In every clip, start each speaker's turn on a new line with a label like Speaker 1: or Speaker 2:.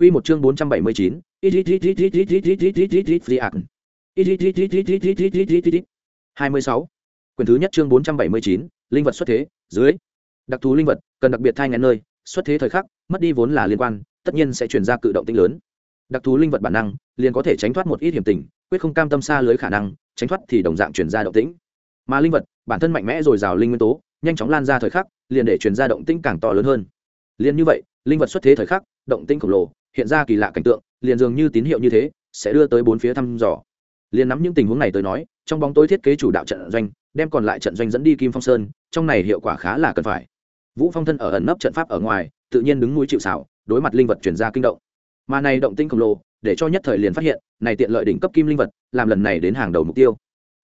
Speaker 1: Quy một chương 479. hai mươi sáu quyển thứ nhất chương 479, linh vật xuất thế, dưới. Đặc thú linh vật, cần đặc biệt thai ngén nơi, xuất thế thời khắc, mất đi vốn là liên quan, tất nhiên sẽ truyền ra cự động tinh lớn. Đặc thú linh vật bản năng, liền có thể tránh thoát một ít hiểm tình, quyết không cam tâm xa lưới khả năng, tránh thoát thì đồng dạng truyền ra động tĩnh. Mà linh vật, bản thân mạnh mẽ rồi rào linh nguyên tố, nhanh chóng lan ra thời khắc, liền để truyền ra động tĩnh càng to lớn hơn. Liên như vậy, linh vật xuất thế thời khắc, động tĩnh khổng lồ, hiện ra kỳ lạ cảnh tượng liền dường như tín hiệu như thế sẽ đưa tới bốn phía thăm dò. Liền nắm những tình huống này tới nói trong bóng tối thiết kế chủ đạo trận doanh đem còn lại trận doanh dẫn đi kim phong sơn trong này hiệu quả khá là cần phải. Vũ phong thân ở ẩn nấp trận pháp ở ngoài tự nhiên đứng núi chịu xảo đối mặt linh vật chuyển ra kinh động. Mà này động tinh khổng lồ để cho nhất thời liền phát hiện này tiện lợi đỉnh cấp kim linh vật làm lần này đến hàng đầu mục tiêu.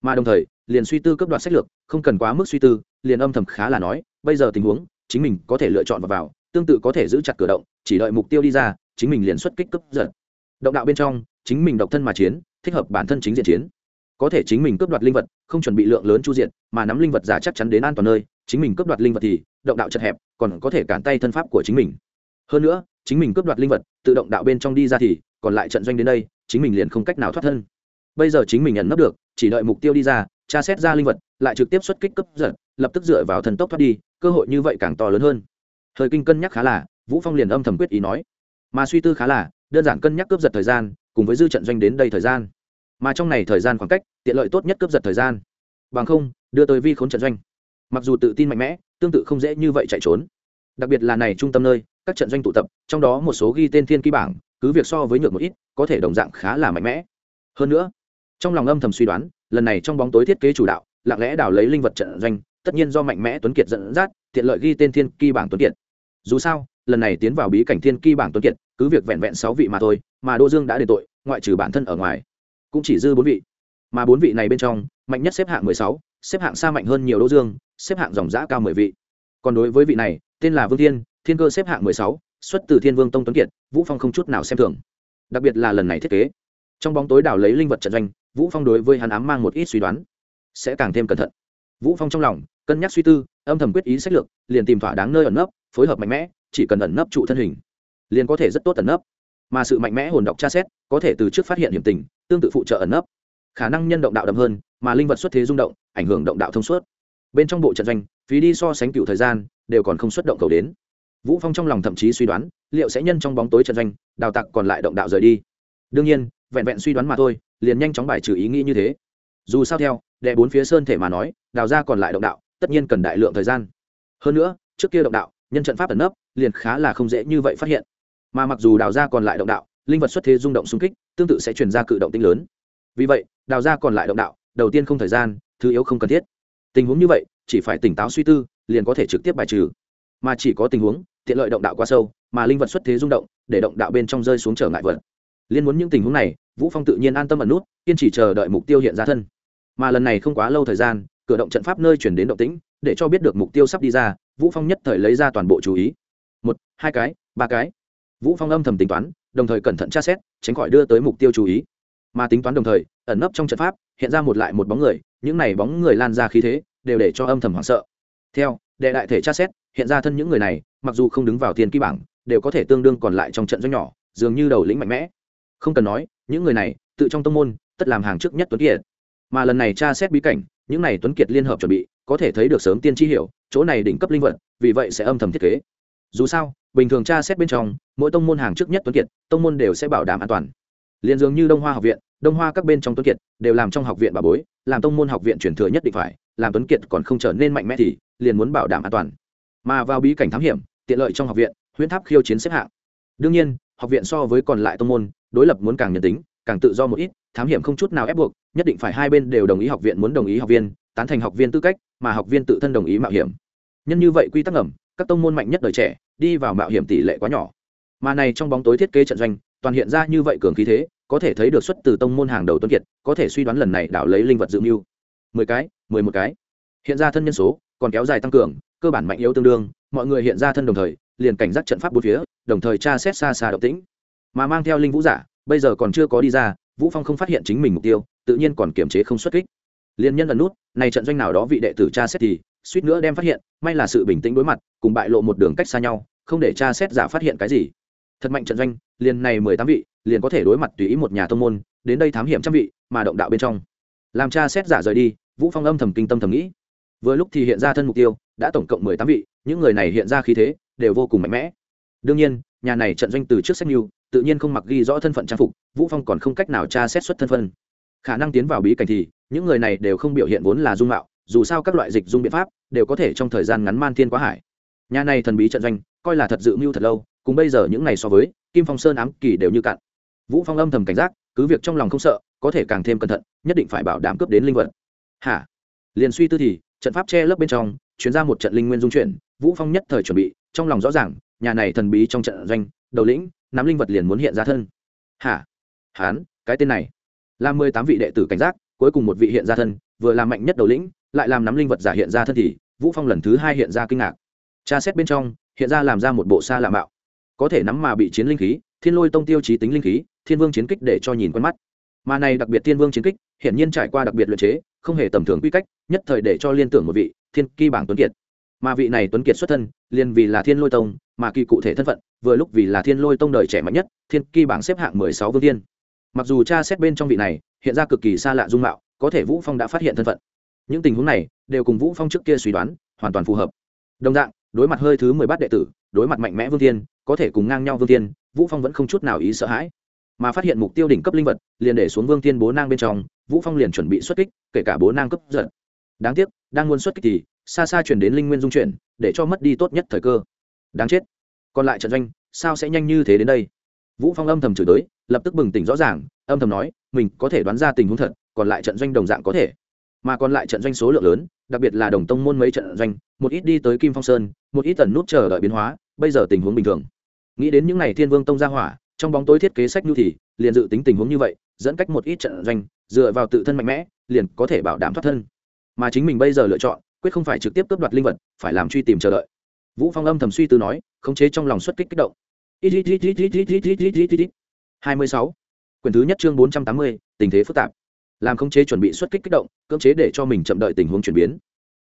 Speaker 1: Mà đồng thời liền suy tư cấp đoạt sách lược không cần quá mức suy tư liền âm thầm khá là nói bây giờ tình huống chính mình có thể lựa chọn vào, vào tương tự có thể giữ chặt cửa động chỉ đợi mục tiêu đi ra chính mình liền xuất kích cướp giật. Động đạo bên trong, chính mình độc thân mà chiến, thích hợp bản thân chính diện chiến. Có thể chính mình cướp đoạt linh vật, không chuẩn bị lượng lớn chu diện mà nắm linh vật giả chắc chắn đến an toàn nơi, chính mình cướp đoạt linh vật thì, động đạo chật hẹp, còn có thể cản tay thân pháp của chính mình. Hơn nữa, chính mình cướp đoạt linh vật, tự động đạo bên trong đi ra thì, còn lại trận doanh đến đây, chính mình liền không cách nào thoát thân. Bây giờ chính mình nhận nấp được, chỉ đợi mục tiêu đi ra, tra xét ra linh vật, lại trực tiếp xuất kích cướp giật, lập tức dựa vào thần tốc thoát đi, cơ hội như vậy càng to lớn hơn. Thời kinh cân nhắc khá là, vũ phong liền âm thầm quyết ý nói mà suy tư khá là, đơn giản cân nhắc cướp giật thời gian, cùng với dư trận doanh đến đây thời gian. Mà trong này thời gian khoảng cách, tiện lợi tốt nhất cướp giật thời gian. Bằng không, đưa tới vi khốn trận doanh. Mặc dù tự tin mạnh mẽ, tương tự không dễ như vậy chạy trốn. Đặc biệt là này trung tâm nơi, các trận doanh tụ tập, trong đó một số ghi tên thiên ký bảng, cứ việc so với nhược một ít, có thể đồng dạng khá là mạnh mẽ. Hơn nữa, trong lòng âm thầm suy đoán, lần này trong bóng tối thiết kế chủ đạo, lặng lẽ đào lấy linh vật trận doanh, tất nhiên do mạnh mẽ tuấn kiệt dẫn dắt, tiện lợi ghi tên thiên kỳ bảng tuấn kiệt. Dù sao lần này tiến vào bí cảnh thiên ki bảng tuấn kiệt, cứ việc vẹn vẹn sáu vị mà thôi, mà đỗ dương đã đền tội, ngoại trừ bản thân ở ngoài, cũng chỉ dư bốn vị. Mà bốn vị này bên trong, mạnh nhất xếp hạng mười sáu, xếp hạng xa mạnh hơn nhiều đỗ dương, xếp hạng dòng giã cao mười vị. Còn đối với vị này, tên là vương thiên thiên cơ xếp hạng mười sáu, xuất từ thiên vương tông tuấn kiệt, vũ phong không chút nào xem thường. Đặc biệt là lần này thiết kế, trong bóng tối đảo lấy linh vật trận doanh, vũ phong đối với hắn ám mang một ít suy đoán, sẽ càng thêm cẩn thận. Vũ phong trong lòng, cân nhắc suy tư, âm thầm quyết ý sách lược, liền tìm thỏa đáng nơi ẩn nấp, phối hợp mạnh mẽ chỉ cần ẩn nấp trụ thân hình, liền có thể rất tốt ẩn nấp. Mà sự mạnh mẽ hồn đọc tra xét có thể từ trước phát hiện hiểm tình, tương tự phụ trợ ẩn nấp. Khả năng nhân động đạo đậm hơn, mà linh vật xuất thế rung động, ảnh hưởng động đạo thông suốt. Bên trong bộ trận doanh, phí đi so sánh cựu thời gian, đều còn không xuất động cầu đến. Vũ phong trong lòng thậm chí suy đoán, liệu sẽ nhân trong bóng tối trận doanh, đào tặc còn lại động đạo rời đi. Đương nhiên, vẹn vẹn suy đoán mà thôi, liền nhanh chóng bài trừ ý nghĩ như thế. Dù sao theo, đệ bốn phía sơn thể mà nói, đào ra còn lại động đạo, tất nhiên cần đại lượng thời gian. Hơn nữa, trước kia động đạo nhân trận pháp ẩn nấp, liền khá là không dễ như vậy phát hiện. Mà mặc dù đào ra còn lại động đạo, linh vật xuất thế rung động xung kích, tương tự sẽ chuyển ra cự động tinh lớn. Vì vậy, đào ra còn lại động đạo, đầu tiên không thời gian, thứ yếu không cần thiết. Tình huống như vậy, chỉ phải tỉnh táo suy tư, liền có thể trực tiếp bài trừ. Mà chỉ có tình huống, tiện lợi động đạo quá sâu, mà linh vật xuất thế rung động, để động đạo bên trong rơi xuống trở ngại vật. Liên muốn những tình huống này, vũ phong tự nhiên an tâm ẩn nút, kiên trì chờ đợi mục tiêu hiện ra thân. Mà lần này không quá lâu thời gian, cửa động trận pháp nơi chuyển đến động tĩnh, để cho biết được mục tiêu sắp đi ra vũ phong nhất thời lấy ra toàn bộ chú ý. Một, hai cái, ba cái. Vũ phong âm thầm tính toán, đồng thời cẩn thận tra xét, tránh khỏi đưa tới mục tiêu chú ý. Mà tính toán đồng thời, ẩn nấp trong trận pháp, hiện ra một lại một bóng người, những này bóng người lan ra khí thế, đều để cho âm thầm hoảng sợ. Theo, đệ đại thể tra xét, hiện ra thân những người này, mặc dù không đứng vào tiền ký bảng, đều có thể tương đương còn lại trong trận doanh nhỏ, dường như đầu lĩnh mạnh mẽ. Không cần nói, những người này, tự trong tông môn, tất làm hàng trước nhất tuấn kiệt. Mà lần này tra xét bí cảnh những này tuấn kiệt liên hợp chuẩn bị, có thể thấy được sớm tiên tri hiểu, chỗ này đỉnh cấp linh vật, vì vậy sẽ âm thầm thiết kế. Dù sao, bình thường tra xét bên trong, mỗi tông môn hàng trước nhất tuấn kiệt, tông môn đều sẽ bảo đảm an toàn. Liền dường như đông hoa học viện, đông hoa các bên trong tuấn kiệt, đều làm trong học viện bà bối, làm tông môn học viện truyền thừa nhất định phải, làm tuấn kiệt còn không trở nên mạnh mẽ thì, liền muốn bảo đảm an toàn. Mà vào bí cảnh thám hiểm, tiện lợi trong học viện, huyễn tháp khiêu chiến xếp hạng. Đương nhiên, học viện so với còn lại tông môn, đối lập muốn càng nhân tính, càng tự do một ít thám hiểm không chút nào ép buộc, nhất định phải hai bên đều đồng ý học viện muốn đồng ý học viên, tán thành học viên tư cách, mà học viên tự thân đồng ý mạo hiểm. Nhân như vậy quy tắc ẩm các tông môn mạnh nhất đời trẻ, đi vào mạo hiểm tỷ lệ quá nhỏ. Mà này trong bóng tối thiết kế trận doanh, toàn hiện ra như vậy cường khí thế, có thể thấy được xuất từ tông môn hàng đầu tuân kiệt, có thể suy đoán lần này đảo lấy linh vật dự mưu. Mười cái, mười một cái. Hiện ra thân nhân số, còn kéo dài tăng cường, cơ bản mạnh yếu tương đương, mọi người hiện ra thân đồng thời, liền cảnh giác trận pháp bốn phía, đồng thời tra xét xa xa động tĩnh. Mà mang theo linh vũ giả, bây giờ còn chưa có đi ra vũ phong không phát hiện chính mình mục tiêu, tự nhiên còn kiềm chế không xuất kích. Liên nhân ẩn nút, này trận doanh nào đó vị đệ tử cha xét thì, suýt nữa đem phát hiện, may là sự bình tĩnh đối mặt, cùng bại lộ một đường cách xa nhau, không để cha xét giả phát hiện cái gì. Thật mạnh trận doanh, liền này mười tám vị, liền có thể đối mặt tùy ý một nhà thông môn, đến đây thám hiểm trăm vị, mà động đạo bên trong. Làm cha xét giả rời đi, vũ phong âm thầm kinh tâm thầm nghĩ. Vừa lúc thì hiện ra thân mục tiêu, đã tổng cộng mười tám vị, những người này hiện ra khí thế, đều vô cùng mạnh mẽ. Đương nhiên, nhà này trận doanh từ trước sách mưu tự nhiên không mặc ghi rõ thân phận trang phục, vũ phong còn không cách nào tra xét xuất thân phân khả năng tiến vào bí cảnh thì, những người này đều không biểu hiện vốn là dung mạo, dù sao các loại dịch dung biện pháp đều có thể trong thời gian ngắn man thiên quá hải. Nhà này thần bí trận doanh, coi là thật dự mưu thật lâu, cùng bây giờ những ngày so với, kim phong sơn ám kỳ đều như cạn. Vũ phong âm thầm cảnh giác, cứ việc trong lòng không sợ, có thể càng thêm cẩn thận, nhất định phải bảo đảm cướp đến linh vật. Hả? Liền suy tư thì, trận pháp che lấp bên trong chuyển ra một trận linh nguyên dung chuyển, vũ phong nhất thời chuẩn bị, trong lòng rõ ràng, nhà này thần bí trong trận doanh, đầu lĩnh nắm linh vật liền muốn hiện ra thân. Hả? Hán, cái tên này. Là mười tám vị đệ tử cảnh giác, cuối cùng một vị hiện ra thân, vừa làm mạnh nhất đầu lĩnh, lại làm nắm linh vật giả hiện ra thân thì, vũ phong lần thứ hai hiện ra kinh ngạc. Tra xét bên trong, hiện ra làm ra một bộ xa lạ mạo. Có thể nắm mà bị chiến linh khí, thiên lôi tông tiêu chí tính linh khí, thiên vương chiến kích để cho nhìn quen mắt. Mà này đặc biệt thiên vương chiến kích hiện nhiên trải qua đặc biệt luyện chế, không hề tầm thường quy cách, nhất thời để cho liên tưởng một vị thiên kỳ bảng tuấn kiệt mà vị này tuấn kiệt xuất thân, liền vì là thiên lôi tông, mà kỳ cụ thể thân phận, vừa lúc vì là thiên lôi tông đời trẻ mạnh nhất, thiên kỳ bảng xếp hạng mười sáu vương tiên mặc dù cha xét bên trong vị này, hiện ra cực kỳ xa lạ dung mạo, có thể vũ phong đã phát hiện thân phận. Những tình huống này, đều cùng vũ phong trước kia suy đoán, hoàn toàn phù hợp. Đồng dạng, đối mặt hơi thứ mười bát đệ tử, đối mặt mạnh mẽ vương tiên có thể cùng ngang nhau vương tiên vũ phong vẫn không chút nào ý sợ hãi. Mà phát hiện mục tiêu đỉnh cấp linh vật, liền để xuống vương tiên bố nang bên trong, vũ phong liền chuẩn bị xuất kích, kể cả bố nang cấp giận. Đáng tiếc, đang muốn xuất kích thì xa xa chuyển đến linh nguyên dung chuyển, để cho mất đi tốt nhất thời cơ. Đáng chết. Còn lại trận doanh, sao sẽ nhanh như thế đến đây? Vũ phong âm thầm chửi tới, lập tức bừng tỉnh rõ ràng, âm thầm nói, mình có thể đoán ra tình huống thật, còn lại trận doanh đồng dạng có thể. Mà còn lại trận doanh số lượng lớn, đặc biệt là đồng tông môn mấy trận doanh, một ít đi tới kim phong sơn, một ít tần nút chờ đợi biến hóa, bây giờ tình huống bình thường. Nghĩ đến những ngày thiên vương tông ra hỏa, trong bóng tối thiết kế sách như thì, liền dự tính tình huống như vậy, dẫn cách một ít trận doanh, dựa vào tự thân mạnh mẽ, liền có thể bảo đảm thoát thân. Mà chính mình bây giờ lựa chọn quyết không phải trực tiếp cướp đoạt linh vật, phải làm truy tìm chờ đợi. Vũ phong âm thầm suy tư nói, khống chế trong lòng xuất kích kích động. Hai mươi sáu. Quyển thứ nhất chương bốn trăm tám mươi, tình thế phức tạp. Làm khống chế chuẩn bị xuất kích kích động, cưỡng chế để cho mình chậm đợi tình huống chuyển biến.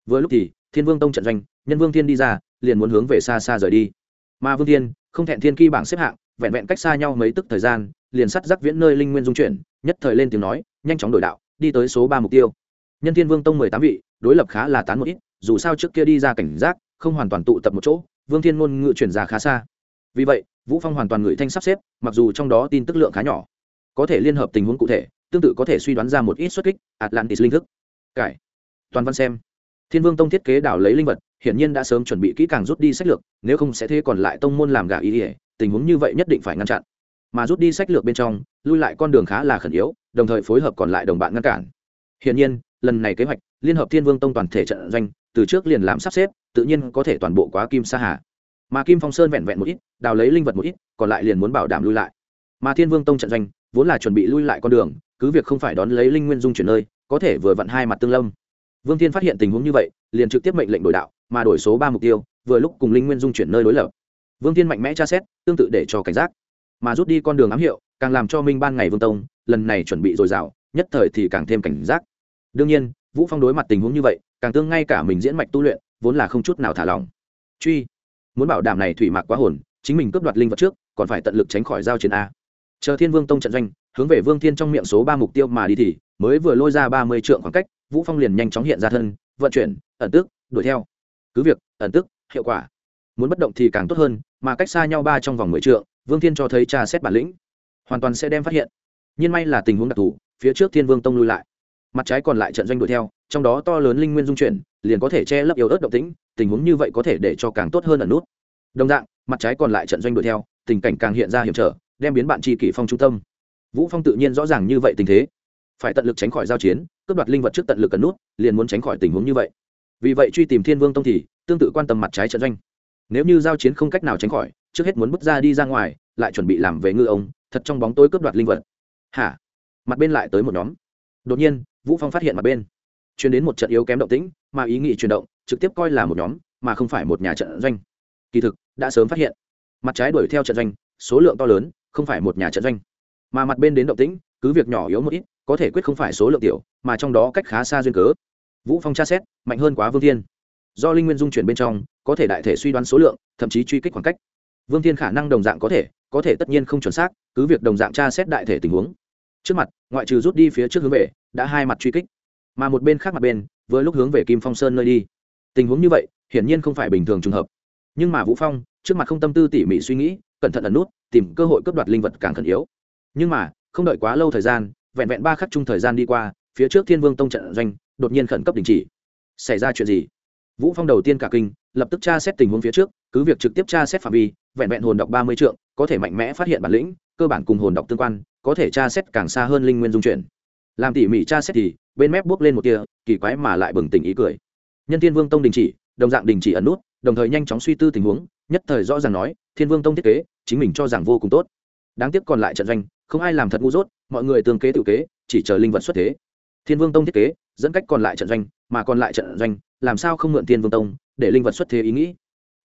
Speaker 1: Vừa lúc thì, thiên vương tông trận doanh, nhân vương thiên đi ra, liền muốn hướng về xa xa rời đi. Mà vương thiên, không thẹn thiên kỳ bảng xếp hạng, vẹn vẹn cách xa nhau mấy tức thời gian, liền sắt rắc viễn nơi linh nguyên dung chuyển, nhất thời lên tiếng nói, nhanh chóng đổi đạo, đi tới số ba mục tiêu nhân thiên vương tông mười tám vị, đối lập khá là tán một ít, dù sao trước kia đi ra cảnh giác, không hoàn toàn tụ tập một chỗ, vương thiên ngôn ngự chuyển ra khá xa. Vì vậy, vũ phong hoàn toàn ngự thanh sắp xếp, mặc dù trong đó tin tức lượng khá nhỏ, có thể liên hợp tình huống cụ thể, tương tự có thể suy đoán ra một ít xuất kích, atlantis linh thức. Cải. Toàn văn xem. Thiên vương tông thiết kế đảo lấy linh vật, hiển nhiên đã sớm chuẩn bị kỹ càng rút đi sách lược, nếu không sẽ thế còn lại tông môn làm gà ý ỉa tình huống như vậy nhất định phải ngăn chặn. Mà rút đi sách lược bên trong, lui lại con đường khá là khẩn yếu, đồng thời phối hợp còn lại đồng bạn ngăn cản hiển nhiên, lần này kế hoạch, liên hợp thiên vương tông toàn thể trận doanh, từ trước liền làm sắp xếp, tự nhiên có thể toàn bộ quá kim sa hà. Mà kim phong sơn vẹn vẹn một ít, đào lấy linh vật một ít, còn lại liền muốn bảo đảm lui lại. Mà thiên vương tông trận doanh, vốn là chuẩn bị lui lại con đường, cứ việc không phải đón lấy linh nguyên dung chuyển nơi, có thể vừa vặn hai mặt tương lâm. Vương thiên phát hiện tình huống như vậy, liền trực tiếp mệnh lệnh đổi đạo, mà đổi số ba mục tiêu, vừa lúc cùng linh nguyên dung chuyển nơi đối lập. Vương thiên mạnh mẽ tra xét, tương tự để cho cảnh giác. Mà rút đi con đường ám hiệu, càng làm cho minh ban ngày vương tông, lần này chuẩn bị dồi dào, nhất thời thì càng thêm cảnh giác đương nhiên, vũ phong đối mặt tình huống như vậy, càng tương ngay cả mình diễn mạch tu luyện, vốn là không chút nào thả lỏng. Truy, muốn bảo đảm này thủy mạc quá hồn, chính mình cướp đoạt linh vật trước, còn phải tận lực tránh khỏi giao chiến a. Chờ thiên vương tông trận doanh, hướng về vương thiên trong miệng số ba mục tiêu mà đi thì, mới vừa lôi ra ba mươi trượng khoảng cách, vũ phong liền nhanh chóng hiện ra thân, vận chuyển, ẩn tức, đuổi theo. Cứ việc, ẩn tức, hiệu quả. Muốn bất động thì càng tốt hơn, mà cách xa nhau ba trong vòng mười trượng, vương thiên cho thấy tra xét bản lĩnh, hoàn toàn sẽ đem phát hiện. Nhưng may là tình huống đặc thù, phía trước thiên vương tông lui lại mặt trái còn lại trận doanh đuổi theo, trong đó to lớn linh nguyên dung chuyển, liền có thể che lấp yếu ớt động tĩnh, tình huống như vậy có thể để cho càng tốt hơn ẩn nút. Đồng dạng, mặt trái còn lại trận doanh đuổi theo, tình cảnh càng hiện ra hiểm trở, đem biến bạn tri kỷ phong trung tâm. Vũ phong tự nhiên rõ ràng như vậy tình thế. Phải tận lực tránh khỏi giao chiến, cướp đoạt linh vật trước tận lực ẩn nút, liền muốn tránh khỏi tình huống như vậy. Vì vậy truy tìm thiên vương tông thì tương tự quan tâm mặt trái trận doanh. Nếu như giao chiến không cách nào tránh khỏi, trước hết muốn bước ra đi ra ngoài, lại chuẩn bị làm về ngư ông, thật trong bóng tối cướp đoạt linh vật. Hả? Mặt bên lại tới một nhóm. Đột nhiên vũ phong phát hiện mặt bên. Chuyển đến một trận yếu kém động tĩnh, mà ý nghĩ chuyển động, trực tiếp coi là một nhóm, mà không phải một nhà trận doanh. Kỳ thực, đã sớm phát hiện. Mặt trái đuổi theo trận doanh, số lượng to lớn, không phải một nhà trận doanh. Mà mặt bên đến động tĩnh, cứ việc nhỏ yếu một ít, có thể quyết không phải số lượng tiểu, mà trong đó cách khá xa duyên cớ. Vũ phong tra xét, mạnh hơn quá vương thiên. Do linh nguyên dung chuyển bên trong, có thể đại thể suy đoán số lượng, thậm chí truy kích khoảng cách. Vương thiên khả năng đồng dạng có thể có thể tất nhiên không chuẩn xác, cứ việc đồng dạng tra xét đại thể tình huống. Trước mặt, ngoại trừ rút đi phía trước hướng về đã hai mặt truy kích. Mà một bên khác mặt bên với lúc hướng về kim phong sơn nơi đi. Tình huống như vậy, hiển nhiên không phải bình thường trùng hợp. Nhưng mà vũ phong, trước mặt không tâm tư tỉ mỉ suy nghĩ, cẩn thận ẩn nút, tìm cơ hội cướp đoạt linh vật càng khẩn yếu. Nhưng mà, không đợi quá lâu thời gian, vẹn vẹn ba khắc chung thời gian đi qua, phía trước thiên vương tông trận doanh đột nhiên khẩn cấp đình chỉ. Xảy ra chuyện gì? Vũ phong đầu tiên cả kinh, lập tức tra xét tình huống phía trước, cứ việc trực tiếp tra xét phạm vi, vẹn vẹn hồn đọc ba mươi trượng, có thể mạnh mẽ phát hiện bản lĩnh, cơ bản cùng hồn đọc tương quan, có thể tra xét càng xa hơn linh nguyên dung chuyển làm tỉ mỉ tra xét thì, bên mép bước lên một tia, kỳ quái mà lại bừng tỉnh ý cười. Nhân thiên vương tông đình chỉ, đồng dạng đình chỉ ẩn nút, đồng thời nhanh chóng suy tư tình huống, nhất thời rõ ràng nói, thiên vương tông thiết kế, chính mình cho rằng vô cùng tốt. Đáng tiếc còn lại trận doanh, không ai làm thật ngu dốt, mọi người tương kế tự kế, chỉ chờ linh vật xuất thế. Thiên vương tông thiết kế, dẫn cách còn lại trận doanh, mà còn lại trận doanh, làm sao không mượn thiên vương tông, để linh vật xuất thế ý nghĩ?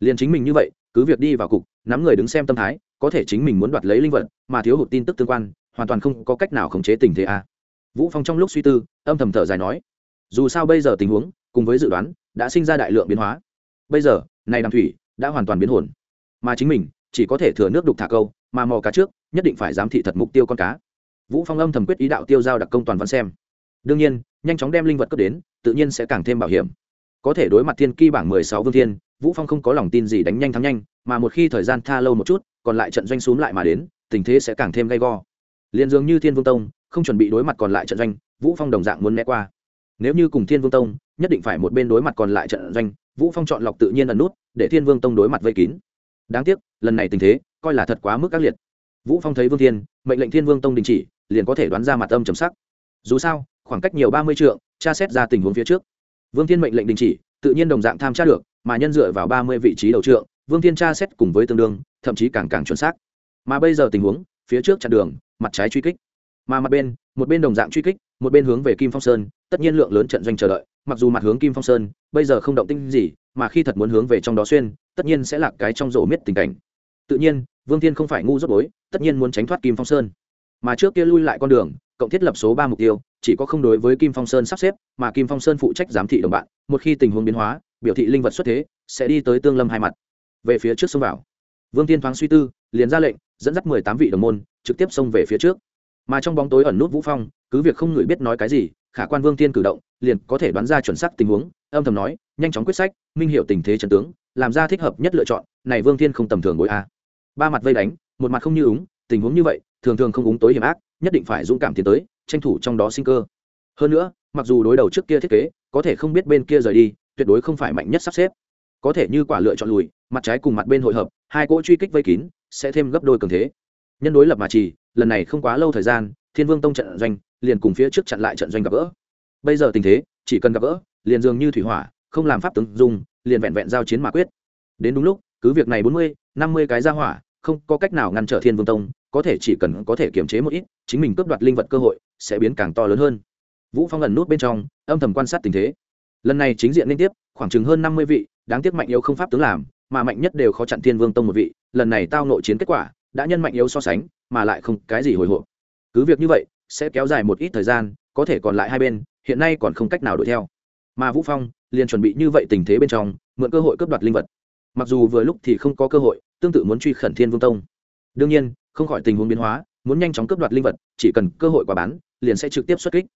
Speaker 1: Liền chính mình như vậy, cứ việc đi vào cục, nắm người đứng xem tâm thái, có thể chính mình muốn đoạt lấy linh vật, mà thiếu hụt tin tức tương quan, hoàn toàn không có cách nào khống chế tình thế a. à vũ phong trong lúc suy tư, âm thầm thở dài nói, dù sao bây giờ tình huống, cùng với dự đoán, đã sinh ra đại lượng biến hóa. Bây giờ, này đàm thủy đã hoàn toàn biến hồn. Mà chính mình, chỉ có thể thừa nước đục thả câu, mà mò cá trước, nhất định phải giám thị thật mục tiêu con cá. Vũ phong âm thầm quyết ý đạo tiêu giao đặc công toàn văn xem. Đương nhiên, nhanh chóng đem linh vật cấp đến, tự nhiên sẽ càng thêm bảo hiểm. Có thể đối mặt thiên kỳ bảng 16 vương thiên, vũ phong không có lòng tin gì đánh nhanh thắng nhanh, mà một khi thời gian tha lâu một chút, còn lại trận doanh xuống lại mà đến, tình thế sẽ càng thêm gay go liền dường như thiên vương tông không chuẩn bị đối mặt còn lại trận doanh, vũ phong đồng dạng muốn né qua. Nếu như cùng thiên vương tông, nhất định phải một bên đối mặt còn lại trận doanh, vũ phong chọn lọc tự nhiên ẩn nút, để thiên vương tông đối mặt vây kín. Đáng tiếc, lần này tình thế, coi là thật quá mức ác liệt. Vũ phong thấy vương thiên, mệnh lệnh thiên vương tông đình chỉ, liền có thể đoán ra mặt âm trầm sắc. Dù sao, khoảng cách nhiều ba mươi trượng, tra xét ra tình huống phía trước. Vương thiên mệnh lệnh đình chỉ, tự nhiên đồng dạng tham tra được, mà nhân dựa vào ba mươi vị trí đầu trượng, vương thiên tra xét cùng với tương đương, thậm chí càng càng chuẩn xác. Mà bây giờ tình huống phía trước chặn đường, mặt trái truy kích. Mà mặt bên, một bên đồng dạng truy kích, một bên hướng về kim phong sơn, tất nhiên lượng lớn trận doanh chờ đợi, mặc dù mặt hướng kim phong sơn, bây giờ không động tinh gì, mà khi thật muốn hướng về trong đó xuyên, tất nhiên sẽ là cái trong rổ miết tình cảnh. Tự nhiên, vương thiên không phải ngu dốt bối, tất nhiên muốn tránh thoát kim phong sơn. Mà trước kia lui lại con đường, cộng thiết lập số ba mục tiêu, chỉ có không đối với kim phong sơn sắp xếp, mà kim phong sơn phụ trách giám thị đồng bạn, một khi tình huống biến hóa, biểu thị linh vật xuất thế, sẽ đi tới tương lâm hai mặt. Về phía trước xông vào vương tiên thoáng suy tư, liền ra lệnh, dẫn dắt mười tám vị đồng môn, trực tiếp xông về phía trước. Mà trong bóng tối ẩn nút vũ phong, cứ việc không người biết nói cái gì, khả quan vương tiên cử động, liền có thể đoán ra chuẩn xác tình huống, âm thầm nói, nhanh chóng quyết sách, minh hiệu tình thế trần tướng, làm ra thích hợp nhất lựa chọn, này vương thiên không tầm thường bối a. Ba mặt vây đánh, một mặt không như úng tình huống như vậy, thường thường không úng tối hiểm ác, nhất định phải dũng cảm tiến tới, tranh thủ trong đó sinh cơ. Hơn nữa, mặc dù đối đầu trước kia thiết kế, có thể không biết bên kia rời đi, tuyệt đối không phải mạnh nhất sắp xếp có thể như quả lựa chọn lùi, mặt trái cùng mặt bên hội hợp, hai cỗ truy kích vây kín, sẽ thêm gấp đôi cường thế. Nhân đối lập mà trì, lần này không quá lâu thời gian, thiên vương tông trận doanh liền cùng phía trước chặn lại trận doanh gặp gỡ. Bây giờ tình thế, chỉ cần gặp gỡ, liền dường như thủy hỏa, không làm pháp tướng dùng, liền vẹn vẹn giao chiến mà quyết. Đến đúng lúc, cứ việc này bốn mươi, năm mươi cái ra hỏa, không có cách nào ngăn trở thiên vương tông, có thể chỉ cần có thể kiềm chế một ít, chính mình cướp đoạt linh vật cơ hội, sẽ biến càng to lớn hơn. Vũ phong ẩn nút bên trong, âm thầm quan sát tình thế. Lần này chính diện liên tiếp, khoảng chừng hơn năm mươi vị đáng tiếc mạnh yếu không pháp tướng làm, mà mạnh nhất đều khó chặn thiên vương tông một vị, lần này tao nội chiến kết quả, đã nhân mạnh yếu so sánh, mà lại không cái gì hồi hộp. Cứ việc như vậy, sẽ kéo dài một ít thời gian, có thể còn lại hai bên, hiện nay còn không cách nào đuổi theo. Mà vũ phong, liền chuẩn bị như vậy tình thế bên trong, mượn cơ hội cướp đoạt linh vật. Mặc dù vừa lúc thì không có cơ hội, tương tự muốn truy khẩn thiên vương tông. Đương nhiên, không khỏi tình huống biến hóa, muốn nhanh chóng cướp đoạt linh vật, chỉ cần cơ hội quả bán, liền sẽ trực tiếp xuất kích.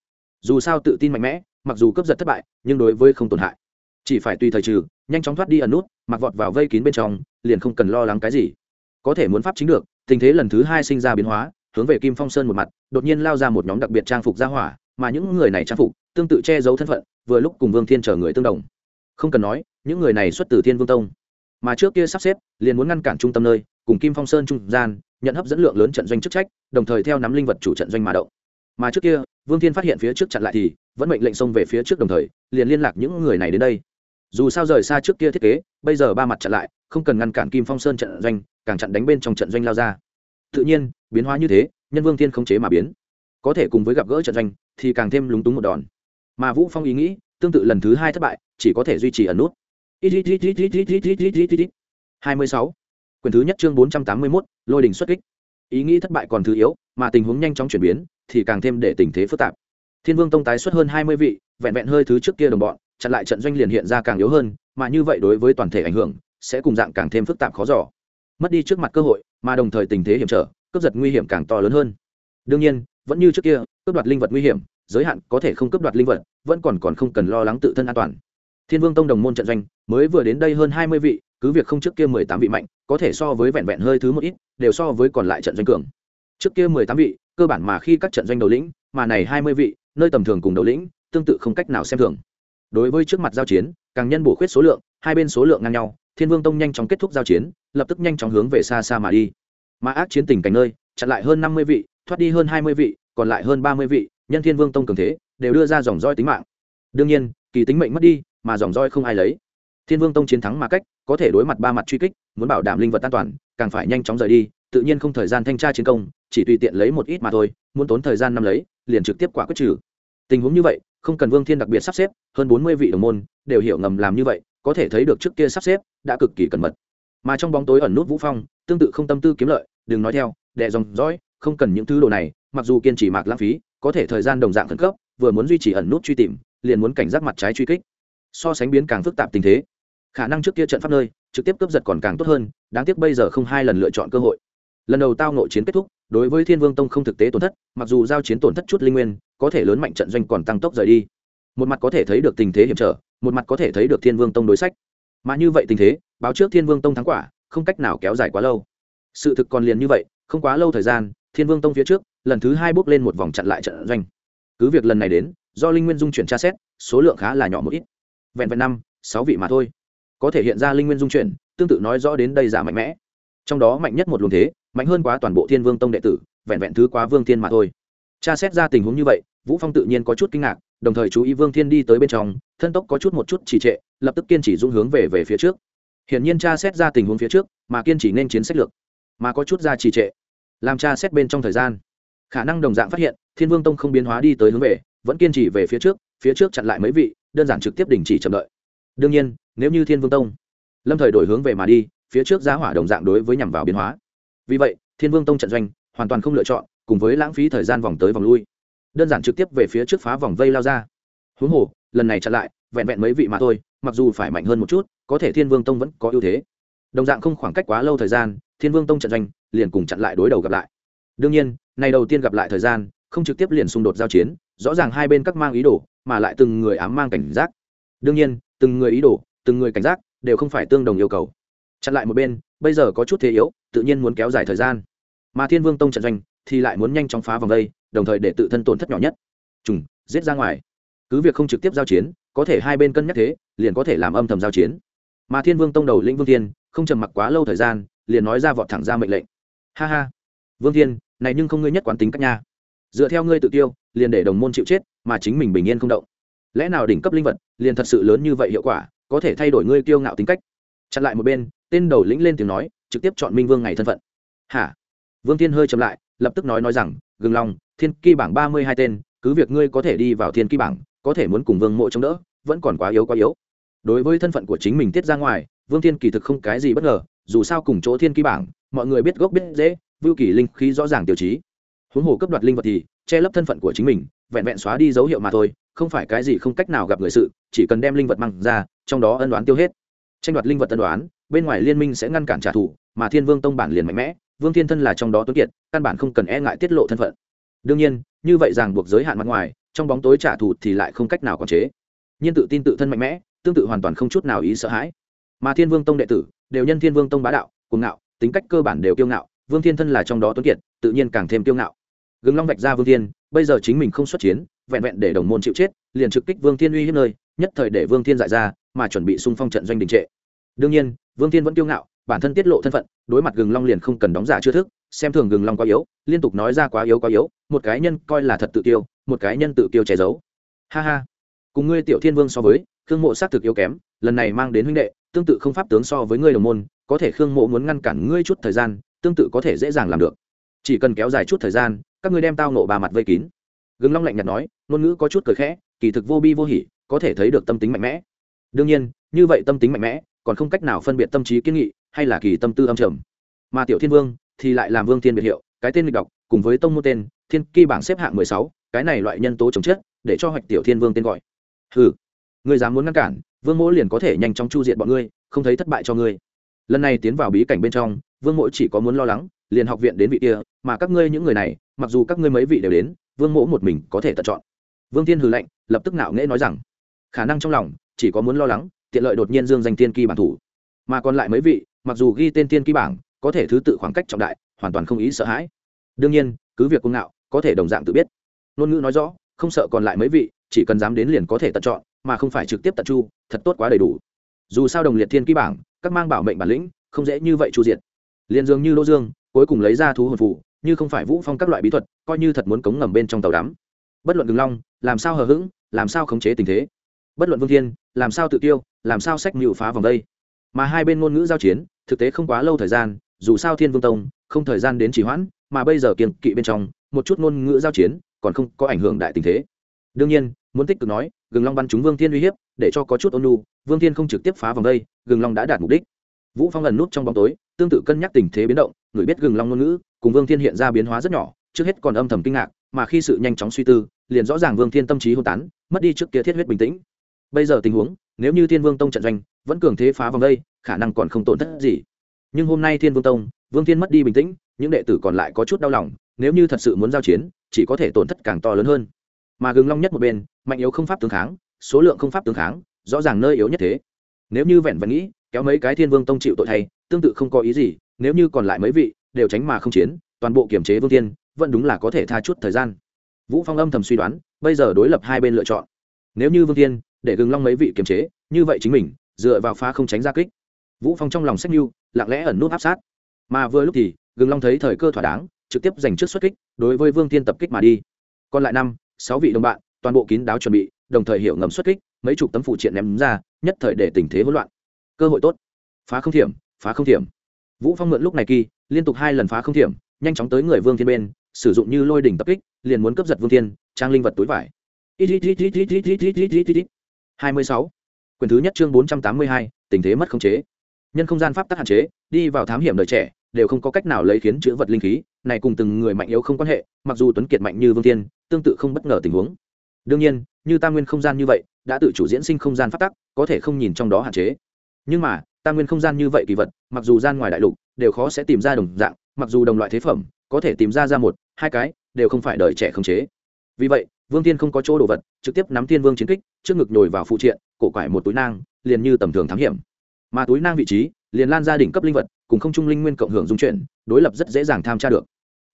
Speaker 1: Dù sao tự tin mạnh mẽ, mặc dù cướp giật thất bại, nhưng đối với không tổn hại. Chỉ phải tùy thời trừ nhanh chóng thoát đi ẩn nút, mặc vọt vào vây kín bên trong, liền không cần lo lắng cái gì. Có thể muốn pháp chính được, tình thế lần thứ hai sinh ra biến hóa, hướng về kim phong sơn một mặt, đột nhiên lao ra một nhóm đặc biệt trang phục ra hỏa, mà những người này trang phục, tương tự che giấu thân phận, vừa lúc cùng vương thiên chờ người tương đồng. Không cần nói, những người này xuất từ thiên vương tông. Mà trước kia sắp xếp, liền muốn ngăn cản trung tâm nơi, cùng kim phong sơn trung gian, nhận hấp dẫn lượng lớn trận doanh chức trách, đồng thời theo nắm linh vật chủ trận doanh mà động. Mà trước kia, vương thiên phát hiện phía trước chặn lại thì, vẫn mệnh lệnh xông về phía trước đồng thời, liền liên lạc những người này đến đây dù sao rời xa trước kia thiết kế bây giờ ba mặt chặn lại không cần ngăn cản kim phong sơn trận doanh càng chặn đánh bên trong trận doanh lao ra. Tự nhiên biến hóa như thế nhân vương thiên không chế mà biến. Có thể cùng với gặp gỡ trận doanh thì càng thêm lúng túng một đòn. Mà vũ phong ý nghĩ tương tự lần thứ hai thất bại chỉ có thể duy trì ẩn nút. Hai mươi sáu. Quyển thứ nhất chương 481, lôi đỉnh xuất kích. Ý nghĩ thất bại còn thứ yếu mà tình huống nhanh chóng chuyển biến thì càng thêm để tình thế phức tạp. Thiên vương tông tái xuất hơn hai mươi vị vẹn vẹn hơi thứ trước kia đồng bọn chặn lại trận doanh liền hiện ra càng yếu hơn, mà như vậy đối với toàn thể ảnh hưởng, sẽ cùng dạng càng thêm phức tạp khó giỏ mất đi trước mặt cơ hội, mà đồng thời tình thế hiểm trở, cướp giật nguy hiểm càng to lớn hơn. Đương nhiên, vẫn như trước kia, cướp đoạt linh vật nguy hiểm, giới hạn có thể không cướp đoạt linh vật, vẫn còn còn không cần lo lắng tự thân an toàn. Thiên vương tông đồng môn trận doanh, mới vừa đến đây hơn hai mươi vị, cứ việc không trước kia mười tám vị mạnh, có thể so với vẹn vẹn hơi thứ một ít, đều so với còn lại trận doanh cường. Trước kia mười tám vị, cơ bản mà khi các trận doanh đầu lĩnh, mà này hai mươi vị, nơi tầm thường cùng đầu lĩnh, tương tự không cách nào xem thường đối với trước mặt giao chiến, càng nhân bổ khuyết số lượng, hai bên số lượng ngang nhau, thiên vương tông nhanh chóng kết thúc giao chiến, lập tức nhanh chóng hướng về xa xa mà đi. Mà ác chiến tình cảnh nơi, chặn lại hơn năm mươi vị, thoát đi hơn hai mươi vị, còn lại hơn ba mươi vị, nhân thiên vương tông cường thế, đều đưa ra dòng roi tính mạng. Đương nhiên, kỳ tính mệnh mất đi, mà dòng roi không ai lấy. Thiên vương tông chiến thắng mà cách, có thể đối mặt ba mặt truy kích, muốn bảo đảm linh vật an toàn, càng phải nhanh chóng rời đi, tự nhiên không thời gian thanh tra chiến công, chỉ tùy tiện lấy một ít mà thôi, muốn tốn thời gian năm lấy, liền trực tiếp quả quyết trừ. Tình huống như vậy không cần vương thiên đặc biệt sắp xếp, hơn bốn mươi vị đồng môn đều hiểu ngầm làm như vậy, có thể thấy được trước kia sắp xếp đã cực kỳ cẩn mật. Mà trong bóng tối ẩn nút vũ phong, tương tự không tâm tư kiếm lợi, đừng nói theo đệ dòng dõi, không cần những thứ đồ này, mặc dù kiên trì mạc lãng phí, có thể thời gian đồng dạng khẩn cấp, vừa muốn duy trì ẩn nút truy tìm, liền muốn cảnh giác mặt trái truy kích. So sánh biến càng phức tạp tình thế, khả năng trước kia trận pháp nơi, trực tiếp cướp giật còn càng tốt hơn, đáng tiếc bây giờ không hai lần lựa chọn cơ hội. Lần đầu tao nội chiến kết thúc đối với thiên vương tông không thực tế tổn thất, mặc dù giao chiến tổn thất chút linh nguyên, có thể lớn mạnh trận doanh còn tăng tốc rời đi. Một mặt có thể thấy được tình thế hiểm trở, một mặt có thể thấy được thiên vương tông đối sách. Mà như vậy tình thế, báo trước thiên vương tông thắng quả, không cách nào kéo dài quá lâu. Sự thực còn liền như vậy, không quá lâu thời gian, thiên vương tông phía trước, lần thứ hai bước lên một vòng chặn lại trận doanh. Cứ việc lần này đến, do linh nguyên dung chuyển tra xét, số lượng khá là nhỏ một ít. Vẹn vẹn năm, sáu vị mà thôi. Có thể hiện ra linh nguyên dung chuyển, tương tự nói rõ đến đây giả mạnh mẽ. Trong đó mạnh nhất một luồng thế mạnh hơn quá toàn bộ thiên vương tông đệ tử, vẹn vẹn thứ quá vương thiên mà thôi. Tra xét ra tình huống như vậy, vũ phong tự nhiên có chút kinh ngạc, đồng thời chú ý vương thiên đi tới bên trong, thân tốc có chút một chút trì trệ, lập tức kiên trì dung hướng về về phía trước. Hiển nhiên tra xét ra tình huống phía trước, mà kiên trì nên chiến sách lược, mà có chút ra trì trệ, làm tra xét bên trong thời gian. Khả năng đồng dạng phát hiện, thiên vương tông không biến hóa đi tới hướng về, vẫn kiên trì về phía trước phía trước chặn lại mấy vị, đơn giản trực tiếp đình chỉ chậm đợi. Đương nhiên, nếu như thiên vương tông lâm thời đổi hướng về mà đi, phía trước giá hỏa đồng dạng đối với nhằm vào biến hóa vì vậy, thiên vương tông trận doanh hoàn toàn không lựa chọn, cùng với lãng phí thời gian vòng tới vòng lui. Đơn giản trực tiếp về phía trước phá vòng vây lao ra. Huống hồ, lần này chặn lại, vẹn vẹn mấy vị mà thôi, mặc dù phải mạnh hơn một chút, có thể thiên vương tông vẫn có ưu thế. Đồng dạng không khoảng cách quá lâu thời gian, thiên vương tông trận doanh liền cùng chặn lại đối đầu gặp lại. Đương nhiên này đầu tiên gặp lại thời gian, không trực tiếp liền xung đột giao chiến, rõ ràng hai bên các mang ý đồ, mà lại từng người ám mang cảnh giác. Đương nhiên, từng người ý đồ, từng người cảnh giác đều không phải tương đồng yêu cầu. Chặn lại một bên bây giờ có chút thế yếu, tự nhiên muốn kéo dài thời gian. Mà thiên vương tông trận doanh thì lại muốn nhanh chóng phá vòng đây, đồng thời để tự thân tổn thất nhỏ nhất. Trùng, giết ra ngoài. Cứ việc không trực tiếp giao chiến, có thể hai bên cân nhắc thế, liền có thể làm âm thầm giao chiến. Mà thiên vương tông đầu lĩnh vương thiên, không trầm mặc quá lâu thời gian, liền nói ra vọt thẳng ra mệnh lệnh. Ha ha. Vương thiên, này nhưng không ngươi nhất quán tính các nha. Dựa theo ngươi tự tiêu, liền để đồng môn chịu chết, mà chính mình bình yên không động. Lẽ nào đỉnh cấp linh vật liền thật sự lớn như vậy hiệu quả, có thể thay đổi ngươi kiêu ngạo tính cách? Chặn lại một bên tên đầu lĩnh lên tiếng nói, trực tiếp chọn minh vương ngày thân phận. Hả? Vương thiên hơi chậm lại, lập tức nói nói rằng, gừng long, thiên ki bảng ba mươi hai tên, cứ việc ngươi có thể đi vào thiên ki bảng, có thể muốn cùng vương mộ chống đỡ, vẫn còn quá yếu quá yếu. Đối với thân phận của chính mình tiết ra ngoài, vương thiên kỳ thực không cái gì bất ngờ, dù sao cùng chỗ thiên ki bảng, mọi người biết gốc biết dễ vưu kỳ linh khí rõ ràng tiêu chí. Huống hồ cấp đoạt linh vật thì, che lấp thân phận của chính mình, vẹn vẹn xóa đi dấu hiệu mà thôi, không phải cái gì không cách nào gặp người sự, chỉ cần đem linh vật mang ra, trong đó ân đoán tiêu hết. Tranh đoạt linh vật ân đoán bên ngoài liên minh sẽ ngăn cản trả thù, mà thiên vương tông bản liền mạnh mẽ, vương thiên thân là trong đó tuấn kiệt, căn bản không cần e ngại tiết lộ thân phận. Đương nhiên, như vậy ràng buộc giới hạn mặt ngoài, trong bóng tối trả thù thì lại không cách nào quản chế. Nhiên tự tin tự thân mạnh mẽ, tương tự hoàn toàn không chút nào ý sợ hãi. Mà thiên vương tông đệ tử, đều nhân thiên vương tông bá đạo, cuồng ngạo, tính cách cơ bản đều kiêu ngạo, vương thiên thân là trong đó tuấn kiệt, tự nhiên càng thêm kiêu ngạo. Gừng long vạch ra vương thiên, bây giờ chính mình không xuất chiến, vẹn vẹn để đồng môn chịu chết, liền trực kích vương thiên uy hiếp nơi, nhất thời để vương thiên giải ra, mà chuẩn bị xung phong trận doanh đình trệ đương nhiên, vương thiên vẫn kiêu ngạo, bản thân tiết lộ thân phận, đối mặt gừng long liền không cần đóng giả chưa thức, xem thường gừng long quá yếu, liên tục nói ra quá yếu quá yếu, một cái nhân coi là thật tự tiêu một cái nhân tự tiêu che giấu. Ha ha. Cùng ngươi tiểu thiên vương so với, khương mộ xác thực yếu kém, lần này mang đến huynh đệ, tương tự không pháp tướng so với ngươi đồng môn, có thể khương mộ muốn ngăn cản ngươi chút thời gian, tương tự có thể dễ dàng làm được. Chỉ cần kéo dài chút thời gian, các ngươi đem tao nộ ba mặt vây kín. Gừng long lạnh nhạt nói, ngôn ngữ có chút cười khẽ, kỳ thực vô bi vô hỉ, có thể thấy được tâm tính mạnh mẽ. Đương nhiên, như vậy tâm tính mạnh mẽ còn không cách nào phân biệt tâm trí kiên nghị hay là kỳ tâm tư âm trầm. Mà tiểu thiên vương thì lại làm vương thiên biệt hiệu, cái tên lịch đọc, cùng với tông môn tên, thiên kỳ bảng xếp hạng mười sáu, cái này loại nhân tố chống chết, để cho hoạch tiểu thiên vương tên gọi. Hừ, ngươi dám muốn ngăn cản, vương mỗ liền có thể nhanh chóng chu diện bọn ngươi, không thấy thất bại cho ngươi. Lần này tiến vào bí cảnh bên trong, vương mỗi chỉ có muốn lo lắng, liền học viện đến vị kia, mà các ngươi những người này, mặc dù các ngươi mấy vị đều đến, vương mỗ một mình có thể tận chọn. Vương thiên hừ lạnh, lập tức nạo nghễ nói rằng, khả năng trong lòng chỉ có muốn lo lắng tiện lợi đột nhiên dương danh tiên kỳ bản thủ. Mà còn lại mấy vị, mặc dù ghi tên tiên kỳ bảng, có thể thứ tự khoảng cách trọng đại, hoàn toàn không ý sợ hãi. Đương nhiên, cứ việc công ngạo, có thể đồng dạng tự biết. Ngôn ngữ nói rõ, không sợ còn lại mấy vị, chỉ cần dám đến liền có thể tận chọn, mà không phải trực tiếp tận chu, thật tốt quá đầy đủ. Dù sao đồng liệt thiên ký bảng, các mang bảo mệnh bản lĩnh, không dễ như vậy chu diệt. Liền dường như lô dương, cuối cùng lấy ra thú hồn phù, như không phải vũ phong các loại bí thuật, coi như thật muốn cống ngầm bên trong tàu đắm. Bất luận gừng long, làm sao hờ hững, làm sao khống chế tình thế? Bất luận vương thiên, làm sao tự tiêu làm sao sách mưu phá vòng đây? Mà hai bên ngôn ngữ giao chiến, thực tế không quá lâu thời gian, dù sao thiên vương tông, không thời gian đến trì hoãn, mà bây giờ kiềm kỵ bên trong, một chút ngôn ngữ giao chiến, còn không có ảnh hưởng đại tình thế. Đương nhiên, muốn tích cực nói, gừng long bắn chúng vương thiên uy hiếp, để cho có chút ôn lu vương thiên không trực tiếp phá vòng đây, gừng long đã đạt mục đích. Vũ phong lần nút trong bóng tối, tương tự cân nhắc tình thế biến động, người biết gừng long ngôn ngữ, cùng vương thiên hiện ra biến hóa rất nhỏ, trước hết còn âm thầm kinh ngạc, mà khi sự nhanh chóng suy tư, liền rõ ràng vương thiên tâm trí hôn tán, mất đi trước kia thiết huyết bình tĩnh. Bây giờ tình huống nếu như thiên vương tông trận doanh vẫn cường thế phá vòng đây, khả năng còn không tổn thất gì. Nhưng hôm nay thiên vương tông, vương thiên mất đi bình tĩnh, những đệ tử còn lại có chút đau lòng, nếu như thật sự muốn giao chiến, chỉ có thể tổn thất càng to lớn hơn. Mà gừng long nhất một bên, mạnh yếu không pháp tướng kháng, số lượng không pháp tướng kháng, rõ ràng nơi yếu nhất thế. Nếu như vẹn vẹn nghĩ, kéo mấy cái thiên vương tông chịu tội thay, tương tự không có ý gì, nếu như còn lại mấy vị, đều tránh mà không chiến, toàn bộ kiểm chế vương tiên vẫn đúng là có thể tha chút thời gian. Vũ phong âm thầm suy đoán, bây giờ đối lập hai bên lựa chọn. Nếu như vương tiên để gừng long mấy vị kiềm chế như vậy chính mình dựa vào phá không tránh ra kích vũ phong trong lòng sách mưu lặng lẽ ẩn nút áp sát mà vừa lúc thì gừng long thấy thời cơ thỏa đáng trực tiếp giành trước xuất kích đối với vương tiên tập kích mà đi còn lại năm sáu vị đồng bạn toàn bộ kín đáo chuẩn bị đồng thời hiểu ngầm xuất kích mấy chục tấm phụ triện ném ra nhất thời để tình thế hỗn loạn cơ hội tốt phá không thiểm phá không thiểm vũ phong mượn lúc này kỳ liên tục hai lần phá không thiểm nhanh chóng tới người vương thiên bên sử dụng như lôi đỉnh tập kích liền muốn cướp giật vương thiên trang linh vật túi vải hai mươi sáu. Quyền thứ nhất chương bốn trăm tám mươi hai, tình thế mất khống chế. Nhân không gian pháp tắc hạn chế, đi vào thám hiểm đời trẻ, đều không có cách nào lấy khiến chữ vật linh khí, này cùng từng người mạnh yếu không quan hệ, mặc dù tuấn kiệt mạnh như vương thiên tương tự không bất ngờ tình huống. Đương nhiên, như tam nguyên không gian như vậy, đã tự chủ diễn sinh không gian pháp tắc, có thể không nhìn trong đó hạn chế. Nhưng mà, tam nguyên không gian như vậy kỳ vật, mặc dù gian ngoài đại lục, đều khó sẽ tìm ra đồng dạng, mặc dù đồng loại thế phẩm, có thể tìm ra ra một, hai cái, đều không phải đời trẻ khống chế. Vì vậy vương tiên không có chỗ đồ vật, trực tiếp nắm thiên vương chiến kích, trước ngực nhồi vào phụ triện, cổ quải một túi nang, liền như tầm thường thám hiểm. Mà túi nang vị trí, liền lan ra đỉnh cấp linh vật, cùng không trung linh nguyên cộng hưởng dung chuyển, đối lập rất dễ dàng tham tra được.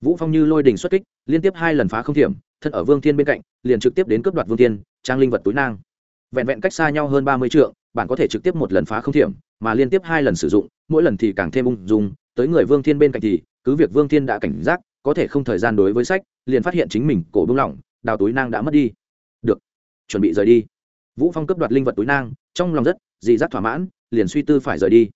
Speaker 1: Vũ phong như lôi đỉnh xuất kích, liên tiếp hai lần phá không thiểm, thân ở vương thiên bên cạnh, liền trực tiếp đến cướp đoạt vương thiên, trang linh vật túi nang. Vẹn vẹn cách xa nhau hơn ba mươi trượng, bạn có thể trực tiếp một lần phá không thiểm, mà liên tiếp hai lần sử dụng, mỗi lần thì càng thêm ung dung. Tới người vương thiên bên cạnh thì, cứ việc vương thiên đã cảnh giác, có thể không thời gian đối với sách, liền phát hiện chính mình cổ bung lỏng đào túi nang đã mất đi. Được, chuẩn bị rời đi. Vũ phong cấp đoạt linh vật túi nang, trong lòng rất dị giác thỏa mãn, liền suy tư phải rời đi.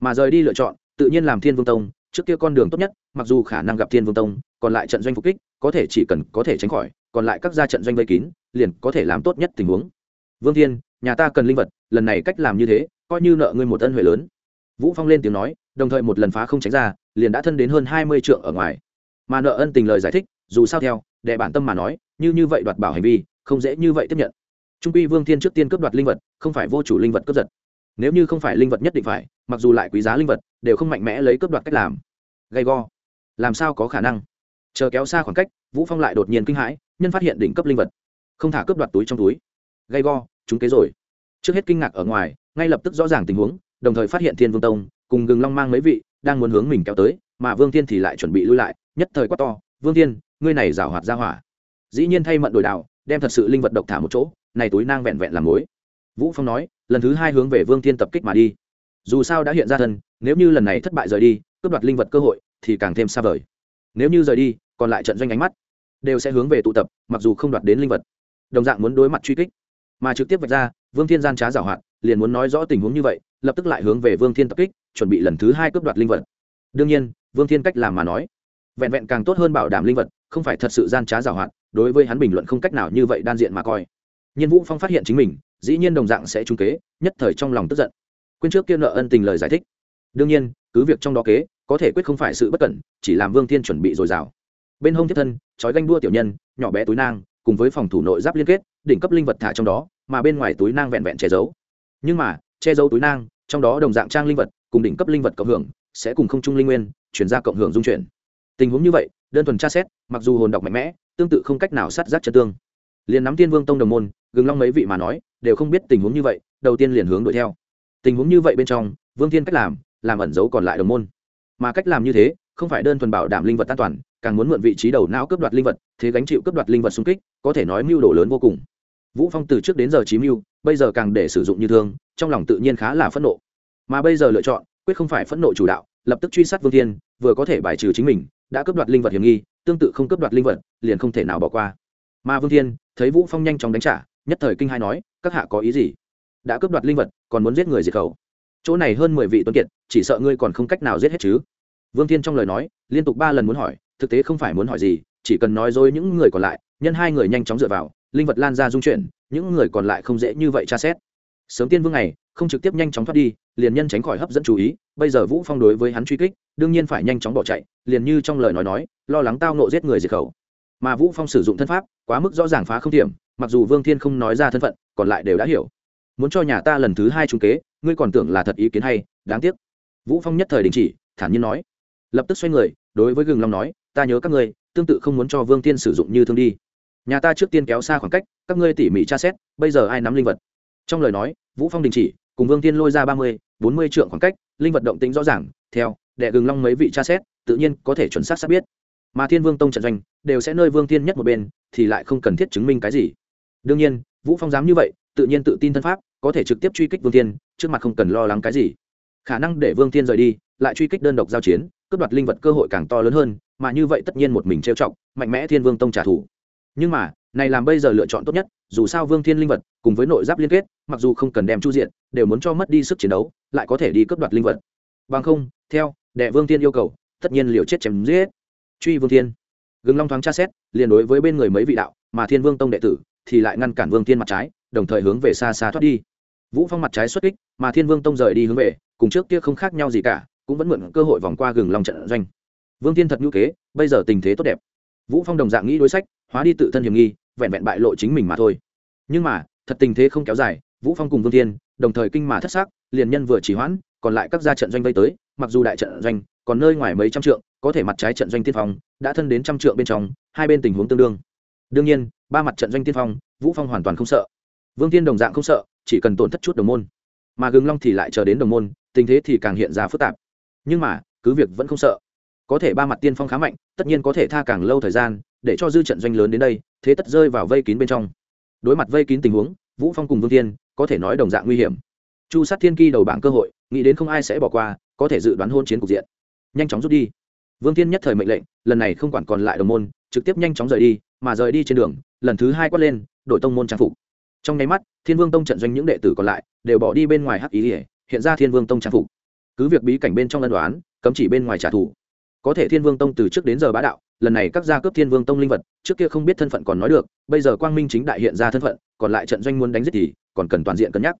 Speaker 1: Mà rời đi lựa chọn, tự nhiên làm thiên vương tông, trước kia con đường tốt nhất, mặc dù khả năng gặp thiên vương tông, còn lại trận doanh phục kích, có thể chỉ cần có thể tránh khỏi, còn lại các gia trận doanh vây kín, liền có thể làm tốt nhất tình huống. Vương thiên, nhà ta cần linh vật, lần này cách làm như thế, coi như nợ ngươi một ân huệ lớn. Vũ phong lên tiếng nói, đồng thời một lần phá không tránh ra, liền đã thân đến hơn hai mươi trượng ở ngoài. Mà nợ ân tình lời giải thích, dù sao theo đệ bản tâm mà nói như như vậy đoạt bảo hành vi, không dễ như vậy tiếp nhận. Trung quy vương thiên trước tiên cướp đoạt linh vật, không phải vô chủ linh vật cướp giật. Nếu như không phải linh vật nhất định phải, mặc dù lại quý giá linh vật, đều không mạnh mẽ lấy cướp đoạt cách làm. Gay go. Làm sao có khả năng? Chờ kéo xa khoảng cách, vũ phong lại đột nhiên kinh hãi, nhân phát hiện đỉnh cấp linh vật. Không thả cướp đoạt túi trong túi. Gay go, chúng kế rồi. Trước hết kinh ngạc ở ngoài, ngay lập tức rõ ràng tình huống, đồng thời phát hiện thiên vương tông, cùng gừng long mang mấy vị, đang muốn hướng mình kéo tới, mà vương thiên thì lại chuẩn bị lui lại, nhất thời quát to, vương thiên, ngươi này giảo hoạt ra hỏa dĩ nhiên thay mận đổi đạo đem thật sự linh vật độc thả một chỗ, này túi nang vẹn vẹn làm mối vũ phong nói, lần thứ hai hướng về vương thiên tập kích mà đi. Dù sao đã hiện ra thân, nếu như lần này thất bại rời đi, cướp đoạt linh vật cơ hội thì càng thêm xa vời. Nếu như rời đi, còn lại trận doanh ánh mắt đều sẽ hướng về tụ tập, mặc dù không đoạt đến linh vật. Đồng dạng muốn đối mặt truy kích, mà trực tiếp vạch ra, vương thiên gian trá giảo hoạt, liền muốn nói rõ tình huống như vậy, lập tức lại hướng về vương thiên tập kích, chuẩn bị lần thứ hai cướp đoạt linh vật. Đương nhiên, vương thiên cách làm mà nói, vẹn vẹn càng tốt hơn bảo đảm linh vật, không phải thật sự gian trá giảo hoạt đối với hắn bình luận không cách nào như vậy đan diện mà coi. Nhiên vũ phong phát hiện chính mình, dĩ nhiên đồng dạng sẽ trung kế, nhất thời trong lòng tức giận. Quên trước kia nợ ân tình lời giải thích. Đương nhiên, cứ việc trong đó kế, có thể quyết không phải sự bất cẩn, chỉ làm vương thiên chuẩn bị dồi dào. Bên hông thiết thân, trói ganh đua tiểu nhân, nhỏ bé túi nang, cùng với phòng thủ nội giáp liên kết, đỉnh cấp linh vật thả trong đó, mà bên ngoài túi nang vẹn vẹn che giấu. Nhưng mà, che giấu túi nang, trong đó đồng dạng trang linh vật, cùng đỉnh cấp linh vật cộng hưởng, sẽ cùng không trung linh nguyên, chuyển ra cộng hưởng dung chuyển. Tình huống như vậy, đơn thuần tra xét, mặc dù hồn đọc mạnh mẽ tương tự không cách nào sát giác chân tương. Liền nắm tiên vương tông đồng môn, gừng long mấy vị mà nói, đều không biết tình huống như vậy, đầu tiên liền hướng đuổi theo. Tình huống như vậy bên trong, vương thiên cách làm làm ẩn giấu còn lại đồng môn. Mà cách làm như thế, không phải đơn thuần bảo đảm linh vật an toàn, càng muốn mượn vị trí đầu não cướp đoạt linh vật, thế gánh chịu cướp đoạt linh vật xung kích, có thể nói mưu đồ lớn vô cùng. Vũ phong từ trước đến giờ chí mưu, bây giờ càng để sử dụng như thương, trong lòng tự nhiên khá là phẫn nộ. Mà bây giờ lựa chọn, quyết không phải phẫn nộ chủ đạo, lập tức truy sát vương thiên, vừa có thể bài trừ chính mình, đã cướp đoạt linh vật hiểm nghi tương tự không cướp đoạt linh vật, liền không thể nào bỏ qua. Mà vương thiên, thấy vũ phong nhanh chóng đánh trả, nhất thời kinh hai nói, các hạ có ý gì? Đã cướp đoạt linh vật, còn muốn giết người diệt khẩu. Chỗ này hơn mười vị tuấn kiệt, chỉ sợ ngươi còn không cách nào giết hết chứ. Vương thiên trong lời nói, liên tục ba lần muốn hỏi, thực tế không phải muốn hỏi gì, chỉ cần nói dối những người còn lại, nhân hai người nhanh chóng dựa vào, linh vật lan ra dung chuyển, những người còn lại không dễ như vậy tra xét. Sớm tiên vương này, không trực tiếp nhanh chóng thoát đi liền nhân tránh khỏi hấp dẫn chú ý, bây giờ vũ phong đối với hắn truy kích, đương nhiên phải nhanh chóng bỏ chạy, liền như trong lời nói nói, lo lắng tao nộ giết người diệt khẩu. Mà vũ phong sử dụng thân pháp, quá mức rõ ràng phá không điểm, mặc dù vương thiên không nói ra thân phận, còn lại đều đã hiểu. Muốn cho nhà ta lần thứ hai trúng kế, ngươi còn tưởng là thật ý kiến hay, đáng tiếc. Vũ phong nhất thời đình chỉ, thản nhiên nói. Lập tức xoay người, đối với gừng long nói, ta nhớ các ngươi, tương tự không muốn cho vương tiên sử dụng như thương đi. Nhà ta trước tiên kéo xa khoảng cách, các ngươi tỉ mỉ tra xét, bây giờ ai nắm linh vật? Trong lời nói, vũ phong đình chỉ cùng vương tiên lôi ra ba mươi, bốn mươi trượng khoảng cách, linh vật động tính rõ ràng, theo, đệ gừng long mấy vị tra xét, tự nhiên có thể chuẩn xác xác biết. Mà thiên vương tông trận doanh, đều sẽ nơi vương tiên nhất một bên, thì lại không cần thiết chứng minh cái gì. Đương nhiên, vũ phong dám như vậy, tự nhiên tự tin thân pháp, có thể trực tiếp truy kích vương tiên trước mặt không cần lo lắng cái gì. Khả năng để vương tiên rời đi, lại truy kích đơn độc giao chiến, cướp đoạt linh vật cơ hội càng to lớn hơn, mà như vậy tất nhiên một mình trêu chọc, mạnh mẽ thiên vương tông trả thù. Nhưng mà này làm bây giờ lựa chọn tốt nhất, dù sao vương thiên linh vật cùng với nội giáp liên kết, mặc dù không cần đem chu diện, đều muốn cho mất đi sức chiến đấu, lại có thể đi cướp đoạt linh vật. Bằng không, theo đệ vương thiên yêu cầu, tất nhiên liều chết chém giết. Truy vương thiên. Gừng long thoáng tra xét, liền đối với bên người mấy vị đạo, mà thiên vương tông đệ tử thì lại ngăn cản vương thiên mặt trái, đồng thời hướng về xa xa thoát đi. Vũ phong mặt trái xuất kích, mà thiên vương tông rời đi hướng về, cùng trước kia không khác nhau gì cả, cũng vẫn mượn cơ hội vòng qua gừng long trận doanh. Vương thiên thật ngữ kế, bây giờ tình thế tốt đẹp vũ phong đồng dạng nghĩ đối sách, hóa đi tự thân hiểm nghi, vẹn vẹn bại lộ chính mình mà thôi. Nhưng mà, thật tình thế không kéo dài, vũ phong cùng vương thiên, đồng thời kinh mà thất xác liền nhân vừa chỉ hoãn, còn lại các gia trận doanh vây tới, mặc dù đại trận doanh, còn nơi ngoài mấy trăm trượng, có thể mặt trái trận doanh tiên phong, đã thân đến trăm trượng bên trong, hai bên tình huống tương đương. Đương nhiên, ba mặt trận doanh tiên phong, vũ phong hoàn toàn không sợ. Vương thiên đồng dạng không sợ, chỉ cần tổn thất chút đồng môn. Mà gừng long thì lại chờ đến đồng môn, tình thế thì càng hiện ra phức tạp. Nhưng mà, cứ việc vẫn không sợ có thể ba mặt tiên phong khá mạnh tất nhiên có thể tha càng lâu thời gian để cho dư trận doanh lớn đến đây thế tất rơi vào vây kín bên trong. Đối mặt vây kín tình huống vũ phong cùng vương tiên, có thể nói đồng dạng nguy hiểm. Chu sát thiên kỳ đầu bảng cơ hội nghĩ đến không ai sẽ bỏ qua có thể dự đoán hôn chiến cục diện. Nhanh chóng rút đi. Vương tiên nhất thời mệnh lệnh lần này không quản còn lại đồng môn trực tiếp nhanh chóng rời đi mà rời đi trên đường lần thứ hai quát lên đội tông môn trang phục. Trong nháy mắt thiên vương tông trận doanh những đệ tử còn lại đều bỏ đi bên ngoài hắc ý ỉa hiện ra thiên vương tông trang phục. Cứ việc bí cảnh bên trong lân đoán cấm chỉ bên ngoài trả thù có thể thiên vương tông từ trước đến giờ bá đạo, lần này các gia cướp thiên vương tông linh vật, trước kia không biết thân phận còn nói được, bây giờ quang minh chính đại hiện ra thân phận, còn lại trận doanh muốn đánh giết thì, còn cần toàn diện cân nhắc.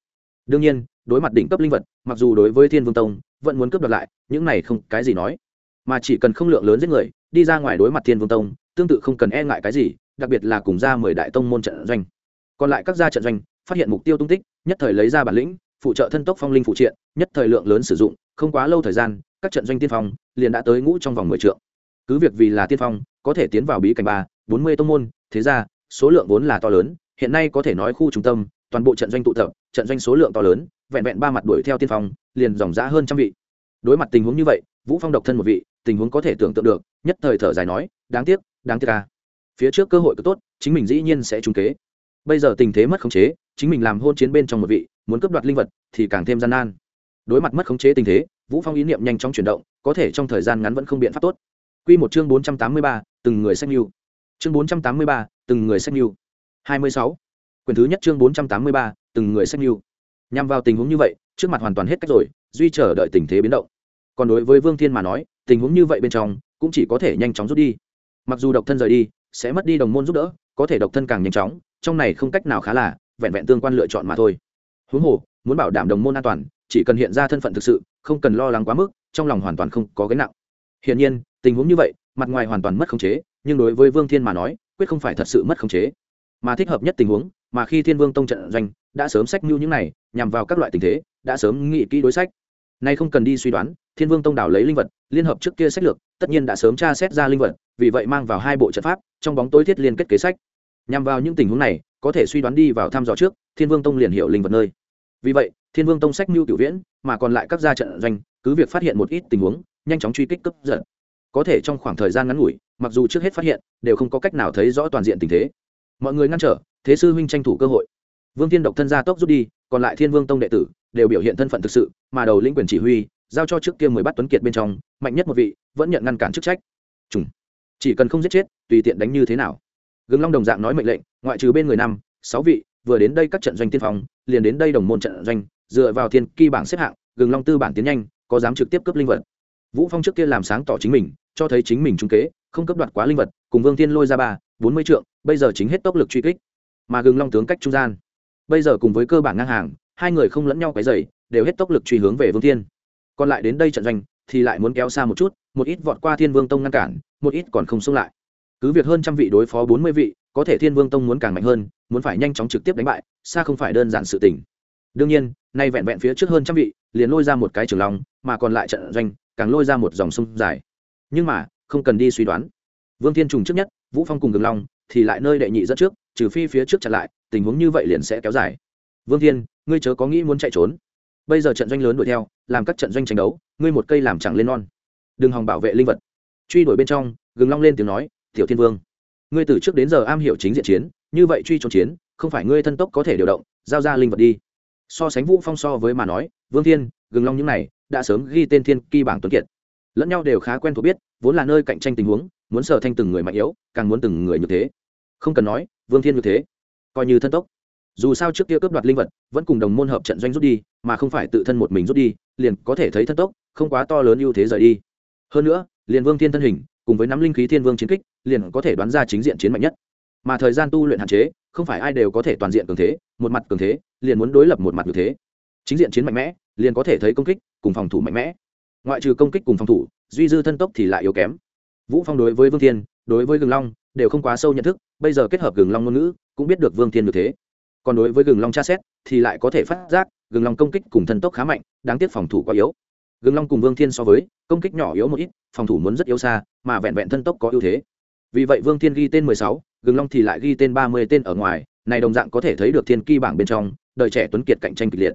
Speaker 1: Đương nhiên, đối mặt đỉnh cấp linh vật, mặc dù đối với thiên vương tông, vẫn muốn cướp đoạt lại, những này không cái gì nói. Mà chỉ cần không lượng lớn giết người, đi ra ngoài đối mặt thiên vương tông, tương tự không cần e ngại cái gì, đặc biệt là cùng ra mười đại tông môn trận doanh. Còn lại các gia trận doanh, phát hiện mục tiêu tung tích, nhất thời lấy ra bản lĩnh, phụ trợ thân tốc phong linh phụ triện, nhất thời lượng lớn sử dụng không quá lâu thời gian, các trận doanh tiên phong liền đã tới ngũ trong vòng mười trượng. Cứ việc vì là tiên phong, có thể tiến vào bí cảnh ba, bốn mươi tông môn, thế ra, số lượng vốn là to lớn, hiện nay có thể nói khu trung tâm, toàn bộ trận doanh tụ tập, trận doanh số lượng to lớn, vẹn vẹn ba mặt đuổi theo tiên phong, liền dòng giã hơn trăm vị. Đối mặt tình huống như vậy, vũ phong độc thân một vị, tình huống có thể tưởng tượng được, nhất thời thở dài nói, đáng tiếc đáng tiếc ca phía trước cơ hội cứ tốt, chính mình dĩ nhiên sẽ trúng kế. Bây giờ tình thế mất khống chế, chính mình làm hôn chiến bên trong một vị, muốn cướp đoạt linh vật thì càng thêm gian nan đối mặt mất khống chế tình thế vũ phong ý niệm nhanh chóng chuyển động có thể trong thời gian ngắn vẫn không biện pháp tốt. Quy một chương 483, từng người sách lưu chương 483, từng người sách lưu 26. quyển thứ nhất chương 483, từng người sách lưu nhằm vào tình huống như vậy trước mặt hoàn toàn hết cách rồi duy chờ đợi tình thế biến động. Còn đối với vương thiên mà nói tình huống như vậy bên trong cũng chỉ có thể nhanh chóng rút đi. Mặc dù độc thân rời đi sẽ mất đi đồng môn giúp đỡ có thể độc thân càng nhanh chóng trong này không cách nào khá là vẹn vẹn tương quan lựa chọn mà thôi. Huống hồ muốn bảo đảm đồng môn an toàn chỉ cần hiện ra thân phận thực sự, không cần lo lắng quá mức, trong lòng hoàn toàn không có gánh nặng. Hiển nhiên, tình huống như vậy, mặt ngoài hoàn toàn mất khống chế, nhưng đối với vương thiên mà nói, quyết không phải thật sự mất khống chế. Mà thích hợp nhất tình huống, mà khi thiên vương tông trận doanh đã sớm sách mưu những này, nhằm vào các loại tình thế, đã sớm nghị kỹ đối sách. Nay không cần đi suy đoán, thiên vương tông đảo lấy linh vật, liên hợp trước kia sách lược, tất nhiên đã sớm tra xét ra linh vật, vì vậy mang vào hai bộ trận pháp, trong bóng tối thiết liên kết kế sách. Nhằm vào những tình huống này, có thể suy đoán đi vào thăm dò trước, thiên vương tông liền hiệu linh vật nơi. Vì vậy thiên vương tông sách mưu cựu viễn, mà còn lại các gia trận doanh, cứ việc phát hiện một ít tình huống, nhanh chóng truy kích cấp giận. Có thể trong khoảng thời gian ngắn ngủi, mặc dù trước hết phát hiện, đều không có cách nào thấy rõ toàn diện tình thế. Mọi người ngăn trở, thế sư huynh tranh thủ cơ hội. Vương thiên độc thân gia tốc rút đi, còn lại thiên vương tông đệ tử, đều biểu hiện thân phận thực sự, mà đầu lĩnh quyền chỉ huy, giao cho trước kia mười bắt tuấn kiệt bên trong, mạnh nhất một vị, vẫn nhận ngăn cản chức trách. Trùng. chỉ cần không giết chết, tùy tiện đánh như thế nào. Gừng long đồng dạng nói mệnh lệnh, ngoại trừ bên người năm, sáu vị, vừa đến đây các trận doanh tiên phong, liền đến đây đồng môn trận doanh dựa vào thiên kỳ bảng xếp hạng, gừng long tư bản tiến nhanh, có dám trực tiếp cướp linh vật. Vũ phong trước kia làm sáng tỏ chính mình, cho thấy chính mình trung kế, không cấp đoạt quá linh vật, cùng vương thiên lôi ra ba, bốn mươi trượng, bây giờ chính hết tốc lực truy kích. Mà gừng long tướng cách trung gian. Bây giờ cùng với cơ bản ngang hàng, hai người không lẫn nhau cái dày đều hết tốc lực truy hướng về vương thiên. Còn lại đến đây trận doanh, thì lại muốn kéo xa một chút, một ít vọt qua thiên vương tông ngăn cản, một ít còn không xông lại. Cứ việc hơn trăm vị đối phó bốn mươi vị, có thể thiên vương tông muốn càng mạnh hơn, muốn phải nhanh chóng trực tiếp đánh bại, xa không phải đơn giản sự tình. Đương nhiên nay vẹn vẹn phía trước hơn trăm vị, liền lôi ra một cái trường long, mà còn lại trận doanh, càng lôi ra một dòng sông dài. Nhưng mà, không cần đi suy đoán. Vương thiên trùng trước nhất, vũ phong cùng gừng long, thì lại nơi đệ nhị dẫn trước, trừ phi phía trước chặn lại, tình huống như vậy liền sẽ kéo dài. Vương thiên, ngươi chớ có nghĩ muốn chạy trốn. Bây giờ trận doanh lớn đuổi theo, làm các trận doanh tranh đấu, ngươi một cây làm chẳng lên non. Đừng hòng bảo vệ linh vật. Truy đuổi bên trong gừng long lên tiếng nói, tiểu thiên vương, ngươi từ trước đến giờ am hiểu chính diện chiến, như vậy truy trốn chiến, không phải ngươi thân tốc có thể điều động, giao ra linh vật đi so sánh vũ phong so với mà nói, vương thiên, gừng long những này, đã sớm ghi tên thiên kỳ bảng tuấn kiệt. Lẫn nhau đều khá quen thuộc biết, vốn là nơi cạnh tranh tình huống, muốn sở thanh từng người mạnh yếu, càng muốn từng người như thế. Không cần nói, vương thiên như thế, coi như thân tốc. Dù sao trước kia cướp đoạt linh vật, vẫn cùng đồng môn hợp trận doanh rút đi, mà không phải tự thân một mình rút đi, liền có thể thấy thân tốc, không quá to lớn ưu thế rời đi. Hơn nữa, liền vương thiên thân hình, cùng với nắm linh khí thiên vương chiến kích, liền có thể đoán ra chính diện chiến mạnh nhất. Mà thời gian tu luyện hạn chế, không phải ai đều có thể toàn diện cường thế, một mặt cường thế liền muốn đối lập một mặt như thế. Chính diện chiến mạnh mẽ, liền có thể thấy công kích cùng phòng thủ mạnh mẽ. Ngoại trừ công kích cùng phòng thủ, duy dư thân tốc thì lại yếu kém. Vũ phong đối với vương thiên, đối với gừng long đều không quá sâu nhận thức, bây giờ kết hợp gừng long ngôn ngữ, cũng biết được vương thiên như thế. Còn đối với gừng long tra xét, thì lại có thể phát giác gừng long công kích cùng thân tốc khá mạnh, đáng tiếc phòng thủ quá yếu. Gừng long cùng vương thiên so với, công kích nhỏ yếu một ít, phòng thủ muốn rất yếu xa, mà vẹn vẹn thân tốc có ưu thế. Vì vậy vương thiên ghi tên mười sáu, gừng long thì lại ghi tên ba mươi tên ở ngoài, này đồng dạng có thể thấy được thiên kỳ bảng bên trong đời trẻ tuấn kiệt cạnh tranh kịch liệt.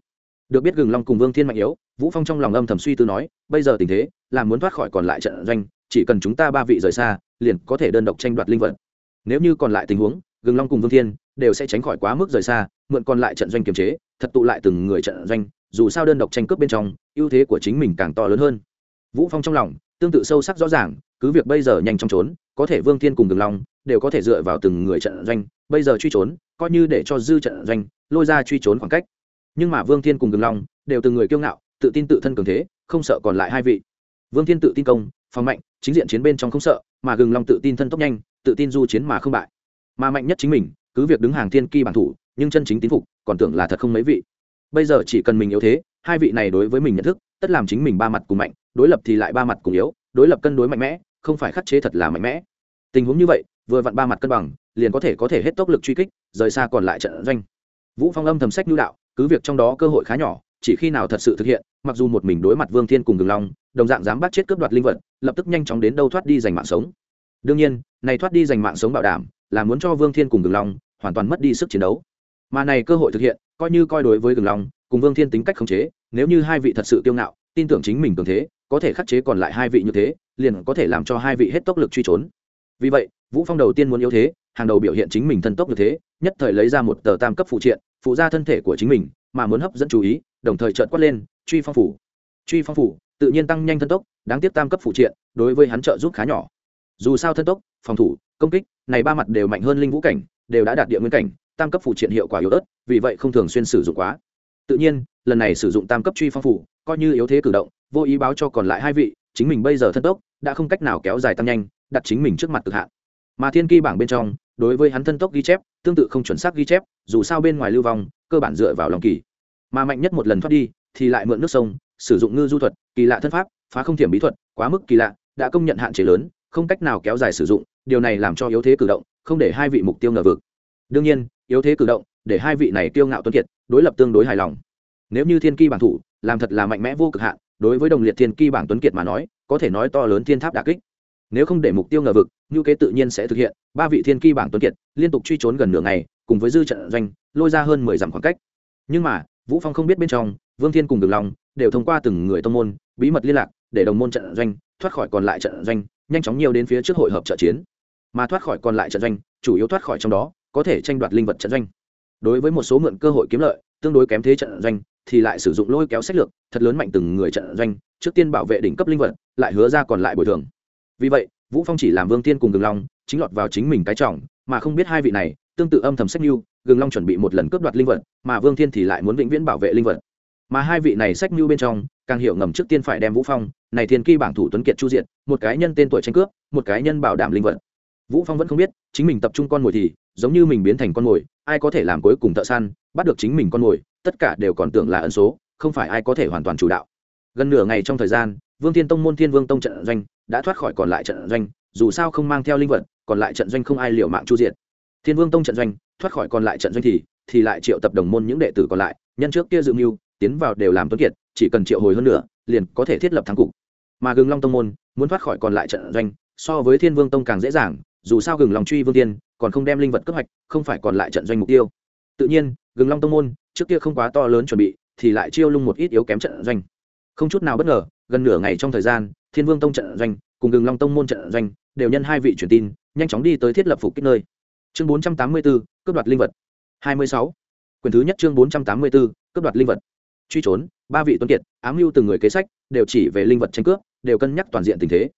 Speaker 1: Được biết gừng long cùng vương thiên mạnh yếu, vũ phong trong lòng âm thầm suy tư nói, bây giờ tình thế, là muốn thoát khỏi còn lại trận doanh, chỉ cần chúng ta ba vị rời xa, liền có thể đơn độc tranh đoạt linh vật. Nếu như còn lại tình huống, gừng long cùng vương thiên đều sẽ tránh khỏi quá mức rời xa, mượn còn lại trận doanh kiềm chế, thật tụ lại từng người trận doanh, dù sao đơn độc tranh cướp bên trong, ưu thế của chính mình càng to lớn hơn. Vũ phong trong lòng tương tự sâu sắc rõ ràng cứ việc bây giờ nhanh chóng trốn, có thể vương thiên cùng đường long đều có thể dựa vào từng người trận doanh, bây giờ truy trốn, coi như để cho dư trận doanh lôi ra truy trốn khoảng cách. Nhưng mà vương thiên cùng đường long đều từng người kiêu ngạo, tự tin tự thân cường thế, không sợ còn lại hai vị. Vương thiên tự tin công, phòng mạnh, chính diện chiến bên trong không sợ, mà gừng long tự tin thân tốc nhanh, tự tin du chiến mà không bại. Mà mạnh nhất chính mình, cứ việc đứng hàng thiên kỳ bản thủ, nhưng chân chính tín phục, còn tưởng là thật không mấy vị. Bây giờ chỉ cần mình yếu thế, hai vị này đối với mình nhận thức, tất làm chính mình ba mặt cùng mạnh, đối lập thì lại ba mặt cùng yếu, đối lập cân đối mạnh mẽ không phải khắc chế thật là mạnh mẽ. Tình huống như vậy, vừa vặn ba mặt cân bằng, liền có thể có thể hết tốc lực truy kích, rời xa còn lại trận doanh. Vũ phong âm thầm sách nhu đạo, cứ việc trong đó cơ hội khá nhỏ, chỉ khi nào thật sự thực hiện, mặc dù một mình đối mặt vương thiên cùng đường long, đồng dạng dám bắt chết cướp đoạt linh vật, lập tức nhanh chóng đến đâu thoát đi giành mạng sống. Đương nhiên, này thoát đi giành mạng sống bảo đảm, là muốn cho vương thiên cùng đường long hoàn toàn mất đi sức chiến đấu. Mà này cơ hội thực hiện, coi như coi đối với đường long, cùng vương thiên tính cách khống chế, nếu như hai vị thật sự kiêu ngạo, tin tưởng chính mình cường thế, có thể khắc chế còn lại hai vị như thế liền có thể làm cho hai vị hết tốc lực truy trốn. Vì vậy, vũ phong đầu tiên muốn yếu thế, hàng đầu biểu hiện chính mình thân tốc như thế, nhất thời lấy ra một tờ tam cấp phụ triện, phụ ra thân thể của chính mình, mà muốn hấp dẫn chú ý, đồng thời trợn quát lên, truy phong phủ. Truy phong phủ, tự nhiên tăng nhanh thân tốc, đáng tiếc tam cấp phụ triện, đối với hắn trợ giúp khá nhỏ. Dù sao thân tốc, phòng thủ, công kích, này ba mặt đều mạnh hơn linh vũ cảnh, đều đã đạt địa nguyên cảnh, tam cấp phụ triện hiệu quả yếu ớt, vì vậy không thường xuyên sử dụng quá. Tự nhiên, lần này sử dụng tam cấp truy phong phủ, coi như yếu thế cử động, vô ý báo cho còn lại hai vị chính mình bây giờ thân tốc, đã không cách nào kéo dài tăng nhanh, đặt chính mình trước mặt cực hạn. Mà thiên kỳ bảng bên trong, đối với hắn thân tốc ghi chép, tương tự không chuẩn xác ghi chép, dù sao bên ngoài lưu vong, cơ bản dựa vào lòng kỳ. Mà mạnh nhất một lần thoát đi, thì lại mượn nước sông, sử dụng ngư du thuật, kỳ lạ thân pháp, phá không thiểm bí thuật, quá mức kỳ lạ, đã công nhận hạn chế lớn, không cách nào kéo dài sử dụng, điều này làm cho yếu thế cử động, không để hai vị mục tiêu ngờ vực. Đương nhiên, yếu thế cử động, để hai vị này tiêu ngạo tuân kiệt, đối lập tương đối hài lòng. Nếu như thiên kỳ bản thủ, làm thật là mạnh mẽ vô cực hạn đối với đồng liệt thiên kỳ bảng tuấn kiệt mà nói, có thể nói to lớn thiên tháp đà kích. Nếu không để mục tiêu ngờ vực, như kế tự nhiên sẽ thực hiện, ba vị thiên kỳ bảng tuấn kiệt liên tục truy trốn gần nửa ngày, cùng với dư trận doanh, lôi ra hơn mười dặm khoảng cách. Nhưng mà, vũ phong không biết bên trong, vương thiên cùng đường long đều thông qua từng người tông môn, bí mật liên lạc, để đồng môn trận doanh thoát khỏi còn lại trận doanh, nhanh chóng nhiều đến phía trước hội hợp trợ chiến. Mà thoát khỏi còn lại trận doanh, chủ yếu thoát khỏi trong đó, có thể tranh đoạt linh vật trận doanh. Đối với một số mượn cơ hội kiếm lợi, tương đối kém thế trận doanh thì lại sử dụng lôi kéo sách lược, thật lớn mạnh từng người trận doanh, trước tiên bảo vệ đỉnh cấp linh vật, lại hứa ra còn lại bồi thường. Vì vậy, vũ phong chỉ làm vương tiên cùng gừng long, chính lọt vào chính mình cái trọng, mà không biết hai vị này, tương tự âm thầm sách mưu, gừng long chuẩn bị một lần cướp đoạt linh vật, mà vương thiên thì lại muốn vĩnh viễn bảo vệ linh vật. Mà hai vị này sách mưu bên trong, càng hiểu ngầm trước tiên phải đem vũ phong, này thiên kỳ bảng thủ tuấn kiệt chu diện một cái nhân tên tuổi tranh cướp, một cái nhân bảo đảm linh vật. Vũ phong vẫn không biết, chính mình tập trung con mồi thì, giống như mình biến thành con mồi, ai có thể làm cuối cùng thợ săn, bắt được chính mình con mồi tất cả đều còn tưởng là ẩn số, không phải ai có thể hoàn toàn chủ đạo. Gần nửa ngày trong thời gian, vương thiên tông môn thiên vương tông trận doanh đã thoát khỏi còn lại trận doanh, dù sao không mang theo linh vật, còn lại trận doanh không ai liều mạng chu diện thiên vương tông trận doanh thoát khỏi còn lại trận doanh thì thì lại triệu tập đồng môn những đệ tử còn lại, nhân trước kia dự mưu, tiến vào đều làm tuấn kiệt, chỉ cần triệu hồi hơn nữa liền có thể thiết lập thắng cục. Mà gừng long tông môn muốn thoát khỏi còn lại trận doanh, so với thiên vương tông càng dễ dàng, dù sao gừng Long truy vương tiên còn không đem linh vật cấp hoạch, không phải còn lại trận doanh mục tiêu. Tự nhiên, gừng long tông môn trước kia không quá to lớn chuẩn bị, thì lại chiêu lung một ít yếu kém trận doanh. Không chút nào bất ngờ, gần nửa ngày trong thời gian, thiên vương tông trận doanh cùng gừng long tông môn trận doanh đều nhân hai vị truyền tin, nhanh chóng đi tới thiết lập phục kích nơi. Chương bốn trăm tám mươi bốn cướp đoạt linh vật. hai mươi sáu. Quyền thứ nhất chương bốn trăm tám mươi bốn cướp đoạt linh vật. Truy trốn, ba vị tuấn kiệt, ám mưu từng người kế sách, đều chỉ về linh vật tranh cướp, đều cân nhắc toàn diện tình thế.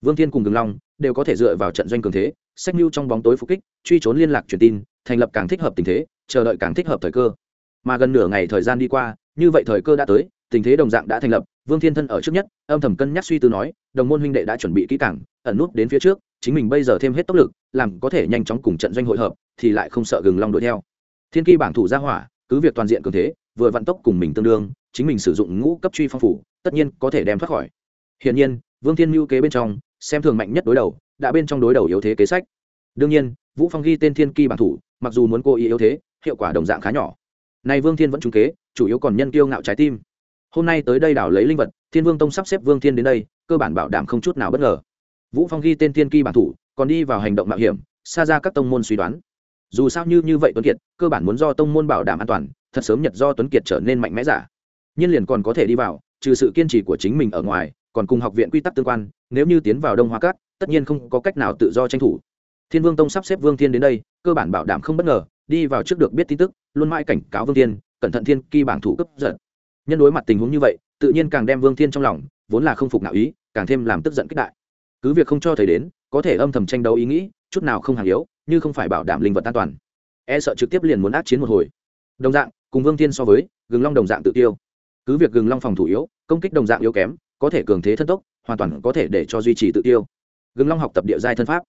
Speaker 1: Vương thiên cùng gừng long đều có thể dựa vào trận doanh cường thế sách mưu trong bóng tối phục kích, truy trốn liên lạc truyền tin, thành lập càng thích hợp tình thế, chờ đợi càng thích hợp thời cơ mà gần nửa ngày thời gian đi qua, như vậy thời cơ đã tới, tình thế đồng dạng đã thành lập, vương thiên thân ở trước nhất, âm thầm cân nhắc suy tư nói, đồng môn huynh đệ đã chuẩn bị kỹ càng, ẩn nút đến phía trước, chính mình bây giờ thêm hết tốc lực, làm có thể nhanh chóng cùng trận doanh hội hợp, thì lại không sợ gừng long đuổi theo. Thiên kỳ bảng thủ ra hỏa, cứ việc toàn diện cường thế, vừa vận tốc cùng mình tương đương, chính mình sử dụng ngũ cấp truy phong phủ, tất nhiên có thể đem thoát khỏi. Hiển nhiên, vương thiên mưu kế bên trong, xem thường mạnh nhất đối đầu, đã bên trong đối đầu yếu thế kế sách. Đương nhiên, vũ phong ghi tên thiên kỳ Bảng thủ, mặc dù muốn cô ý yếu thế, hiệu quả đồng dạng khá nhỏ này vương thiên vẫn trúng kế, chủ yếu còn nhân kiêu ngạo trái tim. Hôm nay tới đây đảo lấy linh vật, thiên vương tông sắp xếp vương thiên đến đây, cơ bản bảo đảm không chút nào bất ngờ. Vũ phong ghi tên thiên kỳ bản thủ, còn đi vào hành động mạo hiểm, xa ra các tông môn suy đoán. Dù sao như như vậy tuấn kiệt, cơ bản muốn do tông môn bảo đảm an toàn, thật sớm nhật do tuấn kiệt trở nên mạnh mẽ giả. Nhiên liền còn có thể đi vào, trừ sự kiên trì của chính mình ở ngoài, còn cùng học viện quy tắc tương quan, nếu như tiến vào đông hoa cát tất nhiên không có cách nào tự do tranh thủ. Thiên vương tông sắp xếp vương thiên đến đây, cơ bản bảo đảm không bất ngờ đi vào trước được biết tin tức, luôn mãi cảnh cáo vương thiên, cẩn thận thiên kỳ bảng thủ cấp giận nhân đối mặt tình huống như vậy, tự nhiên càng đem vương thiên trong lòng, vốn là không phục nào ý, càng thêm làm tức giận kích đại. Cứ việc không cho thầy đến, có thể âm thầm tranh đấu ý nghĩ, chút nào không hàng yếu, như không phải bảo đảm linh vật an toàn. E sợ trực tiếp liền muốn át chiến một hồi. Đồng dạng, cùng vương thiên so với, gừng long đồng dạng tự tiêu. Cứ việc gừng long phòng thủ yếu, công kích đồng dạng yếu kém, có thể cường thế thân tốc, hoàn toàn có thể để cho duy trì tự tiêu. Gừng long học tập địa giai thân pháp.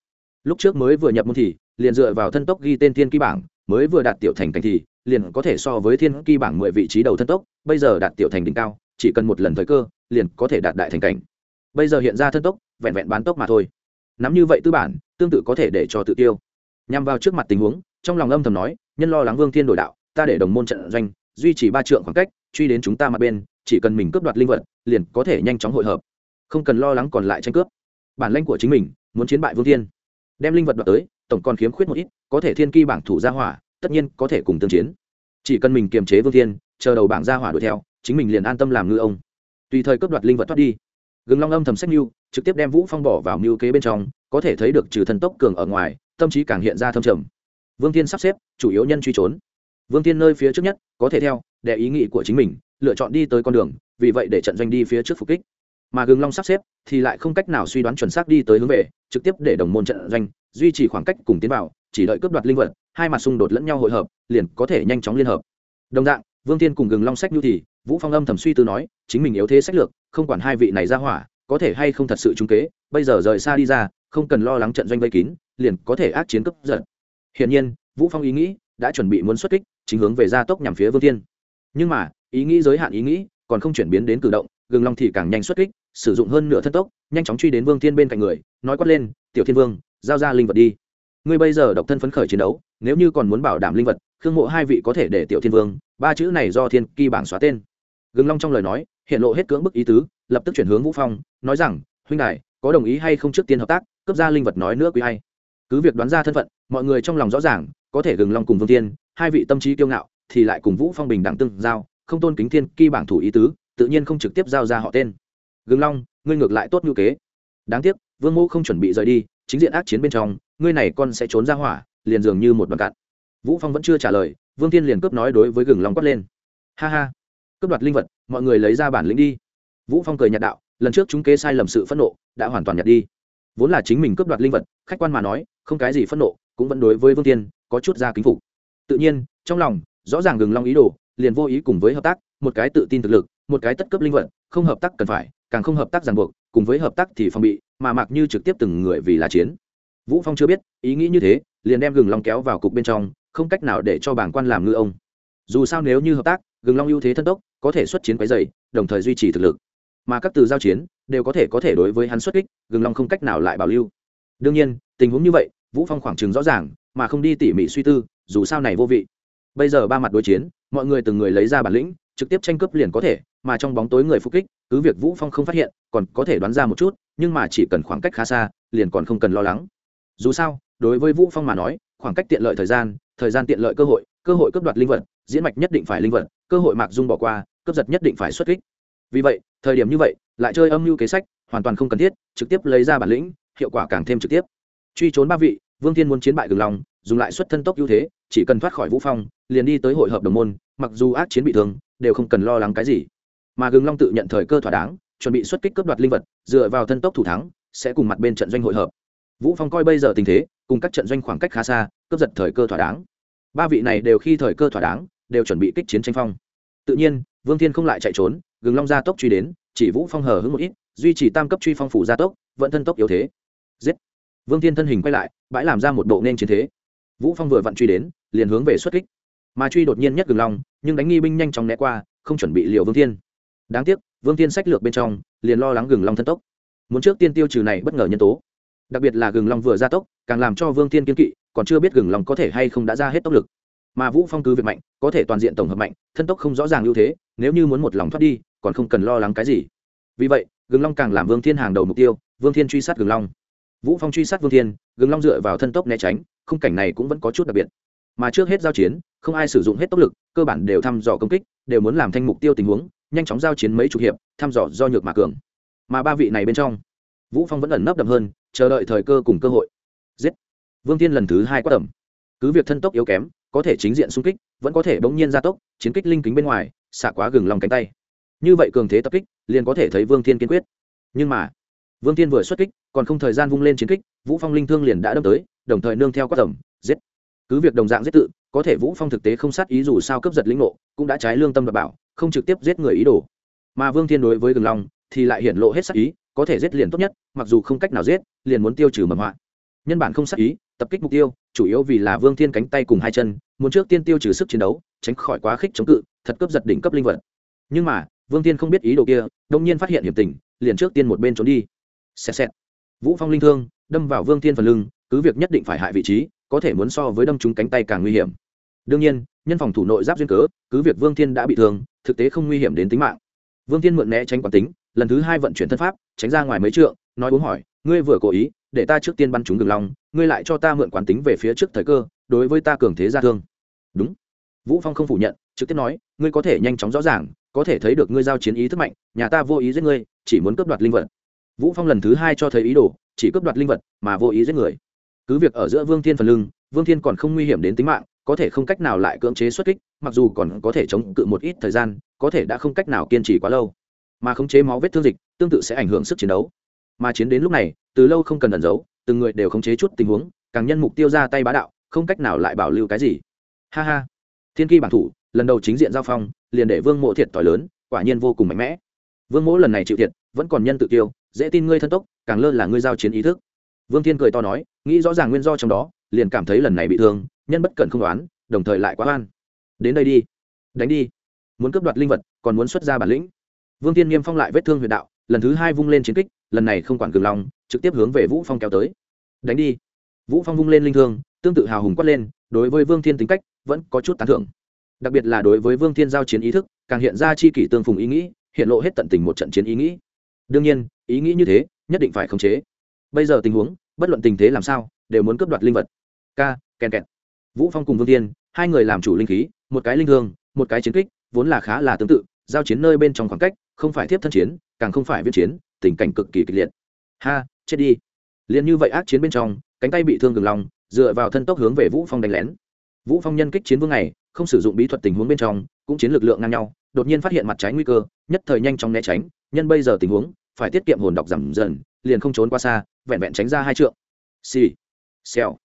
Speaker 1: Lúc trước mới vừa nhập môn thì, liền dựa vào thân tốc ghi tên thiên ký bảng mới vừa đạt tiểu thành cảnh thì, liền có thể so với thiên kỳ bảng mười vị trí đầu thân tốc, bây giờ đạt tiểu thành đỉnh cao, chỉ cần một lần thời cơ, liền có thể đạt đại thành cảnh. Bây giờ hiện ra thân tốc, vẹn vẹn bán tốc mà thôi. Nắm như vậy tư bản, tương tự có thể để cho tự tiêu. Nhằm vào trước mặt tình huống, trong lòng âm thầm nói, nhân lo lắng vương thiên đổi đạo, ta để đồng môn trận doanh, duy trì ba trượng khoảng cách, truy đến chúng ta mặt bên, chỉ cần mình cướp đoạt linh vật, liền có thể nhanh chóng hội hợp. Không cần lo lắng còn lại tranh cướp. Bản lãnh của chính mình, muốn chiến bại vương thiên, đem linh vật đoạt tới tổng còn khiếm khuyết một ít, có thể thiên kỳ bảng thủ gia hỏa, tất nhiên có thể cùng tương chiến. Chỉ cần mình kiềm chế vương thiên, chờ đầu bảng gia hỏa đuổi theo, chính mình liền an tâm làm ngư ông. Tùy thời cướp đoạt linh vật thoát đi. Gừng long âm thầm sách mưu trực tiếp đem vũ phong bỏ vào mưu kế bên trong, có thể thấy được trừ thần tốc cường ở ngoài, tâm trí càng hiện ra thâm trầm. Vương thiên sắp xếp, chủ yếu nhân truy trốn. Vương thiên nơi phía trước nhất, có thể theo, để ý nghĩ của chính mình, lựa chọn đi tới con đường, vì vậy để trận doanh đi phía trước phục kích. Mà gừng long sắp xếp, thì lại không cách nào suy đoán chuẩn xác đi tới hướng về, trực tiếp để đồng môn trận doanh duy trì khoảng cách cùng tiến vào, chỉ đợi cướp đoạt linh vật, hai mặt xung đột lẫn nhau hội hợp, liền có thể nhanh chóng liên hợp. Đồng dạng, vương thiên cùng gừng long sách nhu thì, vũ phong âm thầm suy tư nói, chính mình yếu thế sách lược, không quản hai vị này ra hỏa, có thể hay không thật sự trúng kế, bây giờ rời xa đi ra, không cần lo lắng trận doanh vây kín, liền có thể ác chiến cướp giật. Hiển nhiên, vũ phong ý nghĩ đã chuẩn bị muốn xuất kích, chính hướng về gia tốc nhằm phía vương thiên. Nhưng mà, ý nghĩ giới hạn ý nghĩ còn không chuyển biến đến cử động, gừng long thì càng nhanh xuất kích, sử dụng hơn nửa thân tốc, nhanh chóng truy đến vương thiên bên cạnh người, nói quát lên, tiểu thiên vương giao ra linh vật đi. Ngươi bây giờ độc thân phấn khởi chiến đấu, nếu như còn muốn bảo đảm linh vật, khương mộ hai vị có thể để tiểu thiên vương, ba chữ này do thiên kỳ bảng xóa tên. Gừng long trong lời nói, hiện lộ hết cưỡng bức ý tứ, lập tức chuyển hướng vũ phong, nói rằng, huynh đại có đồng ý hay không trước tiên hợp tác cấp ra linh vật nói nữa quý hay cứ việc đoán ra thân phận, mọi người trong lòng rõ ràng, có thể gừng long cùng vương tiên, hai vị tâm trí kiêu ngạo, thì lại cùng vũ phong bình đẳng tương giao, không tôn kính thiên kỳ bảng thủ ý tứ, tự nhiên không trực tiếp giao ra họ tên. Gừng long, ngươi ngược lại tốt như kế. Đáng tiếc, vương mẫu không chuẩn bị rời đi chính diện ác chiến bên trong, ngươi này con sẽ trốn ra hỏa, liền dường như một bằng cạn. Vũ phong vẫn chưa trả lời, vương tiên liền cướp nói đối với gừng long quát lên. Ha ha, cướp đoạt linh vật, mọi người lấy ra bản lĩnh đi. Vũ phong cười nhạt đạo, lần trước chúng kế sai lầm sự phẫn nộ, đã hoàn toàn nhạt đi. Vốn là chính mình cướp đoạt linh vật, khách quan mà nói, không cái gì phẫn nộ, cũng vẫn đối với vương tiên có chút ra kính phục. Tự nhiên, trong lòng, rõ ràng gừng long ý đồ, liền vô ý cùng với hợp tác, một cái tự tin thực lực, một cái tất cấp linh vật, không hợp tác cần phải, càng không hợp tác ràng buộc cùng với hợp tác thì phòng bị, mà mặc như trực tiếp từng người vì là chiến. Vũ phong chưa biết, ý nghĩ như thế, liền đem gừng long kéo vào cục bên trong, không cách nào để cho bảng quan làm ngư ông. Dù sao nếu như hợp tác, gừng long ưu thế thân tốc, có thể xuất chiến quấy dày đồng thời duy trì thực lực. Mà các từ giao chiến, đều có thể có thể đối với hắn xuất kích, gừng long không cách nào lại bảo lưu. Đương nhiên, tình huống như vậy, vũ phong khoảng chừng rõ ràng, mà không đi tỉ mỉ suy tư, dù sao này vô vị. Bây giờ ba mặt đối chiến, mọi người từng người lấy ra bản lĩnh, trực tiếp tranh cướp liền có thể mà trong bóng tối người phục kích, cứ việc vũ phong không phát hiện, còn có thể đoán ra một chút, nhưng mà chỉ cần khoảng cách khá xa, liền còn không cần lo lắng. Dù sao, đối với vũ phong mà nói, khoảng cách tiện lợi thời gian thời gian tiện lợi cơ hội cơ hội cướp đoạt linh vật, diễn mạch nhất định phải linh vật, cơ hội mạc dung bỏ qua, cướp giật nhất định phải xuất kích. Vì vậy, thời điểm như vậy, lại chơi âm mưu kế sách, hoàn toàn không cần thiết, trực tiếp lấy ra bản lĩnh, hiệu quả càng thêm trực tiếp. Truy trốn ba vị, vương thiên muốn chiến bại gừng lòng dùng lại xuất thân tốc ưu thế, chỉ cần thoát khỏi vũ phong, liền đi tới hội hợp đồng môn, mặc dù ác chiến bị thương, đều không cần lo lắng cái gì mà gừng long tự nhận thời cơ thỏa đáng, chuẩn bị xuất kích cướp đoạt linh vật, dựa vào thân tốc thủ thắng, sẽ cùng mặt bên trận doanh hội hợp. Vũ phong coi bây giờ tình thế, cùng các trận doanh khoảng cách khá xa, cướp giật thời cơ thỏa đáng. Ba vị này đều khi thời cơ thỏa đáng, đều chuẩn bị kích chiến tranh phong. Tự nhiên, vương thiên không lại chạy trốn, gừng long gia tốc truy đến, chỉ vũ phong hờ hững một ít, duy trì tam cấp truy phong phủ gia tốc, vẫn thân tốc yếu thế. Giết! Vương thiên thân hình quay lại, bãi làm ra một bộ nên chiến thế. Vũ phong vừa vặn truy đến, liền hướng về xuất kích. Mà truy đột nhiên nhất gừng long, nhưng đánh nghi binh nhanh chóng né qua, không chuẩn bị liều vương thiên đáng tiếc, vương thiên sách lược bên trong, liền lo lắng gừng long thân tốc. Muốn trước tiên tiêu trừ này bất ngờ nhân tố. Đặc biệt là gừng long vừa ra tốc, càng làm cho vương thiên kiên kỵ, còn chưa biết gừng long có thể hay không đã ra hết tốc lực. Mà vũ phong cứ việc mạnh, có thể toàn diện tổng hợp mạnh, thân tốc không rõ ràng ưu thế, nếu như muốn một lòng thoát đi, còn không cần lo lắng cái gì. Vì vậy, gừng long càng làm vương thiên hàng đầu mục tiêu, vương thiên truy sát gừng long. Vũ phong truy sát vương thiên, gừng long dựa vào thân tốc né tránh, khung cảnh này cũng vẫn có chút đặc biệt. Mà trước hết giao chiến, không ai sử dụng hết tốc lực, cơ bản đều thăm dò công kích, đều muốn làm thanh mục tiêu tình huống nhanh chóng giao chiến mấy chục hiệp, thăm dò do nhược mà cường. Mà ba vị này bên trong, vũ phong vẫn ẩn nấp đậm hơn, chờ đợi thời cơ cùng cơ hội. Giết! Vương thiên lần thứ hai quát tầm cứ việc thân tốc yếu kém, có thể chính diện xung kích, vẫn có thể bỗng nhiên gia tốc, chiến kích linh kính bên ngoài, xả quá gừng lòng cánh tay. Như vậy cường thế tập kích, liền có thể thấy vương thiên kiên quyết. Nhưng mà, vương thiên vừa xuất kích, còn không thời gian vung lên chiến kích, vũ phong linh thương liền đã đâm tới, đồng thời nương theo quát tầm giết! Cứ việc đồng dạng giết tự, có thể vũ phong thực tế không sát ý dù sao cướp giật lĩnh nộ cũng đã trái lương tâm đảm bảo không trực tiếp giết người ý đồ. Mà vương thiên đối với gừng long thì lại hiện lộ hết sát ý, có thể giết liền tốt nhất, mặc dù không cách nào giết, liền muốn tiêu trừ mầm họa. Nhân bản không sát ý, tập kích mục tiêu, chủ yếu vì là vương thiên cánh tay cùng hai chân, muốn trước tiên tiêu trừ sức chiến đấu, tránh khỏi quá khích chống cự, thật cấp giật đỉnh cấp linh vật. Nhưng mà, vương thiên không biết ý đồ kia, đông nhiên phát hiện hiểm tình, liền trước tiên một bên trốn đi. Xẹt xẹt. Vũ phong linh thương, đâm vào vương thiên phần lưng, cứ việc nhất định phải hại vị trí, có thể muốn so với đâm trúng cánh tay càng nguy hiểm. Đương nhiên, nhân phòng thủ nội giáp duyên cớ, cứ việc vương thiên đã bị thương thực tế không nguy hiểm đến tính mạng. Vương thiên mượn né tránh quán tính, lần thứ hai vận chuyển thân pháp, tránh ra ngoài mấy trượng, nói uống hỏi, ngươi vừa cố ý, để ta trước tiên bắn trúng gừng long, ngươi lại cho ta mượn quán tính về phía trước thời cơ, đối với ta cường thế ra thương. Đúng. Vũ phong không phủ nhận, trực tiếp nói, ngươi có thể nhanh chóng rõ ràng, có thể thấy được ngươi giao chiến ý thức mạnh, nhà ta vô ý giết ngươi, chỉ muốn cướp đoạt linh vật. Vũ phong lần thứ hai cho thấy ý đồ, chỉ cướp đoạt linh vật, mà vô ý giết người. Cứ việc ở giữa vương thiên phần lưng, vương thiên còn không nguy hiểm đến tính mạng có thể không cách nào lại cưỡng chế xuất kích, mặc dù còn có thể chống cự một ít thời gian, có thể đã không cách nào kiên trì quá lâu. Mà khống chế máu vết thương dịch tương tự sẽ ảnh hưởng sức chiến đấu. Mà chiến đến lúc này, từ lâu không cần ẩn giấu, từng người đều khống chế chút tình huống, càng nhân mục tiêu ra tay bá đạo, không cách nào lại bảo lưu cái gì. Ha ha. Thiên kỳ bản thủ, lần đầu chính diện giao phong, liền để vương mộ thiệt t lớn, quả nhiên vô cùng mạnh mẽ. Vương mỗ lần này chịu thiệt, vẫn còn nhân tự tiêu dễ tin ngươi thân tốc, càng lơ là ngươi giao chiến ý thức. Vương thiên cười to nói, nghĩ rõ ràng nguyên do trong đó, liền cảm thấy lần này bị thương nhân bất cẩn không đoán, đồng thời lại quá oan. Đến đây đi. Đánh đi. Muốn cướp đoạt linh vật, còn muốn xuất ra bản lĩnh. Vương tiên niêm phong lại vết thương huyền đạo, lần thứ hai vung lên chiến kích, lần này không quản cường lòng trực tiếp hướng về vũ phong kéo tới. Đánh đi. Vũ phong vung lên linh thương, tương tự hào hùng quát lên, đối với vương thiên tính cách, vẫn có chút tán thưởng. Đặc biệt là đối với vương thiên giao chiến ý thức, càng hiện ra chi kỷ tương phùng ý nghĩ, hiện lộ hết tận tình một trận chiến ý nghĩ. Đương nhiên, ý nghĩ như thế, nhất định phải khống chế. Bây giờ tình huống, bất luận tình thế làm sao, đều muốn cướp đoạt linh vật. K kèn kẹt vũ phong cùng vương tiên hai người làm chủ linh khí, một cái linh hương một cái chiến kích, vốn là khá là tương tự, giao chiến nơi bên trong khoảng cách, không phải tiếp thân chiến, càng không phải viết chiến, tình cảnh cực kỳ kịch liệt. Ha, chết đi. Liền như vậy ác chiến bên trong, cánh tay bị thương gừng lòng, dựa vào thân tốc hướng về vũ phong đánh lén. Vũ phong nhân kích chiến vương này, không sử dụng bí thuật tình huống bên trong, cũng chiến lực lượng ngang nhau, đột nhiên phát hiện mặt trái nguy cơ, nhất thời nhanh chóng né tránh, nhân bây giờ tình huống, phải tiết kiệm hồn độc giảm dần, liền không trốn qua xa, vẹn vẹn tránh ra hai trượng. Xì. Xèo.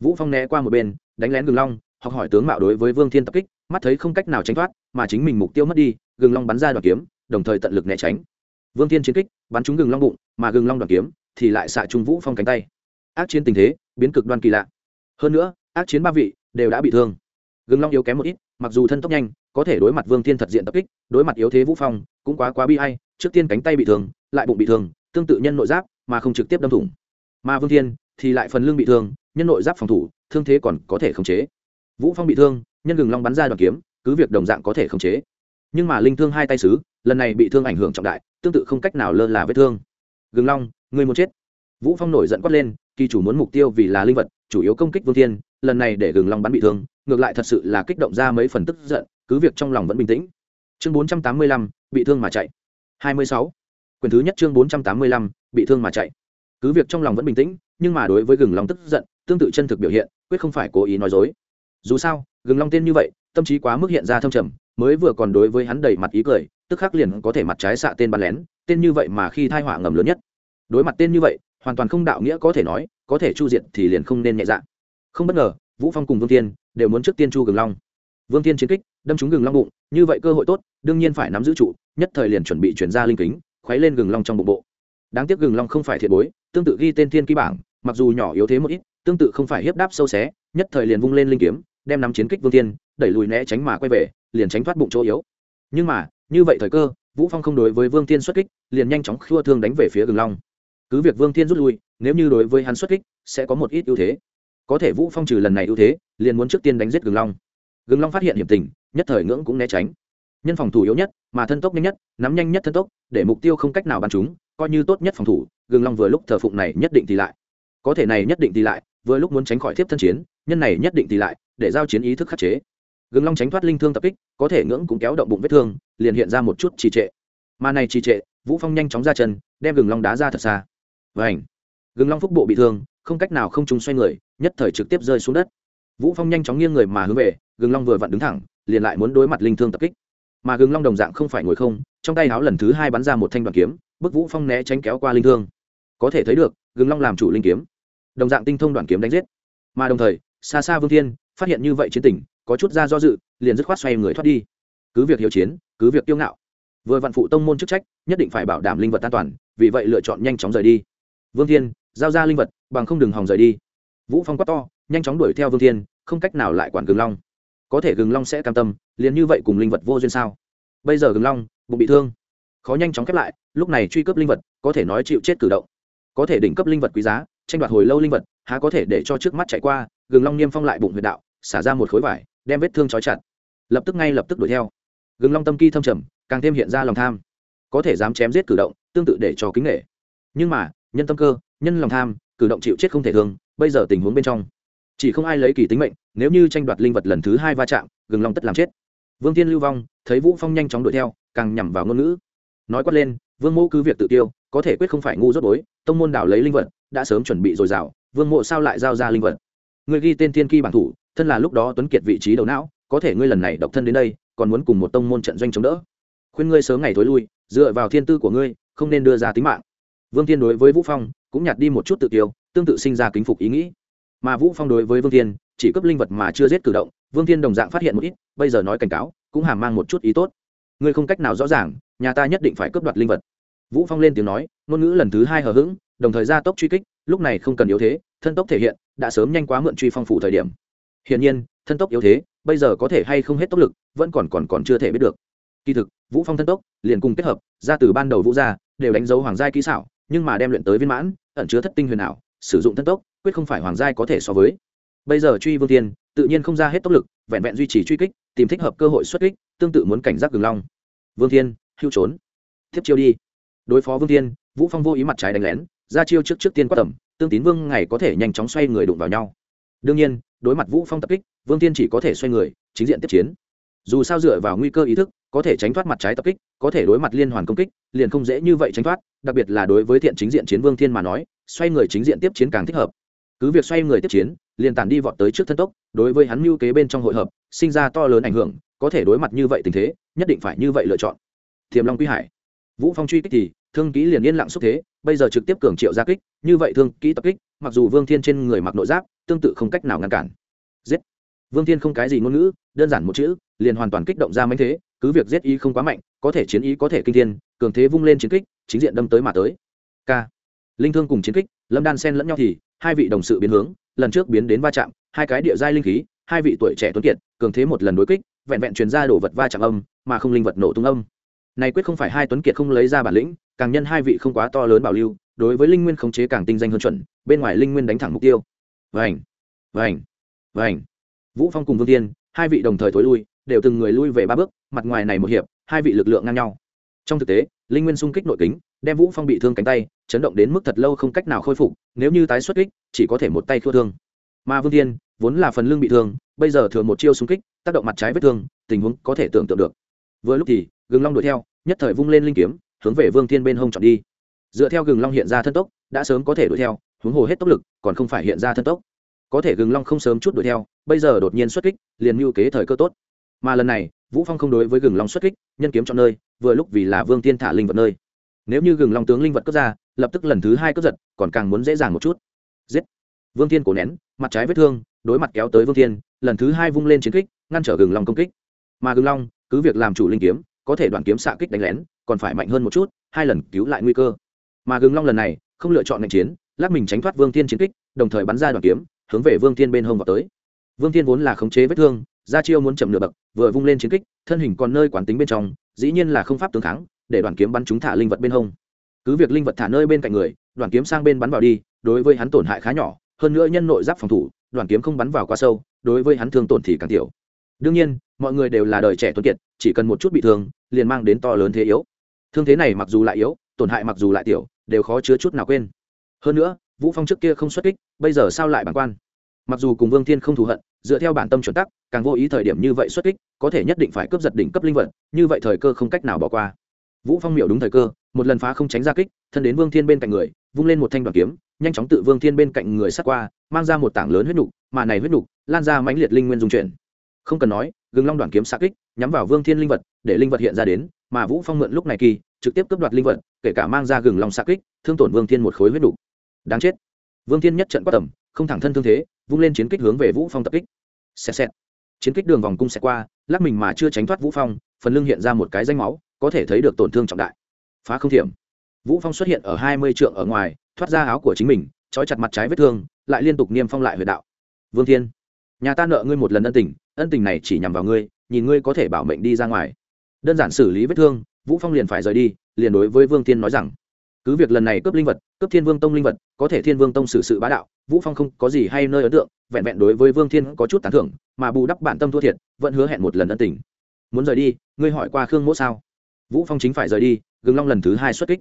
Speaker 1: Vũ phong né qua một bên đánh lén gừng long, học hỏi tướng mạo đối với vương thiên tập kích, mắt thấy không cách nào tránh thoát, mà chính mình mục tiêu mất đi, gừng long bắn ra đoàn kiếm, đồng thời tận lực né tránh. Vương thiên chiến kích, bắn trúng gừng long bụng, mà gừng long đoàn kiếm thì lại xạ trung vũ phong cánh tay. Ác chiến tình thế, biến cực đoan kỳ lạ. Hơn nữa, ác chiến ba vị đều đã bị thương. Gừng long yếu kém một ít, mặc dù thân tốc nhanh, có thể đối mặt vương thiên thật diện tập kích, đối mặt yếu thế vũ phong cũng quá quá bi hay trước tiên cánh tay bị thương, lại bụng bị thương, tương tự nhân nội giáp, mà không trực tiếp đâm thủng. Mà vương thiên thì lại phần lưng bị thương nhân nội giáp phòng thủ thương thế còn có thể khống chế. Vũ phong bị thương nhân gừng long bắn ra đoàn kiếm cứ việc đồng dạng có thể khống chế. Nhưng mà linh thương hai tay sứ lần này bị thương ảnh hưởng trọng đại tương tự không cách nào lơ là vết thương. Gừng long người muốn chết. Vũ phong nổi giận quát lên kỳ chủ muốn mục tiêu vì là linh vật chủ yếu công kích vương thiên lần này để gừng long bắn bị thương ngược lại thật sự là kích động ra mấy phần tức giận cứ việc trong lòng vẫn bình tĩnh. Chương 485, bị thương mà chạy. 26. quyền thứ nhất chương 485, bị thương mà chạy cứ việc trong lòng vẫn bình tĩnh, nhưng mà đối với gừng long tức giận, tương tự chân thực biểu hiện, quyết không phải cố ý nói dối. Dù sao, gừng long tên như vậy, tâm trí quá mức hiện ra thâm trầm, mới vừa còn đối với hắn đầy mặt ý cười, tức khắc liền có thể mặt trái xạ tên bắn lén, tên như vậy mà khi thai họa ngầm lớn nhất. Đối mặt tên như vậy, hoàn toàn không đạo nghĩa có thể nói, có thể chu diện thì liền không nên nhẹ dạ. Không bất ngờ, vũ phong cùng vương tiên đều muốn trước tiên chu gừng long. Vương tiên chiến kích, đâm trúng gừng long bụng, như vậy cơ hội tốt, đương nhiên phải nắm giữ trụ, nhất thời liền chuẩn bị chuyển ra linh kính, khuấy lên gừng long trong bụng bộ đáng tiếc gừng long không phải thiệt bối, tương tự ghi tên thiên ký bảng, mặc dù nhỏ yếu thế một ít, tương tự không phải hiếp đáp sâu xé, nhất thời liền vung lên linh kiếm, đem nắm chiến kích vương tiên đẩy lùi né tránh mà quay về, liền tránh thoát bụng chỗ yếu. Nhưng mà, như vậy thời cơ, vũ phong không đối với vương tiên xuất kích, liền nhanh chóng khua thương đánh về phía gừng long. Cứ việc vương tiên rút lui, nếu như đối với hắn xuất kích, sẽ có một ít ưu thế. Có thể vũ phong trừ lần này ưu thế, liền muốn trước tiên đánh giết gừng long. Gừng long phát hiện hiểm tình, nhất thời ngưỡng cũng né tránh. Nhân phòng thủ yếu nhất, mà thân tốc nhanh nhất, nắm nhanh nhất thân tốc, để mục tiêu không cách nào bắn chúng coi như tốt nhất phòng thủ, gừng long vừa lúc thờ phụng này nhất định thì lại. Có thể này nhất định thì lại, vừa lúc muốn tránh khỏi tiếp thân chiến, nhân này nhất định thì lại, để giao chiến ý thức khắc chế. Gừng long tránh thoát linh thương tập kích, có thể ngưỡng cũng kéo động bụng vết thương, liền hiện ra một chút trì trệ. Mà này trì trệ, vũ phong nhanh chóng ra chân, đem gừng long đá ra thật xa. Vảnh gừng long phúc bộ bị thương, không cách nào không trùng xoay người, nhất thời trực tiếp rơi xuống đất. Vũ phong nhanh chóng nghiêng người mà hướng về, gừng long vừa vặn đứng thẳng, liền lại muốn đối mặt linh thương tập kích mà gừng long đồng dạng không phải ngồi không, trong tay háo lần thứ hai bắn ra một thanh đoàn kiếm, bức vũ phong né tránh kéo qua linh thương. Có thể thấy được, gừng long làm chủ linh kiếm, đồng dạng tinh thông đoàn kiếm đánh giết. Mà đồng thời, xa xa vương thiên, phát hiện như vậy chiến tình, có chút ra do dự, liền dứt khoát xoay người thoát đi. Cứ việc hiệu chiến, cứ việc kiêu ngạo, vừa vạn phụ tông môn chức trách, nhất định phải bảo đảm linh vật an toàn, vì vậy lựa chọn nhanh chóng rời đi. Vương thiên, giao ra linh vật, bằng không đừng hòng rời đi. Vũ phong quát to, nhanh chóng đuổi theo vương thiên, không cách nào lại quản gừng long có thể gừng long sẽ cam tâm, liền như vậy cùng linh vật vô duyên sao? Bây giờ gừng long, bụng bị thương, khó nhanh chóng khép lại, lúc này truy cấp linh vật, có thể nói chịu chết cử động. Có thể đỉnh cấp linh vật quý giá, tranh đoạt hồi lâu linh vật, há có thể để cho trước mắt chạy qua, gừng long niêm phong lại bụng huyệt đạo, xả ra một khối vải, đem vết thương trói chặt. Lập tức ngay lập tức đuổi theo. Gừng long tâm kỳ thâm trầm, càng thêm hiện ra lòng tham. Có thể dám chém giết cử động, tương tự để cho kính nghệ nhưng mà, nhân tâm cơ, nhân lòng tham, cử động chịu chết không thể thường. bây giờ tình huống bên trong chỉ không ai lấy kỳ tính mệnh, nếu như tranh đoạt linh vật lần thứ hai va chạm, gừng long tất làm chết. Vương tiên lưu vong, thấy vũ phong nhanh chóng đuổi theo, càng nhằm vào ngôn ngữ. Nói quát lên, vương mô cứ việc tự tiêu, có thể quyết không phải ngu rốt bối, tông môn đảo lấy linh vật, đã sớm chuẩn bị dồi dào, vương mộ sao lại giao ra linh vật? Người ghi tên thiên kỳ bản thủ, thân là lúc đó tuấn kiệt vị trí đầu não, có thể ngươi lần này độc thân đến đây, còn muốn cùng một tông môn trận doanh chống đỡ. Khuyên ngươi sớm ngày thối lui, dựa vào thiên tư của ngươi, không nên đưa ra tính mạng. Vương thiên đối với vũ phong, cũng nhạt đi một chút tự tiêu, tương tự sinh ra kính phục ý nghĩ mà vũ phong đối với vương thiên chỉ cấp linh vật mà chưa giết cử động vương thiên đồng dạng phát hiện một ít bây giờ nói cảnh cáo cũng hàm mang một chút ý tốt ngươi không cách nào rõ ràng nhà ta nhất định phải cướp đoạt linh vật vũ phong lên tiếng nói ngôn ngữ lần thứ hai hờ hững đồng thời gia tốc truy kích lúc này không cần yếu thế thân tốc thể hiện đã sớm nhanh quá mượn truy phong phủ thời điểm hiển nhiên thân tốc yếu thế bây giờ có thể hay không hết tốc lực vẫn còn còn còn chưa thể biết được kỳ thực vũ phong thân tốc liền cùng kết hợp ra từ ban đầu vũ gia đều đánh dấu hoàng giai kỹ xảo nhưng mà đem luyện tới viên mãn ẩn chứa thất tinh huyền ảo sử dụng thân tốc quyết không phải hoàng giai có thể so với. Bây giờ truy vương tiên tự nhiên không ra hết tốc lực, vẹn vẹn duy trì truy kích, tìm thích hợp cơ hội xuất kích, tương tự muốn cảnh giác gừng long. Vương thiên, hưu trốn. Tiếp chiêu đi. Đối phó vương thiên, vũ phong vô ý mặt trái đánh lén, ra chiêu trước trước tiên quát tầm, tương tín vương ngày có thể nhanh chóng xoay người đụng vào nhau. Đương nhiên, đối mặt vũ phong tập kích, vương tiên chỉ có thể xoay người, chính diện tiếp chiến. Dù sao dựa vào nguy cơ ý thức, có thể tránh thoát mặt trái tập kích, có thể đối mặt liên hoàn công kích, liền không dễ như vậy tránh thoát, đặc biệt là đối với thiện chính diện chiến vương thiên mà nói, xoay người chính diện tiếp chiến càng thích hợp cứ việc xoay người tiếp chiến, liền tàn đi vọt tới trước thân tốc, đối với hắn mưu kế bên trong hội hợp, sinh ra to lớn ảnh hưởng, có thể đối mặt như vậy tình thế, nhất định phải như vậy lựa chọn. Thiềm long quy hải. Vũ phong truy kích thì, thương ký liền yên lặng xúc thế, bây giờ trực tiếp cường triệu ra kích, như vậy thương ký tập kích, mặc dù vương thiên trên người mặc nội giáp, tương tự không cách nào ngăn cản. Giết. Vương thiên không cái gì ngôn ngữ, đơn giản một chữ, liền hoàn toàn kích động ra mấy thế, cứ việc giết ý không quá mạnh, có thể chiến ý có thể kinh thiên, cường thế vung lên chiến kích, chính diện đâm tới mà tới. K linh thương cùng chiến kích, lâm đan sen lẫn nhau thì hai vị đồng sự biến hướng, lần trước biến đến va chạm, hai cái địa giai linh khí, hai vị tuổi trẻ tuấn kiệt, cường thế một lần đối kích, vẹn vẹn truyền ra đổ vật va chạm âm, mà không linh vật nổ tung âm. Này quyết không phải hai tuấn kiệt không lấy ra bản lĩnh, càng nhân hai vị không quá to lớn bảo lưu, đối với linh nguyên khống chế càng tinh danh hơn chuẩn, bên ngoài linh nguyên đánh thẳng mục tiêu. Vành vành vành. Vũ phong cùng vương tiên hai vị đồng thời thối lui, đều từng người lui về ba bước, mặt ngoài này một hiệp, hai vị lực lượng ngang nhau. Trong thực tế, linh nguyên xung kích nội kính đem vũ phong bị thương cánh tay chấn động đến mức thật lâu không cách nào khôi phục nếu như tái xuất kích chỉ có thể một tay thua thương mà vương Thiên, vốn là phần lưng bị thương bây giờ thừa một chiêu xung kích tác động mặt trái vết thương tình huống có thể tưởng tượng được vừa lúc thì gừng long đuổi theo nhất thời vung lên linh kiếm hướng về vương thiên bên hông chọn đi dựa theo gừng long hiện ra thân tốc đã sớm có thể đuổi theo huống hồ hết tốc lực còn không phải hiện ra thân tốc có thể gừng long không sớm chút đuổi theo bây giờ đột nhiên xuất kích liền mưu kế thời cơ tốt mà lần này vũ phong không đối với gừng long xuất kích nhân kiếm chọn nơi vừa lúc vì là vương tiên thả linh vật nơi nếu như gừng long tướng linh vật cướp ra lập tức lần thứ hai cướp giật còn càng muốn dễ dàng một chút. Giết! Vương Thiên cổ nén mặt trái vết thương đối mặt kéo tới vương Thiên, lần thứ hai vung lên chiến kích ngăn trở gừng long công kích. Mà gừng long cứ việc làm chủ linh kiếm có thể đoạn kiếm xạ kích đánh lén còn phải mạnh hơn một chút hai lần cứu lại nguy cơ. Mà gừng long lần này không lựa chọn ngành chiến lắc mình tránh thoát vương Thiên chiến kích đồng thời bắn ra đoạn kiếm hướng về vương Thiên bên hông vào tới. Vương Thiên vốn là khống chế vết thương ra chiêu muốn chậm nửa bậc vừa vung lên chiến kích thân hình còn nơi quán tính bên trong dĩ nhiên là không pháp tướng kháng để đoàn kiếm bắn chúng thả linh vật bên hông. Cứ việc linh vật thả nơi bên cạnh người, đoàn kiếm sang bên bắn vào đi, đối với hắn tổn hại khá nhỏ, hơn nữa nhân nội giáp phòng thủ, đoàn kiếm không bắn vào quá sâu, đối với hắn thương tổn thì càng tiểu. Đương nhiên, mọi người đều là đời trẻ tuấn kiệt, chỉ cần một chút bị thương, liền mang đến to lớn thế yếu. Thương thế này mặc dù lại yếu, tổn hại mặc dù lại tiểu, đều khó chứa chút nào quên. Hơn nữa, vũ phong trước kia không xuất kích, bây giờ sao lại bản quan? Mặc dù cùng vương thiên không thù hận, dựa theo bản tâm chuẩn tắc, càng vô ý thời điểm như vậy xuất kích, có thể nhất định phải cướp giật đỉnh cấp linh vật, như vậy thời cơ không cách nào bỏ qua vũ phong miểu đúng thời cơ, một lần phá không tránh ra kích, thân đến vương thiên bên cạnh người, vung lên một thanh đoàn kiếm, nhanh chóng tự vương thiên bên cạnh người sát qua, mang ra một tảng lớn huyết nục, mà này huyết nục lan ra mãnh liệt linh nguyên dung chuyển. Không cần nói, gừng long đoàn kiếm xạ kích, nhắm vào vương thiên linh vật, để linh vật hiện ra đến, mà vũ phong mượn lúc này kỳ, trực tiếp cướp đoạt linh vật, kể cả mang ra gừng long xạ kích, thương tổn vương thiên một khối huyết nục. Đáng chết. Vương thiên nhất trận quát tầm, không thẳng thân thương thế, vung lên chiến kích hướng về vũ phong tập kích. Xẹt xẹt. Chiến kích đường vòng cung xẹt qua, lắc mình mà chưa tránh thoát vũ phong, phần lưng hiện ra một cái danh máu có thể thấy được tổn thương trọng đại. Phá không thiểm. Vũ phong xuất hiện ở hai mươi trượng ở ngoài, thoát ra áo của chính mình, trói chặt mặt trái vết thương, lại liên tục niêm phong lại huyệt đạo. Vương thiên, nhà ta nợ ngươi một lần ân tình ân tình này chỉ nhằm vào ngươi, nhìn ngươi có thể bảo mệnh đi ra ngoài. Đơn giản xử lý vết thương, vũ phong liền phải rời đi, liền đối với vương thiên nói rằng, cứ việc lần này cướp linh vật, cướp thiên vương tông linh vật, có thể thiên vương tông xử sự bá đạo, vũ phong không có gì hay nơi ấn tượng, vẹn vẹn đối với vương thiên có chút tán thưởng, mà bù đắp bản tâm thua thiệt, vẫn hứa hẹn một lần ân tình. Muốn rời đi, ngươi hỏi qua khương mỗ sao? Vũ phong chính phải rời đi, gừng long lần thứ hai xuất kích.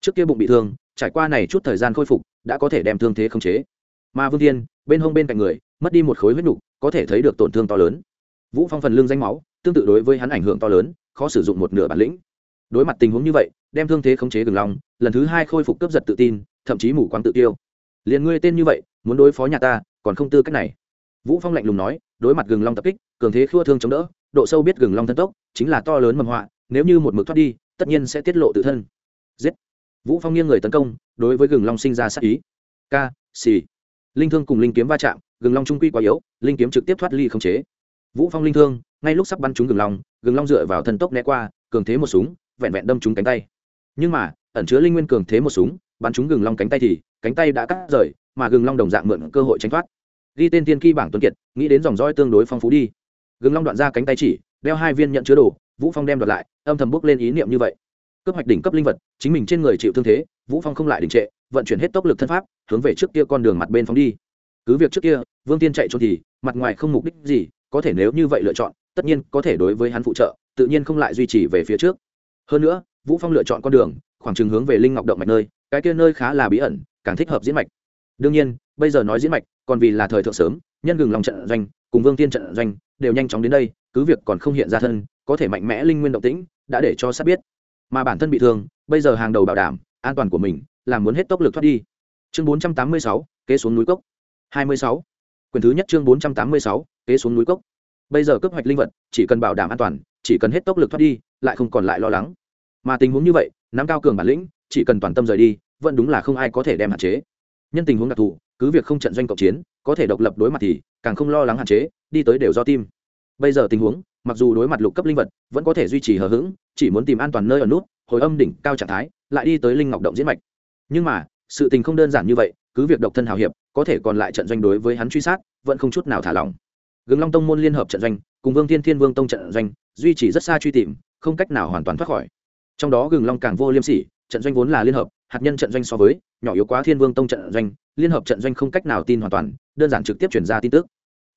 Speaker 1: Trước kia bụng bị thương, trải qua này chút thời gian khôi phục, đã có thể đem thương thế khống chế. Mà vương thiên, bên hông bên cạnh người, mất đi một khối huyết nhục có thể thấy được tổn thương to lớn. Vũ phong phần lương danh máu, tương tự đối với hắn ảnh hưởng to lớn, khó sử dụng một nửa bản lĩnh. Đối mặt tình huống như vậy, đem thương thế khống chế gừng long, lần thứ hai khôi phục cướp giật tự tin, thậm chí mù quáng tự tiêu. Liền ngươi tên như vậy, muốn đối phó nhà ta, còn không tư cách này. Vũ phong lạnh lùng nói, đối mặt gừng long tập kích, cường thế khua thương chống đỡ, độ sâu biết gừng long thân tốc, chính là to lớn mầm họa nếu như một mực thoát đi, tất nhiên sẽ tiết lộ tự thân. Giết. Vũ phong nghiêng người tấn công, đối với gừng long sinh ra sát ý. K xì linh thương cùng linh kiếm va chạm, gừng long trung quy quá yếu, linh kiếm trực tiếp thoát ly không chế. Vũ phong linh thương, ngay lúc sắp bắn trúng gừng long gừng long dựa vào thân tốc né qua, cường thế một súng, vẹn vẹn đâm trúng cánh tay. Nhưng mà, ẩn chứa linh nguyên cường thế một súng, bắn trúng gừng long cánh tay thì, cánh tay đã cắt rời, mà gừng long đồng dạng mượn cơ hội tránh thoát. Ghi tên tiên kỳ bảng tuấn kiệt, nghĩ đến dòng dõi tương đối phong phú đi. Gừng long đoạn ra cánh tay chỉ đeo hai viên nhận chứa đồ, vũ phong đem đoạt lại, âm thầm bước lên ý niệm như vậy. Cấp hoạch đỉnh cấp linh vật, chính mình trên người chịu thương thế, vũ phong không lại đình trệ, vận chuyển hết tốc lực thân pháp, hướng về trước kia con đường mặt bên phóng đi. Cứ việc trước kia, vương tiên chạy trốn thì, mặt ngoài không mục đích gì, có thể nếu như vậy lựa chọn, tất nhiên có thể đối với hắn phụ trợ, tự nhiên không lại duy trì về phía trước. Hơn nữa, vũ phong lựa chọn con đường, khoảng chừng hướng về linh ngọc động mạch nơi, cái kia nơi khá là bí ẩn, càng thích hợp diễn mạch. Đương nhiên, bây giờ nói diễn mạch, còn vì là thời thượng sớm, nhân gừng lòng trận doanh, cùng vương tiên trận doanh đều nhanh chóng đến đây cứ việc còn không hiện ra thân có thể mạnh mẽ linh nguyên động tĩnh đã để cho sát biết. Mà bản thân bị thương bây giờ hàng đầu bảo đảm an toàn của mình là muốn hết tốc lực thoát đi. Chương 486, kế xuống núi cốc. 26. quyền thứ nhất chương 486, kế xuống núi cốc. Bây giờ cấp hoạch linh vật chỉ cần bảo đảm an toàn chỉ cần hết tốc lực thoát đi lại không còn lại lo lắng. Mà tình huống như vậy nắm cao cường bản lĩnh chỉ cần toàn tâm rời đi vẫn đúng là không ai có thể đem hạn chế. Nhân tình huống đặc thù cứ việc không trận doanh cộng chiến có thể độc lập đối mặt thì càng không lo lắng hạn chế, đi tới đều do tim. Bây giờ tình huống, mặc dù đối mặt lục cấp linh vật, vẫn có thể duy trì hờ hững, chỉ muốn tìm an toàn nơi ở nút, hồi âm đỉnh cao trạng thái, lại đi tới linh ngọc động diễn mạch. Nhưng mà, sự tình không đơn giản như vậy, cứ việc độc thân hào hiệp, có thể còn lại trận doanh đối với hắn truy sát, vẫn không chút nào thả lỏng. Gừng long tông môn liên hợp trận doanh, cùng vương thiên thiên vương tông trận doanh, duy trì rất xa truy tìm, không cách nào hoàn toàn thoát khỏi. Trong đó gừng long càng vô liêm sỉ, trận doanh vốn là liên hợp hạt nhân trận doanh so với, nhỏ yếu quá thiên vương tông trận doanh, liên hợp trận doanh không cách nào tin hoàn toàn, đơn giản trực tiếp chuyển ra tin tức.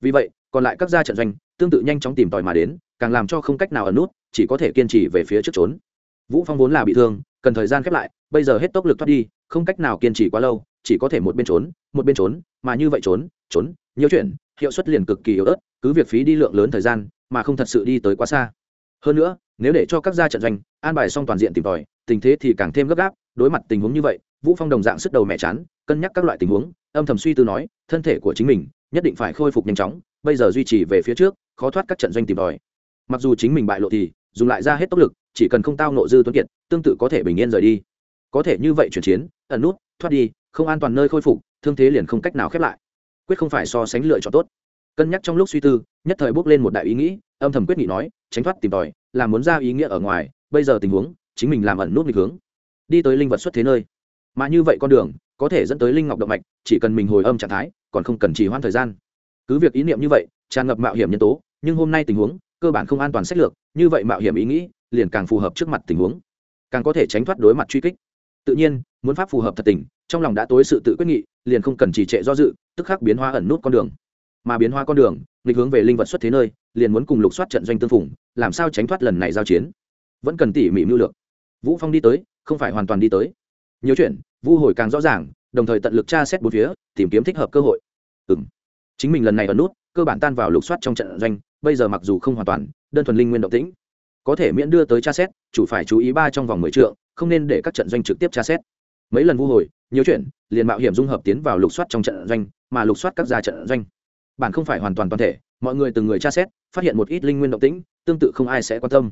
Speaker 1: Vì vậy, còn lại các gia trận doanh tương tự nhanh chóng tìm tòi mà đến, càng làm cho không cách nào ẩn nút, chỉ có thể kiên trì về phía trước trốn. Vũ phong vốn là bị thương, cần thời gian khép lại, bây giờ hết tốc lực thoát đi, không cách nào kiên trì quá lâu, chỉ có thể một bên trốn, một bên trốn, mà như vậy trốn trốn, nhiều chuyện, hiệu suất liền cực kỳ yếu ớt, cứ việc phí đi lượng lớn thời gian, mà không thật sự đi tới quá xa. Hơn nữa, nếu để cho các gia trận doanh an bài xong toàn diện tìm tòi, tình thế thì càng thêm gấp gáp đối mặt tình huống như vậy, vũ phong đồng dạng sức đầu mẹ chán, cân nhắc các loại tình huống, âm thầm suy tư nói, thân thể của chính mình nhất định phải khôi phục nhanh chóng, bây giờ duy trì về phía trước, khó thoát các trận doanh tìm tòi. Mặc dù chính mình bại lộ thì, dùng lại ra hết tốc lực, chỉ cần không tao nộ dư tuấn kiệt, tương tự có thể bình yên rời đi. Có thể như vậy chuyển chiến, ẩn nút, thoát đi, không an toàn nơi khôi phục, thương thế liền không cách nào khép lại. Quyết không phải so sánh lựa chọn tốt. Cân nhắc trong lúc suy tư, nhất thời bước lên một đại ý nghĩ, âm thầm quyết nghị nói, tránh thoát tìm tòi, là muốn ra ý nghĩa ở ngoài, bây giờ tình huống, chính mình làm ẩn nút nghịch hướng đi tới linh vật xuất thế nơi. Mà như vậy con đường có thể dẫn tới linh ngọc động mạch, chỉ cần mình hồi âm trạng thái, còn không cần trì hoãn thời gian. Cứ việc ý niệm như vậy, tràn ngập mạo hiểm nhân tố, nhưng hôm nay tình huống, cơ bản không an toàn sách lược, như vậy mạo hiểm ý nghĩ, liền càng phù hợp trước mặt tình huống. Càng có thể tránh thoát đối mặt truy kích. Tự nhiên, muốn pháp phù hợp thật tình, trong lòng đã tối sự tự quyết nghị, liền không cần trì trệ do dự, tức khắc biến hóa ẩn nút con đường. Mà biến hóa con đường, nghịch hướng về linh vật xuất thế nơi, liền muốn cùng lục soát trận doanh tương phủng làm sao tránh thoát lần này giao chiến. Vẫn cần tỉ mỉ mưu lược. Vũ phong đi tới không phải hoàn toàn đi tới. Nhiều chuyện, vu hồi càng rõ ràng, đồng thời tận lực tra xét bốn phía, tìm kiếm thích hợp cơ hội. Ừm. Chính mình lần này ở nút, cơ bản tan vào lục soát trong trận doanh, bây giờ mặc dù không hoàn toàn, đơn thuần linh nguyên động tĩnh, có thể miễn đưa tới tra xét, chủ phải chú ý ba trong vòng mười trượng, không nên để các trận doanh trực tiếp tra xét. Mấy lần vu hồi, nhiều chuyện, liền mạo hiểm dung hợp tiến vào lục soát trong trận doanh, mà lục soát các gia trận doanh. Bản không phải hoàn toàn toàn thể, mọi người từng người tra xét, phát hiện một ít linh nguyên động tĩnh, tương tự không ai sẽ quan tâm.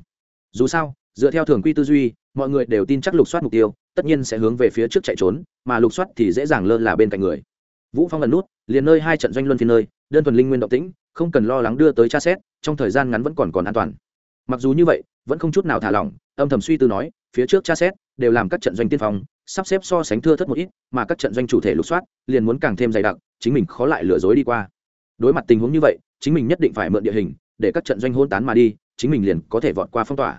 Speaker 1: Dù sao dựa theo thường quy tư duy, mọi người đều tin chắc lục soát mục tiêu, tất nhiên sẽ hướng về phía trước chạy trốn, mà lục soát thì dễ dàng lơ là bên cạnh người. Vũ phong lần nút, liền nơi hai trận doanh luân phiên nơi, đơn thuần linh nguyên động tĩnh, không cần lo lắng đưa tới tra xét, trong thời gian ngắn vẫn còn còn an toàn. Mặc dù như vậy, vẫn không chút nào thả lỏng, âm thầm suy tư nói, phía trước tra xét, đều làm các trận doanh tiên phong, sắp xếp so sánh thưa thất một ít, mà các trận doanh chủ thể lục soát, liền muốn càng thêm dày đặc, chính mình khó lại lừa dối đi qua. Đối mặt tình huống như vậy, chính mình nhất định phải mượn địa hình, để các trận doanh hôn tán mà đi, chính mình liền có thể vọt qua phong tỏa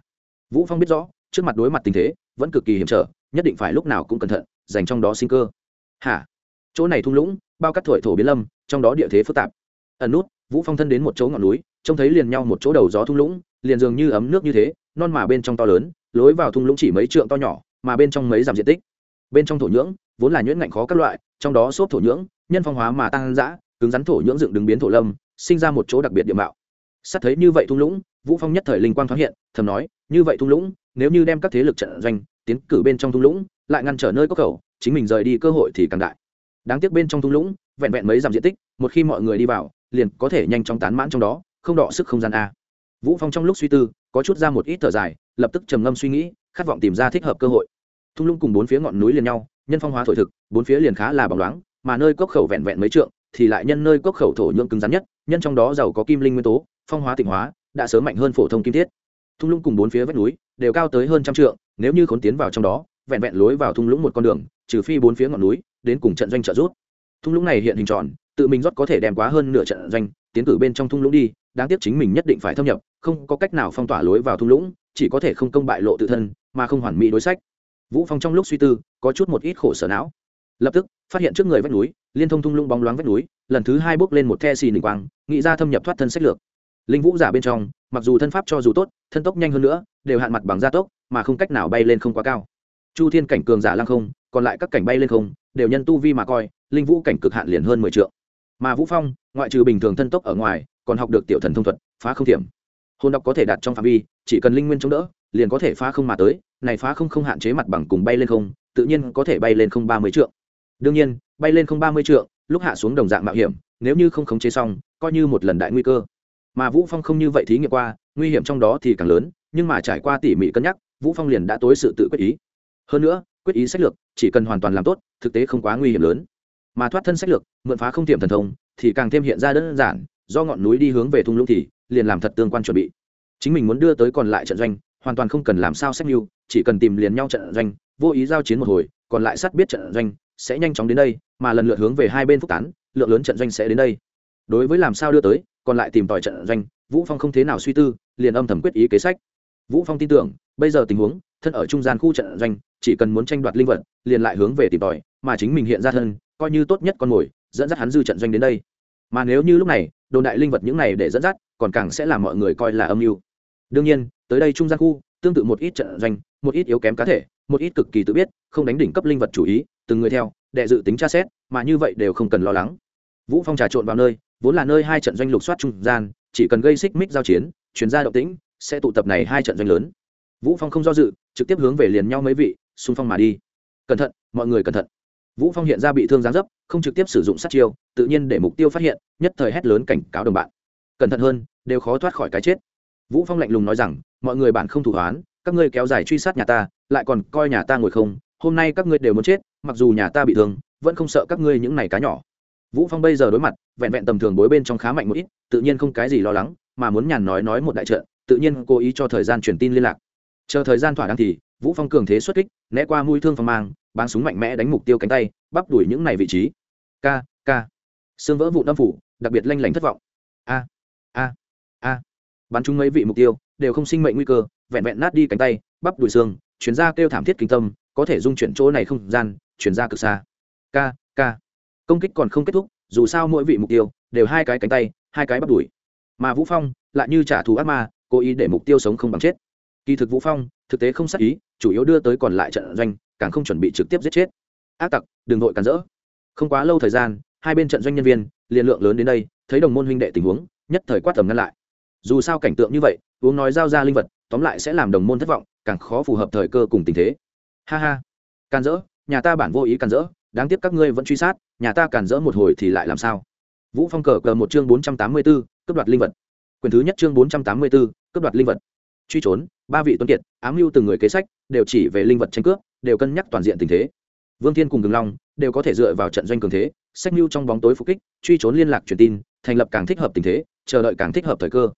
Speaker 1: vũ phong biết rõ, trước mặt đối mặt tình thế vẫn cực kỳ hiểm trở, nhất định phải lúc nào cũng cẩn thận, dành trong đó sinh cơ. Hả? Chỗ này thung lũng, bao cắt thổi thổ biến lâm, trong đó địa thế phức tạp. Ẩn nút, vũ phong thân đến một chỗ ngọn núi, trông thấy liền nhau một chỗ đầu gió thung lũng, liền dường như ấm nước như thế, non mà bên trong to lớn, lối vào thung lũng chỉ mấy trượng to nhỏ, mà bên trong mấy giảm diện tích. Bên trong thổ nhưỡng, vốn là nhuyễn ngạnh khó các loại, trong đó xốp thổ nhưỡng, nhân phong hóa mà tăng dã, cứng rắn thổ nhưỡng dựng đứng biến thổ lâm, sinh ra một chỗ đặc biệt địa mạo. Sắt thấy như vậy thung lũng vũ phong nhất thời linh quang thoáng hiện, thầm nói, như vậy thung lũng, nếu như đem các thế lực trận doanh tiến cử bên trong thung lũng, lại ngăn trở nơi có khẩu, chính mình rời đi cơ hội thì càng đại. Đáng tiếc bên trong thung lũng, vẹn vẹn mấy dặm diện tích, một khi mọi người đi vào, liền có thể nhanh chóng tán mãn trong đó, không đọ sức không gian a. Vũ phong trong lúc suy tư, có chút ra một ít thở dài, lập tức trầm ngâm suy nghĩ, khát vọng tìm ra thích hợp cơ hội. Thung lũng cùng bốn phía ngọn núi liền nhau, nhân phong hóa thổi thực, bốn phía liền khá là bóng loáng, mà nơi cốc khẩu vẹn vẹn mấy trượng, thì lại nhân nơi cốc khẩu thổ nhưỡng cứng rắn nhất, nhân trong đó giàu có kim linh nguyên tố, phong hóa tịnh hóa đã sớm mạnh hơn phổ thông kim thiết. Thung lũng cùng bốn phía vách núi đều cao tới hơn trăm trượng, nếu như khốn tiến vào trong đó, vẹn vẹn lối vào thung lũng một con đường, trừ phi bốn phía ngọn núi đến cùng trận doanh trợ rút thung lũng này hiện hình tròn, tự mình rót có thể đem quá hơn nửa trận doanh tiến cử bên trong thung lũng đi, đáng tiếc chính mình nhất định phải thâm nhập, không có cách nào phong tỏa lối vào thung lũng, chỉ có thể không công bại lộ tự thân, mà không hoàn mỹ đối sách. Vũ phong trong lúc suy tư, có chút một ít khổ sở não. Lập tức, phát hiện trước người vách núi, liên thông thung lũng bóng loáng vách núi, lần thứ hai bước lên một the xì nỉnh quang, nghĩ ra thâm nhập thoát thân sách lược linh vũ giả bên trong, mặc dù thân pháp cho dù tốt, thân tốc nhanh hơn nữa, đều hạn mặt bằng gia tốc, mà không cách nào bay lên không quá cao. Chu thiên cảnh cường giả lăng không, còn lại các cảnh bay lên không, đều nhân tu vi mà coi, linh vũ cảnh cực hạn liền hơn mười triệu mà vũ phong, ngoại trừ bình thường thân tốc ở ngoài, còn học được tiểu thần thông thuật, phá không thiểm. Hồn đọc có thể đạt trong phạm vi, chỉ cần linh nguyên chống đỡ, liền có thể phá không mà tới, này phá không không hạn chế mặt bằng cùng bay lên không, tự nhiên có thể bay lên không ba mươi trượng. Đương nhiên, bay lên không ba mươi trượng, lúc hạ xuống đồng dạng mạo hiểm, nếu như không khống chế xong, coi như một lần đại nguy cơ mà vũ phong không như vậy thí nghiệm qua, nguy hiểm trong đó thì càng lớn, nhưng mà trải qua tỉ mỉ cân nhắc, vũ phong liền đã tối sự tự quyết ý. Hơn nữa, quyết ý sách lược, chỉ cần hoàn toàn làm tốt, thực tế không quá nguy hiểm lớn. Mà thoát thân sách lược, mượn phá không tiềm thần thông, thì càng thêm hiện ra đơn giản, do ngọn núi đi hướng về thung lũng thì, liền làm thật tương quan chuẩn bị. Chính mình muốn đưa tới còn lại trận doanh, hoàn toàn không cần làm sao sách mưu chỉ cần tìm liền nhau trận doanh, vô ý giao chiến một hồi, còn lại sát biết trận doanh, sẽ nhanh chóng đến đây, mà lần lượt hướng về hai bên phúc tán, lượng lớn trận doanh sẽ đến đây. Đối với làm sao đưa tới còn lại tìm tòi trận doanh, vũ phong không thế nào suy tư, liền âm thầm quyết ý kế sách. Vũ phong tin tưởng, bây giờ tình huống, thân ở trung gian khu trận doanh, chỉ cần muốn tranh đoạt linh vật, liền lại hướng về tìm tòi, mà chính mình hiện ra thân, coi như tốt nhất con mồi, dẫn dắt hắn dư trận doanh đến đây. Mà nếu như lúc này, đồn đại linh vật những này để dẫn dắt, còn càng sẽ làm mọi người coi là âm mưu. Đương nhiên, tới đây trung gian khu, tương tự một ít trận doanh, một ít yếu kém cá thể, một ít cực kỳ tự biết, không đánh đỉnh cấp linh vật chủ ý, từng người theo, đệ dự tính tra xét, mà như vậy đều không cần lo lắng. Vũ phong trà trộn vào nơi vốn là nơi hai trận doanh lục soát trung gian, chỉ cần gây xích mích giao chiến truyền ra động tĩnh sẽ tụ tập này hai trận doanh lớn. Vũ phong không do dự, trực tiếp hướng về liền nhau mấy vị, xung phong mà đi. Cẩn thận, mọi người cẩn thận. Vũ phong hiện ra bị thương giáng dấp, không trực tiếp sử dụng sát chiêu, tự nhiên để mục tiêu phát hiện, nhất thời hét lớn cảnh cáo đồng bạn. Cẩn thận hơn, đều khó thoát khỏi cái chết. Vũ phong lạnh lùng nói rằng, mọi người bản không thủ hoán, các ngươi kéo dài truy sát nhà ta, lại còn coi nhà ta ngồi không, hôm nay các ngươi đều muốn chết, mặc dù nhà ta bị thương, vẫn không sợ các ngươi những này cá nhỏ vũ phong bây giờ đối mặt, vẹn vẹn tầm thường bối bên trong khá mạnh một ít, tự nhiên không cái gì lo lắng, mà muốn nhàn nói nói một đại trận, tự nhiên cố ý cho thời gian truyền tin liên lạc. Chờ thời gian thỏa đáng thì, vũ phong cường thế xuất kích, né qua mũi thương phong mang, bắn súng mạnh mẽ đánh mục tiêu cánh tay, bắp đuổi những này vị trí. K k xương vỡ vụ đâm phủ, đặc biệt lanh lảnh thất vọng. A a a. Bắn chúng mấy vị mục tiêu, đều không sinh mệnh nguy cơ, vẹn vẹn nát đi cánh tay, bắp đuổi xương chuyển ra kêu thảm thiết kinh tâm, có thể dung chuyển chỗ này không gian, chuyển ra cực xa. K k công kích còn không kết thúc, dù sao mỗi vị mục tiêu đều hai cái cánh tay, hai cái bắp đuổi mà vũ phong lại như trả thù ác ma, cố ý để mục tiêu sống không bằng chết. Kỳ thực vũ phong, thực tế không sát ý, chủ yếu đưa tới còn lại trận doanh, càng không chuẩn bị trực tiếp giết chết. Ác tặc đường nội cản rỡ. Không quá lâu thời gian, hai bên trận doanh nhân viên, liền lượng lớn đến đây, thấy đồng môn huynh đệ tình huống, nhất thời quát tầm ngăn lại. Dù sao cảnh tượng như vậy, uống nói giao ra linh vật, tóm lại sẽ làm đồng môn thất vọng, càng khó phù hợp thời cơ cùng tình thế. Ha ha. Can dỡ nhà ta bản vô ý can dỡ đáng tiếc các ngươi vẫn truy sát nhà ta cản dỡ một hồi thì lại làm sao? Vũ phong cờ cờ một chương bốn trăm tám mươi 484, cấp đoạt linh vật. Quyền thứ nhất chương bốn trăm tám mươi 484, cấp đoạt linh vật. Truy trốn ba vị tuấn kiệt ám mưu từng người kế sách đều chỉ về linh vật tranh cướp đều cân nhắc toàn diện tình thế. Vương thiên cùng gừng long đều có thể dựa vào trận doanh cường thế sách mưu trong bóng tối phục kích truy trốn liên lạc truyền tin thành lập càng thích hợp tình thế chờ đợi càng thích hợp thời cơ.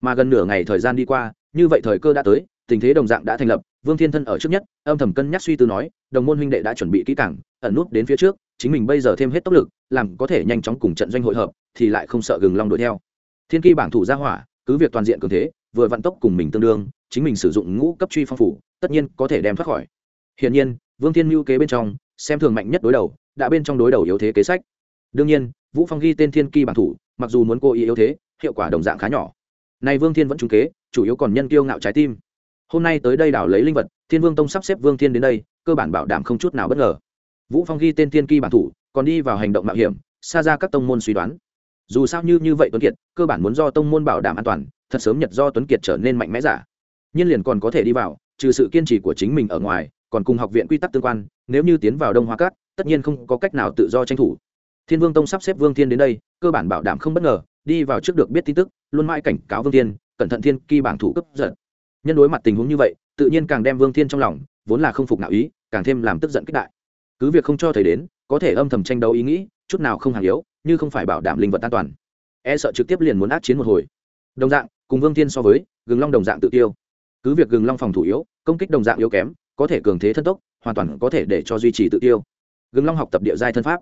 Speaker 1: Mà gần nửa ngày thời gian đi qua như vậy thời cơ đã tới tình thế đồng dạng đã thành lập vương thiên thân ở trước nhất âm thầm cân nhắc suy tư nói đồng môn huynh đệ đã chuẩn bị kỹ càng ẩn nút đến phía trước, chính mình bây giờ thêm hết tốc lực, làm có thể nhanh chóng cùng trận doanh hội hợp, thì lại không sợ gừng long đuổi theo. Thiên kỳ bảng thủ ra hỏa, cứ việc toàn diện cường thế, vừa vận tốc cùng mình tương đương, chính mình sử dụng ngũ cấp truy phong phủ, tất nhiên có thể đem thoát khỏi. Hiển nhiên, vương thiên mưu kế bên trong, xem thường mạnh nhất đối đầu, đã bên trong đối đầu yếu thế kế sách. Đương nhiên, vũ phong ghi tên thiên kỳ bảng thủ, mặc dù muốn cố ý yếu thế, hiệu quả đồng dạng khá nhỏ. Nay vương thiên vẫn trúng kế, chủ yếu còn nhân kiêu ngạo trái tim. Hôm nay tới đây đảo lấy linh vật, thiên vương tông sắp xếp vương thiên đến đây, cơ bản bảo đảm không chút nào bất ngờ vũ phong ghi tên thiên kỳ bản thủ, còn đi vào hành động mạo hiểm, xa ra các tông môn suy đoán. Dù sao như như vậy tuấn kiệt, cơ bản muốn do tông môn bảo đảm an toàn, thật sớm nhật do tuấn kiệt trở nên mạnh mẽ giả. Nhiên liền còn có thể đi vào, trừ sự kiên trì của chính mình ở ngoài, còn cùng học viện quy tắc tương quan, nếu như tiến vào đông hoa cát tất nhiên không có cách nào tự do tranh thủ. Thiên vương tông sắp xếp vương thiên đến đây, cơ bản bảo đảm không bất ngờ, đi vào trước được biết tin tức, luôn mãi cảnh cáo vương thiên, cẩn thận thiên kỳ bảng thủ cấp giận. Nhân đối mặt tình huống như vậy, tự nhiên càng đem vương thiên trong lòng, vốn là không phục nào ý, càng thêm làm tức giận kích đại cứ việc không cho thầy đến, có thể âm thầm tranh đấu ý nghĩ, chút nào không hàng yếu, như không phải bảo đảm linh vật an toàn. E sợ trực tiếp liền muốn át chiến một hồi. Đồng dạng, cùng vương thiên so với, gừng long đồng dạng tự tiêu. Cứ việc gừng long phòng thủ yếu, công kích đồng dạng yếu kém, có thể cường thế thân tốc, hoàn toàn có thể để cho duy trì tự tiêu. Gừng long học tập địa giai thân pháp.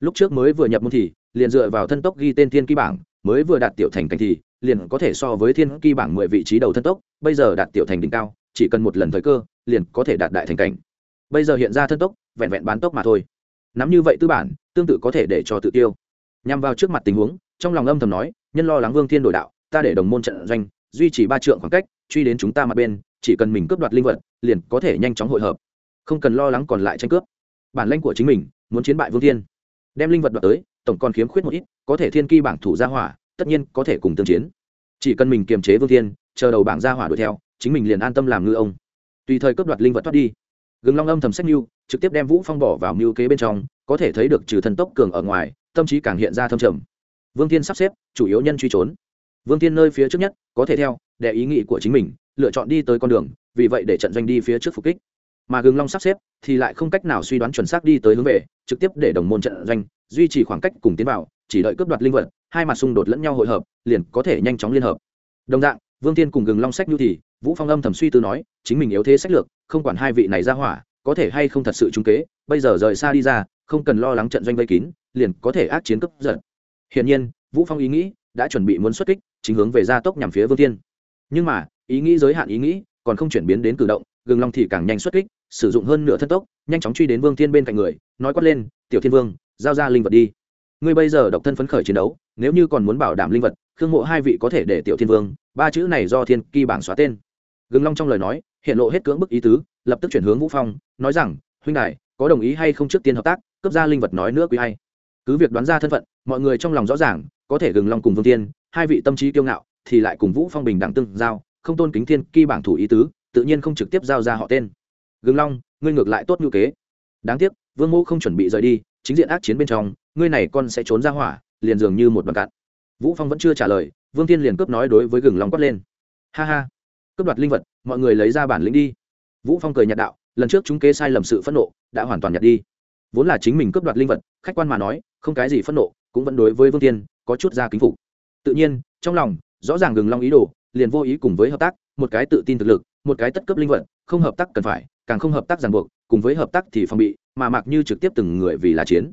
Speaker 1: Lúc trước mới vừa nhập môn thì, liền dựa vào thân tốc ghi tên thiên kỳ bảng, mới vừa đạt tiểu thành cảnh thì, liền có thể so với thiên kỳ bảng mười vị trí đầu thân tốc, bây giờ đạt tiểu thành đỉnh cao, chỉ cần một lần thời cơ, liền có thể đạt đại thành cảnh. Bây giờ hiện ra thân tốc vẹn vẹn bán tốc mà thôi. Nắm như vậy tư bản, tương tự có thể để cho tự tiêu. Nhằm vào trước mặt tình huống, trong lòng âm thầm nói, nhân lo lắng vương thiên đổi đạo, ta để đồng môn trận doanh, duy trì ba trượng khoảng cách, truy đến chúng ta mặt bên, chỉ cần mình cướp đoạt linh vật, liền có thể nhanh chóng hội hợp. Không cần lo lắng còn lại tranh cướp. Bản lãnh của chính mình muốn chiến bại vương thiên. Đem linh vật đoạt tới, tổng còn khiếm khuyết một ít, có thể thiên kỳ bảng thủ gia hỏa, tất nhiên có thể cùng tương chiến. Chỉ cần mình kiềm chế vương thiên, chờ đầu bảng gia hỏa đuổi theo, chính mình liền an tâm làm ngư ông. Tùy thời cướp đoạt linh vật thoát đi. Gừng long âm thầm sách mưu trực tiếp đem vũ phong bỏ vào mưu kế bên trong, có thể thấy được trừ thần tốc cường ở ngoài, tâm trí càng hiện ra thâm trầm. Vương thiên sắp xếp, chủ yếu nhân truy trốn. Vương thiên nơi phía trước nhất, có thể theo, để ý nghĩ của chính mình, lựa chọn đi tới con đường, vì vậy để trận doanh đi phía trước phục kích. Mà gừng long sắp xếp, thì lại không cách nào suy đoán chuẩn xác đi tới hướng về, trực tiếp để đồng môn trận doanh, duy trì khoảng cách cùng tiến vào, chỉ đợi cướp đoạt linh vật, hai mặt xung đột lẫn nhau hội hợp, liền có thể nhanh chóng liên hợp. Đồng dạng, vương tiên cùng gừng long sách nhu thì, vũ phong âm thầm suy tư nói, chính mình yếu thế sách lược, không quản hai vị này ra hỏa có thể hay không thật sự trung kế, bây giờ rời xa đi ra, không cần lo lắng trận doanh vây kín, liền có thể ác chiến cấp giật. Hiển nhiên, vũ phong ý nghĩ đã chuẩn bị muốn xuất kích, chính hướng về gia tốc nhằm phía vương tiên nhưng mà, ý nghĩ giới hạn ý nghĩ còn không chuyển biến đến cử động, gừng long thì càng nhanh xuất kích, sử dụng hơn nửa thân tốc, nhanh chóng truy đến vương thiên bên cạnh người, nói quát lên, tiểu thiên vương, giao ra linh vật đi. Ngươi bây giờ độc thân phấn khởi chiến đấu, nếu như còn muốn bảo đảm linh vật, khương mộ hai vị có thể để tiểu thiên vương, ba chữ này do thiên kỳ bảng xóa tên. Gừng long trong lời nói, hiện lộ hết cưỡng bức ý tứ lập tức chuyển hướng vũ phong, nói rằng, huynh đại có đồng ý hay không trước tiên hợp tác cấp ra linh vật nói nữa quý hay cứ việc đoán ra thân phận, mọi người trong lòng rõ ràng, có thể gừng long cùng vương tiên hai vị tâm trí kiêu ngạo, thì lại cùng vũ phong bình đẳng tương giao, không tôn kính thiên kỳ bảng thủ ý tứ, tự nhiên không trực tiếp giao ra họ tên. Gừng long, ngươi ngược lại tốt như kế. Đáng tiếc, vương mẫu không chuẩn bị rời đi, chính diện ác chiến bên trong, ngươi này con sẽ trốn ra hỏa, liền dường như một đoạn cạn. Vũ phong vẫn chưa trả lời, vương tiên liền cướp nói đối với gừng long quát lên. Ha ha, cướp đoạt linh vật, mọi người lấy ra bản lĩnh đi vũ phong cười nhạt đạo, lần trước chúng kế sai lầm sự phẫn nộ đã hoàn toàn nhạt đi. Vốn là chính mình cướp đoạt linh vật, khách quan mà nói, không cái gì phẫn nộ, cũng vẫn đối với vương tiên có chút ra kính phục. Tự nhiên, trong lòng, rõ ràng gừng long ý đồ, liền vô ý cùng với hợp tác, một cái tự tin thực lực, một cái tất cấp linh vật, không hợp tác cần phải, càng không hợp tác ràng buộc, cùng với hợp tác thì phòng bị, mà mặc như trực tiếp từng người vì là chiến.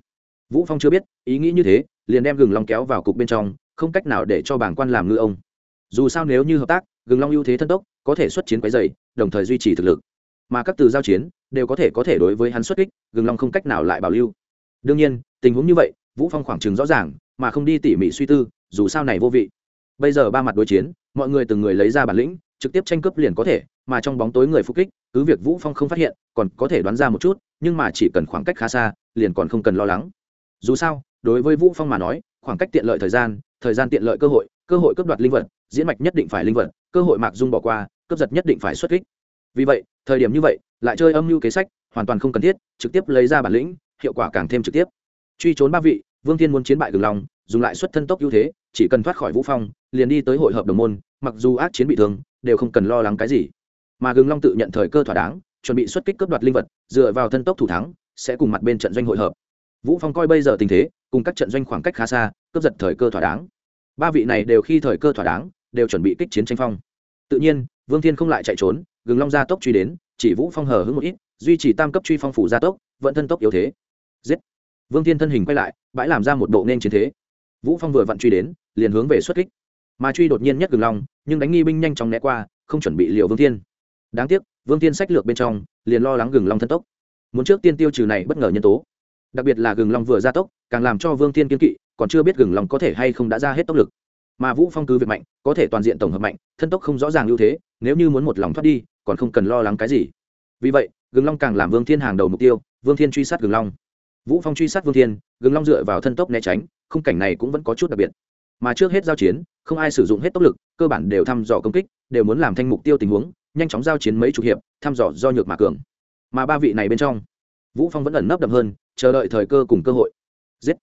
Speaker 1: Vũ phong chưa biết, ý nghĩ như thế, liền đem gừng long kéo vào cục bên trong, không cách nào để cho bảng quan làm ngư ông. Dù sao nếu như hợp tác, gừng long ưu thế thân tốc, có thể xuất chiến quấy dày đồng thời duy trì thực lực mà các từ giao chiến đều có thể có thể đối với hắn xuất kích, gừng long không cách nào lại bảo lưu. Đương nhiên, tình huống như vậy, vũ phong khoảng chừng rõ ràng, mà không đi tỉ mỉ suy tư, dù sao này vô vị. Bây giờ ba mặt đối chiến, mọi người từng người lấy ra bản lĩnh, trực tiếp tranh cướp liền có thể, mà trong bóng tối người phục kích, cứ việc vũ phong không phát hiện, còn có thể đoán ra một chút, nhưng mà chỉ cần khoảng cách khá xa, liền còn không cần lo lắng. Dù sao, đối với vũ phong mà nói, khoảng cách tiện lợi thời gian thời gian tiện lợi cơ hội cơ hội cướp đoạt linh vật, diễn mạch nhất định phải linh vật, cơ hội mạc dung bỏ qua, cướp giật nhất định phải xuất kích vì vậy, thời điểm như vậy, lại chơi âm mưu kế sách, hoàn toàn không cần thiết, trực tiếp lấy ra bản lĩnh, hiệu quả càng thêm trực tiếp. Truy trốn ba vị, vương thiên muốn chiến bại gừng lòng dùng lại xuất thân tốc ưu thế, chỉ cần thoát khỏi vũ phong, liền đi tới hội hợp đồng môn, mặc dù ác chiến bị thương, đều không cần lo lắng cái gì. Mà gừng long tự nhận thời cơ thỏa đáng, chuẩn bị xuất kích cướp đoạt linh vật, dựa vào thân tốc thủ thắng, sẽ cùng mặt bên trận doanh hội hợp. Vũ phong coi bây giờ tình thế, cùng các trận doanh khoảng cách khá xa, cướp giật thời cơ thỏa đáng. Ba vị này đều khi thời cơ thỏa đáng, đều chuẩn bị kích chiến tranh phong. Tự nhiên, vương thiên không lại chạy trốn gừng long gia tốc truy đến, chỉ vũ phong hờ hững một ít, duy trì tam cấp truy phong phủ gia tốc, vẫn thân tốc yếu thế. Giết! Vương thiên thân hình quay lại, bãi làm ra một bộ nên chiến thế. Vũ phong vừa vặn truy đến, liền hướng về xuất kích. Mà truy đột nhiên nhất gừng long, nhưng đánh nghi binh nhanh chóng né qua, không chuẩn bị liều vương thiên. Đáng tiếc, vương thiên sách lược bên trong, liền lo lắng gừng long thân tốc. Muốn trước tiên tiêu trừ này bất ngờ nhân tố. Đặc biệt là gừng long vừa ra tốc, càng làm cho vương thiên kiên kỵ, còn chưa biết gừng long có thể hay không đã ra hết tốc lực. Mà vũ phong cứ việc mạnh, có thể toàn diện tổng hợp mạnh, thân tốc không rõ ràng ưu thế, nếu như muốn một lòng thoát đi còn không cần lo lắng cái gì. Vì vậy, gừng long càng làm vương thiên hàng đầu mục tiêu, vương thiên truy sát gừng long. Vũ phong truy sát vương thiên, gừng long dựa vào thân tốc né tránh, khung cảnh này cũng vẫn có chút đặc biệt. Mà trước hết giao chiến, không ai sử dụng hết tốc lực, cơ bản đều thăm dò công kích, đều muốn làm thanh mục tiêu tình huống, nhanh chóng giao chiến mấy chục hiệp, thăm dò do nhược mà cường. Mà ba vị này bên trong, vũ phong vẫn ẩn nấp đậm hơn, chờ đợi thời cơ cùng cơ hội. Giết!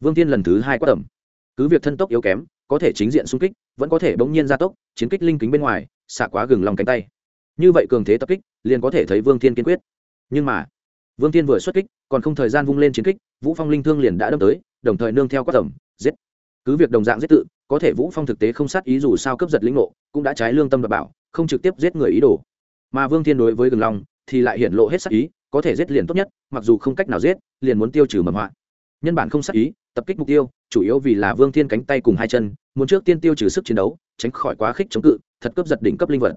Speaker 1: Vương thiên lần thứ hai quát tầm cứ việc thân tốc yếu kém, có thể chính diện xung kích, vẫn có thể bỗng nhiên gia tốc, chiến kích linh kính bên ngoài, xạ quá gừng lòng cánh tay như vậy cường thế tập kích, liền có thể thấy vương thiên kiên quyết. Nhưng mà, vương thiên vừa xuất kích, còn không thời gian vung lên chiến kích, vũ phong linh thương liền đã đâm tới, đồng thời nương theo quát tầm, giết. Cứ việc đồng dạng giết tự, có thể vũ phong thực tế không sát ý dù sao cướp giật lĩnh nộ cũng đã trái lương tâm đảm bảo, không trực tiếp giết người ý đồ. Mà vương thiên đối với gừng long, thì lại hiện lộ hết sát ý, có thể giết liền tốt nhất, mặc dù không cách nào giết, liền muốn tiêu trừ mầm họa. Nhân bản không sát ý, tập kích mục tiêu, chủ yếu vì là vương thiên cánh tay cùng hai chân, muốn trước tiên tiêu trừ sức chiến đấu, tránh khỏi quá khích chống cự, thật cướp giật đỉnh cấp linh vật.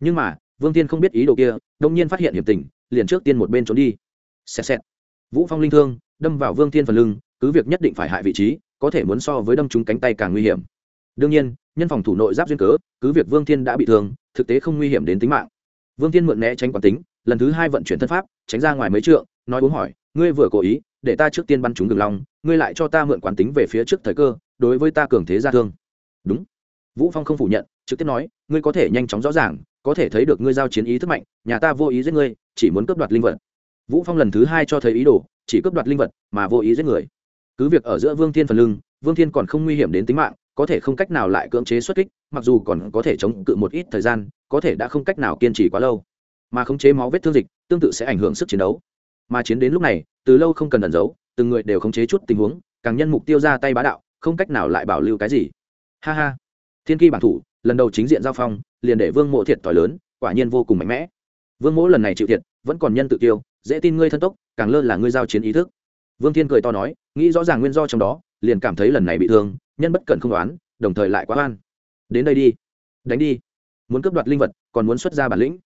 Speaker 1: Nhưng mà vương thiên không biết ý đồ kia, đông nhiên phát hiện hiểm tình, liền trước tiên một bên trốn đi. Xẹt xẹt. Vũ phong linh thương, đâm vào vương thiên phần lưng, cứ việc nhất định phải hại vị trí, có thể muốn so với đâm trúng cánh tay càng nguy hiểm. Đương nhiên, nhân phòng thủ nội giáp duyên cớ, cứ việc vương thiên đã bị thương, thực tế không nguy hiểm đến tính mạng. Vương thiên mượn né tránh quán tính, lần thứ hai vận chuyển thân pháp, tránh ra ngoài mấy trượng, nói uống hỏi, ngươi vừa cố ý, để ta trước tiên bắn trúng gừng long, ngươi lại cho ta mượn quán tính về phía trước thời cơ, đối với ta cường thế ra thương. Đúng. Vũ phong không phủ nhận trực tiếp nói, ngươi có thể nhanh chóng rõ ràng, có thể thấy được ngươi giao chiến ý thức mạnh, nhà ta vô ý giết ngươi, chỉ muốn cướp đoạt linh vật. Vũ phong lần thứ hai cho thấy ý đồ, chỉ cướp đoạt linh vật mà vô ý giết người. Cứ việc ở giữa vương thiên phần lưng, vương thiên còn không nguy hiểm đến tính mạng, có thể không cách nào lại cưỡng chế xuất kích, mặc dù còn có thể chống cự một ít thời gian, có thể đã không cách nào kiên trì quá lâu. Mà khống chế máu vết thương dịch, tương tự sẽ ảnh hưởng sức chiến đấu. Mà chiến đến lúc này, từ lâu không cần ẩn giấu, từng người đều khống chế chút tình huống, càng nhân mục tiêu ra tay bá đạo, không cách nào lại bảo lưu cái gì. Ha ha. Thiên kỳ bản thủ lần đầu chính diện giao phong, liền để vương mộ thiệt t lớn, quả nhiên vô cùng mạnh mẽ. Vương mỗ lần này chịu thiệt, vẫn còn nhân tự tiêu dễ tin ngươi thân tốc, càng lơ là ngươi giao chiến ý thức. Vương thiên cười to nói, nghĩ rõ ràng nguyên do trong đó, liền cảm thấy lần này bị thương, nhân bất cẩn không đoán đồng thời lại quá oan. Đến đây đi. Đánh đi. Muốn cướp đoạt linh vật, còn muốn xuất ra bản lĩnh.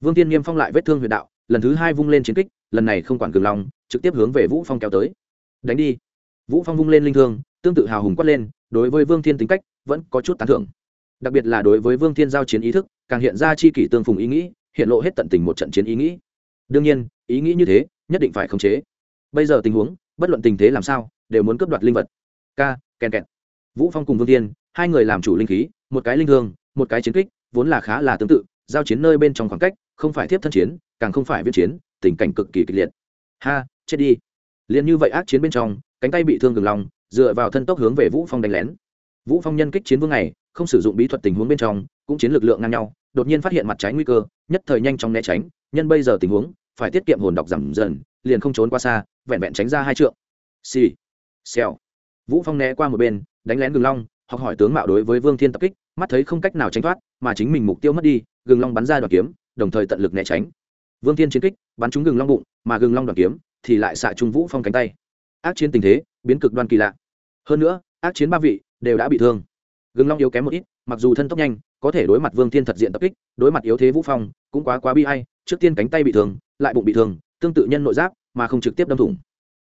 Speaker 1: Vương tiên nghiêm phong lại vết thương huyền đạo, lần thứ hai vung lên chiến kích, lần này không quản cường lòng trực tiếp hướng về vũ phong kéo tới. Đánh đi. Vũ phong vung lên linh thương, tương tự hào hùng quát lên, đối với vương thiên tính cách, vẫn có chút tán thưởng đặc biệt là đối với vương thiên giao chiến ý thức, càng hiện ra chi kỷ tương phùng ý nghĩ, hiện lộ hết tận tình một trận chiến ý nghĩ. Đương nhiên, ý nghĩ như thế, nhất định phải khống chế. Bây giờ tình huống, bất luận tình thế làm sao, đều muốn cướp đoạt linh vật. K, kèn kẹt. Vũ phong cùng vương thiên, hai người làm chủ linh khí, một cái linh thương một cái chiến kích, vốn là khá là tương tự, giao chiến nơi bên trong khoảng cách, không phải tiếp thân chiến, càng không phải viết chiến, tình cảnh cực kỳ kịch liệt. Ha, chết đi. Liền như vậy ác chiến bên trong, cánh tay bị thương gừng lòng, dựa vào thân tốc hướng về vũ phong đánh lén. Vũ phong nhân kích chiến vương này không sử dụng bí thuật tình huống bên trong, cũng chiến lực lượng ngang nhau, đột nhiên phát hiện mặt trái nguy cơ, nhất thời nhanh chóng né tránh, nhân bây giờ tình huống, phải tiết kiệm hồn độc giảm dần, liền không trốn qua xa, vẹn vẹn tránh ra hai trượng. Xì. Xèo. Vũ phong né qua một bên, đánh lén gừng long, học hỏi tướng mạo đối với vương thiên tập kích, mắt thấy không cách nào tránh thoát, mà chính mình mục tiêu mất đi, gừng long bắn ra đoàn kiếm, đồng thời tận lực né tránh. Vương thiên chiến kích, bắn trúng gừng long bụng, mà gừng long đoàn kiếm thì lại xạ trung vũ phong cánh tay. Ác chiến tình thế, biến cực đoan kỳ lạ. Hơn nữa, ác chiến ba vị đều đã bị thương gừng long yếu kém một ít, mặc dù thân tốc nhanh, có thể đối mặt vương thiên thật diện tập kích, đối mặt yếu thế vũ phong, cũng quá quá bi hay trước tiên cánh tay bị thương, lại bụng bị thương, tương tự nhân nội giáp, mà không trực tiếp đâm thủng.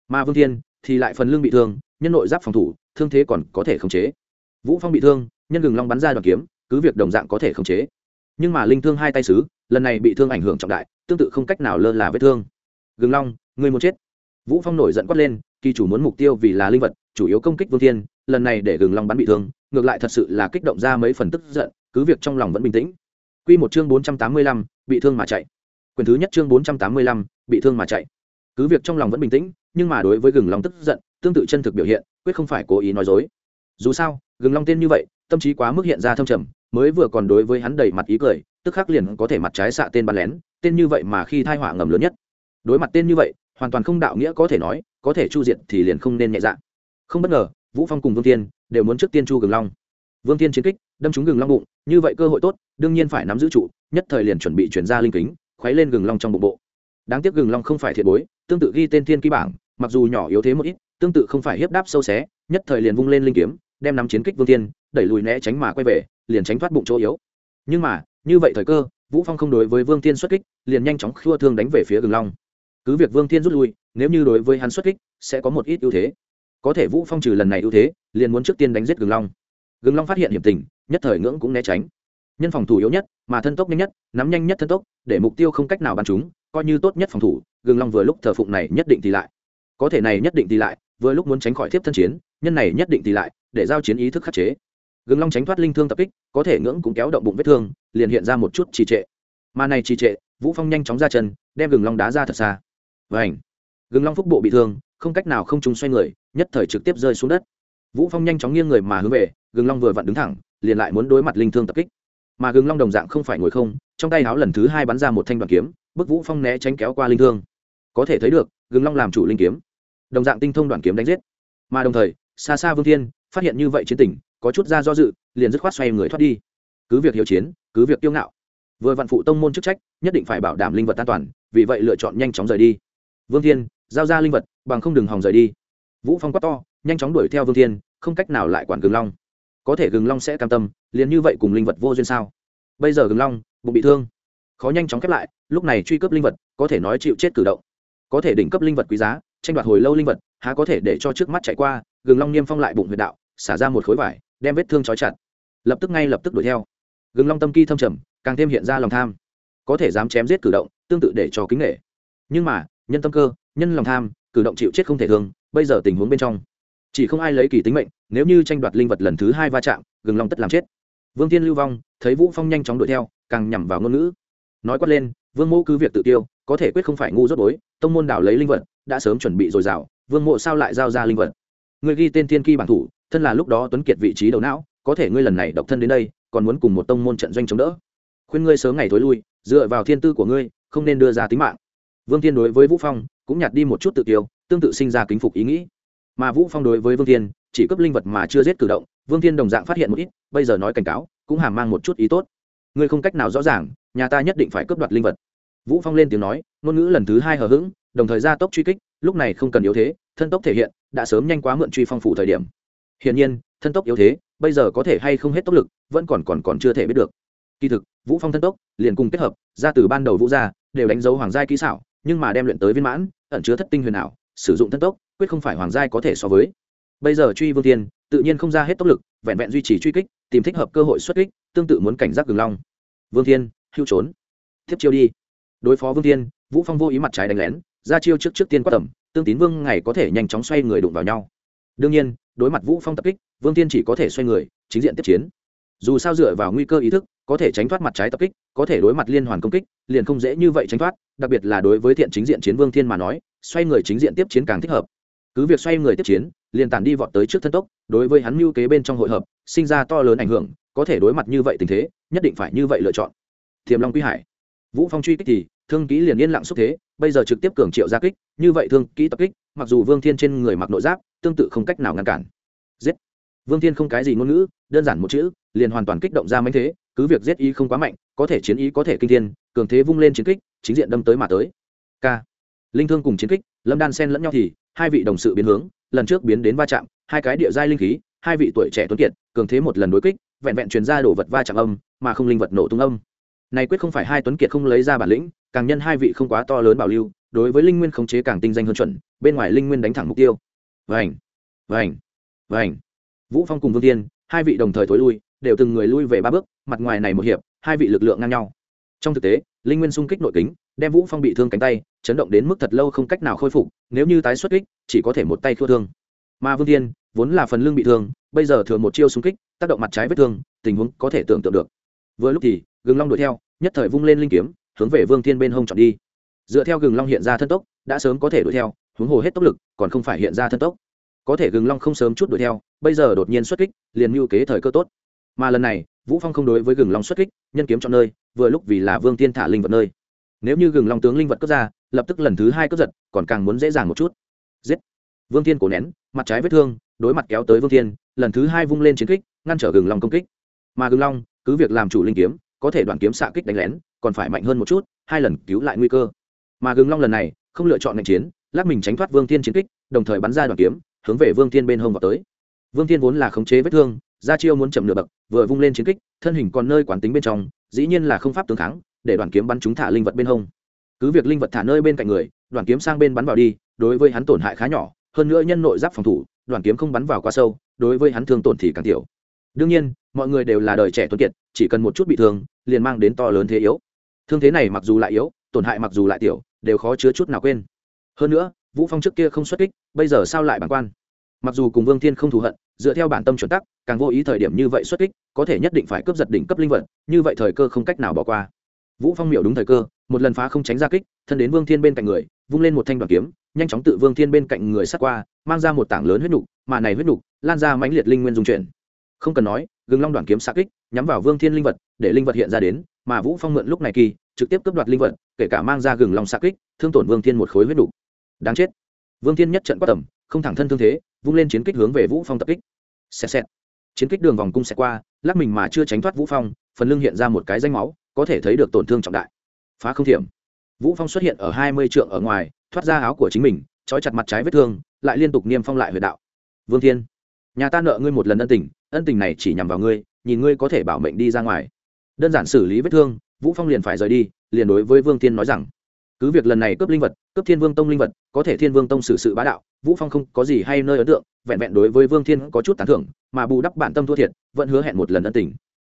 Speaker 1: Mà vương thiên thì lại phần lưng bị thương, nhân nội giáp phòng thủ, thương thế còn có thể khống chế. Vũ phong bị thương, nhân gừng long bắn ra đoàn kiếm, cứ việc đồng dạng có thể khống chế. Nhưng mà linh thương hai tay sứ lần này bị thương ảnh hưởng trọng đại, tương tự không cách nào lơ là vết thương. Gừng long người muốn chết. Vũ phong nổi giận quát lên, kỳ chủ muốn mục tiêu vì là linh vật, chủ yếu công kích vương thiên, lần này để gừng long bắn bị thương ngược lại thật sự là kích động ra mấy phần tức giận cứ việc trong lòng vẫn bình tĩnh. Quy một chương 485, bị thương mà chạy. Quyền thứ nhất chương 485, bị thương mà chạy. Cứ việc trong lòng vẫn bình tĩnh nhưng mà đối với gừng long tức giận tương tự chân thực biểu hiện quyết không phải cố ý nói dối. Dù sao gừng long tên như vậy tâm trí quá mức hiện ra thâm trầm mới vừa còn đối với hắn đầy mặt ý cười tức khắc liền có thể mặt trái xạ tên bắn lén tên như vậy mà khi thai họa ngầm lớn nhất. Đối mặt tên như vậy hoàn toàn không đạo nghĩa có thể nói có thể chu diện thì liền không nên nhẹ dạ. Không bất ngờ vũ phong cùng vương tiên đều muốn trước tiên chu gừng long. Vương tiên chiến kích, đâm trúng gừng long bụng, như vậy cơ hội tốt, đương nhiên phải nắm giữ trụ, nhất thời liền chuẩn bị chuyển ra linh kính, khuấy lên gừng long trong bụng bộ. Đáng tiếc gừng long không phải thiệt bối, tương tự ghi tên thiên ký bảng, mặc dù nhỏ yếu thế một ít, tương tự không phải hiếp đáp sâu xé, nhất thời liền vung lên linh kiếm, đem nắm chiến kích vương tiên đẩy lùi né tránh mà quay về, liền tránh thoát bụng chỗ yếu. Nhưng mà, như vậy thời cơ, vũ phong không đối với vương tiên xuất kích, liền nhanh chóng khua thương đánh về phía gừng long. Cứ việc vương tiên rút lui, nếu như đối với hắn xuất kích, sẽ có một ít ưu thế. Có thể vũ phong trừ lần này ưu thế liền muốn trước tiên đánh giết gừng long. Gừng long phát hiện hiểm tình, nhất thời ngưỡng cũng né tránh. Nhân phòng thủ yếu nhất, mà thân tốc nhanh nhất, nắm nhanh nhất thân tốc, để mục tiêu không cách nào bắn chúng, coi như tốt nhất phòng thủ, gừng long vừa lúc thờ phụng này nhất định thì lại. Có thể này nhất định thì lại, vừa lúc muốn tránh khỏi tiếp thân chiến, nhân này nhất định thì lại, để giao chiến ý thức khắc chế. Gừng long tránh thoát linh thương tập kích, có thể ngưỡng cũng kéo động bụng vết thương, liền hiện ra một chút trì trệ. Mà này trì trệ, vũ phong nhanh chóng ra chân, đem gừng long đá ra thật xa. Vảnh gừng long phúc bộ bị thương, không cách nào không trùng xoay người, nhất thời trực tiếp rơi xuống đất vũ phong nhanh chóng nghiêng người mà hướng về, gừng long vừa vặn đứng thẳng, liền lại muốn đối mặt linh thương tập kích. Mà gừng long đồng dạng không phải ngồi không, trong tay áo lần thứ hai bắn ra một thanh đoàn kiếm, bức vũ phong né tránh kéo qua linh thương. Có thể thấy được, gừng long làm chủ linh kiếm. Đồng dạng tinh thông đoàn kiếm đánh giết. Mà đồng thời, xa xa vương thiên, phát hiện như vậy chiến tình, có chút ra do dự, liền dứt khoát xoay người thoát đi. Cứ việc hiệu chiến, cứ việc kiêu ngạo. Vừa vạn phụ tông môn chức trách, nhất định phải bảo đảm linh vật an toàn, vì vậy lựa chọn nhanh chóng rời đi. Vương thiên, giao ra linh vật, bằng không đừng hòng rời đi. Vũ phong quát to nhanh chóng đuổi theo vương thiên, không cách nào lại quản gừng long. Có thể gừng long sẽ cam tâm, liền như vậy cùng linh vật vô duyên sao? Bây giờ gừng long, bụng bị thương. Khó nhanh chóng khép lại, lúc này truy cấp linh vật, có thể nói chịu chết cử động. Có thể đỉnh cấp linh vật quý giá, tranh đoạt hồi lâu linh vật, há có thể để cho trước mắt chạy qua, gừng long niêm phong lại bụng huyệt đạo, xả ra một khối vải, đem vết thương trói chặt. Lập tức ngay lập tức đuổi theo. Gừng long tâm kỳ thâm trầm, càng thêm hiện ra lòng tham. Có thể dám chém giết cử động, tương tự để cho kính nghệ nhưng mà, nhân tâm cơ, nhân lòng tham, cử động chịu chết không thể thương, bây giờ tình huống bên trong chỉ không ai lấy kỳ tính mệnh, nếu như tranh đoạt linh vật lần thứ hai va chạm, gừng long tất làm chết. Vương tiên lưu vong, thấy vũ phong nhanh chóng đuổi theo, càng nhằm vào ngôn ngữ. Nói quát lên, vương mộ cứ việc tự tiêu, có thể quyết không phải ngu rốt bối, tông môn đảo lấy linh vật, đã sớm chuẩn bị dồi dào, vương mộ sao lại giao ra linh vật? Người ghi tên thiên kỳ bản thủ, thân là lúc đó tuấn kiệt vị trí đầu não, có thể ngươi lần này độc thân đến đây, còn muốn cùng một tông môn trận doanh chống đỡ. Khuyên ngươi sớm ngày thối lui, dựa vào thiên tư của ngươi, không nên đưa ra tính mạng. Vương thiên đối với vũ phong, cũng nhạt đi một chút tự tiêu, tương tự sinh ra kính phục ý nghĩ mà vũ phong đối với vương thiên chỉ cấp linh vật mà chưa giết cử động vương thiên đồng dạng phát hiện một ít bây giờ nói cảnh cáo cũng hàm mang một chút ý tốt ngươi không cách nào rõ ràng nhà ta nhất định phải cướp đoạt linh vật vũ phong lên tiếng nói ngôn ngữ lần thứ hai hờ hững đồng thời gia tốc truy kích lúc này không cần yếu thế thân tốc thể hiện đã sớm nhanh quá mượn truy phong phủ thời điểm hiển nhiên thân tốc yếu thế bây giờ có thể hay không hết tốc lực vẫn còn còn còn chưa thể biết được kỳ thực vũ phong thân tốc liền cùng kết hợp ra từ ban đầu vũ gia đều đánh dấu hoàng gia kỹ xảo nhưng mà đem luyện tới viên mãn ẩn chứa thất tinh huyền ảo sử dụng thân tốc, quyết không phải hoàng giai có thể so với. Bây giờ truy vương tiên tự nhiên không ra hết tốc lực, vẹn vẹn duy trì truy kích, tìm thích hợp cơ hội xuất kích, tương tự muốn cảnh giác gừng long. Vương thiên, hưu trốn. Tiếp chiêu đi. Đối phó vương thiên, vũ phong vô ý mặt trái đánh lén, ra chiêu trước trước tiên quát tầm, tương tín vương ngày có thể nhanh chóng xoay người đụng vào nhau. Đương nhiên, đối mặt vũ phong tập kích, vương thiên chỉ có thể xoay người, chính diện tiếp chiến. Dù sao dựa vào nguy cơ ý thức, có thể tránh thoát mặt trái tập kích, có thể đối mặt liên hoàn công kích, liền không dễ như vậy tránh thoát, đặc biệt là đối với thiện chính diện chiến vương thiên mà nói xoay người chính diện tiếp chiến càng thích hợp. Cứ việc xoay người tiếp chiến, liền tàn đi vọt tới trước thân tốc, đối với hắn mưu kế bên trong hội hợp, sinh ra to lớn ảnh hưởng, có thể đối mặt như vậy tình thế, nhất định phải như vậy lựa chọn. Thiềm long quy hải. Vũ phong truy kích thì, thương kỹ liền yên lặng xúc thế, bây giờ trực tiếp cường triệu ra kích, như vậy thương kỹ tập kích, mặc dù vương thiên trên người mặc nội giáp, tương tự không cách nào ngăn cản. Giết. Vương thiên không cái gì ngôn ngữ, đơn giản một chữ, liền hoàn toàn kích động ra mánh thế, cứ việc giết ý không quá mạnh, có thể chiến ý có thể kinh thiên, cường thế vung lên chiến kích, chính diện đâm tới mà tới. K linh thương cùng chiến kích, lâm đan sen lẫn nhau thì, hai vị đồng sự biến hướng, lần trước biến đến va chạm, hai cái địa giai linh khí, hai vị tuổi trẻ tuấn kiệt, cường thế một lần đối kích, vẹn vẹn truyền ra đổ vật va chạm âm, mà không linh vật nổ tung âm. Này quyết không phải hai tuấn kiệt không lấy ra bản lĩnh, càng nhân hai vị không quá to lớn bảo lưu, đối với linh nguyên khống chế càng tinh danh hơn chuẩn, bên ngoài linh nguyên đánh thẳng mục tiêu. Vành vành vành. Vũ phong cùng vương tiên hai vị đồng thời thối lui, đều từng người lui về ba bước, mặt ngoài này một hiệp, hai vị lực lượng ngang nhau. Trong thực tế, linh nguyên xung kích nội kính đem vũ phong bị thương cánh tay chấn động đến mức thật lâu không cách nào khôi phục nếu như tái xuất kích chỉ có thể một tay thua thương mà vương thiên vốn là phần lưng bị thương bây giờ thừa một chiêu xung kích tác động mặt trái vết thương tình huống có thể tưởng tượng được vừa lúc thì gừng long đuổi theo nhất thời vung lên linh kiếm hướng về vương thiên bên hông chọn đi dựa theo gừng long hiện ra thân tốc đã sớm có thể đuổi theo huống hồ hết tốc lực còn không phải hiện ra thân tốc có thể gừng long không sớm chút đuổi theo bây giờ đột nhiên xuất kích liền mưu kế thời cơ tốt mà lần này vũ phong không đối với gừng long xuất kích nhân kiếm chọn nơi vừa lúc vì là vương tiên thả linh vật nơi nếu như gừng long tướng linh vật cướp ra lập tức lần thứ hai cướp giật còn càng muốn dễ dàng một chút. Giết! Vương Thiên cổ nén mặt trái vết thương đối mặt kéo tới vương Thiên, lần thứ hai vung lên chiến kích ngăn trở gừng long công kích. Mà gừng long cứ việc làm chủ linh kiếm có thể đoàn kiếm xạ kích đánh lén còn phải mạnh hơn một chút hai lần cứu lại nguy cơ. Mà gừng long lần này không lựa chọn ngành chiến lắc mình tránh thoát vương Thiên chiến kích đồng thời bắn ra đoàn kiếm hướng về vương Thiên bên hông vào tới. Vương Thiên vốn là khống chế vết thương ra chiêu muốn chậm nửa bậc vừa vung lên chiến kích thân hình còn nơi quán tính bên trong dĩ nhiên là không pháp tướng kháng để đoàn kiếm bắn chúng thả linh vật bên hông. Cứ việc linh vật thả nơi bên cạnh người, đoàn kiếm sang bên bắn vào đi, đối với hắn tổn hại khá nhỏ, hơn nữa nhân nội giáp phòng thủ, đoàn kiếm không bắn vào quá sâu, đối với hắn thương tổn thì càng tiểu. Đương nhiên, mọi người đều là đời trẻ tuấn kiệt, chỉ cần một chút bị thương, liền mang đến to lớn thế yếu. Thương thế này mặc dù lại yếu, tổn hại mặc dù lại tiểu, đều khó chứa chút nào quên. Hơn nữa, vũ phong trước kia không xuất kích, bây giờ sao lại bản quan? Mặc dù cùng vương thiên không thù hận, dựa theo bản tâm chuẩn tắc, càng vô ý thời điểm như vậy xuất kích, có thể nhất định phải cướp giật đỉnh cấp linh vật, như vậy thời cơ không cách nào bỏ qua vũ phong miểu đúng thời cơ, một lần phá không tránh ra kích, thân đến vương thiên bên cạnh người, vung lên một thanh đoạn kiếm, nhanh chóng tự vương thiên bên cạnh người sát qua, mang ra một tảng lớn huyết nục, mà này huyết nục lan ra mãnh liệt linh nguyên dung chuyển. Không cần nói, gừng long đoạn kiếm xạ kích, nhắm vào vương thiên linh vật, để linh vật hiện ra đến, mà vũ phong mượn lúc này kỳ, trực tiếp cướp đoạt linh vật, kể cả mang ra gừng long xạ kích, thương tổn vương thiên một khối huyết nục. Đáng chết. Vương thiên nhất trận quát tầm, không thẳng thân thương thế, vung lên chiến kích hướng về vũ phong tập kích. Xẹt xẹt. Chiến kích đường vòng cung xẹt qua, lắc mình mà chưa tránh thoát vũ phong, phần lưng hiện ra một cái danh máu có thể thấy được tổn thương trọng đại. Phá không thiểm. Vũ phong xuất hiện ở hai mươi trượng ở ngoài, thoát ra áo của chính mình, trói chặt mặt trái vết thương, lại liên tục niêm phong lại huyệt đạo. Vương thiên, nhà ta nợ ngươi một lần ân tình ân tình này chỉ nhằm vào ngươi, nhìn ngươi có thể bảo mệnh đi ra ngoài. Đơn giản xử lý vết thương, vũ phong liền phải rời đi, liền đối với vương thiên nói rằng, cứ việc lần này cướp linh vật, cướp thiên vương tông linh vật, có thể thiên vương tông xử sự bá đạo, vũ phong không có gì hay nơi ấn tượng, vẹn vẹn đối với vương thiên có chút tán thưởng, mà bù đắp bản tâm thua thiệt, vẫn hứa hẹn một lần ân tình.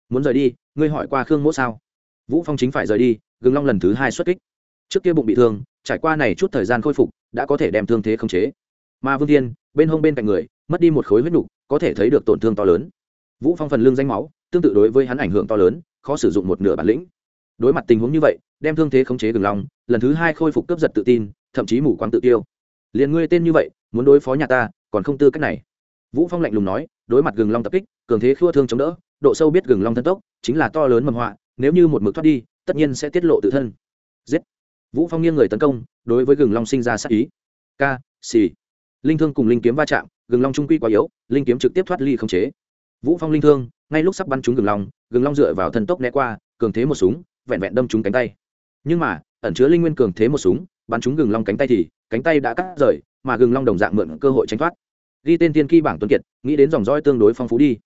Speaker 1: Muốn rời đi, ngươi hỏi qua khương mỗ sao? Vũ phong chính phải rời đi, gừng long lần thứ hai xuất kích. Trước kia bụng bị thương, trải qua này chút thời gian khôi phục, đã có thể đem thương thế khống chế. Mà vương thiên, bên hông bên cạnh người, mất đi một khối huyết nhục có thể thấy được tổn thương to lớn. Vũ phong phần lương danh máu, tương tự đối với hắn ảnh hưởng to lớn, khó sử dụng một nửa bản lĩnh. Đối mặt tình huống như vậy, đem thương thế khống chế gừng long, lần thứ hai khôi phục cướp giật tự tin, thậm chí mù quáng tự tiêu. Liền ngươi tên như vậy, muốn đối phó nhà ta, còn không tư cách này. Vũ phong lạnh lùng nói, đối mặt gừng long tập kích, cường thế khua thương chống đỡ, độ sâu biết gừng long thân tốc, chính là to lớn mầm họa nếu như một mực thoát đi, tất nhiên sẽ tiết lộ tự thân. Giết. Vũ phong nghiêng người tấn công, đối với gừng long sinh ra sát ý. K xì. Linh thương cùng linh kiếm va chạm, gừng long trung quy quá yếu, linh kiếm trực tiếp thoát ly không chế. Vũ phong linh thương, ngay lúc sắp bắn trúng gừng long gừng long dựa vào thân tốc né qua, cường thế một súng, vẹn vẹn đâm trúng cánh tay. Nhưng mà, ẩn chứa linh nguyên cường thế một súng, bắn trúng gừng long cánh tay thì, cánh tay đã cắt rời, mà gừng long đồng dạng mượn cơ hội tránh thoát. Ghi tên tiên kỳ bảng tuấn kiệt, nghĩ đến dòng dõi tương đối phong phú đi.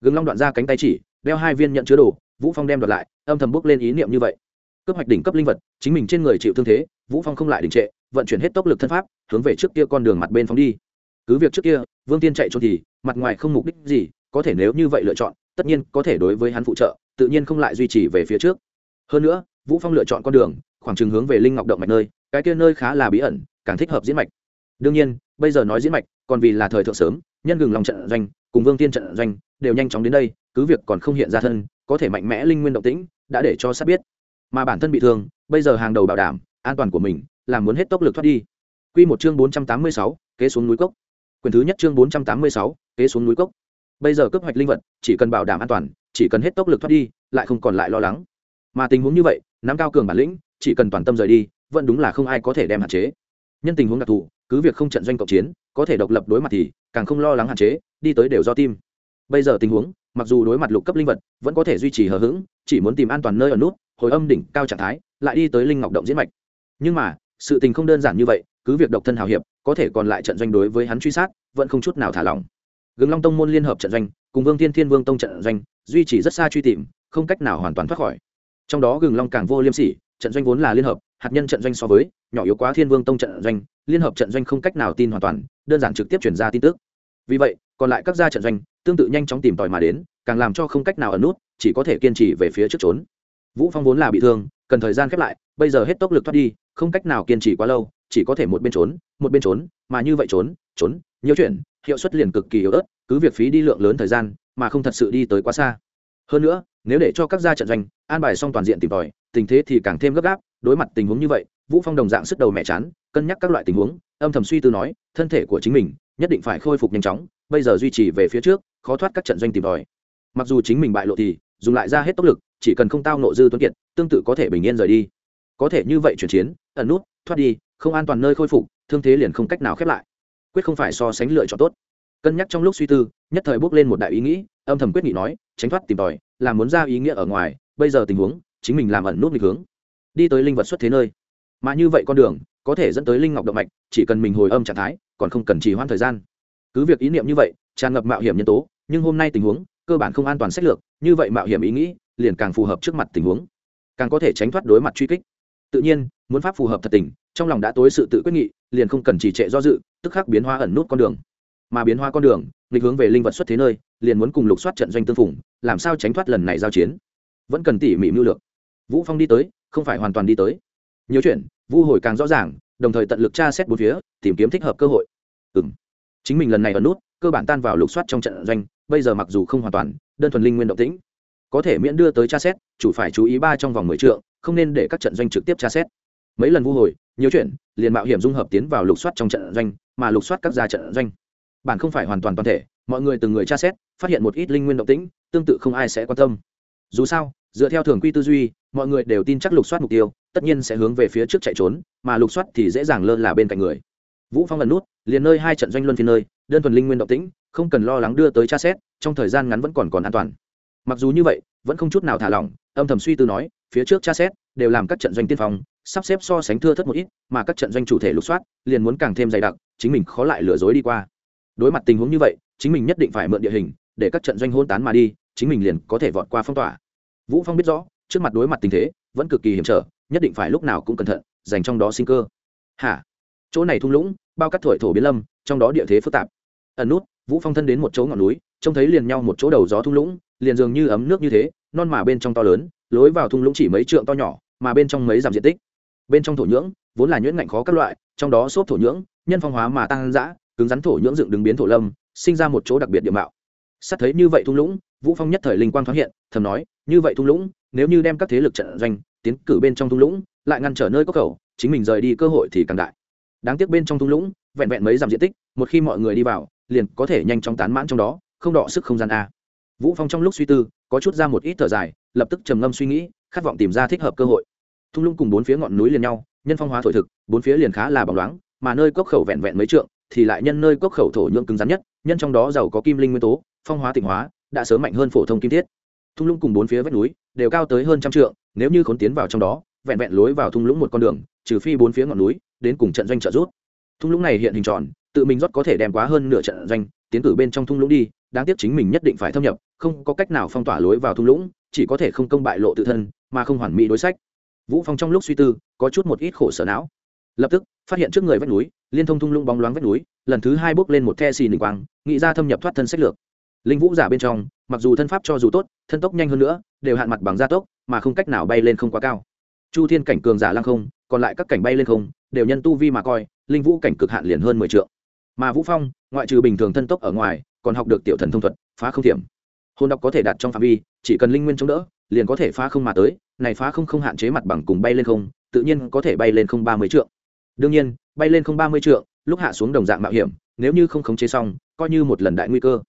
Speaker 1: Gừng long đoạn ra cánh tay chỉ, đeo hai viên nhận chứa đồ vũ phong đem đoạt lại, âm thầm bước lên ý niệm như vậy. Cấp hoạch đỉnh cấp linh vật, chính mình trên người chịu thương thế, vũ phong không lại đình trệ, vận chuyển hết tốc lực thân pháp, hướng về trước kia con đường mặt bên phóng đi. Cứ việc trước kia, vương tiên chạy trốn thì, mặt ngoài không mục đích gì, có thể nếu như vậy lựa chọn, tất nhiên có thể đối với hắn phụ trợ, tự nhiên không lại duy trì về phía trước. Hơn nữa, vũ phong lựa chọn con đường, khoảng chừng hướng về linh ngọc động mạch nơi, cái kia nơi khá là bí ẩn, càng thích hợp diễn mạch. Đương nhiên, bây giờ nói diễn mạch, còn vì là thời thượng sớm, nhân gừng lòng trận doanh, cùng vương tiên trận doanh, đều nhanh chóng đến đây, cứ việc còn không hiện ra thân có thể mạnh mẽ linh nguyên động tĩnh đã để cho sát biết. Mà bản thân bị thương bây giờ hàng đầu bảo đảm an toàn của mình là muốn hết tốc lực thoát đi. Quy một chương bốn trăm tám mươi sáu, kế xuống núi cốc. Quyền thứ nhất chương bốn trăm tám mươi sáu, kế xuống núi cốc. Bây giờ cấp hoạch linh vật chỉ cần bảo đảm an toàn chỉ cần hết tốc lực thoát đi lại không còn lại lo lắng. Mà tình huống như vậy nắm cao cường bản lĩnh chỉ cần toàn tâm rời đi vẫn đúng là không ai có thể đem hạn chế. Nhân tình huống đặc thù cứ việc không trận doanh cộng chiến có thể độc lập đối mặt thì càng không lo lắng hạn chế đi tới đều do tim bây giờ tình huống, mặc dù đối mặt lục cấp linh vật, vẫn có thể duy trì hờ hững, chỉ muốn tìm an toàn nơi ở nút, hồi âm đỉnh cao trạng thái, lại đi tới linh ngọc động diễn mạch. Nhưng mà, sự tình không đơn giản như vậy, cứ việc độc thân hào hiệp, có thể còn lại trận doanh đối với hắn truy sát, vẫn không chút nào thả lỏng. Gừng long tông môn liên hợp trận doanh, cùng vương thiên thiên vương tông trận doanh, duy trì rất xa truy tìm, không cách nào hoàn toàn thoát khỏi. Trong đó gừng long càng vô liêm sỉ, trận doanh vốn là liên hợp, hạt nhân trận doanh so với, nhỏ yếu quá thiên vương tông trận doanh, liên hợp trận doanh không cách nào tin hoàn toàn, đơn giản trực tiếp chuyển ra tin tức vì vậy, còn lại các gia trận doanh tương tự nhanh chóng tìm tòi mà đến, càng làm cho không cách nào ẩn nút, chỉ có thể kiên trì về phía trước trốn. Vũ phong vốn là bị thương, cần thời gian khép lại, bây giờ hết tốc lực thoát đi, không cách nào kiên trì quá lâu, chỉ có thể một bên trốn, một bên trốn, mà như vậy trốn trốn, nhiều chuyện, hiệu suất liền cực kỳ yếu ớt, cứ việc phí đi lượng lớn thời gian, mà không thật sự đi tới quá xa. Hơn nữa, nếu để cho các gia trận doanh an bài xong toàn diện tìm tòi, tình thế thì càng thêm gấp gáp, đối mặt tình huống như vậy, vũ phong đồng dạng sức đầu mẹ chán, cân nhắc các loại tình huống, âm thầm suy tư nói, thân thể của chính mình nhất định phải khôi phục nhanh chóng, bây giờ duy trì về phía trước, khó thoát các trận doanh tìm tòi. Mặc dù chính mình bại lộ thì, dùng lại ra hết tốc lực, chỉ cần không tao nộ dư tuấn kiệt, tương tự có thể bình yên rời đi. Có thể như vậy chuyển chiến, ẩn nút, thoát đi, không an toàn nơi khôi phục, thương thế liền không cách nào khép lại. Quyết không phải so sánh lựa chọn tốt. Cân nhắc trong lúc suy tư, nhất thời bước lên một đại ý nghĩ, âm thầm quyết nghị nói, tránh thoát tìm tòi, là muốn ra ý nghĩa ở ngoài, bây giờ tình huống, chính mình làm ẩn nút nghịch hướng. Đi tới linh vật xuất thế nơi. Mà như vậy con đường có thể dẫn tới linh ngọc động mạch, chỉ cần mình hồi âm trạng thái, còn không cần trì hoãn thời gian. Cứ việc ý niệm như vậy, tràn ngập mạo hiểm nhân tố, nhưng hôm nay tình huống, cơ bản không an toàn sách lược, như vậy mạo hiểm ý nghĩ, liền càng phù hợp trước mặt tình huống. Càng có thể tránh thoát đối mặt truy kích. Tự nhiên, muốn pháp phù hợp thật tình, trong lòng đã tối sự tự quyết nghị, liền không cần trì trệ do dự, tức khắc biến hóa ẩn nút con đường. Mà biến hóa con đường, nghịch hướng về linh vật xuất thế nơi, liền muốn cùng lục soát trận doanh tương phủng làm sao tránh thoát lần này giao chiến. Vẫn cần tỉ mỉ mưu lược. Vũ phong đi tới, không phải hoàn toàn đi tới nhiều chuyện, vu hồi càng rõ ràng, đồng thời tận lực tra xét bốn phía, tìm kiếm thích hợp cơ hội. Ừm. Chính mình lần này ở nút, cơ bản tan vào lục soát trong trận doanh, bây giờ mặc dù không hoàn toàn, đơn thuần linh nguyên động tĩnh, có thể miễn đưa tới tra xét, chủ phải chú ý ba trong vòng mười trượng, không nên để các trận doanh trực tiếp tra xét. Mấy lần vu hồi, nhiều chuyện, liền mạo hiểm dung hợp tiến vào lục soát trong trận doanh, mà lục soát các gia trận doanh. Bản không phải hoàn toàn toàn thể, mọi người từng người tra xét, phát hiện một ít linh nguyên động tĩnh, tương tự không ai sẽ quan tâm. Dù sao dựa theo thường quy tư duy, mọi người đều tin chắc lục soát mục tiêu, tất nhiên sẽ hướng về phía trước chạy trốn, mà lục soát thì dễ dàng lơ là bên cạnh người. Vũ phong lần nút, liền nơi hai trận doanh luân phiên nơi, đơn thuần linh nguyên động tĩnh, không cần lo lắng đưa tới tra xét, trong thời gian ngắn vẫn còn còn an toàn. Mặc dù như vậy, vẫn không chút nào thả lỏng, âm thầm suy tư nói, phía trước tra xét, đều làm các trận doanh tiên phong, sắp xếp so sánh thưa thất một ít, mà các trận doanh chủ thể lục soát, liền muốn càng thêm dày đặc, chính mình khó lại lừa dối đi qua. Đối mặt tình huống như vậy, chính mình nhất định phải mượn địa hình, để các trận doanh hôn tán mà đi, chính mình liền có thể vọt qua phong tỏa vũ phong biết rõ, trước mặt đối mặt tình thế vẫn cực kỳ hiểm trở, nhất định phải lúc nào cũng cẩn thận, dành trong đó sinh cơ. Hả? Chỗ này thung lũng, bao cắt thổi thổ biến lâm, trong đó địa thế phức tạp. Ẩn nút, vũ phong thân đến một chỗ ngọn núi, trông thấy liền nhau một chỗ đầu gió thung lũng, liền dường như ấm nước như thế, non mà bên trong to lớn, lối vào thung lũng chỉ mấy trượng to nhỏ, mà bên trong mấy giảm diện tích. Bên trong thổ nhưỡng, vốn là nhuyễn ngạnh khó các loại, trong đó xốp thổ nhưỡng, nhân phong hóa mà tăng dã, cứng rắn thổ nhưỡng dựng đứng biến thổ lâm, sinh ra một chỗ đặc biệt địa mạo sát thấy như vậy thung lũng, vũ phong nhất thời linh quang thoáng hiện, thầm nói, như vậy thung lũng, nếu như đem các thế lực trận doanh tiến cử bên trong thung lũng, lại ngăn trở nơi có khẩu chính mình rời đi cơ hội thì càng đại. Đáng tiếc bên trong thung lũng, vẹn vẹn mấy dặm diện tích, một khi mọi người đi vào, liền có thể nhanh chóng tán mãn trong đó, không đọ sức không gian a. Vũ phong trong lúc suy tư, có chút ra một ít thở dài, lập tức trầm ngâm suy nghĩ, khát vọng tìm ra thích hợp cơ hội. Thung lũng cùng bốn phía ngọn núi liền nhau, nhân phong hóa thổi thực, bốn phía liền khá là bóng loáng, mà nơi cốc khẩu vẹn vẹn mấy trượng, thì lại nhân nơi cốc khẩu thổ nhưỡng cứng rắn nhất, nhân trong đó giàu có kim linh nguyên tố phong hóa tịnh hóa, đã sớm mạnh hơn phổ thông kim thiết. Thung lũng cùng bốn phía vách núi đều cao tới hơn trăm trượng, nếu như khốn tiến vào trong đó, vẹn vẹn lối vào thung lũng một con đường, trừ phi bốn phía ngọn núi, đến cùng trận doanh trợ rút thung lũng này hiện hình tròn, tự mình rót có thể đem quá hơn nửa trận doanh, tiến cử bên trong thung lũng đi, đáng tiếc chính mình nhất định phải thâm nhập, không có cách nào phong tỏa lối vào thung lũng, chỉ có thể không công bại lộ tự thân, mà không hoàn mỹ đối sách. Vũ phong trong lúc suy tư, có chút một ít khổ sở não. Lập tức, phát hiện trước người vách núi, liên thông thung lũng bóng loáng vách núi, lần thứ hai bước lên một the xì đỉnh quang, nghĩ ra thâm nhập thoát thân sách lược linh vũ giả bên trong, mặc dù thân pháp cho dù tốt, thân tốc nhanh hơn nữa, đều hạn mặt bằng gia tốc, mà không cách nào bay lên không quá cao. Chu thiên cảnh cường giả lăng không, còn lại các cảnh bay lên không, đều nhân tu vi mà coi, linh vũ cảnh cực hạn liền hơn mười triệu mà vũ phong, ngoại trừ bình thường thân tốc ở ngoài, còn học được tiểu thần thông thuật, phá không thiểm. Hồn đọc có thể đặt trong phạm vi, chỉ cần linh nguyên chống đỡ, liền có thể phá không mà tới, này phá không không hạn chế mặt bằng cùng bay lên không, tự nhiên có thể bay lên không ba mươi trượng. Đương nhiên, bay lên không ba mươi trượng, lúc hạ xuống đồng dạng mạo hiểm, nếu như không khống chế xong, coi như một lần đại nguy cơ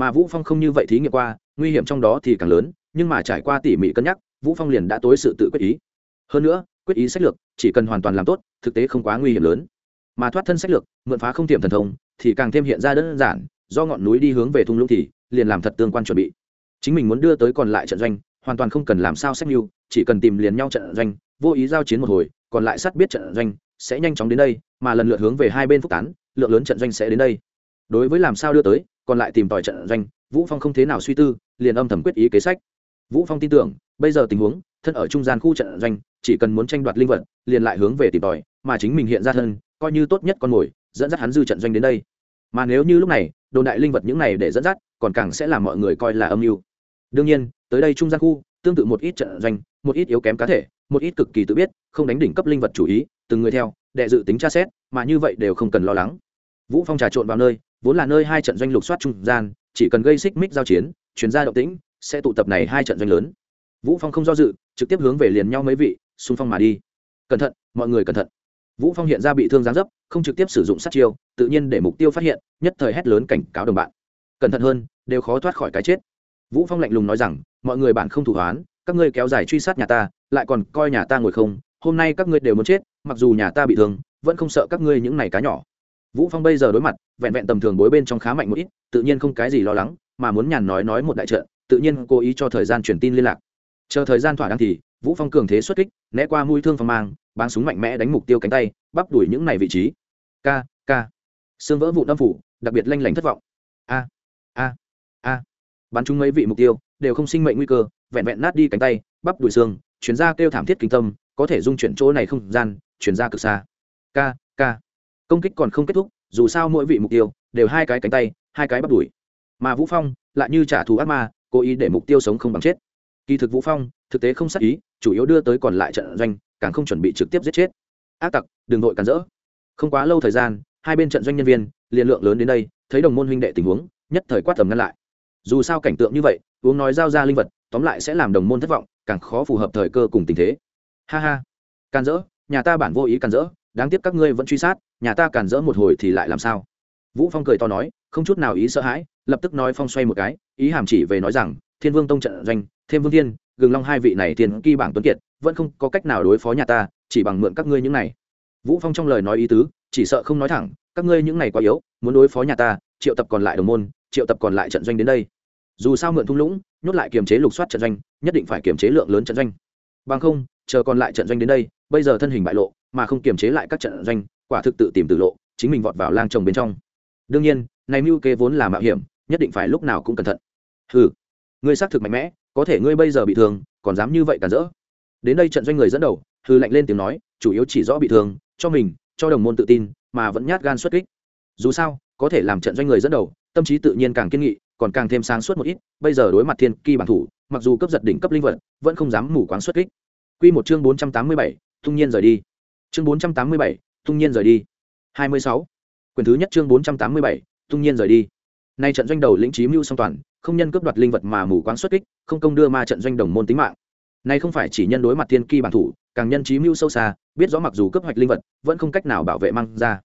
Speaker 1: mà vũ phong không như vậy thí nghiệm qua, nguy hiểm trong đó thì càng lớn, nhưng mà trải qua tỉ mỉ cân nhắc, vũ phong liền đã tối sự tự quyết ý. Hơn nữa, quyết ý sách lược, chỉ cần hoàn toàn làm tốt, thực tế không quá nguy hiểm lớn. Mà thoát thân sách lược, mượn phá không tiềm thần thông, thì càng thêm hiện ra đơn giản, do ngọn núi đi hướng về thung lũng thì, liền làm thật tương quan chuẩn bị. Chính mình muốn đưa tới còn lại trận doanh, hoàn toàn không cần làm sao sách mưu chỉ cần tìm liền nhau trận doanh, vô ý giao chiến một hồi, còn lại sát biết trận doanh, sẽ nhanh chóng đến đây, mà lần lượt hướng về hai bên phúc tán, lượng lớn trận doanh sẽ đến đây đối với làm sao đưa tới, còn lại tìm tòi trận doanh, vũ phong không thế nào suy tư, liền âm thầm quyết ý kế sách. Vũ phong tin tưởng, bây giờ tình huống, thân ở trung gian khu trận doanh, chỉ cần muốn tranh đoạt linh vật, liền lại hướng về tìm tòi, mà chính mình hiện ra thân, coi như tốt nhất con mồi, dẫn dắt hắn dư trận doanh đến đây. Mà nếu như lúc này, đồn đại linh vật những này để dẫn dắt, còn càng sẽ làm mọi người coi là âm mưu. Đương nhiên, tới đây trung gian khu, tương tự một ít trận doanh, một ít yếu kém cá thể, một ít cực kỳ tự biết, không đánh đỉnh cấp linh vật chủ ý, từng người theo, đệ dự tính tra xét, mà như vậy đều không cần lo lắng. Vũ phong trà trộn vào nơi vốn là nơi hai trận doanh lục soát trung gian, chỉ cần gây xích mích giao chiến, truyền ra động tĩnh, sẽ tụ tập này hai trận doanh lớn. Vũ phong không do dự, trực tiếp hướng về liền nhau mấy vị, xung phong mà đi. Cẩn thận, mọi người cẩn thận. Vũ phong hiện ra bị thương giáng dấp, không trực tiếp sử dụng sát chiêu, tự nhiên để mục tiêu phát hiện, nhất thời hét lớn cảnh cáo đồng bạn. Cẩn thận hơn, đều khó thoát khỏi cái chết. Vũ phong lạnh lùng nói rằng, mọi người bạn không thủ hoán, các ngươi kéo dài truy sát nhà ta, lại còn coi nhà ta ngồi không, hôm nay các ngươi đều muốn chết, mặc dù nhà ta bị thương, vẫn không sợ các ngươi những này cá nhỏ vũ phong bây giờ đối mặt, vẹn vẹn tầm thường bối bên trong khá mạnh một ít, tự nhiên không cái gì lo lắng, mà muốn nhàn nói nói một đại trận, tự nhiên cố ý cho thời gian truyền tin liên lạc. Chờ thời gian thỏa đáng thì, vũ phong cường thế xuất kích, né qua mũi thương phong mang bắn súng mạnh mẽ đánh mục tiêu cánh tay, bắp đuổi những này vị trí. K k xương vỡ vụ đâm phủ, đặc biệt lanh lảnh thất vọng. A a a. Bắn trúng mấy vị mục tiêu, đều không sinh mệnh nguy cơ, vẹn vẹn nát đi cánh tay, bắp đuổi xương chuyển ra kêu thảm thiết kinh tâm, có thể dung chuyển chỗ này không gian chuyển ra cực xa. K k công kích còn không kết thúc, dù sao mỗi vị mục tiêu đều hai cái cánh tay, hai cái bắp đuổi mà vũ phong lại như trả thù ác ma, cố ý để mục tiêu sống không bằng chết. Kỳ thực vũ phong, thực tế không sát ý, chủ yếu đưa tới còn lại trận doanh, càng không chuẩn bị trực tiếp giết chết. Ác tặc đường đội cản rỡ. Không quá lâu thời gian, hai bên trận doanh nhân viên, liền lượng lớn đến đây, thấy đồng môn huynh đệ tình huống, nhất thời quát tầm ngăn lại. Dù sao cảnh tượng như vậy, uống nói giao ra linh vật, tóm lại sẽ làm đồng môn thất vọng, càng khó phù hợp thời cơ cùng tình thế. Ha ha. Can dỡ nhà ta bản vô ý can dỡ đáng tiếc các ngươi vẫn truy sát, nhà ta cản dỡ một hồi thì lại làm sao? Vũ phong cười to nói, không chút nào ý sợ hãi, lập tức nói phong xoay một cái, ý hàm chỉ về nói rằng, thiên vương tông trận doanh thêm vương thiên, gừng long hai vị này tiền kỳ bảng tuấn kiệt, vẫn không có cách nào đối phó nhà ta, chỉ bằng mượn các ngươi những này. Vũ phong trong lời nói ý tứ, chỉ sợ không nói thẳng, các ngươi những này quá yếu, muốn đối phó nhà ta, triệu tập còn lại đồng môn, triệu tập còn lại trận doanh đến đây. Dù sao mượn thung lũng, nhốt lại kiềm chế lục soát trận doanh, nhất định phải kiềm chế lượng lớn trận doanh. Bằng không, chờ còn lại trận doanh đến đây, bây giờ thân hình bại lộ mà không kiềm chế lại các trận doanh, quả thực tự tìm tự lộ, chính mình vọt vào lang trồng bên trong. Đương nhiên, này mưu kế vốn là mạo hiểm, nhất định phải lúc nào cũng cẩn thận. Ừ ngươi xác thực mạnh mẽ, có thể ngươi bây giờ bị thương, còn dám như vậy cản rỡ. Đến đây trận doanh người dẫn đầu hư lạnh lên tiếng nói, chủ yếu chỉ rõ bị thương, cho mình, cho đồng môn tự tin, mà vẫn nhát gan xuất kích. Dù sao, có thể làm trận doanh người dẫn đầu, tâm trí tự nhiên càng kiên nghị, còn càng thêm sáng suốt một ít, bây giờ đối mặt thiên kỳ bản thủ, mặc dù cấp giật đỉnh cấp linh vật, vẫn không dám mù quáng xuất kích. Quy một chương bốn trăm tám mươi bảy tung nhiên rời đi chương bốn trăm tám mươi bảy, tung nhiên rời đi. hai mươi sáu. Quyển thứ nhất chương bốn trăm tám mươi bảy, tung nhiên rời đi. Nay trận doanh đầu lĩnh trí mưu song toàn, không nhân cướp đoạt linh vật mà mù quáng xuất kích, không công đưa ma trận doanh đồng môn tính mạng. Nay không phải chỉ nhân đối mặt thiên kỳ bản thủ, càng nhân trí mưu sâu xa, biết rõ mặc dù cướp hoạch linh vật, vẫn không cách nào bảo vệ mang ra.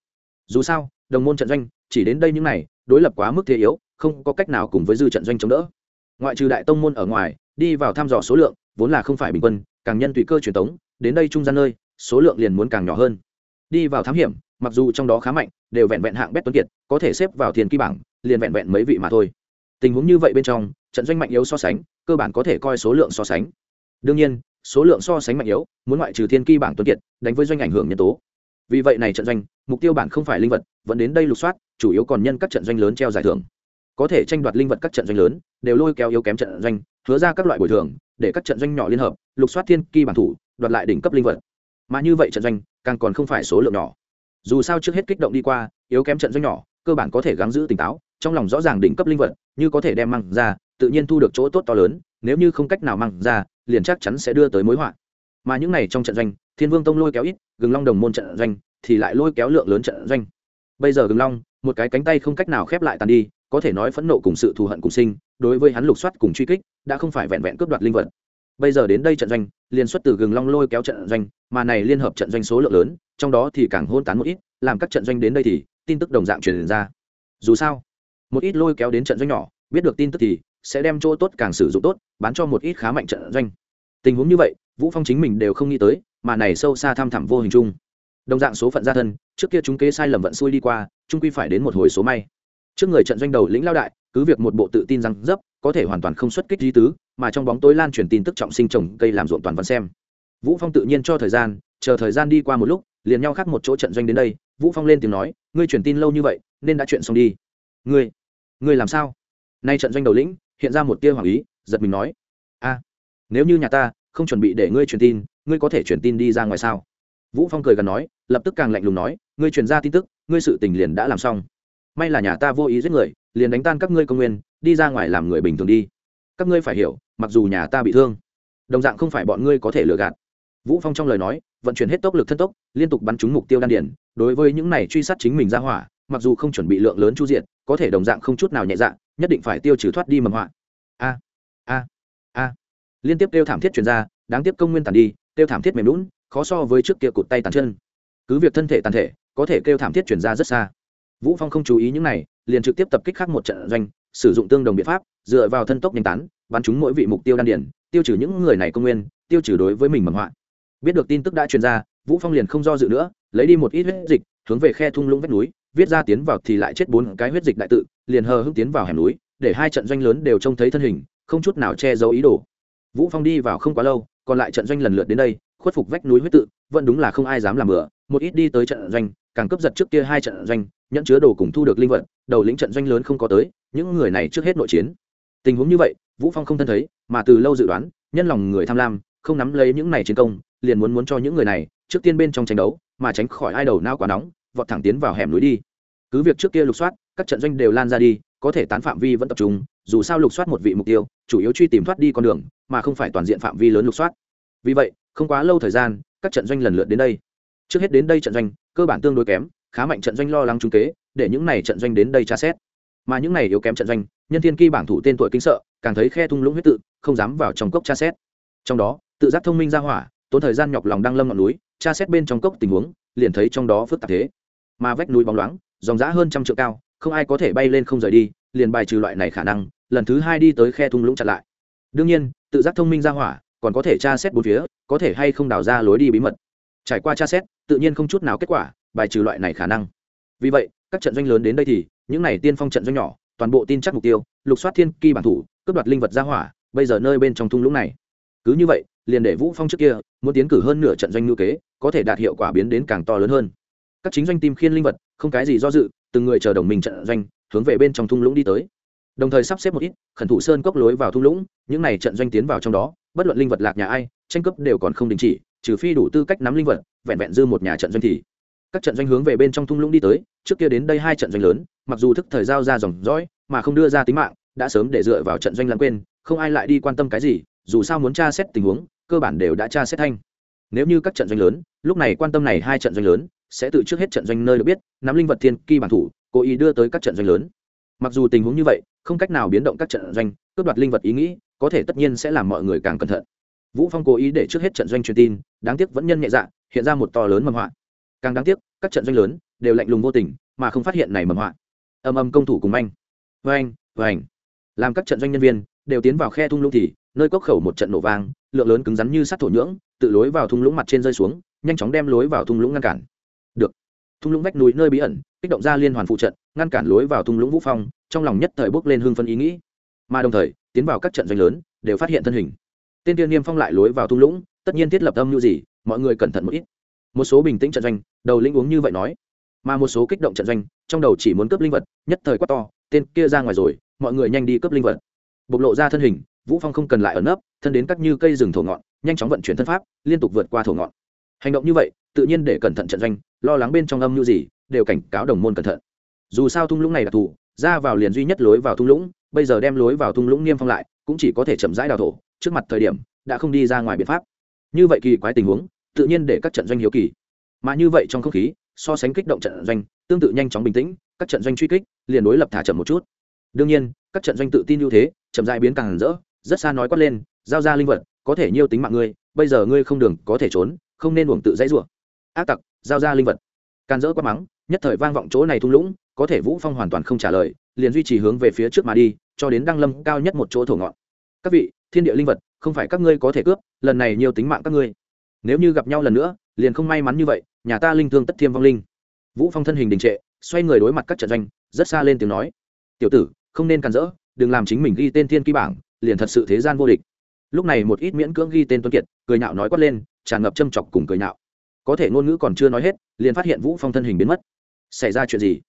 Speaker 1: Dù sao, đồng môn trận doanh, chỉ đến đây những này, đối lập quá mức thế yếu, không có cách nào cùng với dư trận doanh chống đỡ. Ngoại trừ đại tông môn ở ngoài, đi vào thăm dò số lượng, vốn là không phải bình quân, càng nhân tùy cơ truyền tống, đến đây trung gian nơi số lượng liền muốn càng nhỏ hơn. Đi vào thám hiểm, mặc dù trong đó khá mạnh, đều vẹn vẹn hạng bét tuấn kiệt, có thể xếp vào thiền kỳ bảng, liền vẹn vẹn mấy vị mà thôi. Tình huống như vậy bên trong, trận doanh mạnh yếu so sánh, cơ bản có thể coi số lượng so sánh. Đương nhiên, số lượng so sánh mạnh yếu, muốn ngoại trừ thiên kỳ bảng tuấn kiệt, đánh với doanh ảnh hưởng nhân tố. Vì vậy này trận doanh, mục tiêu bản không phải linh vật, vẫn đến đây lục soát, chủ yếu còn nhân các trận doanh lớn treo giải thưởng. Có thể tranh đoạt linh vật các trận doanh lớn, đều lôi kéo yếu kém trận doanh, hứa ra các loại bồi thường, để các trận doanh nhỏ liên hợp, lục soát thiên kỳ bản thủ, đoạt lại đỉnh cấp linh vật mà như vậy trận doanh càng còn không phải số lượng nhỏ. Dù sao trước hết kích động đi qua, yếu kém trận doanh nhỏ, cơ bản có thể gắng giữ tỉnh táo, trong lòng rõ ràng đỉnh cấp linh vật, như có thể đem mang ra, tự nhiên thu được chỗ tốt to lớn, nếu như không cách nào mang ra, liền chắc chắn sẽ đưa tới mối họa. Mà những này trong trận doanh, thiên vương tông lôi kéo ít, gừng long đồng môn trận doanh thì lại lôi kéo lượng lớn trận doanh. Bây giờ gừng long, một cái cánh tay không cách nào khép lại tàn đi, có thể nói phẫn nộ cùng sự thù hận cùng sinh, đối với hắn lục soát cùng truy kích, đã không phải vẹn vẹn cướp đoạt linh vật bây giờ đến đây trận doanh, liên xuất từ gừng long lôi kéo trận doanh, mà này liên hợp trận doanh số lượng lớn, trong đó thì càng hôn tán một ít, làm các trận doanh đến đây thì, tin tức đồng dạng truyền ra. Dù sao, một ít lôi kéo đến trận doanh nhỏ, biết được tin tức thì, sẽ đem chỗ tốt càng sử dụng tốt, bán cho một ít khá mạnh trận doanh. Tình huống như vậy, vũ phong chính mình đều không nghĩ tới, mà này sâu xa tham thẳm vô hình chung. Đồng dạng số phận gia thân, trước kia chúng kế sai lầm vận xuôi đi qua trung quy phải đến một hồi số may. Trước người trận doanh đầu lĩnh lao đại, cứ việc một bộ tự tin rằng dấp, có thể hoàn toàn không xuất kích di tứ mà trong bóng tối lan truyền tin tức trọng sinh trồng cây làm ruộng toàn văn xem. Vũ phong tự nhiên cho thời gian, chờ thời gian đi qua một lúc, liền nhau khác một chỗ trận doanh đến đây. Vũ phong lên tiếng nói, ngươi truyền tin lâu như vậy, nên đã chuyện xong đi. Ngươi ngươi làm sao? Nay trận doanh đầu lĩnh, hiện ra một tia hoàng ý, giật mình nói, a, nếu như nhà ta không chuẩn bị để ngươi truyền tin, ngươi có thể truyền tin đi ra ngoài sao? Vũ phong cười gần nói, lập tức càng lạnh lùng nói, ngươi truyền ra tin tức, ngươi sự tình liền đã làm xong. May là nhà ta vô ý giết người, liền đánh tan các ngươi công nguyên, đi ra ngoài làm người bình thường đi. Các ngươi phải hiểu mặc dù nhà ta bị thương, đồng dạng không phải bọn ngươi có thể lừa gạt. Vũ phong trong lời nói, vận chuyển hết tốc lực thân tốc, liên tục bắn trúng mục tiêu đan điển đối với những này truy sát chính mình ra hỏa, mặc dù không chuẩn bị lượng lớn chu diện có thể đồng dạng không chút nào nhẹ dạ nhất định phải tiêu trừ thoát đi mầm họa. A a a. Liên tiếp tiêu thảm thiết chuyển ra, đáng tiếc công nguyên tàn đi tiêu thảm thiết mềm lún, khó so với trước kia cụt tay tàn chân. Cứ việc thân thể tàn thể, có thể kêu thảm thiết chuyển ra rất xa. Vũ phong không chú ý những này, liền trực tiếp tập kích khác một trận doanh, sử dụng tương đồng biện pháp, dựa vào thân tốc nhanh tán bắn chúng mỗi vị mục tiêu đan điển tiêu trừ những người này công nguyên, tiêu trừ đối với mình mầm họa. Biết được tin tức đã truyền ra, vũ phong liền không do dự nữa, lấy đi một ít huyết dịch, hướng về khe thung lũng vách núi, viết ra tiến vào thì lại chết bốn cái huyết dịch đại tự, liền hờ hững tiến vào hẻm núi, để hai trận doanh lớn đều trông thấy thân hình, không chút nào che giấu ý đồ. Vũ phong đi vào không quá lâu, còn lại trận doanh lần lượt đến đây, khuất phục vách núi huyết tự, vẫn đúng là không ai dám làm bừa, một ít đi tới trận doanh, càng cướp giật trước kia hai trận doanh nhận chứa đồ cùng thu được linh vật, đầu lĩnh trận doanh lớn không có tới, những người này trước hết nội chiến tình huống như vậy, vũ phong không thân thấy, mà từ lâu dự đoán, nhân lòng người tham lam, không nắm lấy những này chiến công, liền muốn muốn cho những người này, trước tiên bên trong tranh đấu, mà tránh khỏi ai đầu nao quá nóng, vọt thẳng tiến vào hẻm núi đi. Cứ việc trước kia lục soát, các trận doanh đều lan ra đi, có thể tán phạm vi vẫn tập trung, dù sao lục soát một vị mục tiêu, chủ yếu truy tìm thoát đi con đường, mà không phải toàn diện phạm vi lớn lục soát. Vì vậy, không quá lâu thời gian, các trận doanh lần lượt đến đây. Trước hết đến đây trận doanh, cơ bản tương đối kém, khá mạnh trận doanh lo lắng trung kế, để những này trận doanh đến đây tra xét. Mà những này yếu kém trận doanh nhân thiên kỳ bảng thủ tên tuổi kinh sợ, càng thấy khe thung lũng huyết tự, không dám vào trong cốc tra xét. Trong đó, tự giác thông minh ra hỏa, tốn thời gian nhọc lòng đăng lâm ngọn núi, tra xét bên trong cốc tình huống, liền thấy trong đó phức tạp thế. Mà vách núi bóng loáng, dòng giã hơn trăm triệu cao, không ai có thể bay lên không rời đi, liền bài trừ loại này khả năng, lần thứ hai đi tới khe thung lũng chặn lại. Đương nhiên, tự giác thông minh ra hỏa, còn có thể tra xét bốn phía, có thể hay không đào ra lối đi bí mật. Trải qua tra xét, tự nhiên không chút nào kết quả, bài trừ loại này khả năng. Vì vậy, các trận doanh lớn đến đây thì, những này tiên phong trận doanh nhỏ toàn bộ tin chắc mục tiêu, lục soát thiên kỳ bản thủ, cướp đoạt linh vật ra hỏa, bây giờ nơi bên trong thung lũng này. Cứ như vậy, liền để vũ phong trước kia, muốn tiến cử hơn nửa trận doanh ngữ kế, có thể đạt hiệu quả biến đến càng to lớn hơn. Các chính doanh tìm khiên linh vật, không cái gì do dự, từng người chờ đồng minh trận doanh, hướng về bên trong thung lũng đi tới. Đồng thời sắp xếp một ít, khẩn thủ sơn cốc lối vào thung lũng, những này trận doanh tiến vào trong đó, bất luận linh vật lạc nhà ai, tranh cấp đều còn không đình chỉ, trừ phi đủ tư cách nắm linh vật, vẹn vẹn dư một nhà trận doanh thì các trận doanh hướng về bên trong thung lũng đi tới, trước kia đến đây hai trận doanh lớn, mặc dù thức thời giao ra dòng dõi, mà không đưa ra tính mạng, đã sớm để dựa vào trận doanh lãng quên, không ai lại đi quan tâm cái gì, dù sao muốn tra xét tình huống, cơ bản đều đã tra xét thanh. Nếu như các trận doanh lớn, lúc này quan tâm này hai trận doanh lớn, sẽ tự trước hết trận doanh nơi được biết, nắm linh vật thiên kỳ bản thủ, cố ý đưa tới các trận doanh lớn. Mặc dù tình huống như vậy, không cách nào biến động các trận doanh, cướp đoạt linh vật ý nghĩ, có thể tất nhiên sẽ làm mọi người càng cẩn thận. Vũ phong cố ý để trước hết trận doanh truyền tin, đáng tiếc vẫn nhân nhẹ dạ hiện ra một to lớn mầm họa càng đáng tiếc, các trận doanh lớn đều lạnh lùng vô tình mà không phát hiện này mầm họa. Âm âm công thủ cùng anh. Vang vang làm các trận doanh nhân viên đều tiến vào khe thung lũng thì nơi cốc khẩu một trận nổ vang, lượng lớn cứng rắn như sắt thổ nhưỡng tự lối vào thung lũng mặt trên rơi xuống, nhanh chóng đem lối vào thung lũng ngăn cản. Được. Thung lũng vách núi nơi bí ẩn kích động ra liên hoàn phụ trận, ngăn cản lối vào thung lũng vũ phong, trong lòng nhất thời bước lên hương phân ý nghĩ. Mà đồng thời, tiến vào các trận doanh lớn đều phát hiện thân hình. Tên tiên niêm phong lại lối vào thung lũng, tất nhiên thiết lập âm như gì, mọi người cẩn thận một ít một số bình tĩnh trận doanh, đầu linh uống như vậy nói. Mà một số kích động trận doanh, trong đầu chỉ muốn cướp linh vật, nhất thời quát to, tên kia ra ngoài rồi, mọi người nhanh đi cướp linh vật. Bộc lộ ra thân hình, vũ phong không cần lại ở nấp, thân đến cắt như cây rừng thổ ngọn, nhanh chóng vận chuyển thân pháp, liên tục vượt qua thổ ngọn. Hành động như vậy, tự nhiên để cẩn thận trận doanh, lo lắng bên trong âm như gì, đều cảnh cáo đồng môn cẩn thận. Dù sao thung lũng này đặc thù ra vào liền duy nhất lối vào thung lũng, bây giờ đem lối vào thung lũng niêm phong lại, cũng chỉ có thể chậm rãi đào thổ, trước mặt thời điểm, đã không đi ra ngoài biện pháp. Như vậy kỳ quái tình huống tự nhiên để các trận doanh hiếu kỳ. Mà như vậy trong không khí, so sánh kích động trận doanh, tương tự nhanh chóng bình tĩnh, các trận doanh truy kích, liền đối lập thả chậm một chút. Đương nhiên, các trận doanh tự tin ưu thế, chậm dại biến càng rỡ, rất xa nói quát lên, giao ra linh vật, có thể nhiêu tính mạng ngươi, bây giờ ngươi không đường có thể trốn, không nên uổng tự dãy rủa. Ác tặc, giao ra linh vật. Can dỡ quát mắng, nhất thời vang vọng chỗ này thung lũng, có thể vũ phong hoàn toàn không trả lời, liền duy trì hướng về phía trước mà đi, cho đến đăng lâm cao nhất một chỗ thổ ngọn. Các vị, thiên địa linh vật, không phải các ngươi có thể cướp, lần này nhiều tính mạng các ngươi nếu như gặp nhau lần nữa, liền không may mắn như vậy, nhà ta linh thương tất thiêm vong linh. Vũ phong thân hình đình trệ, xoay người đối mặt các trận doanh, rất xa lên tiếng nói. Tiểu tử, không nên cản rỡ, đừng làm chính mình ghi tên thiên ký bảng, liền thật sự thế gian vô địch. Lúc này một ít miễn cưỡng ghi tên tuân kiệt, cười nhạo nói quát lên, tràn ngập châm chọc cùng cười nhạo. Có thể ngôn ngữ còn chưa nói hết, liền phát hiện vũ phong thân hình biến mất. Xảy ra chuyện gì?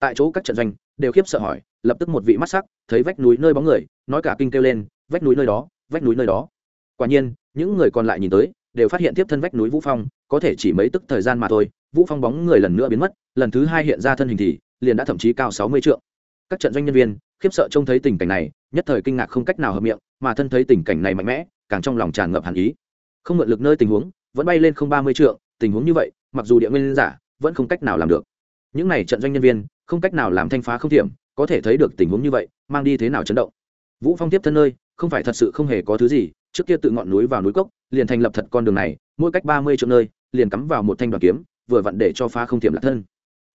Speaker 1: Tại chỗ các trận doanh đều khiếp sợ hỏi, lập tức một vị mắt sắc, thấy vách núi nơi bóng người, nói cả kinh kêu lên, vách núi nơi đó, vách núi nơi đó. Quả nhiên, những người còn lại nhìn tới đều phát hiện tiếp thân vách núi vũ phong, có thể chỉ mấy tức thời gian mà thôi, vũ phong bóng người lần nữa biến mất, lần thứ hai hiện ra thân hình thì, liền đã thậm chí cao 60 trượng. Các trận doanh nhân viên, khiếp sợ trông thấy tình cảnh này, nhất thời kinh ngạc không cách nào hợp miệng, mà thân thấy tình cảnh này mạnh mẽ, càng trong lòng tràn ngập hàn ý. Không mượn lực nơi tình huống, vẫn bay lên không ba mươi trượng, tình huống như vậy, mặc dù địa nguyên giả, vẫn không cách nào làm được. Những này trận doanh nhân viên, không cách nào làm thanh phá không thiểm có thể thấy được tình huống như vậy, mang đi thế nào chấn động. Vũ phong tiếp thân nơi, không phải thật sự không hề có thứ gì trước kia tự ngọn núi vào núi cốc, liền thành lập thật con đường này, mỗi cách ba mươi triệu nơi, liền cắm vào một thanh đoàn kiếm, vừa vặn để cho phá không thiểm lạc thân.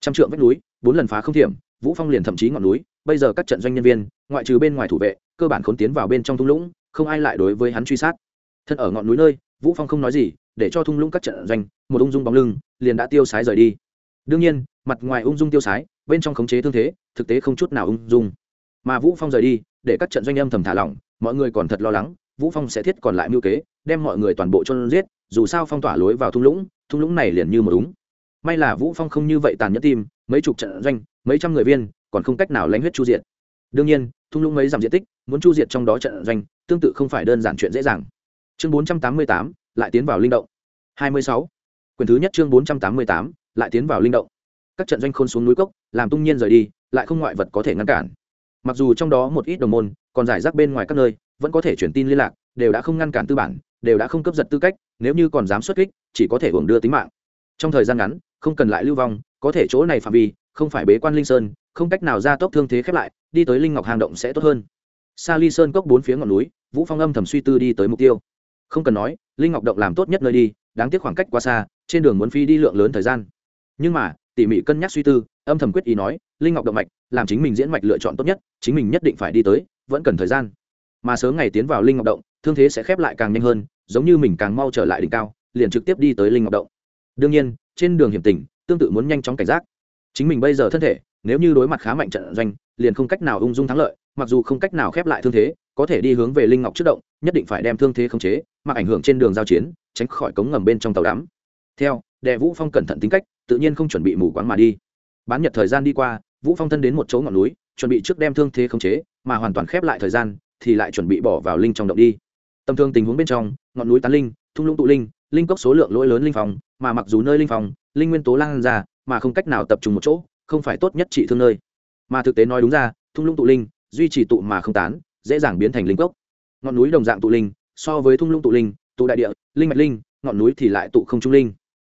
Speaker 1: Trăm trượng vách núi, bốn lần phá không thiểm, vũ phong liền thậm chí ngọn núi, bây giờ các trận doanh nhân viên, ngoại trừ bên ngoài thủ vệ, cơ bản khốn tiến vào bên trong thung lũng, không ai lại đối với hắn truy sát. Thân ở ngọn núi nơi, vũ phong không nói gì, để cho thung lũng các trận doanh, một ung dung bóng lưng, liền đã tiêu sái rời đi. Đương nhiên, mặt ngoài ung dung tiêu sái, bên trong khống chế thương thế, thực tế không chút nào ung dung. Mà vũ phong rời đi, để các trận doanh âm thầm thả lỏng, mọi người còn thật lo lắng vũ phong sẽ thiết còn lại mưu kế đem mọi người toàn bộ cho giết dù sao phong tỏa lối vào thung lũng thung lũng này liền như một đúng may là vũ phong không như vậy tàn nhẫn tim mấy chục trận doanh mấy trăm người viên còn không cách nào lãnh huyết chu diệt. Đương nhiên thung lũng mấy giảm diện tích muốn chu diệt trong đó trận doanh tương tự không phải đơn giản chuyện dễ dàng. Chương 488, lại tiến vào linh động. 26. quyển thứ nhất chương 488, lại tiến vào linh động. Các trận doanh khôn xuống núi cốc làm tung nhiên rời đi lại không ngoại vật có thể ngăn cản. Mặc dù trong đó một ít đồng môn còn giải rác bên ngoài các nơi vẫn có thể chuyển tin liên lạc, đều đã không ngăn cản tư bản, đều đã không cấp giật tư cách, nếu như còn dám xuất kích, chỉ có thể hưởng đưa tính mạng. Trong thời gian ngắn, không cần lại lưu vong, có thể chỗ này phạm vi, không phải bế quan linh sơn, không cách nào ra tốc thương thế khép lại, đi tới linh ngọc hang động sẽ tốt hơn. Xa ly sơn cốc bốn phía ngọn núi, vũ phong âm thầm suy tư đi tới mục tiêu. Không cần nói, linh ngọc động làm tốt nhất nơi đi, đáng tiếc khoảng cách quá xa, trên đường muốn phi đi lượng lớn thời gian. Nhưng mà, tỉ mỉ cân nhắc suy tư, âm thầm quyết ý nói, linh ngọc động mạch, làm chính mình diễn mạch lựa chọn tốt nhất, chính mình nhất định phải đi tới, vẫn cần thời gian mà sớm ngày tiến vào linh ngọc động, thương thế sẽ khép lại càng nhanh hơn, giống như mình càng mau trở lại đỉnh cao, liền trực tiếp đi tới linh ngọc động. Đương nhiên, trên đường hiểm tình, tương tự muốn nhanh chóng cảnh giác. Chính mình bây giờ thân thể, nếu như đối mặt khá mạnh trận doanh, liền không cách nào ung dung thắng lợi, mặc dù không cách nào khép lại thương thế, có thể đi hướng về linh ngọc trước động, nhất định phải đem thương thế khống chế, mặc ảnh hưởng trên đường giao chiến, tránh khỏi cống ngầm bên trong tàu đắm. Theo, đệ vũ phong cẩn thận tính cách, tự nhiên không chuẩn bị mù quáng mà đi. Bán nhật thời gian đi qua, vũ phong thân đến một chỗ ngọn núi, chuẩn bị trước đem thương thế khống chế, mà hoàn toàn khép lại thời gian thì lại chuẩn bị bỏ vào linh trong động đi. Tầm thương tình huống bên trong, ngọn núi tán linh, thung lũng tụ linh linh cốc số lượng lỗi lớn linh phòng mà mặc dù nơi linh phòng linh nguyên tố lan ra, mà không cách nào tập trung một chỗ, không phải tốt nhất trị thương nơi. Mà thực tế nói đúng ra, thung lũng tụ linh, duy trì tụ mà không tán, dễ dàng biến thành linh cốc. Ngọn núi đồng dạng tụ linh, so với thung lũng tụ linh, tụ đại địa, linh mạch linh, ngọn núi thì lại tụ không trung linh.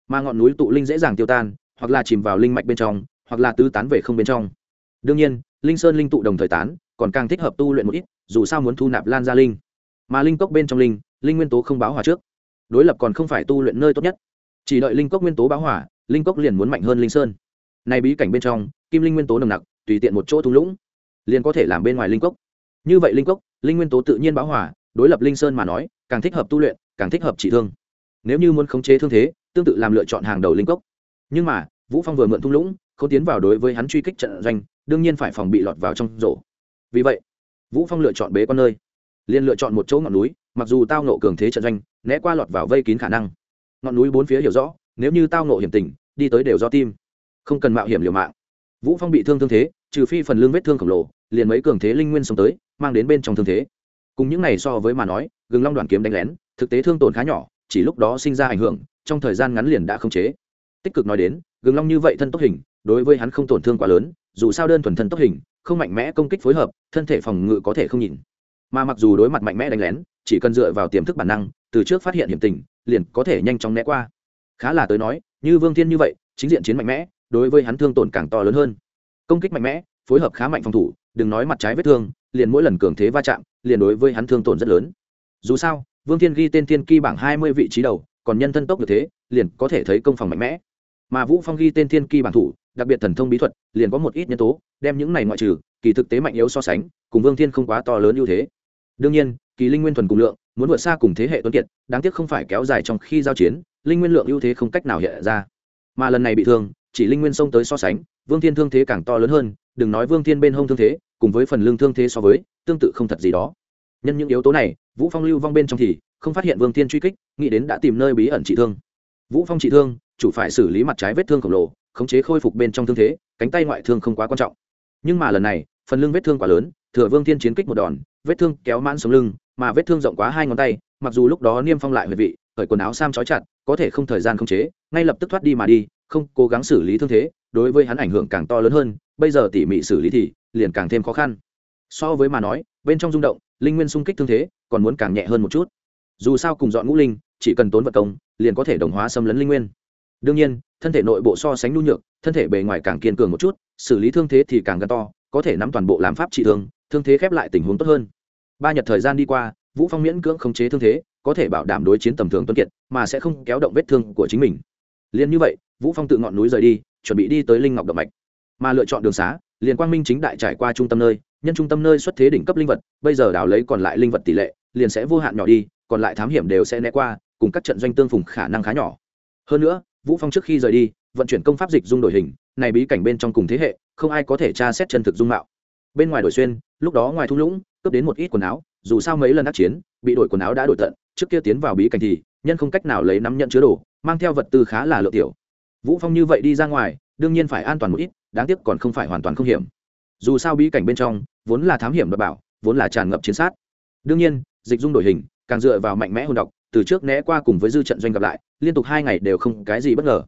Speaker 1: Mà ngọn núi tụ linh dễ dàng tiêu tan, hoặc là chìm vào linh mạch bên trong, hoặc là tứ tán về không bên trong. Đương nhiên, linh sơn linh tụ đồng thời tán, còn càng thích hợp tu luyện một ít dù sao muốn thu nạp lan gia linh. Mà linh cốc bên trong linh linh nguyên tố không báo hòa trước. Đối lập còn không phải tu luyện nơi tốt nhất. Chỉ đợi linh cốc nguyên tố báo hỏa linh cốc liền muốn mạnh hơn linh sơn. Này bí cảnh bên trong, kim linh nguyên tố nồng nặc, tùy tiện một chỗ thung lũng, liền có thể làm bên ngoài linh cốc. Như vậy linh cốc, linh nguyên tố tự nhiên báo hỏa đối lập linh sơn mà nói, càng thích hợp tu luyện, càng thích hợp trị thương. Nếu như muốn khống chế thương thế, tương tự làm lựa chọn hàng đầu linh cốc. Nhưng mà, vũ phong vừa mượn thung lũng, không tiến vào đối với hắn truy kích trận doanh, đương nhiên phải phòng bị lọt vào trong rổ. Vì vậy vũ phong lựa chọn bế con nơi. Liền lựa chọn một chỗ ngọn núi, mặc dù tao nộ cường thế trận doanh, né qua lọt vào vây kín khả năng. Ngọn núi bốn phía hiểu rõ, nếu như tao nộ hiểm tình, đi tới đều do tim. Không cần mạo hiểm liều mạng. Vũ phong bị thương thương thế, trừ phi phần lương vết thương khổng lồ, liền mấy cường thế linh nguyên sống tới, mang đến bên trong thương thế. Cùng những này so với mà nói, gừng long đoàn kiếm đánh lén, thực tế thương tổn khá nhỏ, chỉ lúc đó sinh ra ảnh hưởng, trong thời gian ngắn liền đã không chế. Tích cực nói đến, gừng long như vậy thân tốc hình, đối với hắn không tổn thương quá lớn dù sao đơn thuần thân tốc hình, không mạnh mẽ công kích phối hợp, thân thể phòng ngự có thể không nhìn. Mà mặc dù đối mặt mạnh mẽ đánh lén, chỉ cần dựa vào tiềm thức bản năng, từ trước phát hiện hiểm tình, liền có thể nhanh chóng né qua. Khá là tới nói, như vương thiên như vậy, chính diện chiến mạnh mẽ, đối với hắn thương tổn càng to lớn hơn. Công kích mạnh mẽ, phối hợp khá mạnh phòng thủ, đừng nói mặt trái vết thương, liền mỗi lần cường thế va chạm, liền đối với hắn thương tổn rất lớn. Dù sao, vương thiên ghi tên thiên kỳ bảng hai mươi vị trí đầu, còn nhân thân tốc như thế, liền có thể thấy công phòng mạnh mẽ. Mà vũ phong ghi tên thiên kỳ bảng thủ đặc biệt thần thông bí thuật, liền có một ít nhân tố, đem những này ngoại trừ, kỳ thực tế mạnh yếu so sánh, cùng vương thiên không quá to lớn ưu thế. Đương nhiên, kỳ linh nguyên thuần cùng lượng, muốn vượt xa cùng thế hệ tuấn kiệt, đáng tiếc không phải kéo dài trong khi giao chiến, linh nguyên lượng ưu thế không cách nào hiện ra. Mà lần này bị thương, chỉ linh nguyên xông tới so sánh, vương thiên thương thế càng to lớn hơn, đừng nói vương thiên bên hông thương thế, cùng với phần lương thương thế so với, tương tự không thật gì đó. Nhân những yếu tố này, vũ phong lưu vong bên trong thì không phát hiện vương thiên truy kích, nghĩ đến đã tìm nơi bí ẩn trị thương. Vũ phong trị thương, chủ phải xử lý mặt trái vết thương khổng lồ khống chế khôi phục bên trong thương thế, cánh tay ngoại thương không quá quan trọng. Nhưng mà lần này, phần lưng vết thương quá lớn, thừa vương thiên chiến kích một đòn, vết thương kéo mãn sống lưng, mà vết thương rộng quá hai ngón tay, mặc dù lúc đó niêm phong lại huyệt vị khởi quần áo sam trói chặt, có thể không thời gian khống chế, ngay lập tức thoát đi mà đi, không cố gắng xử lý thương thế, đối với hắn ảnh hưởng càng to lớn hơn, bây giờ tỉ mỉ xử lý thì liền càng thêm khó khăn. So với mà nói, bên trong rung động, linh nguyên xung kích thương thế, còn muốn càng nhẹ hơn một chút. Dù sao cùng dọn ngũ linh, chỉ cần tốn vật công, liền có thể đồng hóa xâm lấn linh nguyên. Đương nhiên thân thể nội bộ so sánh nhu nhược, thân thể bề ngoài càng kiên cường một chút, xử lý thương thế thì càng gần to, có thể nắm toàn bộ làm pháp trị thương thương thế khép lại tình huống tốt hơn. Ba nhật thời gian đi qua, vũ phong miễn cưỡng khống chế thương thế, có thể bảo đảm đối chiến tầm thường tuân kiệt, mà sẽ không kéo động vết thương của chính mình. Liền như vậy, vũ phong tự ngọn núi rời đi, chuẩn bị đi tới linh ngọc động mạch. Mà lựa chọn đường xá, liền quang minh chính đại trải qua trung tâm nơi, nhân trung tâm nơi xuất thế đỉnh cấp linh vật, bây giờ đào lấy còn lại linh vật tỷ lệ, liền sẽ vô hạn nhỏ đi, còn lại thám hiểm đều sẽ né qua, cùng các trận doanh tương phùng khả năng khá nhỏ. Hơn nữa vũ phong trước khi rời đi, vận chuyển công pháp dịch dung đổi hình, này bí cảnh bên trong cùng thế hệ, không ai có thể tra xét chân thực dung mạo. Bên ngoài đổi xuyên, lúc đó ngoài thung lũng, cướp đến một ít quần áo, dù sao mấy lần đắc chiến, bị đổi quần áo đã đổi tận, trước kia tiến vào bí cảnh thì, nhân không cách nào lấy nắm nhận chứa đồ, mang theo vật tư khá là lượng tiểu. Vũ phong như vậy đi ra ngoài, đương nhiên phải an toàn một ít, đáng tiếc còn không phải hoàn toàn không hiểm. Dù sao bí cảnh bên trong, vốn là thám hiểm đảm bảo, vốn là tràn ngập chiến sát. Đương nhiên, dịch dung đổi hình, càng dựa vào mạnh mẽ hồn độc từ trước né qua cùng với dư trận doanh gặp lại, liên tục hai ngày đều không cái gì bất ngờ.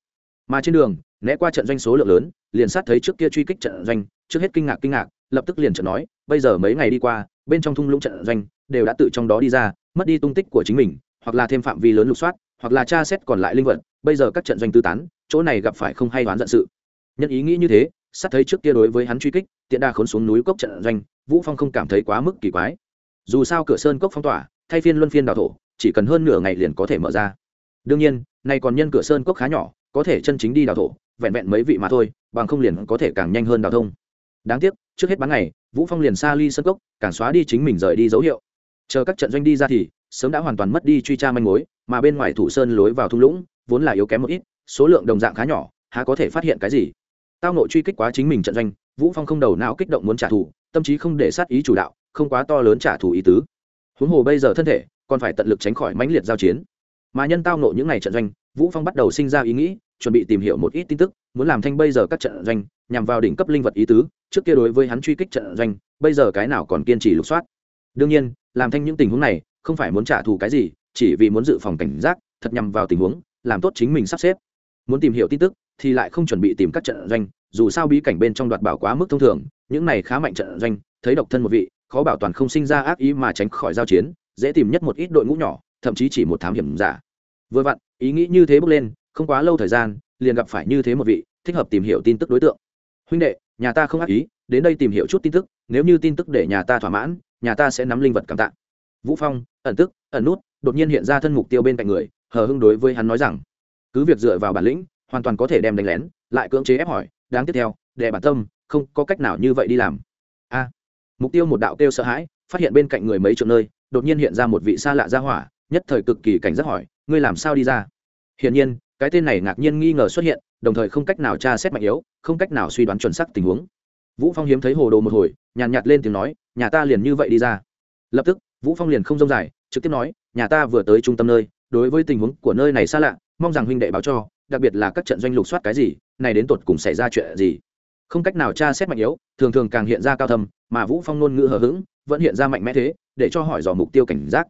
Speaker 1: Mà trên đường, né qua trận doanh số lượng lớn, liền sát thấy trước kia truy kích trận doanh, trước hết kinh ngạc kinh ngạc, lập tức liền trận nói, bây giờ mấy ngày đi qua, bên trong thung lũng trận doanh đều đã tự trong đó đi ra, mất đi tung tích của chính mình, hoặc là thêm phạm vi lớn lục soát, hoặc là tra xét còn lại linh vật, bây giờ các trận doanh tư tán, chỗ này gặp phải không hay đoán giận sự. Nhân ý nghĩ như thế, sát thấy trước kia đối với hắn truy kích, tiện đa khốn xuống núi cốc trận doanh, vũ phong không cảm thấy quá mức kỳ quái. Dù sao cửa sơn cốc phong tỏa, thay phiên luân phiên đào thổ chỉ cần hơn nửa ngày liền có thể mở ra. Đương nhiên, nay còn nhân cửa sơn cốc khá nhỏ, có thể chân chính đi đào thổ, vẹn vẹn mấy vị mà thôi, bằng không liền có thể càng nhanh hơn đào thông. Đáng tiếc, trước hết bán ngày, vũ phong liền xa ly sơn cốc, càng xóa đi chính mình rời đi dấu hiệu. Chờ các trận doanh đi ra thì, sớm đã hoàn toàn mất đi truy tra manh mối, mà bên ngoài thủ sơn lối vào thung lũng, vốn là yếu kém một ít, số lượng đồng dạng khá nhỏ, há có thể phát hiện cái gì? Tao nội truy kích quá chính mình trận doanh, vũ phong không đầu não kích động muốn trả thù, tâm trí không để sát ý chủ đạo, không quá to lớn trả thù ý tứ. Huống hồ bây giờ thân thể còn phải tận lực tránh khỏi mãnh liệt giao chiến. Mà nhân tao nộ những ngày trận doanh, vũ phong bắt đầu sinh ra ý nghĩ, chuẩn bị tìm hiểu một ít tin tức, muốn làm thanh bây giờ các trận doanh, nhằm vào đỉnh cấp linh vật ý tứ, trước kia đối với hắn truy kích trận doanh, bây giờ cái nào còn kiên trì lục soát. Đương nhiên, làm thanh những tình huống này, không phải muốn trả thù cái gì, chỉ vì muốn dự phòng cảnh giác, thật nhằm vào tình huống, làm tốt chính mình sắp xếp. Muốn tìm hiểu tin tức, thì lại không chuẩn bị tìm các trận doanh, dù sao bí cảnh bên trong đoạt bảo quá mức thông thường, những này khá mạnh trận doanh, thấy độc thân một vị, khó bảo toàn không sinh ra ác ý mà tránh khỏi giao chiến dễ tìm nhất một ít đội ngũ nhỏ, thậm chí chỉ một thám hiểm giả. Vừa vặn, ý nghĩ như thế bước lên, không quá lâu thời gian, liền gặp phải như thế một vị thích hợp tìm hiểu tin tức đối tượng. Huynh đệ, nhà ta không ác ý, đến đây tìm hiểu chút tin tức, nếu như tin tức để nhà ta thỏa mãn, nhà ta sẽ nắm linh vật cảm tạ. Vũ phong, ẩn tức, ẩn nút, đột nhiên hiện ra thân mục tiêu bên cạnh người, hờ hưng đối với hắn nói rằng, cứ việc dựa vào bản lĩnh, hoàn toàn có thể đem đánh lén, lại cưỡng chế ép hỏi, đáng tiếp theo, để bản tâm, không có cách nào như vậy đi làm. A. Mục tiêu một đạo kêu sợ hãi, phát hiện bên cạnh người mấy chỗ nơi đột nhiên hiện ra một vị xa lạ ra hỏa nhất thời cực kỳ cảnh giác hỏi ngươi làm sao đi ra? Hiển nhiên cái tên này ngạc nhiên nghi ngờ xuất hiện đồng thời không cách nào tra xét mạnh yếu không cách nào suy đoán chuẩn xác tình huống. Vũ phong hiếm thấy hồ đồ một hồi nhàn nhạt, nhạt lên tiếng nói nhà ta liền như vậy đi ra. Lập tức vũ phong liền không rông dài trực tiếp nói nhà ta vừa tới trung tâm nơi đối với tình huống của nơi này xa lạ mong rằng huynh đệ báo cho đặc biệt là các trận doanh lục soát cái gì này đến tột cùng xảy ra chuyện gì. Không cách nào tra xét mạnh yếu thường thường càng hiện ra cao thầm mà vũ phong ngôn ngữ hờ hững vẫn hiện ra mạnh mẽ thế, để cho hỏi dò mục tiêu cảnh giác.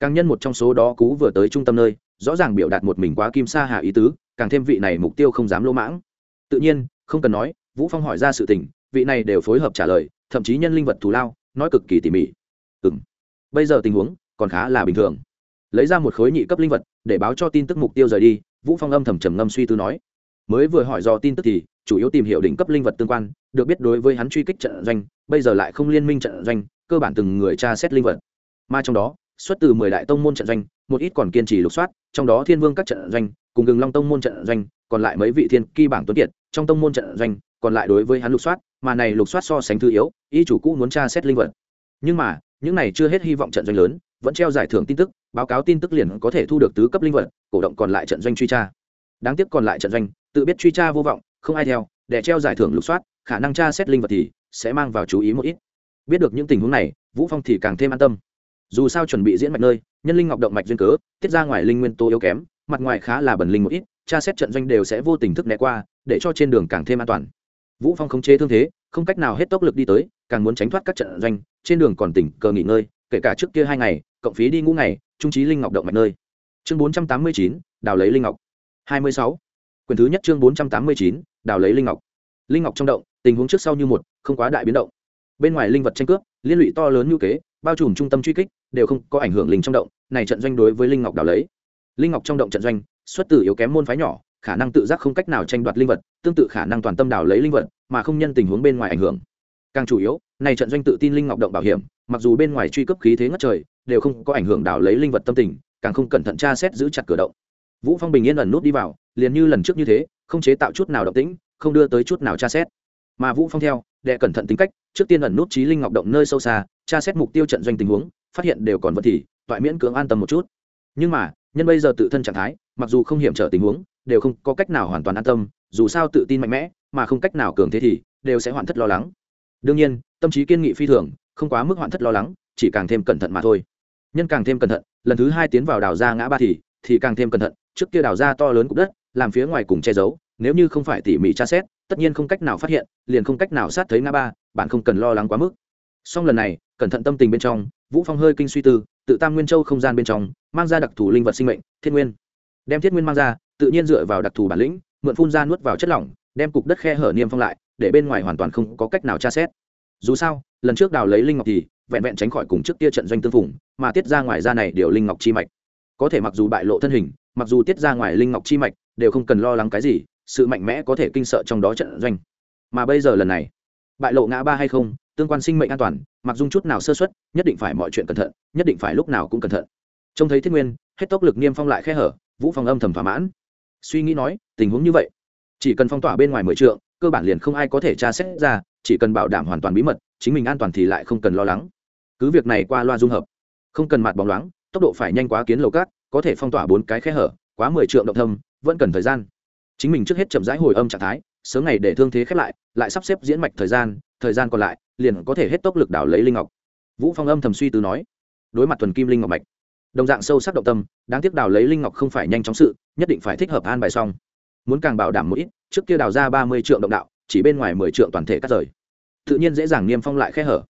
Speaker 1: Càng nhân một trong số đó cú vừa tới trung tâm nơi, rõ ràng biểu đạt một mình quá kim sa hà ý tứ, càng thêm vị này mục tiêu không dám lỗ mãng. Tự nhiên, không cần nói, vũ phong hỏi ra sự tình, vị này đều phối hợp trả lời, thậm chí nhân linh vật thù lao, nói cực kỳ tỉ mỉ. Ừ bây giờ tình huống, còn khá là bình thường. Lấy ra một khối nhị cấp linh vật, để báo cho tin tức mục tiêu rời đi, vũ phong âm thầm trầm ngâm suy tư nói. Mới vừa hỏi do tin tức thì chủ yếu tìm hiểu đỉnh cấp linh vật tương quan, được biết đối với hắn truy kích trận doanh, bây giờ lại không liên minh trận doanh, cơ bản từng người tra xét linh vật. Mà trong đó, xuất từ mười đại tông môn trận doanh, một ít còn kiên trì lục soát, trong đó thiên vương các trận doanh, cùng gừng long tông môn trận doanh, còn lại mấy vị thiên kỳ bảng tuấn kiệt, trong tông môn trận doanh, còn lại đối với hắn lục soát, mà này lục soát so sánh thứ yếu ý chủ cũ muốn tra xét linh vật. Nhưng mà, những này chưa hết hy vọng trận doanh lớn, vẫn treo giải thưởng tin tức, báo cáo tin tức liền có thể thu được tứ cấp linh vật, cổ động còn lại trận doanh truy tra. Đáng tiếc còn lại trận doanh, tự biết truy tra vô vọng không ai theo để treo giải thưởng lục soát khả năng tra xét linh vật thì sẽ mang vào chú ý một ít. Biết được những tình huống này vũ phong thì càng thêm an tâm. Dù sao chuẩn bị diễn mạch nơi nhân linh ngọc động mạch duyên cớ tiết ra ngoài linh nguyên tố yếu kém mặt ngoài khá là bẩn linh một ít tra xét trận doanh đều sẽ vô tình thức né qua để cho trên đường càng thêm an toàn. Vũ phong khống chế thương thế không cách nào hết tốc lực đi tới càng muốn tránh thoát các trận doanh trên đường còn tỉnh cờ nghỉ ngơi kể cả trước kia hai ngày cộng phí đi ngũ ngày trung trí linh ngọc động mạch nơi. Chương 489, đào lấy linh ngọc. 26 quyền thứ nhất chương 489, đào lấy linh ngọc. Linh ngọc trong động tình huống trước sau như một không quá đại biến động. Bên ngoài linh vật tranh cướp liên lụy to lớn như kế bao trùm trung tâm truy kích đều không có ảnh hưởng linh trong động này trận doanh đối với linh ngọc đào lấy. Linh ngọc trong động trận doanh xuất từ yếu kém môn phái nhỏ khả năng tự giác không cách nào tranh đoạt linh vật tương tự khả năng toàn tâm đào lấy linh vật mà không nhân tình huống bên ngoài ảnh hưởng. Càng chủ yếu này trận doanh tự tin linh ngọc động bảo hiểm mặc dù bên ngoài truy cấp khí thế ngất trời đều không có ảnh hưởng đào lấy linh vật tâm tình càng không cẩn thận tra xét giữ chặt cửa động. Vũ phong bình yên ẩn nút đi vào liền như lần trước như thế, không chế tạo chút nào động tĩnh, không đưa tới chút nào tra xét. Mà vũ phong theo, đệ cẩn thận tính cách, trước tiên ẩn nút trí linh ngọc động nơi sâu xa, tra xét mục tiêu trận doanh tình huống, phát hiện đều còn vật thì, toại miễn cưỡng an tâm một chút. Nhưng mà, nhân bây giờ tự thân trạng thái, mặc dù không hiểm trở tình huống, đều không có cách nào hoàn toàn an tâm, dù sao tự tin mạnh mẽ, mà không cách nào cường thế thì, đều sẽ hoạn thất lo lắng. Đương nhiên, tâm trí kiên nghị phi thường, không quá mức hoạn thất lo lắng, chỉ càng thêm cẩn thận mà thôi. Nhân càng thêm cẩn thận, lần thứ hai tiến vào đào ra ngã ba thì thì càng thêm cẩn thận, trước kia đào ra to lớn cục đất làm phía ngoài cùng che giấu, nếu như không phải tỉ mỉ tra xét, tất nhiên không cách nào phát hiện, liền không cách nào sát thấy ngã ba, bạn không cần lo lắng quá mức. Song lần này, cẩn thận tâm tình bên trong, vũ phong hơi kinh suy tư, tự tam nguyên châu không gian bên trong, mang ra đặc thù linh vật sinh mệnh thiên nguyên. Đem thiết nguyên mang ra, tự nhiên dựa vào đặc thù bản lĩnh, mượn phun ra nuốt vào chất lỏng, đem cục đất khe hở niêm phong lại, để bên ngoài hoàn toàn không có cách nào tra xét. Dù sao, lần trước đào lấy linh ngọc thì, vẹn vẹn tránh khỏi cùng trước kia trận doanh tương phùng, mà tiết ra ngoài ra này điều linh ngọc chi mạch. Có thể mặc dù bại lộ thân hình mặc dù tiết ra ngoài linh ngọc chi mạch, đều không cần lo lắng cái gì, sự mạnh mẽ có thể kinh sợ trong đó trận doanh. Mà bây giờ lần này, bại lộ ngã ba hay không, tương quan sinh mệnh an toàn, mặc dung chút nào sơ xuất nhất định phải mọi chuyện cẩn thận, nhất định phải lúc nào cũng cẩn thận. Trông thấy thiết nguyên, hết tốc lực niêm phong lại khe hở, vũ phong âm thầm thỏa mãn. Suy nghĩ nói, tình huống như vậy, chỉ cần phong tỏa bên ngoài mười trượng, cơ bản liền không ai có thể tra xét ra, chỉ cần bảo đảm hoàn toàn bí mật, chính mình an toàn thì lại không cần lo lắng. Cứ việc này qua loa dung hợp, không cần mặt bóng loáng, tốc độ phải nhanh quá kiến lầu cát có thể phong tỏa bốn cái khe hở, quá mười trượng động thâm, vẫn cần thời gian. Chính mình trước hết chậm rãi hồi âm trạng thái, sớm ngày để thương thế khép lại lại sắp xếp diễn mạch thời gian thời gian còn lại, liền có thể hết tốc lực đảo lấy linh ngọc. Vũ phong âm thầm suy tư nói, đối mặt thuần kim linh ngọc mạch, đồng dạng sâu sắc động tâm, đáng tiếc đào lấy linh ngọc không phải nhanh chóng sự, nhất định phải thích hợp an bài xong. Muốn càng bảo đảm một ít, trước kia đào ra ba mươi triệu động đạo, chỉ bên ngoài mười triệu toàn thể cắt rời. Tự nhiên dễ dàng niêm phong lại khe hở.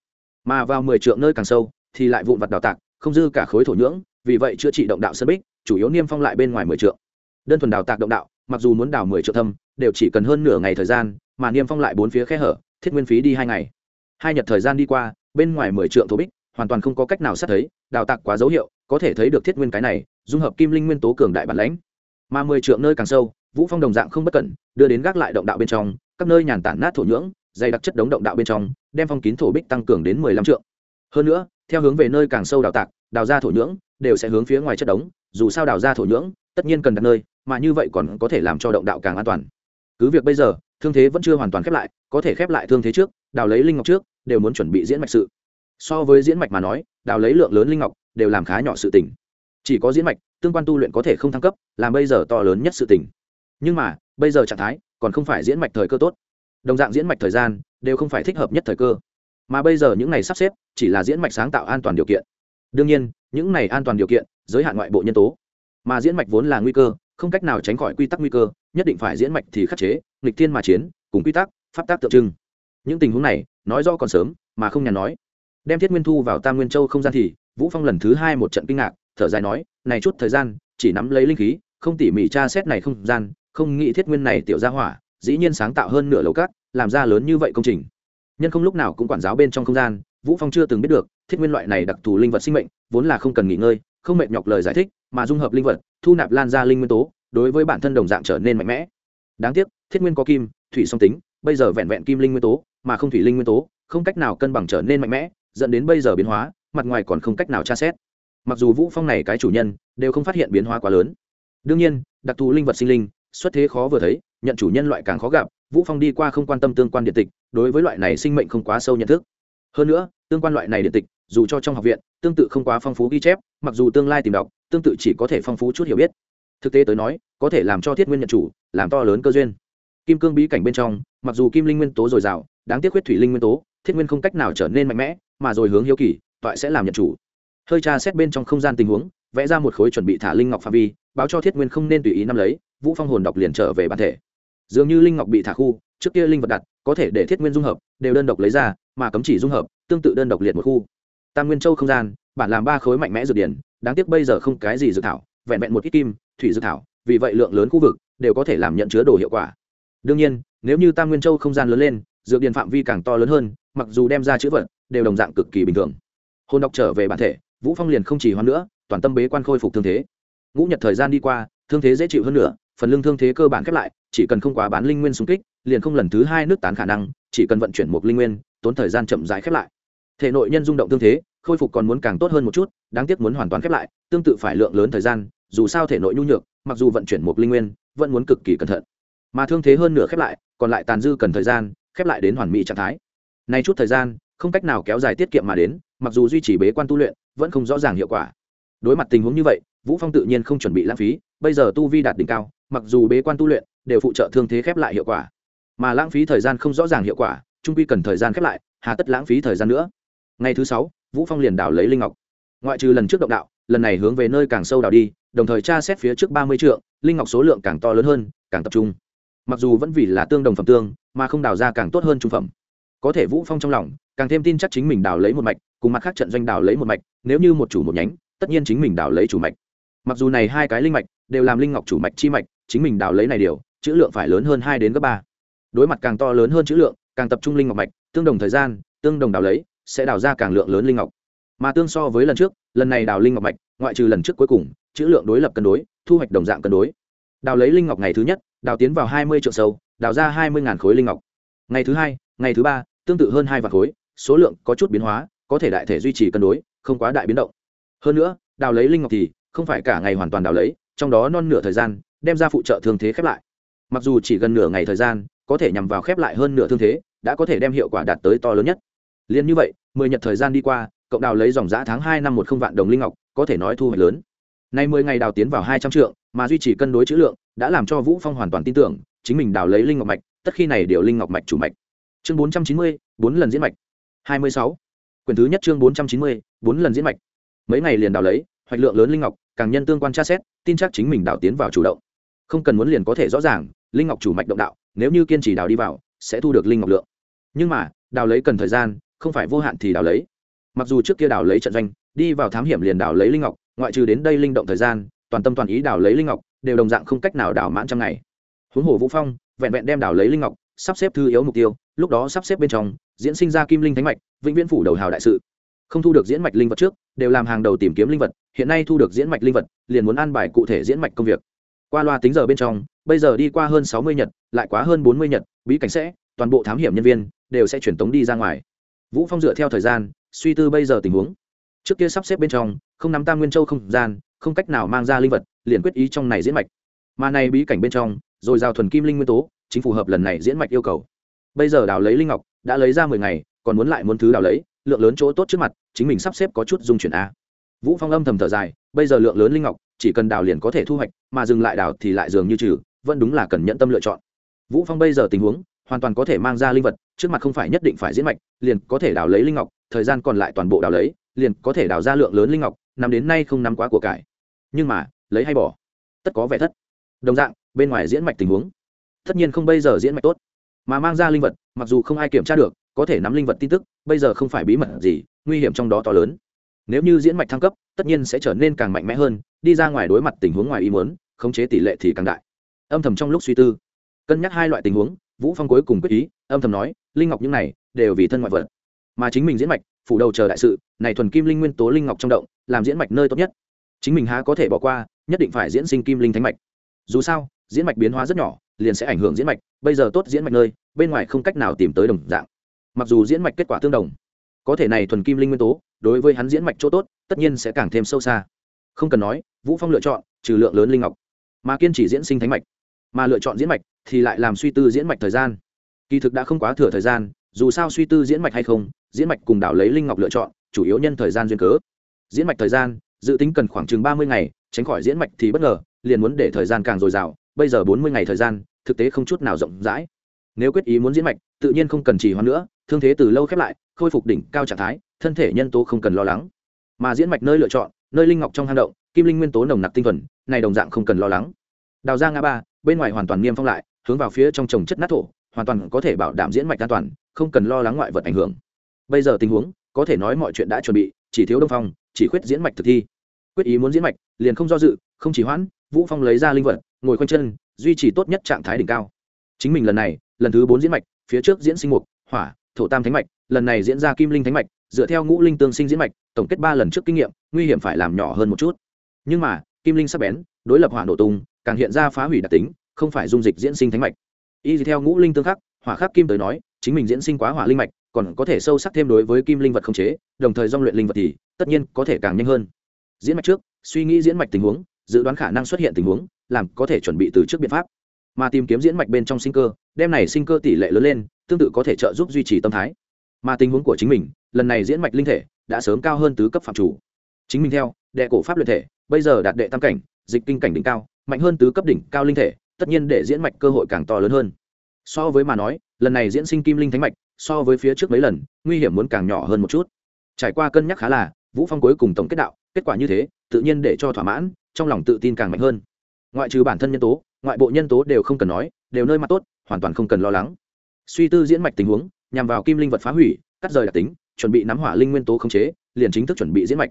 Speaker 1: Mà vào mười triệu nơi càng sâu, thì lại vụn vặt đào tạc, không dư cả khối thổ nhưỡng vì vậy chữa trị động đạo sân bích, chủ yếu niêm phong lại bên ngoài mười triệu đơn thuần đào tạc động đạo, mặc dù muốn đào mười triệu thâm, đều chỉ cần hơn nửa ngày thời gian, mà niêm phong lại bốn phía khe hở, thiết nguyên phí đi hai ngày. Hai nhật thời gian đi qua, bên ngoài mười triệu thổ bích, hoàn toàn không có cách nào sát thấy, đào tạc quá dấu hiệu, có thể thấy được thiết nguyên cái này, dung hợp kim linh nguyên tố cường đại bản lãnh. Mà mười trượng nơi càng sâu, vũ phong đồng dạng không bất cẩn, đưa đến gác lại động đạo bên trong, các nơi nhàn tản nát thổ nhưỡng, dày đặc chất đống động đạo bên trong, đem phong kín thổ bích tăng cường đến mười lăm trượng. Hơn nữa, theo hướng về nơi càng sâu đào tạc, đào ra thổ nhưỡng đều sẽ hướng phía ngoài chất đống, dù sao đào ra thổ nhưỡng, tất nhiên cần đặt nơi, mà như vậy còn có thể làm cho động đạo càng an toàn. Cứ việc bây giờ, thương thế vẫn chưa hoàn toàn khép lại, có thể khép lại thương thế trước, đào lấy linh ngọc trước, đều muốn chuẩn bị diễn mạch sự. So với diễn mạch mà nói, đào lấy lượng lớn linh ngọc, đều làm khá nhỏ sự tỉnh chỉ có diễn mạch, tương quan tu luyện có thể không thăng cấp, làm bây giờ to lớn nhất sự tỉnh nhưng mà, bây giờ trạng thái, còn không phải diễn mạch thời cơ tốt. Đồng dạng diễn mạch thời gian, đều không phải thích hợp nhất thời cơ. Mà bây giờ những này sắp xếp, chỉ là diễn mạch sáng tạo an toàn điều kiện đương nhiên, những này an toàn điều kiện, giới hạn ngoại bộ nhân tố. Mà diễn mạch vốn là nguy cơ, không cách nào tránh khỏi quy tắc nguy cơ, nhất định phải diễn mạch thì khắc chế, nghịch thiên mà chiến, cùng quy tắc, pháp tác tượng trưng. Những tình huống này, nói rõ còn sớm, mà không nhàn nói. Đem thiết nguyên thu vào tam nguyên châu không gian thì, vũ phong lần thứ hai một trận kinh ngạc, thở dài nói, này chút thời gian, chỉ nắm lấy linh khí, không tỉ mỉ tra xét này không gian, không nghĩ thiết nguyên này tiểu ra hỏa, dĩ nhiên sáng tạo hơn nửa lầu cát, làm ra lớn như vậy công trình. Nhân không lúc nào cũng quản giáo bên trong không gian vũ phong chưa từng biết được, thiết nguyên loại này đặc thù linh vật sinh mệnh, vốn là không cần nghỉ ngơi, không mệt nhọc lời giải thích, mà dung hợp linh vật, thu nạp lan ra linh nguyên tố, đối với bản thân đồng dạng trở nên mạnh mẽ. Đáng tiếc, thiết nguyên có kim, thủy song tính, bây giờ vẹn vẹn kim linh nguyên tố, mà không thủy linh nguyên tố, không cách nào cân bằng trở nên mạnh mẽ, dẫn đến bây giờ biến hóa, mặt ngoài còn không cách nào tra xét. Mặc dù vũ phong này cái chủ nhân, đều không phát hiện biến hóa quá lớn. Đương nhiên, đặc thù linh vật sinh linh, xuất thế khó vừa thấy, nhận chủ nhân loại càng khó gặp, vũ phong đi qua không quan tâm tương quan điện tịch, đối với loại này sinh mệnh không quá sâu nhận thức hơn nữa, tương quan loại này điện tịch, dù cho trong học viện, tương tự không quá phong phú ghi chép, mặc dù tương lai tìm đọc, tương tự chỉ có thể phong phú chút hiểu biết. Thực tế tới nói, có thể làm cho thiết nguyên nhận chủ, làm to lớn cơ duyên. Kim cương bí cảnh bên trong, mặc dù kim linh nguyên tố dồi dào, đáng tiếc huyết thủy linh nguyên tố, thiết nguyên không cách nào trở nên mạnh mẽ, mà rồi hướng hiếu kỳ, toại sẽ làm nhận chủ. Hơi tra xét bên trong không gian tình huống, vẽ ra một khối chuẩn bị thả linh ngọc phạm vi, báo cho thiết nguyên không nên tùy ý nắm lấy, vũ phong hồn đọc liền trở về bản thể. Dường như linh ngọc bị thả khu, trước kia linh vật đặt, có thể để thiết nguyên dung hợp, đều đơn độc lấy ra mà cấm chỉ dung hợp, tương tự đơn độc liệt một khu. Tam nguyên châu không gian, bản làm ba khối mạnh mẽ dược điển, đáng tiếc bây giờ không cái gì dược thảo, vẹn vẹn một ít kim, thủy dược thảo, vì vậy lượng lớn khu vực đều có thể làm nhận chứa đồ hiệu quả. Đương nhiên, nếu như tam nguyên châu không gian lớn lên, dược điển phạm vi càng to lớn hơn, mặc dù đem ra chữ vật, đều đồng dạng cực kỳ bình thường. Hôn đọc trở về bản thể, vũ phong liền không chỉ hoan nữa, toàn tâm bế quan khôi phục thương thế. Ngũ nhật thời gian đi qua, thương thế dễ chịu hơn nữa, phần lương thương thế cơ bản khép lại, chỉ cần không quá bán linh nguyên xung kích, liền không lần thứ hai nước tán khả năng, chỉ cần vận chuyển một linh nguyên tốn thời gian chậm rãi khép lại. Thể nội nhân rung động tương thế, khôi phục còn muốn càng tốt hơn một chút, đáng tiếc muốn hoàn toàn khép lại, tương tự phải lượng lớn thời gian, dù sao thể nội nhu nhược, mặc dù vận chuyển một linh nguyên, vẫn muốn cực kỳ cẩn thận. Mà thương thế hơn nửa khép lại, còn lại tàn dư cần thời gian, khép lại đến hoàn mỹ trạng thái. Nay chút thời gian, không cách nào kéo dài tiết kiệm mà đến, mặc dù duy trì bế quan tu luyện, vẫn không rõ ràng hiệu quả. Đối mặt tình huống như vậy, vũ phong tự nhiên không chuẩn bị lãng phí, bây giờ tu vi đạt đỉnh cao, mặc dù bế quan tu luyện, đều phụ trợ thương thế khép lại hiệu quả. Mà lãng phí thời gian không rõ ràng hiệu quả trung quy cần thời gian khép lại, hà tất lãng phí thời gian nữa. Ngày thứ sáu, vũ phong liền đảo lấy linh ngọc. Ngoại trừ lần trước động đạo, lần này hướng về nơi càng sâu đào đi, đồng thời tra xét phía trước ba mươi trượng, linh ngọc số lượng càng to lớn hơn, càng tập trung. Mặc dù vẫn vì là tương đồng phẩm tương, mà không đào ra càng tốt hơn trung phẩm. Có thể vũ phong trong lòng, càng thêm tin chắc chính mình đào lấy một mạch, cùng mặt khác trận doanh đào lấy một mạch, nếu như một chủ một nhánh, tất nhiên chính mình đào lấy chủ mạch. Mặc dù này hai cái linh mạch đều làm linh ngọc chủ mạch chi mạch, chính mình đào lấy này điều, chữ lượng phải lớn hơn hai đến gấp ba. Đối mặt càng to lớn hơn chữ lượng càng tập trung linh ngọc mạch, tương đồng thời gian, tương đồng đào lấy, sẽ đào ra càng lượng lớn linh ngọc. Mà tương so với lần trước, lần này đào linh ngọc mạch, ngoại trừ lần trước cuối cùng, chữ lượng đối lập cân đối, thu hoạch đồng dạng cân đối. Đào lấy linh ngọc ngày thứ nhất đào tiến vào hai mươi triệu sâu đào ra hai mươi khối linh ngọc. Ngày thứ hai, ngày thứ ba, tương tự hơn hai vạn khối, số lượng có chút biến hóa, có thể đại thể duy trì cân đối, không quá đại biến động. Hơn nữa đào lấy linh ngọc thì không phải cả ngày hoàn toàn đào lấy, trong đó non nửa thời gian đem ra phụ trợ thương thế khép lại. Mặc dù chỉ gần nửa ngày thời gian, có thể nhằm vào khép lại hơn nửa thương thế đã có thể đem hiệu quả đạt tới to lớn nhất. Liền như vậy, mười nhật thời gian đi qua, cộng đào lấy dòng giã tháng hai năm một không vạn đồng linh ngọc, có thể nói thu hoạch lớn. Nay mười ngày đào tiến vào hai trăm trượng, mà duy trì cân đối chữ lượng, đã làm cho vũ phong hoàn toàn tin tưởng, chính mình đào lấy linh ngọc mạch, tất khi này điều linh ngọc mạch chủ mạch. Chương bốn trăm chín mươi, bốn lần diễn mạch. Hai mươi sáu. Quyển thứ nhất chương bốn trăm chín mươi, bốn lần diễn mạch. Mấy ngày liền đào lấy, hoạch lượng lớn linh ngọc, càng nhân tương quan tra xét, tin chắc chính mình đào tiến vào chủ động. Không cần muốn liền có thể rõ ràng, linh ngọc chủ mạch động đạo, nếu như kiên trì đào đi vào sẽ thu được linh ngọc lượng. Nhưng mà, đào lấy cần thời gian, không phải vô hạn thì đào lấy. Mặc dù trước kia đào lấy trận doanh, đi vào thám hiểm liền đào lấy linh ngọc, ngoại trừ đến đây linh động thời gian, toàn tâm toàn ý đào lấy linh ngọc, đều đồng dạng không cách nào đào mãn trăm ngày. Huống hồ vũ phong, vẹn vẹn đem đào lấy linh ngọc, sắp xếp thư yếu mục tiêu, lúc đó sắp xếp bên trong, diễn sinh ra kim linh thánh mạch, vĩnh viễn phủ đầu hào đại sự. Không thu được diễn mạch linh vật trước, đều làm hàng đầu tìm kiếm linh vật, hiện nay thu được diễn mạch linh vật, liền muốn an bài cụ thể diễn mạch công việc qua loa tính giờ bên trong, bây giờ đi qua hơn sáu mươi nhật, lại quá hơn bốn mươi nhật, bí cảnh sẽ, toàn bộ thám hiểm nhân viên, đều sẽ chuyển tống đi ra ngoài. Vũ phong dựa theo thời gian, suy tư bây giờ tình huống. Trước kia sắp xếp bên trong, không nắm tam nguyên châu không gian, không cách nào mang ra linh vật, liền quyết ý trong này diễn mạch. Mà này bí cảnh bên trong, rồi giao thuần kim linh nguyên tố, chính phù hợp lần này diễn mạch yêu cầu. Bây giờ đào lấy linh ngọc, đã lấy ra mười ngày, còn muốn lại muốn thứ đào lấy, lượng lớn chỗ tốt trước mặt, chính mình sắp xếp có chút dung chuyển a. Vũ phong âm thầm thở dài, bây giờ lượng lớn linh ngọc chỉ cần đào liền có thể thu hoạch, mà dừng lại đào thì lại dường như trừ, vẫn đúng là cần nhận tâm lựa chọn. Vũ phong bây giờ tình huống, hoàn toàn có thể mang ra linh vật, trước mặt không phải nhất định phải diễn mạch, liền có thể đào lấy linh ngọc, thời gian còn lại toàn bộ đào lấy, liền có thể đào ra lượng lớn linh ngọc nằm đến nay không nắm quá của cải. Nhưng mà, lấy hay bỏ? Tất có vẻ thất. Đồng dạng, bên ngoài diễn mạch tình huống, tất nhiên không bây giờ diễn mạch tốt. Mà mang ra linh vật, mặc dù không ai kiểm tra được, có thể nắm linh vật tin tức, bây giờ không phải bí mật gì, nguy hiểm trong đó to lớn. Nếu như diễn mạch thăng cấp, tất nhiên sẽ trở nên càng mạnh mẽ hơn đi ra ngoài đối mặt tình huống ngoài ý muốn, khống chế tỷ lệ thì càng đại. Âm thầm trong lúc suy tư, cân nhắc hai loại tình huống, vũ phong cuối cùng quyết ý, âm thầm nói, linh ngọc những này đều vì thân ngoại vật. Mà chính mình diễn mạch, phủ đầu chờ đại sự, này thuần kim linh nguyên tố linh ngọc trong động, làm diễn mạch nơi tốt nhất. Chính mình há có thể bỏ qua, nhất định phải diễn sinh kim linh thánh mạch. Dù sao, diễn mạch biến hóa rất nhỏ, liền sẽ ảnh hưởng diễn mạch, bây giờ tốt diễn mạch nơi, bên ngoài không cách nào tìm tới đồng dạng. Mặc dù diễn mạch kết quả tương đồng, có thể này thuần kim linh nguyên tố, đối với hắn diễn mạch chỗ tốt, tất nhiên sẽ càng thêm sâu xa không cần nói, vũ phong lựa chọn, trừ lượng lớn linh ngọc. Mà kiên trì diễn sinh thánh mạch. Mà lựa chọn diễn mạch thì lại làm suy tư diễn mạch thời gian. Kỳ thực đã không quá thừa thời gian, dù sao suy tư diễn mạch hay không, diễn mạch cùng đảo lấy linh ngọc lựa chọn, chủ yếu nhân thời gian duyên cớ. Diễn mạch thời gian, dự tính cần khoảng chừng ba mươi ngày, tránh khỏi diễn mạch thì bất ngờ, liền muốn để thời gian càng dồi dào. Bây giờ bốn mươi ngày thời gian, thực tế không chút nào rộng rãi. Nếu quyết ý muốn diễn mạch, tự nhiên không cần trì hoãn nữa, thương thế từ lâu khép lại, khôi phục đỉnh cao trạng thái, thân thể nhân tố không cần lo lắng. Mà diễn mạch nơi lựa chọn nơi linh ngọc trong hang động, kim linh nguyên tố nồng nặc tinh thuần, này đồng dạng không cần lo lắng. Đào ra ngã ba, bên ngoài hoàn toàn niêm phong lại, hướng vào phía trong trồng chất nát thổ, hoàn toàn có thể bảo đảm diễn mạch an toàn, không cần lo lắng ngoại vật ảnh hưởng. Bây giờ tình huống, có thể nói mọi chuyện đã chuẩn bị, chỉ thiếu đông phong, chỉ khuyết diễn mạch thực thi. Quyết ý muốn diễn mạch, liền không do dự, không chỉ hoãn, vũ phong lấy ra linh vật, ngồi quanh chân, duy trì tốt nhất trạng thái đỉnh cao. Chính mình lần này, lần thứ bốn diễn mạch, phía trước diễn sinh mục, hỏa, thổ tam thánh mạch, lần này diễn ra kim linh thánh mạch, dựa theo ngũ linh tương sinh diễn mạch, tổng kết ba lần trước kinh nghiệm nguy hiểm phải làm nhỏ hơn một chút. Nhưng mà, kim linh sắp bén, đối lập hỏa nổ tung, càng hiện ra phá hủy đặc tính, không phải dung dịch diễn sinh thánh mạch. Y theo ngũ linh tương khắc, hỏa khắc kim tới nói, chính mình diễn sinh quá hỏa linh mạch, còn có thể sâu sắc thêm đối với kim linh vật không chế, đồng thời dòng luyện linh vật thì, tất nhiên có thể càng nhanh hơn. Diễn mạch trước, suy nghĩ diễn mạch tình huống, dự đoán khả năng xuất hiện tình huống, làm có thể chuẩn bị từ trước biện pháp. Mà tìm kiếm diễn mạch bên trong sinh cơ, đem này sinh cơ tỷ lệ lớn lên, tương tự có thể trợ giúp duy trì tâm thái. Mà tình huống của chính mình, lần này diễn mạch linh thể, đã sớm cao hơn tứ cấp phạm chủ chính mình theo, đệ cổ pháp luyện thể, bây giờ đạt đệ tam cảnh, dịch kinh cảnh đỉnh cao, mạnh hơn tứ cấp đỉnh cao linh thể, tất nhiên để diễn mạch cơ hội càng to lớn hơn. So với mà nói, lần này diễn sinh kim linh thánh mạch, so với phía trước mấy lần, nguy hiểm muốn càng nhỏ hơn một chút. Trải qua cân nhắc khá là, vũ phong cuối cùng tổng kết đạo, kết quả như thế, tự nhiên để cho thỏa mãn, trong lòng tự tin càng mạnh hơn. Ngoại trừ bản thân nhân tố, ngoại bộ nhân tố đều không cần nói, đều nơi mặt tốt, hoàn toàn không cần lo lắng. Suy tư diễn mạch tình huống, nhằm vào kim linh vật phá hủy, cắt rời đặc tính, chuẩn bị nắm hỏa linh nguyên tố khống chế, liền chính thức chuẩn bị diễn mạch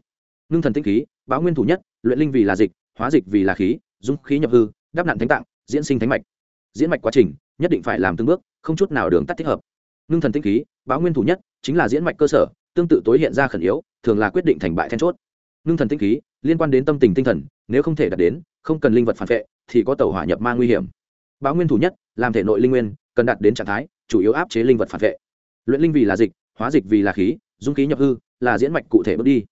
Speaker 1: ngưng thần tinh khí, báo nguyên thủ nhất, luyện linh vì là dịch, hóa dịch vì là khí, dung khí nhập hư đắp nặn thánh tạng, diễn sinh thánh mạch. Diễn mạch quá trình, nhất định phải làm từng bước, không chút nào đường tắt thích hợp. Ngưng thần tinh khí, báo nguyên thủ nhất, chính là diễn mạch cơ sở, tương tự tối hiện ra khẩn yếu, thường là quyết định thành bại then chốt. Ngưng thần tinh khí, liên quan đến tâm tình tinh thần, nếu không thể đạt đến, không cần linh vật phản vệ, thì có tàu hỏa nhập ma nguy hiểm. Báo nguyên thủ nhất, làm thể nội linh nguyên, cần đạt đến trạng thái, chủ yếu áp chế linh vật phản vệ. Luyện linh vì là dịch, hóa dịch vì là khí, dung khí nhập hư, là diễn mạch cụ thể bước đi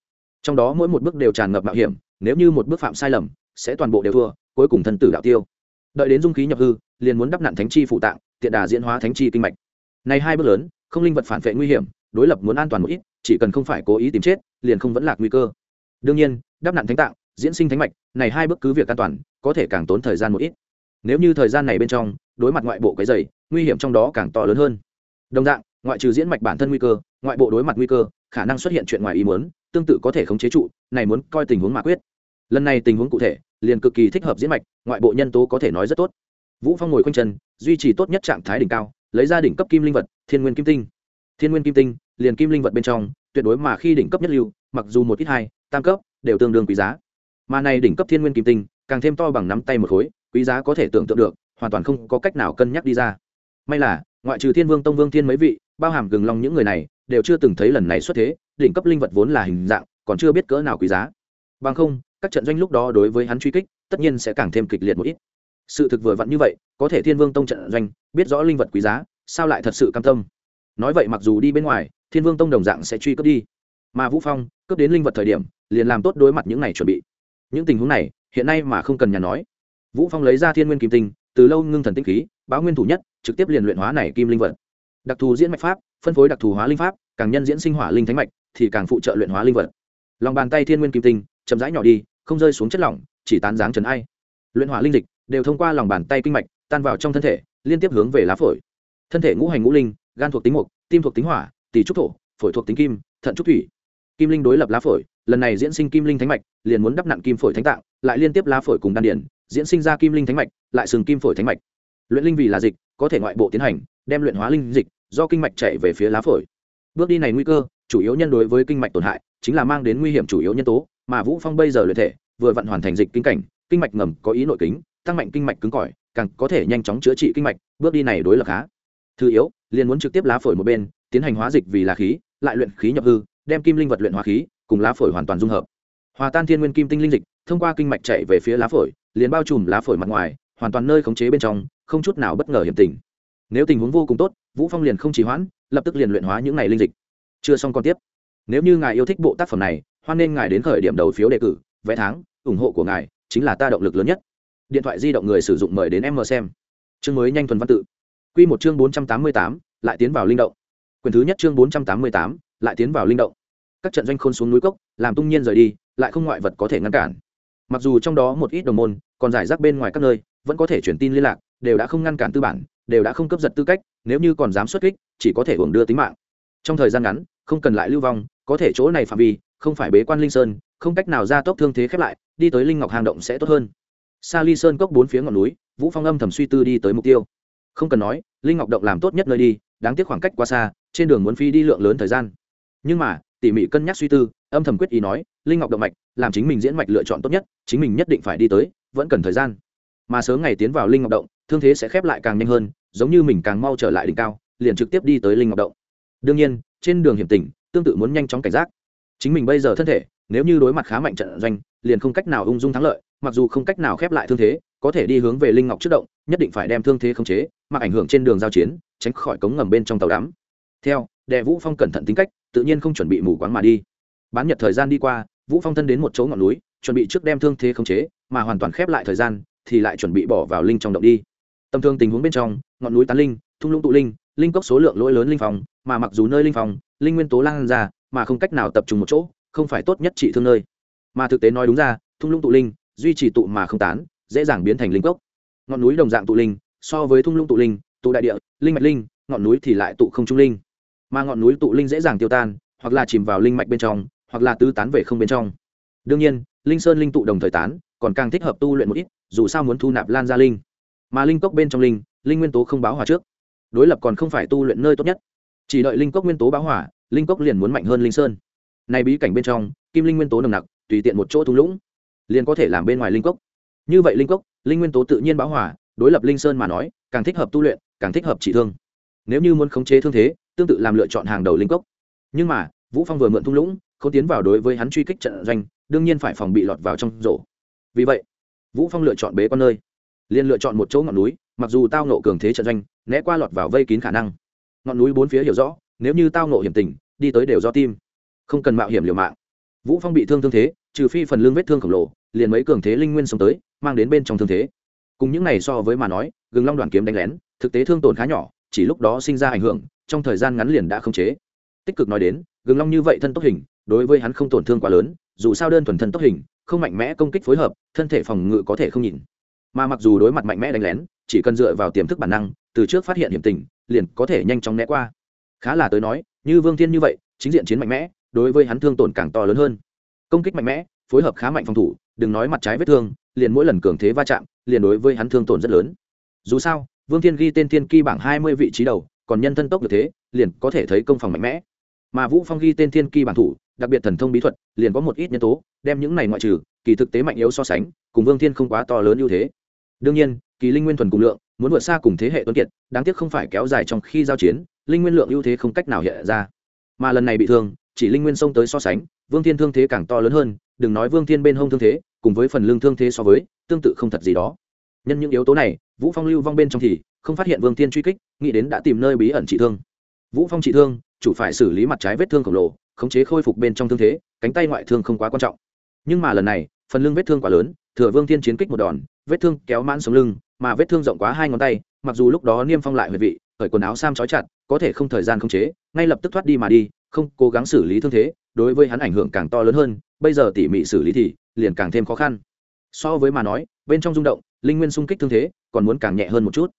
Speaker 1: trong đó mỗi một bước đều tràn ngập mạo hiểm, nếu như một bước phạm sai lầm, sẽ toàn bộ đều thua, cuối cùng thân tử đạo tiêu. Đợi đến dung khí nhập hư, liền muốn đắp nặn thánh chi phụ tạng, tiện đà diễn hóa thánh chi kinh mạch. Này hai bước lớn, không linh vật phản vệ nguy hiểm, đối lập muốn an toàn một ít, chỉ cần không phải cố ý tìm chết, liền không vẫn lạc nguy cơ. Đương nhiên, đắp nặn thánh tạng, diễn sinh thánh mạch, này hai bước cứ việc an toàn, có thể càng tốn thời gian một ít. Nếu như thời gian này bên trong, đối mặt ngoại bộ cái dày nguy hiểm trong đó càng to lớn hơn. Đồng dạng, ngoại trừ diễn mạch bản thân nguy cơ, ngoại bộ đối mặt nguy cơ, khả năng xuất hiện chuyện ngoài ý muốn tương tự có thể khống chế trụ, này muốn coi tình huống mà quyết. Lần này tình huống cụ thể, liền cực kỳ thích hợp diễn mạch, ngoại bộ nhân tố có thể nói rất tốt. Vũ phong ngồi quanh chân, duy trì tốt nhất trạng thái đỉnh cao, lấy ra đỉnh cấp kim linh vật, thiên nguyên kim tinh. Thiên nguyên kim tinh, liền kim linh vật bên trong, tuyệt đối mà khi đỉnh cấp nhất lưu, mặc dù một ít hai, tam cấp, đều tương đương quý giá. Mà này đỉnh cấp thiên nguyên kim tinh, càng thêm to bằng nắm tay một khối, quý giá có thể tưởng tượng được, hoàn toàn không có cách nào cân nhắc đi ra. May là, ngoại trừ thiên vương tông vương thiên mấy vị, bao hàm gừng long những người này, đều chưa từng thấy lần này xuất thế đỉnh cấp linh vật vốn là hình dạng, còn chưa biết cỡ nào quý giá. Bằng không, các trận doanh lúc đó đối với hắn truy kích, tất nhiên sẽ càng thêm kịch liệt một ít. Sự thực vừa vặn như vậy, có thể thiên vương tông trận doanh, biết rõ linh vật quý giá, sao lại thật sự cam tâm? Nói vậy mặc dù đi bên ngoài, thiên vương tông đồng dạng sẽ truy cướp đi. Mà vũ phong, cướp đến linh vật thời điểm, liền làm tốt đối mặt những này chuẩn bị. Những tình huống này, hiện nay mà không cần nhà nói. Vũ phong lấy ra thiên nguyên kim tinh, từ lâu ngưng thần tinh khí, báo nguyên thủ nhất, trực tiếp liền luyện hóa này kim linh vật. Đặc thù diễn mạch pháp, phân phối đặc thù hóa linh pháp, càng nhân diễn sinh hỏa linh thánh mạch thì càng phụ trợ luyện hóa linh vật. Lòng bàn tay thiên nguyên kim tinh, chậm rãi nhỏ đi, không rơi xuống chất lỏng, chỉ tán dáng trần ai. Luyện hỏa linh dịch đều thông qua lòng bàn tay kinh mạch, tan vào trong thân thể, liên tiếp hướng về lá phổi. Thân thể ngũ hành ngũ linh, gan thuộc tính mục, tim thuộc tính hỏa, tỷ trúc thổ, phổi thuộc tính kim, thận trúc thủy. Kim linh đối lập lá phổi, lần này diễn sinh kim linh thánh mạch, liền muốn đắp nặng kim phổi thánh tạng, lại liên tiếp lá phổi cùng đan điển diễn sinh ra kim linh thánh mạch, lại sừng kim phổi thánh mạch. Luyện linh vì là dịch, có thể ngoại bộ tiến hành, đem luyện hóa linh dịch do kinh mạch chạy về phía lá phổi. Bước đi này nguy cơ chủ yếu nhân đối với kinh mạch tổn hại, chính là mang đến nguy hiểm chủ yếu nhân tố, mà vũ phong bây giờ luyện thể, vừa vận hoàn thành dịch kinh cảnh, kinh mạch ngầm có ý nội kính, tăng mạnh kinh mạch cứng cỏi, càng có thể nhanh chóng chữa trị kinh mạch, bước đi này đối lập khá. Thứ yếu, liền muốn trực tiếp lá phổi một bên, tiến hành hóa dịch vì là khí, lại luyện khí nhập hư, đem kim linh vật luyện hóa khí, cùng lá phổi hoàn toàn dung hợp. Hòa tan thiên nguyên kim tinh linh dịch, thông qua kinh mạch chạy về phía lá phổi, liền bao trùm lá phổi mặt ngoài, hoàn toàn nơi khống chế bên trong, không chút nào bất ngờ hiểm tình. Nếu tình huống vô cùng tốt, vũ phong liền không trì hoãn, lập tức liền luyện hóa những này linh dịch chưa xong còn tiếp. Nếu như ngài yêu thích bộ tác phẩm này, hoan nên ngài đến khởi điểm đầu phiếu đề cử, vé tháng, ủng hộ của ngài chính là ta động lực lớn nhất. Điện thoại di động người sử dụng mời đến em mờ xem. Chương mới nhanh thuần văn tự. Q một chương bốn trăm tám mươi tám, lại tiến vào linh động. Quyền thứ nhất chương bốn trăm tám mươi tám, lại tiến vào linh động. Các trận doanh khôn xuống núi cốc, làm tung nhiên rời đi, lại không ngoại vật có thể ngăn cản. Mặc dù trong đó một ít đồng môn, còn giải rác bên ngoài các nơi, vẫn có thể truyền tin liên lạc, đều đã không ngăn cản tư bản, đều đã không cấp giật tư cách, nếu như còn dám xuất kích, chỉ có thể hưởng đưa tính mạng. Trong thời gian ngắn không cần lại lưu vong, có thể chỗ này phạm vi, không phải bế quan linh sơn, không cách nào ra tốc thương thế khép lại, đi tới linh ngọc hang động sẽ tốt hơn. Sa ly sơn cốc bốn phía ngọn núi, vũ phong âm thầm suy tư đi tới mục tiêu. Không cần nói, linh ngọc động làm tốt nhất nơi đi, đáng tiếc khoảng cách quá xa, trên đường muốn phi đi lượng lớn thời gian. Nhưng mà, tỉ mỉ cân nhắc suy tư, âm thầm quyết ý nói, linh ngọc động mạch, làm chính mình diễn mạch lựa chọn tốt nhất, chính mình nhất định phải đi tới, vẫn cần thời gian. Mà sớm ngày tiến vào linh ngọc động, thương thế sẽ khép lại càng nhanh hơn, giống như mình càng mau trở lại đỉnh cao, liền trực tiếp đi tới linh ngọc động. Đương nhiên trên đường hiểm tình, tương tự muốn nhanh chóng cảnh giác. Chính mình bây giờ thân thể, nếu như đối mặt khá mạnh trận doanh, liền không cách nào ung dung thắng lợi, mặc dù không cách nào khép lại thương thế, có thể đi hướng về linh ngọc trước động, nhất định phải đem thương thế khống chế, mặc ảnh hưởng trên đường giao chiến, tránh khỏi cống ngầm bên trong tàu đắm. Theo, đệ vũ phong cẩn thận tính cách, tự nhiên không chuẩn bị mù quáng mà đi. Bán nhật thời gian đi qua, vũ phong thân đến một chỗ ngọn núi, chuẩn bị trước đem thương thế khống chế, mà hoàn toàn khép lại thời gian, thì lại chuẩn bị bỏ vào linh trong động đi. Tầm thương tình huống bên trong, ngọn núi tán linh, thung lũng tụ linh linh cốc số lượng lỗi lớn linh phòng mà mặc dù nơi linh phòng linh nguyên tố lan ra, mà không cách nào tập trung một chỗ, không phải tốt nhất trị thương nơi. Mà thực tế nói đúng ra, thung lũng tụ linh, duy trì tụ mà không tán, dễ dàng biến thành linh cốc. Ngọn núi đồng dạng tụ linh, so với thung lũng tụ linh, tụ đại địa, linh mạch linh, ngọn núi thì lại tụ không trung linh. Mà ngọn núi tụ linh dễ dàng tiêu tan, hoặc là chìm vào linh mạch bên trong, hoặc là tứ tán về không bên trong. Đương nhiên, linh sơn linh tụ đồng thời tán, còn càng thích hợp tu luyện một ít, dù sao muốn thu nạp lan ra linh. Mà linh cốc bên trong linh linh nguyên tố không báo hòa trước đối lập còn không phải tu luyện nơi tốt nhất. Chỉ đợi linh cốc nguyên tố báo hỏa linh cốc liền muốn mạnh hơn linh sơn. Này bí cảnh bên trong, kim linh nguyên tố nồng nặc, tùy tiện một chỗ thung lũng, liền có thể làm bên ngoài linh cốc. Như vậy linh cốc, linh nguyên tố tự nhiên báo hỏa đối lập linh sơn mà nói, càng thích hợp tu luyện, càng thích hợp trị thương. Nếu như muốn khống chế thương thế, tương tự làm lựa chọn hàng đầu linh cốc. Nhưng mà, vũ phong vừa mượn thung lũng, không tiến vào đối với hắn truy kích trận doanh, đương nhiên phải phòng bị lọt vào trong rổ. Vì vậy, vũ phong lựa chọn bế con nơi, liền lựa chọn một chỗ ngọn núi mặc dù tao nộ cường thế trận doanh, né qua lọt vào vây kín khả năng. Ngọn núi bốn phía hiểu rõ, nếu như tao nộ hiểm tình, đi tới đều do tim. Không cần mạo hiểm liều mạng. Vũ phong bị thương thương thế, trừ phi phần lương vết thương khổng lồ, liền mấy cường thế linh nguyên sống tới, mang đến bên trong thương thế. Cùng những này so với mà nói, gừng long đoàn kiếm đánh lén, thực tế thương tổn khá nhỏ, chỉ lúc đó sinh ra ảnh hưởng, trong thời gian ngắn liền đã không chế. Tích cực nói đến, gừng long như vậy thân tốc hình, đối với hắn không tổn thương quá lớn, dù sao đơn thuần thân tốc hình, không mạnh mẽ công kích phối hợp, thân thể phòng ngự có thể không nhìn mà mặc dù đối mặt mạnh mẽ đánh lén, chỉ cần dựa vào tiềm thức bản năng, từ trước phát hiện hiểm tình, liền có thể nhanh chóng né qua. Khá là tới nói, như vương thiên như vậy, chính diện chiến mạnh mẽ, đối với hắn thương tổn càng to lớn hơn. Công kích mạnh mẽ, phối hợp khá mạnh phòng thủ, đừng nói mặt trái vết thương, liền mỗi lần cường thế va chạm, liền đối với hắn thương tổn rất lớn. Dù sao, vương thiên ghi tên thiên Ki bảng hai mươi vị trí đầu, còn nhân thân tốc được thế, liền có thể thấy công phòng mạnh mẽ. Mà vũ phong ghi tên thiên Ki bảng thủ, đặc biệt thần thông bí thuật, liền có một ít nhân tố, đem những này ngoại trừ, kỳ thực tế mạnh yếu so sánh, cùng vương thiên không quá to lớn ưu thế đương nhiên, kỳ linh nguyên thuần cùng lượng, muốn vượt xa cùng thế hệ tuấn kiệt, đáng tiếc không phải kéo dài trong khi giao chiến, linh nguyên lượng ưu thế không cách nào hiện ra. Mà lần này bị thương, chỉ linh nguyên xông tới so sánh, vương thiên thương thế càng to lớn hơn, đừng nói vương thiên bên hông thương thế, cùng với phần lương thương thế so với, tương tự không thật gì đó. Nhân những yếu tố này, vũ phong lưu vong bên trong thì, không phát hiện vương thiên truy kích, nghĩ đến đã tìm nơi bí ẩn trị thương. Vũ phong trị thương, chủ phải xử lý mặt trái vết thương khổng lồ, khống chế khôi phục bên trong thương thế, cánh tay ngoại thương không quá quan trọng. Nhưng mà lần này, phần lưng vết thương quá lớn, thừa vương thiên chiến kích một đòn vết thương kéo mãn sống lưng, mà vết thương rộng quá hai ngón tay, mặc dù lúc đó niêm phong lại huyệt vị, khởi quần áo sam trói chặt, có thể không thời gian không chế, ngay lập tức thoát đi mà đi, không cố gắng xử lý thương thế, đối với hắn ảnh hưởng càng to lớn hơn, bây giờ tỉ mỉ xử lý thì liền càng thêm khó khăn. So với mà nói, bên trong rung động, linh nguyên xung kích thương thế còn muốn càng nhẹ hơn một chút.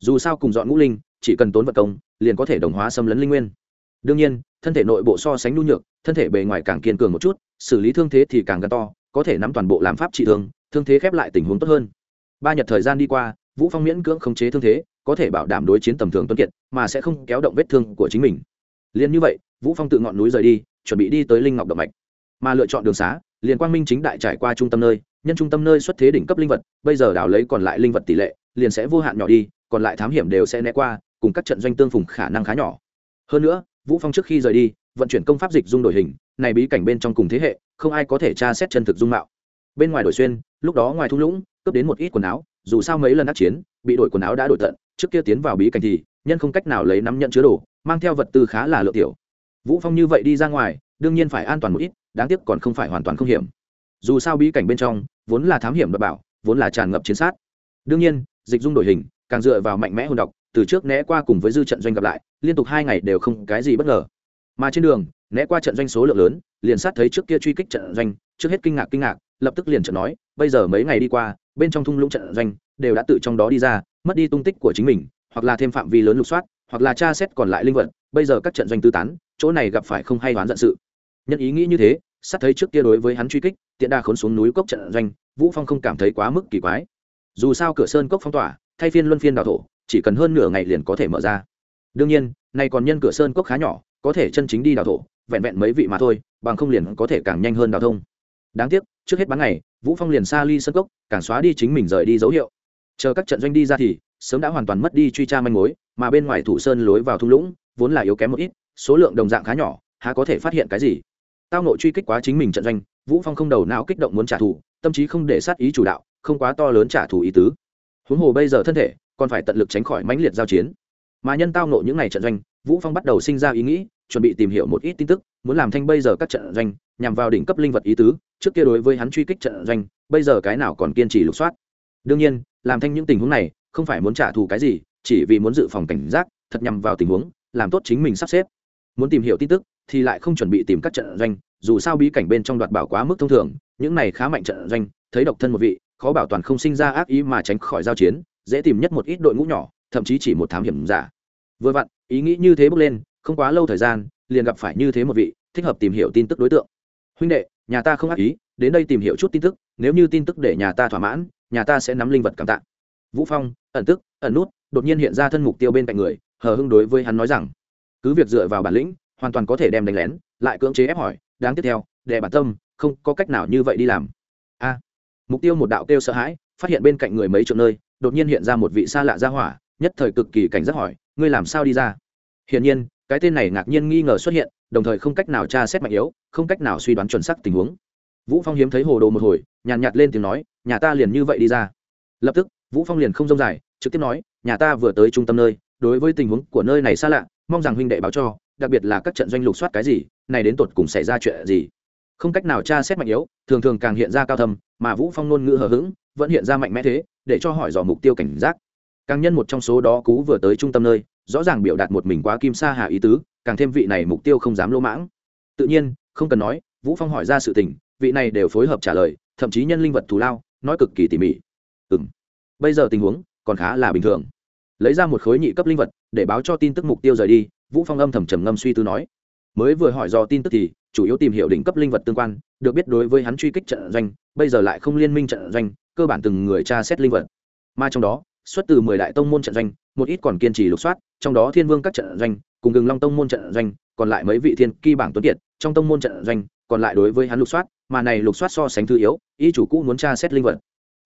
Speaker 1: Dù sao cùng dọn ngũ linh, chỉ cần tốn vật công, liền có thể đồng hóa xâm lấn linh nguyên. Đương nhiên, thân thể nội bộ so sánh nhu nhược, thân thể bề ngoài càng kiên cường một chút, xử lý thương thế thì càng gần to, có thể nắm toàn bộ làm pháp trị thương thương thế khép lại tình huống tốt hơn. Ba nhật thời gian đi qua, vũ phong miễn cưỡng khống chế thương thế, có thể bảo đảm đối chiến tầm thường tuân kiệt, mà sẽ không kéo động vết thương của chính mình. Liền như vậy, vũ phong tự ngọn núi rời đi, chuẩn bị đi tới linh ngọc động mạch. Mà lựa chọn đường xá, liền quang minh chính đại trải qua trung tâm nơi, nhân trung tâm nơi xuất thế đỉnh cấp linh vật, bây giờ đào lấy còn lại linh vật tỷ lệ, liền sẽ vô hạn nhỏ đi, còn lại thám hiểm đều sẽ né qua, cùng các trận doanh tương phùng khả năng khá nhỏ. Hơn nữa, vũ phong trước khi rời đi, vận chuyển công pháp dịch dung đổi hình, này bí cảnh bên trong cùng thế hệ, không ai có thể tra xét chân thực dung mạo bên ngoài đổi xuyên, lúc đó ngoài thung lũng, cướp đến một ít quần áo, dù sao mấy lần đắc chiến, bị đổi quần áo đã đổi tận, trước kia tiến vào bí cảnh thì, nhân không cách nào lấy nắm nhận chứa đồ, mang theo vật tư khá là lượng tiểu. Vũ phong như vậy đi ra ngoài, đương nhiên phải an toàn một ít, đáng tiếc còn không phải hoàn toàn không hiểm. Dù sao bí cảnh bên trong, vốn là thám hiểm đ bảo, vốn là tràn ngập chiến sát. Đương nhiên, dịch dung đổi hình, càng dựa vào mạnh mẽ hồn độc, từ trước né qua cùng với dư trận doanh gặp lại, liên tục hai ngày đều không cái gì bất ngờ. Mà trên đường, né qua trận doanh số lượng lớn, liền sát thấy trước kia truy kích trận doanh, trước hết kinh ngạc kinh ngạc lập tức liền trận nói, bây giờ mấy ngày đi qua, bên trong thung lũng trận doanh đều đã tự trong đó đi ra, mất đi tung tích của chính mình, hoặc là thêm phạm vi lớn lục soát, hoặc là tra xét còn lại linh vật, bây giờ các trận doanh tư tán, chỗ này gặp phải không hay đoán giận sự. Nhân ý nghĩ như thế sát thấy trước kia đối với hắn truy kích, tiện đa khốn xuống núi cốc trận doanh, vũ phong không cảm thấy quá mức kỳ quái. Dù sao cửa sơn cốc phong tỏa, thay phiên luân phiên đào thổ, chỉ cần hơn nửa ngày liền có thể mở ra. Đương nhiên, nay còn nhân cửa sơn cốc khá nhỏ, có thể chân chính đi đào thổ, vẹn vẹn mấy vị mà thôi, bằng không liền có thể càng nhanh hơn đào thông. Đáng tiếc trước hết bán ngày, vũ phong liền xa ly sân cốc, càng xóa đi chính mình rời đi dấu hiệu. Chờ các trận doanh đi ra thì, sớm đã hoàn toàn mất đi truy tra manh mối, mà bên ngoài thủ sơn lối vào thung lũng, vốn là yếu kém một ít, số lượng đồng dạng khá nhỏ, há có thể phát hiện cái gì? Tao nội truy kích quá chính mình trận doanh, vũ phong không đầu não kích động muốn trả thù, tâm trí không để sát ý chủ đạo, không quá to lớn trả thù ý tứ. Huống hồ bây giờ thân thể, còn phải tận lực tránh khỏi mãnh liệt giao chiến. Mà nhân tao nộ những ngày trận doanh, vũ phong bắt đầu sinh ra ý nghĩ chuẩn bị tìm hiểu một ít tin tức, muốn làm thanh bây giờ các trận doanh, nhằm vào đỉnh cấp linh vật ý tứ, trước kia đối với hắn truy kích trận doanh, bây giờ cái nào còn kiên trì lục soát. Đương nhiên, làm thanh những tình huống này, không phải muốn trả thù cái gì, chỉ vì muốn dự phòng cảnh giác, thật nhằm vào tình huống, làm tốt chính mình sắp xếp. Muốn tìm hiểu tin tức, thì lại không chuẩn bị tìm các trận doanh, dù sao bí cảnh bên trong đoạt bảo quá mức thông thường, những này khá mạnh trận doanh, thấy độc thân một vị, khó bảo toàn không sinh ra ác ý mà tránh khỏi giao chiến, dễ tìm nhất một ít đội ngũ nhỏ, thậm chí chỉ một thám hiểm giả. Vừa vặn, ý nghĩ như thế bước lên không quá lâu thời gian, liền gặp phải như thế một vị thích hợp tìm hiểu tin tức đối tượng. Huynh đệ, nhà ta không ác ý, đến đây tìm hiểu chút tin tức, nếu như tin tức để nhà ta thỏa mãn, nhà ta sẽ nắm linh vật cảm tạ. Vũ phong, ẩn tức, ẩn nút, đột nhiên hiện ra thân mục tiêu bên cạnh người, hờ hưng đối với hắn nói rằng, cứ việc dựa vào bản lĩnh, hoàn toàn có thể đem đánh lén, lại cưỡng chế ép hỏi, đáng tiếp theo, để bản tâm, không có cách nào như vậy đi làm. A. Mục tiêu một đạo kêu sợ hãi, phát hiện bên cạnh người mấy chỗ nơi, đột nhiên hiện ra một vị xa lạ ra hỏa, nhất thời cực kỳ cảnh giác hỏi, ngươi làm sao đi ra? Hiển nhiên cái tên này ngạc nhiên nghi ngờ xuất hiện đồng thời không cách nào tra xét mạnh yếu không cách nào suy đoán chuẩn xác tình huống. Vũ phong hiếm thấy hồ đồ một hồi nhàn nhạt, nhạt lên tiếng nói nhà ta liền như vậy đi ra. Lập tức vũ phong liền không rông dài trực tiếp nói nhà ta vừa tới trung tâm nơi đối với tình huống của nơi này xa lạ mong rằng huynh đệ báo cho đặc biệt là các trận doanh lục soát cái gì này đến tột cùng xảy ra chuyện gì. Không cách nào tra xét mạnh yếu thường thường càng hiện ra cao thâm mà vũ phong ngôn ngữ hờ hững vẫn hiện ra mạnh mẽ thế để cho hỏi dò mục tiêu cảnh giác. Càng nhân một trong số đó cú vừa tới trung tâm nơi rõ ràng biểu đạt một mình quá kim sa hà ý tứ, càng thêm vị này mục tiêu không dám lỗ mãng. Tự nhiên, không cần nói, vũ phong hỏi ra sự tình, vị này đều phối hợp trả lời, thậm chí nhân linh vật thù lao, nói cực kỳ tỉ mỉ. Ừ bây giờ tình huống, còn khá là bình thường. Lấy ra một khối nhị cấp linh vật, để báo cho tin tức mục tiêu rời đi, vũ phong âm thầm trầm ngâm suy tư nói. Mới vừa hỏi do tin tức thì, chủ yếu tìm hiểu đỉnh cấp linh vật tương quan, được biết đối với hắn truy kích trận doanh, bây giờ lại không liên minh trận doanh, cơ bản từng người tra xét linh vật. Mà trong đó, xuất từ mười đại tông môn trận doanh một ít còn kiên trì lục soát, trong đó thiên vương các trận doanh, cùng gừng long tông môn trận doanh, còn lại mấy vị thiên kỳ bảng tuấn kiệt, trong tông môn trận doanh, còn lại đối với hắn lục soát, mà này lục soát so sánh thứ yếu, ý chủ cũ muốn tra xét linh vật.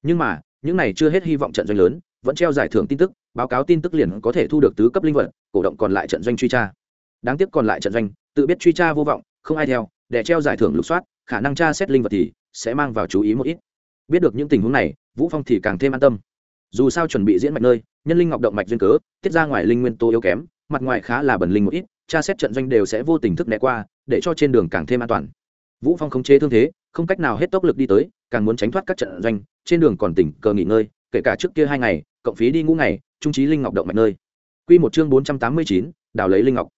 Speaker 1: Nhưng mà, những này chưa hết hy vọng trận doanh lớn, vẫn treo giải thưởng tin tức, báo cáo tin tức liền có thể thu được tứ cấp linh vật, cổ động còn lại trận doanh truy tra. Đáng tiếc còn lại trận doanh, tự biết truy tra vô vọng, không ai theo, để treo giải thưởng lục soát, khả năng tra xét linh vật thì sẽ mang vào chú ý một ít. Biết được những tình huống này, vũ phong thì càng thêm an tâm dù sao chuẩn bị diễn mạch nơi nhân linh ngọc động mạch duyên cớ tiết ra ngoài linh nguyên tố yếu kém mặt ngoài khá là bẩn linh một ít tra xét trận doanh đều sẽ vô tình thức né qua để cho trên đường càng thêm an toàn. Vũ phong khống chế thương thế không cách nào hết tốc lực đi tới càng muốn tránh thoát các trận doanh trên đường còn tỉnh cờ nghỉ ngơi kể cả trước kia hai ngày cộng phí đi ngũ ngày trung trí linh ngọc động mạch nơi. Quy một chương bốn trăm tám mươi chín, đào lấy linh ngọc.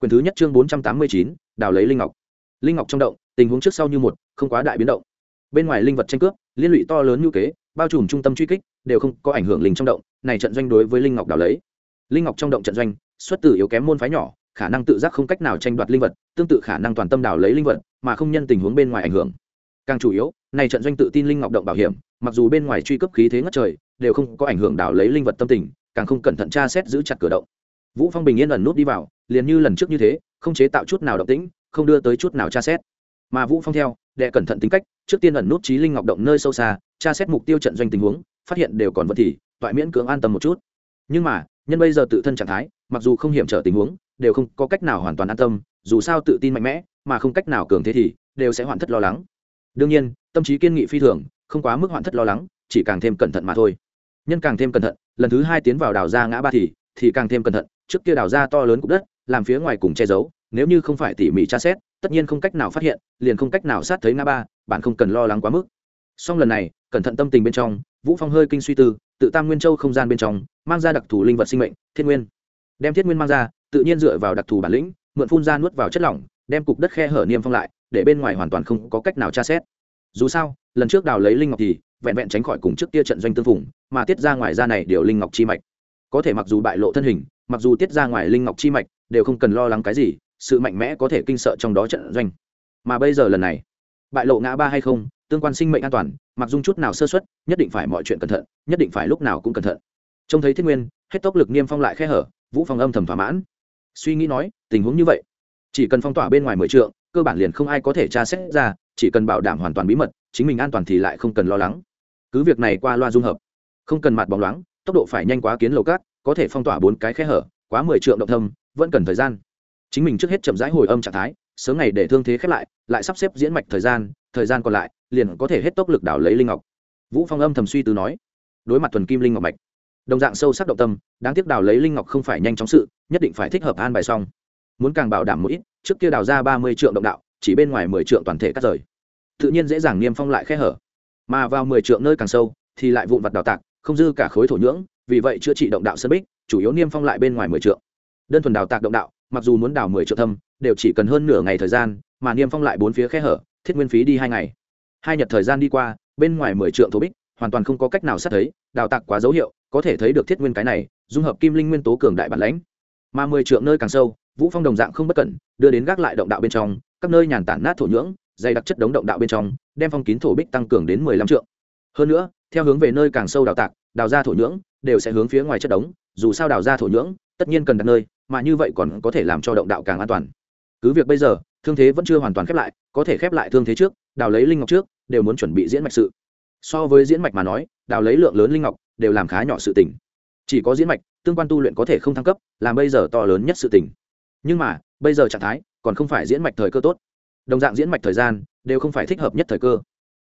Speaker 1: Quyền thứ nhất chương bốn trăm tám mươi chín, đào lấy linh ngọc. Linh ngọc trong động tình huống trước sau như một không quá đại biến động. Bên ngoài linh vật tranh cướp liên lụy to lớn như kế bao trùm trung tâm truy kích, đều không có ảnh hưởng linh trong động, này trận doanh đối với linh ngọc đào lấy. Linh ngọc trong động trận doanh, xuất tử yếu kém môn phái nhỏ, khả năng tự giác không cách nào tranh đoạt linh vật, tương tự khả năng toàn tâm đào lấy linh vật, mà không nhân tình huống bên ngoài ảnh hưởng. Càng chủ yếu, này trận doanh tự tin linh ngọc động bảo hiểm, mặc dù bên ngoài truy cấp khí thế ngất trời, đều không có ảnh hưởng đào lấy linh vật tâm tình, càng không cẩn thận tra xét giữ chặt cửa động. Vũ phong bình yên ẩn nút đi vào, liền như lần trước như thế, không chế tạo chút nào động tĩnh, không đưa tới chút nào tra xét. Mà vũ phong theo, đệ cẩn thận tính cách, trước tiên ẩn nút trí linh ngọc động nơi sâu xa tra xét mục tiêu trận doanh tình huống, phát hiện đều còn vật thì, toại miễn cưỡng an tâm một chút. Nhưng mà, nhân bây giờ tự thân trạng thái, mặc dù không hiểm trở tình huống, đều không có cách nào hoàn toàn an tâm, dù sao tự tin mạnh mẽ, mà không cách nào cường thế thì, đều sẽ hoạn thất lo lắng. Đương nhiên, tâm trí kiên nghị phi thường, không quá mức hoạn thất lo lắng, chỉ càng thêm cẩn thận mà thôi. Nhân càng thêm cẩn thận, lần thứ hai tiến vào đào ra ngã ba thì thì càng thêm cẩn thận, trước kia đào ra to lớn cục đất, làm phía ngoài cùng che giấu, nếu như không phải tỉ mỉ tra xét, tất nhiên không cách nào phát hiện, liền không cách nào sát thấy ngã ba, bạn không cần lo lắng quá mức song lần này, cẩn thận tâm tình bên trong, vũ phong hơi kinh suy tư, tự tam nguyên châu không gian bên trong, mang ra đặc thù linh vật sinh mệnh thiên nguyên. Đem thiết nguyên mang ra, tự nhiên dựa vào đặc thù bản lĩnh, mượn phun ra nuốt vào chất lỏng, đem cục đất khe hở niêm phong lại, để bên ngoài hoàn toàn không có cách nào tra xét. Dù sao, lần trước đào lấy linh ngọc thì, vẹn vẹn tránh khỏi cùng trước kia trận doanh tương phùng, mà tiết ra ngoài ra này điều linh ngọc chi mạch. Có thể mặc dù bại lộ thân hình, mặc dù tiết ra ngoài linh ngọc chi mạch, đều không cần lo lắng cái gì, sự mạnh mẽ có thể kinh sợ trong đó trận doanh. Mà bây giờ lần này bại lộ ngã ba hay không, tương quan sinh mệnh an toàn, mặc dung chút nào sơ xuất nhất định phải mọi chuyện cẩn thận, nhất định phải lúc nào cũng cẩn thận. Trông thấy thiết nguyên, hết tốc lực niêm phong lại khe hở, vũ phong âm thầm thỏa mãn. Suy nghĩ nói, tình huống như vậy, chỉ cần phong tỏa bên ngoài mười trượng, cơ bản liền không ai có thể tra xét ra, chỉ cần bảo đảm hoàn toàn bí mật, chính mình an toàn thì lại không cần lo lắng. Cứ việc này qua loa dung hợp, không cần mặt bóng loáng, tốc độ phải nhanh quá kiến lầu cát, có thể phong tỏa bốn cái khe hở, quá mười trượng động thâm, vẫn cần thời gian. Chính mình trước hết chậm rãi hồi âm trạng thái sớm ngày để thương thế khép lại lại sắp xếp diễn mạch thời gian thời gian còn lại, liền có thể hết tốc lực đảo lấy linh ngọc. Vũ phong âm thầm suy tư nói, đối mặt thuần kim linh ngọc mạch, đồng dạng sâu sắc động tâm, đáng tiếc đào lấy linh ngọc không phải nhanh chóng sự, nhất định phải thích hợp an bài xong. Muốn càng bảo đảm một ít, trước kia đào ra ba mươi triệu động đạo, chỉ bên ngoài mười triệu toàn thể cắt rời. Tự nhiên dễ dàng niêm phong lại khe hở. Mà vào mười triệu nơi càng sâu, thì lại vụn vặt đào tạc, không dư cả khối thổ nhưỡng, vì vậy chữa trị động đạo sơn bích, chủ yếu niêm phong lại bên ngoài mười triệu đơn thuần đào tạc động đạo, mặc dù muốn đào mười triệu thâm đều chỉ cần hơn nửa ngày thời gian, mà niêm phong lại bốn phía khe hở, thiết nguyên phí đi hai ngày. Hai nhật thời gian đi qua, bên ngoài mười trượng thổ bích, hoàn toàn không có cách nào xét thấy, đào tạc quá dấu hiệu, có thể thấy được thiết nguyên cái này, dung hợp kim linh nguyên tố cường đại bản lãnh. Mà mười trượng nơi càng sâu, vũ phong đồng dạng không bất cẩn, đưa đến gác lại động đạo bên trong, các nơi nhàn tản nát thổ nhưỡng, dày đặc chất đống động đạo bên trong, đem phong kín thổ bích tăng cường đến mười lăm trượng. Hơn nữa, theo hướng về nơi càng sâu đào tạc, đào ra thổ nhưỡng, đều sẽ hướng phía ngoài chất đống, dù sao đào ra thổ nhưỡng, tất nhiên cần đặt nơi, mà như vậy còn có thể làm cho động đạo càng an toàn cứ việc bây giờ, thương thế vẫn chưa hoàn toàn khép lại, có thể khép lại thương thế trước, đào lấy linh ngọc trước, đều muốn chuẩn bị diễn mạch sự. So với diễn mạch mà nói, đào lấy lượng lớn linh ngọc, đều làm khá nhỏ sự tình. Chỉ có diễn mạch, tương quan tu luyện có thể không thăng cấp, làm bây giờ to lớn nhất sự tình. Nhưng mà, bây giờ trạng thái, còn không phải diễn mạch thời cơ tốt. Đồng dạng diễn mạch thời gian, đều không phải thích hợp nhất thời cơ.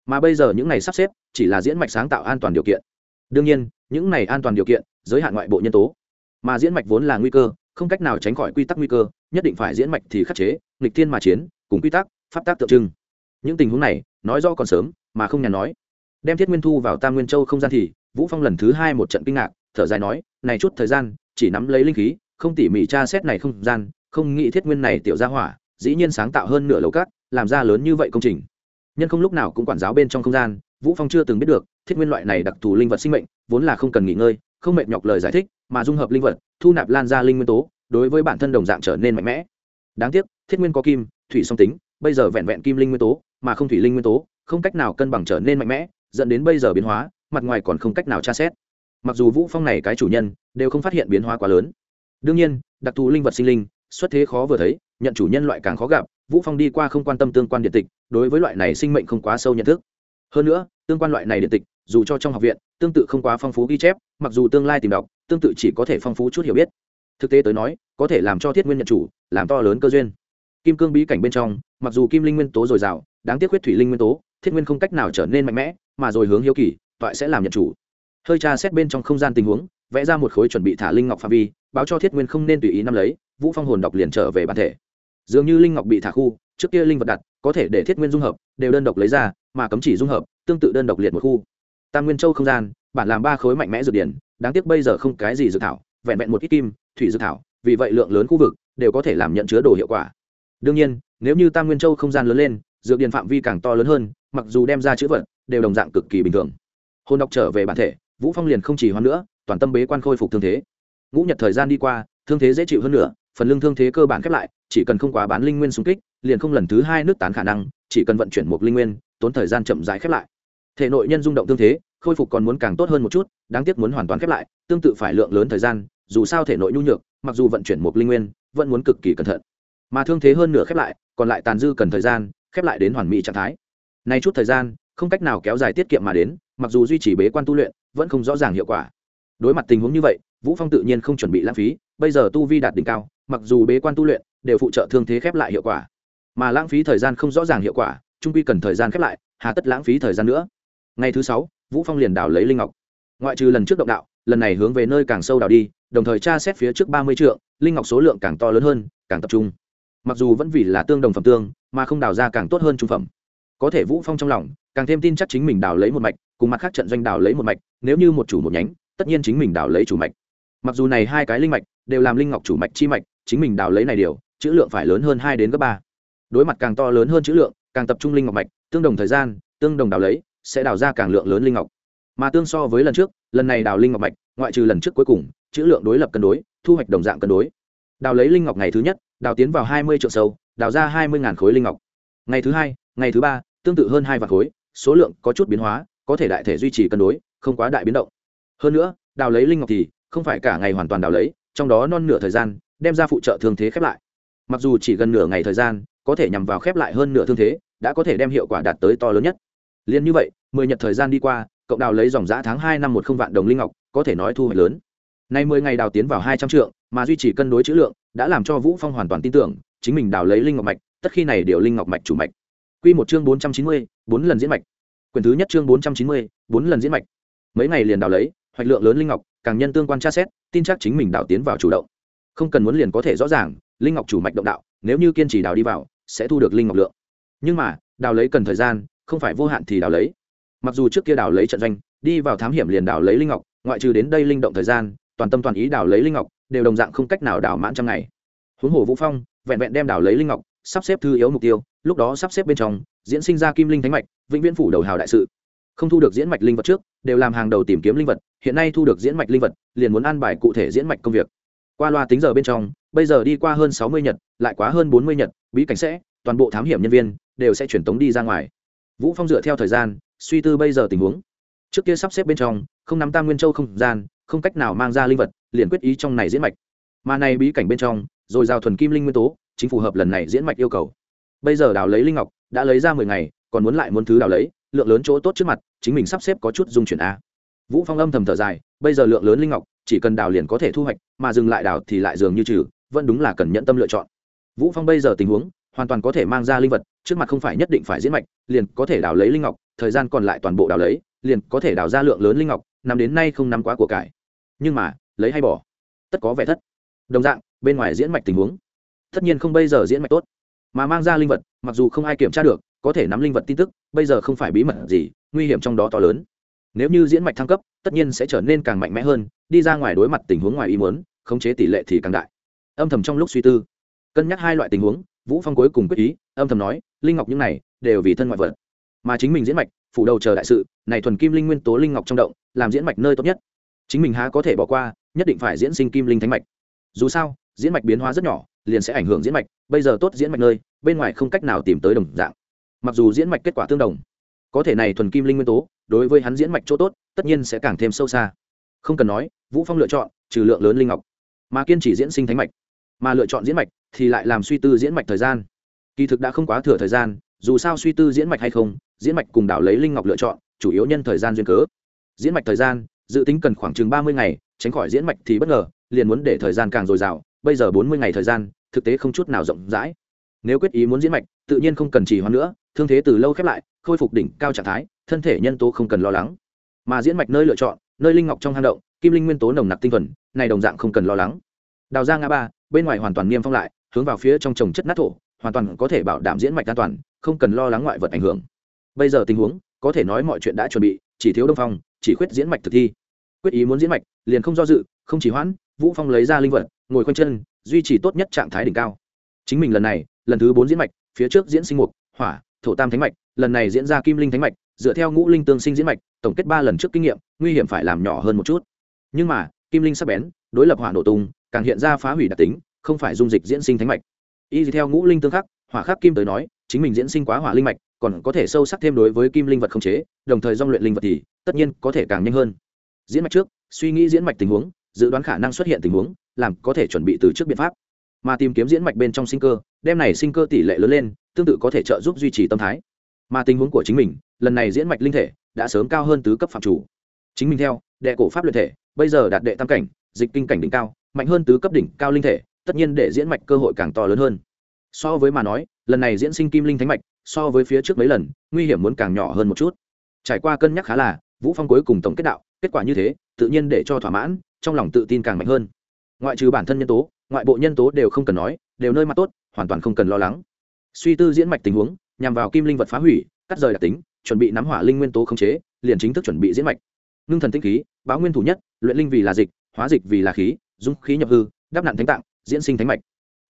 Speaker 1: Mà bây giờ những này sắp xếp, chỉ là diễn mạch sáng tạo an toàn điều kiện. Đương nhiên, những này an toàn điều kiện, giới hạn ngoại bộ nhân tố. Mà diễn mạch vốn là nguy cơ không cách nào tránh khỏi quy tắc nguy cơ, nhất định phải diễn mạch thì khắc chế, nghịch thiên mà chiến, cùng quy tắc, pháp tác tượng trưng. Những tình huống này, nói rõ còn sớm, mà không nhàn nói. Đem thiết nguyên thu vào tam nguyên châu không gian thì, vũ phong lần thứ hai một trận kinh ngạc, thở dài nói, này chút thời gian, chỉ nắm lấy linh khí, không tỉ mỉ tra xét này không gian, không nghĩ thiết nguyên này tiểu ra hỏa, dĩ nhiên sáng tạo hơn nửa lầu cát, làm ra lớn như vậy công trình. Nhân không lúc nào cũng quản giáo bên trong không gian, vũ phong chưa từng biết được, thiết nguyên loại này đặc thù linh vật sinh mệnh, vốn là không cần nghỉ ngơi, không mệt nhọc lời giải thích mà dung hợp linh vật, thu nạp lan ra linh nguyên tố, đối với bản thân đồng dạng trở nên mạnh mẽ. Đáng tiếc, thiết nguyên có kim, thủy song tính, bây giờ vẹn vẹn kim linh nguyên tố, mà không thủy linh nguyên tố, không cách nào cân bằng trở nên mạnh mẽ, dẫn đến bây giờ biến hóa, mặt ngoài còn không cách nào tra xét. Mặc dù vũ phong này cái chủ nhân, đều không phát hiện biến hóa quá lớn. Đương nhiên, đặc thù linh vật sinh linh, xuất thế khó vừa thấy, nhận chủ nhân loại càng khó gặp, vũ phong đi qua không quan tâm tương quan điện tịch, đối với loại này sinh mệnh không quá sâu nhận thức. Hơn nữa, tương quan loại này điện tịch dù cho trong học viện, tương tự không quá phong phú ghi chép, mặc dù tương lai tìm đọc, tương tự chỉ có thể phong phú chút hiểu biết. Thực tế tới nói, có thể làm cho thiết nguyên nhận chủ, làm to lớn cơ duyên. Kim cương bí cảnh bên trong, mặc dù kim linh nguyên tố dồi dào, đáng tiếc huyết thủy linh nguyên tố, thiết nguyên không cách nào trở nên mạnh mẽ, mà rồi hướng hiếu kỳ, toại sẽ làm nhận chủ. Hơi tra xét bên trong không gian tình huống, vẽ ra một khối chuẩn bị thả linh ngọc phạm vi, báo cho thiết nguyên không nên tùy ý nắm lấy, vũ phong hồn đọc liền trở về bản thể. Dường như linh ngọc bị thả khu, trước kia linh vật đặt, có thể để thiết nguyên dung hợp, đều đơn độc lấy ra, mà cấm chỉ dung hợp, tương tự đơn độc liệt một khu tam nguyên châu không gian, bản làm ba khối mạnh mẽ dược điển, đáng tiếc bây giờ không cái gì dược thảo, vẹn vẹn một ít kim, thủy dược thảo, vì vậy lượng lớn khu vực đều có thể làm nhận chứa đồ hiệu quả. Đương nhiên, nếu như tam nguyên châu không gian lớn lên, dược điển phạm vi càng to lớn hơn, mặc dù đem ra chữ vật đều đồng dạng cực kỳ bình thường. Hôn đọc trở về bản thể, vũ phong liền không chỉ hoan nữa, toàn tâm bế quan khôi phục thương thế. Ngũ nhật thời gian đi qua, thương thế dễ chịu hơn nữa, phần lương thương thế cơ bản khép lại, chỉ cần không quá bán linh nguyên xung kích, liền không lần thứ hai nước tán khả năng, chỉ cần vận chuyển một linh nguyên, tốn thời gian chậm rãi khép lại. Thể nội nhân rung động thương thế khôi phục còn muốn càng tốt hơn một chút, đáng tiếc muốn hoàn toàn khép lại, tương tự phải lượng lớn thời gian, dù sao thể nội nhu nhược, mặc dù vận chuyển một linh nguyên, vẫn muốn cực kỳ cẩn thận. Mà thương thế hơn nửa khép lại, còn lại tàn dư cần thời gian, khép lại đến hoàn mỹ trạng thái. Nay chút thời gian, không cách nào kéo dài tiết kiệm mà đến, mặc dù duy trì bế quan tu luyện, vẫn không rõ ràng hiệu quả. Đối mặt tình huống như vậy, vũ phong tự nhiên không chuẩn bị lãng phí, bây giờ tu vi đạt đỉnh cao, mặc dù bế quan tu luyện, đều phụ trợ thương thế khép lại hiệu quả. Mà lãng phí thời gian không rõ ràng hiệu quả, trung quy cần thời gian khép lại, hà tất lãng phí thời gian nữa. Ngày thứ sáu vũ phong liền đào lấy linh ngọc. Ngoại trừ lần trước động đạo, lần này hướng về nơi càng sâu đào đi, đồng thời tra xét phía trước ba mươi trượng, linh ngọc số lượng càng to lớn hơn, càng tập trung. Mặc dù vẫn vì là tương đồng phẩm tương, mà không đào ra càng tốt hơn trung phẩm. Có thể vũ phong trong lòng, càng thêm tin chắc chính mình đào lấy một mạch, cùng mặt khác trận doanh đào lấy một mạch, nếu như một chủ một nhánh, tất nhiên chính mình đào lấy chủ mạch. Mặc dù này hai cái linh mạch đều làm linh ngọc chủ mạch chi mạch, chính mình đào lấy này điều, chữ lượng phải lớn hơn hai đến gấp ba. Đối mặt càng to lớn hơn chữ lượng, càng tập trung linh ngọc mạch, tương đồng thời gian, tương đồng đào lấy sẽ đào ra càng lượng lớn linh ngọc. Mà tương so với lần trước, lần này đào linh ngọc mạch, ngoại trừ lần trước cuối cùng, chữ lượng đối lập cân đối, thu hoạch đồng dạng cân đối. Đào lấy linh ngọc ngày thứ nhất, đào tiến vào hai mươi triệu sâu, đào ra hai mươi khối linh ngọc. Ngày thứ hai, ngày thứ ba, tương tự hơn hai vạn khối, số lượng có chút biến hóa, có thể đại thể duy trì cân đối, không quá đại biến động. Hơn nữa, đào lấy linh ngọc thì không phải cả ngày hoàn toàn đào lấy, trong đó non nửa thời gian, đem ra phụ trợ thương thế khép lại. Mặc dù chỉ gần nửa ngày thời gian, có thể nhằm vào khép lại hơn nửa thương thế, đã có thể đem hiệu quả đạt tới to lớn nhất liền như vậy, mười nhật thời gian đi qua, cộng đào lấy dòng giã tháng hai năm một không vạn đồng linh ngọc, có thể nói thu hoạch lớn. Nay mười ngày đào tiến vào hai trăm trượng, mà duy trì cân đối chữ lượng, đã làm cho vũ phong hoàn toàn tin tưởng, chính mình đào lấy linh ngọc mạch, tất khi này điều linh ngọc mạch chủ mạch. Quy một chương bốn trăm chín mươi, bốn lần diễn mạch. Quyển thứ nhất chương bốn trăm chín mươi, bốn lần diễn mạch. Mấy ngày liền đào lấy, hoạch lượng lớn linh ngọc, càng nhân tương quan tra xét, tin chắc chính mình đào tiến vào chủ động. Không cần muốn liền có thể rõ ràng, linh ngọc chủ mạch động đạo, nếu như kiên trì đào đi vào, sẽ thu được linh ngọc lượng. Nhưng mà, đào lấy cần thời gian không phải vô hạn thì đào lấy. Mặc dù trước kia đào lấy trận doanh, đi vào thám hiểm liền đào lấy linh ngọc, ngoại trừ đến đây linh động thời gian, toàn tâm toàn ý đào lấy linh ngọc, đều đồng dạng không cách nào đào mãn trăm ngày. Huống hồ vũ phong, vẹn vẹn đem đào lấy linh ngọc, sắp xếp thư yếu mục tiêu, lúc đó sắp xếp bên trong, diễn sinh ra kim linh thánh mạch, vĩnh viễn phủ đầu hào đại sự. Không thu được diễn mạch linh vật trước, đều làm hàng đầu tìm kiếm linh vật, hiện nay thu được diễn mạch linh vật, liền muốn an bài cụ thể diễn mạch công việc. Qua loa tính giờ bên trong, bây giờ đi qua hơn sáu mươi nhật, lại quá hơn bốn mươi nhật, bí cảnh sẽ, toàn bộ thám hiểm nhân viên, đều sẽ chuyển tống đi ra ngoài vũ phong dựa theo thời gian, suy tư bây giờ tình huống. Trước kia sắp xếp bên trong, không nắm tam nguyên châu không gian, không cách nào mang ra linh vật, liền quyết ý trong này diễn mạch. Mà này bí cảnh bên trong, rồi giao thuần kim linh nguyên tố, chính phù hợp lần này diễn mạch yêu cầu. Bây giờ đào lấy linh ngọc, đã lấy ra mười ngày, còn muốn lại muốn thứ đào lấy, lượng lớn chỗ tốt trước mặt, chính mình sắp xếp có chút dung chuyển a. Vũ phong âm thầm thở dài, bây giờ lượng lớn linh ngọc, chỉ cần đào liền có thể thu hoạch, mà dừng lại đào thì lại dường như trừ, vẫn đúng là cần nhận tâm lựa chọn. Vũ phong bây giờ tình huống, hoàn toàn có thể mang ra linh vật trước mặt không phải nhất định phải diễn mạch, liền có thể đào lấy linh ngọc, thời gian còn lại toàn bộ đào lấy, liền có thể đào ra lượng lớn linh ngọc nằm đến nay không nắm quá của cải. Nhưng mà, lấy hay bỏ? Tất có vẻ thất. Đồng dạng, bên ngoài diễn mạch tình huống, tất nhiên không bây giờ diễn mạch tốt. Mà mang ra linh vật, mặc dù không ai kiểm tra được, có thể nắm linh vật tin tức, bây giờ không phải bí mật gì, nguy hiểm trong đó to lớn. Nếu như diễn mạch thăng cấp, tất nhiên sẽ trở nên càng mạnh mẽ hơn, đi ra ngoài đối mặt tình huống ngoài ý muốn, khống chế tỷ lệ thì càng đại. Âm thầm trong lúc suy tư, cân nhắc hai loại tình huống vũ phong cuối cùng quyết ý, âm thầm nói, linh ngọc những này đều vì thân ngoại vật. Mà chính mình diễn mạch, phủ đầu chờ đại sự, này thuần kim linh nguyên tố linh ngọc trong động, làm diễn mạch nơi tốt nhất. Chính mình há có thể bỏ qua, nhất định phải diễn sinh kim linh thánh mạch. Dù sao, diễn mạch biến hóa rất nhỏ, liền sẽ ảnh hưởng diễn mạch, bây giờ tốt diễn mạch nơi, bên ngoài không cách nào tìm tới đồng dạng. Mặc dù diễn mạch kết quả tương đồng, có thể này thuần kim linh nguyên tố, đối với hắn diễn mạch chỗ tốt, tất nhiên sẽ càng thêm sâu xa. Không cần nói, vũ phong lựa chọn, trừ lượng lớn linh ngọc, mà kiên trì diễn sinh thánh mạch mà lựa chọn diễn mạch thì lại làm suy tư diễn mạch thời gian. Kỳ thực đã không quá thừa thời gian, dù sao suy tư diễn mạch hay không, diễn mạch cùng đảo lấy linh ngọc lựa chọn, chủ yếu nhân thời gian duyên cớ. Diễn mạch thời gian, dự tính cần khoảng chừng ba mươi ngày, tránh khỏi diễn mạch thì bất ngờ, liền muốn để thời gian càng dồi dào, bây giờ bốn mươi ngày thời gian, thực tế không chút nào rộng rãi. Nếu quyết ý muốn diễn mạch, tự nhiên không cần trì hoãn nữa, thương thế từ lâu khép lại, khôi phục đỉnh cao trạng thái, thân thể nhân tố không cần lo lắng. Mà diễn mạch nơi lựa chọn, nơi linh ngọc trong hang động, kim linh nguyên tố nồng nặc tinh thuần, này đồng dạng không cần lo lắng. Đào ra ngã ba bên ngoài hoàn toàn niêm phong lại, hướng vào phía trong trồng chất nát thổ, hoàn toàn có thể bảo đảm diễn mạch an toàn, không cần lo lắng ngoại vật ảnh hưởng. Bây giờ tình huống, có thể nói mọi chuyện đã chuẩn bị, chỉ thiếu đông phong, chỉ khuyết diễn mạch thực thi. Quyết ý muốn diễn mạch, liền không do dự, không chỉ hoãn, vũ phong lấy ra linh vật, ngồi khoanh chân, duy trì tốt nhất trạng thái đỉnh cao. Chính mình lần này, lần thứ bốn diễn mạch, phía trước diễn sinh mục, hỏa, thổ tam thánh mạch, lần này diễn ra kim linh thánh mạch, dựa theo ngũ linh tương sinh diễn mạch, tổng kết ba lần trước kinh nghiệm, nguy hiểm phải làm nhỏ hơn một chút. Nhưng mà, kim linh sắp bén đối lập hỏa nổ tung, càng hiện ra phá hủy đặc tính, không phải dung dịch diễn sinh thánh mạch. Y theo ngũ linh tương khắc, hỏa khắc kim tới nói, chính mình diễn sinh quá hỏa linh mạch, còn có thể sâu sắc thêm đối với kim linh vật không chế, đồng thời dòng luyện linh vật thì tất nhiên có thể càng nhanh hơn. Diễn mạch trước, suy nghĩ diễn mạch tình huống, dự đoán khả năng xuất hiện tình huống, làm có thể chuẩn bị từ trước biện pháp. Mà tìm kiếm diễn mạch bên trong sinh cơ, đem này sinh cơ tỷ lệ lớn lên, tương tự có thể trợ giúp duy trì tâm thái. Mà tình huống của chính mình, lần này diễn mạch linh thể đã sớm cao hơn tứ cấp phạm chủ. Chính mình theo, đệ cổ pháp luyện thể, bây giờ đạt đệ tam cảnh dịch kinh cảnh đỉnh cao, mạnh hơn tứ cấp đỉnh cao linh thể, tất nhiên để diễn mạch cơ hội càng to lớn hơn. So với mà nói, lần này diễn sinh kim linh thánh mạch, so với phía trước mấy lần, nguy hiểm muốn càng nhỏ hơn một chút. Trải qua cân nhắc khá là, vũ phong cuối cùng tổng kết đạo, kết quả như thế, tự nhiên để cho thỏa mãn, trong lòng tự tin càng mạnh hơn. Ngoại trừ bản thân nhân tố, ngoại bộ nhân tố đều không cần nói, đều nơi mặt tốt, hoàn toàn không cần lo lắng. Suy tư diễn mạch tình huống, nhằm vào kim linh vật phá hủy, cắt rời đặc tính, chuẩn bị nắm hỏa linh nguyên tố khống chế, liền chính thức chuẩn bị diễn mạch. Ngưng thần tinh khí, báo nguyên thủ nhất, luyện linh vì là dịch hóa dịch vì là khí, dung khí nhập hư, đắp nặn thánh tạng, diễn sinh thánh mạch.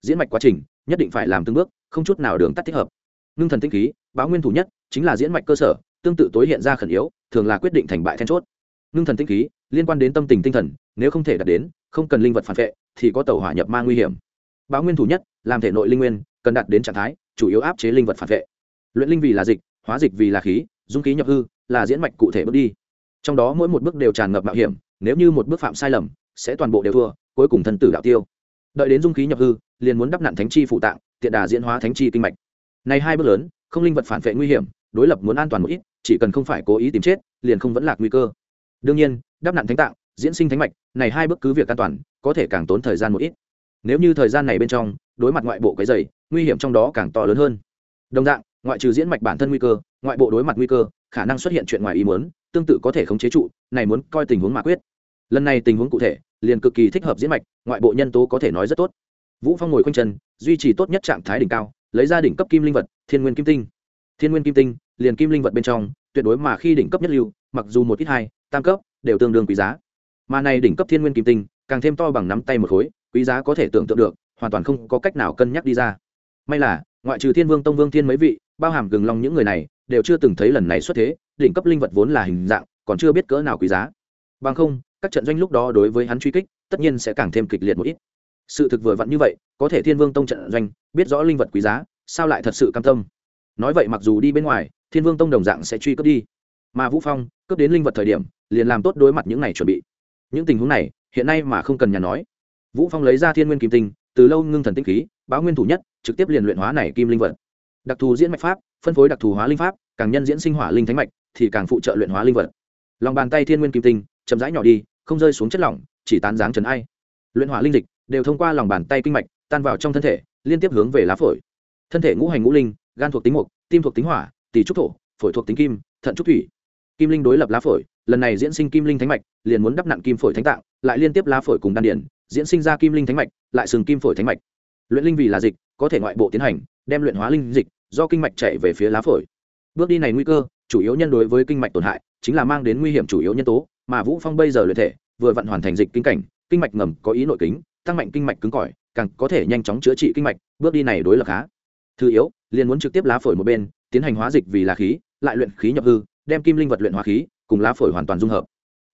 Speaker 1: Diễn mạch quá trình nhất định phải làm từng bước, không chút nào đường tắt thích hợp. Ngưng thần tinh khí, báo nguyên thủ nhất, chính là diễn mạch cơ sở, tương tự tối hiện ra khẩn yếu, thường là quyết định thành bại then chốt. Ngưng thần tinh khí liên quan đến tâm tình tinh thần, nếu không thể đạt đến, không cần linh vật phản vệ, thì có tàu hỏa nhập ma nguy hiểm. Báo nguyên thủ nhất, làm thể nội linh nguyên, cần đạt đến trạng thái, chủ yếu áp chế linh vật phản vệ. Luyện linh vì là dịch, hóa dịch vì là khí, dung khí nhập hư, là diễn mạch cụ thể bước đi. Trong đó mỗi một bước đều tràn ngập mạo hiểm nếu như một bước phạm sai lầm, sẽ toàn bộ đều thua, cuối cùng thân tử đạo tiêu. Đợi đến dung khí nhập hư, liền muốn đắp nặn thánh chi phụ tạng, tiện đà diễn hóa thánh chi kinh mạch. Này hai bước lớn, không linh vật phản vệ nguy hiểm, đối lập muốn an toàn một ít, chỉ cần không phải cố ý tìm chết, liền không vẫn lạc nguy cơ. Đương nhiên, đắp nặn thánh tạng, diễn sinh thánh mạch, này hai bước cứ việc an toàn, có thể càng tốn thời gian một ít. Nếu như thời gian này bên trong, đối mặt ngoại bộ cái dày nguy hiểm trong đó càng to lớn hơn. Đồng dạng, ngoại trừ diễn mạch bản thân nguy cơ, ngoại bộ đối mặt nguy cơ, khả năng xuất hiện chuyện ngoài ý muốn, tương tự có thể khống chế trụ, này muốn coi tình huống mà quyết lần này tình huống cụ thể, liền cực kỳ thích hợp diễn mạch, ngoại bộ nhân tố có thể nói rất tốt. Vũ phong ngồi quanh chân, duy trì tốt nhất trạng thái đỉnh cao, lấy ra đỉnh cấp kim linh vật, thiên nguyên kim tinh. Thiên nguyên kim tinh, liền kim linh vật bên trong, tuyệt đối mà khi đỉnh cấp nhất lưu, mặc dù một ít hai, tam cấp, đều tương đương quý giá. Mà này đỉnh cấp thiên nguyên kim tinh, càng thêm to bằng nắm tay một khối, quý giá có thể tưởng tượng được, hoàn toàn không có cách nào cân nhắc đi ra. May là, ngoại trừ thiên vương tông vương thiên mấy vị, bao hàm gừng long những người này, đều chưa từng thấy lần này xuất thế, đỉnh cấp linh vật vốn là hình dạng, còn chưa biết cỡ nào quý giá. Bằng không các trận doanh lúc đó đối với hắn truy kích, tất nhiên sẽ càng thêm kịch liệt một ít. Sự thực vừa vặn như vậy, có thể thiên vương tông trận doanh, biết rõ linh vật quý giá, sao lại thật sự cam tâm? Nói vậy mặc dù đi bên ngoài, thiên vương tông đồng dạng sẽ truy cướp đi. Mà vũ phong, cướp đến linh vật thời điểm, liền làm tốt đối mặt những này chuẩn bị. Những tình huống này, hiện nay mà không cần nhà nói. Vũ phong lấy ra thiên nguyên kim tinh, từ lâu ngưng thần tinh khí, báo nguyên thủ nhất, trực tiếp liền luyện hóa này kim linh vật. Đặc thù diễn mạch pháp, phân phối đặc thù hóa linh pháp, càng nhân diễn sinh hỏa linh thánh mạch, thì càng phụ trợ luyện hóa linh vật. Lòng bàn tay thiên nguyên kim tinh, chậm rãi nhỏ đi không rơi xuống chất lỏng, chỉ tán dáng trần ai. Luyện hỏa linh dịch đều thông qua lòng bàn tay kinh mạch, tan vào trong thân thể, liên tiếp hướng về lá phổi. Thân thể ngũ hành ngũ linh, gan thuộc tính mục, tim thuộc tính hỏa, tỷ trúc thổ, phổi thuộc tính kim, thận trúc thủy. Kim linh đối lập lá phổi, lần này diễn sinh kim linh thánh mạch, liền muốn đắp nặng kim phổi thánh tạng, lại liên tiếp lá phổi cùng đan điển diễn sinh ra kim linh thánh mạch, lại sừng kim phổi thánh mạch. Luyện linh vì là dịch, có thể ngoại bộ tiến hành, đem luyện hóa linh dịch, do kinh mạch chạy về phía lá phổi. Bước đi này nguy cơ, chủ yếu nhân đối với kinh mạch tổn hại, chính là mang đến nguy hiểm chủ yếu nhân tố mà vũ phong bây giờ luyện thể, vừa vận hoàn thành dịch kinh cảnh, kinh mạch ngầm có ý nội kính, tăng mạnh kinh mạch cứng cỏi, càng có thể nhanh chóng chữa trị kinh mạch, bước đi này đối lập khá. Thứ yếu, liền muốn trực tiếp lá phổi một bên, tiến hành hóa dịch vì là khí, lại luyện khí nhập hư, đem kim linh vật luyện hóa khí, cùng lá phổi hoàn toàn dung hợp.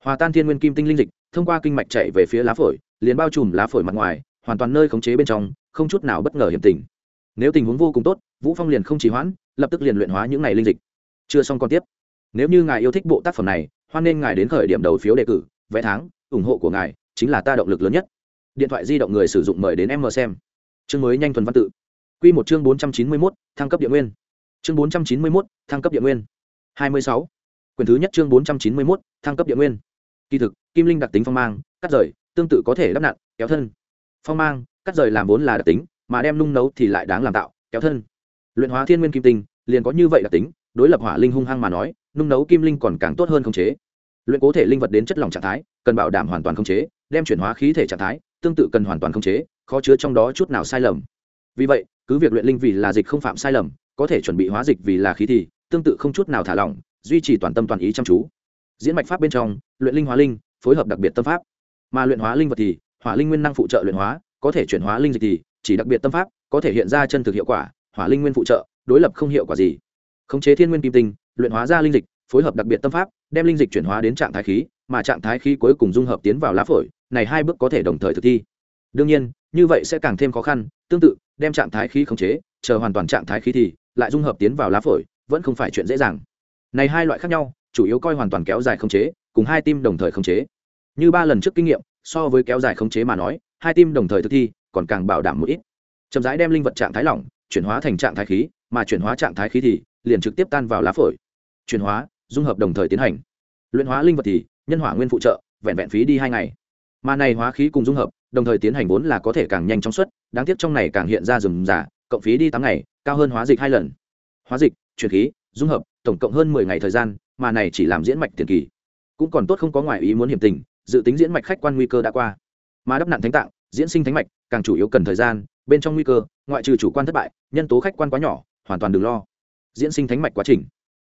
Speaker 1: Hòa tan thiên nguyên kim tinh linh dịch, thông qua kinh mạch chạy về phía lá phổi, liền bao trùm lá phổi mặt ngoài, hoàn toàn nơi khống chế bên trong, không chút nào bất ngờ hiểm tình. Nếu tình huống vô cùng tốt, vũ phong liền không trì hoãn, lập tức liền luyện hóa những này linh dịch. Chưa xong còn tiếp. Nếu như ngài yêu thích bộ tác phẩm này hoan nên ngài đến khởi điểm đầu phiếu đề cử, vé tháng, ủng hộ của ngài chính là ta động lực lớn nhất. Điện thoại di động người sử dụng mời đến em mờ xem. Chương mới nhanh thuần văn tự. Q một chương bốn trăm chín mươi mốt, thăng cấp địa nguyên. Chương bốn trăm chín mươi mốt, thăng cấp địa nguyên. hai mươi sáu. Quyển thứ nhất chương bốn trăm chín mươi mốt, thăng cấp địa nguyên. Kỳ thực, kim linh đặc tính phong mang, cắt rời, tương tự có thể đắp nặn, kéo thân. Phong mang, cắt rời làm vốn là đặc tính, mà đem nung nấu thì lại đáng làm tạo, kéo thân. Luyện hóa thiên nguyên kim tinh, liền có như vậy đặc tính, đối lập hỏa linh hung hăng mà nói nung nấu kim linh còn càng tốt hơn khống chế. Luyện cố thể linh vật đến chất lỏng trạng thái, cần bảo đảm hoàn toàn khống chế, đem chuyển hóa khí thể trạng thái, tương tự cần hoàn toàn khống chế, khó chứa trong đó chút nào sai lầm. Vì vậy, cứ việc luyện linh vì là dịch không phạm sai lầm, có thể chuẩn bị hóa dịch vì là khí thì, tương tự không chút nào thả lỏng, duy trì toàn tâm toàn ý chăm chú. Diễn mạch pháp bên trong, luyện linh hóa linh, phối hợp đặc biệt tâm pháp. Mà luyện hóa linh vật thì, hỏa linh nguyên năng phụ trợ luyện hóa, có thể chuyển hóa linh dịch thì, chỉ đặc biệt tâm pháp, có thể hiện ra chân thực hiệu quả, hỏa linh nguyên phụ trợ, đối lập không hiệu quả gì. Khống chế thiên nguyên kim tinh luyện hóa ra linh dịch, phối hợp đặc biệt tâm pháp, đem linh dịch chuyển hóa đến trạng thái khí, mà trạng thái khí cuối cùng dung hợp tiến vào lá phổi, này hai bước có thể đồng thời thực thi. Đương nhiên, như vậy sẽ càng thêm khó khăn, tương tự, đem trạng thái khí khống chế, chờ hoàn toàn trạng thái khí thì, lại dung hợp tiến vào lá phổi, vẫn không phải chuyện dễ dàng. Này hai loại khác nhau, chủ yếu coi hoàn toàn kéo dài khống chế, cùng hai tim đồng thời khống chế. Như ba lần trước kinh nghiệm, so với kéo dài khống chế mà nói, hai tim đồng thời thực thi, còn càng bảo đảm một ít. Chậm rãi đem linh vật trạng thái lỏng, chuyển hóa thành trạng thái khí, mà chuyển hóa trạng thái khí thì, liền trực tiếp tan vào lá phổi chuyển hóa, dung hợp đồng thời tiến hành. Luyện hóa linh vật thì, nhân hỏa nguyên phụ trợ, vẹn vẹn phí đi hai ngày. Mà này hóa khí cùng dung hợp, đồng thời tiến hành vốn là có thể càng nhanh chóng suất đáng tiếc trong này càng hiện ra rừng giả cộng phí đi tám ngày, cao hơn hóa dịch hai lần. Hóa dịch, chuyển khí, dung hợp, tổng cộng hơn mười ngày thời gian, mà này chỉ làm diễn mạch tiền kỳ. Cũng còn tốt không có ngoài ý muốn hiểm tình, dự tính diễn mạch khách quan nguy cơ đã qua. Mà đắp nạn thánh tạng, diễn sinh thánh mạch, càng chủ yếu cần thời gian, bên trong nguy cơ, ngoại trừ chủ quan thất bại, nhân tố khách quan quá nhỏ, hoàn toàn đừng lo. Diễn sinh thánh mạch quá trình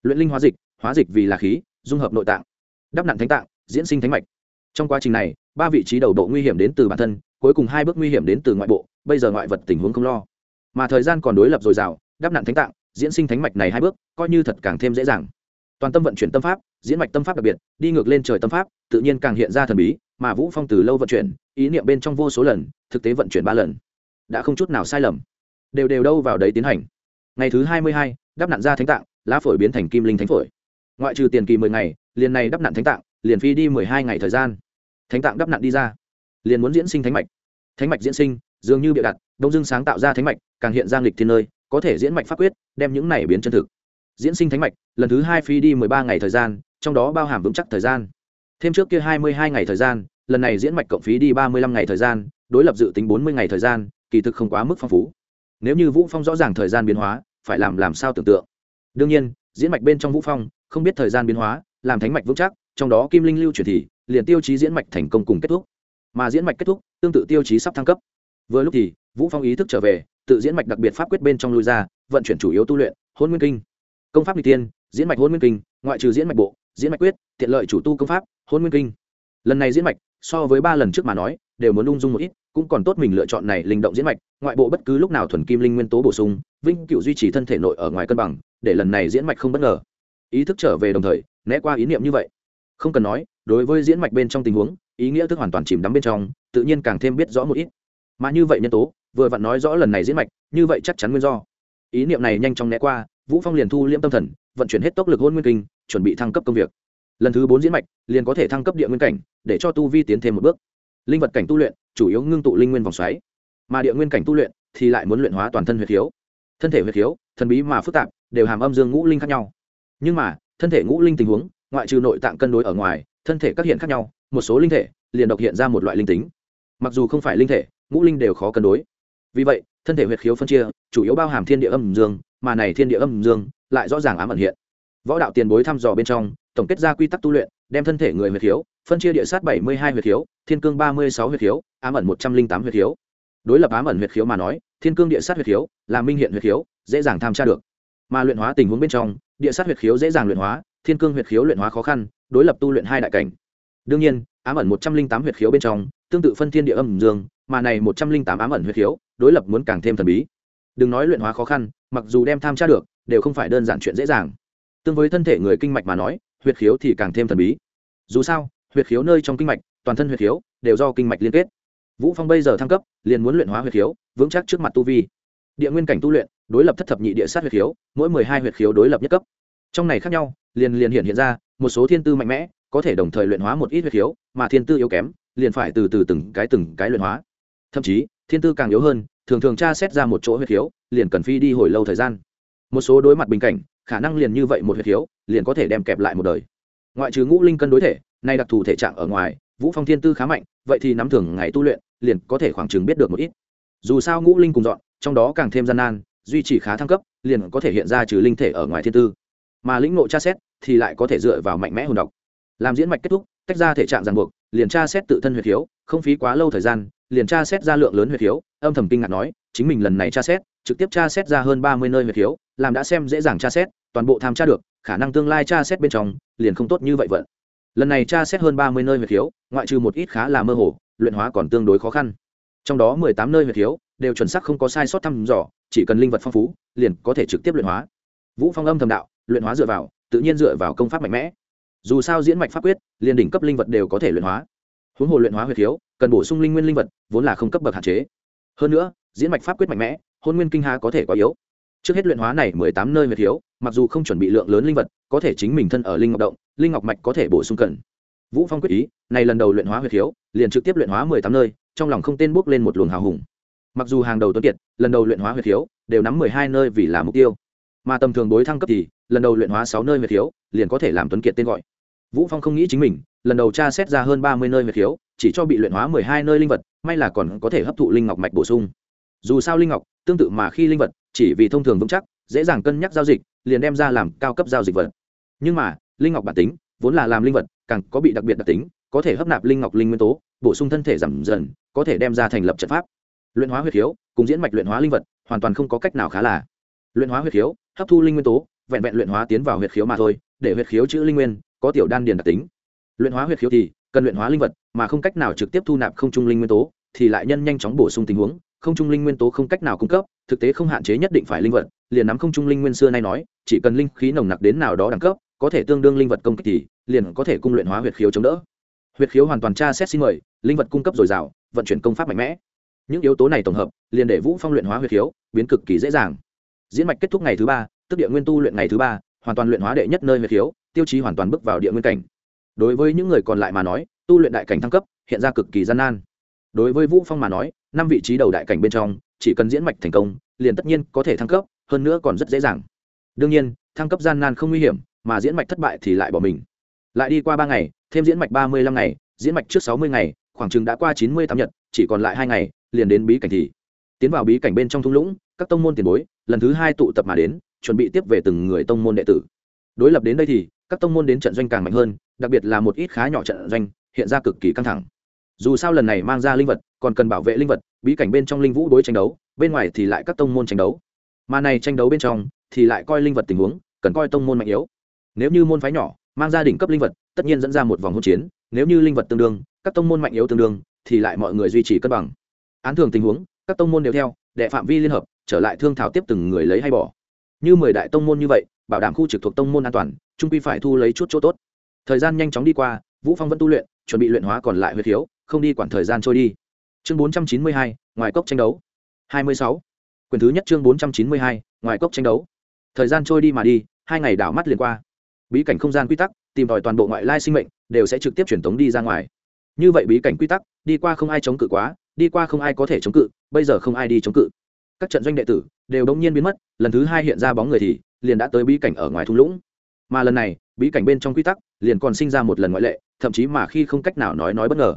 Speaker 1: luyện linh hóa dịch hóa dịch vì là khí, dung hợp nội tạng, đắp nặn thánh tạng, diễn sinh thánh mạch. Trong quá trình này, ba vị trí đầu độ nguy hiểm đến từ bản thân, cuối cùng hai bước nguy hiểm đến từ ngoại bộ, bây giờ ngoại vật tình huống không lo. Mà thời gian còn đối lập dồi dào, đắp nặn thánh tạng, diễn sinh thánh mạch này hai bước, coi như thật càng thêm dễ dàng. Toàn tâm vận chuyển tâm pháp, diễn mạch tâm pháp đặc biệt, đi ngược lên trời tâm pháp, tự nhiên càng hiện ra thần bí, mà vũ phong từ lâu vận chuyển, ý niệm bên trong vô số lần, thực tế vận chuyển ba lần. Đã không chút nào sai lầm. Đều đều đâu vào đấy tiến hành. Ngày thứ hai mươi hai, đắp nặn ra thánh tạng lá phổi biến thành kim linh thánh phổi. Ngoại trừ tiền kỳ mười ngày, liền này đắp nặn thánh tạng, liền phi đi mười hai ngày thời gian. Thánh tạng đắp nặn đi ra, liền muốn diễn sinh thánh mạch. Thánh mạch diễn sinh, dường như bịa đặt, đông dương sáng tạo ra thánh mạch, càng hiện ra nghịch thiên nơi, có thể diễn mạch pháp quyết, đem những này biến chân thực. Diễn sinh thánh mạch, lần thứ hai phi đi mười ba ngày thời gian, trong đó bao hàm vững chắc thời gian. Thêm trước kia hai mươi hai ngày thời gian, lần này diễn mạch cộng phí đi ba mươi lăm ngày thời gian, đối lập dự tính bốn mươi ngày thời gian, kỳ thực không quá mức phong phú. Nếu như vũ phong rõ ràng thời gian biến hóa, phải làm làm sao tưởng tượng? Đương nhiên, diễn mạch bên trong vũ phong, không biết thời gian biến hóa, làm thánh mạch vững chắc, trong đó kim linh lưu chuyển thì, liền tiêu chí diễn mạch thành công cùng kết thúc. Mà diễn mạch kết thúc, tương tự tiêu chí sắp thăng cấp. Vừa lúc thì, vũ phong ý thức trở về, tự diễn mạch đặc biệt pháp quyết bên trong lui ra, vận chuyển chủ yếu tu luyện hôn nguyên kinh. Công pháp n tiên, diễn mạch hôn nguyên kinh, ngoại trừ diễn mạch bộ, diễn mạch quyết, tiện lợi chủ tu công pháp hôn nguyên kinh. Lần này diễn mạch, so với ba lần trước mà nói, đều muốn ung dung một ít, cũng còn tốt mình lựa chọn này linh động diễn mạch, ngoại bộ bất cứ lúc nào thuần kim linh nguyên tố bổ sung vinh cựu duy trì thân thể nội ở ngoài cân bằng để lần này diễn mạch không bất ngờ. Ý thức trở về đồng thời né qua ý niệm như vậy. Không cần nói đối với diễn mạch bên trong tình huống ý nghĩa thức hoàn toàn chìm đắm bên trong tự nhiên càng thêm biết rõ một ít. Mà như vậy nhân tố vừa vặn nói rõ lần này diễn mạch như vậy chắc chắn nguyên do. Ý niệm này nhanh chóng né qua vũ phong liền thu liễm tâm thần vận chuyển hết tốc lực hôn nguyên kinh chuẩn bị thăng cấp công việc. Lần thứ bốn diễn mạch liền có thể thăng cấp địa nguyên cảnh để cho tu vi tiến thêm một bước. Linh vật cảnh tu luyện chủ yếu ngưng tụ linh nguyên vòng xoáy. Mà địa nguyên cảnh tu luyện thì lại muốn luyện hóa toàn thân huyệt thiếu, thân thể huyệt thiếu thần bí mà phức tạp đều hàm âm dương ngũ linh khác nhau. Nhưng mà, thân thể ngũ linh tình huống, ngoại trừ nội tạng cân đối ở ngoài, thân thể các hiện khác nhau, một số linh thể liền độc hiện ra một loại linh tính. Mặc dù không phải linh thể, ngũ linh đều khó cân đối. Vì vậy, thân thể huyệt khiếu phân chia, chủ yếu bao hàm thiên địa âm dương, mà này thiên địa âm dương lại rõ ràng ám ẩn hiện. Võ đạo tiền bối thăm dò bên trong, tổng kết ra quy tắc tu luyện, đem thân thể người huyệt khiếu, phân chia địa sát bảy mươi hai huyệt khiếu, thiên cương ba mươi sáu huyệt khiếu, ám ẩn một trăm linh tám huyệt khiếu. Đối lập ám ẩn huyệt khiếu mà nói, thiên cương địa sát huyệt khiếu là minh hiện huyệt khiếu, dễ dàng tham tra được mà luyện hóa tình huống bên trong, địa sát huyệt khiếu dễ dàng luyện hóa, thiên cương huyệt khiếu luyện hóa khó khăn, đối lập tu luyện hai đại cảnh. Đương nhiên, ám ẩn một trăm linh tám huyệt khiếu bên trong, tương tự phân thiên địa âm dương, mà này một trăm linh tám ám ẩn huyệt khiếu, đối lập muốn càng thêm thần bí. Đừng nói luyện hóa khó khăn, mặc dù đem tham tra được, đều không phải đơn giản chuyện dễ dàng. Tương với thân thể người kinh mạch mà nói, huyệt khiếu thì càng thêm thần bí. Dù sao, huyệt khiếu nơi trong kinh mạch, toàn thân huyệt khiếu, đều do kinh mạch liên kết. Vũ phong bây giờ thăng cấp, liền muốn luyện hóa huyệt khiếu, vững chắc trước mặt tu vi. Địa nguyên cảnh tu luyện đối lập thất thập nhị địa sát huyệt khiếu, mỗi mười hai huyệt khiếu đối lập nhất cấp. Trong này khác nhau, liền liền hiện hiện ra, một số thiên tư mạnh mẽ, có thể đồng thời luyện hóa một ít huyệt khiếu, mà thiên tư yếu kém, liền phải từ từ từng cái từng cái luyện hóa. Thậm chí, thiên tư càng yếu hơn, thường thường tra xét ra một chỗ huyệt khiếu, liền cần phi đi hồi lâu thời gian. Một số đối mặt bình cảnh, khả năng liền như vậy một huyệt khiếu, liền có thể đem kẹp lại một đời. Ngoại trừ ngũ linh cân đối thể, nay đặc thù thể trạng ở ngoài, vũ phong thiên tư khá mạnh, vậy thì nắm thường ngày tu luyện, liền có thể khoảng chừng biết được một ít. Dù sao ngũ linh cùng dọn, trong đó càng thêm gian nan duy trì khá thăng cấp, liền có thể hiện ra trừ linh thể ở ngoài thiên tư. Mà lĩnh ngộ tra xét thì lại có thể dựa vào mạnh mẽ hồn độc. Làm diễn mạch kết thúc, tách ra thể trạng ràng buộc, liền tra xét tự thân huyệt thiếu, không phí quá lâu thời gian, liền tra xét ra lượng lớn huyệt thiếu, âm thầm kinh ngạc nói, chính mình lần này tra xét, trực tiếp tra xét ra hơn ba mươi nơi huyệt thiếu, làm đã xem dễ dàng tra xét, toàn bộ tham tra được, khả năng tương lai tra xét bên trong, liền không tốt như vậy vận. Lần này tra xét hơn ba mươi nơi huyệt thiếu, ngoại trừ một ít khá là mơ hồ, luyện hóa còn tương đối khó khăn. Trong đó mười tám nơi huyệt thiếu đều chuẩn xác không có sai sót thăm dò, chỉ cần linh vật phong phú, liền có thể trực tiếp luyện hóa. Vũ phong âm thầm đạo, luyện hóa dựa vào, tự nhiên dựa vào công pháp mạnh mẽ. Dù sao diễn mạch pháp quyết, liền đỉnh cấp linh vật đều có thể luyện hóa. Huống hồ luyện hóa huyệt thiếu cần bổ sung linh nguyên linh vật, vốn là không cấp bậc hạn chế. Hơn nữa, diễn mạch pháp quyết mạnh mẽ, hôn nguyên kinh hà có thể quá yếu. Trước hết luyện hóa này mười tám nơi huyệt thiếu mặc dù không chuẩn bị lượng lớn linh vật, có thể chính mình thân ở linh ngọc động, linh ngọc mạch có thể bổ sung cần. Vũ phong quyết ý, này lần đầu luyện hóa huyệt thiếu liền trực tiếp luyện hóa mười tám nơi, trong lòng không tên bước lên một luồng hào hùng mặc dù hàng đầu tuấn kiệt, lần đầu luyện hóa huyệt thiếu đều nắm mười hai nơi vì là mục tiêu. Mà tầm thường đối thăng cấp thì, lần đầu luyện hóa sáu nơi huyệt thiếu liền có thể làm tuấn kiệt tên gọi. Vũ phong không nghĩ chính mình, lần đầu tra xét ra hơn ba mươi nơi huyệt thiếu chỉ cho bị luyện hóa mười hai nơi linh vật, may là còn có thể hấp thụ linh ngọc mạch bổ sung. Dù sao linh ngọc, tương tự mà khi linh vật, chỉ vì thông thường vững chắc, dễ dàng cân nhắc giao dịch, liền đem ra làm cao cấp giao dịch vật. Nhưng mà, linh ngọc bản tính, vốn là làm linh vật, càng có bị đặc biệt đặc tính, có thể hấp nạp linh ngọc linh nguyên tố, bổ sung thân thể giảm dần, có thể đem ra thành lập trận pháp luyện hóa huyết khiếu, cùng diễn mạch luyện hóa linh vật, hoàn toàn không có cách nào khá là. Luyện hóa huyết khiếu, hấp thu linh nguyên tố, vẹn vẹn luyện hóa tiến vào huyết khiếu mà thôi, để huyết khiếu chữ linh nguyên, có tiểu đan điền đặc tính. Luyện hóa huyết khiếu thì, cần luyện hóa linh vật, mà không cách nào trực tiếp thu nạp không trung linh nguyên tố, thì lại nhân nhanh chóng bổ sung tình huống, không trung linh nguyên tố không cách nào cung cấp, thực tế không hạn chế nhất định phải linh vật, liền nắm không trung linh nguyên xưa nay nói, chỉ cần linh khí nồng nặc đến nào đó đẳng cấp, có thể tương đương linh vật công kích thì, liền có thể cung luyện hóa huyệt khiếu chống đỡ. Huyệt khiếu hoàn toàn tra xét xin mời, linh vật cung cấp dồi dào, vận chuyển công pháp mạnh mẽ những yếu tố này tổng hợp, liền để vũ phong luyện hóa huyệt khiếu, biến cực kỳ dễ dàng. Diễn mạch kết thúc ngày thứ ba, tức địa nguyên tu luyện ngày thứ ba, hoàn toàn luyện hóa đệ nhất nơi huyệt khiếu, tiêu chí hoàn toàn bước vào địa nguyên cảnh. Đối với những người còn lại mà nói, tu luyện đại cảnh thăng cấp, hiện ra cực kỳ gian nan. Đối với vũ phong mà nói, năm vị trí đầu đại cảnh bên trong, chỉ cần diễn mạch thành công, liền tất nhiên có thể thăng cấp, hơn nữa còn rất dễ dàng. Đương nhiên, thăng cấp gian nan không nguy hiểm, mà diễn mạch thất bại thì lại bỏ mình. Lại đi qua ba ngày, thêm diễn mạch ba mươi lăm ngày, diễn mạch trước sáu mươi ngày, khoảng chừng đã qua chín mươi tám nhật, chỉ còn lại hai ngày liền đến bí cảnh thì. Tiến vào bí cảnh bên trong thung lũng, các tông môn tiền bối, lần thứ hai tụ tập mà đến, chuẩn bị tiếp về từng người tông môn đệ tử. Đối lập đến đây thì, các tông môn đến trận doanh càng mạnh hơn, đặc biệt là một ít khá nhỏ trận doanh, hiện ra cực kỳ căng thẳng. Dù sao lần này mang ra linh vật, còn cần bảo vệ linh vật, bí cảnh bên trong linh vũ đối tranh đấu, bên ngoài thì lại các tông môn tranh đấu. Mà này tranh đấu bên trong, thì lại coi linh vật tình huống, cần coi tông môn mạnh yếu. Nếu như môn phái nhỏ, mang ra đỉnh cấp linh vật, tất nhiên dẫn ra một vòng hỗn chiến, nếu như linh vật tương đương, các tông môn mạnh yếu tương đương, thì lại mọi người duy trì cân bằng án thường tình huống các tông môn đều theo đệ phạm vi liên hợp trở lại thương thảo tiếp từng người lấy hay bỏ. Như mười đại tông môn như vậy bảo đảm khu trực thuộc tông môn an toàn trung quy phải thu lấy chút chỗ tốt. Thời gian nhanh chóng đi qua vũ phong vẫn tu luyện chuẩn bị luyện hóa còn lại huyết thiếu không đi quản thời gian trôi đi. Chương 492, ngoài cốc tranh đấu. 26. quyền thứ nhất chương 492, ngoài cốc tranh đấu. Thời gian trôi đi mà đi hai ngày đảo mắt liền qua. Bí cảnh không gian quy tắc tìm tòi toàn bộ ngoại lai sinh mệnh đều sẽ trực tiếp truyền tống đi ra ngoài. Như vậy bí cảnh quy tắc đi qua không ai chống cự quá đi qua không ai có thể chống cự, bây giờ không ai đi chống cự. Các trận doanh đệ tử đều đống nhiên biến mất, lần thứ hai hiện ra bóng người thì liền đã tới bí cảnh ở ngoài thung lũng. Mà lần này, bí cảnh bên trong quy tắc liền còn sinh ra một lần ngoại lệ, thậm chí mà khi không cách nào nói nói bất ngờ.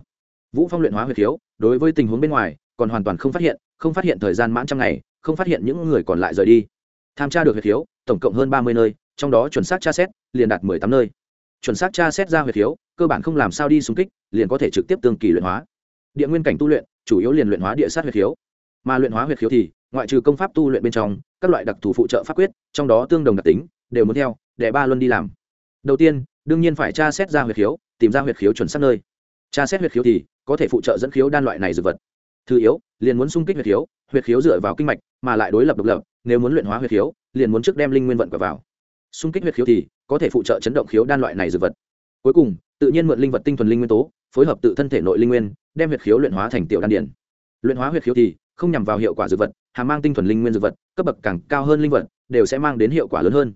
Speaker 1: Vũ phong luyện hóa huyệt thiếu, đối với tình huống bên ngoài còn hoàn toàn không phát hiện, không phát hiện thời gian mãn trăm ngày, không phát hiện những người còn lại rời đi. Tham tra được huyệt thiếu, tổng cộng hơn ba mươi nơi, trong đó chuẩn xác tra xét liền đạt mười tám nơi. Chuẩn xác tra xét ra huyệt thiếu, cơ bản không làm sao đi xung kích, liền có thể trực tiếp tương kỳ luyện hóa. Địa nguyên cảnh tu luyện chủ yếu liền luyện hóa địa sát huyệt thiếu mà luyện hóa huyệt khiếu thì, ngoại trừ công pháp tu luyện bên trong, các loại đặc thù phụ trợ pháp quyết, trong đó tương đồng đặc tính, đều muốn theo, để ba luân đi làm. Đầu tiên, đương nhiên phải tra xét ra huyệt khiếu, tìm ra huyệt khiếu chuẩn xác nơi. Tra xét huyệt khiếu thì, có thể phụ trợ dẫn khiếu đan loại này dược vật. Thứ yếu, liền muốn xung kích huyệt khiếu huyệt khiếu dựa vào kinh mạch, mà lại đối lập độc lập, nếu muốn luyện hóa huyệt khiếu, liền muốn trước đem linh nguyên vận vào. Xung kích huyệt khiếu thì, có thể phụ trợ chấn động khiếu đan loại này dược vật. Cuối cùng, tự nhiên mượn linh vật tinh thuần linh nguyên tố phối hợp tự thân thể nội linh nguyên, đem huyệt khiếu luyện hóa thành tiểu đan điển luyện hóa huyệt khiếu thì không nhằm vào hiệu quả dược vật hàm mang tinh thuần linh nguyên dược vật, cấp bậc càng cao hơn linh vật, đều sẽ mang đến hiệu quả lớn hơn.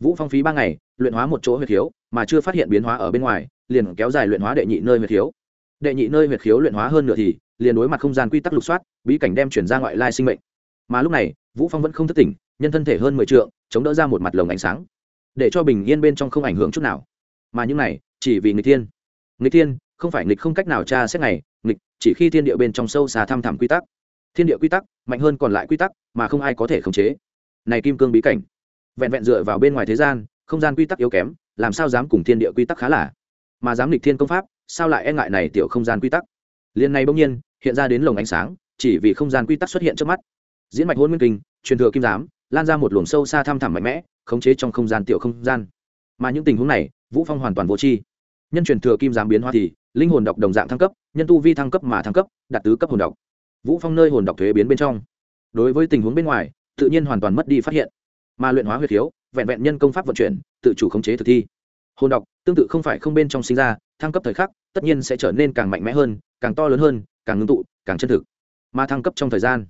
Speaker 1: Vũ phong phí ba ngày, luyện hóa một chỗ huyệt khiếu, mà chưa phát hiện biến hóa ở bên ngoài, liền kéo dài luyện hóa đệ nhị nơi huyệt khiếu. Đệ nhị nơi huyệt khiếu luyện hóa hơn nửa thì, liền đối mặt không gian quy tắc lục soát, bí cảnh đem chuyển ra ngoại lai sinh mệnh. Mà lúc này, vũ phong vẫn không thức tỉnh, nhân thân thể hơn mười trượng, chống đỡ ra một mặt lồng ánh sáng, để cho bình yên bên trong không ảnh hưởng chút nào. Mà những này, chỉ vì người thiên. Người thiên không phải nghịch không cách nào tra xét ngày, nghịch chỉ khi thiên địa bên trong sâu xa thăm thẳm quy tắc. Thiên địa quy tắc, mạnh hơn còn lại quy tắc, mà không ai có thể khống chế. Này kim cương bí cảnh, vẹn vẹn dựa vào bên ngoài thế gian, không gian quy tắc yếu kém, làm sao dám cùng thiên địa quy tắc khá là? Mà dám nghịch thiên công pháp, sao lại e ngại này tiểu không gian quy tắc? Liên này bỗng nhiên, hiện ra đến lồng ánh sáng, chỉ vì không gian quy tắc xuất hiện trước mắt. Diễn mạch hôn nguyên kinh, truyền thừa kim giám, lan ra một luồng sâu xa thăm thẳm mạnh mẽ, khống chế trong không gian tiểu không gian. Mà những tình huống này, vũ phong hoàn toàn vô tri. Nhân truyền thừa kim giám biến hoa thì linh hồn đọc đồng dạng thăng cấp, nhân tu vi thăng cấp mà thăng cấp, đạt tứ cấp hồn đọc. Vũ phong nơi hồn đọc thuế biến bên trong. Đối với tình huống bên ngoài, tự nhiên hoàn toàn mất đi phát hiện. Mà luyện hóa huyệt thiếu vẹn vẹn nhân công pháp vận chuyển, tự chủ khống chế thực thi. Hồn đọc, tương tự không phải không bên trong sinh ra, thăng cấp thời khắc, tất nhiên sẽ trở nên càng mạnh mẽ hơn, càng to lớn hơn, càng ngưng tụ, càng chân thực. Mà thăng cấp trong thời gian,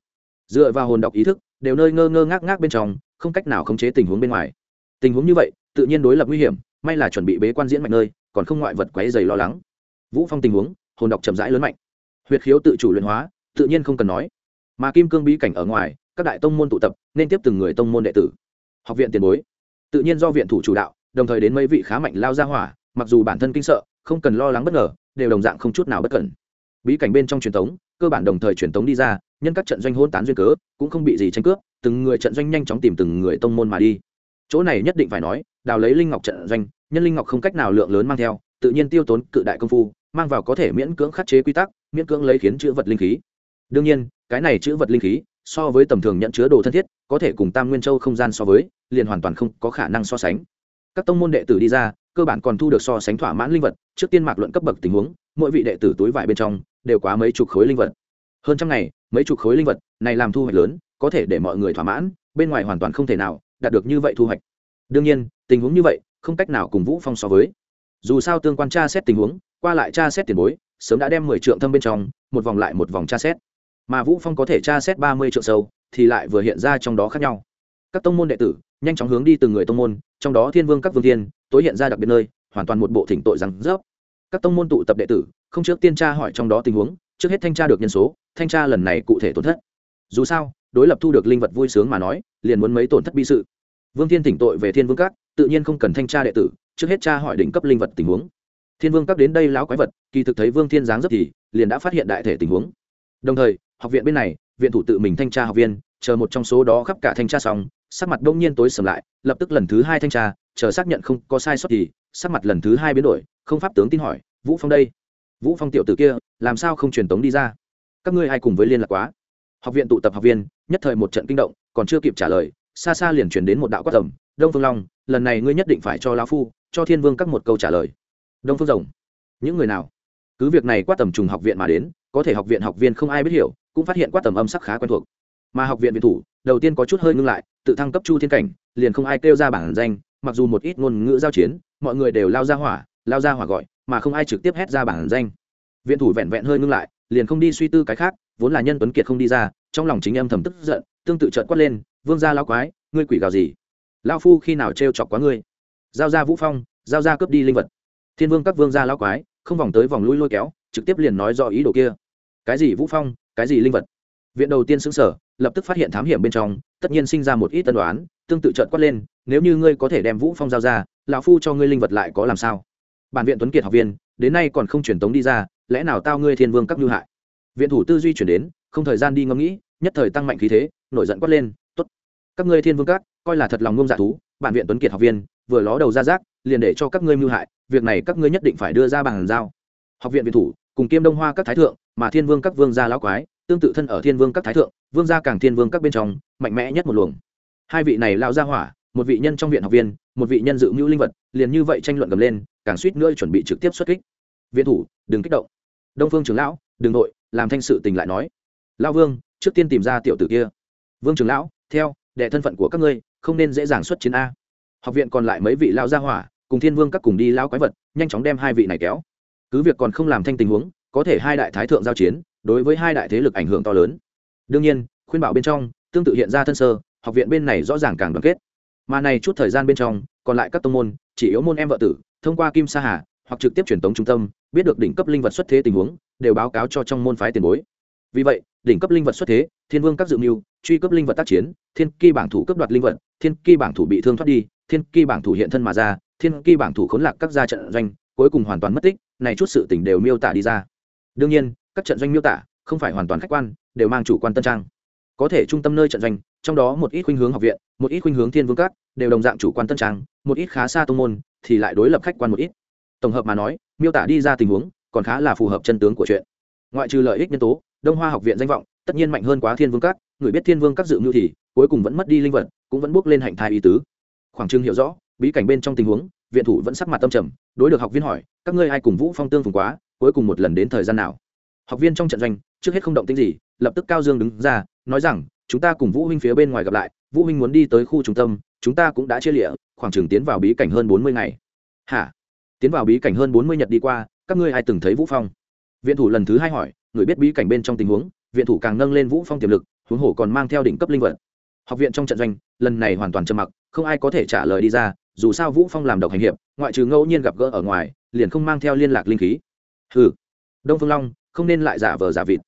Speaker 1: dựa vào hồn đọc ý thức, đều nơi ngơ ngơ ngác ngác bên trong, không cách nào khống chế tình huống bên ngoài. Tình huống như vậy, tự nhiên đối lập nguy hiểm, may là chuẩn bị bế quan diễn mạnh nơi, còn không ngoại vật quấy dày lo lắng vũ phong tình huống, hồn đọc chậm rãi lớn mạnh. Huyệt khiếu tự chủ luyện hóa, tự nhiên không cần nói. Mà kim cương bí cảnh ở ngoài, các đại tông môn tụ tập, nên tiếp từng người tông môn đệ tử. Học viện tiền bối. Tự nhiên do viện thủ chủ đạo, đồng thời đến mấy vị khá mạnh lao ra hỏa, mặc dù bản thân kinh sợ, không cần lo lắng bất ngờ, đều đồng dạng không chút nào bất cẩn. Bí cảnh bên trong truyền thống cơ bản đồng thời truyền thống đi ra, nhân các trận doanh hôn tán duyên cớ, cũng không bị gì tranh cướp, từng người trận doanh nhanh chóng tìm từng người tông môn mà đi. Chỗ này nhất định phải nói, đào lấy linh ngọc trận doanh, nhân linh ngọc không cách nào lượng lớn mang theo, tự nhiên tiêu tốn cự đại công phu mang vào có thể miễn cưỡng khắc chế quy tắc, miễn cưỡng lấy khiến chữ vật linh khí. Đương nhiên, cái này chữ vật linh khí, so với tầm thường nhận chứa đồ thân thiết, có thể cùng tam nguyên châu không gian so với, liền hoàn toàn không có khả năng so sánh. Các tông môn đệ tử đi ra, cơ bản còn thu được so sánh thỏa mãn linh vật, trước tiên mạc luận cấp bậc tình huống, mỗi vị đệ tử túi vải bên trong, đều quá mấy chục khối linh vật. Hơn trăm ngày, mấy chục khối linh vật, này làm thu hoạch lớn, có thể để mọi người thỏa mãn, bên ngoài hoàn toàn không thể nào đạt được như vậy thu hoạch. Đương nhiên, tình huống như vậy, không cách nào cùng vũ phong so với. Dù sao tương quan tra xét tình huống qua lại tra xét tiền bối, sớm đã đem mười trượng thâm bên trong, một vòng lại một vòng tra xét. Mà vũ phong có thể tra xét ba mươi trượng sâu, thì lại vừa hiện ra trong đó khác nhau. Các tông môn đệ tử, nhanh chóng hướng đi từng người tông môn, trong đó thiên vương các vương thiên, tối hiện ra đặc biệt nơi, hoàn toàn một bộ thỉnh tội rằng dốc các tông môn tụ tập đệ tử, không trước tiên tra hỏi trong đó tình huống, trước hết thanh tra được nhân số, thanh tra lần này cụ thể tổn thất. Dù sao, đối lập thu được linh vật vui sướng mà nói, liền muốn mấy tổn thất bi sự. Vương thiên thỉnh tội về thiên vương các, tự nhiên không cần thanh tra đệ tử, trước hết tra hỏi đỉnh cấp linh vật tình huống thiên vương các đến đây lão quái vật, kỳ thực thấy vương thiên giáng rất thì liền đã phát hiện đại thể tình huống. Đồng thời, học viện bên này, viện thủ tự mình thanh tra học viên, chờ một trong số đó khắp cả thanh tra xong, sắc mặt đông nhiên tối sầm lại, lập tức lần thứ hai thanh tra, chờ xác nhận không có sai sót thì sắc mặt lần thứ hai biến đổi, không pháp tướng tin hỏi, vũ phong đây? Vũ phong tiểu tử kia, làm sao không truyền tống đi ra? Các ngươi ai cùng với liên lạc quá? Học viện tụ tập học viên, nhất thời một trận kinh động, còn chưa kịp trả lời, xa xa liền truyền đến một đạo quát tầm đông phương long, lần này ngươi nhất định phải cho lão phu, cho thiên vương các một câu trả lời đông phương rồng. Những người nào? Cứ việc này quát tầm trùng học viện mà đến, có thể học viện học viên không ai biết hiểu, cũng phát hiện quát tầm âm sắc khá quen thuộc. Mà học viện viện thủ, đầu tiên có chút hơi ngưng lại, tự thăng cấp chu thiên cảnh, liền không ai kêu ra bản danh, mặc dù một ít ngôn ngữ giao chiến, mọi người đều lao ra hỏa, lao ra hỏa gọi, mà không ai trực tiếp hét ra bản danh. Viện thủ vẹn vẹn hơi ngưng lại, liền không đi suy tư cái khác, vốn là nhân tuấn kiệt không đi ra, trong lòng chính em thầm tức giận, tương tự trợn quát lên, vương gia lao quái, ngươi quỷ gào gì? Lao phu khi nào trêu chọc quá ngươi? Giao ra vũ phong, giao ra cướp đi linh vật thiên vương các vương gia lao quái, không vòng tới vòng lui lôi kéo, trực tiếp liền nói rõ ý đồ kia. Cái gì vũ phong, cái gì linh vật? Viện đầu tiên xứng sở lập tức phát hiện thám hiểm bên trong, tất nhiên sinh ra một ít tân đoán, tương tự trợn quát lên, nếu như ngươi có thể đem vũ phong giao ra, lão phu cho ngươi linh vật lại có làm sao? Bản viện tuấn kiệt học viên, đến nay còn không truyền tống đi ra, lẽ nào tao ngươi thiên vương các lưu hại? Viện thủ tư duy chuyển đến, không thời gian đi ngẫm nghĩ, nhất thời tăng mạnh khí thế, nổi giận quát lên, tốt, các ngươi thiên vương các, coi là thật lòng ngông dạ thú. Bản viện tuấn kiệt học viên, vừa ló đầu ra rác, liền để cho các ngươi mưu hại việc này các ngươi nhất định phải đưa ra bàn giao. Học viện viện thủ, cùng kiêm đông hoa các thái thượng, mà thiên vương các vương gia lão quái, tương tự thân ở thiên vương các thái thượng, vương gia càng thiên vương các bên trong, mạnh mẽ nhất một luồng. Hai vị này lao ra hỏa, một vị nhân trong viện học viên, một vị nhân dự mưu linh vật, liền như vậy tranh luận gầm lên, càng suýt nữa chuẩn bị trực tiếp xuất kích. Viện thủ, đừng kích động. Đông phương trưởng lão, đừng nội, làm thanh sự tình lại nói. Lao vương, trước tiên tìm ra tiểu tử kia. Vương trưởng lão, theo, đệ thân phận của các ngươi, không nên dễ dàng xuất chiến a. Học viện còn lại mấy vị lao gia hỏa cùng thiên vương các cùng đi lao quái vật, nhanh chóng đem hai vị này kéo. Cứ việc còn không làm thanh tình huống, có thể hai đại thái thượng giao chiến, đối với hai đại thế lực ảnh hưởng to lớn. Đương nhiên, khuyên bảo bên trong, tương tự hiện ra thân sơ, học viện bên này rõ ràng càng đoàn kết. Mà này chút thời gian bên trong, còn lại các tông môn, chỉ yếu môn em vợ tử, thông qua kim sa hà, hoặc trực tiếp truyền tống trung tâm, biết được đỉnh cấp linh vật xuất thế tình huống, đều báo cáo cho trong môn phái tiền bối. Vì vậy, đỉnh cấp linh vật xuất thế, thiên vương các dự mưu, truy cấp linh vật tác chiến, thiên kỳ bảng thủ cấp đoạt linh vật, thiên kỳ bảng thủ bị thương thoát đi, thiên kỳ bảng thủ hiện thân mà ra thiên kỳ bảng thủ khốn lạc các gia trận doanh, cuối cùng hoàn toàn mất tích, này chút sự tình đều miêu tả đi ra. Đương nhiên, các trận doanh miêu tả không phải hoàn toàn khách quan, đều mang chủ quan tân trang. Có thể trung tâm nơi trận doanh, trong đó một ít khuynh hướng học viện, một ít khuynh hướng thiên vương các, đều đồng dạng chủ quan tân trang, một ít khá xa tông môn, thì lại đối lập khách quan một ít. Tổng hợp mà nói, miêu tả đi ra tình huống, còn khá là phù hợp chân tướng của chuyện. Ngoại trừ lợi ích nhân tố, đông hoa học viện danh vọng, tất nhiên mạnh hơn quá thiên vương các, người biết thiên vương các dự mưu thì, cuối cùng vẫn mất đi linh vật cũng vẫn bước lên hạnh thai ý tứ. Khoảng trưng hiểu rõ bí cảnh bên trong tình huống, viện thủ vẫn sắc mặt tâm trầm, đối được học viên hỏi, các ngươi ai cùng vũ phong tương phùng quá, cuối cùng một lần đến thời gian nào? Học viên trong trận doanh, trước hết không động tính gì, lập tức cao dương đứng ra, nói rằng, chúng ta cùng vũ huynh phía bên ngoài gặp lại, vũ huynh muốn đi tới khu trung tâm, chúng ta cũng đã chia lịa, khoảng trường tiến vào bí cảnh hơn bốn mươi ngày. Hả? Tiến vào bí cảnh hơn bốn mươi nhật đi qua, các ngươi ai từng thấy vũ phong? Viện thủ lần thứ hai hỏi, người biết bí cảnh bên trong tình huống? Viện thủ càng nâng lên vũ phong tiềm lực, huống hồ còn mang theo đỉnh cấp linh vật. Học viện trong trận doanh, lần này hoàn toàn trầm mặc, không ai có thể trả lời đi ra dù sao vũ phong làm độc hành hiệp, ngoại trừ ngẫu nhiên gặp gỡ ở ngoài, liền không mang theo liên lạc linh khí. Hừ. Đông phương long, không nên lại giả vờ giả vịt.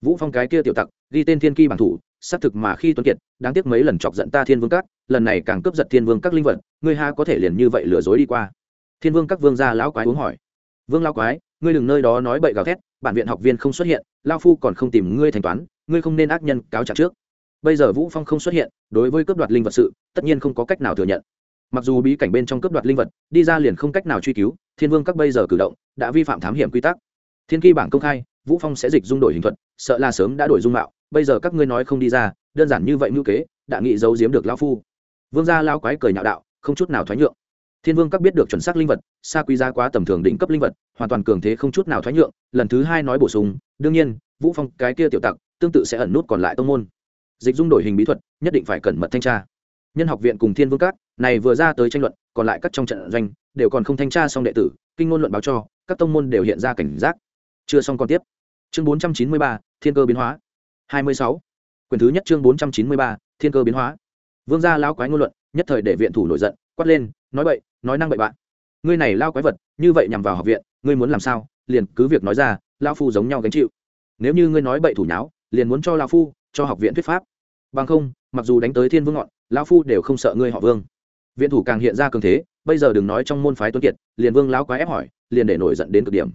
Speaker 1: Vũ phong cái kia tiểu tặc, ghi tên thiên ki bản thủ, xác thực mà khi tuấn kiệt, đáng tiếc mấy lần chọc giận ta thiên vương các, lần này càng cướp giật thiên vương các linh vật, ngươi ha có thể liền như vậy lừa dối đi qua. Thiên vương các vương gia lão quái uống hỏi. Vương lão quái, ngươi đừng nơi đó nói bậy gào thét, bản viện học viên không xuất hiện lao phu còn không tìm ngươi thanh toán, ngươi không nên ác nhân cáo trạng trước. Bây giờ vũ phong không xuất hiện, đối với cướp đoạt linh vật sự, tất nhiên không có cách nào thừa nhận mặc dù bí cảnh bên trong cướp đoạt linh vật, đi ra liền không cách nào truy cứu, thiên vương các bây giờ cử động, đã vi phạm thám hiểm quy tắc. Thiên kỳ bảng công khai, vũ phong sẽ dịch dung đổi hình thuật, sợ là sớm đã đổi dung mạo, bây giờ các ngươi nói không đi ra, đơn giản như vậy ngữ kế, đã nghị giấu giếm được lão phu. Vương gia lao quái cười nhạo đạo, không chút nào thoái nhượng. Thiên vương các biết được chuẩn xác linh vật xa quý giá quá tầm thường đỉnh cấp linh vật, hoàn toàn cường thế không chút nào thoái nhượng, lần thứ hai nói bổ sung, đương nhiên, vũ phong cái kia tiểu tặc, tương tự sẽ ẩn nút còn lại tông môn. Dịch dung đổi hình bí thuật, nhất định phải cẩn mật thanh tra nhân học viện cùng thiên vương các này vừa ra tới tranh luận còn lại các trong trận doanh đều còn không thanh tra xong đệ tử kinh ngôn luận báo cho các tông môn đều hiện ra cảnh giác. Chưa xong còn tiếp. Chương 493, thiên cơ biến hóa. 26. quyển thứ nhất chương 493, thiên cơ biến hóa. Vương gia lão quái ngôn luận nhất thời để viện thủ nổi giận quát lên nói bậy nói năng bậy bạn. Ngươi này lao quái vật như vậy nhằm vào học viện ngươi muốn làm sao? Liền cứ việc nói ra lao phu giống nhau gánh chịu. Nếu như ngươi nói bậy thủ nháo liền muốn cho lao phu cho học viện thuyết pháp. Bằng không mặc dù đánh tới thiên vương ngọn lão phu đều không sợ ngươi họ vương. Viện thủ càng hiện ra cường thế, bây giờ đừng nói trong môn phái tuấn kiệt, liền vương lão quá ép hỏi, liền để nổi giận đến cực điểm.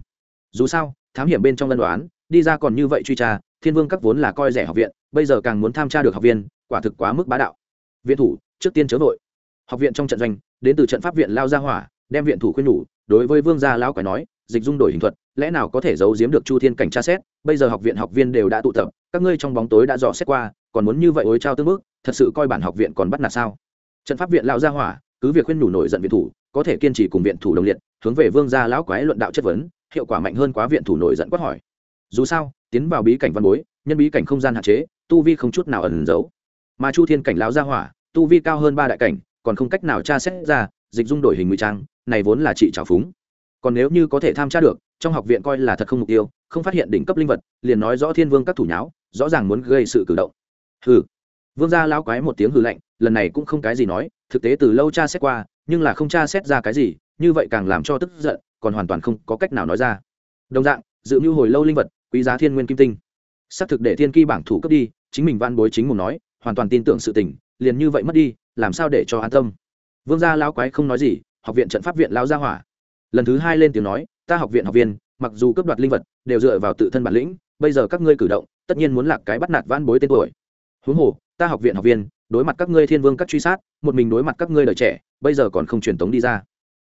Speaker 1: Dù sao, thám hiểm bên trong lân đoán đi ra còn như vậy truy tra, thiên vương các vốn là coi rẻ học viện, bây giờ càng muốn tham tra được học viên, quả thực quá mức bá đạo. Viện thủ, trước tiên chớ vội. Học viện trong trận doanh, đến từ trận pháp viện lao ra hỏa, đem viện thủ khuyên nhủ, đối với vương gia lão quái nói, dịch dung đổi hình thuật, lẽ nào có thể giấu giếm được chu thiên cảnh tra xét, bây giờ học viện học viên đều đã tụ tập, các ngươi trong bóng tối đã dò xét qua, còn muốn như vậy ối trao tương bước thật sự coi bản học viện còn bắt nạt sao? Trận pháp viện lão gia hỏa, cứ việc khuyên nhủ nổi giận viện thủ, có thể kiên trì cùng viện thủ đồng liệt, hướng về vương gia lão quái luận đạo chất vấn, hiệu quả mạnh hơn quá viện thủ nổi giận quát hỏi. Dù sao, tiến vào bí cảnh văn bối, nhân bí cảnh không gian hạn chế, tu vi không chút nào ẩn giấu. Mà chu thiên cảnh lão gia hỏa, tu vi cao hơn ba đại cảnh, còn không cách nào tra xét ra, dịch dung đổi hình ngụy trang, này vốn là trị trào phúng. Còn nếu như có thể tham tra được, trong học viện coi là thật không mục tiêu, không phát hiện đỉnh cấp linh vật, liền nói rõ thiên vương các thủ nháo, rõ ràng muốn gây sự cử động. Ừ vương gia lao quái một tiếng hư lạnh, lần này cũng không cái gì nói, thực tế từ lâu tra xét qua, nhưng là không tra xét ra cái gì, như vậy càng làm cho tức giận, còn hoàn toàn không có cách nào nói ra. Đồng dạng, dự mưu hồi lâu linh vật, quý giá thiên nguyên kim tinh. Xác thực để thiên ki bảng thủ cấp đi, chính mình van bối chính mùng nói, hoàn toàn tin tưởng sự tình, liền như vậy mất đi, làm sao để cho an tâm? Vương gia lao quái không nói gì, học viện trận pháp viện lao ra hỏa. Lần thứ hai lên tiếng nói, ta học viện học viên, mặc dù cấp đoạt linh vật, đều dựa vào tự thân bản lĩnh, bây giờ các ngươi cử động, tất nhiên muốn lạc cái bắt nạt van bối tên tuổi. Huống hồ ta học viện học viên, đối mặt các ngươi thiên vương các truy sát, một mình đối mặt các ngươi đời trẻ, bây giờ còn không truyền tống đi ra.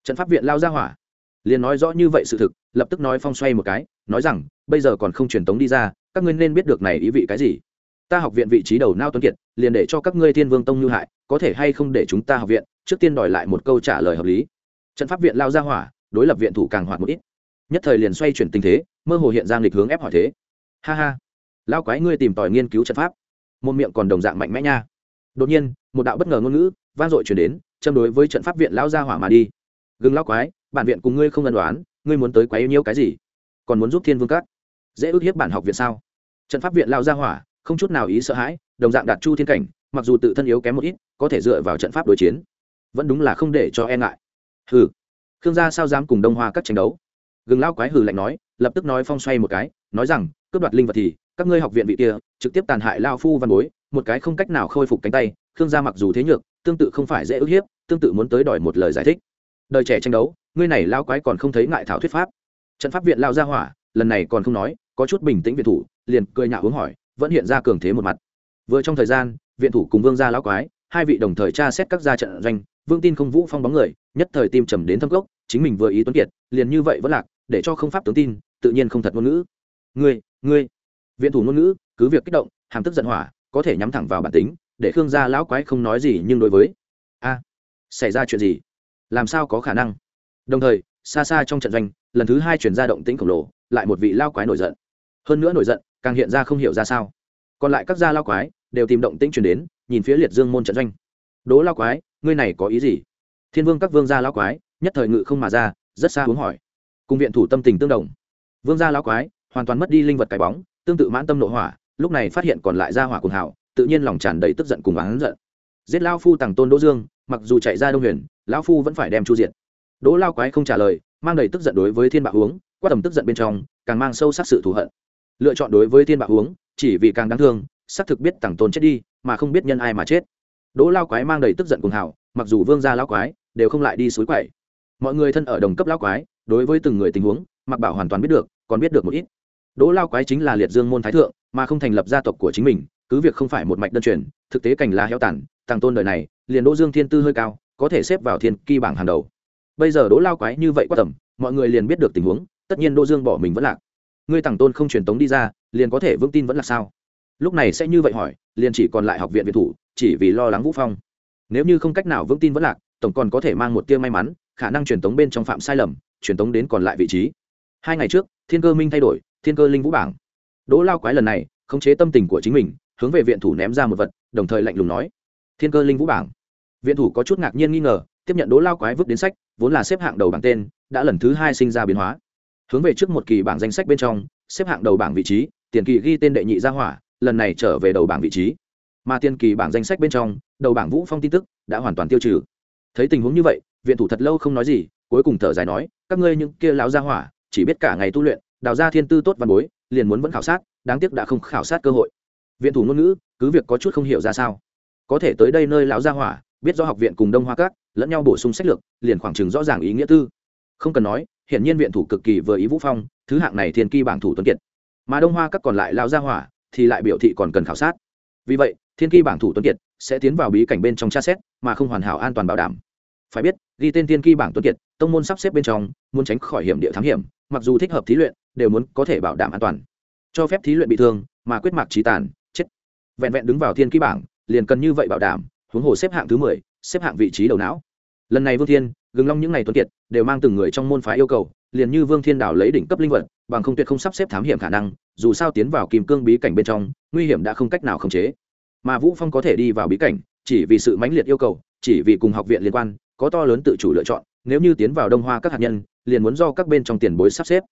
Speaker 1: Trận pháp viện lao ra hỏa. Liền nói rõ như vậy sự thực, lập tức nói phong xoay một cái, nói rằng, bây giờ còn không truyền tống đi ra, các ngươi nên biết được này ý vị cái gì. Ta học viện vị trí đầu nao tuấn kiệt, liền để cho các ngươi thiên vương tông như hại, có thể hay không để chúng ta học viện, trước tiên đòi lại một câu trả lời hợp lý. Trận pháp viện lao ra hỏa, đối lập viện thủ càng hoạt một ít. Nhất thời liền xoay chuyển tình thế, mơ hồ hiện ra lịch hướng ép hỏi thế. Ha ha. Lao quái ngươi tìm tòi nghiên cứu trận pháp một miệng còn đồng dạng mạnh mẽ nha. Đột nhiên, một đạo bất ngờ ngôn ngữ vang dội chuyển đến, châm đối với trận pháp viện lao ra hỏa mà đi. Gừng lao quái, bản viện cùng ngươi không ân đoán, ngươi muốn tới quái yêu nhiêu cái gì? Còn muốn giúp thiên vương cát dễ ước hiếp bản học viện sao? Trận pháp viện lao ra hỏa, không chút nào ý sợ hãi, đồng dạng đạt chu thiên cảnh, mặc dù tự thân yếu kém một ít, có thể dựa vào trận pháp đối chiến. Vẫn đúng là không để cho e ngại. Hừ. Khương gia sao dám cùng đông hoa các tranh đấu? Gừng lao quái hừ lạnh nói, lập tức nói phong xoay một cái, nói rằng, cướp đoạt linh vật thì các ngươi học viện vị kia, trực tiếp tàn hại lao phu văn bối, một cái không cách nào khôi phục cánh tay, khương gia mặc dù thế nhược, tương tự không phải dễ ức hiếp, tương tự muốn tới đòi một lời giải thích. Đời trẻ tranh đấu, ngươi này lao quái còn không thấy ngại thảo thuyết pháp. Trận pháp viện lao ra hỏa, lần này còn không nói, có chút bình tĩnh viện thủ, liền cười nhạo hướng hỏi, vẫn hiện ra cường thế một mặt. Vừa trong thời gian, viện thủ cùng vương gia lão quái, hai vị đồng thời tra xét các gia trận doanh, vương tin không vũ phong bóng người, nhất thời tim trầm đến thâm gốc, chính mình vừa ý tuấn kiệt, liền như vậy vẫn lạc, để cho không pháp tướng tin, tự nhiên không thật ngôn ngữ. Ngươi ngươi viện thủ ngôn ngữ, cứ việc kích động, hàm tức giận hỏa, có thể nhắm thẳng vào bản tính, để khương gia lão quái không nói gì nhưng đối với, a, xảy ra chuyện gì? Làm sao có khả năng? Đồng thời, xa xa trong trận doanh, lần thứ hai chuyển ra động tĩnh khổng lồ, lại một vị lao quái nổi giận. Hơn nữa nổi giận, càng hiện ra không hiểu ra sao. Còn lại các gia lao quái đều tìm động tĩnh chuyển đến, nhìn phía liệt dương môn trận doanh. Đố lao quái, ngươi này có ý gì? Thiên vương các vương gia lao quái, nhất thời ngự không mà ra, rất xa hướng hỏi. Cùng viện thủ tâm tình tương đồng. Vương gia lao quái hoàn toàn mất đi linh vật cái bóng tương tự mãn tâm nội hỏa, lúc này phát hiện còn lại ra hỏa cùng hảo tự nhiên lòng tràn đầy tức giận cùng oán giận. Giết lao phu tàng tôn đỗ dương, mặc dù chạy ra đông huyền, lão phu vẫn phải đem chu diệt. Đỗ lao quái không trả lời, mang đầy tức giận đối với thiên bạc huống qua tầm tức giận bên trong, càng mang sâu sắc sự thù hận. Lựa chọn đối với thiên bạc huống, chỉ vì càng đáng thương, xác thực biết tàng tôn chết đi, mà không biết nhân ai mà chết. Đỗ lao quái mang đầy tức giận cùng hảo mặc dù vương gia lao quái, đều không lại đi suối quậy. Mọi người thân ở đồng cấp lao quái, đối với từng người tình huống, mặc bảo hoàn toàn biết được, còn biết được một ít đỗ lao quái chính là liệt dương môn thái thượng, mà không thành lập gia tộc của chính mình, cứ việc không phải một mạch đơn truyền, thực tế cảnh lá heo tản tàng tôn đời này, liền đỗ dương thiên tư hơi cao, có thể xếp vào thiên kỳ bảng hàng đầu. Bây giờ đỗ lao quái như vậy quá tầm, mọi người liền biết được tình huống, tất nhiên đỗ dương bỏ mình vẫn lạc. Ngươi tàng tôn không truyền tống đi ra, liền có thể vững tin vẫn là sao? Lúc này sẽ như vậy hỏi, liền chỉ còn lại học viện việt thủ, chỉ vì lo lắng vũ phong. Nếu như không cách nào vững tin vẫn lạc, tổng còn có thể mang một tia may mắn, khả năng truyền tống bên trong phạm sai lầm, truyền tống đến còn lại vị trí. Hai ngày trước, thiên cơ minh thay đổi thiên cơ linh vũ bảng. Đỗ lao quái lần này, khống chế tâm tình của chính mình, hướng về viện thủ ném ra một vật, đồng thời lạnh lùng nói, thiên cơ linh vũ bảng. Viện thủ có chút ngạc nhiên nghi ngờ, tiếp nhận đỗ lao quái vứt đến sách, vốn là xếp hạng đầu bảng tên, đã lần thứ hai sinh ra biến hóa. Hướng về trước một kỳ bảng danh sách bên trong, xếp hạng đầu bảng vị trí, tiền kỳ ghi tên đệ nhị gia hỏa, lần này trở về đầu bảng vị trí. Mà tiền kỳ bảng danh sách bên trong, đầu bảng vũ phong tin tức đã hoàn toàn tiêu trừ. Thấy tình huống như vậy, viện thủ thật lâu không nói gì, cuối cùng thở dài nói, các ngươi những kia lão gia hỏa, chỉ biết cả ngày tu luyện đào ra thiên tư tốt văn bối, liền muốn vẫn khảo sát, đáng tiếc đã không khảo sát cơ hội. Viện thủ ngôn ngữ, cứ việc có chút không hiểu ra sao. Có thể tới đây nơi lão gia hỏa, biết do học viện cùng đông hoa các, lẫn nhau bổ sung sách lược, liền khoảng chừng rõ ràng ý nghĩa tư. Không cần nói hiện nhiên viện thủ cực kỳ vừa ý vũ phong, thứ hạng này thiên kỳ bảng thủ tuấn kiệt. Mà đông hoa các còn lại lão gia hỏa, thì lại biểu thị còn cần khảo sát. Vì vậy, thiên kỳ bảng thủ tuấn kiệt sẽ tiến vào bí cảnh bên trong tra xét, mà không hoàn hảo an toàn bảo đảm. Phải biết, ghi tên thiên kỳ bảng tuấn kiệt, tông môn sắp xếp bên trong, muốn tránh khỏi hiểm địa thám hiểm, mặc dù thích hợp thí luyện đều muốn có thể bảo đảm an toàn. Cho phép thí luyện bị thương, mà quyết mạc trí tàn, chết. Vẹn vẹn đứng vào thiên ký bảng, liền cần như vậy bảo đảm, huống hồ xếp hạng thứ mười, xếp hạng vị trí đầu não. Lần này vương thiên, gừng long những ngày tuấn kiệt, đều mang từng người trong môn phái yêu cầu, liền như vương thiên đảo lấy đỉnh cấp linh vật, bằng không tuyệt không sắp xếp thám hiểm khả năng, dù sao tiến vào kìm cương bí cảnh bên trong, nguy hiểm đã không cách nào khống chế. Mà vũ phong có thể đi vào bí cảnh, chỉ vì sự mãnh liệt yêu cầu, chỉ vì cùng học viện liên quan, có to lớn tự chủ lựa chọn, nếu như tiến vào đông hoa các hạt nhân, liền muốn do các bên trong tiền bối sắp xếp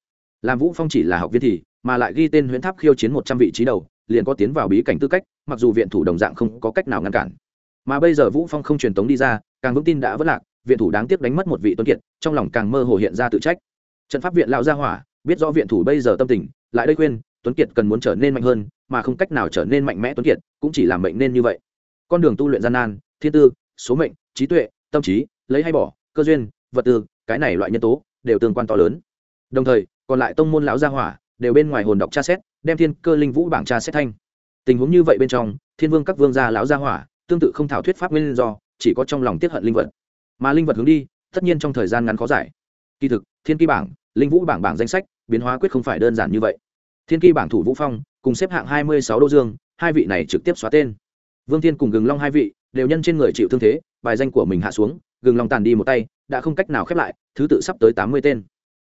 Speaker 1: làm vũ phong chỉ là học viên thì, mà lại ghi tên huyễn tháp khiêu chiến một trăm vị trí đầu, liền có tiến vào bí cảnh tư cách, mặc dù viện thủ đồng dạng không có cách nào ngăn cản. Mà bây giờ vũ phong không truyền tống đi ra, càng vững tin đã vất lạc, viện thủ đáng tiếc đánh mất một vị tuấn kiệt, trong lòng càng mơ hồ hiện ra tự trách. Trận pháp viện lão gia hỏa, biết rõ viện thủ bây giờ tâm tình, lại đây khuyên, tuấn kiệt cần muốn trở nên mạnh hơn, mà không cách nào trở nên mạnh mẽ tuấn kiệt, cũng chỉ làm mệnh nên như vậy. Con đường tu luyện gian nan, thiên tư, số mệnh, trí tuệ, tâm trí, lấy hay bỏ, cơ duyên, vật tư, cái này loại nhân tố, đều tương quan to lớn. Đồng thời còn lại tông môn lão gia hỏa đều bên ngoài hồn đọc tra xét, đem thiên cơ linh vũ bảng tra xét thanh. Tình huống như vậy bên trong, thiên vương các vương gia lão gia hỏa tương tự không thảo thuyết pháp nguyên do, chỉ có trong lòng tiết hận linh vật. Mà linh vật hướng đi, tất nhiên trong thời gian ngắn khó giải. Kỳ thực, thiên kỳ bảng, linh vũ bảng bảng danh sách, biến hóa quyết không phải đơn giản như vậy. Thiên kỳ bảng thủ vũ phong, cùng xếp hạng hai mươi sáu đô dương, hai vị này trực tiếp xóa tên. Vương thiên cùng gừng long hai vị đều nhân trên người chịu thương thế, bài danh của mình hạ xuống, gừng long tàn đi một tay, đã không cách nào khép lại, thứ tự sắp tới tám mươi tên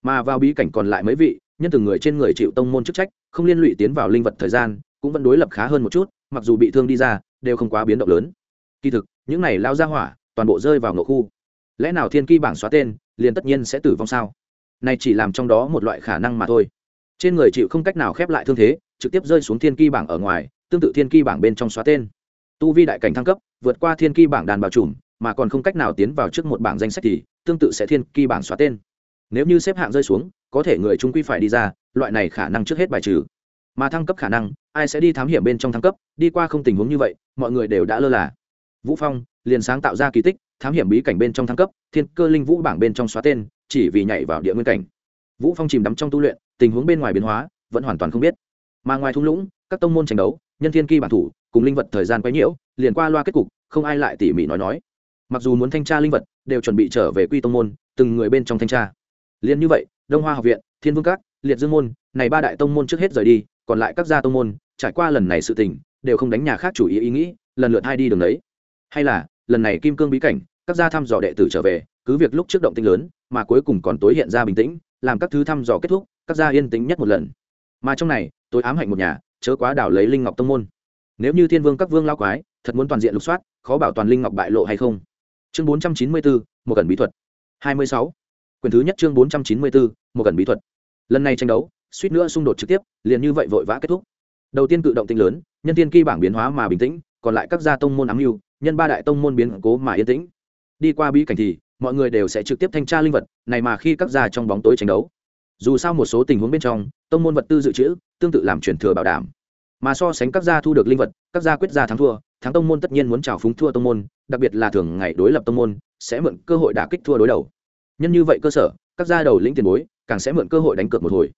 Speaker 1: mà vào bí cảnh còn lại mấy vị, nhân từng người trên người chịu tông môn chức trách, không liên lụy tiến vào linh vật thời gian, cũng vẫn đối lập khá hơn một chút, mặc dù bị thương đi ra, đều không quá biến động lớn. Kỳ thực, những này lao ra hỏa, toàn bộ rơi vào ngộ khu. Lẽ nào thiên kỳ bảng xóa tên, liền tất nhiên sẽ tử vong sao? Này chỉ làm trong đó một loại khả năng mà thôi. Trên người chịu không cách nào khép lại thương thế, trực tiếp rơi xuống thiên kỳ bảng ở ngoài, tương tự thiên kỳ bảng bên trong xóa tên. Tu vi đại cảnh thăng cấp, vượt qua thiên kỳ bảng đàn bảo trùm mà còn không cách nào tiến vào trước một bảng danh sách thì, tương tự sẽ thiên kỳ bảng xóa tên nếu như xếp hạng rơi xuống, có thể người trung quy phải đi ra, loại này khả năng trước hết bài trừ. Mà thăng cấp khả năng, ai sẽ đi thám hiểm bên trong thăng cấp, đi qua không tình huống như vậy, mọi người đều đã lơ là. Vũ phong, liền sáng tạo ra kỳ tích, thám hiểm bí cảnh bên trong thăng cấp, thiên cơ linh vũ bảng bên trong xóa tên, chỉ vì nhảy vào địa nguyên cảnh. Vũ phong chìm đắm trong tu luyện, tình huống bên ngoài biến hóa, vẫn hoàn toàn không biết. Mà ngoài thung lũng, các tông môn tranh đấu, nhân thiên kỳ bản thủ, cùng linh vật thời gian quấy nhiễu, liền qua loa kết cục, không ai lại tỉ mỉ nói nói. Mặc dù muốn thanh tra linh vật, đều chuẩn bị trở về quy tông môn, từng người bên trong thanh tra. Liên như vậy, Đông Hoa học viện, Thiên Vương Các, Liệt Dương môn, này ba đại tông môn trước hết rời đi, còn lại các gia tông môn, trải qua lần này sự tình, đều không đánh nhà khác chủ ý ý nghĩ, lần lượt hai đi đường đấy. Hay là, lần này Kim Cương bí cảnh, các gia thăm dò đệ tử trở về, cứ việc lúc trước động tinh lớn, mà cuối cùng còn tối hiện ra bình tĩnh, làm các thứ thăm dò kết thúc, các gia yên tĩnh nhất một lần. Mà trong này, tối ám hạnh một nhà, chớ quá đảo lấy linh ngọc tông môn. Nếu như Thiên Vương các vương lao quái, thật muốn toàn diện lục soát, khó bảo toàn linh ngọc bại lộ hay không. Chương 494, một gần bí thuật. 26 quyển thứ nhất chương bốn trăm chín mươi bốn một gần bí thuật. Lần này tranh đấu suýt nữa xung đột trực tiếp liền như vậy vội vã kết thúc. Đầu tiên cự động tinh lớn nhân tiên kỳ bảng biến hóa mà bình tĩnh còn lại các gia tông môn ám lưu, nhân ba đại tông môn biến cố mà yên tĩnh. Đi qua bí cảnh thì mọi người đều sẽ trực tiếp thanh tra linh vật này mà khi các gia trong bóng tối tranh đấu. Dù sao một số tình huống bên trong tông môn vật tư dự trữ tương tự làm chuyển thừa bảo đảm. Mà so sánh các gia thu được linh vật các gia quyết gia thắng thua thắng tông môn tất nhiên muốn trào phúng thua tông môn đặc biệt là thường ngày đối lập tông môn sẽ mượn cơ hội đả kích thua đối đầu nhân như vậy cơ sở, các gia đầu lĩnh tiền bối, càng sẽ mượn cơ hội đánh cược một hồi.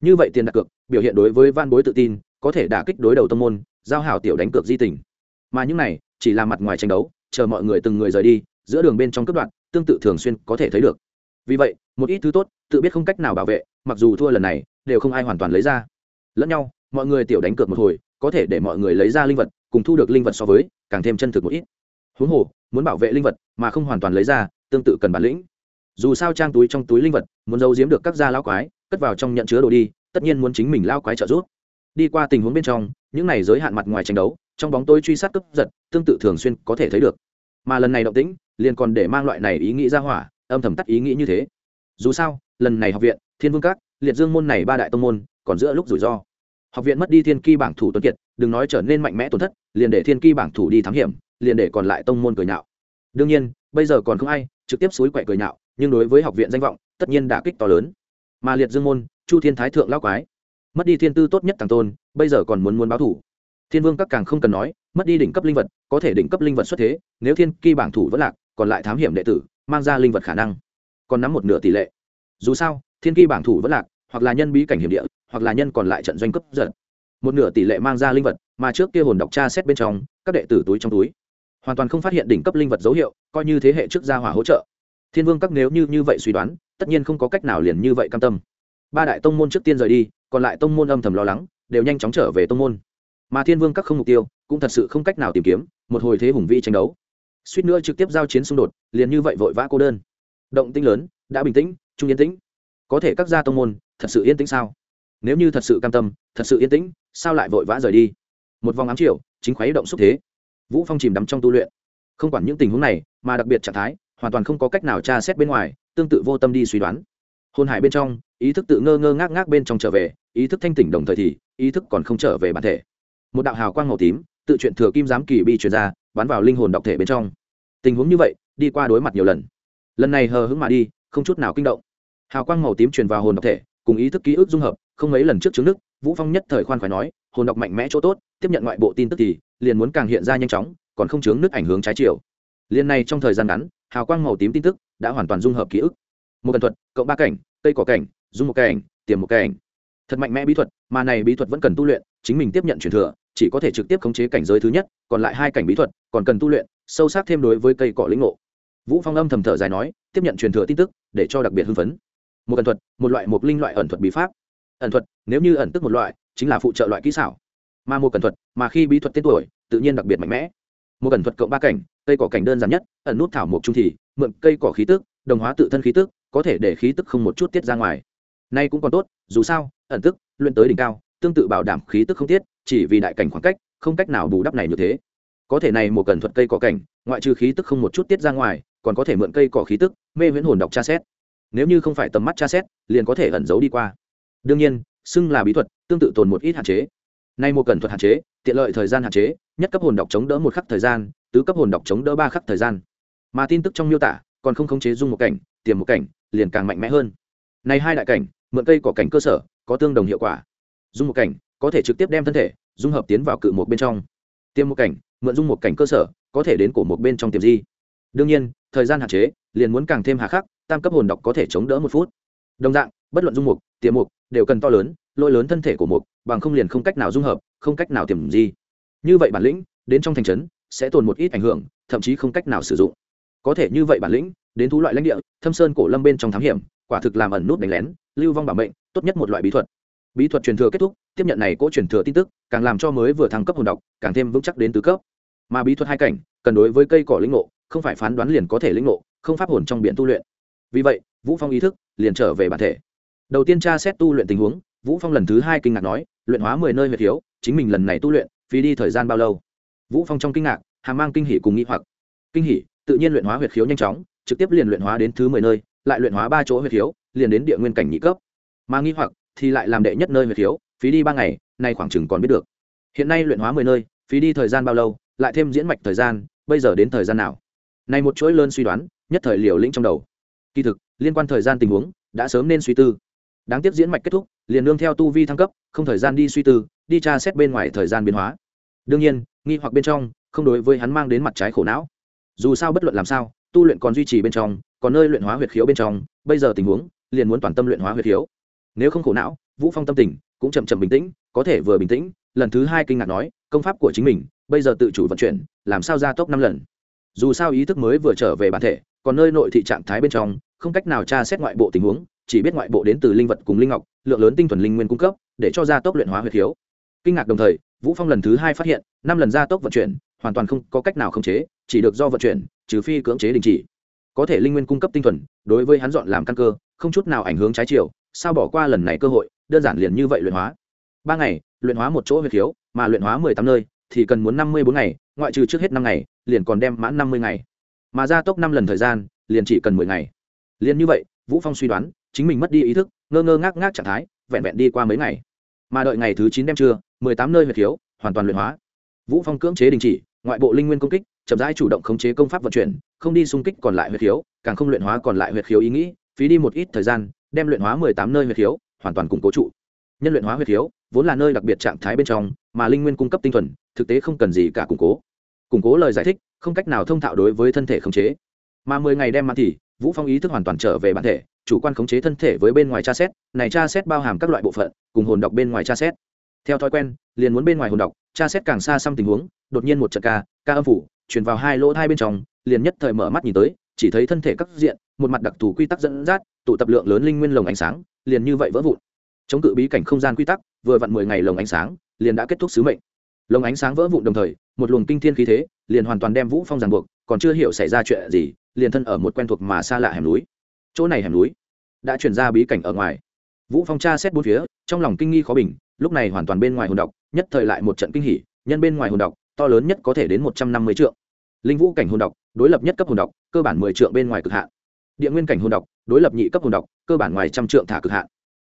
Speaker 1: Như vậy tiền đặt cược, biểu hiện đối với van bối tự tin, có thể đả kích đối đầu tâm môn, giao hảo tiểu đánh cược di tình. Mà những này, chỉ là mặt ngoài tranh đấu, chờ mọi người từng người rời đi, giữa đường bên trong cấp đoạn tương tự thường xuyên có thể thấy được. Vì vậy, một ít thứ tốt, tự biết không cách nào bảo vệ, mặc dù thua lần này, đều không ai hoàn toàn lấy ra. Lẫn nhau, mọi người tiểu đánh cược một hồi, có thể để mọi người lấy ra linh vật, cùng thu được linh vật so với, càng thêm chân thực một ít. Huống hồ, muốn bảo vệ linh vật, mà không hoàn toàn lấy ra, tương tự cần bản lĩnh dù sao trang túi trong túi linh vật, muốn giấu giếm được các gia lao quái, cất vào trong nhận chứa đồ đi, tất nhiên muốn chính mình lao quái trợ giúp. Đi qua tình huống bên trong, những này giới hạn mặt ngoài tranh đấu, trong bóng tối truy sát cướp giật, tương tự thường xuyên có thể thấy được. Mà lần này động tĩnh, liền còn để mang loại này ý nghĩ ra hỏa, âm thầm tắt ý nghĩ như thế. Dù sao, lần này học viện, thiên vương các, liệt dương môn này ba đại tông môn, còn giữa lúc rủi ro. Học viện mất đi thiên ki bảng thủ tuấn kiệt, đừng nói trở nên mạnh mẽ tổn thất, liền để thiên ki bảng thủ đi thám hiểm, liền để còn lại tông môn cười nhạo. Đương nhiên, bây giờ còn không ai trực tiếp suối quậy cười nhạo nhưng đối với học viện danh vọng, tất nhiên đả kích to lớn. Mà liệt dương môn, chu thiên thái thượng lao quái, mất đi thiên tư tốt nhất thằng tôn, bây giờ còn muốn muốn báo thủ. Thiên vương các càng không cần nói, mất đi đỉnh cấp linh vật, có thể đỉnh cấp linh vật xuất thế, nếu thiên ki bảng thủ vẫn lạc, còn lại thám hiểm đệ tử, mang ra linh vật khả năng, còn nắm một nửa tỷ lệ. Dù sao, thiên ki bảng thủ vẫn lạc, hoặc là nhân bí cảnh hiểm địa, hoặc là nhân còn lại trận doanh cấp giật. Một nửa tỷ lệ mang ra linh vật, mà trước kia hồn đọc tra xét bên trong, các đệ tử túi trong túi, hoàn toàn không phát hiện đỉnh cấp linh vật dấu hiệu, coi như thế hệ trước gia hỏa hỗ trợ thiên vương các nếu như như vậy suy đoán, tất nhiên không có cách nào liền như vậy cam tâm. Ba đại tông môn trước tiên rời đi, còn lại tông môn âm thầm lo lắng, đều nhanh chóng trở về tông môn. Mà thiên vương các không mục tiêu, cũng thật sự không cách nào tìm kiếm, một hồi thế hùng vĩ tranh đấu. Suýt nữa trực tiếp giao chiến xung đột, liền như vậy vội vã cô đơn. Động tinh lớn, đã bình tĩnh, trung yên tĩnh. Có thể các gia tông môn, thật sự yên tĩnh sao? Nếu như thật sự cam tâm, thật sự yên tĩnh, sao lại vội vã rời đi? Một vòng ám triệu chính khoái động xúc thế. Vũ phong chìm đắm trong tu luyện. Không quản những tình huống này, mà đặc biệt trạng thái hoàn toàn không có cách nào tra xét bên ngoài, tương tự vô tâm đi suy đoán. Hôn hải bên trong, ý thức tự ngơ ngơ ngác ngác bên trong trở về, ý thức thanh tỉnh đồng thời thì, ý thức còn không trở về bản thể. Một đạo hào quang màu tím, tự chuyện thừa kim giám kỳ bi truyền ra, bắn vào linh hồn độc thể bên trong. Tình huống như vậy, đi qua đối mặt nhiều lần. Lần này hờ hững mà đi, không chút nào kinh động. Hào quang màu tím truyền vào hồn độc thể, cùng ý thức ký ức dung hợp, không mấy lần trước chứng nước, vũ phong nhất thời khoan phải nói, hồn độc mạnh mẽ chỗ tốt, tiếp nhận ngoại bộ tin tức thì, liền muốn càng hiện ra nhanh chóng, còn không chướng nước ảnh hưởng trái chiều. Liền này trong thời gian ngắn hào quang màu tím tin tức đã hoàn toàn dung hợp ký ức. Một cần thuật, cộng ba cảnh, cây cỏ cảnh, dung một cảnh, tiềm một cảnh. Thật mạnh mẽ bí thuật, mà này bí thuật vẫn cần tu luyện, chính mình tiếp nhận truyền thừa, chỉ có thể trực tiếp khống chế cảnh giới thứ nhất, còn lại hai cảnh bí thuật, còn cần tu luyện, sâu sắc thêm đối với cây cỏ lĩnh ngộ. Vũ phong âm thầm thở dài nói, tiếp nhận truyền thừa tin tức, để cho đặc biệt hưng phấn. Một ẩn thuật, một loại một linh loại ẩn thuật bí pháp. Ẩn thuật, nếu như ẩn tức một loại, chính là phụ trợ loại kỹ xảo. Mà một cẩn thuật, mà khi bí thuật tên tuổi, tự nhiên đặc biệt mạnh mẽ một cẩn thuật cộng ba cảnh, cây cỏ cảnh đơn giản nhất, ẩn nút thảo mộc trung thì, mượn cây cỏ khí tức, đồng hóa tự thân khí tức, có thể để khí tức không một chút tiết ra ngoài. Nay cũng còn tốt, dù sao, ẩn tức, luyện tới đỉnh cao, tương tự bảo đảm khí tức không tiết, chỉ vì đại cảnh khoảng cách, không cách nào bù đắp này như thế. Có thể này một cẩn thuật cây cỏ cảnh, ngoại trừ khí tức không một chút tiết ra ngoài, còn có thể mượn cây cỏ khí tức, mê viễn hồn đọc tra xét. Nếu như không phải tầm mắt tra xét, liền có thể ẩn giấu đi qua. Đương nhiên, xưng là bí thuật, tương tự tồn một ít hạn chế. Nay một cẩn thuật hạn chế tiện lợi thời gian hạn chế, nhất cấp hồn đọc chống đỡ một khắc thời gian, tứ cấp hồn đọc chống đỡ ba khắc thời gian. Mà tin tức trong miêu tả, còn không khống chế dung một cảnh, tiềm một cảnh, liền càng mạnh mẽ hơn. Này hai đại cảnh, mượn cây cỏ cảnh cơ sở, có tương đồng hiệu quả. Dung một cảnh, có thể trực tiếp đem thân thể, dung hợp tiến vào cự một bên trong. Tiêm một cảnh, mượn dung một cảnh cơ sở, có thể đến cổ một bên trong tiềm di. Đương nhiên, thời gian hạn chế, liền muốn càng thêm hà khắc, tam cấp hồn đọc có thể chống đỡ một phút. Đồng dạng, bất luận dung mục, tiềm mục, đều cần to lớn lỗi lớn thân thể của mục bằng không liền không cách nào dung hợp không cách nào tiềm di. Như vậy bản lĩnh đến trong thành trấn sẽ tồn một ít ảnh hưởng thậm chí không cách nào sử dụng. Có thể như vậy bản lĩnh đến thú loại lãnh địa thâm sơn cổ lâm bên trong thám hiểm quả thực làm ẩn nút đánh lén lưu vong bảo mệnh tốt nhất một loại bí thuật. Bí thuật truyền thừa kết thúc tiếp nhận này cỗ truyền thừa tin tức càng làm cho mới vừa thăng cấp hồn độc, càng thêm vững chắc đến tứ cấp. Mà bí thuật hai cảnh cần đối với cây cỏ linh ngộ không phải phán đoán liền có thể linh ngộ không pháp hồn trong biển tu luyện. Vì vậy vũ phong ý thức liền trở về bản thể. Đầu tiên tra xét tu luyện tình huống vũ phong lần thứ hai kinh ngạc nói luyện hóa mười nơi huyệt thiếu, chính mình lần này tu luyện, phí đi thời gian bao lâu? Vũ phong trong kinh ngạc, hàm mang kinh hỉ cùng nghĩ hoặc. Kinh hỉ, tự nhiên luyện hóa huyệt khiếu nhanh chóng, trực tiếp liền luyện hóa đến thứ mười nơi, lại luyện hóa ba chỗ huyệt khiếu liền đến địa nguyên cảnh nhị cấp. Mà nghi hoặc thì lại làm đệ nhất nơi huyệt khiếu phí đi ba ngày, nay khoảng chừng còn biết được. Hiện nay luyện hóa mười nơi, phí đi thời gian bao lâu, lại thêm diễn mạch thời gian, bây giờ đến thời gian nào? Này một chuỗi lớn suy đoán, nhất thời liều lĩnh trong đầu. Kỳ thực, liên quan thời gian tình huống, đã sớm nên suy tư đáng tiếc diễn mạch kết thúc, liền nương theo tu vi thăng cấp, không thời gian đi suy tư, đi tra xét bên ngoài thời gian biến hóa. Đương nhiên, nghi hoặc bên trong, không đối với hắn mang đến mặt trái khổ não. Dù sao bất luận làm sao, tu luyện còn duy trì bên trong, còn nơi luyện hóa huyệt khiếu bên trong, bây giờ tình huống, liền muốn toàn tâm luyện hóa huyệt khiếu. Nếu không khổ não, vũ phong tâm tình cũng chậm chậm bình tĩnh, có thể vừa bình tĩnh, lần thứ hai kinh ngạc nói, công pháp của chính mình, bây giờ tự chủ vận chuyển, làm sao gia tốc năm lần. Dù sao ý thức mới vừa trở về bản thể, còn nơi nội thị trạng thái bên trong, không cách nào tra xét ngoại bộ tình huống chỉ biết ngoại bộ đến từ linh vật cùng linh ngọc lượng lớn tinh thuần linh nguyên cung cấp để cho gia tốc luyện hóa huyệt thiếu. kinh ngạc đồng thời vũ phong lần thứ hai phát hiện năm lần gia tốc vận chuyển hoàn toàn không có cách nào khống chế chỉ được do vận chuyển trừ phi cưỡng chế đình chỉ. Có thể linh nguyên cung cấp tinh thuần đối với hắn dọn làm căn cơ không chút nào ảnh hưởng trái chiều sao bỏ qua lần này cơ hội đơn giản liền như vậy luyện hóa. Ba ngày luyện hóa một chỗ huyệt thiếu, mà luyện hóa mười tám nơi thì cần muốn năm mươi bốn ngày ngoại trừ trước hết năm ngày liền còn đem mãn năm mươi ngày. Mà gia tốc năm lần thời gian liền chỉ cần mười ngày. Liền như vậy vũ phong suy đoán chính mình mất đi ý thức ngơ ngơ ngác ngác trạng thái vẹn vẹn đi qua mấy ngày. Mà đợi ngày thứ chín đêm trưa mười tám nơi huyệt thiếu hoàn toàn luyện hóa. Vũ phong cưỡng chế đình chỉ ngoại bộ linh nguyên công kích chậm rãi chủ động khống chế công pháp vận chuyển không đi xung kích còn lại huyệt thiếu, càng không luyện hóa còn lại huyệt thiếu ý nghĩ phí đi một ít thời gian đem luyện hóa mười tám nơi huyệt thiếu hoàn toàn củng cố trụ. Nhân luyện hóa huyệt thiếu vốn là nơi đặc biệt trạng thái bên trong mà linh nguyên cung cấp tinh thuần thực tế không cần gì cả củng cố. Củng cố lời giải thích không cách nào thông thạo đối với thân thể khống chế. Mà mười ngày đem mang thì vũ phong ý thức hoàn toàn trở về bản thể, chủ quan khống chế thân thể với bên ngoài tra xét, này tra xét bao hàm các loại bộ phận, cùng hồn đọc bên ngoài tra xét. Theo thói quen, liền muốn bên ngoài hồn đọc tra xét càng xa xăm tình huống, đột nhiên một trận ca ca âm phủ, truyền vào hai lỗ hai bên trong, liền nhất thời mở mắt nhìn tới, chỉ thấy thân thể các diện, một mặt đặc thù quy tắc dẫn dắt, tụ tập lượng lớn linh nguyên lồng ánh sáng, liền như vậy vỡ vụn. Chống cự bí cảnh không gian quy tắc, vừa vặn mười ngày lồng ánh sáng, liền đã kết thúc sứ mệnh. Lồng ánh sáng vỡ vụn đồng thời, một luồng kinh thiên khí thế, liền hoàn toàn đem vũ phong ràng buộc, còn chưa hiểu xảy ra chuyện gì liền thân ở một quen thuộc mà xa lạ hẻm núi. Chỗ này hẻm núi đã chuyển ra bí cảnh ở ngoài. Vũ phong tra xét bốn phía, trong lòng kinh nghi khó bình, lúc này hoàn toàn bên ngoài hồn độc, nhất thời lại một trận kinh hỉ, nhân bên ngoài hồn độc, to lớn nhất có thể đến một trăm năm mươi trượng. Linh vũ cảnh hồn độc, đối lập nhất cấp hồn độc, cơ bản mười trượng bên ngoài cực hạn. Địa nguyên cảnh hồn độc, đối lập nhị cấp hồn độc, cơ bản ngoài trăm trượng thả cực hạn.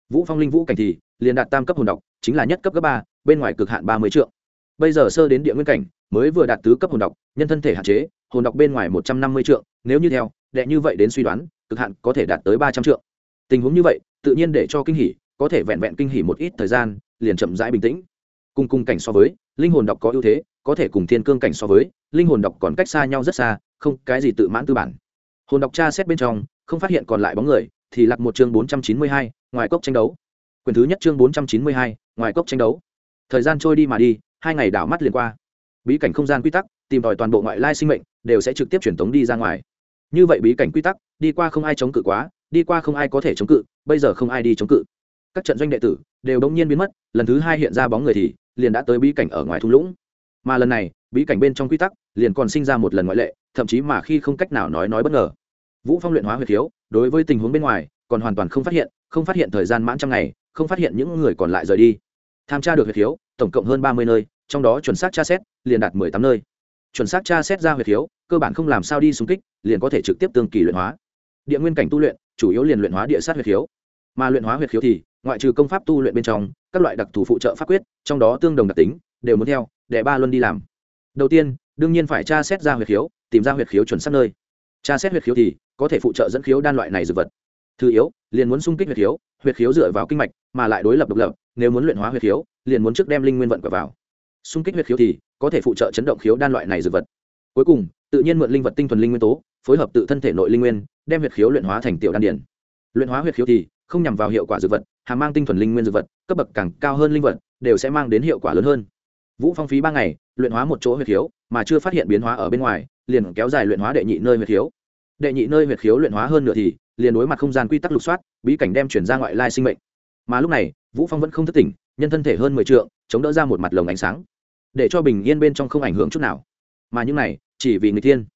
Speaker 1: Vũ phong linh vũ cảnh thì, liền đạt tam cấp hồn độc, chính là nhất cấp cấp ba, bên ngoài cực hạn ba mươi trượng. Bây giờ sơ đến địa nguyên cảnh mới vừa đạt tứ cấp hồn độc, nhân thân thể hạn chế, hồn độc bên ngoài một trăm năm mươi trượng, nếu như theo, đệ như vậy đến suy đoán, cực hạn có thể đạt tới ba trăm trượng. Tình huống như vậy, tự nhiên để cho kinh hỉ, có thể vẹn vẹn kinh hỉ một ít thời gian, liền chậm rãi bình tĩnh. Cùng cùng cảnh so với, linh hồn độc có ưu thế, có thể cùng thiên cương cảnh so với, linh hồn độc còn cách xa nhau rất xa, không cái gì tự mãn tư bản. Hồn độc tra xét bên trong, không phát hiện còn lại bóng người, thì lặc một chương bốn trăm chín mươi hai, ngoài cốc tranh đấu. Quyền thứ nhất chương bốn trăm chín mươi hai, ngoài cốc tranh đấu. Thời gian trôi đi mà đi, hai ngày đảo mắt liền qua bí cảnh không gian quy tắc, tìm tòi toàn bộ ngoại lai sinh mệnh, đều sẽ trực tiếp truyền tống đi ra ngoài. Như vậy bí cảnh quy tắc, đi qua không ai chống cự quá, đi qua không ai có thể chống cự, bây giờ không ai đi chống cự. Các trận doanh đệ tử đều đông nhiên biến mất, lần thứ hai hiện ra bóng người thì liền đã tới bí cảnh ở ngoài thung lũng. Mà lần này, bí cảnh bên trong quy tắc liền còn sinh ra một lần ngoại lệ, thậm chí mà khi không cách nào nói nói bất ngờ. Vũ phong luyện hóa huyệt thiếu đối với tình huống bên ngoài còn hoàn toàn không phát hiện, không phát hiện thời gian mãn trăm ngày, không phát hiện những người còn lại rời đi. Tham tra được huyệt thiếu tổng cộng hơn ba mươi nơi trong đó chuẩn xác tra xét, liền đạt mười tám nơi. Chuẩn xác tra xét ra huyệt thiếu cơ bản không làm sao đi xung kích, liền có thể trực tiếp tương kỳ luyện hóa. Địa nguyên cảnh tu luyện, chủ yếu liền luyện hóa địa sát huyệt thiếu mà luyện hóa huyệt khiếu thì, ngoại trừ công pháp tu luyện bên trong, các loại đặc thù phụ trợ pháp quyết, trong đó tương đồng đặc tính, đều muốn theo để ba luân đi làm. Đầu tiên, đương nhiên phải tra xét ra huyệt khiếu, tìm ra huyệt khiếu chuẩn xác nơi. Tra xét huyệt khiếu thì, có thể phụ trợ dẫn khiếu đan loại này dược vật. Thứ yếu, liền muốn xung kích huyệt khiếu huyệt khiếu dựa vào kinh mạch, mà lại đối lập độc lập, nếu muốn luyện hóa huyệt khiếu, liền muốn trước đem linh nguyên vận quả vào xung kích huyệt khiếu thì có thể phụ trợ chấn động khiếu đan loại này dược vật. Cuối cùng, tự nhiên mượn linh vật tinh thuần linh nguyên tố, phối hợp tự thân thể nội linh nguyên, đem huyệt khiếu luyện hóa thành tiểu đan điển luyện hóa huyệt khiếu thì không nhằm vào hiệu quả dược vật hàm mang tinh thuần linh nguyên dược vật, cấp bậc càng cao hơn linh vật, đều sẽ mang đến hiệu quả lớn hơn. Vũ phong phí ba ngày, luyện hóa một chỗ huyệt khiếu, mà chưa phát hiện biến hóa ở bên ngoài, liền kéo dài luyện hóa đệ nhị nơi huyệt khiếu. Đệ nhị nơi huyệt khiếu luyện hóa hơn nửa thì, liền đối mặt không gian quy tắc lục soát, bí cảnh đem chuyển ra ngoại lai sinh mệnh. Mà lúc này, vũ phong vẫn không thức tỉnh, nhân thân thể hơn mười trượng, chống đỡ ra một mặt lồng ánh sáng để cho bình yên bên trong không ảnh hưởng chút nào. Mà những này, chỉ vì người thiên.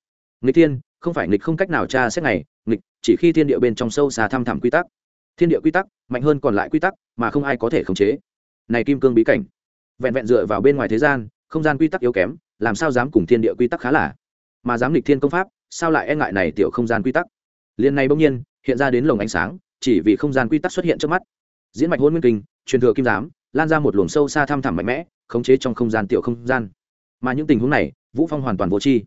Speaker 1: Người thiên, không phải nghịch không cách nào tra xét này, nghịch, chỉ khi thiên địa bên trong sâu xa thăm thẳm quy tắc. Thiên địa quy tắc, mạnh hơn còn lại quy tắc, mà không ai có thể khống chế. Này kim cương bí cảnh, vẹn vẹn dựa vào bên ngoài thế gian, không gian quy tắc yếu kém, làm sao dám cùng thiên địa quy tắc khá là? Mà dám nghịch thiên công pháp, sao lại e ngại này tiểu không gian quy tắc? Liên này bỗng nhiên, hiện ra đến lồng ánh sáng, chỉ vì không gian quy tắc xuất hiện trước mắt. Diễn mạch hôn nguyên kinh, truyền thừa kim giám lan ra một luồng sâu xa thăm thẳm mạnh mẽ khống chế trong không gian tiểu không gian. Mà những tình huống này vũ phong hoàn toàn vô tri.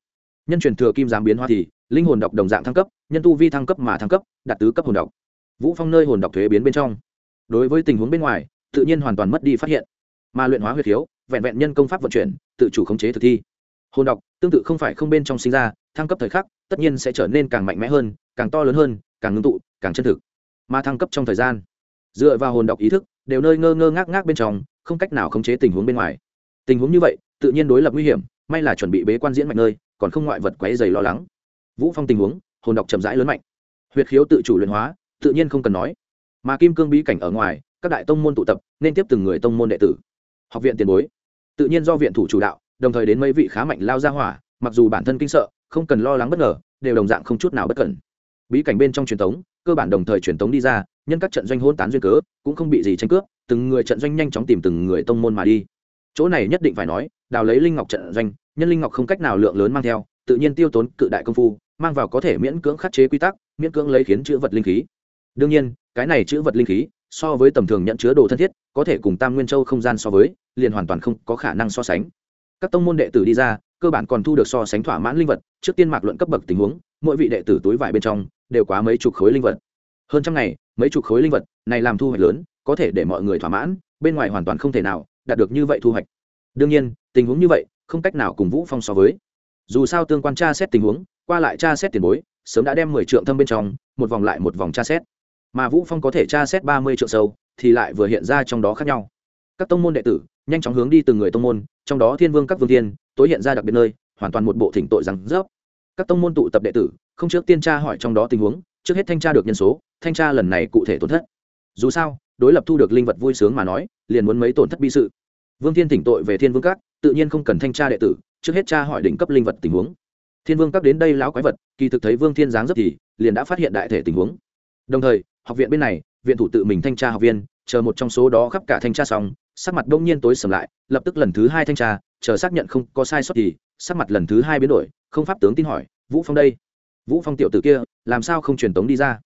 Speaker 1: Nhân truyền thừa kim giám biến hóa thì linh hồn độc đồng dạng thăng cấp nhân tu vi thăng cấp mà thăng cấp đạt tứ cấp hồn độc. Vũ phong nơi hồn độc thuế biến bên trong. Đối với tình huống bên ngoài tự nhiên hoàn toàn mất đi phát hiện. Mà luyện hóa huyết thiếu, vẹn vẹn nhân công pháp vận chuyển tự chủ khống chế thực thi. Hồn độc tương tự không phải không bên trong sinh ra thăng cấp thời khắc tất nhiên sẽ trở nên càng mạnh mẽ hơn càng to lớn hơn càng ngưng tụ càng chân thực. Mà thăng cấp trong thời gian dựa vào hồn độc ý thức đều nơi ngơ ngơ ngác ngác bên trong, không cách nào khống chế tình huống bên ngoài. Tình huống như vậy, tự nhiên đối lập nguy hiểm, may là chuẩn bị bế quan diễn mạnh nơi, còn không ngoại vật quấy dày lo lắng. Vũ phong tình huống, hồn độc chậm rãi lớn mạnh. Huyệt khiếu tự chủ luyện hóa, tự nhiên không cần nói. Mà kim cương bí cảnh ở ngoài, các đại tông môn tụ tập, nên tiếp từng người tông môn đệ tử. Học viện tiền bối, tự nhiên do viện thủ chủ đạo, đồng thời đến mấy vị khá mạnh lao ra hỏa, mặc dù bản thân kinh sợ, không cần lo lắng bất ngờ, đều đồng dạng không chút nào bất cẩn. Bí cảnh bên trong truyền thống cơ bản đồng thời truyền tống đi ra, nhân các trận doanh hôn tán duyên cớ cũng không bị gì tranh cướp, từng người trận doanh nhanh chóng tìm từng người tông môn mà đi. Chỗ này nhất định phải nói, đào lấy linh ngọc trận doanh, nhân linh ngọc không cách nào lượng lớn mang theo, tự nhiên tiêu tốn cự đại công phu, mang vào có thể miễn cưỡng khắc chế quy tắc, miễn cưỡng lấy khiến chữ vật linh khí. Đương nhiên, cái này chữ vật linh khí, so với tầm thường nhận chứa đồ thân thiết, có thể cùng tam nguyên châu không gian so với, liền hoàn toàn không có khả năng so sánh. Các tông môn đệ tử đi ra, cơ bản còn thu được so sánh thỏa mãn linh vật, trước tiên mạc luận cấp bậc tình huống, mỗi vị đệ tử túi vải bên trong đều quá mấy chục khối linh vật. Hơn trăm ngày, mấy chục khối linh vật này làm thu hoạch lớn, có thể để mọi người thỏa mãn, bên ngoài hoàn toàn không thể nào đạt được như vậy thu hoạch. Đương nhiên, tình huống như vậy không cách nào cùng vũ phong so với. Dù sao tương quan tra xét tình huống, qua lại tra xét tiền bối, sớm đã đem mười trượng thâm bên trong, một vòng lại một vòng tra xét. Mà vũ phong có thể tra xét ba mươi trượng sâu, thì lại vừa hiện ra trong đó khác nhau. Các tông môn đệ tử nhanh chóng hướng đi từng người tông môn, trong đó thiên vương các vương Thiên tối hiện ra đặc biệt nơi, hoàn toàn một bộ thỉnh tội rằng rớp. Các tông môn tụ tập đệ tử không trước tiên tra hỏi trong đó tình huống, trước hết thanh tra được nhân số, thanh tra lần này cụ thể tổn thất. Dù sao, đối lập thu được linh vật vui sướng mà nói, liền muốn mấy tổn thất bi sự. Vương thiên tỉnh tội về thiên vương các, tự nhiên không cần thanh tra đệ tử, trước hết tra hỏi đỉnh cấp linh vật tình huống. Thiên vương các đến đây lão quái vật, kỳ thực thấy vương thiên giáng rất thì, liền đã phát hiện đại thể tình huống. Đồng thời, học viện bên này, viện thủ tự mình thanh tra học viên, chờ một trong số đó khắp cả thanh tra xong, sắc mặt đông nhiên tối sầm lại, lập tức lần thứ hai thanh tra, chờ xác nhận không có sai sót thì, sắc mặt lần thứ hai biến đổi, không pháp tướng tin hỏi, vũ phong đây? Vũ phong tiểu tử kia, làm sao không truyền tống đi ra?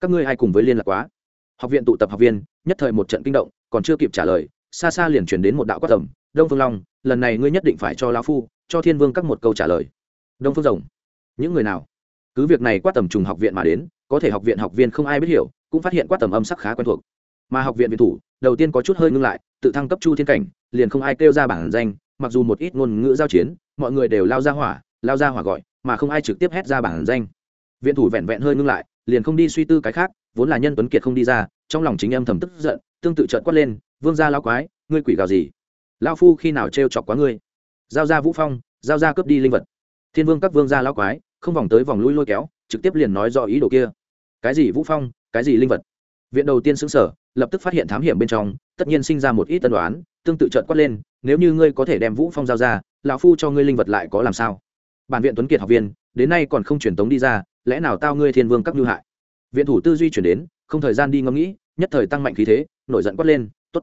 Speaker 1: Các ngươi ai cùng với liên lạc quá? Học viện tụ tập học viên, nhất thời một trận kinh động, còn chưa kịp trả lời, xa xa liền truyền đến một đạo quát tầm, đông phương long, lần này ngươi nhất định phải cho lão phu, cho thiên vương các một câu trả lời. Đông phương rồng, những người nào? Cứ việc này quát tầm trùng học viện mà đến, có thể học viện học viên không ai biết hiểu, cũng phát hiện quát tầm âm sắc khá quen thuộc. Mà học viện viện thủ, đầu tiên có chút hơi ngưng lại, tự thăng cấp chu thiên cảnh, liền không ai kêu ra bản danh, mặc dù một ít ngôn ngữ giao chiến, mọi người đều lao ra hỏa lao ra hỏa gọi, mà không ai trực tiếp hét ra bản danh. Viện thủ vẹn vẹn hơi ngưng lại, liền không đi suy tư cái khác, vốn là nhân tuấn kiệt không đi ra, trong lòng chính em thầm tức giận, tương tự trợn quát lên, vương gia lao quái, ngươi quỷ gào gì? Lao phu khi nào t chọc quá ngươi? Giao ra vũ phong, giao ra cướp đi linh vật. Thiên vương các vương gia lao quái, không vòng tới vòng lui lôi kéo, trực tiếp liền nói rõ ý đồ kia. Cái gì vũ phong, cái gì linh vật? Viện đầu tiên xứng sở lập tức phát hiện thám hiểm bên trong, tất nhiên sinh ra một ít tân đoán, tương tự trợn quát lên, nếu như ngươi có thể đem vũ phong giao ra, lão phu cho ngươi linh vật lại có làm sao? Bản viện tuấn kiệt học viên, đến nay còn không truyền tống đi ra, lẽ nào tao ngươi thiên vương các lưu hại? Viện thủ tư duy chuyển đến, không thời gian đi ngẫm nghĩ, nhất thời tăng mạnh khí thế, nổi giận quát lên, tốt,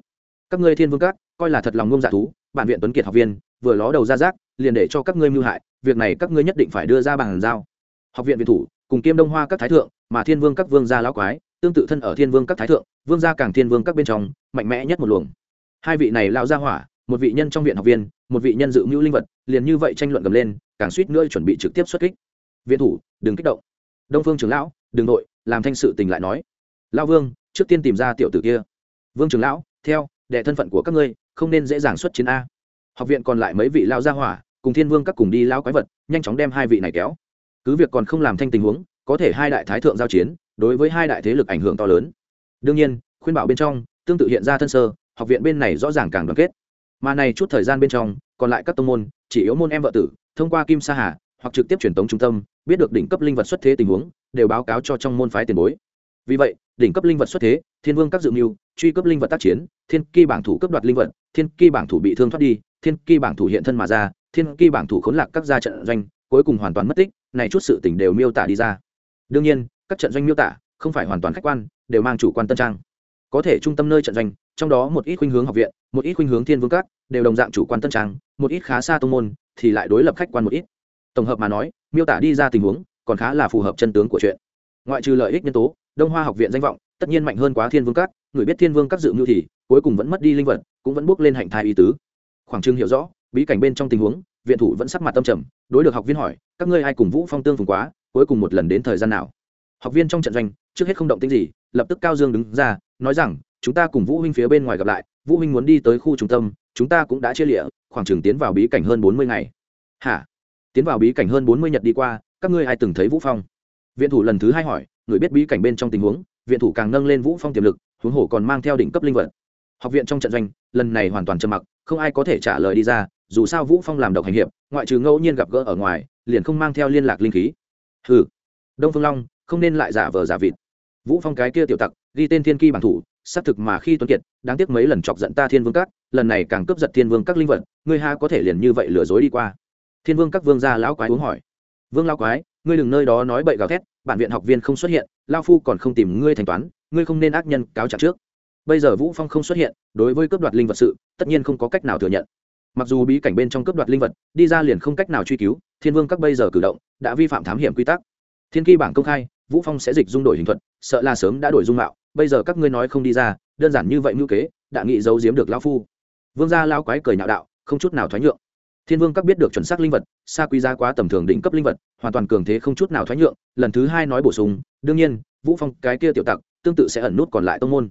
Speaker 1: các ngươi thiên vương các, coi là thật lòng ngông dạ thú, bản viện tuấn kiệt học viên, vừa ló đầu ra rác, liền để cho các ngươi mưu hại, việc này các ngươi nhất định phải đưa ra bàn giao. Học viện viện thủ, cùng kiêm đông hoa các thái thượng, mà thiên vương các vương gia lão quái, tương tự thân ở thiên vương các thái thượng, vương gia càng thiên vương các bên trong, mạnh mẽ nhất một luồng. Hai vị này lão gia hỏa, một vị nhân trong viện học viên, một vị nhân dự mưu linh vật, liền như vậy tranh luận gầm lên càng suýt nữa chuẩn bị trực tiếp xuất kích. Viện thủ, đừng kích động. Đông phương trưởng lão, đừng nội, làm thanh sự tình lại nói. Lão vương, trước tiên tìm ra tiểu tử kia. Vương trưởng lão, theo, đệ thân phận của các ngươi, không nên dễ dàng xuất chiến a. Học viện còn lại mấy vị lao gia hỏa, cùng thiên vương các cùng đi lao quái vật, nhanh chóng đem hai vị này kéo. Cứ việc còn không làm thanh tình huống, có thể hai đại thái thượng giao chiến, đối với hai đại thế lực ảnh hưởng to lớn. Đương nhiên, khuyên bảo bên trong, tương tự hiện ra thân sơ, học viện bên này rõ ràng càng đoàn kết. Mà này chút thời gian bên trong còn lại các tông môn, chỉ yếu môn em vợ tử, thông qua kim sa hà, hoặc trực tiếp truyền tống trung tâm, biết được đỉnh cấp linh vật xuất thế tình huống, đều báo cáo cho trong môn phái tiền bối. Vì vậy, đỉnh cấp linh vật xuất thế, thiên vương các dự mưu, truy cấp linh vật tác chiến, thiên kỳ bảng thủ cấp đoạt linh vật, thiên kỳ bảng thủ bị thương thoát đi, thiên kỳ bảng thủ hiện thân mà ra, thiên kỳ bảng thủ khốn lạc các gia trận doanh, cuối cùng hoàn toàn mất tích, này chút sự tình đều miêu tả đi ra. Đương nhiên, các trận doanh miêu tả không phải hoàn toàn khách quan, đều mang chủ quan tân trang. Có thể trung tâm nơi trận doanh trong đó một ít khuynh hướng học viện, một ít khuynh hướng thiên vương các, đều đồng dạng chủ quan tân trang, một ít khá xa tông môn, thì lại đối lập khách quan một ít. Tổng hợp mà nói, miêu tả đi ra tình huống, còn khá là phù hợp chân tướng của chuyện. Ngoại trừ lợi ích nhân tố, đông hoa học viện danh vọng, tất nhiên mạnh hơn quá thiên vương các, người biết thiên vương các dự mưu thì, cuối cùng vẫn mất đi linh vật, cũng vẫn bước lên hạnh thai ý tứ. Khoảng trưng hiểu rõ, bí cảnh bên trong tình huống, viện thủ vẫn sắc mặt tâm trầm, đối được học viên hỏi, các ngươi ai cùng vũ phong tương phùng quá, cuối cùng một lần đến thời gian nào? Học viên trong trận doanh, trước hết không động tính gì, lập tức cao dương đứng ra, nói rằng chúng ta cùng vũ huynh phía bên ngoài gặp lại, vũ huynh muốn đi tới khu trung tâm, chúng ta cũng đã chia lịa, khoảng chừng tiến vào bí cảnh hơn bốn mươi ngày. Hả? Tiến vào bí cảnh hơn bốn mươi nhật đi qua, các ngươi ai từng thấy vũ phong? Viện thủ lần thứ hai hỏi, người biết bí cảnh bên trong tình huống, viện thủ càng nâng lên vũ phong tiềm lực, huống hồ còn mang theo đỉnh cấp linh vật. Học viện trong trận doanh, lần này hoàn toàn trầm mặc, không ai có thể trả lời đi ra, dù sao vũ phong làm độc hành hiệp, ngoại trừ ngẫu nhiên gặp gỡ ở ngoài, liền không mang theo liên lạc linh khí. Hừ. Đông phương long, không nên lại giả vờ giả vịt. Vũ phong cái kia tiểu tặc, ghi tên thiên ki bản thủ xác thực mà khi tuấn kiệt, đáng tiếc mấy lần chọc giận ta thiên vương các, lần này càng cướp giật thiên vương các linh vật, ngươi ha có thể liền như vậy lừa dối đi qua. Thiên vương các vương gia lão quái uống hỏi. Vương lão quái, ngươi đừng nơi đó nói bậy gào thét, bản viện học viên không xuất hiện lao phu còn không tìm ngươi thanh toán, ngươi không nên ác nhân cáo trạng trước. Bây giờ vũ phong không xuất hiện, đối với cướp đoạt linh vật sự, tất nhiên không có cách nào thừa nhận. Mặc dù bí cảnh bên trong cướp đoạt linh vật, đi ra liền không cách nào truy cứu, thiên vương các bây giờ cử động, đã vi phạm thám hiểm quy tắc. Thiên kỳ bảng công khai, vũ phong sẽ dịch dung đổi hình thuật, sợ là sớm đã đổi dung mạo bây giờ các ngươi nói không đi ra đơn giản như vậy ngữ kế đã nghị giấu giếm được lão phu. Vương gia lao quái cười nhạo đạo không chút nào thoái nhượng. Thiên vương các biết được chuẩn xác linh vật xa quý giá quá tầm thường đỉnh cấp linh vật hoàn toàn cường thế không chút nào thoái nhượng lần thứ hai nói bổ sung đương nhiên vũ phong cái kia tiểu tặc tương tự sẽ ẩn nút còn lại tông môn.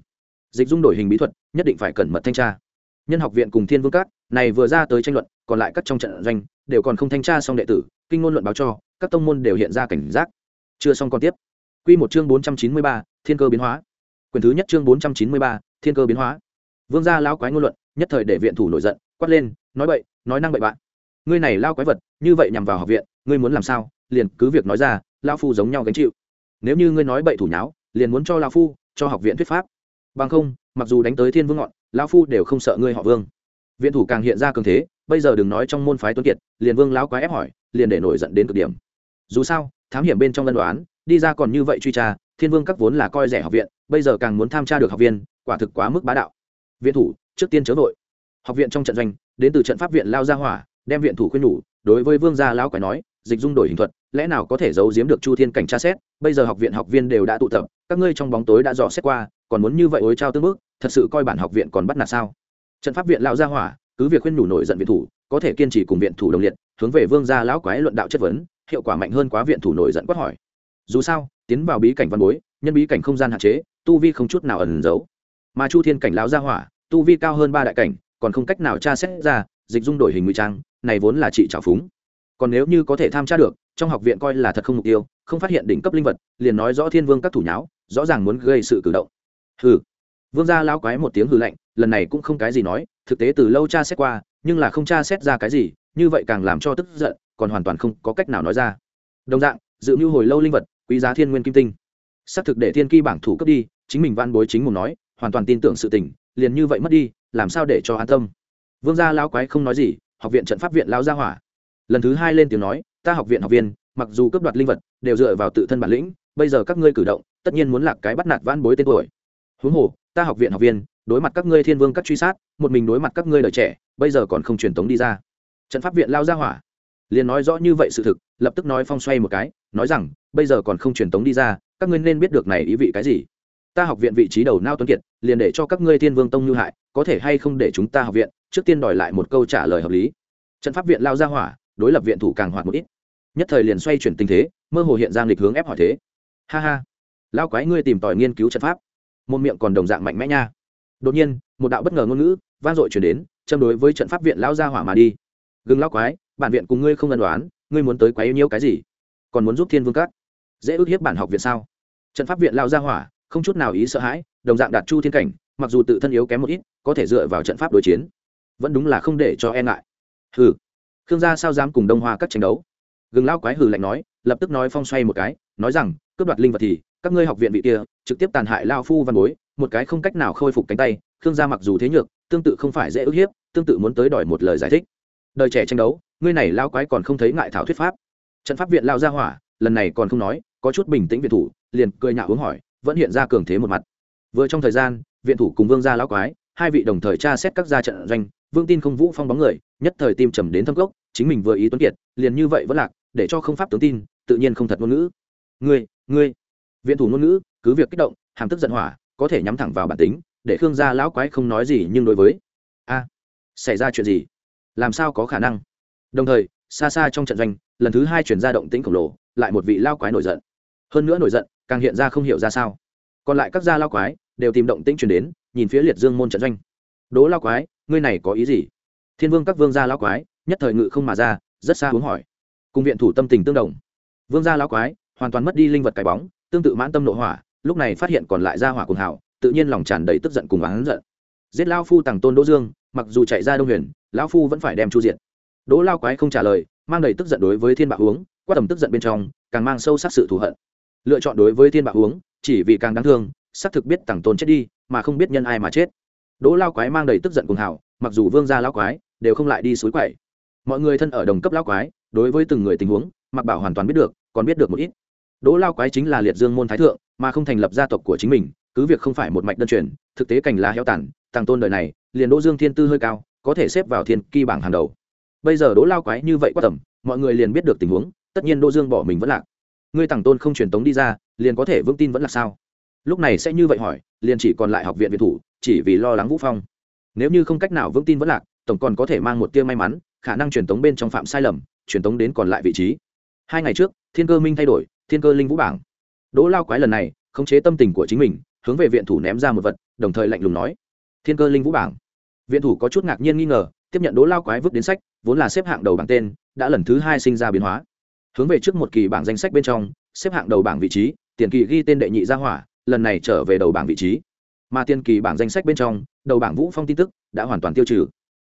Speaker 1: Dịch dung đổi hình bí thuật nhất định phải cẩn mật thanh tra. Nhân học viện cùng thiên vương các này vừa ra tới tranh luận còn lại các trong trận doanh đều còn không thanh tra xong đệ tử kinh ngôn luận báo cho các tông môn đều hiện ra cảnh giác. Chưa xong còn tiếp. Quy một chương bốn trăm chín mươi ba, thiên cơ biến hóa. Quyển thứ nhất chương bốn trăm chín mươi ba, thiên cơ biến hóa. Vương gia lão quái ngôn luận nhất thời để viện thủ nổi giận quát lên nói bậy nói năng bậy bạn. Ngươi này lao quái vật như vậy nhằm vào học viện ngươi muốn làm sao? Liền cứ việc nói ra lao phu giống nhau gánh chịu. Nếu như ngươi nói bậy thủ nháo liền muốn cho lao phu cho học viện thuyết pháp. Bằng không mặc dù đánh tới thiên vương ngọn lao phu đều không sợ ngươi họ vương. Viện thủ càng hiện ra cường thế bây giờ đừng nói trong môn phái tuấn kiệt liền vương lão quái ép hỏi liền để nổi giận đến cực điểm. Dù sao thám hiểm bên trong lân đoán đi ra còn như vậy truy tra thiên vương các vốn là coi rẻ học viện bây giờ càng muốn tham tra được học viên, quả thực quá mức bá đạo. Viện thủ, trước tiên chớ vội. Học viện trong trận doanh, đến từ trận pháp viện lao ra hỏa, đem viện thủ khuyên nhủ, đối với vương gia lão quái nói, dịch dung đổi hình thuật, lẽ nào có thể giấu giếm được chu thiên cảnh tra xét? Bây giờ học viện học viên đều đã tụ tập, các ngươi trong bóng tối đã dò xét qua, còn muốn như vậy ối trao tương bước thật sự coi bản học viện còn bắt nạt sao? Trận pháp viện lão gia hỏa, cứ việc khuyên nhủ nổi giận viện thủ, có thể kiên trì cùng viện thủ đồng liệt, hướng về vương gia lão quái luận đạo chất vấn, hiệu quả mạnh hơn quá viện thủ nổi giận quát hỏi. Dù sao, tiến vào bí cảnh văn bối nhân bí cảnh không gian hạn chế, tu vi không chút nào ẩn giấu. Mà chu thiên cảnh lão gia hỏa, tu vi cao hơn ba đại cảnh, còn không cách nào tra xét ra, dịch dung đổi hình ngụy trang, này vốn là trị trào phúng. Còn nếu như có thể tham tra được, trong học viện coi là thật không mục tiêu, không phát hiện đỉnh cấp linh vật, liền nói rõ thiên vương các thủ nháo, rõ ràng muốn gây sự cử động. Hừ. Vương gia lão quái một tiếng hừ lạnh, lần này cũng không cái gì nói, thực tế từ lâu tra xét qua, nhưng là không tra xét ra cái gì, như vậy càng làm cho tức giận, còn hoàn toàn không có cách nào nói ra. Đồng dạng, dự mưu hồi lâu linh vật, quý giá thiên nguyên kim tinh xác thực để thiên ki bảng thủ cấp đi, chính mình van bối chính mùng nói, hoàn toàn tin tưởng sự tình, liền như vậy mất đi, làm sao để cho an tâm? Vương gia lao quái không nói gì, học viện trận pháp viện lao gia hỏa. Lần thứ hai lên tiếng nói, ta học viện học viên, mặc dù cấp đoạt linh vật, đều dựa vào tự thân bản lĩnh, bây giờ các ngươi cử động, tất nhiên muốn lạc cái bắt nạt van bối tên tuổi. Huống hồ, ta học viện học viên, đối mặt các ngươi thiên vương các truy sát, một mình đối mặt các ngươi đời trẻ, bây giờ còn không truyền tống đi ra. Trận pháp viện lao ra hỏa. Liền nói rõ như vậy sự thực, lập tức nói phong xoay một cái, nói rằng, bây giờ còn không truyền tống đi ra các ngươi nên biết được này ý vị cái gì. Ta học viện vị trí đầu nao tuấn kiệt, liền để cho các ngươi thiên vương tông như hại, có thể hay không để chúng ta học viện, trước tiên đòi lại một câu trả lời hợp lý. Trận pháp viện lao ra hỏa, đối lập viện thủ càng hoạt một ít. Nhất thời liền xoay chuyển tình thế, mơ hồ hiện ra nghịch hướng ép hỏi thế. Ha ha lao quái ngươi tìm tòi nghiên cứu trận pháp. Một miệng còn đồng dạng mạnh mẽ nha. Đột nhiên, một đạo bất ngờ ngôn ngữ vang dội chuyển đến, châm đối với trận pháp viện lao ra hỏa mà đi. Gừng lao quái, bản viện cùng ngươi không ân đoán ngươi muốn tới quái yêu nhiêu cái gì? Còn muốn giúp thiên vương các? Dễ ước hiếp bản học viện sao? Trận pháp viện lao ra hỏa không chút nào ý sợ hãi đồng dạng đạt chu thiên cảnh mặc dù tự thân yếu kém một ít có thể dựa vào trận pháp đối chiến. Vẫn đúng là không để cho e ngại. Hừ, khương gia sao dám cùng đông hoa các tranh đấu? Gừng lao quái hừ lạnh nói lập tức nói phong xoay một cái nói rằng cướp đoạt linh vật thì các ngươi học viện vị kia trực tiếp tàn hại lao phu văn bối một cái không cách nào khôi phục cánh tay khương gia mặc dù thế nhược tương tự không phải dễ ức hiếp tương tự muốn tới đòi một lời giải thích. Đời trẻ tranh đấu ngươi này lao quái còn không thấy ngại thảo thuyết pháp. Trận pháp viện lao ra hỏa lần này còn không nói có chút bình tĩnh viện thủ liền cười nhạo hướng hỏi, vẫn hiện ra cường thế một mặt. Vừa trong thời gian, viện thủ cùng vương gia lão quái, hai vị đồng thời tra xét các gia trận doanh, vương tin không vũ phong bóng người, nhất thời tim trầm đến thâm cốc, chính mình vừa ý tuấn kiệt, liền như vậy vẫn lạc, để cho không pháp tướng tin, tự nhiên không thật ngôn ngữ. Ngươi ngươi. Viện thủ ngôn ngữ, cứ việc kích động, hàm tức giận hỏa, có thể nhắm thẳng vào bản tính, để khương gia lão quái không nói gì nhưng đối với. A, xảy ra chuyện gì? Làm sao có khả năng? Đồng thời, xa xa trong trận doanh, lần thứ hai chuyển ra động tĩnh khổng lồ, lại một vị lao quái nổi giận. Hơn nữa nổi giận càng hiện ra không hiểu ra sao. Còn lại các gia lao quái đều tìm động tĩnh chuyển đến nhìn phía liệt dương môn trận doanh. Đố lao quái ngươi này có ý gì? Thiên vương các vương gia lao quái nhất thời ngự không mà ra rất xa hướng hỏi. Cùng viện thủ tâm tình tương đồng. Vương gia lao quái hoàn toàn mất đi linh vật cái bóng tương tự mãn tâm nội hỏa lúc này phát hiện còn lại gia hỏa cùng hảo tự nhiên lòng tràn đầy tức giận cùng oán giận. Giết lao phu tàng tôn đỗ dương mặc dù chạy ra đông huyền lão phu vẫn phải đem chu diện, đỗ lao quái không trả lời mang đầy tức giận đối với thiên bạc uống qua tầm tức giận bên trong càng mang sâu sắc sự thù hận lựa chọn đối với thiên bạo uống, chỉ vì càng đáng thương, xác thực biết tằng tôn chết đi, mà không biết nhân ai mà chết. Đỗ lao quái mang đầy tức giận cùng hảo mặc dù vương gia lao quái, đều không lại đi suối quậy. Mọi người thân ở đồng cấp lao quái, đối với từng người tình huống, mặc bảo hoàn toàn biết được, còn biết được một ít. Đỗ lao quái chính là liệt dương môn thái thượng, mà không thành lập gia tộc của chính mình, cứ việc không phải một mạch đơn truyền, thực tế cảnh là heo tản tàng tôn đời này, liền đỗ dương thiên tư hơi cao, có thể xếp vào thiên kỳ bảng hàng đầu. Bây giờ đỗ lao quái như vậy quá tầm, mọi người liền biết được tình huống, tất nhiên đỗ dương bỏ mình vẫn lạc ngươi tàng tôn không truyền tống đi ra, liền có thể vững tin vẫn là sao? Lúc này sẽ như vậy hỏi, liền chỉ còn lại học viện việt thủ, chỉ vì lo lắng vũ phong. Nếu như không cách nào vững tin vẫn lạc, tổng còn có thể mang một tia may mắn, khả năng truyền tống bên trong phạm sai lầm, truyền tống đến còn lại vị trí. Hai ngày trước, thiên cơ minh thay đổi, thiên cơ linh vũ bảng. Đỗ lao quái lần này, khống chế tâm tình của chính mình, hướng về viện thủ ném ra một vật, đồng thời lạnh lùng nói, thiên cơ linh vũ bảng. Viện thủ có chút ngạc nhiên nghi ngờ, tiếp nhận đỗ lao quái vứt đến sách, vốn là xếp hạng đầu bảng tên, đã lần thứ hai sinh ra biến hóa hướng về trước một kỳ bảng danh sách bên trong, xếp hạng đầu bảng vị trí, tiền kỳ ghi tên đệ nhị gia hỏa, lần này trở về đầu bảng vị trí. Mà tiền kỳ bảng danh sách bên trong, đầu bảng vũ phong tin tức đã hoàn toàn tiêu trừ.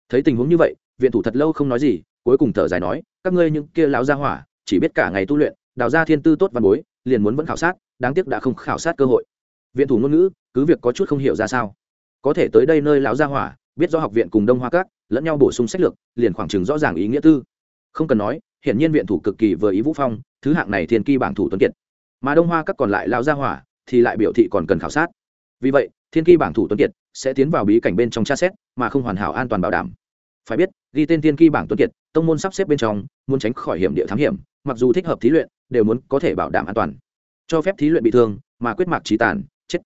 Speaker 1: Thấy tình huống như vậy, viện thủ thật lâu không nói gì, cuối cùng thở dài nói, các ngươi những kia lão gia hỏa, chỉ biết cả ngày tu luyện, đào ra thiên tư tốt văn bối, liền muốn vẫn khảo sát, đáng tiếc đã không khảo sát cơ hội. Viện thủ ngôn ngữ, cứ việc có chút không hiểu ra sao. Có thể tới đây nơi lão gia hỏa, biết do học viện cùng đông hoa các, lẫn nhau bổ sung sách lược, liền khoảng chừng rõ ràng ý nghĩa tư. Không cần nói hiển nhiên viện thủ cực kỳ vừa ý vũ phong, thứ hạng này thiên kỳ bảng thủ tuấn kiệt. Mà đông hoa các còn lại lão gia hỏa, thì lại biểu thị còn cần khảo sát. Vì vậy, thiên kỳ bảng thủ tuấn kiệt sẽ tiến vào bí cảnh bên trong tra xét, mà không hoàn hảo an toàn bảo đảm. Phải biết, ghi tên thiên kỳ bảng tuấn kiệt, tông môn sắp xếp bên trong, muốn tránh khỏi hiểm địa thám hiểm, mặc dù thích hợp thí luyện, đều muốn có thể bảo đảm an toàn. Cho phép thí luyện bị thương, mà quyết mạc trí tàn, chết.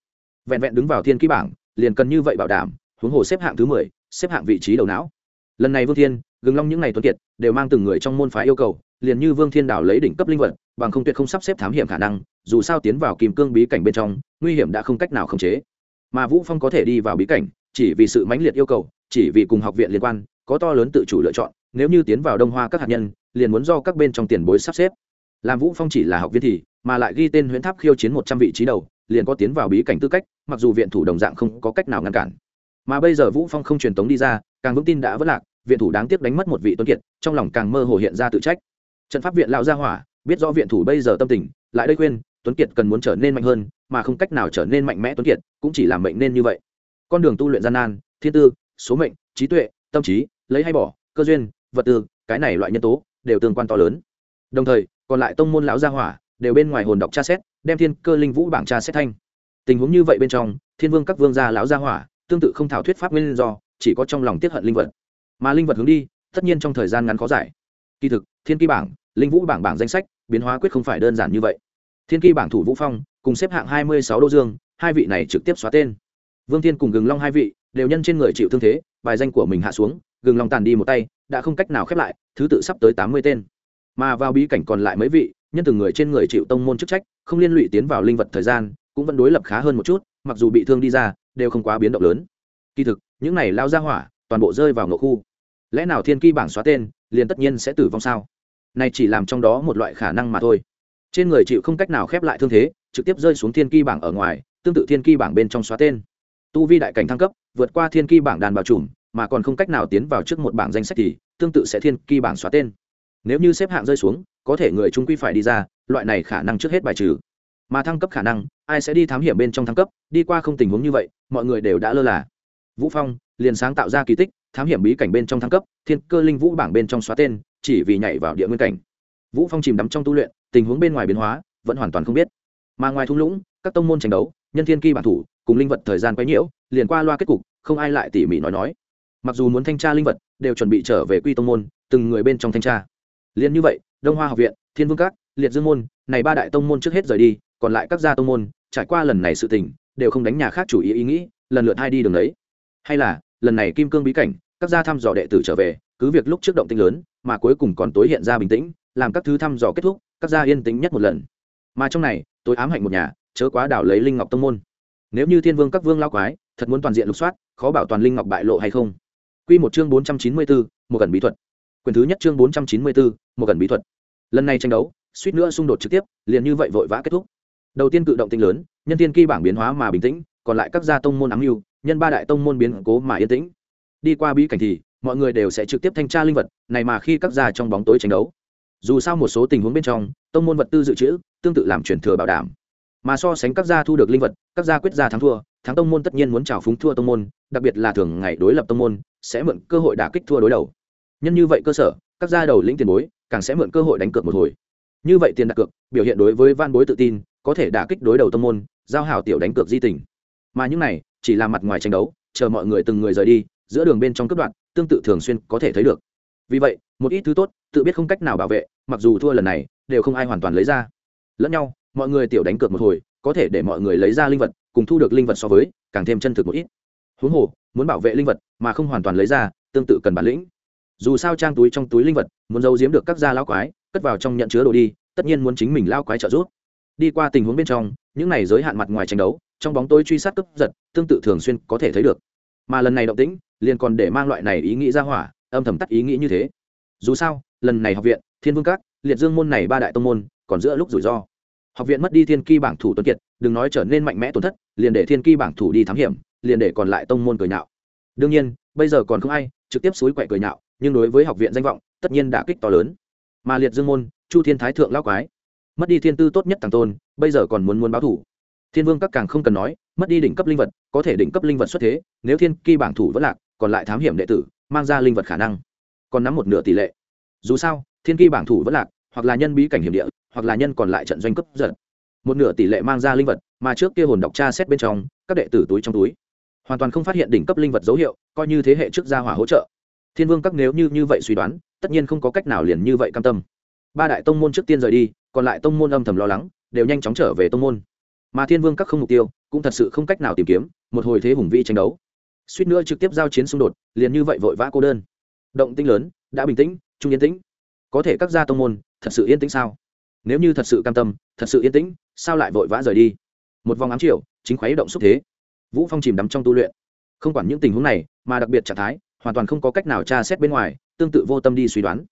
Speaker 1: Vẹn vẹn đứng vào thiên kỳ bảng, liền cần như vậy bảo đảm, huống hồ xếp hạng thứ mười, xếp hạng vị trí đầu não. Lần này vương thiên gừng long những ngày tuấn kiệt đều mang từng người trong môn phái yêu cầu, liền như vương thiên đảo lấy đỉnh cấp linh vật, bằng không tuyệt không sắp xếp thám hiểm khả năng, dù sao tiến vào kìm cương bí cảnh bên trong, nguy hiểm đã không cách nào khống chế. Mà vũ phong có thể đi vào bí cảnh, chỉ vì sự mãnh liệt yêu cầu, chỉ vì cùng học viện liên quan, có to lớn tự chủ lựa chọn, nếu như tiến vào đông hoa các hạt nhân, liền muốn do các bên trong tiền bối sắp xếp. Làm vũ phong chỉ là học viên thì, mà lại ghi tên huyễn tháp khiêu chiến một trăm vị trí đầu, liền có tiến vào bí cảnh tư cách, mặc dù viện thủ đồng dạng không có cách nào ngăn cản mà bây giờ vũ phong không truyền tống đi ra, càng vững tin đã vất lạc, viện thủ đáng tiếc đánh mất một vị tuấn kiệt, trong lòng càng mơ hồ hiện ra tự trách. Trận pháp viện lão gia hỏa, biết rõ viện thủ bây giờ tâm tình, lại đây khuyên, tuấn kiệt cần muốn trở nên mạnh hơn, mà không cách nào trở nên mạnh mẽ tuấn kiệt, cũng chỉ làm mệnh nên như vậy. Con đường tu luyện gian nan, thiên tư, số mệnh, trí tuệ, tâm trí, lấy hay bỏ, cơ duyên, vật tư, cái này loại nhân tố, đều tương quan to lớn. Đồng thời, còn lại tông môn lão gia hỏa, đều bên ngoài hồn đọc tra xét, đem thiên cơ linh vũ bảng tra xét thanh. Tình huống như vậy bên trong, thiên vương các vương gia lão gia hỏa tương tự không thảo thuyết pháp nguyên do, chỉ có trong lòng tiết hận linh vật. Mà linh vật hướng đi, tất nhiên trong thời gian ngắn khó giải. Kỳ thực, thiên kỳ bảng, linh vũ bảng bảng danh sách, biến hóa quyết không phải đơn giản như vậy. Thiên kỳ bảng thủ vũ phong, cùng xếp hạng hai mươi sáu đô dương, hai vị này trực tiếp xóa tên. Vương thiên cùng gừng long hai vị, đều nhân trên người chịu thương thế, bài danh của mình hạ xuống, gừng long tàn đi một tay, đã không cách nào khép lại, thứ tự sắp tới tám mươi tên. Mà vào bí cảnh còn lại mấy vị, nhân từng người trên người chịu tông môn chức trách, không liên lụy tiến vào linh vật thời gian, cũng vẫn đối lập khá hơn một chút, mặc dù bị thương đi ra đều không quá biến động lớn. Kỳ thực, những này lao ra hỏa, toàn bộ rơi vào ngộ khu. Lẽ nào thiên kỳ bảng xóa tên, liền tất nhiên sẽ tử vong sao? Này chỉ làm trong đó một loại khả năng mà thôi. Trên người chịu không cách nào khép lại thương thế, trực tiếp rơi xuống thiên kỳ bảng ở ngoài, tương tự thiên kỳ bảng bên trong xóa tên. Tu vi đại cảnh thăng cấp, vượt qua thiên kỳ bảng đàn bảo trùm mà còn không cách nào tiến vào trước một bảng danh sách thì, tương tự sẽ thiên kỳ bảng xóa tên. Nếu như xếp hạng rơi xuống, có thể người trung quy phải đi ra, loại này khả năng trước hết bài trừ mà thăng cấp khả năng, ai sẽ đi thám hiểm bên trong thăng cấp? Đi qua không tình huống như vậy, mọi người đều đã lơ là. Vũ phong liền sáng tạo ra kỳ tích, thám hiểm bí cảnh bên trong thăng cấp, thiên cơ linh vũ bảng bên trong xóa tên, chỉ vì nhảy vào địa nguyên cảnh. Vũ phong chìm đắm trong tu luyện, tình huống bên ngoài biến hóa, vẫn hoàn toàn không biết. Mà ngoài thung lũng, các tông môn tranh đấu, nhân thiên kỳ bản thủ, cùng linh vật thời gian quấy nhiễu, liền qua loa kết cục, không ai lại tỉ mỉ nói nói. Mặc dù muốn thanh tra linh vật, đều chuẩn bị trở về quy tông môn, từng người bên trong thanh tra. Liền như vậy, đông hoa học viện, thiên vương các, liệt dương môn, này ba đại tông môn trước hết rời đi còn lại các gia tông môn, trải qua lần này sự tình, đều không đánh nhà khác chủ ý ý nghĩ, lần lượt hai đi đường đấy. Hay là, lần này kim cương bí cảnh, các gia thăm dò đệ tử trở về, cứ việc lúc trước động tinh lớn, mà cuối cùng còn tối hiện ra bình tĩnh, làm các thứ thăm dò kết thúc, các gia yên tĩnh nhất một lần. Mà trong này tôi ám hạnh một nhà, chớ quá đảo lấy linh ngọc tông môn. Nếu như thiên vương các vương lao quái, thật muốn toàn diện lục soát, khó bảo toàn linh ngọc bại lộ hay không? Quy một chương bốn trăm chín mươi bốn một gần bí thuật. Quyền thứ nhất chương bốn trăm chín mươi bốn một gần bí thuật. Lần này tranh đấu, suýt nữa xung đột trực tiếp, liền như vậy vội vã kết thúc đầu tiên cự động tinh lớn, nhân tiên kỳ bảng biến hóa mà bình tĩnh, còn lại các gia tông môn ám mưu nhân ba đại tông môn biến cố mà yên tĩnh. Đi qua bí cảnh thì, mọi người đều sẽ trực tiếp thanh tra linh vật, này mà khi các gia trong bóng tối tranh đấu. Dù sao một số tình huống bên trong, tông môn vật tư dự trữ, tương tự làm truyền thừa bảo đảm. Mà so sánh các gia thu được linh vật, các gia quyết gia thắng thua, thắng tông môn tất nhiên muốn trào phúng thua tông môn, đặc biệt là thường ngày đối lập tông môn, sẽ mượn cơ hội đả kích thua đối đầu. Nhân như vậy cơ sở, các gia đầu lĩnh tiền bối, càng sẽ mượn cơ hội đánh cược một hồi. Như vậy tiền đặt cược, biểu hiện đối với van bối tự tin có thể đả kích đối đầu tâm môn, giao hảo tiểu đánh cược di tình. Mà những này, chỉ là mặt ngoài tranh đấu, chờ mọi người từng người rời đi, giữa đường bên trong cấp đoạn tương tự thường xuyên có thể thấy được. Vì vậy, một ít thứ tốt, tự biết không cách nào bảo vệ, mặc dù thua lần này, đều không ai hoàn toàn lấy ra. Lẫn nhau, mọi người tiểu đánh cược một hồi, có thể để mọi người lấy ra linh vật, cùng thu được linh vật so với, càng thêm chân thực một ít. Huống hồ, muốn bảo vệ linh vật, mà không hoàn toàn lấy ra, tương tự cần bản lĩnh. Dù sao trang túi trong túi linh vật, muốn giấu giếm được các gia lao quái, cất vào trong nhận chứa đồ đi, tất nhiên muốn chính mình lao quái trợ giúp đi qua tình huống bên trong, những này giới hạn mặt ngoài tranh đấu, trong bóng tôi truy sát cướp giật, tương tự thường xuyên có thể thấy được. Mà lần này động tĩnh, liền còn để mang loại này ý nghĩ ra hỏa, âm thầm tắt ý nghĩ như thế. Dù sao, lần này học viện, thiên vương các, liệt dương môn này ba đại tông môn, còn giữa lúc rủi ro. Học viện mất đi thiên ki bảng thủ tuấn kiệt, đừng nói trở nên mạnh mẽ tổn thất, liền để thiên ki bảng thủ đi thám hiểm, liền để còn lại tông môn cười nhạo. Đương nhiên, bây giờ còn không ai, trực tiếp suối quậy cười nhạo, nhưng đối với học viện danh vọng, tất nhiên đã kích to lớn. Mà liệt dương môn, chu thiên thái thượng lao quái mất đi thiên tư tốt nhất tàng tôn, bây giờ còn muốn muốn báo thủ. Thiên vương các càng không cần nói, mất đi đỉnh cấp linh vật, có thể đỉnh cấp linh vật xuất thế, nếu thiên ki bảng thủ vẫn lạc, còn lại thám hiểm đệ tử, mang ra linh vật khả năng. Còn nắm một nửa tỷ lệ. Dù sao, thiên ki bảng thủ vẫn lạc, hoặc là nhân bí cảnh hiểm địa, hoặc là nhân còn lại trận doanh cấp giật. Một nửa tỷ lệ mang ra linh vật, mà trước kia hồn đọc tra xét bên trong, các đệ tử túi trong túi. Hoàn toàn không phát hiện đỉnh cấp linh vật dấu hiệu, coi như thế hệ trước gia hỏa hỗ trợ. Thiên vương các nếu như như vậy suy đoán, tất nhiên không có cách nào liền như vậy cam tâm. Ba đại tông môn trước tiên rời đi còn lại tông môn âm thầm lo lắng, đều nhanh chóng trở về tông môn. Mà thiên vương các không mục tiêu, cũng thật sự không cách nào tìm kiếm, một hồi thế hùng vĩ tranh đấu. Suýt nữa trực tiếp giao chiến xung đột, liền như vậy vội vã cô đơn. Động tinh lớn, đã bình tĩnh trung yên tĩnh. Có thể các gia tông môn, thật sự yên tĩnh sao? Nếu như thật sự cam tâm, thật sự yên tĩnh, sao lại vội vã rời đi? Một vòng ám triệu chính khuấy động xúc thế. Vũ phong chìm đắm trong tu luyện. Không quản những tình huống này, mà đặc biệt trạng thái, hoàn toàn không có cách nào tra xét bên ngoài, tương tự vô tâm đi suy đoán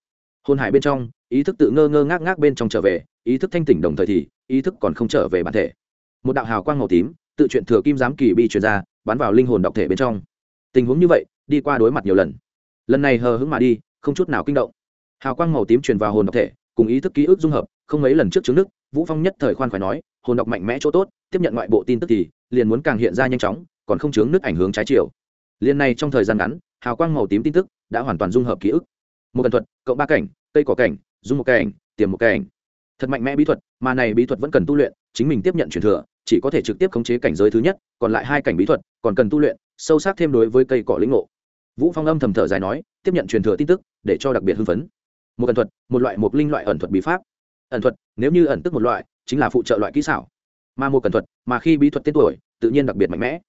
Speaker 1: hôn hải bên trong, ý thức tự ngơ ngơ ngác ngác bên trong trở về, ý thức thanh tỉnh đồng thời thì, ý thức còn không trở về bản thể. Một đạo hào quang màu tím, tự chuyện thừa kim giám kỳ bi truyền ra, bắn vào linh hồn độc thể bên trong. Tình huống như vậy, đi qua đối mặt nhiều lần. Lần này hờ hững mà đi, không chút nào kinh động. Hào quang màu tím truyền vào hồn độc thể, cùng ý thức ký ức dung hợp, không mấy lần trước chứng đức vũ phong nhất thời khoan khoái nói, hồn độc mạnh mẽ chỗ tốt, tiếp nhận ngoại bộ tin tức thì, liền muốn càng hiện ra nhanh chóng, còn không chướng nước ảnh hướng trái chiều. Liên này trong thời gian ngắn, hào quang màu tím tin tức đã hoàn toàn dung hợp ký ức. Một cần thuật cộng ba cảnh, cây cỏ cảnh, dung một cảnh, tiềm một cảnh. Thật mạnh mẽ bí thuật, mà này bí thuật vẫn cần tu luyện, chính mình tiếp nhận truyền thừa, chỉ có thể trực tiếp khống chế cảnh giới thứ nhất, còn lại hai cảnh bí thuật, còn cần tu luyện, sâu sắc thêm đối với cây cỏ lĩnh ngộ. Vũ phong âm thầm thở dài nói, tiếp nhận truyền thừa tin tức, để cho đặc biệt hưng phấn. Một ẩn thuật, một loại một linh loại ẩn thuật bí pháp. Ẩn thuật, nếu như ẩn tức một loại, chính là phụ trợ loại kỹ xảo. Mà một ẩn thuật, mà khi bí thuật tên tuổi, tự nhiên đặc biệt mạnh mẽ.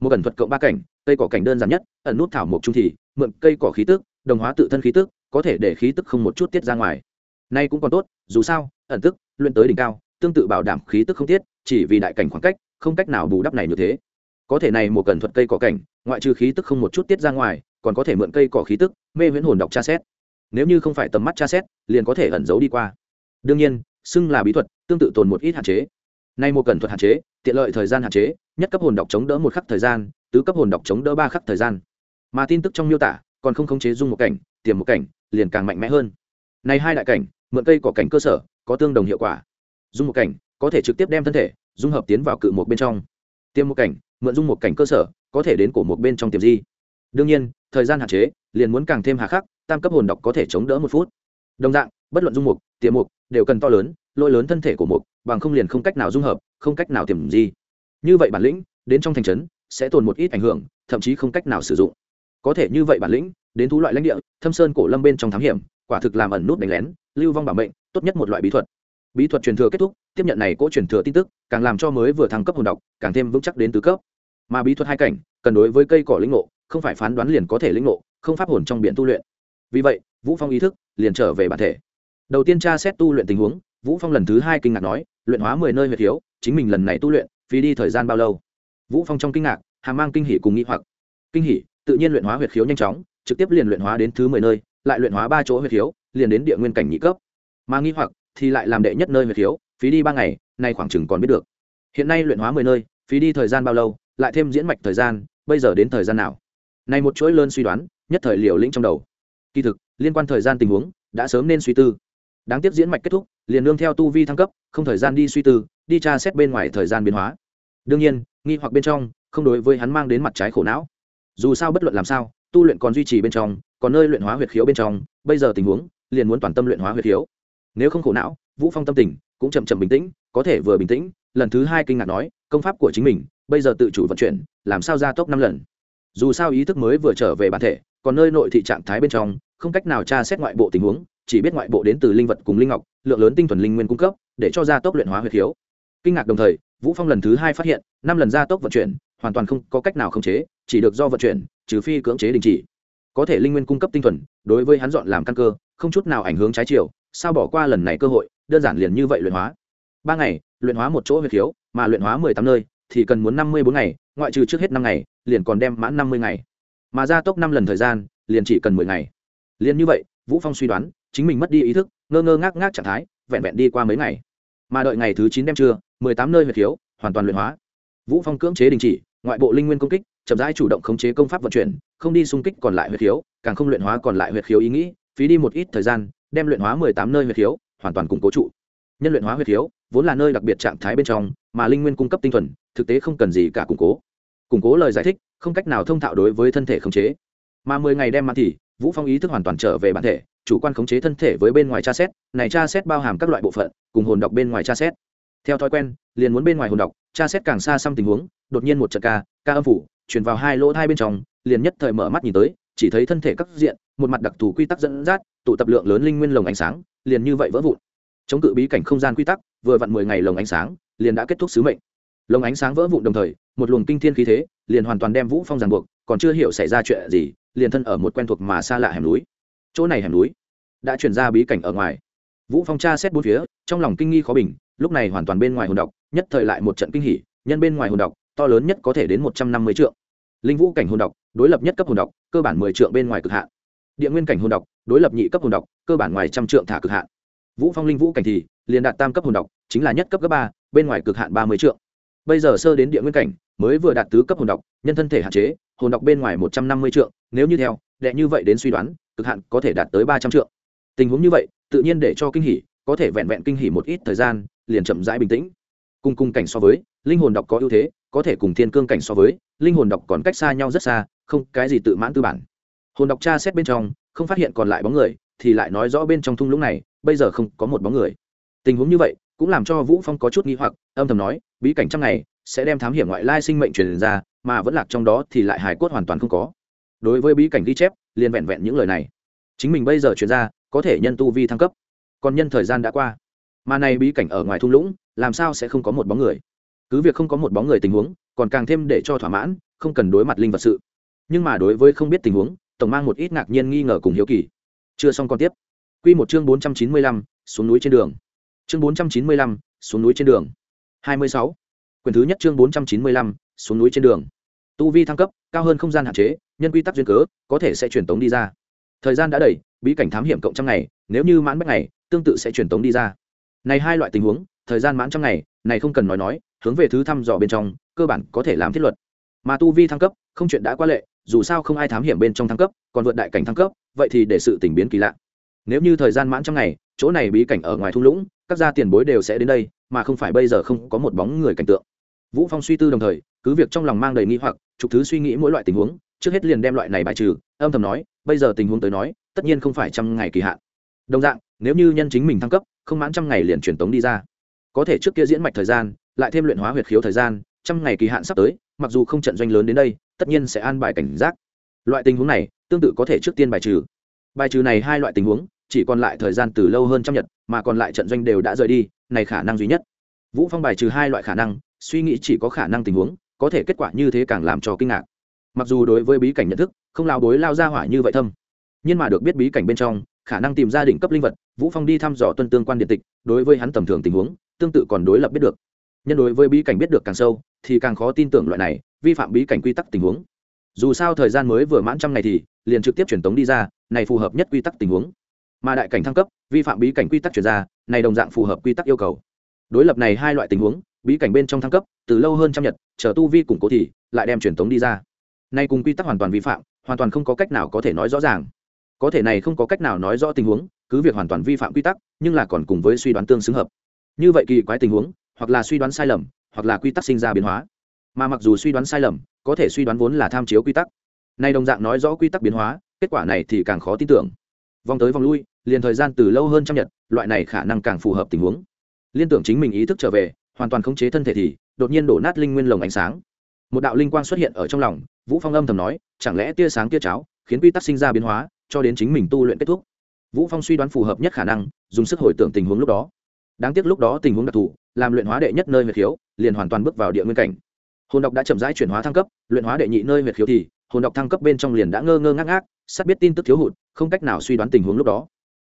Speaker 1: Một ẩn thuật cộng ba cảnh, cây cỏ cảnh đơn giản nhất, ẩn nút thảo mộc trung thì, mượn cây cỏ khí tức, đồng hóa tự thân khí tức có thể để khí tức không một chút tiết ra ngoài. Nay cũng còn tốt, dù sao, ẩn tức, luyện tới đỉnh cao, tương tự bảo đảm khí tức không tiết, chỉ vì đại cảnh khoảng cách, không cách nào bù đắp này như thế. Có thể này một cần thuật cây cỏ cảnh, ngoại trừ khí tức không một chút tiết ra ngoài, còn có thể mượn cây cỏ khí tức, mê huyễn hồn đọc tra xét. Nếu như không phải tầm mắt tra xét, liền có thể ẩn giấu đi qua. Đương nhiên, xưng là bí thuật, tương tự tồn một ít hạn chế. Nay một cần thuật hạn chế, tiện lợi thời gian hạn chế, nhất cấp hồn đọc chống đỡ một khắc thời gian, tứ cấp hồn đọc chống đỡ ba khắc thời gian. Mà tin tức trong miêu tả, còn không khống chế dung một cảnh, tiềm một cảnh liền càng mạnh mẽ hơn. Này hai đại cảnh, mượn cây cỏ cảnh cơ sở, có tương đồng hiệu quả. Dung một cảnh, có thể trực tiếp đem thân thể, dung hợp tiến vào cự một bên trong. Tiêm một cảnh, mượn dung một cảnh cơ sở, có thể đến cổ một bên trong tiềm di. Đương nhiên, thời gian hạn chế, liền muốn càng thêm hà khắc, tam cấp hồn độc có thể chống đỡ một phút. Đồng dạng, bất luận dung mục, tiềm mục, đều cần to lớn, lôi lớn thân thể của mục, bằng không liền không cách nào dung hợp, không cách nào tiềm di. Như vậy bản lĩnh, đến trong thành trấn, sẽ tồn một ít ảnh hưởng, thậm chí không cách nào sử dụng. Có thể như vậy bản lĩnh đến thú loại lãnh địa, thâm sơn cổ lâm bên trong thám hiểm, quả thực làm ẩn nút đánh lén, lưu vong bảo mệnh, tốt nhất một loại bí thuật. Bí thuật truyền thừa kết thúc, tiếp nhận này cỗ truyền thừa tin tức, càng làm cho mới vừa thăng cấp hồn độc, càng thêm vững chắc đến tứ cấp. Mà bí thuật hai cảnh, cần đối với cây cỏ lĩnh ngộ, không phải phán đoán liền có thể lĩnh ngộ, không pháp hồn trong biển tu luyện. Vì vậy, vũ phong ý thức liền trở về bản thể. Đầu tiên tra xét tu luyện tình huống, vũ phong lần thứ hai kinh ngạc nói, luyện hóa mười nơi huyệt thiếu, chính mình lần này tu luyện, phí đi thời gian bao lâu? Vũ phong trong kinh ngạc, hàm mang kinh hỉ cùng nghi hoặc. Kinh hỉ, tự nhiên luyện hóa huyệt khiếu nhanh chóng trực tiếp liền luyện hóa đến thứ mười nơi, lại luyện hóa ba chỗ huyệt khiếu, liền đến địa nguyên cảnh nhị cấp. Mà nghi hoặc thì lại làm đệ nhất nơi huyệt khiếu, phí đi ba ngày, nay khoảng chừng còn biết được. Hiện nay luyện hóa mười nơi, phí đi thời gian bao lâu, lại thêm diễn mạch thời gian, bây giờ đến thời gian nào? Này một chuỗi lớn suy đoán, nhất thời liều lĩnh trong đầu. Kỳ thực, liên quan thời gian tình huống, đã sớm nên suy tư. Đáng tiếc diễn mạch kết thúc, liền nương theo tu vi thăng cấp, không thời gian đi suy tư, đi tra xét bên ngoài thời gian biến hóa. Đương nhiên, nghi hoặc bên trong, không đối với hắn mang đến mặt trái khổ não. Dù sao bất luận làm sao tu luyện còn duy trì bên trong, còn nơi luyện hóa huyệt khiếu bên trong, bây giờ tình huống, liền muốn toàn tâm luyện hóa huyệt khiếu. Nếu không khổ não, vũ phong tâm tình cũng chậm chậm bình tĩnh, có thể vừa bình tĩnh, lần thứ hai kinh ngạc nói, công pháp của chính mình, bây giờ tự chủ vận chuyển, làm sao gia tốc năm lần? Dù sao ý thức mới vừa trở về bản thể, còn nơi nội thị trạng thái bên trong, không cách nào tra xét ngoại bộ tình huống, chỉ biết ngoại bộ đến từ linh vật cùng linh ngọc, lượng lớn tinh thuần linh nguyên cung cấp, để cho gia tốc luyện hóa huyệt khiếu. Kinh ngạc đồng thời, vũ phong lần thứ hai phát hiện, năm lần gia tốc vận chuyển, hoàn toàn không có cách nào khống chế chỉ được do vận chuyển, trừ phi cưỡng chế đình chỉ. Có thể linh nguyên cung cấp tinh thuần, đối với hắn dọn làm căn cơ, không chút nào ảnh hưởng trái chiều, sao bỏ qua lần này cơ hội, đơn giản liền như vậy luyện hóa. Ba ngày, luyện hóa một chỗ huyệt khiếu, mà luyện hóa mười tám nơi, thì cần muốn năm mươi bốn ngày, ngoại trừ trước hết năm ngày, liền còn đem mãn năm mươi ngày. Mà gia tốc năm lần thời gian, liền chỉ cần mười ngày. Liền như vậy, vũ phong suy đoán, chính mình mất đi ý thức, ngơ ngơ ngác ngác trạng thái, vẹn vẹn đi qua mấy ngày. Mà đợi ngày thứ chín đêm trưa, mười tám nơi huyệt khiếu, hoàn toàn luyện hóa. Vũ phong cưỡng chế đình chỉ, ngoại bộ linh nguyên công kích chậm rãi chủ động khống chế công pháp vận chuyển, không đi xung kích còn lại huyệt khiếu, càng không luyện hóa còn lại huyệt khiếu ý nghĩ, phí đi một ít thời gian, đem luyện hóa mười tám nơi huyệt khiếu, hoàn toàn củng cố trụ. Nhân luyện hóa huyệt khiếu, vốn là nơi đặc biệt trạng thái bên trong, mà linh nguyên cung cấp tinh thuần, thực tế không cần gì cả củng cố. Củng cố lời giải thích, không cách nào thông thạo đối với thân thể khống chế. Mà mười ngày đem mà thì, vũ phong ý thức hoàn toàn trở về bản thể, chủ quan khống chế thân thể với bên ngoài tra xét, này tra xét bao hàm các loại bộ phận, cùng hồn đọc bên ngoài tra xét. Theo thói quen, liền muốn bên ngoài hồn đọc tra xét càng xa xăm tình huống, đột nhiên một trận ca ca âm phủ chuyển vào hai lỗ hai bên trong, liền nhất thời mở mắt nhìn tới, chỉ thấy thân thể các diện, một mặt đặc thù quy tắc dẫn dắt, tụ tập lượng lớn linh nguyên lồng ánh sáng, liền như vậy vỡ vụn. Chống cự bí cảnh không gian quy tắc, vừa vặn mười ngày lồng ánh sáng, liền đã kết thúc sứ mệnh. Lồng ánh sáng vỡ vụn đồng thời, một luồng kinh thiên khí thế, liền hoàn toàn đem vũ phong ràng buộc, còn chưa hiểu xảy ra chuyện gì, liền thân ở một quen thuộc mà xa lạ hẻm núi. Chỗ này hẻm núi đã chuyển ra bí cảnh ở ngoài. Vũ phong tra xét bốn phía, trong lòng kinh nghi khó bình, lúc này hoàn toàn bên ngoài hồn độc, nhất thời lại một trận kinh hỉ, nhân bên ngoài hồn độc, to lớn nhất có thể đến một trăm năm mươi trượng linh vũ cảnh hồn độc, đối lập nhất cấp hồn độc, cơ bản mười trượng bên ngoài cực hạn. Địa nguyên cảnh hồn độc, đối lập nhị cấp hồn độc, cơ bản ngoài trăm trượng thả cực hạn. Vũ phong linh vũ cảnh thì, liền đạt tam cấp hồn độc, chính là nhất cấp cấp ba, bên ngoài cực hạn ba mươi trượng. Bây giờ sơ đến địa nguyên cảnh, mới vừa đạt tứ cấp hồn độc, nhân thân thể hạn chế, hồn độc bên ngoài một trăm năm mươi trượng, nếu như theo, đệ như vậy đến suy đoán, cực hạn có thể đạt tới ba trăm trượng. Tình huống như vậy, tự nhiên để cho kinh hỉ, có thể vẹn vẹn kinh hỉ một ít thời gian, liền chậm rãi bình tĩnh cùng cùng cảnh so với, linh hồn độc có ưu thế, có thể cùng thiên cương cảnh so với, linh hồn độc còn cách xa nhau rất xa, không cái gì tự mãn tư bản. Hồn độc tra xét bên trong, không phát hiện còn lại bóng người, thì lại nói rõ bên trong thung lũng này, bây giờ không có một bóng người. Tình huống như vậy, cũng làm cho vũ phong có chút nghi hoặc, âm thầm nói, bí cảnh trong ngày, sẽ đem thám hiểm ngoại lai sinh mệnh truyền ra, mà vẫn lạc trong đó thì lại hài cốt hoàn toàn không có. Đối với bí cảnh ghi chép, liền vẹn vẹn những lời này. Chính mình bây giờ truyền ra, có thể nhân tu vi thăng cấp. Còn nhân thời gian đã qua mà này bí cảnh ở ngoài thung lũng, làm sao sẽ không có một bóng người? Cứ việc không có một bóng người tình huống, còn càng thêm để cho thỏa mãn, không cần đối mặt linh vật sự. Nhưng mà đối với không biết tình huống, tổng mang một ít ngạc nhiên nghi ngờ cùng hiếu kỳ. Chưa xong còn tiếp. Q một chương bốn trăm chín mươi lăm, xuống núi trên đường. Chương bốn trăm chín mươi lăm, xuống núi trên đường. hai mươi sáu. Quyển thứ nhất chương bốn trăm chín mươi lăm, xuống núi trên đường. Tu vi thăng cấp, cao hơn không gian hạn chế, nhân quy tắc duyên cớ, có thể sẽ truyền tống đi ra. Thời gian đã đầy, bí cảnh thám hiểm cộng trăm ngày, nếu như mãn bách ngày, tương tự sẽ truyền tống đi ra này hai loại tình huống, thời gian mãn trong ngày, này không cần nói nói, hướng về thứ thăm dò bên trong, cơ bản có thể làm thiết luật. Mà tu vi thăng cấp, không chuyện đã qua lệ, dù sao không ai thám hiểm bên trong thăng cấp, còn vượt đại cảnh thăng cấp, vậy thì để sự tình biến kỳ lạ. Nếu như thời gian mãn trong ngày, chỗ này bí cảnh ở ngoài thung lũng, các gia tiền bối đều sẽ đến đây, mà không phải bây giờ không có một bóng người cảnh tượng. Vũ phong suy tư đồng thời, cứ việc trong lòng mang đầy nghi hoặc chục thứ suy nghĩ mỗi loại tình huống, trước hết liền đem loại này bài trừ, âm thầm nói, bây giờ tình huống tới nói, tất nhiên không phải trăm ngày kỳ hạn. Đồng dạng, nếu như nhân chính mình thăng cấp không mãn trăm ngày liền truyền tống đi ra. Có thể trước kia diễn mạch thời gian, lại thêm luyện hóa huyệt khiếu thời gian, trăm ngày kỳ hạn sắp tới, mặc dù không trận doanh lớn đến đây, tất nhiên sẽ an bài cảnh giác. Loại tình huống này, tương tự có thể trước tiên bài trừ. Bài trừ này hai loại tình huống, chỉ còn lại thời gian từ lâu hơn trăm nhật, mà còn lại trận doanh đều đã rời đi, này khả năng duy nhất. Vũ phong bài trừ hai loại khả năng, suy nghĩ chỉ có khả năng tình huống, có thể kết quả như thế càng làm cho kinh ngạc. Mặc dù đối với bí cảnh nhận thức, không lao đối lao ra hỏa như vậy thâm, nhưng mà được biết bí cảnh bên trong khả năng tìm ra đỉnh cấp linh vật, vũ phong đi thăm dò tuân tương quan điện tịch, đối với hắn tầm thường tình huống, tương tự còn đối lập biết được. Nhân đối với bí cảnh biết được càng sâu, thì càng khó tin tưởng loại này, vi phạm bí cảnh quy tắc tình huống. Dù sao thời gian mới vừa mãn trăm ngày thì, liền trực tiếp truyền tống đi ra, này phù hợp nhất quy tắc tình huống. Mà đại cảnh thăng cấp, vi phạm bí cảnh quy tắc chuyển ra, này đồng dạng phù hợp quy tắc yêu cầu. Đối lập này hai loại tình huống, bí cảnh bên trong thăng cấp, từ lâu hơn trăm nhật, chờ tu vi củng cố thì, lại đem truyền tống đi ra. Nay cùng quy tắc hoàn toàn vi phạm, hoàn toàn không có cách nào có thể nói rõ ràng có thể này không có cách nào nói rõ tình huống, cứ việc hoàn toàn vi phạm quy tắc, nhưng là còn cùng với suy đoán tương xứng hợp. Như vậy kỳ quái tình huống, hoặc là suy đoán sai lầm, hoặc là quy tắc sinh ra biến hóa. Mà mặc dù suy đoán sai lầm, có thể suy đoán vốn là tham chiếu quy tắc. Nay đồng dạng nói rõ quy tắc biến hóa, kết quả này thì càng khó tin tưởng. Vòng tới vòng lui, liền thời gian từ lâu hơn trăm nhật, loại này khả năng càng phù hợp tình huống. Liên tưởng chính mình ý thức trở về, hoàn toàn khống chế thân thể thì, đột nhiên đổ nát linh nguyên lồng ánh sáng. Một đạo linh quang xuất hiện ở trong lòng, vũ phong âm thầm nói, chẳng lẽ tia sáng tia cháo khiến quy tắc sinh ra biến hóa cho đến chính mình tu luyện kết thúc. Vũ phong suy đoán phù hợp nhất khả năng, dùng sức hồi tưởng tình huống lúc đó. Đáng tiếc lúc đó tình huống đặc thù, làm luyện hóa đệ nhất nơi huyệt khiếu, liền hoàn toàn bước vào địa nguyên cảnh. Hồn độc đã chậm rãi chuyển hóa thăng cấp, luyện hóa đệ nhị nơi huyệt khiếu thì, hồn độc thăng cấp bên trong liền đã ngơ ngơ ngác ngác, sắp biết tin tức thiếu hụt, không cách nào suy đoán tình huống lúc đó.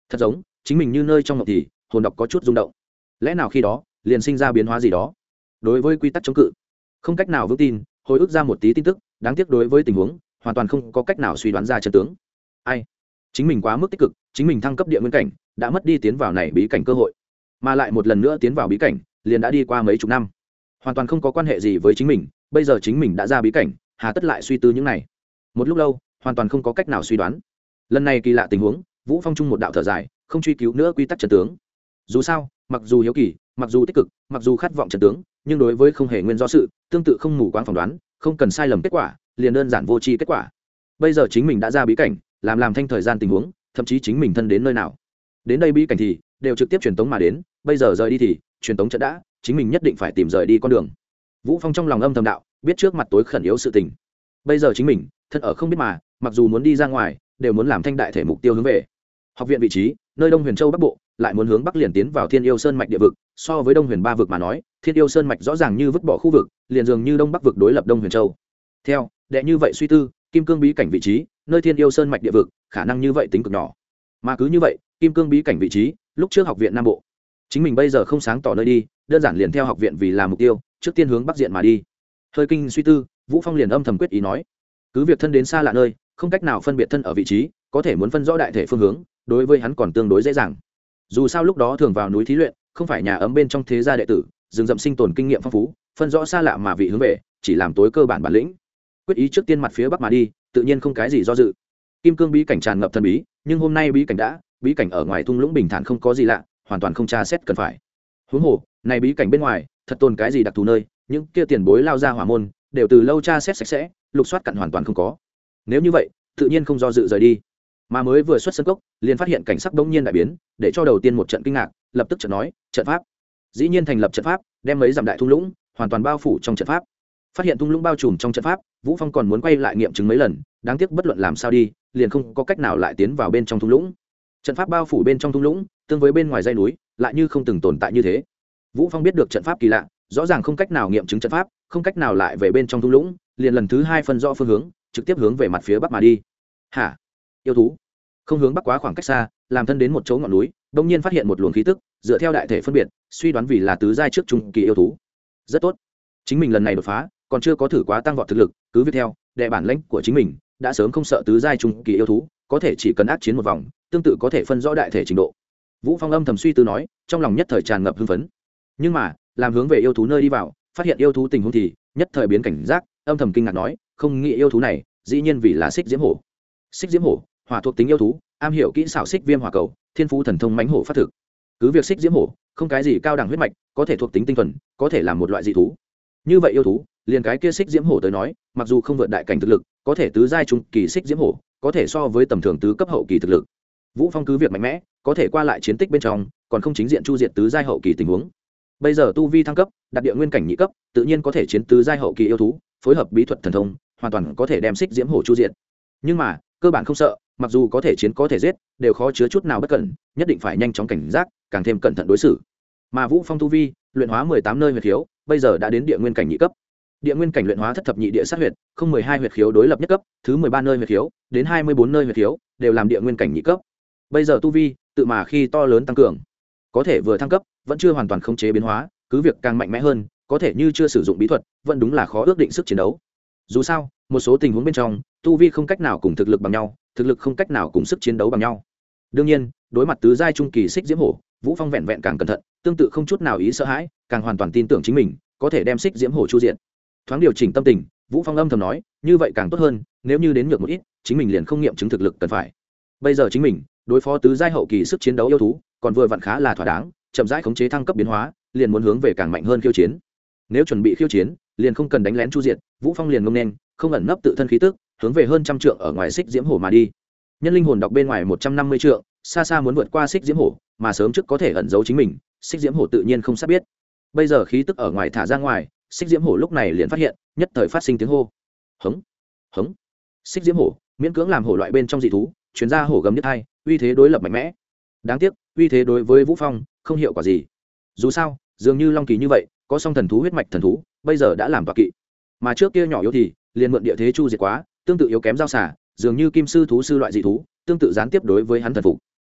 Speaker 1: Thật giống, chính mình như nơi trong ngọc thì, hồn độc có chút rung động. Lẽ nào khi đó, liền sinh ra biến hóa gì đó? Đối với quy tắc chống cự, không cách nào vững tin, hồi ức ra một tí tin tức, đáng tiếc đối với tình huống, hoàn toàn không có cách nào suy đoán ra chân tướng. Ai? Chính mình quá mức tích cực, chính mình thăng cấp địa nguyên cảnh, đã mất đi tiến vào này bí cảnh cơ hội. Mà lại một lần nữa tiến vào bí cảnh, liền đã đi qua mấy chục năm. Hoàn toàn không có quan hệ gì với chính mình, bây giờ chính mình đã ra bí cảnh, hà tất lại suy tư những này. Một lúc lâu, hoàn toàn không có cách nào suy đoán. Lần này kỳ lạ tình huống, vũ phong trung một đạo thở dài, không truy cứu nữa quy tắc trần tướng. Dù sao, mặc dù hiếu kỳ, mặc dù tích cực, mặc dù khát vọng trần tướng, nhưng đối với không hề nguyên do sự, tương tự không mù quáng phỏng đoán, không cần sai lầm kết quả, liền đơn giản vô tri kết quả. Bây giờ chính mình đã ra bí cảnh làm làm thanh thời gian tình huống, thậm chí chính mình thân đến nơi nào. Đến đây bí cảnh thì, đều trực tiếp truyền tống mà đến, bây giờ rời đi thì, truyền tống trận đã, chính mình nhất định phải tìm rời đi con đường. Vũ phong trong lòng âm thầm đạo, biết trước mặt tối khẩn yếu sự tình. Bây giờ chính mình, thân ở không biết mà, mặc dù muốn đi ra ngoài, đều muốn làm thanh đại thể mục tiêu hướng về. Học viện vị trí, nơi đông huyền châu bắc bộ, lại muốn hướng bắc liền tiến vào thiên yêu sơn mạch địa vực, so với đông huyền ba vực mà nói, thiên yêu sơn mạch rõ ràng như vứt bỏ khu vực, liền dường như đông bắc vực đối lập đông huyền châu. Theo, đệ như vậy suy tư kim cương bí cảnh vị trí, nơi thiên yêu sơn mạch địa vực, khả năng như vậy tính cực nhỏ. Mà cứ như vậy, kim cương bí cảnh vị trí, lúc trước học viện nam bộ. Chính mình bây giờ không sáng tỏ nơi đi, đơn giản liền theo học viện vì làm mục tiêu, trước tiên hướng bắc diện mà đi. Hơi kinh suy tư, vũ phong liền âm thầm quyết ý nói, cứ việc thân đến xa lạ nơi, không cách nào phân biệt thân ở vị trí, có thể muốn phân rõ đại thể phương hướng, đối với hắn còn tương đối dễ dàng. Dù sao lúc đó thường vào núi thí luyện, không phải nhà ấm bên trong thế gia đệ tử, rừng rậm sinh tồn kinh nghiệm phong phú, phân rõ xa lạ mà vị hướng về, chỉ làm tối cơ bản bản lĩnh quyết ý trước tiên mặt phía bắc mà đi, tự nhiên không cái gì do dự. Kim cương bí cảnh tràn ngập thần bí, nhưng hôm nay bí cảnh đã, bí cảnh ở ngoài thung lũng bình thản không có gì lạ, hoàn toàn không tra xét cần phải. Huống hồ, này bí cảnh bên ngoài, thật tồn cái gì đặc thù nơi, những kia tiền bối lao ra hỏa môn, đều từ lâu tra xét sạch sẽ, lục soát cặn hoàn toàn không có. Nếu như vậy, tự nhiên không do dự rời đi. Mà mới vừa xuất sân cốc, liền phát hiện cảnh sắc bỗng nhiên đại biến, để cho đầu tiên một trận kinh ngạc, lập tức trận nói, trận pháp. Dĩ nhiên thành lập trận pháp, đem mấy dặm đại thung lũng, hoàn toàn bao phủ trong trận pháp. Phát hiện thung lũng bao trùm trong trận pháp vũ phong còn muốn quay lại nghiệm chứng mấy lần, đáng tiếc bất luận làm sao đi, liền không có cách nào lại tiến vào bên trong thung lũng. Trận pháp bao phủ bên trong thung lũng, tương với bên ngoài dây núi, lại như không từng tồn tại như thế. Vũ phong biết được trận pháp kỳ lạ, rõ ràng không cách nào nghiệm chứng trận pháp, không cách nào lại về bên trong thung lũng, liền lần thứ hai phân rõ phương hướng, trực tiếp hướng về mặt phía bắc mà đi. Hả? Yêu thú? Không hướng bắc quá khoảng cách xa, làm thân đến một chỗ ngọn núi đông nhiên phát hiện một luồng khí tức, dựa theo đại thể phân biệt, suy đoán vì là tứ giai trước trung kỳ yêu thú. Rất tốt. Chính mình lần này đột phá còn chưa có thử quá tăng vọt thực lực, cứ việc theo, đệ bản lãnh của chính mình, đã sớm không sợ tứ giai trung kỳ yêu thú, có thể chỉ cần ác chiến một vòng, tương tự có thể phân rõ đại thể trình độ. Vũ phong âm thầm suy tư nói, trong lòng nhất thời tràn ngập hưng phấn. Nhưng mà, làm hướng về yêu thú nơi đi vào, phát hiện yêu thú tình huống thì, nhất thời biến cảnh giác, âm thầm kinh ngạc nói, không nghĩ yêu thú này, dĩ nhiên vì là xích diễm hổ. Xích diễm hổ, hỏa thuộc tính yêu thú, am hiểu kỹ xảo xích viêm hỏa cầu, thiên phú thần thông mãnh hổ phát thực. Cứ việc xích diễm hổ, không cái gì cao đẳng huyết mạch, có thể thuộc tính tinh thuần, có thể là một loại dị thú. Như vậy yêu thú liền cái kia xích diễm hổ tới nói mặc dù không vượt đại cảnh thực lực có thể tứ giai trung kỳ xích diễm hổ có thể so với tầm thường tứ cấp hậu kỳ thực lực. Vũ phong cứ việc mạnh mẽ có thể qua lại chiến tích bên trong còn không chính diện chu diện tứ giai hậu kỳ tình huống. Bây giờ tu vi thăng cấp đặt địa nguyên cảnh nhị cấp tự nhiên có thể chiến tứ giai hậu kỳ yêu thú phối hợp bí thuật thần thông hoàn toàn có thể đem xích diễm hổ chu diện nhưng mà cơ bản không sợ mặc dù có thể chiến có thể giết đều khó chứa chút nào bất cẩn nhất định phải nhanh chóng cảnh giác càng thêm cẩn thận đối xử. Mà vũ phong tu vi luyện hóa mười tám nơi huyệt thiếu, bây giờ đã đến địa nguyên cảnh nhị cấp địa nguyên cảnh luyện hóa thất thập nhị địa sát huyệt, không mười hai huyệt khiếu đối lập nhất cấp, thứ mười ba nơi huyệt khiếu, đến hai mươi bốn nơi huyệt khiếu, đều làm địa nguyên cảnh nhị cấp. Bây giờ tu vi, tự mà khi to lớn tăng cường, có thể vừa thăng cấp, vẫn chưa hoàn toàn khống chế biến hóa, cứ việc càng mạnh mẽ hơn, có thể như chưa sử dụng bí thuật, vẫn đúng là khó ước định sức chiến đấu. Dù sao, một số tình huống bên trong, tu vi không cách nào cùng thực lực bằng nhau, thực lực không cách nào cùng sức chiến đấu bằng nhau. Đương nhiên, đối mặt tứ giai trung kỳ xích diễm hổ, vũ phong vẹn vẹn càng cẩn thận, tương tự không chút nào ý sợ hãi, càng hoàn toàn tin tưởng chính mình, có thể đem xích diễm hổ chu diện thoáng điều chỉnh tâm tình, vũ phong âm thầm nói, như vậy càng tốt hơn, nếu như đến nhược một ít, chính mình liền không nghiệm chứng thực lực cần phải. Bây giờ chính mình, đối phó tứ giai hậu kỳ sức chiến đấu yêu thú, còn vừa vặn khá là thỏa đáng, chậm rãi khống chế thăng cấp biến hóa, liền muốn hướng về càng mạnh hơn khiêu chiến. Nếu chuẩn bị khiêu chiến, liền không cần đánh lén chu diện vũ phong liền ngông nên, không ẩn nấp tự thân khí tức, hướng về hơn trăm trượng ở ngoài xích diễm hổ mà đi. Nhân linh hồn đọc bên ngoài một trăm năm mươi trượng, xa xa muốn vượt qua xích diễm hổ, mà sớm trước có thể ẩn giấu chính mình, xích diễm hổ tự nhiên không sắp biết. Bây giờ khí tức ở ngoài thả ra ngoài xích diễm hổ lúc này liền phát hiện, nhất thời phát sinh tiếng hô. Hống hống. Xích diễm hổ, miễn cưỡng làm hổ loại bên trong dị thú chuyển ra hổ gầm nhất hai uy thế đối lập mạnh mẽ. Đáng tiếc, uy thế đối với vũ phong, không hiệu quả gì. Dù sao, dường như long kỳ như vậy, có song thần thú huyết mạch thần thú, bây giờ đã làm tọa kỵ. Mà trước kia nhỏ yếu thì, liền mượn địa thế chu diệt quá, tương tự yếu kém giao xả, dường như kim sư thú sư loại dị thú, tương tự gián tiếp đối với hắn thần phục.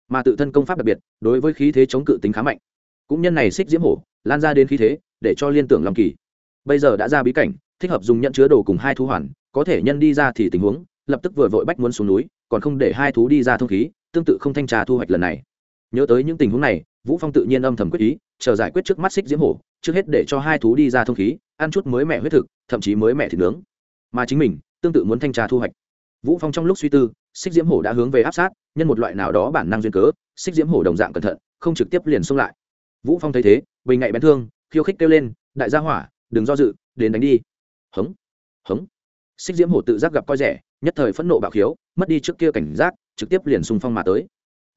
Speaker 1: Mà tự thân công pháp đặc biệt, đối với khí thế chống cự tính khá mạnh. Cũng nhân này xích diễm hổ, lan ra đến khí thế, để cho liên tưởng long kỳ bây giờ đã ra bí cảnh, thích hợp dùng nhận chứa đồ cùng hai thú hoàn, có thể nhân đi ra thì tình huống, lập tức vừa vội bách muốn xuống núi, còn không để hai thú đi ra thông khí, tương tự không thanh trà thu hoạch lần này. Nhớ tới những tình huống này, vũ phong tự nhiên âm thầm quyết ý, chờ giải quyết trước mắt xích diễm hổ, trước hết để cho hai thú đi ra thông khí, ăn chút mới mẹ huyết thực, thậm chí mới mẹ thịt nướng. Mà chính mình, tương tự muốn thanh trà thu hoạch. Vũ phong trong lúc suy tư xích diễm hổ đã hướng về áp sát, nhân một loại nào đó bản năng duyên cớ xích diễm hổ đồng dạng cẩn thận, không trực tiếp liền xông lại. Vũ phong thấy thế, bình ngại bén thương, khiêu khích kêu lên, đại gia hỏa đừng do dự, đến đánh đi. Hống hống. Xích diễm hổ tự giác gặp coi rẻ, nhất thời phẫn nộ bạo khiếu, mất đi trước kia cảnh giác, trực tiếp liền xung phong mà tới.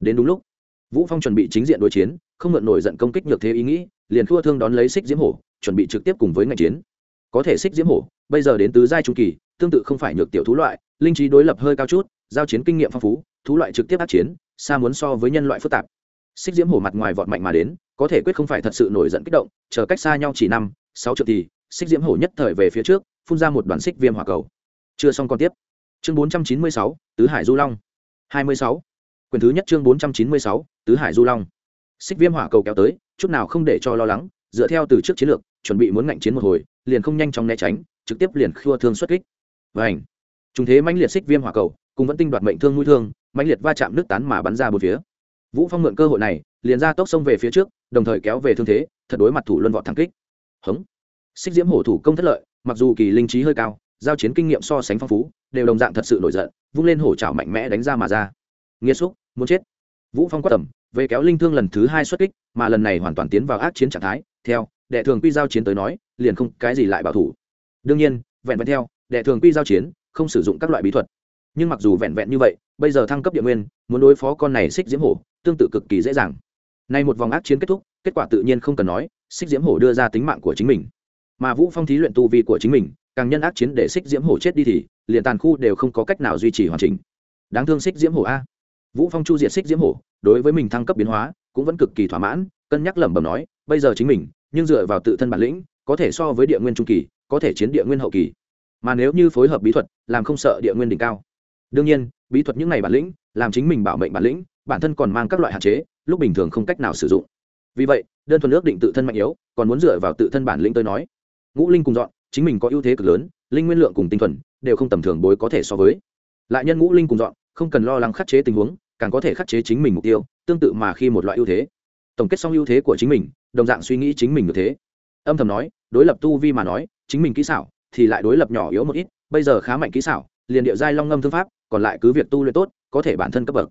Speaker 1: Đến đúng lúc, vũ phong chuẩn bị chính diện đối chiến, không mượn nổi giận công kích nhược thế ý nghĩ, liền thua thương đón lấy xích diễm hổ, chuẩn bị trực tiếp cùng với ngành chiến. Có thể xích diễm hổ, bây giờ đến tứ giai trung kỳ, tương tự không phải nhược tiểu thú loại, linh trí đối lập hơi cao chút, giao chiến kinh nghiệm phong phú, thú loại trực tiếp át chiến, xa muốn so với nhân loại phức tạp. Xích diễm hổ mặt ngoài vọt mạnh mà đến, có thể quyết không phải thật sự nổi giận kích động, chờ cách xa nhau chỉ năm sáu triệu thì, xích diễm hổ nhất thời về phía trước, phun ra một đoàn xích viêm hỏa cầu. Chưa xong còn tiếp. Chương bốn trăm chín mươi sáu, tứ hải du long. hai mươi sáu. Quyền thứ nhất chương bốn trăm chín mươi sáu, tứ hải du long. Xích viêm hỏa cầu kéo tới, chút nào không để cho lo lắng, dựa theo từ trước chiến lược, chuẩn bị muốn ngạnh chiến một hồi, liền không nhanh chóng né tránh, trực tiếp liền khua thương xuất kích. Và ảnh chúng thế mãnh liệt xích viêm hỏa cầu, cùng vẫn tinh đoạt mệnh thương mũi thương, mãnh liệt va chạm nước tán mà bắn ra bốn phía. Vũ phong mượn cơ hội này, liền ra tốc sông về phía trước, đồng thời kéo về thương thế, thật đối mặt thủ luân vọt thẳng kích hống. Xích diễm hổ thủ công thất lợi, mặc dù kỳ linh trí hơi cao, giao chiến kinh nghiệm so sánh phong phú, đều đồng dạng thật sự nổi giận, vung lên hổ chảo mạnh mẽ đánh ra mà ra. Nghĩa xúc, muốn chết. Vũ phong quát tầm, về kéo linh thương lần thứ hai xuất kích, mà lần này hoàn toàn tiến vào ác chiến trạng thái. Theo, đệ thường quy giao chiến tới nói, liền không cái gì lại bảo thủ. Đương nhiên, vẹn vẹn theo, đệ thường quy giao chiến, không sử dụng các loại bí thuật. Nhưng mặc dù vẹn vẹn như vậy, bây giờ thăng cấp địa nguyên, muốn đối phó con này xích diễm hổ, tương tự cực kỳ dễ dàng. Nay một vòng ác chiến kết thúc, kết quả tự nhiên không cần nói xích diễm hổ đưa ra tính mạng của chính mình. Mà vũ phong thí luyện tu vi của chính mình, càng nhân ác chiến để xích diễm hổ chết đi thì, liền tàn khu đều không có cách nào duy trì hoàn chỉnh. Đáng thương xích diễm hổ a. Vũ phong chu diệt xích diễm hổ, đối với mình thăng cấp biến hóa, cũng vẫn cực kỳ thỏa mãn, cân nhắc lẩm bẩm nói, bây giờ chính mình, nhưng dựa vào tự thân bản lĩnh, có thể so với địa nguyên trung kỳ, có thể chiến địa nguyên hậu kỳ. Mà nếu như phối hợp bí thuật, làm không sợ địa nguyên đỉnh cao. Đương nhiên, bí thuật những ngày bản lĩnh, làm chính mình bảo mệnh bản lĩnh, bản thân còn mang các loại hạn chế, lúc bình thường không cách nào sử dụng vì vậy, đơn thuần ước định tự thân mạnh yếu, còn muốn dựa vào tự thân bản lĩnh tôi nói. Ngũ linh cùng dọn, chính mình có ưu thế cực lớn, linh nguyên lượng cùng tinh thuần, đều không tầm thường bối có thể so với. Lại nhân ngũ linh cùng dọn, không cần lo lắng khắc chế tình huống, càng có thể khắc chế chính mình mục tiêu, tương tự mà khi một loại ưu thế. Tổng kết xong ưu thế của chính mình, đồng dạng suy nghĩ chính mình như thế. Âm thầm nói, đối lập tu vi mà nói, chính mình kỹ xảo thì lại đối lập nhỏ yếu một ít, bây giờ khá mạnh kỹ xảo, liền điệu giai long ngâm thương pháp, còn lại cứ việc tu luyện tốt, có thể bản thân cấp bậc.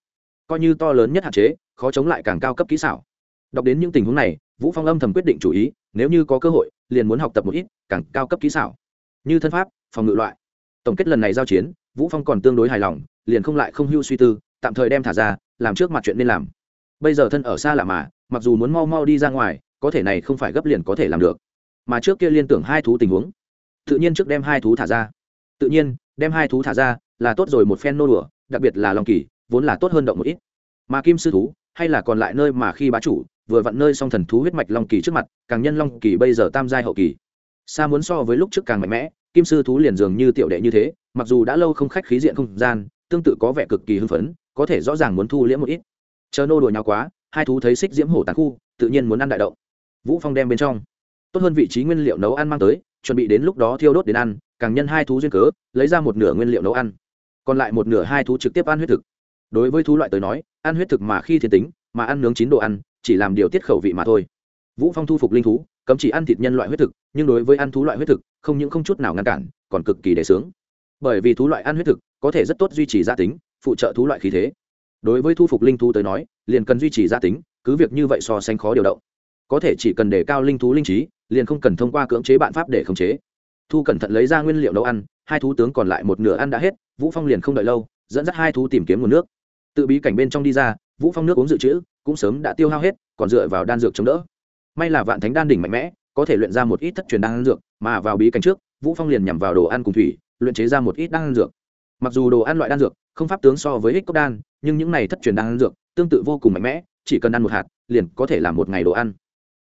Speaker 1: Coi như to lớn nhất hạn chế, khó chống lại càng cao cấp kỹ xảo đọc đến những tình huống này, vũ phong âm thầm quyết định chủ ý, nếu như có cơ hội, liền muốn học tập một ít, càng cao cấp kỹ xảo. Như thân pháp, phòng ngự loại. Tổng kết lần này giao chiến, vũ phong còn tương đối hài lòng, liền không lại không hưu suy tư, tạm thời đem thả ra, làm trước mặt chuyện nên làm. Bây giờ thân ở xa lạ mà, mặc dù muốn mau mau đi ra ngoài, có thể này không phải gấp liền có thể làm được. Mà trước kia liên tưởng hai thú tình huống. Tự nhiên trước đem hai thú thả ra. Tự nhiên, đem hai thú thả ra, là tốt rồi một phen nô đùa, đặc biệt là long kỳ, vốn là tốt hơn động một ít. Mà kim sư thú, hay là còn lại nơi mà khi bá chủ vừa vặn nơi song thần thú huyết mạch long kỳ trước mặt, càng nhân long kỳ bây giờ tam giai hậu kỳ. Xa muốn so với lúc trước càng mạnh mẽ, kim sư thú liền dường như tiểu đệ như thế, mặc dù đã lâu không khách khí diện không gian, tương tự có vẻ cực kỳ hưng phấn, có thể rõ ràng muốn thu liễm một ít. Chờ nô đùa nhau quá, hai thú thấy xích diễm hổ tàn khu, tự nhiên muốn ăn đại động. Vũ phong đem bên trong. Tốt hơn vị trí nguyên liệu nấu ăn mang tới, chuẩn bị đến lúc đó thiêu đốt đến ăn, càng nhân hai thú duyên cớ, lấy ra một nửa nguyên liệu nấu ăn. Còn lại một nửa hai thú trực tiếp ăn huyết thực. Đối với thú loại tới nói, ăn huyết thực mà khi thiên tính, mà ăn nướng chín đồ ăn chỉ làm điều tiết khẩu vị mà thôi. Vũ phong thu phục linh thú, cấm chỉ ăn thịt nhân loại huyết thực, nhưng đối với ăn thú loại huyết thực, không những không chút nào ngăn cản, còn cực kỳ đề sướng. Bởi vì thú loại ăn huyết thực có thể rất tốt duy trì gia tính, phụ trợ thú loại khí thế. Đối với thu phục linh thú tới nói, liền cần duy trì gia tính, cứ việc như vậy so sánh khó điều động. Có thể chỉ cần để cao linh thú linh trí, liền không cần thông qua cưỡng chế bạn pháp để khống chế. Thu cẩn thận lấy ra nguyên liệu nấu ăn, hai thú tướng còn lại một nửa ăn đã hết, vũ phong liền không đợi lâu, dẫn dắt hai thú tìm kiếm nguồn nước. Tự bí cảnh bên trong đi ra, vũ phong nước uống dự trữ cũng sớm đã tiêu hao hết, còn dựa vào đan dược chống đỡ. May là vạn thánh đan đỉnh mạnh mẽ, có thể luyện ra một ít thất truyền đan dược, mà vào bí cảnh trước, vũ phong liền nhằm vào đồ ăn cùng thủy, luyện chế ra một ít đan dược. Mặc dù đồ ăn loại đan dược, không pháp tướng so với hích cốc đan, nhưng những này thất truyền đan dược, tương tự vô cùng mạnh mẽ, chỉ cần ăn một hạt, liền có thể làm một ngày đồ ăn.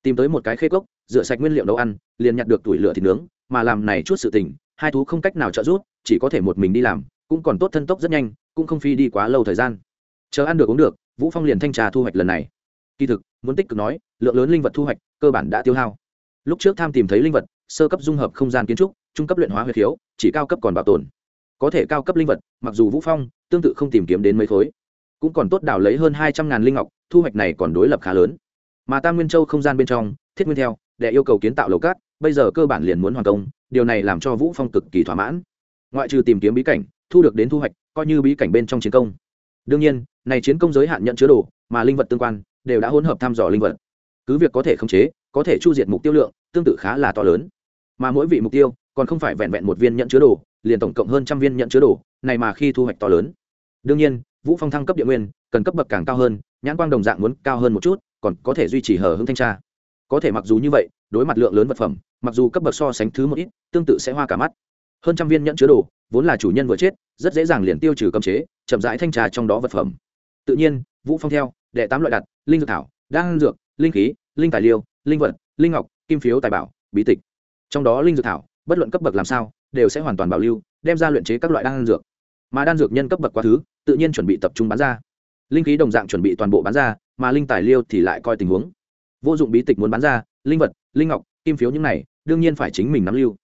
Speaker 1: Tìm tới một cái khê cốc, rửa sạch nguyên liệu nấu ăn, liền nhặt được tuổi lửa thịt nướng, mà làm này chút sự tình, hai thú không cách nào trợ giúp, chỉ có thể một mình đi làm, cũng còn tốt thân tốc rất nhanh, cũng không phi đi quá lâu thời gian. Chờ ăn được uống được vũ phong liền thanh trà thu hoạch lần này. Kỳ thực, muốn tích cực nói, lượng lớn linh vật thu hoạch, cơ bản đã tiêu hao. Lúc trước tham tìm thấy linh vật, sơ cấp dung hợp không gian kiến trúc, trung cấp luyện hóa huyệt khiếu, chỉ cao cấp còn bảo tồn. Có thể cao cấp linh vật, mặc dù vũ phong, tương tự không tìm kiếm đến mấy khối, cũng còn tốt đào lấy hơn hai trăm ngàn linh ngọc, thu hoạch này còn đối lập khá lớn. Mà tam nguyên châu không gian bên trong, thiết nguyên theo, để yêu cầu kiến tạo lầu cát, bây giờ cơ bản liền muốn hoàn công, điều này làm cho vũ phong cực kỳ thỏa mãn. Ngoại trừ tìm kiếm bí cảnh, thu được đến thu hoạch, coi như bí cảnh bên trong chiến công đương nhiên, này chiến công giới hạn nhận chứa đồ mà linh vật tương quan đều đã hỗn hợp thăm dò linh vật. Cứ việc có thể khống chế, có thể chu diệt mục tiêu lượng tương tự khá là to lớn. Mà mỗi vị mục tiêu còn không phải vẹn vẹn một viên nhận chứa đồ, liền tổng cộng hơn trăm viên nhận chứa đồ, này mà khi thu hoạch to lớn. Đương nhiên, vũ phong thăng cấp địa nguyên, cần cấp bậc càng cao hơn, nhãn quang đồng dạng muốn cao hơn một chút, còn có thể duy trì hở hững thanh tra. Có thể mặc dù như vậy, đối mặt lượng lớn vật phẩm, mặc dù cấp bậc so sánh thứ một ít, tương tự sẽ hoa cả mắt. Hơn trăm viên nhẫn chứa đồ vốn là chủ nhân vừa chết, rất dễ dàng liền tiêu trừ cấm chế, chậm rãi thanh trà trong đó vật phẩm. Tự nhiên, vũ phong theo, đệ tám loại đặt linh dược thảo, đan dược, linh khí, linh tài liêu linh vật, linh ngọc, kim phiếu tài bảo, bí tịch. Trong đó linh dược thảo, bất luận cấp bậc làm sao, đều sẽ hoàn toàn bảo lưu, đem ra luyện chế các loại đan dược. Mà đan dược nhân cấp bậc quá thứ, tự nhiên chuẩn bị tập trung bán ra. Linh khí đồng dạng chuẩn bị toàn bộ bán ra, mà linh tài liêu thì lại coi tình huống. Vô dụng bí tịch muốn bán ra, linh vật, linh ngọc, kim phiếu những này, đương nhiên phải chính mình nắm lưu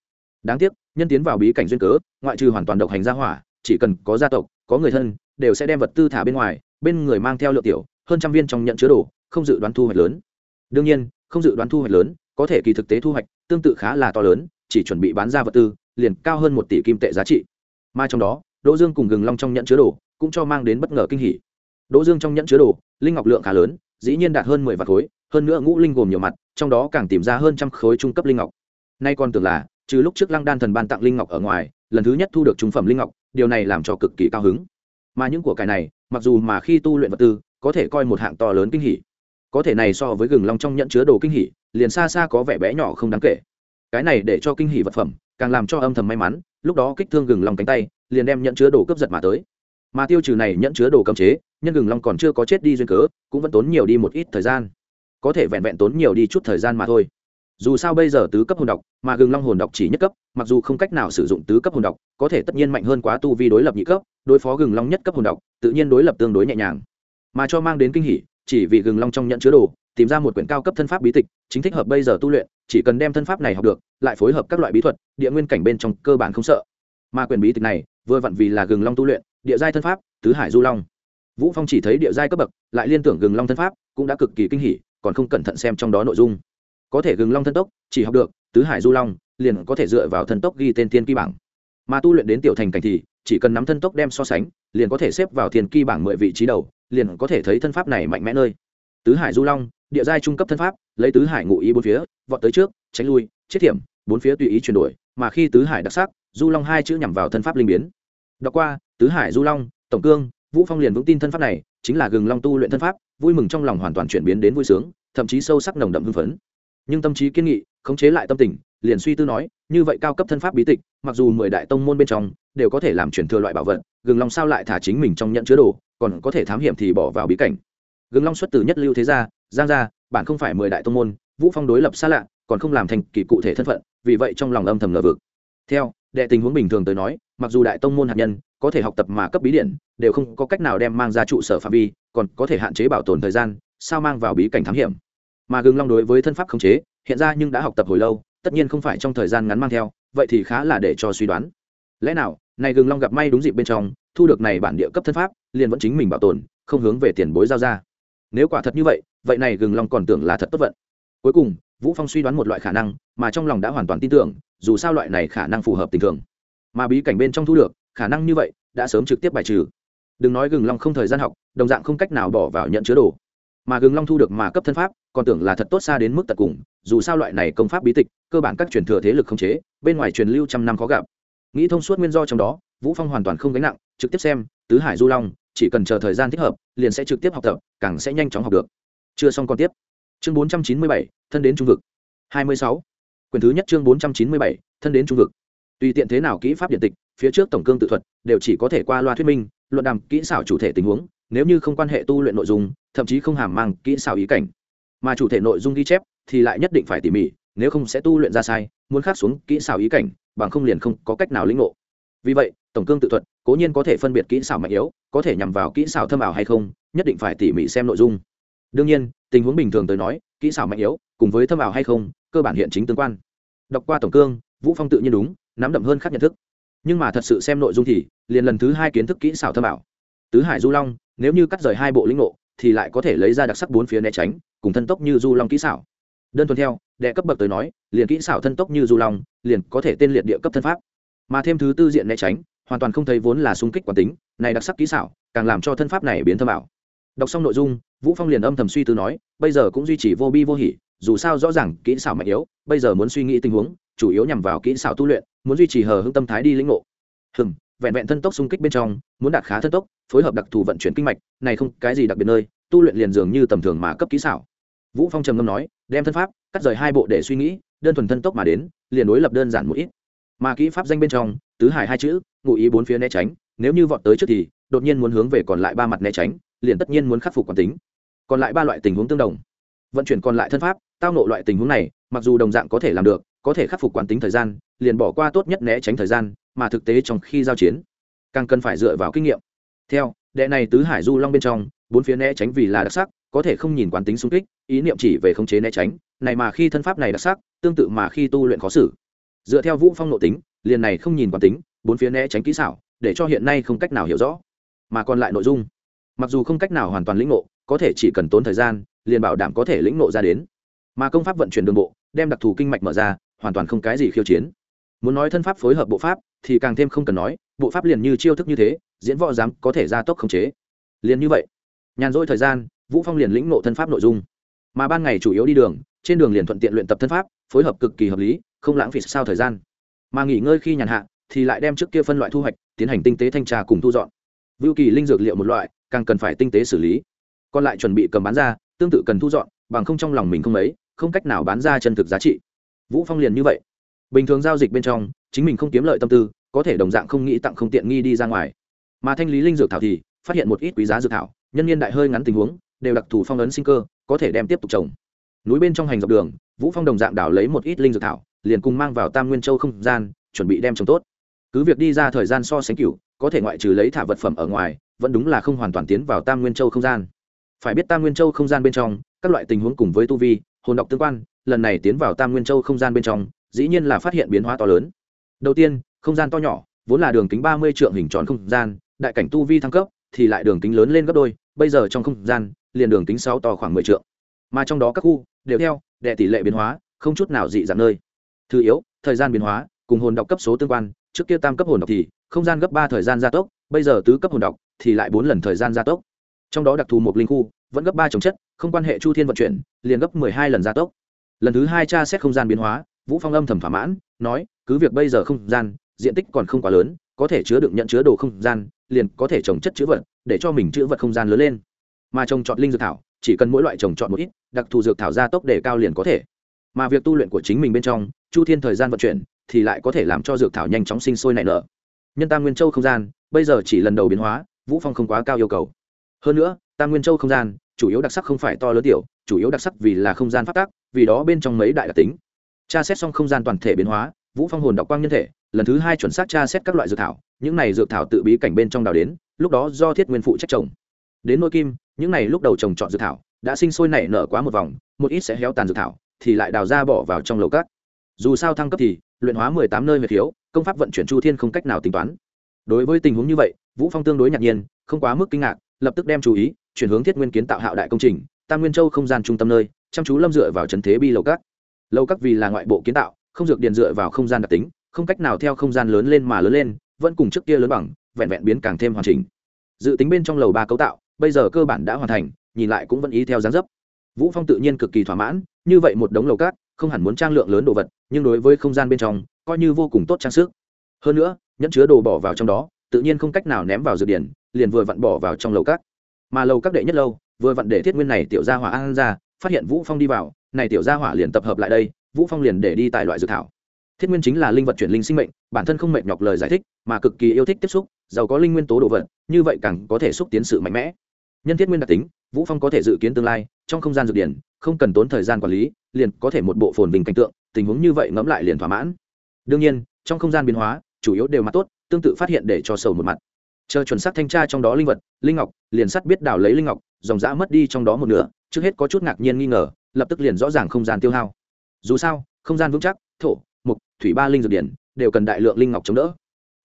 Speaker 1: đáng tiếc, nhân tiến vào bí cảnh duyên cớ, ngoại trừ hoàn toàn độc hành gia hỏa, chỉ cần có gia tộc, có người thân, đều sẽ đem vật tư thả bên ngoài, bên người mang theo lượng tiểu, hơn trăm viên trong nhận chứa đồ, không dự đoán thu hoạch lớn. Đương nhiên, không dự đoán thu hoạch lớn, có thể kỳ thực tế thu hoạch tương tự khá là to lớn, chỉ chuẩn bị bán ra vật tư, liền cao hơn một tỷ kim tệ giá trị. Mà trong đó, đỗ dương cùng gừng long trong nhận chứa đồ cũng cho mang đến bất ngờ kinh hỉ. Đỗ dương trong nhận chứa đồ, linh ngọc lượng khá lớn, dĩ nhiên đạt hơn mười vạn khối, hơn nữa ngũ linh gồm nhiều mặt, trong đó càng tìm ra hơn trăm khối trung cấp linh ngọc. Nay còn tưởng là trừ lúc trước lăng đan thần ban tặng linh ngọc ở ngoài, lần thứ nhất thu được trung phẩm linh ngọc, điều này làm cho cực kỳ cao hứng. Mà những của cải này, mặc dù mà khi tu luyện vật tư, có thể coi một hạng to lớn kinh hỉ. Có thể này so với gừng long trong nhận chứa đồ kinh hỉ, liền xa xa có vẻ bé nhỏ không đáng kể. Cái này để cho kinh hỉ vật phẩm, càng làm cho âm thầm may mắn, lúc đó kích thương gừng long cánh tay, liền đem nhận chứa đồ cướp giật mà tới. Mà tiêu trừ này nhận chứa đồ cấm chế, nhân gừng long còn chưa có chết đi duyên cớ, cũng vẫn tốn nhiều đi một ít thời gian. Có thể vẹn vẹn tốn nhiều đi chút thời gian mà thôi dù sao bây giờ tứ cấp hồn độc, mà gừng long hồn độc chỉ nhất cấp, mặc dù không cách nào sử dụng tứ cấp hồn độc, có thể tất nhiên mạnh hơn quá tu vi đối lập nhị cấp, đối phó gừng long nhất cấp hồn độc, tự nhiên đối lập tương đối nhẹ nhàng. Mà cho mang đến kinh hỉ, chỉ vì gừng long trong nhận chứa đồ, tìm ra một quyển cao cấp thân pháp bí tịch, chính thích hợp bây giờ tu luyện, chỉ cần đem thân pháp này học được, lại phối hợp các loại bí thuật, địa nguyên cảnh bên trong cơ bản không sợ. Mà quyển bí tịch này, vừa vặn vì là gừng long tu luyện, địa giai thân pháp, tứ hải du long. Vũ phong chỉ thấy địa giai cấp bậc, lại liên tưởng gừng long thân pháp, cũng đã cực kỳ kinh hỉ, còn không cẩn thận xem trong đó nội dung có thể gừng long thân tốc, chỉ học được, tứ hải du long, liền có thể dựa vào thân tốc ghi tên thiên kỳ bảng. Mà tu luyện đến tiểu thành cảnh thì, chỉ cần nắm thân tốc đem so sánh, liền có thể xếp vào thiên kỳ bảng mười vị trí đầu, liền có thể thấy thân pháp này mạnh mẽ nơi. Tứ hải du long, địa giai trung cấp thân pháp, lấy tứ hải ngụ ý bốn phía, vọt tới trước, tránh lui, chết hiểm, bốn phía tùy ý chuyển đổi, mà khi tứ hải đặc sắc, du long hai chữ nhằm vào thân pháp linh biến. Đọc qua, tứ hải du long, tổng cương, vũ phong liền vững tin thân pháp này, chính là gừng long tu luyện thân pháp, vui mừng trong lòng hoàn toàn chuyển biến đến vui sướng, thậm chí sâu sắc nồng đậm hưng phấn nhưng tâm trí kiên nghị, khống chế lại tâm tình, liền suy tư nói, như vậy cao cấp thân pháp bí tịch, mặc dù mười đại tông môn bên trong đều có thể làm chuyển thừa loại bảo vật, gừng long sao lại thả chính mình trong nhận chứa đồ, còn có thể thám hiểm thì bỏ vào bí cảnh? Gừng long xuất từ nhất lưu thế gia, giang gia, bản không phải mười đại tông môn, vũ phong đối lập xa lạ, còn không làm thành kỳ cụ thể thân phận, vì vậy trong lòng âm thầm ngờ vực. Theo, đệ tình huống bình thường tới nói, mặc dù đại tông môn hạt nhân có thể học tập mà cấp bí điện đều không có cách nào đem mang ra trụ sở phạm vi, còn có thể hạn chế bảo tồn thời gian, sao mang vào bí cảnh thám hiểm? Mà gừng long đối với thân pháp khống chế, hiện ra nhưng đã học tập hồi lâu, tất nhiên không phải trong thời gian ngắn mang theo, vậy thì khá là để cho suy đoán. Lẽ nào, này gừng long gặp may đúng dịp bên trong, thu được này bản địa cấp thân pháp, liền vẫn chính mình bảo tồn, không hướng về tiền bối giao ra. Nếu quả thật như vậy vậy này gừng long còn tưởng là thật tốt vận. Cuối cùng, vũ phong suy đoán một loại khả năng, mà trong lòng đã hoàn toàn tin tưởng, dù sao loại này khả năng phù hợp tình thường. Mà bí cảnh bên trong thu được, khả năng như vậy, đã sớm trực tiếp bài trừ. Đừng nói gừng long không thời gian học, đồng dạng không cách nào bỏ vào nhận chứa đồ mà gừng long thu được mà cấp thân pháp còn tưởng là thật tốt xa đến mức tận cùng dù sao loại này công pháp bí tịch cơ bản các truyền thừa thế lực không chế bên ngoài truyền lưu trăm năm khó gặp. Nghĩ thông suốt nguyên do trong đó vũ phong hoàn toàn không gánh nặng trực tiếp xem tứ hải du long chỉ cần chờ thời gian thích hợp liền sẽ trực tiếp học tập càng sẽ nhanh chóng học được. Chưa xong còn tiếp. Chương 497, thân đến trung vực. 26. quyền thứ nhất chương 497, thân đến trung vực. Tùy tiện thế nào kỹ pháp điện tịch phía trước tổng cương tự thuật đều chỉ có thể qua loa thuyết minh luận đàm kỹ xảo chủ thể tình huống nếu như không quan hệ tu luyện nội dung, thậm chí không hàm mang kỹ xảo ý cảnh, mà chủ thể nội dung ghi chép thì lại nhất định phải tỉ mỉ, nếu không sẽ tu luyện ra sai, muốn khắc xuống kỹ xảo ý cảnh, bằng không liền không có cách nào lĩnh ngộ. Vì vậy, tổng cương tự thuật cố nhiên có thể phân biệt kỹ xảo mạnh yếu, có thể nhằm vào kỹ xảo thâm ảo hay không, nhất định phải tỉ mỉ xem nội dung. Đương nhiên, tình huống bình thường tới nói, kỹ xảo mạnh yếu cùng với thâm ảo hay không, cơ bản hiện chính tương quan. Đọc qua tổng cương, vũ phong tự nhiên đúng, nắm đậm hơn khác nhận thức. Nhưng mà thật sự xem nội dung thì, liền lần thứ hai kiến thức kỹ xảo thâm ảo. Tứ hải du long nếu như cắt rời hai bộ lĩnh ngộ, thì lại có thể lấy ra đặc sắc bốn phía né tránh, cùng thân tốc như du long kỹ xảo. Đơn thuần theo, đệ cấp bậc tới nói, liền kỹ xảo thân tốc như du long, liền có thể tên liệt địa cấp thân pháp. Mà thêm thứ tư diện né tránh, hoàn toàn không thấy vốn là xung kích quán tính, này đặc sắc kỹ xảo, càng làm cho thân pháp này biến thâm ảo. Đọc xong nội dung, vũ phong liền âm thầm suy tư nói, bây giờ cũng duy trì vô bi vô hỉ, dù sao rõ ràng kỹ xảo mạnh yếu, bây giờ muốn suy nghĩ tình huống, chủ yếu nhằm vào kỹ xảo tu luyện, muốn duy trì hờ hững tâm thái đi lĩnh ngộ. Hừm vẹn vẹn thân tốc xung kích bên trong, muốn đạt khá thân tốc, phối hợp đặc thù vận chuyển kinh mạch, này không cái gì đặc biệt nơi, tu luyện liền dường như tầm thường mà cấp kỹ xảo. Vũ phong trầm ngâm nói, đem thân pháp, cắt rời hai bộ để suy nghĩ, đơn thuần thân tốc mà đến, liền đối lập đơn giản một ít. Mà kỹ pháp danh bên trong, tứ hải hai chữ, ngụ ý bốn phía né tránh, nếu như vọt tới trước thì, đột nhiên muốn hướng về còn lại ba mặt né tránh, liền tất nhiên muốn khắc phục quán tính. Còn lại ba loại tình huống tương đồng. Vận chuyển còn lại thân pháp, tao nộ loại tình huống này, mặc dù đồng dạng có thể làm được có thể khắc phục quán tính thời gian, liền bỏ qua tốt nhất né tránh thời gian, mà thực tế trong khi giao chiến, càng cần phải dựa vào kinh nghiệm. Theo, đệ này tứ hải du long bên trong, bốn phía né tránh vì là đặc sắc, có thể không nhìn quán tính xung kích, ý niệm chỉ về khống chế né tránh, này mà khi thân pháp này đặc sắc, tương tự mà khi tu luyện khó xử. Dựa theo vũ phong nội tính, liền này không nhìn quán tính, bốn phía né tránh kỹ xảo, để cho hiện nay không cách nào hiểu rõ. Mà còn lại nội dung, mặc dù không cách nào hoàn toàn lĩnh ngộ, có thể chỉ cần tốn thời gian, liền bảo đảm có thể lĩnh ngộ ra đến. Mà công pháp vận chuyển đường bộ, đem đặc thù kinh mạch mở ra hoàn toàn không cái gì khiêu chiến. Muốn nói thân pháp phối hợp bộ pháp, thì càng thêm không cần nói, bộ pháp liền như chiêu thức như thế, diễn võ dám có thể gia tốc khống chế. Liền như vậy, nhàn rỗi thời gian, vũ phong liền lĩnh ngộ thân pháp nội dung. Mà ban ngày chủ yếu đi đường, trên đường liền thuận tiện luyện tập thân pháp, phối hợp cực kỳ hợp lý, không lãng phí sao thời gian. Mà nghỉ ngơi khi nhàn hạ, thì lại đem trước kia phân loại thu hoạch, tiến hành tinh tế thanh tra cùng thu dọn. Vưu kỳ linh dược liệu một loại, càng cần phải tinh tế xử lý. Còn lại chuẩn bị cầm bán ra, tương tự cần thu dọn, bằng không trong lòng mình không ấy không cách nào bán ra chân thực giá trị vũ phong liền như vậy. Bình thường giao dịch bên trong, chính mình không kiếm lợi tâm tư, có thể đồng dạng không nghĩ tặng không tiện nghi đi ra ngoài. Mà thanh lý linh dược thảo thì, phát hiện một ít quý giá dược thảo, nhân niên đại hơi ngắn tình huống, đều đặc thù phong ấn sinh cơ, có thể đem tiếp tục trồng. Núi bên trong hành dọc đường, vũ phong đồng dạng đảo lấy một ít linh dược thảo, liền cùng mang vào tam nguyên châu không gian, chuẩn bị đem trồng tốt. Cứ việc đi ra thời gian so sánh cửu, có thể ngoại trừ lấy thả vật phẩm ở ngoài, vẫn đúng là không hoàn toàn tiến vào tam nguyên châu không gian. Phải biết tam nguyên châu không gian bên trong, các loại tình huống cùng với tu vi, hồn độc tương quan lần này tiến vào tam nguyên châu không gian bên trong, dĩ nhiên là phát hiện biến hóa to lớn. Đầu tiên, không gian to nhỏ, vốn là đường kính ba mươi trượng hình tròn không gian, đại cảnh tu vi thăng cấp, thì lại đường kính lớn lên gấp đôi, bây giờ trong không gian, liền đường kính sáu to khoảng mười trượng. Mà trong đó các khu, đều theo, đệ tỷ lệ biến hóa, không chút nào dị dạng nơi. Thứ yếu, thời gian biến hóa, cùng hồn đọc cấp số tương quan, trước kia tam cấp hồn đọc thì, không gian gấp ba thời gian gia tốc, bây giờ tứ cấp hồn đọc, thì lại bốn lần thời gian gia tốc. Trong đó đặc thù một linh khu, vẫn gấp ba trồng chất, không quan hệ chu thiên vận chuyển, liền gấp mười hai lần gia tốc lần thứ hai tra xét không gian biến hóa, vũ phong âm thầm thỏa mãn, nói, cứ việc bây giờ không gian, diện tích còn không quá lớn, có thể chứa đựng nhận chứa đồ không gian, liền có thể trồng chất chữ vật, để cho mình chữ vật không gian lớn lên. Mà trồng trọt linh dược thảo, chỉ cần mỗi loại trồng trọt một ít, đặc thù dược thảo gia tốc để cao liền có thể. Mà việc tu luyện của chính mình bên trong, chu thiên thời gian vận chuyển, thì lại có thể làm cho dược thảo nhanh chóng sinh sôi nảy nở. Nhân tam nguyên châu không gian, bây giờ chỉ lần đầu biến hóa, vũ phong không quá cao yêu cầu. Hơn nữa, tam nguyên châu không gian, chủ yếu đặc sắc không phải to lớn tiểu, chủ yếu đặc sắc vì là không gian phát tác vì đó bên trong mấy đại đặc tính. Tra xét xong không gian toàn thể biến hóa, vũ phong hồn đọc quang nhân thể, lần thứ hai chuẩn xác tra xét các loại dược thảo, những này dược thảo tự bí cảnh bên trong đào đến, lúc đó do thiết nguyên phụ trách trồng. Đến nôi kim, những này lúc đầu trồng chọn dược thảo, đã sinh sôi nảy nở quá một vòng, một ít sẽ héo tàn dược thảo, thì lại đào ra bỏ vào trong lầu cát. Dù sao thăng cấp thì, luyện hóa mười tám nơi huyệt thiếu, công pháp vận chuyển chu thiên không cách nào tính toán. Đối với tình huống như vậy, vũ phong tương đối ngạc nhiên, không quá mức kinh ngạc, lập tức đem chú ý chuyển hướng thiết nguyên kiến tạo hạo đại công trình, tam nguyên châu không gian trung tâm nơi chăm chú lâm dựa vào trần thế bi lầu cát lầu cát vì là ngoại bộ kiến tạo, không dược điền dựa vào không gian đặc tính, không cách nào theo không gian lớn lên mà lớn lên, vẫn cùng trước kia lớn bằng, vẹn vẹn biến càng thêm hoàn chỉnh. Dự tính bên trong lầu ba cấu tạo, bây giờ cơ bản đã hoàn thành, nhìn lại cũng vẫn ý theo dáng dấp. Vũ phong tự nhiên cực kỳ thỏa mãn, như vậy một đống lầu cát không hẳn muốn trang lượng lớn đồ vật, nhưng đối với không gian bên trong, coi như vô cùng tốt trang sức. Hơn nữa, nhẫn chứa đồ bỏ vào trong đó, tự nhiên không cách nào ném vào dược điển liền vừa vặn bỏ vào trong lầu cát mà lầu các đệ nhất lâu, vừa vặn để thiết nguyên này tiểu gia hỏa an ra phát hiện vũ phong đi vào, này tiểu gia hỏa liền tập hợp lại đây, vũ phong liền để đi tại loại dược thảo. Thiết nguyên chính là linh vật chuyển linh sinh mệnh, bản thân không mệt nhọc lời giải thích, mà cực kỳ yêu thích tiếp xúc, giàu có linh nguyên tố đồ vật, như vậy càng có thể xúc tiến sự mạnh mẽ. Nhân thiết nguyên đặc tính, vũ phong có thể dự kiến tương lai, trong không gian dược điển, không cần tốn thời gian quản lý, liền có thể một bộ phồn bình cảnh tượng, tình huống như vậy ngẫm lại liền thỏa mãn. Đương nhiên, trong không gian biến hóa, chủ yếu đều mặt tốt, tương tự phát hiện để cho sầu một mặt. Chờ chuẩn xác thanh tra trong đó linh vật, linh ngọc, liền sắt biết đào lấy linh ngọc, dòng dã mất đi trong đó một nửa trước hết có chút ngạc nhiên nghi ngờ, lập tức liền rõ ràng không gian tiêu hao. Dù sao, không gian vững chắc, thổ, mục, thủy ba linh dược điển đều cần đại lượng linh ngọc chống đỡ.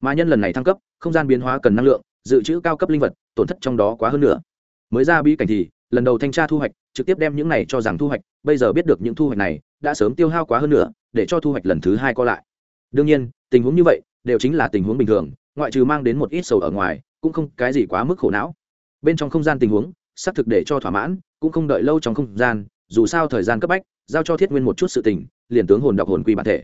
Speaker 1: Mà nhân lần này thăng cấp, không gian biến hóa cần năng lượng, dự trữ cao cấp linh vật, tổn thất trong đó quá hơn nữa. Mới ra bi cảnh thì, lần đầu thanh tra thu hoạch, trực tiếp đem những này cho rằng thu hoạch, bây giờ biết được những thu hoạch này đã sớm tiêu hao quá hơn nữa, để cho thu hoạch lần thứ hai co lại. Đương nhiên, tình huống như vậy đều chính là tình huống bình thường, ngoại trừ mang đến một ít sầu ở ngoài, cũng không cái gì quá mức khổ não. Bên trong không gian tình huống xác thực để cho thỏa mãn, cũng không đợi lâu trong không gian, dù sao thời gian cấp bách, giao cho thiết nguyên một chút sự tình, liền tướng hồn đọc hồn quy bản thể.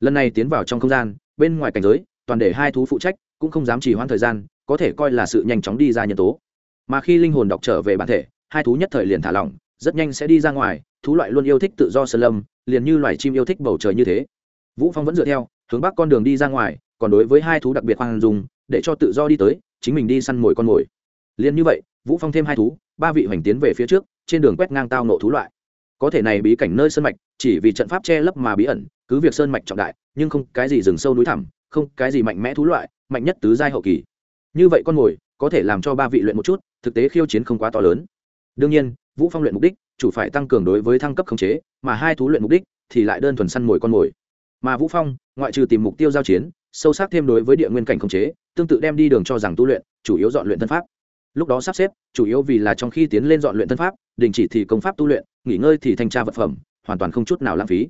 Speaker 1: Lần này tiến vào trong không gian, bên ngoài cảnh giới, toàn để hai thú phụ trách, cũng không dám trì hoãn thời gian, có thể coi là sự nhanh chóng đi ra nhân tố. Mà khi linh hồn đọc trở về bản thể, hai thú nhất thời liền thả lỏng, rất nhanh sẽ đi ra ngoài, thú loại luôn yêu thích tự do sơn lâm, liền như loài chim yêu thích bầu trời như thế. Vũ phong vẫn dựa theo, hướng bắc con đường đi ra ngoài, còn đối với hai thú đặc biệt hoang dùng để cho tự do đi tới, chính mình đi săn mồi con mồi. Liền như vậy, vũ phong thêm hai thú ba vị hoành tiến về phía trước, trên đường quét ngang tao nộ thú loại. Có thể này bí cảnh nơi sơn mạch, chỉ vì trận pháp che lấp mà bí ẩn, cứ việc sơn mạch trọng đại, nhưng không cái gì rừng sâu núi thẳm, không cái gì mạnh mẽ thú loại, mạnh nhất tứ giai hậu kỳ. Như vậy con mồi, có thể làm cho ba vị luyện một chút, thực tế khiêu chiến không quá to lớn. Đương nhiên, vũ phong luyện mục đích, chủ phải tăng cường đối với thăng cấp khống chế, mà hai thú luyện mục đích, thì lại đơn thuần săn mồi con mồi. Mà vũ phong, ngoại trừ tìm mục tiêu giao chiến, sâu sắc thêm đối với địa nguyên cảnh khống chế, tương tự đem đi đường cho rằng tu luyện, chủ yếu dọn luyện thân pháp lúc đó sắp xếp, chủ yếu vì là trong khi tiến lên dọn luyện thân pháp, đình chỉ thì công pháp tu luyện, nghỉ ngơi thì thanh tra vật phẩm, hoàn toàn không chút nào lãng phí.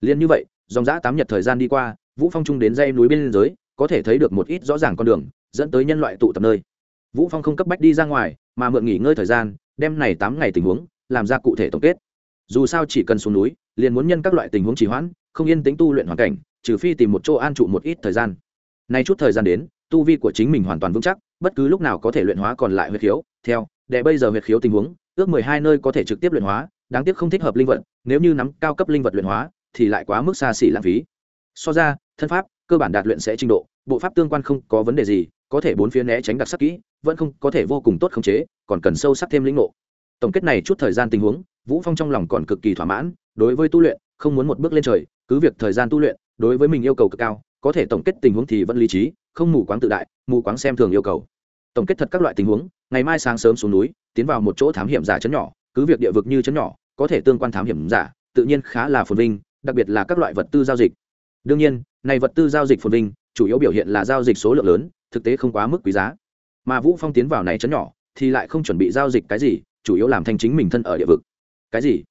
Speaker 1: Liên như vậy, dòng giã tám nhật thời gian đi qua, vũ phong trung đến dây núi bên giới có thể thấy được một ít rõ ràng con đường, dẫn tới nhân loại tụ tập nơi. Vũ phong không cấp bách đi ra ngoài, mà mượn nghỉ ngơi thời gian, đem này tám ngày tình huống, làm ra cụ thể tổng kết. Dù sao chỉ cần xuống núi, liền muốn nhân các loại tình huống trì hoãn, không yên tính tu luyện hoàn cảnh, trừ phi tìm một chỗ an trụ một ít thời gian. Nay chút thời gian đến, tu vi của chính mình hoàn toàn vững chắc bất cứ lúc nào có thể luyện hóa còn lại huyết khiếu. Theo để bây giờ huyết khiếu tình huống, ước mười hai nơi có thể trực tiếp luyện hóa, đáng tiếc không thích hợp linh vật, nếu như nắm cao cấp linh vật luyện hóa, thì lại quá mức xa xỉ lãng phí. So ra, thân pháp, cơ bản đạt luyện sẽ trình độ, bộ pháp tương quan không có vấn đề gì, có thể bốn phía né tránh đặc sắc kỹ, vẫn không có thể vô cùng tốt khống chế, còn cần sâu sắc thêm lĩnh ngộ. Tổng kết này chút thời gian tình huống, vũ phong trong lòng còn cực kỳ thỏa mãn, đối với tu luyện, không muốn một bước lên trời, cứ việc thời gian tu luyện, đối với mình yêu cầu cực cao, có thể tổng kết tình huống thì vẫn lý trí, không mù quáng tự đại, mù quáng xem thường yêu cầu tổng kết thật các loại tình huống, ngày mai sáng sớm xuống núi, tiến vào một chỗ thám hiểm giả chấn nhỏ, cứ việc địa vực như chấn nhỏ, có thể tương quan thám hiểm giả, tự nhiên khá là phồn vinh, đặc biệt là các loại vật tư giao dịch. Đương nhiên, này vật tư giao dịch phồn vinh, chủ yếu biểu hiện là giao dịch số lượng lớn, thực tế không quá mức quý giá. Mà vũ phong tiến vào này chấn nhỏ, thì lại không chuẩn bị giao dịch cái gì, chủ yếu làm thành chính mình thân ở địa vực. Cái gì?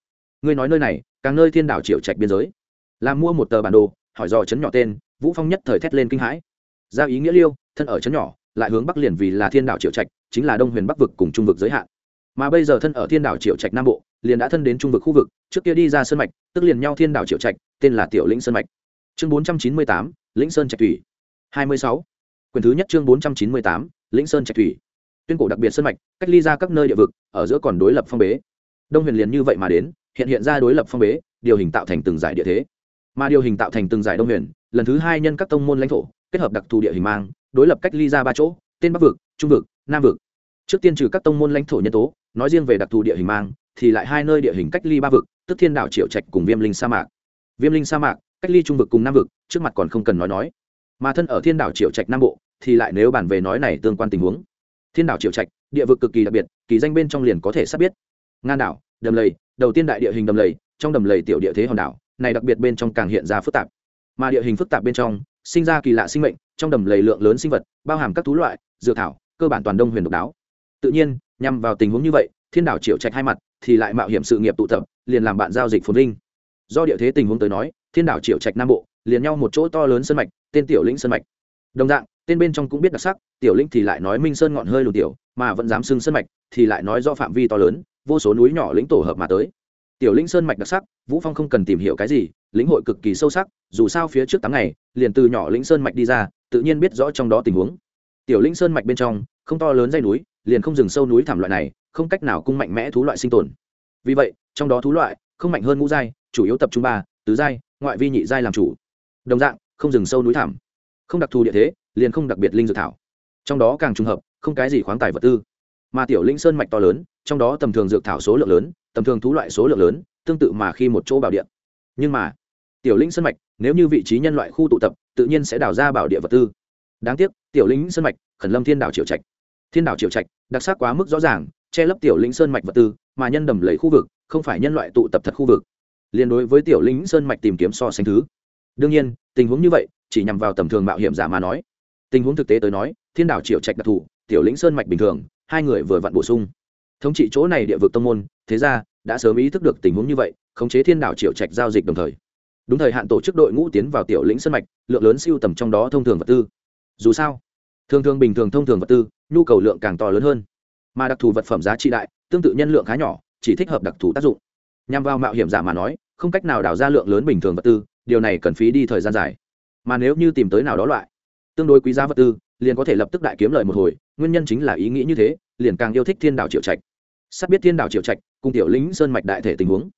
Speaker 1: Ngươi nói nơi này, càng nơi thiên đảo triệu trạch biên giới. Làm mua một tờ bản đồ, hỏi dò chấn nhỏ tên, vũ phong nhất thời thét lên kinh hãi. Giao ý nghĩa liêu, thân ở chấn nhỏ lại hướng bắc liền vì là thiên đảo triệu trạch, chính là đông huyền bắc vực cùng trung vực giới hạn. Mà bây giờ thân ở thiên đảo triệu trạch nam bộ, liền đã thân đến trung vực khu vực, trước kia đi ra sơn mạch, tức liền nhau thiên đảo triệu trạch, tên là tiểu lĩnh sơn mạch. Chương bốn trăm chín mươi tám, lĩnh sơn trạch thủy. hai mươi sáu. Quyền thứ nhất chương bốn trăm chín mươi tám, lĩnh sơn trạch thủy. Tuyên cổ đặc biệt sơn mạch, cách ly ra các nơi địa vực, ở giữa còn đối lập phong bế. Đông huyền liền như vậy mà đến, hiện hiện ra đối lập phong bế, điều hình tạo thành từng giải địa thế. Mà điều hình tạo thành từng giải đông huyền, lần thứ hai nhân các tông môn lãnh thổ, kết hợp đặc thù địa hình mang đối lập cách ly ra ba chỗ, tên bắc vực, trung vực, nam vực. Trước tiên trừ các tông môn lãnh thổ nhân tố, nói riêng về đặc thù địa hình mang, thì lại hai nơi địa hình cách ly ba vực, tức thiên đảo, triệu trạch cùng viêm linh sa mạc. Viêm linh sa mạc, cách ly trung vực cùng nam vực, trước mặt còn không cần nói nói. Mà thân ở thiên đảo, triệu trạch nam bộ, thì lại nếu bàn về nói này tương quan tình huống. Thiên đảo, triệu trạch, địa vực cực kỳ đặc biệt, kỳ danh bên trong liền có thể sắp biết. Ngan đảo, đầm lầy, đầu tiên đại địa hình đầm lầy, trong đầm lầy tiểu địa thế hòn đảo, này đặc biệt bên trong càng hiện ra phức tạp. Mà địa hình phức tạp bên trong sinh ra kỳ lạ sinh mệnh, trong đầm lầy lượng lớn sinh vật, bao hàm các thú loại, dược thảo, cơ bản toàn đông huyền độc đáo. Tự nhiên, nhằm vào tình huống như vậy, thiên đảo triệu trạch hai mặt thì lại mạo hiểm sự nghiệp tụ tập, liền làm bạn giao dịch phồn vinh. Do địa thế tình huống tới nói, thiên đảo triệu trạch nam bộ, liền nhau một chỗ to lớn sơn mạch, tên tiểu lĩnh sơn mạch. Đồng dạng, tên bên trong cũng biết đặc sắc, tiểu lĩnh thì lại nói minh sơn ngọn hơi lùn tiểu, mà vẫn dám xưng sơn mạch, thì lại nói do phạm vi to lớn, vô số núi nhỏ lĩnh tổ hợp mà tới. Tiểu lĩnh sơn mạch đặc sắc, vũ phong không cần tìm hiểu cái gì lĩnh hội cực kỳ sâu sắc, dù sao phía trước tám ngày, liền từ nhỏ lĩnh sơn mạch đi ra, tự nhiên biết rõ trong đó tình huống. Tiểu lĩnh sơn mạch bên trong, không to lớn dây núi, liền không dừng sâu núi thảm loại này, không cách nào cung mạnh mẽ thú loại sinh tồn. Vì vậy, trong đó thú loại, không mạnh hơn ngũ giai, chủ yếu tập trung ba, tứ giai, ngoại vi nhị giai làm chủ. Đồng dạng, không dừng sâu núi thảm. Không đặc thù địa thế, liền không đặc biệt linh dược thảo. Trong đó càng trùng hợp, không cái gì khoáng tài vật tư. Mà tiểu linh sơn mạch to lớn, trong đó tầm thường dược thảo số lượng lớn, tầm thường thú loại số lượng lớn, tương tự mà khi một chỗ bảo điện. nhưng mà tiểu linh sơn mạch, nếu như vị trí nhân loại khu tụ tập, tự nhiên sẽ đào ra bảo địa vật tư. Đáng tiếc, tiểu linh sơn mạch, khẩn lâm thiên đảo triệu trạch. Thiên đảo triệu trạch, đặc sắc quá mức rõ ràng, che lấp tiểu linh sơn mạch vật tư, mà nhân đầm lấy khu vực, không phải nhân loại tụ tập thật khu vực. Liên đối với tiểu linh sơn mạch tìm kiếm so sánh thứ. Đương nhiên, tình huống như vậy, chỉ nhằm vào tầm thường mạo hiểm giả mà nói. Tình huống thực tế tới nói, thiên đảo triệu trạch đặc thù, tiểu lĩnh sơn mạch bình thường, hai người vừa vặn bổ sung. Thống trị chỗ này địa vực tông môn, thế ra, đã sớm ý thức được tình huống như vậy, khống chế thiên đảo triệu trạch giao dịch đồng thời đúng thời hạn tổ chức đội ngũ tiến vào tiểu lĩnh sơn mạch, lượng lớn siêu tầm trong đó thông thường vật tư. Dù sao, thường thường bình thường thông thường vật tư, nhu cầu lượng càng to lớn hơn. Mà đặc thù vật phẩm giá trị đại, tương tự nhân lượng khá nhỏ, chỉ thích hợp đặc thù tác dụng. Nhằm vào mạo hiểm giả mà nói, không cách nào đào ra lượng lớn bình thường vật tư, điều này cần phí đi thời gian dài. Mà nếu như tìm tới nào đó loại, tương đối quý giá vật tư, liền có thể lập tức đại kiếm lời một hồi, nguyên nhân chính là ý nghĩ như thế, liền càng yêu thích thiên đảo triệu trạch. Sắp biết thiên đảo triệu trạch, cùng tiểu lĩnh sơn mạch đại thể tình huống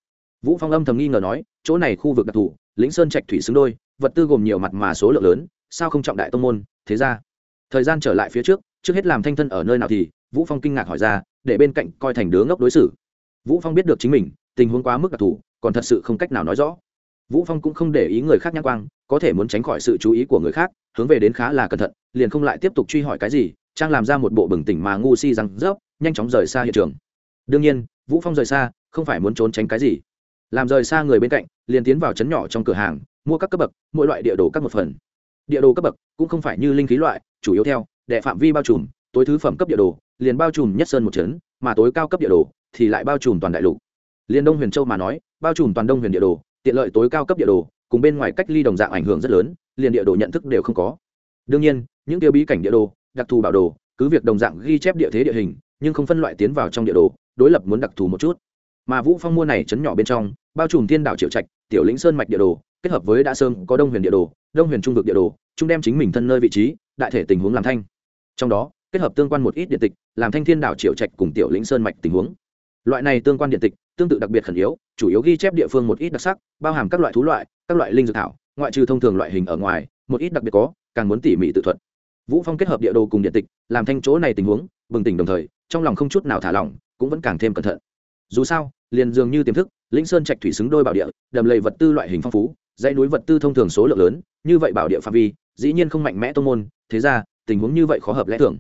Speaker 1: vũ phong âm thầm nghi ngờ nói, chỗ này khu vực đặc thù, lĩnh sơn trạch thủy xứng đôi, vật tư gồm nhiều mặt mà số lượng lớn, sao không trọng đại tông môn, thế ra? Thời gian trở lại phía trước trước hết làm thanh thân ở nơi nào thì, vũ phong kinh ngạc hỏi ra, để bên cạnh coi thành đứa ngốc đối xử. Vũ phong biết được chính mình, tình huống quá mức đặc thù, còn thật sự không cách nào nói rõ. Vũ phong cũng không để ý người khác nhắc quang, có thể muốn tránh khỏi sự chú ý của người khác, hướng về đến khá là cẩn thận, liền không lại tiếp tục truy hỏi cái gì, trang làm ra một bộ bừng tỉnh mà ngu si răng rớp, nhanh chóng rời xa hiện trường. Đương nhiên, vũ phong rời xa, không phải muốn trốn tránh cái gì làm rời xa người bên cạnh, liền tiến vào chấn nhỏ trong cửa hàng, mua các cấp bậc, mỗi loại địa đồ các một phần. Địa đồ cấp bậc cũng không phải như linh khí loại, chủ yếu theo, đệ phạm vi bao trùm, tối thứ phẩm cấp địa đồ, liền bao trùm nhất sơn một chấn mà tối cao cấp địa đồ thì lại bao trùm toàn đại lục. Liên đông huyền châu mà nói, bao trùm toàn đông huyền địa đồ, tiện lợi tối cao cấp địa đồ, cùng bên ngoài cách ly đồng dạng ảnh hưởng rất lớn, liền địa đồ nhận thức đều không có. Đương nhiên, những tiêu bí cảnh địa đồ, đặc thù bảo đồ, cứ việc đồng dạng ghi chép địa thế địa hình, nhưng không phân loại tiến vào trong địa đồ, đối lập muốn đặc thù một chút mà vũ phong mua này chấn nhỏ bên trong, bao trùm thiên đảo triệu trạch, tiểu lĩnh sơn mạch địa đồ, kết hợp với đã sơn có đông huyền địa đồ, đông huyền trung vực địa đồ trung đem chính mình thân nơi vị trí, đại thể tình huống làm thanh. Trong đó, kết hợp tương quan một ít điện tịch, làm thanh thiên đảo triệu trạch cùng tiểu lĩnh sơn mạch tình huống. Loại này tương quan điện tịch, tương tự đặc biệt khẩn yếu, chủ yếu ghi chép địa phương một ít đặc sắc, bao hàm các loại thú loại, các loại linh dược thảo, ngoại trừ thông thường loại hình ở ngoài, một ít đặc biệt có, càng muốn tỉ mỉ tự thuật. Vũ phong kết hợp địa đồ cùng điện tịch, làm thanh chỗ này tình huống, bừng tỉnh đồng thời, trong lòng không chút nào thả lỏng, cũng vẫn càng thêm cẩn thận dù sao, liền dường như tiềm thức, lĩnh sơn trạch thủy xứng đôi bảo địa, đầm lầy vật tư loại hình phong phú, dãy núi vật tư thông thường số lượng lớn, như vậy bảo địa phạm vi, dĩ nhiên không mạnh mẽ tô môn, thế ra, tình huống như vậy khó hợp lẽ thường.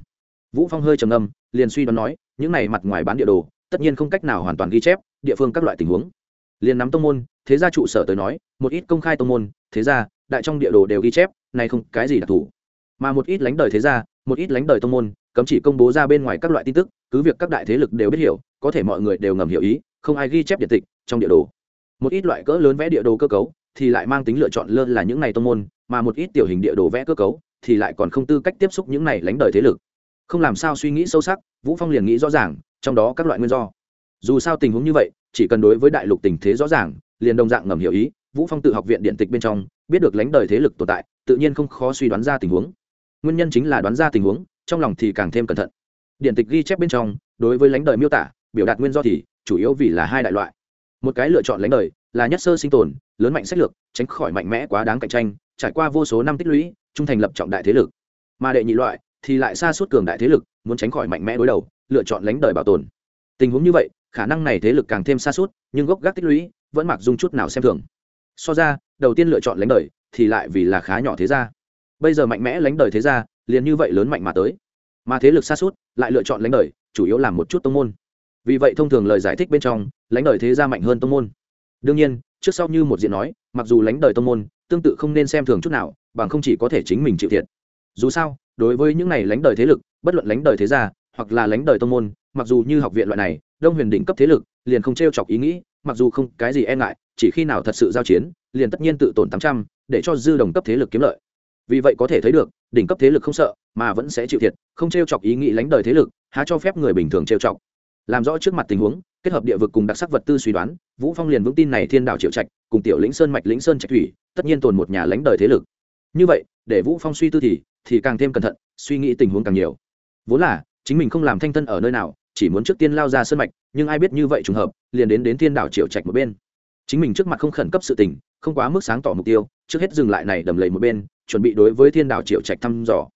Speaker 1: Vũ phong hơi trầm ngâm, liền suy đoán nói, những này mặt ngoài bán địa đồ, tất nhiên không cách nào hoàn toàn ghi chép, địa phương các loại tình huống. Liền nắm tông môn, thế gia trụ sở tới nói, một ít công khai tông môn, thế gia đại trong địa đồ đều ghi chép, này không cái gì đặc thù. Mà một ít lánh đời thế gia một ít lánh đời tông môn, cấm chỉ công bố ra bên ngoài các loại tin tức, cứ việc các đại thế lực đều biết hiểu có thể mọi người đều ngầm hiểu ý, không ai ghi chép điện tịch trong địa đồ. Một ít loại cỡ lớn vẽ địa đồ cơ cấu thì lại mang tính lựa chọn lơ là những này tông môn, mà một ít tiểu hình địa đồ vẽ cơ cấu thì lại còn không tư cách tiếp xúc những này lánh đời thế lực. Không làm sao suy nghĩ sâu sắc, vũ phong liền nghĩ rõ ràng, trong đó các loại nguyên do. Dù sao tình huống như vậy, chỉ cần đối với đại lục tình thế rõ ràng, liền đồng dạng ngầm hiểu ý, vũ phong tự học viện điện tịch bên trong, biết được lãnh đời thế lực tồn tại, tự nhiên không khó suy đoán ra tình huống. Nguyên nhân chính là đoán ra tình huống, trong lòng thì càng thêm cẩn thận. Điện tịch ghi chép bên trong, đối với lãnh đời miêu tả biểu đạt nguyên do thì chủ yếu vì là hai đại loại. Một cái lựa chọn lãnh đời là nhất sơ sinh tồn, lớn mạnh sách lược, tránh khỏi mạnh mẽ quá đáng cạnh tranh, trải qua vô số năm tích lũy, trung thành lập trọng đại thế lực. Mà đệ nhị loại thì lại xa suốt cường đại thế lực, muốn tránh khỏi mạnh mẽ đối đầu, lựa chọn lãnh đời bảo tồn. Tình huống như vậy, khả năng này thế lực càng thêm xa suốt, nhưng gốc gác tích lũy vẫn mặc dung chút nào xem thường. So ra, đầu tiên lựa chọn lãnh đời thì lại vì là khá nhỏ thế gia. Bây giờ mạnh mẽ lãnh đời thế gia liền như vậy lớn mạnh mà tới. Mà thế lực xa suốt lại lựa chọn lãnh đời, chủ yếu làm một chút tông môn vì vậy thông thường lời giải thích bên trong, lãnh đời thế gia mạnh hơn tông môn. Đương nhiên, trước sau như một diện nói, mặc dù lãnh đời tông môn, tương tự không nên xem thường chút nào, bằng không chỉ có thể chính mình chịu thiệt. Dù sao, đối với những này lãnh đời thế lực, bất luận lãnh đời thế gia, hoặc là lãnh đời tông môn, mặc dù như học viện loại này, đông huyền đỉnh cấp thế lực, liền không t r e o chọc ý nghĩ, mặc dù không cái gì e ngại, chỉ khi nào thật sự giao chiến, liền tất nhiên tự tổn tám trăm, để cho dư đồng cấp thế lực kiếm lợi. Vì vậy có thể thấy được, đỉnh cấp thế lực không sợ, mà vẫn sẽ chịu thiệt, không t r e o chọc ý nghĩ lánh đời thế lực, há cho phép người bình thường t r e o chọc làm rõ trước mặt tình huống, kết hợp địa vực cùng đặc sắc vật tư suy đoán, vũ phong liền vững tin này thiên Đảo triệu trạch cùng tiểu lĩnh sơn mạch lĩnh sơn trạch thủy, tất nhiên tồn một nhà lãnh đời thế lực. Như vậy, để vũ phong suy tư thì thì càng thêm cẩn thận, suy nghĩ tình huống càng nhiều. Vốn là, chính mình không làm thanh thân ở nơi nào, chỉ muốn trước tiên lao ra sơn mạch, nhưng ai biết như vậy trùng hợp, liền đến đến thiên đảo triệu trạch một bên. Chính mình trước mặt không khẩn cấp sự tình, không quá mức sáng tỏ mục tiêu, trước hết dừng lại này đầm lầy một bên, chuẩn bị đối với thiên đảo triệu trạch thăm dò.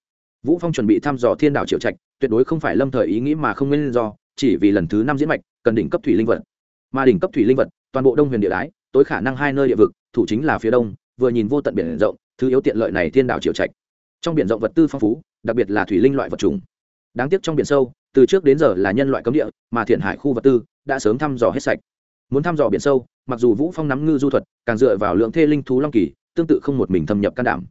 Speaker 1: Vũ phong chuẩn bị thăm dò thiên đảo triệu trạch, tuyệt đối không phải lâm thời ý nghĩ mà không nguyên do chỉ vì lần thứ năm diễn mạch, cần đỉnh cấp thủy linh vật. Mà đỉnh cấp thủy linh vật, toàn bộ đông huyền địa đái, tối khả năng hai nơi địa vực, thủ chính là phía đông, vừa nhìn vô tận biển rộng, thứ yếu tiện lợi này thiên đảo triệu trạch. Trong biển rộng vật tư phong phú, đặc biệt là thủy linh loại vật trùng đáng tiếc trong biển sâu, từ trước đến giờ là nhân loại cấm địa, mà thiện hải khu vật tư đã sớm thăm dò hết sạch. Muốn thăm dò biển sâu, mặc dù vũ phong nắm ngư du thuật, càng dựa vào lượng thê linh thú long kỳ, tương tự không một mình thâm nhập can đảm.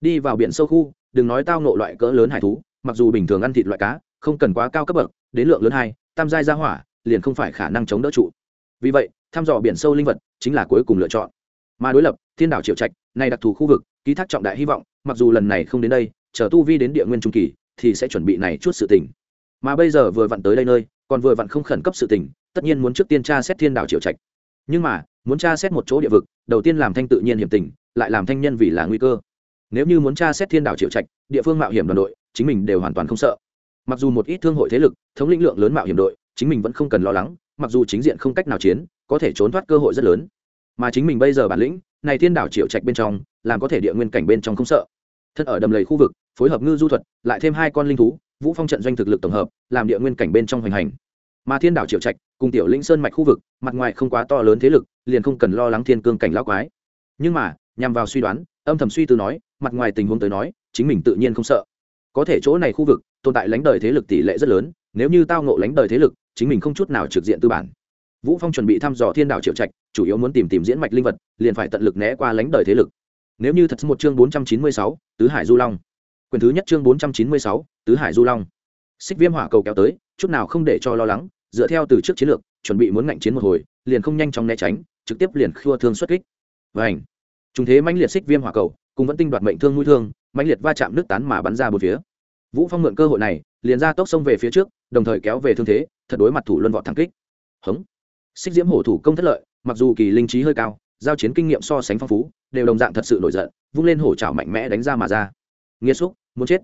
Speaker 1: Đi vào biển sâu khu, đừng nói tao nộ loại cỡ lớn hải thú, mặc dù bình thường ăn thịt loại cá, không cần quá cao cấp bậc, đến lượng lớn hai tam giai ra hỏa, liền không phải khả năng chống đỡ trụ. Vì vậy, thăm dò biển sâu linh vật chính là cuối cùng lựa chọn. Mà đối lập, thiên đảo triệu trạch, này đặc thù khu vực, ký thác trọng đại hy vọng, mặc dù lần này không đến đây, chờ tu vi đến địa nguyên trung kỳ, thì sẽ chuẩn bị này chút sự tình. Mà bây giờ vừa vặn tới đây nơi, còn vừa vặn không khẩn cấp sự tình, tất nhiên muốn trước tiên tra xét thiên đảo triệu trạch. Nhưng mà, muốn tra xét một chỗ địa vực, đầu tiên làm thanh tự nhiên hiểm tình, lại làm thanh nhân vì là nguy cơ. Nếu như muốn tra xét thiên đảo triệu trạch, địa phương mạo hiểm đoàn đội, chính mình đều hoàn toàn không sợ mặc dù một ít thương hội thế lực, thống lĩnh lượng lớn mạo hiểm đội, chính mình vẫn không cần lo lắng, mặc dù chính diện không cách nào chiến, có thể trốn thoát cơ hội rất lớn. Mà chính mình bây giờ bản lĩnh, này thiên đảo triệu trạch bên trong, làm có thể địa nguyên cảnh bên trong không sợ. Thân ở đầm lầy khu vực, phối hợp ngư du thuật, lại thêm hai con linh thú, vũ phong trận doanh thực lực tổng hợp, làm địa nguyên cảnh bên trong hoành hành. Mà thiên đảo triệu trạch, cùng tiểu linh sơn mạch khu vực, mặt ngoài không quá to lớn thế lực, liền không cần lo lắng thiên cương cảnh lão quái. Nhưng mà, nhằm vào suy đoán, âm thầm suy tư nói, mặt ngoài tình huống tới nói, chính mình tự nhiên không sợ. Có thể chỗ này khu vực tồn tại lãnh đời thế lực tỷ lệ rất lớn nếu như tao ngộ lãnh đời thế lực chính mình không chút nào trực diện tư bản. Vũ phong chuẩn bị thăm dò thiên đạo triệu trạch chủ yếu muốn tìm tìm diễn mạch linh vật liền phải tận lực né qua lãnh đời thế lực. Nếu như thật một chương 496, tứ hải du long. Quyền thứ nhất chương 496, tứ hải du long. Xích viêm hỏa cầu kéo tới chút nào không để cho lo lắng dựa theo từ trước chiến lược chuẩn bị muốn ngạnh chiến một hồi liền không nhanh chóng né tránh trực tiếp liền khua thương xuất kích. Và ảnh chúng thế mãnh liệt xích viêm hỏa cầu cùng vẫn tinh đoạt mệnh thương mũi thương mãnh liệt va chạm nước tán mà bắn ra bốn phía vũ phong mượn cơ hội này, liền ra tốc xông về phía trước, đồng thời kéo về thương thế, thật đối mặt thủ luân vọt thẳng kích. Hống. Xích diễm hổ thủ công thất lợi, mặc dù kỳ linh trí hơi cao, giao chiến kinh nghiệm so sánh phong phú, đều đồng dạng thật sự nổi giận, vung lên hổ trảo mạnh mẽ đánh ra mà ra. Nghiêm xúc, muốn chết.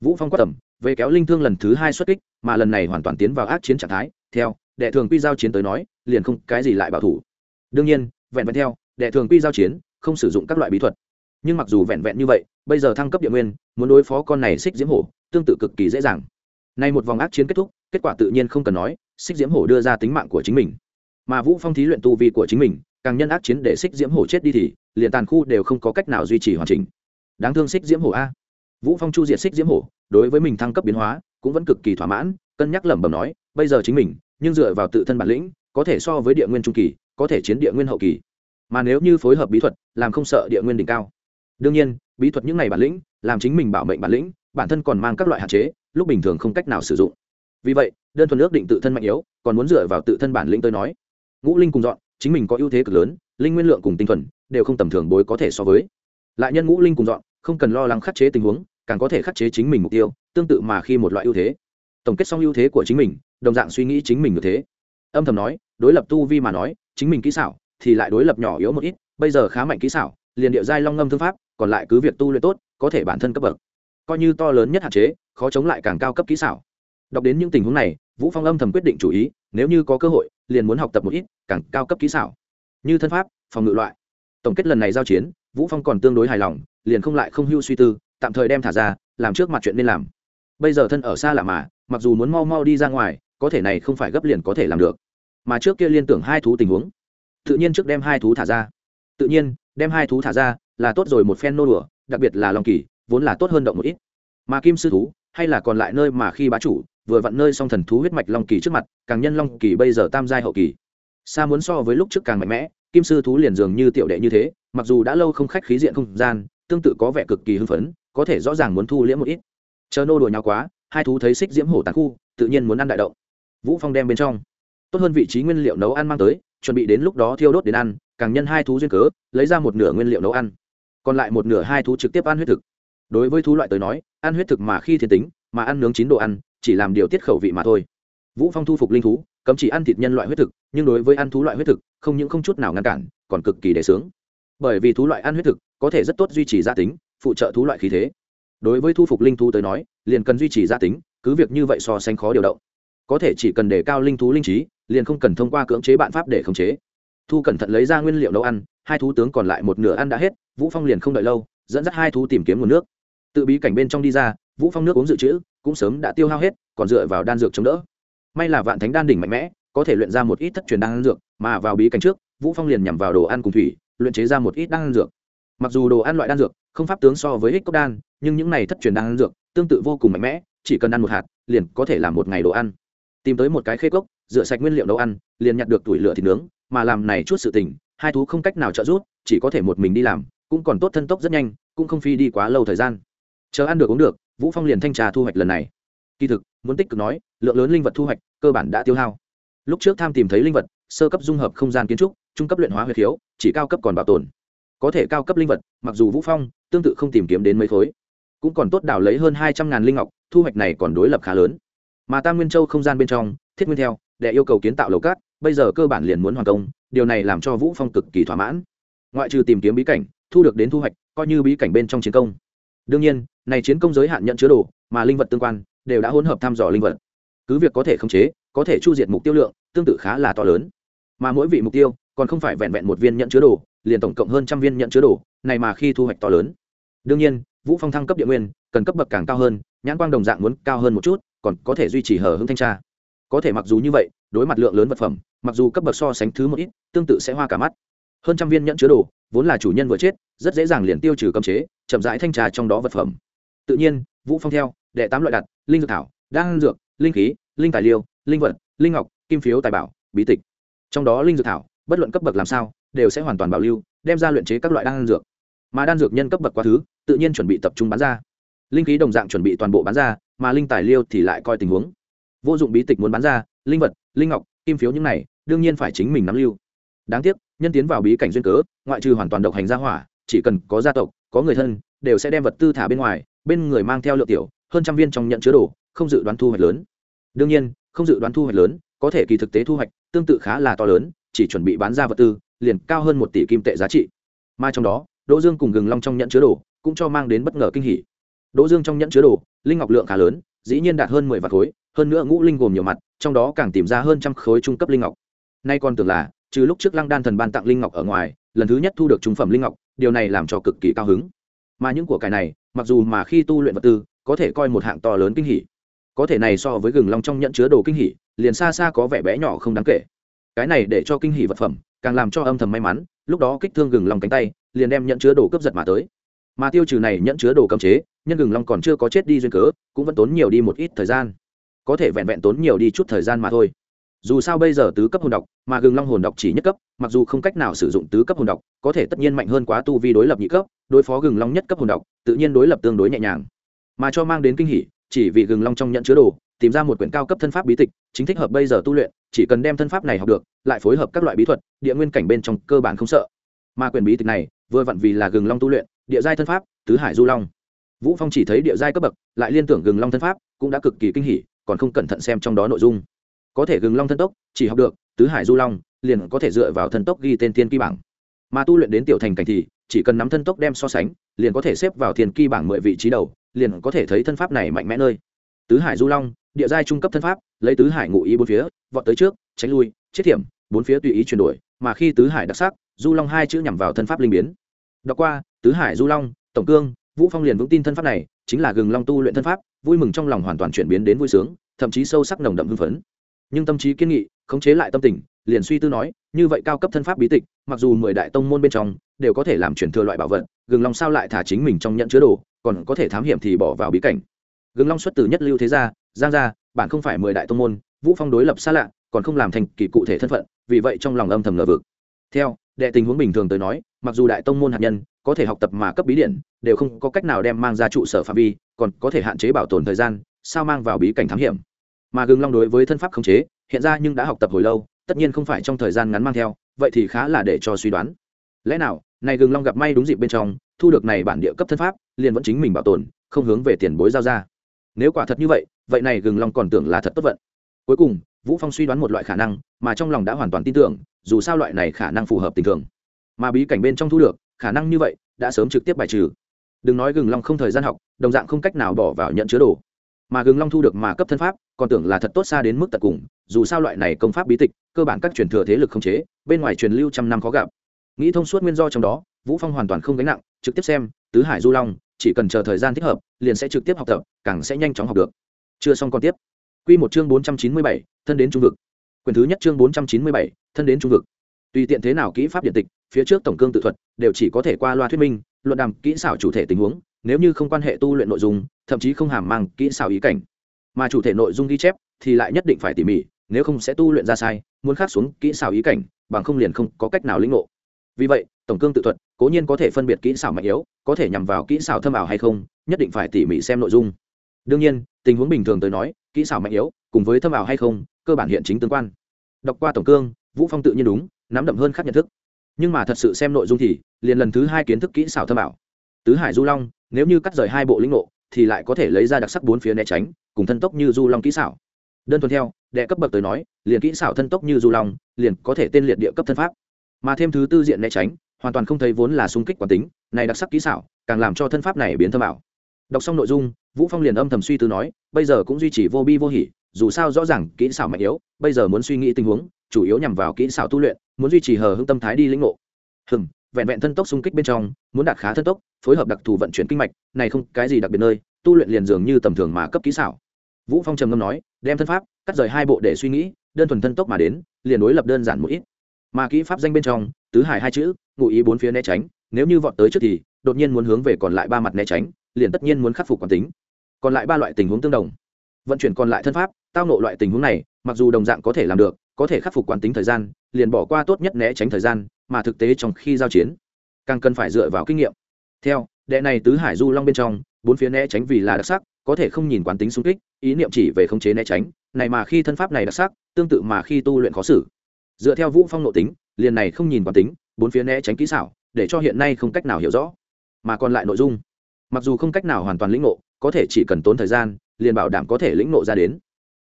Speaker 1: Vũ phong quát tầm, về kéo linh thương lần thứ hai xuất kích, mà lần này hoàn toàn tiến vào ác chiến trạng thái. Theo, đệ thường quy giao chiến tới nói, liền không cái gì lại bảo thủ. Đương nhiên, vẹn vẹn theo, đệ thường quy giao chiến, không sử dụng các loại bí thuật. Nhưng mặc dù vẹn vẹn như vậy, bây giờ thăng cấp địa nguyên, muốn đối phó con này xích diễm hổ tương tự cực kỳ dễ dàng. Nay một vòng ác chiến kết thúc, kết quả tự nhiên không cần nói, xích diễm hổ đưa ra tính mạng của chính mình. Mà vũ phong thí luyện tu vi của chính mình, càng nhân ác chiến để xích diễm hổ chết đi thì, liền tàn khu đều không có cách nào duy trì hoàn chỉnh. Đáng thương xích diễm hổ a. Vũ phong chu diệt xích diễm hổ, đối với mình thăng cấp biến hóa, cũng vẫn cực kỳ thỏa mãn, cân nhắc lẩm bẩm nói, bây giờ chính mình, nhưng dựa vào tự thân bản lĩnh, có thể so với địa nguyên trung kỳ, có thể chiến địa nguyên hậu kỳ. Mà nếu như phối hợp bí thuật, làm không sợ địa nguyên đỉnh cao. Đương nhiên, bí thuật những này bản lĩnh, làm chính mình bảo mệnh bản lĩnh bản thân còn mang các loại hạn chế, lúc bình thường không cách nào sử dụng. Vì vậy, đơn thuần ước định tự thân mạnh yếu, còn muốn dựa vào tự thân bản lĩnh tôi nói. Ngũ linh cùng dọn, chính mình có ưu thế cực lớn, linh nguyên lượng cùng tinh thuần, đều không tầm thường bối có thể so với. Lại nhân ngũ linh cùng dọn, không cần lo lắng khắc chế tình huống, càng có thể khắc chế chính mình mục tiêu, tương tự mà khi một loại ưu thế. Tổng kết xong ưu thế của chính mình, đồng dạng suy nghĩ chính mình như thế. Âm thầm nói, đối lập tu vi mà nói, chính mình kỹ xảo thì lại đối lập nhỏ yếu một ít, bây giờ khá mạnh kỹ xảo, liền điệu giai long ngâm thương pháp, còn lại cứ việc tu luyện tốt, có thể bản thân cấp bậc coi như to lớn nhất hạn chế, khó chống lại càng cao cấp kỹ xảo. Đọc đến những tình huống này, vũ phong âm thầm quyết định chủ ý, nếu như có cơ hội, liền muốn học tập một ít càng cao cấp kỹ xảo. Như thân pháp, phòng ngự loại. Tổng kết lần này giao chiến, vũ phong còn tương đối hài lòng, liền không lại không hưu suy tư, tạm thời đem thả ra, làm trước mặt chuyện nên làm. Bây giờ thân ở xa lạ mà, mặc dù muốn mau mau đi ra ngoài, có thể này không phải gấp liền có thể làm được. Mà trước kia liên tưởng hai thú tình huống. Tự nhiên trước đem hai thú thả ra. Tự nhiên, đem hai thú thả ra là tốt rồi, một phen nô đùa, đặc biệt là lòng kỳ vốn là tốt hơn động một ít. Mà kim sư thú, hay là còn lại nơi mà khi bá chủ, vừa vặn nơi song thần thú huyết mạch long kỳ trước mặt, càng nhân long kỳ bây giờ tam giai hậu kỳ. Xa muốn so với lúc trước càng mạnh mẽ, kim sư thú liền dường như tiểu đệ như thế, mặc dù đã lâu không khách khí diện không gian, tương tự có vẻ cực kỳ hưng phấn, có thể rõ ràng muốn thu liễm một ít. Chờ nô đùa nhau quá, hai thú thấy xích diễm hổ tàn khu, tự nhiên muốn ăn đại động. Vũ phong đem bên trong. Tốt hơn vị trí nguyên liệu nấu ăn mang tới, chuẩn bị đến lúc đó thiêu đốt đến ăn, càng nhân hai thú duyên cớ, lấy ra một nửa nguyên liệu nấu ăn. Còn lại một nửa hai thú trực tiếp ăn huyết thực đối với thú loại tới nói, ăn huyết thực mà khi thiên tính, mà ăn nướng chín đồ ăn, chỉ làm điều tiết khẩu vị mà thôi. Vũ phong thu phục linh thú, cấm chỉ ăn thịt nhân loại huyết thực, nhưng đối với ăn thú loại huyết thực, không những không chút nào ngăn cản, còn cực kỳ đề sướng. Bởi vì thú loại ăn huyết thực, có thể rất tốt duy trì gia tính, phụ trợ thú loại khí thế. Đối với thu phục linh thú tới nói, liền cần duy trì gia tính, cứ việc như vậy so sánh khó điều động. Có thể chỉ cần đề cao linh thú linh trí, liền không cần thông qua cưỡng chế bạn pháp để khống chế. Thu cẩn thận lấy ra nguyên liệu nấu ăn, hai thú tướng còn lại một nửa ăn đã hết, vũ phong liền không đợi lâu, dẫn dắt hai thú tìm kiếm nguồn nước tự bí cảnh bên trong đi ra, vũ phong nước uống dự trữ, cũng sớm đã tiêu hao hết, còn dựa vào đan dược chống đỡ. May là vạn thánh đan đỉnh mạnh mẽ, có thể luyện ra một ít thất truyền đan dược, mà vào bí cảnh trước, vũ phong liền nhằm vào đồ ăn cùng thủy, luyện chế ra một ít đan dược. Mặc dù đồ ăn loại đan dược, không pháp tướng so với hích cốc đan, nhưng những này thất truyền đan dược, tương tự vô cùng mạnh mẽ, chỉ cần ăn một hạt, liền có thể làm một ngày đồ ăn. Tìm tới một cái khê cốc, rửa sạch nguyên liệu nấu ăn, liền nhặt được tuổi lửa thịt nướng, mà làm này chút sự tình, hai thú không cách nào trợ giúp, chỉ có thể một mình đi làm, cũng còn tốt thân tốc rất nhanh, cũng không phi đi quá lâu thời gian chờ ăn được uống được, vũ phong liền thanh trà thu hoạch lần này. Kỳ thực, muốn tích cực nói, lượng lớn linh vật thu hoạch, cơ bản đã tiêu hao. Lúc trước tham tìm thấy linh vật, sơ cấp dung hợp không gian kiến trúc, trung cấp luyện hóa huyệt khiếu, chỉ cao cấp còn bảo tồn. Có thể cao cấp linh vật, mặc dù vũ phong tương tự không tìm kiếm đến mấy khối, cũng còn tốt đào lấy hơn hai trăm ngàn linh ngọc, thu hoạch này còn đối lập khá lớn. Mà tam nguyên châu không gian bên trong, thiết nguyên theo, để yêu cầu kiến tạo lầu cát, bây giờ cơ bản liền muốn hoàn công, điều này làm cho vũ phong cực kỳ thỏa mãn. Ngoại trừ tìm kiếm bí cảnh, thu được đến thu hoạch, coi như bí cảnh bên trong chiến công đương nhiên, này chiến công giới hạn nhận chứa đồ mà linh vật tương quan đều đã hỗn hợp thăm dò linh vật. Cứ việc có thể khống chế, có thể chu diệt mục tiêu lượng, tương tự khá là to lớn. Mà mỗi vị mục tiêu còn không phải vẹn vẹn một viên nhận chứa đồ, liền tổng cộng hơn trăm viên nhận chứa đồ, này mà khi thu hoạch to lớn. Đương nhiên, vũ phong thăng cấp địa nguyên, cần cấp bậc càng cao hơn, nhãn quang đồng dạng muốn cao hơn một chút, còn có thể duy trì hở hững thanh tra. Có thể mặc dù như vậy, đối mặt lượng lớn vật phẩm, mặc dù cấp bậc so sánh thứ một ít, tương tự sẽ hoa cả mắt. Hơn trăm viên nhận chứa đồ, vốn là chủ nhân vừa chết rất dễ dàng liền tiêu trừ cấm chế, chậm rãi thanh trà trong đó vật phẩm. Tự nhiên, vũ phong theo, đệ tám loại đặt linh dược thảo, đan dược, linh khí, linh tài liêu linh vật, linh ngọc, kim phiếu tài bảo, bí tịch. Trong đó linh dược thảo, bất luận cấp bậc làm sao, đều sẽ hoàn toàn bảo lưu, đem ra luyện chế các loại đan dược. Mà đan dược nhân cấp bậc quá thứ, tự nhiên chuẩn bị tập trung bán ra. Linh khí đồng dạng chuẩn bị toàn bộ bán ra, mà linh tài liêu thì lại coi tình huống. Vô dụng bí tịch muốn bán ra, linh vật, linh ngọc, kim phiếu những này, đương nhiên phải chính mình nắm lưu. Đáng tiếc, nhân tiến vào bí cảnh duyên cớ, ngoại trừ hoàn toàn độc hành gia hỏa chỉ cần có gia tộc, có người thân, đều sẽ đem vật tư thả bên ngoài, bên người mang theo lượng tiểu, hơn trăm viên trong nhận chứa đồ, không dự đoán thu hoạch lớn. Đương nhiên, không dự đoán thu hoạch lớn, có thể kỳ thực tế thu hoạch tương tự khá là to lớn, chỉ chuẩn bị bán ra vật tư, liền cao hơn một tỷ kim tệ giá trị. Mà trong đó, đỗ dương cùng gừng long trong nhận chứa đồ cũng cho mang đến bất ngờ kinh hỉ. Đỗ dương trong nhận chứa đồ, linh ngọc lượng khá lớn, dĩ nhiên đạt hơn mười vạn khối, hơn nữa ngũ linh gồm nhiều mặt, trong đó càng tìm ra hơn trăm khối trung cấp linh ngọc. Nay còn tưởng là, trừ lúc trước lăng đan thần ban tặng linh ngọc ở ngoài, lần thứ nhất thu được trung phẩm linh ngọc điều này làm cho cực kỳ cao hứng. Mà những của cải này, mặc dù mà khi tu luyện vật tư, có thể coi một hạng to lớn kinh hỉ. Có thể này so với gừng long trong nhận chứa đồ kinh hỉ, liền xa xa có vẻ bé nhỏ không đáng kể. Cái này để cho kinh hỉ vật phẩm, càng làm cho âm thầm may mắn, lúc đó kích thương gừng long cánh tay, liền đem nhận chứa đồ cướp giật mà tới. Mà tiêu trừ này nhận chứa đồ cấm chế, nhân gừng long còn chưa có chết đi duyên cớ, cũng vẫn tốn nhiều đi một ít thời gian. Có thể vẹn vẹn tốn nhiều đi chút thời gian mà thôi. Dù sao bây giờ tứ cấp hồn độc, mà gừng long hồn độc chỉ nhất cấp mặc dù không cách nào sử dụng tứ cấp hồn độc, có thể tất nhiên mạnh hơn quá tu vi đối lập nhị cấp, đối phó gừng long nhất cấp hồn độc, tự nhiên đối lập tương đối nhẹ nhàng. Mà cho mang đến kinh hỉ, chỉ vì gừng long trong nhận chứa đồ, tìm ra một quyển cao cấp thân pháp bí tịch, chính thích hợp bây giờ tu luyện, chỉ cần đem thân pháp này học được, lại phối hợp các loại bí thuật, địa nguyên cảnh bên trong cơ bản không sợ. Mà quyển bí tịch này, vừa vặn vì là gừng long tu luyện, địa giai thân pháp, tứ hải du long. Vũ phong chỉ thấy địa giai cấp bậc, lại liên tưởng gừng long thân pháp, cũng đã cực kỳ kinh hỉ, còn không cẩn thận xem trong đó nội dung. Có thể gừng long thân tốc, chỉ học được tứ hải du long, liền có thể dựa vào thân tốc ghi tên thiên kỳ bảng. Mà tu luyện đến tiểu thành cảnh thì, chỉ cần nắm thân tốc đem so sánh, liền có thể xếp vào thiên kỳ bảng mười vị trí đầu, liền có thể thấy thân pháp này mạnh mẽ nơi. Tứ hải du long, địa giai trung cấp thân pháp, lấy tứ hải ngụ ý bốn phía, vọt tới trước, tránh lui, chết hiểm bốn phía tùy ý chuyển đổi, mà khi tứ hải đặc sắc, du long hai chữ nhằm vào thân pháp linh biến. Đọc qua, tứ hải du long, tổng cương, vũ phong liền vững tin thân pháp này, chính là gừng long tu luyện thân pháp, vui mừng trong lòng hoàn toàn chuyển biến đến vui sướng, thậm chí sâu sắc nồng đậm hưng phấn. Nhưng tâm trí kiên nghị khống chế lại tâm tình, liền suy tư nói, như vậy cao cấp thân pháp bí tịch, mặc dù mười đại tông môn bên trong đều có thể làm chuyển thừa loại bảo vật, gừng long sao lại thả chính mình trong nhận chứa đồ, còn có thể thám hiểm thì bỏ vào bí cảnh. Gừng long xuất từ nhất lưu thế gia, giang gia, bản không phải mười đại tông môn, vũ phong đối lập xa lạ, còn không làm thành kỳ cụ thể thân phận, vì vậy trong lòng âm thầm ngờ vực. Theo, đệ tình huống bình thường tới nói, mặc dù đại tông môn hạt nhân có thể học tập mà cấp bí điện đều không có cách nào đem mang ra trụ sở phạm vi, còn có thể hạn chế bảo tồn thời gian, sao mang vào bí cảnh thám hiểm. Mà gừng long đối với thân pháp khống chế hiện ra nhưng đã học tập hồi lâu, tất nhiên không phải trong thời gian ngắn mang theo, vậy thì khá là để cho suy đoán. Lẽ nào, này gừng long gặp may đúng dịp bên trong, thu được này bản địa cấp thân pháp, liền vẫn chính mình bảo tồn, không hướng về tiền bối giao ra. Nếu quả thật như vậy vậy này gừng long còn tưởng là thật tốt vận. Cuối cùng, vũ phong suy đoán một loại khả năng, mà trong lòng đã hoàn toàn tin tưởng, dù sao loại này khả năng phù hợp tình thường. Mà bí cảnh bên trong thu được, khả năng như vậy, đã sớm trực tiếp bài trừ. Đừng nói gừng long không thời gian học, đồng dạng không cách nào bỏ vào nhận chứa đồ. Mà gừng long thu được mà cấp thân pháp, còn tưởng là thật tốt xa đến mức tận cùng dù sao loại này công pháp bí tịch cơ bản các truyền thừa thế lực không chế bên ngoài truyền lưu trăm năm khó gặp. Nghĩ thông suốt nguyên do trong đó vũ phong hoàn toàn không gánh nặng trực tiếp xem tứ hải du long chỉ cần chờ thời gian thích hợp liền sẽ trực tiếp học tập càng sẽ nhanh chóng học được. Chưa xong còn tiếp. Quy một chương 497, thân đến trung vực. Quyền thứ nhất chương 497, thân đến trung vực. Tùy tiện thế nào kỹ pháp điện tịch phía trước tổng cương tự thuật đều chỉ có thể qua loa thuyết minh luận đàm kỹ xảo chủ thể tình huống nếu như không quan hệ tu luyện nội dung thậm chí không hàm mang kỹ xảo ý cảnh. Mà chủ thể nội dung ghi chép thì lại nhất định phải tỉ mỉ nếu không sẽ tu luyện ra sai, muốn khắc xuống kỹ xảo ý cảnh, bằng không liền không có cách nào lĩnh ngộ. Vì vậy, tổng cương tự thuật cố nhiên có thể phân biệt kỹ xảo mạnh yếu, có thể nhằm vào kỹ xảo thâm ảo hay không, nhất định phải tỉ mỉ xem nội dung. Đương nhiên, tình huống bình thường tới nói, kỹ xảo mạnh yếu cùng với thâm ảo hay không, cơ bản hiện chính tương quan. Đọc qua tổng cương, vũ phong tự nhiên đúng, nắm đậm hơn khác nhận thức. Nhưng mà thật sự xem nội dung thì, liền lần thứ hai kiến thức kỹ xảo thâm ảo. Tứ hải du long, nếu như cắt rời hai bộ lĩnh ngộ, thì lại có thể lấy ra đặc sắc bốn phía né tránh, cùng thân tốc như du long kỹ xảo đơn thuần theo, đệ cấp bậc tới nói, liền kỹ xảo thân tốc như du long, liền có thể tên liệt địa cấp thân pháp. Mà thêm thứ tư diện né tránh, hoàn toàn không thấy vốn là xung kích quán tính, này đặc sắc kỹ xảo, càng làm cho thân pháp này biến thơm ảo. Đọc xong nội dung, vũ phong liền âm thầm suy tư nói, bây giờ cũng duy trì vô bi vô hỉ, dù sao rõ ràng kỹ xảo mạnh yếu, bây giờ muốn suy nghĩ tình huống, chủ yếu nhằm vào kỹ xảo tu luyện, muốn duy trì hờ hững tâm thái đi lĩnh ngộ. Hừng vẹn vẹn thân tốc xung kích bên trong, muốn đạt khá thân tốc, phối hợp đặc thù vận chuyển kinh mạch, này không cái gì đặc biệt nơi, tu luyện liền dường như tầm thường mà cấp kỹ xảo vũ phong trầm ngâm nói, đem thân pháp, cắt rời hai bộ để suy nghĩ, đơn thuần thân tốc mà đến, liền đối lập đơn giản một ít. Mà kỹ pháp danh bên trong, tứ hải hai chữ, ngụ ý bốn phía né tránh, nếu như vọt tới trước thì, đột nhiên muốn hướng về còn lại ba mặt né tránh, liền tất nhiên muốn khắc phục quán tính. Còn lại ba loại tình huống tương đồng. Vận chuyển còn lại thân pháp, tao nộ loại tình huống này, mặc dù đồng dạng có thể làm được, có thể khắc phục quán tính thời gian, liền bỏ qua tốt nhất né tránh thời gian, mà thực tế trong khi giao chiến, càng cần phải dựa vào kinh nghiệm. Theo, đệ này tứ hải du long bên trong, bốn phía né tránh vì là đặc sắc có thể không nhìn quán tính xung kích, ý niệm chỉ về khống chế né tránh, này mà khi thân pháp này đặc sắc, tương tự mà khi tu luyện khó xử. Dựa theo vũ phong nội tính, liền này không nhìn quán tính, bốn phía né tránh kỹ xảo, để cho hiện nay không cách nào hiểu rõ. Mà còn lại nội dung. Mặc dù không cách nào hoàn toàn lĩnh ngộ, có thể chỉ cần tốn thời gian, liền bảo đảm có thể lĩnh ngộ ra đến.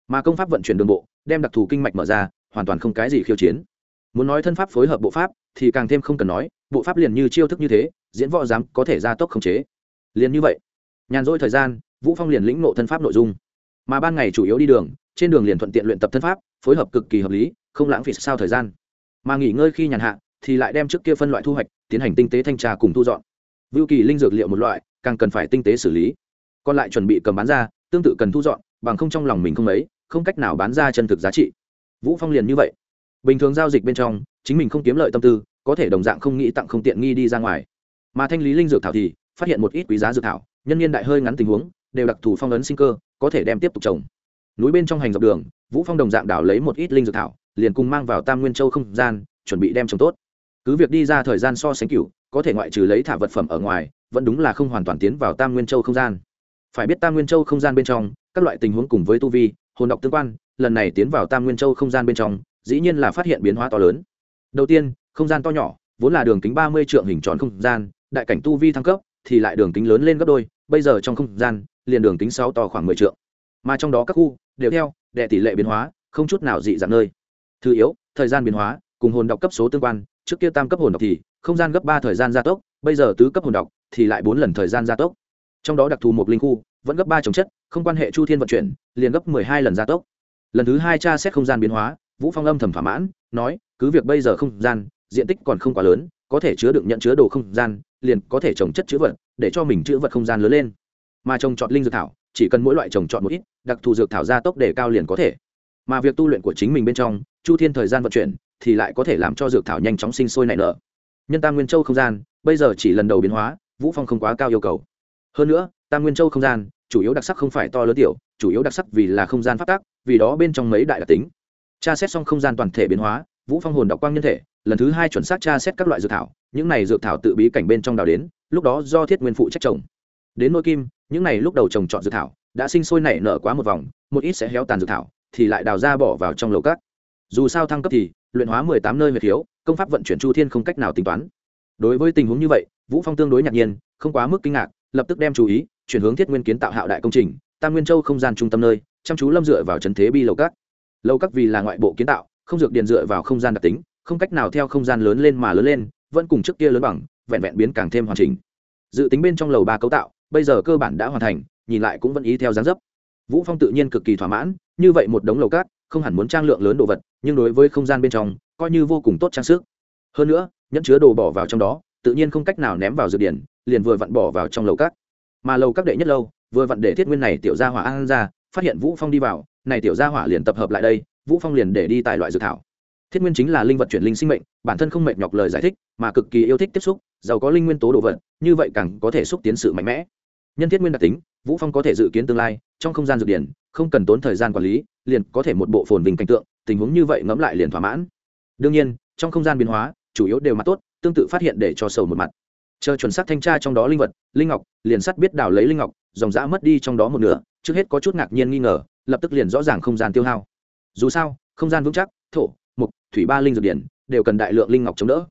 Speaker 1: Mà công pháp vận chuyển đường bộ, đem đặc thù kinh mạch mở ra, hoàn toàn không cái gì khiêu chiến. Muốn nói thân pháp phối hợp bộ pháp, thì càng thêm không cần nói, bộ pháp liền như chiêu thức như thế, diễn võ dám có thể gia tốc khống chế. Liền như vậy, nhàn rỗi thời gian vũ phong liền lĩnh ngộ thân pháp nội dung. Mà ban ngày chủ yếu đi đường, trên đường liền thuận tiện luyện tập thân pháp, phối hợp cực kỳ hợp lý, không lãng phí sao thời gian. Mà nghỉ ngơi khi nhàn hạ, thì lại đem trước kia phân loại thu hoạch, tiến hành tinh tế thanh tra cùng thu dọn. Vưu kỳ linh dược liệu một loại, càng cần phải tinh tế xử lý. Còn lại chuẩn bị cầm bán ra, tương tự cần thu dọn, bằng không trong lòng mình không ấy không cách nào bán ra chân thực giá trị. Vũ phong liền như vậy. Bình thường giao dịch bên trong, chính mình không kiếm lợi tâm tư, có thể đồng dạng không nghĩ tặng không tiện nghi đi ra ngoài. Mà thanh lý linh dược thảo thì, phát hiện một ít quý giá dược thảo, nhân niên đại hơi ngắn tình huống đều đặc thù phong ấn sinh cơ, có thể đem tiếp tục trồng. Núi bên trong hành dọc đường, vũ phong đồng dạng đảo lấy một ít linh dược thảo, liền cùng mang vào tam nguyên châu không gian, chuẩn bị đem trồng tốt. Cứ việc đi ra thời gian so sánh cửu, có thể ngoại trừ lấy thả vật phẩm ở ngoài, vẫn đúng là không hoàn toàn tiến vào tam nguyên châu không gian. Phải biết tam nguyên châu không gian bên trong, các loại tình huống cùng với tu vi, hồn đọc tương quan, lần này tiến vào tam nguyên châu không gian bên trong, dĩ nhiên là phát hiện biến hóa to lớn. Đầu tiên, không gian to nhỏ, vốn là đường kính ba mươi trượng hình tròn không gian, đại cảnh tu vi thăng cấp, thì lại đường kính lớn lên gấp đôi, bây giờ trong không gian liền đường kính sáu to khoảng mười triệu, mà trong đó các khu đều theo đệ tỷ lệ biến hóa không chút nào dị dạng nơi. Thứ yếu thời gian biến hóa cùng hồn đọc cấp số tương quan trước kia tam cấp hồn đọc thì không gian gấp ba thời gian gia tốc bây giờ tứ cấp hồn đọc thì lại bốn lần thời gian gia tốc. Trong đó đặc thù một linh khu vẫn gấp ba trồng chất không quan hệ chu thiên vận chuyển liền gấp mười hai lần gia tốc. Lần thứ hai tra xét không gian biến hóa vũ phong âm thầm thỏa mãn nói cứ việc bây giờ không gian diện tích còn không quá lớn có thể chứa đựng nhận chứa đồ không gian liền có thể trồng chất chữ vật để cho mình chữ vật không gian lớn lên mà trồng trọt linh dược thảo, chỉ cần mỗi loại trồng trọt một ít, đặc thù dược thảo gia tốc để cao liền có thể. Mà việc tu luyện của chính mình bên trong, chu thiên thời gian vận chuyển, thì lại có thể làm cho dược thảo nhanh chóng sinh sôi nảy nở. Nhân tam nguyên châu không gian, bây giờ chỉ lần đầu biến hóa, vũ phong không quá cao yêu cầu. Hơn nữa, tam nguyên châu không gian, chủ yếu đặc sắc không phải to lớn tiểu, chủ yếu đặc sắc vì là không gian phát tác, vì đó bên trong mấy đại đặc tính. Tra xét xong không gian toàn thể biến hóa, vũ phong hồn đọc quang nhân thể, lần thứ hai chuẩn xác tra xét các loại dược thảo, những này dược thảo tự bí cảnh bên trong đào đến, lúc đó do thiết nguyên phụ trách trồng. Đến nội kim những này lúc đầu trồng chọn dược thảo, đã sinh sôi nảy nở quá một vòng, một ít sẽ héo tàn dược thảo, thì lại đào ra bỏ vào trong lầu cát. Dù sao thăng cấp thì, luyện hóa mười tám nơi huyệt thiếu công pháp vận chuyển chu thiên không cách nào tính toán. Đối với tình huống như vậy, vũ phong tương đối ngạc nhiên, không quá mức kinh ngạc, lập tức đem chú ý, chuyển hướng thiết nguyên kiến tạo hạo đại công trình, tam nguyên châu không gian trung tâm nơi, chăm chú lâm dựa vào trấn thế bi lầu cát. lầu cát vì là ngoại bộ kiến tạo, không dược điền dựa vào không gian đặc tính, không cách nào theo không gian lớn lên mà lớn lên, vẫn cùng trước kia lớn bằng, vẹn vẹn biến càng thêm hoàn chỉnh. Dự tính bên trong lầu ba cấu tạo bây giờ cơ bản đã hoàn thành, nhìn lại cũng vẫn ý theo dáng dấp. Vũ phong tự nhiên cực kỳ thỏa mãn, như vậy một đống lầu cát, không hẳn muốn trang lượng lớn đồ vật, nhưng đối với không gian bên trong, coi như vô cùng tốt trang sức. Hơn nữa, nhẫn chứa đồ bỏ vào trong đó, tự nhiên không cách nào ném vào dược điển, liền vừa vặn bỏ vào trong lầu cát. Mà lầu các đệ nhất lâu, vừa vặn để thiết nguyên này tiểu gia hỏa an ra, phát hiện vũ phong đi vào, này tiểu gia hỏa liền tập hợp lại đây, vũ phong liền để đi tài loại dược thảo. Thiết nguyên chính là linh vật chuyển linh sinh mệnh, bản thân không mệt nhọc lời giải thích, mà cực kỳ yêu thích tiếp xúc, giàu có linh nguyên tố đồ vật, như vậy càng có thể xúc tiến sự mạnh mẽ nhân thiết nguyên đặc tính, vũ phong có thể dự kiến tương lai, trong không gian dược điển, không cần tốn thời gian quản lý, liền có thể một bộ phồn vinh cảnh tượng, tình huống như vậy ngẫm lại liền thỏa mãn. Đương nhiên, trong không gian biến hóa, chủ yếu đều mặt tốt, tương tự phát hiện để cho sầu một mặt. Chờ chuẩn xác thanh tra trong đó linh vật, linh ngọc, liền sắt biết đào lấy linh ngọc, dòng dã mất đi trong đó một nửa, trước hết có chút ngạc nhiên nghi ngờ, lập tức liền rõ ràng không gian tiêu hao. Dù sao, không gian vững chắc, thổ, mục, thủy ba linh dược điển, đều cần đại lượng linh ngọc chống đỡ.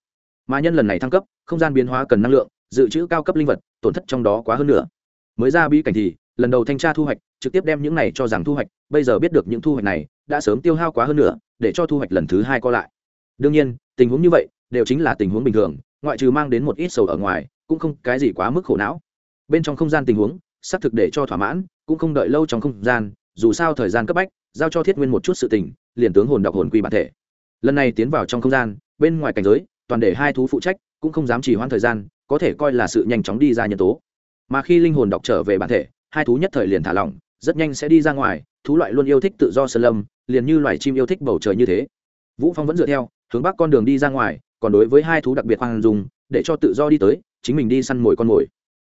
Speaker 1: Mà nhân lần này thăng cấp, không gian biến hóa cần năng lượng, dự trữ cao cấp linh vật, tổn thất trong đó quá hơn nữa mới ra bí cảnh thì, lần đầu thanh tra thu hoạch, trực tiếp đem những này cho rằng thu hoạch, bây giờ biết được những thu hoạch này, đã sớm tiêu hao quá hơn nữa, để cho thu hoạch lần thứ hai co lại. Đương nhiên, tình huống như vậy, đều chính là tình huống bình thường, ngoại trừ mang đến một ít sầu ở ngoài, cũng không cái gì quá mức khổ não. Bên trong không gian tình huống, xác thực để cho thỏa mãn, cũng không đợi lâu trong không gian, dù sao thời gian cấp bách, giao cho thiết nguyên một chút sự tình, liền tướng hồn đọc hồn quy bản thể. Lần này tiến vào trong không gian, bên ngoài cảnh giới, toàn để hai thú phụ trách, cũng không dám chỉ hoãn thời gian, có thể coi là sự nhanh chóng đi ra nhân tố mà khi linh hồn đọc trở về bản thể, hai thú nhất thời liền thả lỏng, rất nhanh sẽ đi ra ngoài, thú loại luôn yêu thích tự do sơn lâm, liền như loài chim yêu thích bầu trời như thế. Vũ phong vẫn dựa theo, hướng bắc con đường đi ra ngoài, còn đối với hai thú đặc biệt hoang dùng để cho tự do đi tới, chính mình đi săn mồi con mồi.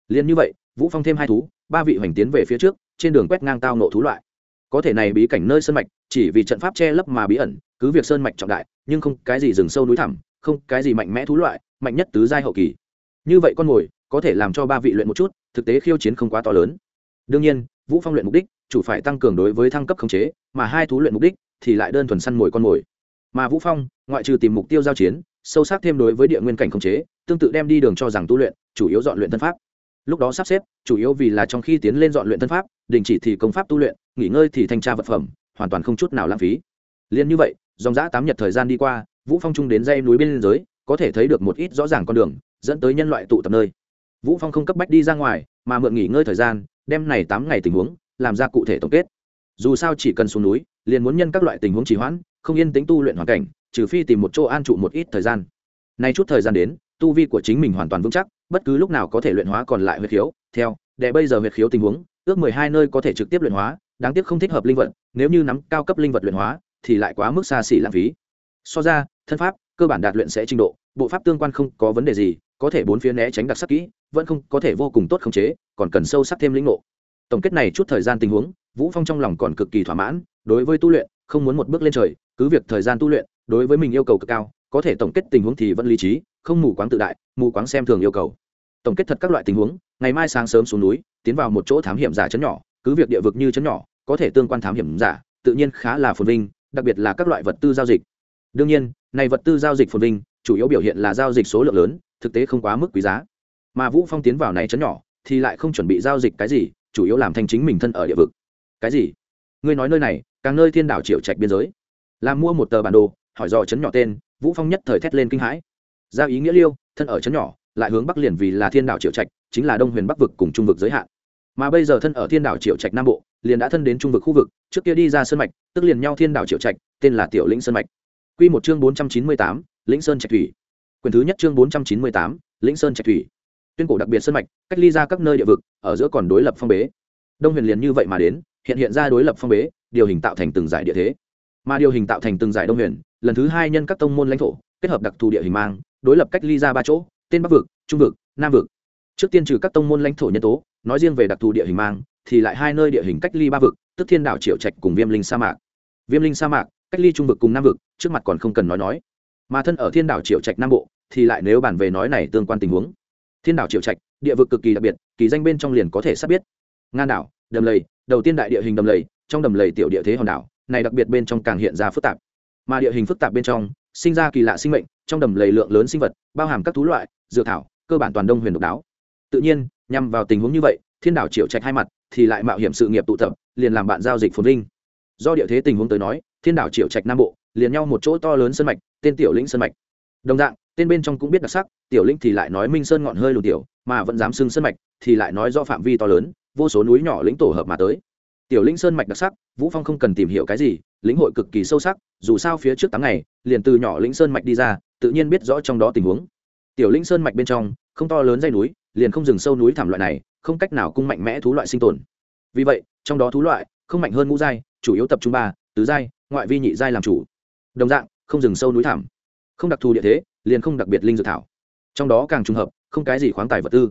Speaker 1: Liền như vậy, vũ phong thêm hai thú, ba vị hoành tiến về phía trước, trên đường quét ngang tao nộ thú loại. Có thể này bí cảnh nơi sơn mạch, chỉ vì trận pháp che lấp mà bí ẩn, cứ việc sơn mạch trọng đại, nhưng không cái gì rừng sâu núi thẳm, không cái gì mạnh mẽ thú loại, mạnh nhất tứ giai hậu kỳ. Như vậy con mồi có thể làm cho ba vị luyện một chút, thực tế khiêu chiến không quá to lớn. Đương nhiên, vũ phong luyện mục đích, chủ phải tăng cường đối với thăng cấp khống chế, mà hai thú luyện mục đích thì lại đơn thuần săn mồi con mồi. Mà vũ phong, ngoại trừ tìm mục tiêu giao chiến, sâu sắc thêm đối với địa nguyên cảnh khống chế, tương tự đem đi đường cho rằng tu luyện, chủ yếu dọn luyện thân pháp. Lúc đó sắp xếp, chủ yếu vì là trong khi tiến lên dọn luyện thân pháp, đình chỉ thì công pháp tu luyện, nghỉ ngơi thì thanh tra vật phẩm, hoàn toàn không chút nào lãng phí. Liên như vậy, dòng dã tám nhật thời gian đi qua, vũ phong trung đến dây núi bên giới có thể thấy được một ít rõ ràng con đường, dẫn tới nhân loại tụ tập nơi vũ phong không cấp bách đi ra ngoài, mà mượn nghỉ ngơi thời gian, đem này tám ngày tình huống, làm ra cụ thể tổng kết. Dù sao chỉ cần xuống núi, liền muốn nhân các loại tình huống trì hoãn, không yên tĩnh tu luyện hoàn cảnh, trừ phi tìm một chỗ an trụ một ít thời gian. Nay chút thời gian đến, tu vi của chính mình hoàn toàn vững chắc, bất cứ lúc nào có thể luyện hóa còn lại huyệt khiếu. Theo, để bây giờ huyệt khiếu tình huống, ước mười hai nơi có thể trực tiếp luyện hóa, đáng tiếc không thích hợp linh vật, nếu như nắm cao cấp linh vật luyện hóa, thì lại quá mức xa xỉ lãng phí. So ra, thân pháp, cơ bản đạt luyện sẽ trình độ, bộ pháp tương quan không có vấn đề gì, có thể bốn phía né tránh đặc sắc kỹ vẫn không có thể vô cùng tốt khống chế, còn cần sâu sắc thêm lĩnh ngộ. Tổng kết này chút thời gian tình huống, vũ phong trong lòng còn cực kỳ thỏa mãn, đối với tu luyện, không muốn một bước lên trời, cứ việc thời gian tu luyện, đối với mình yêu cầu cực cao, có thể tổng kết tình huống thì vẫn lý trí, không mù quáng tự đại, mù quáng xem thường yêu cầu. Tổng kết thật các loại tình huống, ngày mai sáng sớm xuống núi, tiến vào một chỗ thám hiểm giả chấn nhỏ, cứ việc địa vực như chấn nhỏ, có thể tương quan thám hiểm giả, tự nhiên khá là phồn vinh, đặc biệt là các loại vật tư giao dịch. Đương nhiên, này vật tư giao dịch phồn vinh, chủ yếu biểu hiện là giao dịch số lượng lớn, thực tế không quá mức quý giá mà vũ phong tiến vào này chấn nhỏ thì lại không chuẩn bị giao dịch cái gì chủ yếu làm thành chính mình thân ở địa vực. Cái gì? Ngươi nói nơi này càng nơi thiên đảo triệu trạch biên giới. Làm mua một tờ bản đồ hỏi dò chấn nhỏ tên vũ phong nhất thời thét lên kinh hãi. Ra ý nghĩa liêu thân ở chấn nhỏ lại hướng bắc liền vì là thiên đảo triệu trạch chính là đông huyền bắc vực cùng trung vực giới hạn. Mà bây giờ thân ở thiên đảo triệu trạch nam bộ liền đã thân đến trung vực khu vực trước kia đi ra sơn mạch tức liền nhau thiên đảo triệu trạch tên là tiểu lĩnh sơn mạch. Quy một chương bốn trăm chín mươi tám, lĩnh sơn trạch thủy. Quyền thứ nhất chương bốn trăm chín mươi tám, lĩnh sơn trạch thủy tuyên cổ đặc biệt sân mạch, cách ly ra các nơi địa vực, ở giữa còn đối lập phong bế. Đông huyền liền như vậy mà đến, hiện hiện ra đối lập phong bế, điều hình tạo thành từng giải địa thế. Mà điều hình tạo thành từng giải đông huyền, lần thứ hai nhân các tông môn lãnh thổ, kết hợp đặc thù địa hình mang, đối lập cách ly ra ba chỗ, tên bắc vực, trung vực, nam vực. Trước tiên trừ các tông môn lãnh thổ nhân tố, nói riêng về đặc thù địa hình mang, thì lại hai nơi địa hình cách ly ba vực, tức thiên đảo triệu trạch cùng viêm linh sa mạc. Viêm linh sa mạc, cách ly trung vực cùng nam vực, trước mặt còn không cần nói nói. Mà thân ở thiên đảo triệu trạch nam bộ, thì lại nếu bàn về nói này tương quan tình huống thiên đảo triệu trạch, địa vực cực kỳ đặc biệt, kỳ danh bên trong liền có thể sắp biết. Ngan đảo, đầm lầy, đầu tiên đại địa hình đầm lầy, trong đầm lầy tiểu địa thế hòn đảo, này đặc biệt bên trong càng hiện ra phức tạp. Mà địa hình phức tạp bên trong, sinh ra kỳ lạ sinh mệnh, trong đầm lầy lượng lớn sinh vật, bao hàm các thú loại, dược thảo, cơ bản toàn đông huyền độc đáo. Tự nhiên, nhằm vào tình huống như vậy, thiên đảo triệu trạch hai mặt thì lại mạo hiểm sự nghiệp tụ tập, liền làm bạn giao dịch phồn vinh. Do địa thế tình huống tới nói, thiên đảo triệu trạch nam bộ, liền nhau một chỗ to lớn sơn mạch, tên tiểu lĩnh sơn mạch. Đồng dạng, tên bên trong cũng biết đặc sắc tiểu lĩnh thì lại nói minh sơn ngọn hơi lùn tiểu, mà vẫn dám xưng sơn mạch, thì lại nói do phạm vi to lớn, vô số núi nhỏ lĩnh tổ hợp mà tới. Tiểu lĩnh sơn mạch đặc sắc, vũ phong không cần tìm hiểu cái gì, lĩnh hội cực kỳ sâu sắc, dù sao phía trước tám ngày, liền từ nhỏ lĩnh sơn mạch đi ra, tự nhiên biết rõ trong đó tình huống. Tiểu lĩnh sơn mạch bên trong, không to lớn dây núi, liền không dừng sâu núi thảm loại này, không cách nào cung mạnh mẽ thú loại sinh tồn. Vì vậy, trong đó thú loại, không mạnh hơn ngũ giai, chủ yếu tập trung ba, tứ giai, ngoại vi nhị giai làm chủ. Đồng dạng, không dừng sâu núi thảm không đặc thù địa thế, liền không đặc biệt linh dược thảo trong đó càng trùng hợp, không cái gì khoáng tài vật tư.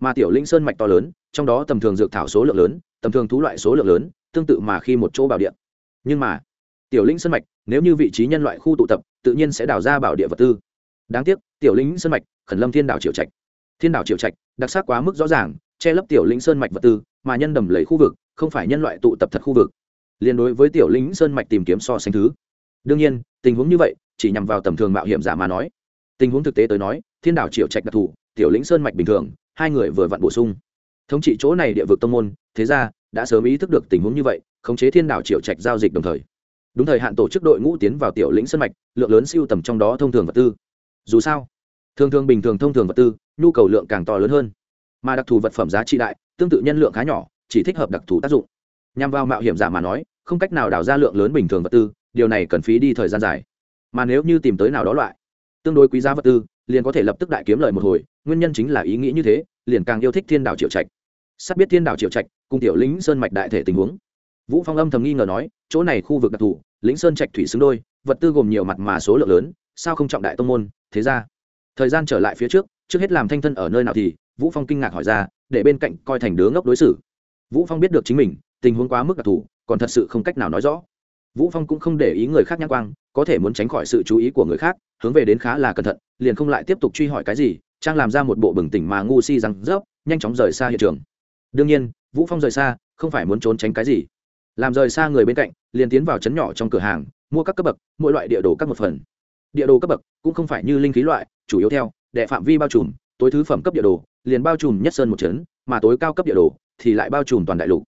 Speaker 1: Mà tiểu linh sơn mạch to lớn, trong đó tầm thường dược thảo số lượng lớn, tầm thường thú loại số lượng lớn, tương tự mà khi một chỗ bảo địa. Nhưng mà, tiểu linh sơn mạch, nếu như vị trí nhân loại khu tụ tập, tự nhiên sẽ đào ra bảo địa vật tư. Đáng tiếc, tiểu linh sơn mạch, khẩn lâm thiên đảo triệu trạch. Thiên đảo triệu trạch, đặc sắc quá mức rõ ràng, che lấp tiểu linh sơn mạch vật tư, mà nhân đầm lấy khu vực, không phải nhân loại tụ tập thật khu vực. Liên đối với tiểu linh sơn mạch tìm kiếm so sánh thứ. Đương nhiên, tình huống như vậy, chỉ nhằm vào tầm thường mạo hiểm giả mà nói tình huống thực tế tới nói, thiên đảo triệu trạch đặc thù, tiểu lĩnh sơn mạch bình thường, hai người vừa vặn bổ sung. Thống trị chỗ này địa vực tông môn, thế ra, đã sớm ý thức được tình huống như vậy, khống chế thiên đảo triệu trạch giao dịch đồng thời. Đúng thời hạn tổ chức đội ngũ tiến vào tiểu lĩnh sơn mạch, lượng lớn siêu tầm trong đó thông thường vật tư. Dù sao, thường thường bình thường thông thường vật tư, nhu cầu lượng càng to lớn hơn. Mà đặc thù vật phẩm giá trị đại, tương tự nhân lượng khá nhỏ, chỉ thích hợp đặc thù tác dụng. Nhằm vào mạo hiểm giả mà nói, không cách nào đào ra lượng lớn bình thường vật tư, điều này cần phí đi thời gian dài. Mà nếu như tìm tới nào đó loại tương đối quý giá vật tư, liền có thể lập tức đại kiếm lời một hồi, nguyên nhân chính là ý nghĩ như thế, liền càng yêu thích thiên đảo triệu trạch. Sắp biết thiên đảo triệu trạch, cùng tiểu lĩnh sơn mạch đại thể tình huống. Vũ phong âm thầm nghi ngờ nói, chỗ này khu vực đặc thù, lĩnh sơn trạch thủy xứng đôi, vật tư gồm nhiều mặt mà số lượng lớn, sao không trọng đại tông môn, thế ra. Thời gian trở lại phía trước trước hết làm thanh thân ở nơi nào thì, vũ phong kinh ngạc hỏi ra, để bên cạnh coi thành đứa ngốc đối xử. Vũ phong biết được chính mình, tình huống quá mức đặc thù, còn thật sự không cách nào nói rõ. Vũ phong cũng không để ý người khác nhãn quang có thể muốn tránh khỏi sự chú ý của người khác, hướng về đến khá là cẩn thận, liền không lại tiếp tục truy hỏi cái gì, trang làm ra một bộ bừng tỉnh mà ngu si rằng rớp, nhanh chóng rời xa hiện trường. Đương nhiên, vũ phong rời xa, không phải muốn trốn tránh cái gì. Làm rời xa người bên cạnh, liền tiến vào chấn nhỏ trong cửa hàng, mua các cấp bậc, mỗi loại địa đồ các một phần. Địa đồ cấp bậc cũng không phải như linh khí loại, chủ yếu theo, đệ phạm vi bao trùm, tối thứ phẩm cấp địa đồ, liền bao trùm nhất sơn một chấn mà tối cao cấp địa đồ thì lại bao trùm toàn đại lục.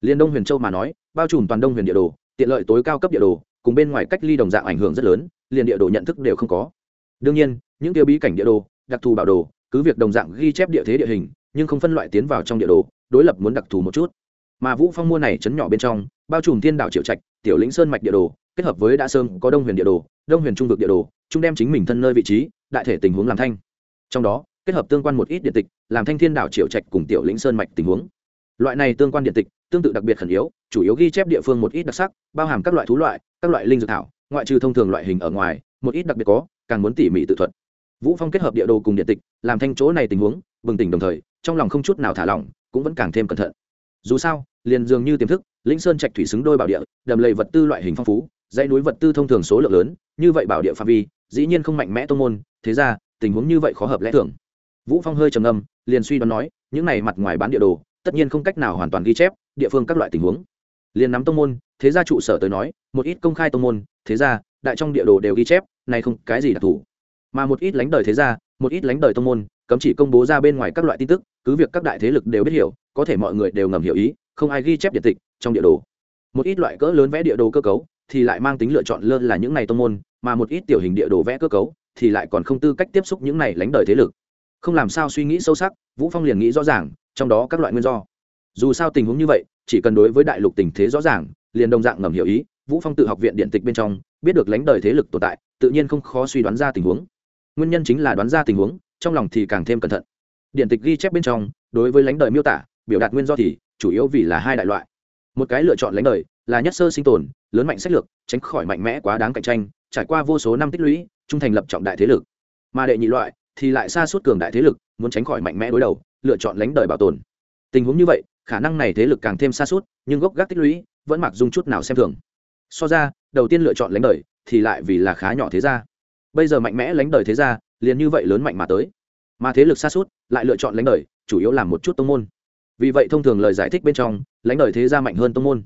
Speaker 1: Liên đông huyền châu mà nói, bao trùm toàn đông huyền địa đồ, tiện lợi tối cao cấp địa đồ cùng bên ngoài cách ly đồng dạng ảnh hưởng rất lớn, liền địa đồ nhận thức đều không có. Đương nhiên, những tiêu bí cảnh địa đồ, đặc thù bảo đồ, cứ việc đồng dạng ghi chép địa thế địa hình, nhưng không phân loại tiến vào trong địa đồ, đối lập muốn đặc thù một chút. Mà vũ phong mua này chấn nhỏ bên trong, bao trùm thiên đảo triệu trạch, tiểu lĩnh sơn mạch địa đồ, kết hợp với đã sơn, có đông huyền địa đồ, đông huyền trung vực địa đồ, chúng đem chính mình thân nơi vị trí, đại thể tình huống làm thanh. Trong đó, kết hợp tương quan một ít điện tịch, làm thanh thiên đảo triệu trạch cùng tiểu lĩnh sơn mạch tình huống. Loại này tương quan điện tịch tương tự đặc biệt khẩn yếu, chủ yếu ghi chép địa phương một ít đặc sắc, bao hàm các loại thú loại, các loại linh dược thảo, ngoại trừ thông thường loại hình ở ngoài, một ít đặc biệt có, càng muốn tỉ mỉ tự thuật. Vũ phong kết hợp địa đồ cùng điện tịch, làm thanh chỗ này tình huống, bừng tỉnh đồng thời, trong lòng không chút nào thả lỏng, cũng vẫn càng thêm cẩn thận. Dù sao, liền dường như tiềm thức, lĩnh sơn trạch thủy xứng đôi bảo địa, đầm lầy vật tư loại hình phong phú, dãy núi vật tư thông thường số lượng lớn, như vậy bảo địa phạm vi, dĩ nhiên không mạnh mẽ tô môn, thế ra, tình huống như vậy khó hợp lẽ thường. Vũ phong hơi trầm ngâm, liền suy đoán nói, những này mặt ngoài bán địa đồ tất nhiên không cách nào hoàn toàn ghi chép địa phương các loại tình huống. Liền nắm tông môn, thế gia trụ sở tới nói, một ít công khai tông môn, thế gia, đại trong địa đồ đều ghi chép, này không cái gì đặc thù. Mà một ít lánh đời thế gia, một ít lánh đời tông môn, cấm chỉ công bố ra bên ngoài các loại tin tức, cứ việc các đại thế lực đều biết hiểu, có thể mọi người đều ngầm hiểu ý, không ai ghi chép điện tịch trong địa đồ. Một ít loại cỡ lớn vẽ địa đồ cơ cấu, thì lại mang tính lựa chọn lơ là những này tông môn, mà một ít tiểu hình địa đồ vẽ cơ cấu, thì lại còn không tư cách tiếp xúc những này lánh đời thế lực không làm sao suy nghĩ sâu sắc, vũ phong liền nghĩ rõ ràng, trong đó các loại nguyên do. Dù sao tình huống như vậy, chỉ cần đối với đại lục tình thế rõ ràng, liền đồng dạng ngầm hiểu ý, vũ phong tự học viện điện tịch bên trong, biết được lãnh đời thế lực tồn tại, tự nhiên không khó suy đoán ra tình huống. Nguyên nhân chính là đoán ra tình huống, trong lòng thì càng thêm cẩn thận. Điện tịch ghi chép bên trong, đối với lãnh đời miêu tả, biểu đạt nguyên do thì chủ yếu vì là hai đại loại. Một cái lựa chọn lãnh đời, là nhất sơ sinh tồn, lớn mạnh sách lược, tránh khỏi mạnh mẽ quá đáng cạnh tranh, trải qua vô số năm tích lũy, trung thành lập trọng đại thế lực. Mà đệ nhị loại thì lại xa suốt cường đại thế lực, muốn tránh khỏi mạnh mẽ đối đầu, lựa chọn lánh đời bảo tồn. Tình huống như vậy, khả năng này thế lực càng thêm xa suốt, nhưng gốc gác tích lũy, vẫn mặc dung chút nào xem thường. So ra, đầu tiên lựa chọn lánh đời, thì lại vì là khá nhỏ thế gia. Bây giờ mạnh mẽ lánh đời thế gia, liền như vậy lớn mạnh mà tới. Mà thế lực xa suốt, lại lựa chọn lánh đời, chủ yếu làm một chút tông môn. Vì vậy thông thường lời giải thích bên trong, lánh đời thế gia mạnh hơn tông môn.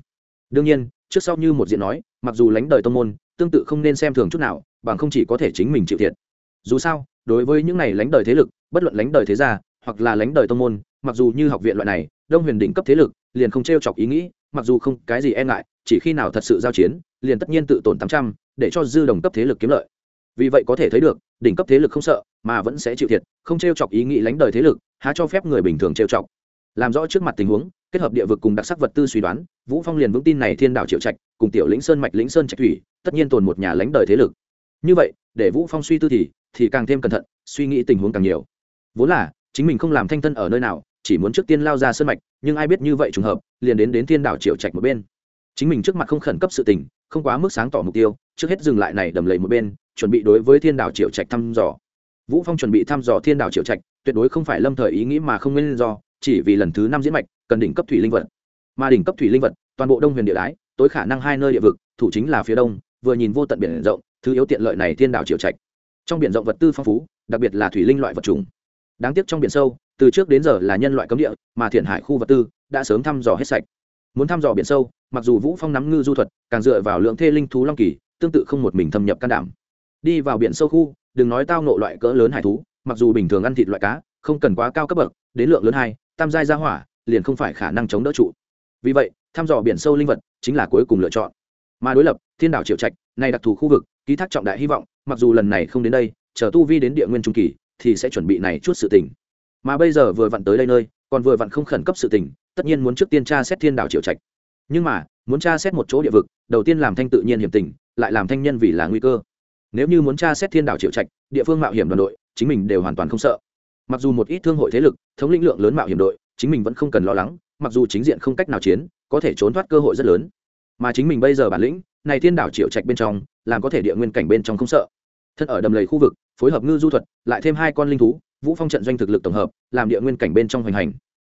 Speaker 1: Đương nhiên, trước sau như một diện nói, mặc dù lánh đời tông môn, tương tự không nên xem thường chút nào, bằng không chỉ có thể chính mình chịu thiệt. Dù sao đối với những này lãnh đời thế lực, bất luận lãnh đời thế gia, hoặc là lãnh đời tông môn, mặc dù như học viện loại này, đông huyền đỉnh cấp thế lực, liền không t r e o chọc ý nghĩ, mặc dù không cái gì e ngại, chỉ khi nào thật sự giao chiến, liền tất nhiên tự tổn tám trăm, để cho dư đồng cấp thế lực kiếm lợi. Vì vậy có thể thấy được, đỉnh cấp thế lực không sợ, mà vẫn sẽ chịu thiệt, không t r e o chọc ý nghĩ lãnh đời thế lực, há cho phép người bình thường t r e o chọc. Làm rõ trước mặt tình huống, kết hợp địa vực cùng đặc sắc vật tư suy đoán, vũ phong liền vững tin này thiên đạo triệu trạch, cùng tiểu lĩnh sơn mạch lĩnh sơn trạch thủy, tất nhiên tồn một nhà lãnh đời thế lực. Như vậy, để vũ phong suy tư thì thì càng thêm cẩn thận, suy nghĩ tình huống càng nhiều. Vốn là, chính mình không làm thanh thân ở nơi nào, chỉ muốn trước tiên lao ra sân mạch, nhưng ai biết như vậy trùng hợp, liền đến đến thiên đảo triệu trạch một bên. Chính mình trước mặt không khẩn cấp sự tình, không quá mức sáng tỏ mục tiêu, trước hết dừng lại này đầm lầy một bên, chuẩn bị đối với thiên đảo triệu trạch thăm dò. Vũ phong chuẩn bị thăm dò thiên đảo triệu trạch, tuyệt đối không phải lâm thời ý nghĩ mà không nguyên do, chỉ vì lần thứ năm diễn mạch, cần đỉnh cấp thủy linh vật. Mà đỉnh cấp thủy linh vật, toàn bộ đông huyền địa đái, tối khả năng hai nơi địa vực, thủ chính là phía đông, vừa nhìn vô tận biển rộng, thứ yếu tiện lợi này thiên đảo triệu trạch trong biển rộng vật tư phong phú, đặc biệt là thủy linh loại vật trùng đáng tiếc trong biển sâu, từ trước đến giờ là nhân loại cấm địa, mà thiện hải khu vật tư đã sớm thăm dò hết sạch. Muốn thăm dò biển sâu, mặc dù vũ phong nắm ngư du thuật, càng dựa vào lượng thê linh thú long kỳ, tương tự không một mình thâm nhập can đảm. Đi vào biển sâu khu, đừng nói tao nộ loại cỡ lớn hải thú, mặc dù bình thường ăn thịt loại cá, không cần quá cao cấp bậc, đến lượng lớn hai, tam giai ra hỏa, liền không phải khả năng chống đỡ trụ. Vì vậy, thăm dò biển sâu linh vật chính là cuối cùng lựa chọn. Mà đối lập, thiên đảo triệu trạch này đặc thù khu vực ký thác trọng đại hy vọng, mặc dù lần này không đến đây, chờ tu vi đến địa nguyên trung kỳ thì sẽ chuẩn bị này chút sự tình. Mà bây giờ vừa vặn tới đây nơi, còn vừa vặn không khẩn cấp sự tình, tất nhiên muốn trước tiên tra xét thiên đảo triệu trạch. Nhưng mà, muốn tra xét một chỗ địa vực, đầu tiên làm thanh tự nhiên hiểm tình, lại làm thanh nhân vì là nguy cơ. Nếu như muốn tra xét thiên đảo triệu trạch, địa phương mạo hiểm đoàn đội, chính mình đều hoàn toàn không sợ. Mặc dù một ít thương hội thế lực, thống lĩnh lượng lớn mạo hiểm đội, chính mình vẫn không cần lo lắng, mặc dù chính diện không cách nào chiến, có thể trốn thoát cơ hội rất lớn. Mà chính mình bây giờ bản lĩnh, này thiên đảo triệu trạch bên trong làm có thể địa nguyên cảnh bên trong không sợ. Thân ở đầm lầy khu vực, phối hợp ngư du thuật, lại thêm hai con linh thú, vũ phong trận doanh thực lực tổng hợp, làm địa nguyên cảnh bên trong hoành hành.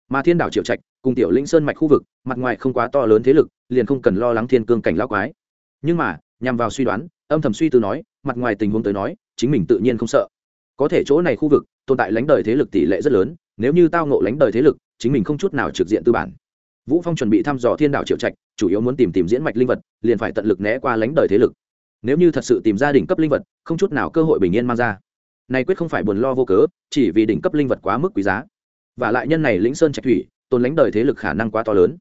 Speaker 1: Mà thiên đảo triệu trạch, cùng tiểu linh sơn mạch khu vực, mặt ngoài không quá to lớn thế lực, liền không cần lo lắng thiên cương cảnh lão quái. Nhưng mà, nhằm vào suy đoán, âm thầm suy tư nói, mặt ngoài tình huống tới nói, chính mình tự nhiên không sợ. Có thể chỗ này khu vực, tồn tại lãnh đời thế lực tỷ lệ rất lớn, nếu như tao ngộ lãnh đời thế lực, chính mình không chút nào trực diện tư bản. Vũ phong chuẩn bị thăm dò thiên đảo triệu trạch, chủ yếu muốn tìm tìm diễn mạch linh vật, liền phải tận lực né qua lãnh đời thế lực nếu như thật sự tìm ra đỉnh cấp linh vật, không chút nào cơ hội bình yên mang ra. Nay quyết không phải buồn lo vô cớ, chỉ vì đỉnh cấp linh vật quá mức quý giá. Và lại nhân này lĩnh sơn trạch thủy, tồn lãnh đời thế lực khả năng quá to lớn.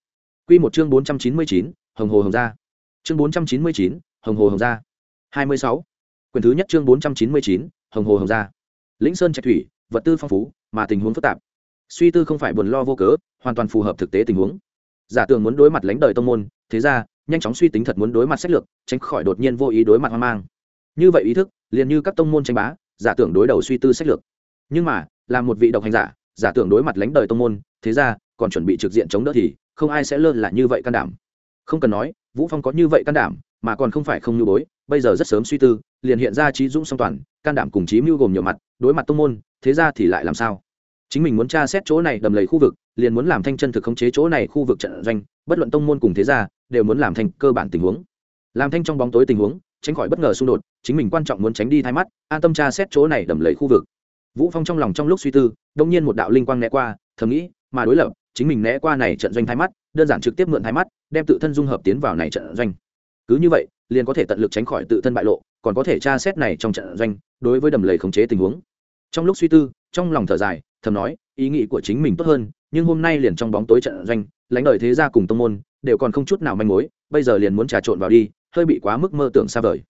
Speaker 1: Quy một chương bốn trăm chín mươi chín, hồng hồ hồng gia. Chương bốn trăm chín mươi chín, hồng hồ hồng gia. hai mươi sáu. Quyền thứ nhất chương bốn trăm chín mươi chín, hồng hồ hồng gia. Lĩnh sơn trạch thủy, vật tư phong phú, mà tình huống phức tạp. Suy tư không phải buồn lo vô cớ, hoàn toàn phù hợp thực tế tình huống. Giả tưởng muốn đối mặt lãnh đời tông môn, thế ra nhanh chóng suy tính thật muốn đối mặt sách lược, tránh khỏi đột nhiên vô ý đối mặt hoang mang. Như vậy ý thức, liền như các tông môn tranh bá, giả tưởng đối đầu suy tư sách lược. Nhưng mà, là một vị độc hành giả giả tưởng đối mặt lãnh đời tông môn, thế ra, còn chuẩn bị trực diện chống đỡ thì, không ai sẽ lơ là như vậy can đảm. Không cần nói, vũ phong có như vậy can đảm, mà còn không phải không như bối, bây giờ rất sớm suy tư, liền hiện ra trí dũng song toàn, can đảm cùng trí mưu gồm nhiều mặt, đối mặt tông môn, thế ra thì lại làm sao? Chính mình muốn tra xét chỗ này đầm lầy khu vực, liền muốn làm thanh chân thực khống chế chỗ này khu vực trận doanh, bất luận tông môn cùng thế gia đều muốn làm thành cơ bản tình huống. Làm thanh trong bóng tối tình huống, tránh khỏi bất ngờ xung đột, chính mình quan trọng muốn tránh đi thay mắt, an tâm tra xét chỗ này đầm lầy khu vực. Vũ phong trong lòng trong lúc suy tư đông nhiên một đạo linh quang né qua, thầm nghĩ, mà đối lập, chính mình né qua này trận doanh thay mắt, đơn giản trực tiếp mượn thay mắt, đem tự thân dung hợp tiến vào này trận doanh. Cứ như vậy, liền có thể tận lực tránh khỏi tự thân bại lộ, còn có thể tra xét này trong trận doanh, đối với đầm lầy khống chế tình huống. Trong lúc suy tư, trong lòng thở dài, thầm nói, ý nghĩ của chính mình tốt hơn, nhưng hôm nay liền trong bóng tối trận doanh lãnh đời thế gia cùng tông môn, đều còn không chút nào manh mối, bây giờ liền muốn trà trộn vào đi, hơi bị quá mức mơ tưởng xa vời.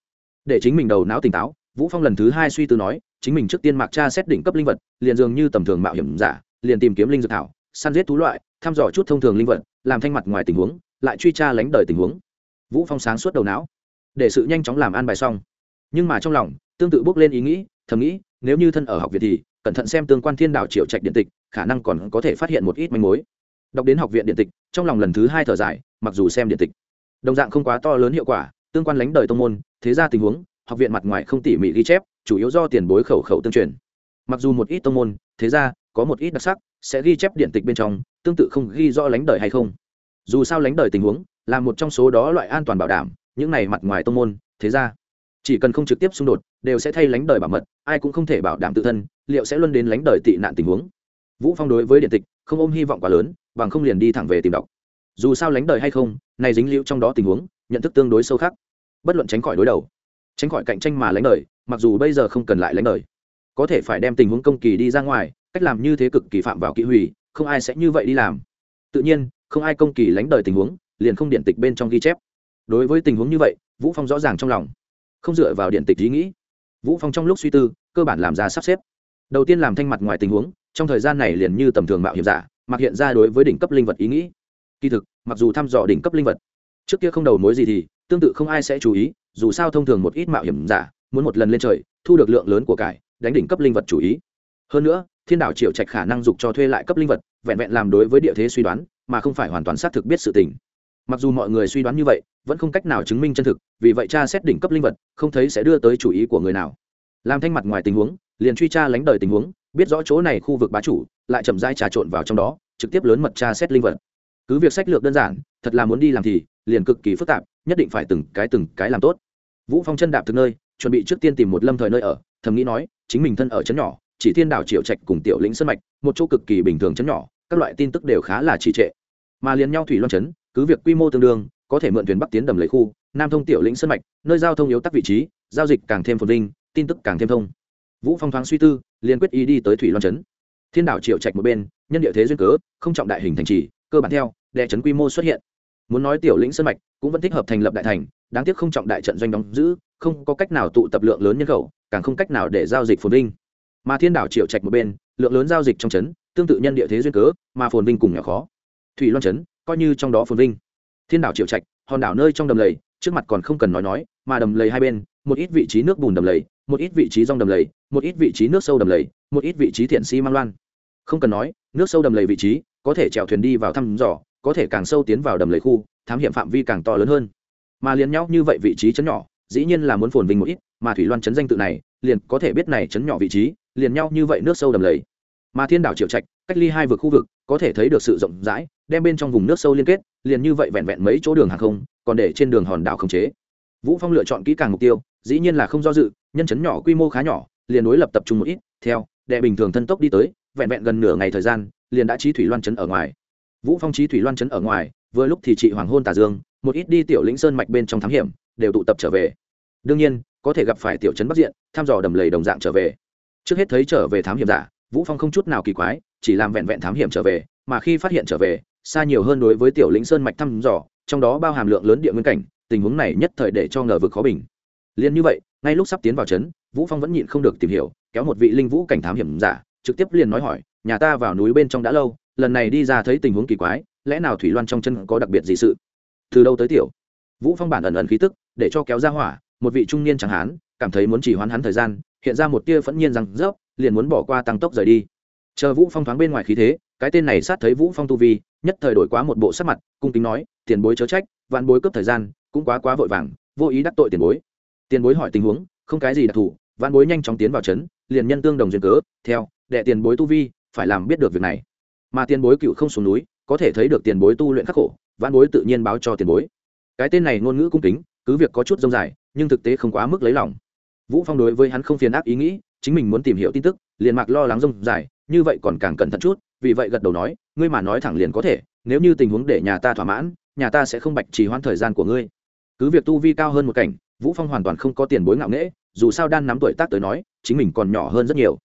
Speaker 1: Để chính mình đầu não tỉnh táo, vũ phong lần thứ hai suy tư nói, chính mình trước tiên mặc tra xét đỉnh cấp linh vật, liền dường như tầm thường mạo hiểm giả, liền tìm kiếm linh dược thảo, săn giết thú loại, thăm dò chút thông thường linh vật, làm thanh mặt ngoài tình huống, lại truy tra lánh đời tình huống. Vũ phong sáng suốt đầu não. Để sự nhanh chóng làm an bài xong. Nhưng mà trong lòng, tương tự bước lên ý nghĩ, thầm nghĩ, nếu như thân ở học viện thì cẩn thận xem tương quan thiên đạo triệu trạch điện tịch, khả năng còn có thể phát hiện một ít manh mối đọc đến học viện điện tịch, trong lòng lần thứ hai thở dài, mặc dù xem điện tịch. Đồng dạng không quá to lớn hiệu quả, tương quan lánh đời tông môn, thế ra tình huống, học viện mặt ngoài không tỉ mỉ ghi chép, chủ yếu do tiền bối khẩu khẩu tương truyền. Mặc dù một ít tông môn, thế ra, có một ít đặc sắc, sẽ ghi chép điện tịch bên trong, tương tự không ghi rõ lánh đời hay không. Dù sao lánh đời tình huống, là một trong số đó loại an toàn bảo đảm, những này mặt ngoài tông môn, thế ra, chỉ cần không trực tiếp xung đột, đều sẽ thay lánh đời bảo mật, ai cũng không thể bảo đảm tự thân, liệu sẽ luôn đến lánh đời tị nạn tình huống. Vũ phong đối với điện tịch, không ôm hy vọng quá lớn bằng không liền đi thẳng về tìm đọc. Dù sao lánh đời hay không này dính liễu trong đó tình huống, nhận thức tương đối sâu khác bất luận tránh khỏi đối đầu, tránh khỏi cạnh tranh mà lánh đời, mặc dù bây giờ không cần lại lánh đời, có thể phải đem tình huống công kỳ đi ra ngoài, cách làm như thế cực kỳ phạm vào kỹ hủy, không ai sẽ như vậy đi làm. Tự nhiên, không ai công kỳ lánh đời tình huống, liền không điện tịch bên trong ghi chép. Đối với tình huống như vậy, vũ phong rõ ràng trong lòng. Không dựa vào điện tịch ý nghĩ, vũ phong trong lúc suy tư, cơ bản làm ra sắp xếp. Đầu tiên làm thanh mặt ngoài tình huống, trong thời gian này liền như tầm thường mạo hiểm giả mặc hiện ra đối với đỉnh cấp linh vật ý nghĩ. Kỳ thực, mặc dù thăm dò đỉnh cấp linh vật, trước kia không đầu mối gì thì tương tự không ai sẽ chú ý, dù sao thông thường một ít mạo hiểm giả, muốn một lần lên trời, thu được lượng lớn của cải, đánh đỉnh cấp linh vật chủ ý. Hơn nữa, thiên đảo triệu trạch khả năng dục cho thuê lại cấp linh vật, vẹn vẹn làm đối với địa thế suy đoán, mà không phải hoàn toàn xác thực biết sự tình. Mặc dù mọi người suy đoán như vậy, vẫn không cách nào chứng minh chân thực, vì vậy cha xét đỉnh cấp linh vật, không thấy sẽ đưa tới chủ ý của người nào. Làm thanh mặt ngoài tình huống, liền truy tra lánh đời tình huống, biết rõ chỗ này khu vực bá chủ lại chậm rãi trà trộn vào trong đó, trực tiếp lớn mật tra xét linh vật. Cứ việc sách lược đơn giản, thật là muốn đi làm thì, liền cực kỳ phức tạp, nhất định phải từng cái từng cái làm tốt. Vũ phong chân đạp từ nơi, chuẩn bị trước tiên tìm một lâm thời nơi ở, thầm nghĩ nói, chính mình thân ở chấn nhỏ, chỉ thiên đảo triệu trạch cùng tiểu lĩnh sân mạch, một chỗ cực kỳ bình thường chấn nhỏ, các loại tin tức đều khá là trì trệ. Mà liền nhau thủy loan chấn cứ việc quy mô tương đương, có thể mượn thuyền bắc tiến đầm lấy khu, nam thông tiểu lĩnh sân mạch, nơi giao thông yếu tắc vị trí, giao dịch càng thêm phồn vinh, tin tức càng thêm thông. Vũ phong thoáng suy tư, liền quyết ý đi tới thủy loan trấn thiên đảo triệu trạch một bên, nhân địa thế duyên cớ, không trọng đại hình thành trì, cơ bản theo, đè trấn quy mô xuất hiện. Muốn nói tiểu lĩnh sân mạch, cũng vẫn thích hợp thành lập đại thành, đáng tiếc không trọng đại trận doanh đóng giữ, không có cách nào tụ tập lượng lớn nhân khẩu, càng không cách nào để giao dịch phồn vinh. Mà thiên đảo triệu trạch một bên, lượng lớn giao dịch trong trấn, tương tự nhân địa thế duyên cớ, mà phồn vinh cùng nhỏ khó. Thủy loan trấn, coi như trong đó phồn vinh. Thiên đảo triệu trạch, hòn đảo nơi trong đầm lầy, trước mặt còn không cần nói nói, mà đầm lầy hai bên, một ít vị trí nước bùn đầm lầy, một ít vị trí rong đầm lầy, một ít vị trí nước sâu đầm lầy, một ít vị trí thiện si mang loan không cần nói, nước sâu đầm lầy vị trí, có thể chèo thuyền đi vào thăm dò, có thể càng sâu tiến vào đầm lầy khu, thám hiểm phạm vi càng to lớn hơn. Mà liền nhau như vậy vị trí chấn nhỏ, dĩ nhiên là muốn phồn vinh một ít, mà thủy loan chấn danh tự này, liền có thể biết này chấn nhỏ vị trí, liền nhau như vậy nước sâu đầm lầy. Mà thiên đảo triệu trạch, cách ly hai vực khu vực, có thể thấy được sự rộng rãi, đem bên trong vùng nước sâu liên kết, liền như vậy vẹn vẹn mấy chỗ đường hàng không, còn để trên đường hòn đảo khống chế. Vũ phong lựa chọn kỹ càng mục tiêu, dĩ nhiên là không do dự, nhân chấn nhỏ quy mô khá nhỏ, liền đối lập tập trung một ít, theo đệ bình thường thân tốc đi tới vẹn vẹn gần nửa ngày thời gian, liền đã trí thủy loan chấn ở ngoài. Vũ phong trí thủy loan chấn ở ngoài, vừa lúc thì chị hoàng hôn tà dương, một ít đi tiểu lĩnh sơn mạch bên trong thám hiểm, đều tụ tập trở về. Đương nhiên, có thể gặp phải tiểu trấn bắc diện, thăm dò đầm lầy đồng dạng trở về. Trước hết thấy trở về thám hiểm giả, vũ phong không chút nào kỳ quái, chỉ làm vẹn vẹn thám hiểm trở về, mà khi phát hiện trở về, xa nhiều hơn đối với tiểu lĩnh sơn mạch thăm dò, trong đó bao hàm lượng lớn địa nguyên cảnh, tình huống này nhất thời để cho ngờ vực khó bình. Liền như vậy, ngay lúc sắp tiến vào trấn, vũ phong vẫn nhịn không được tìm hiểu, kéo một vị linh vũ cảnh thám hiểm giả trực tiếp liền nói hỏi, nhà ta vào núi bên trong đã lâu, lần này đi ra thấy tình huống kỳ quái, lẽ nào thủy loan trong chân có đặc biệt gì sự? Từ đâu tới tiểu? Vũ phong bản ẩn ẩn khí tức, để cho kéo ra hỏa, một vị trung niên chẳng hán, cảm thấy muốn chỉ hoán hắn thời gian, hiện ra một tia phẫn nhiên rằng rớp, liền muốn bỏ qua tăng tốc rời đi. Chờ vũ phong thoáng bên ngoài khí thế, cái tên này sát thấy vũ phong tu vi, nhất thời đổi quá một bộ sắc mặt, cung kính nói, tiền bối chớ trách, vạn bối cướp thời gian, cũng quá quá vội vàng, vô ý đắc tội tiền bối. Tiền bối hỏi tình huống, không cái gì đặc thù, vạn bối nhanh chóng tiến vào trấn, liền nhân tương đồng duyên cớ, theo đệ tiền bối tu vi, phải làm biết được việc này. Mà tiền bối cựu không xuống núi, có thể thấy được tiền bối tu luyện khắc khổ văn bối tự nhiên báo cho tiền bối. Cái tên này ngôn ngữ cung kính, cứ việc có chút rông dài, nhưng thực tế không quá mức lấy lòng. Vũ phong đối với hắn không phiền ác ý nghĩ, chính mình muốn tìm hiểu tin tức, liền mặc lo lắng rông dài, như vậy còn càng cẩn thận chút, vì vậy gật đầu nói, ngươi mà nói thẳng liền có thể, nếu như tình huống để nhà ta thỏa mãn, nhà ta sẽ không bạch trì hoãn thời gian của ngươi. Cứ việc tu vi cao hơn một cảnh, vũ phong hoàn toàn không có tiền bối ngạo nghễ, dù sao đan nắm tuổi tác tới nói, chính mình còn nhỏ hơn rất nhiều.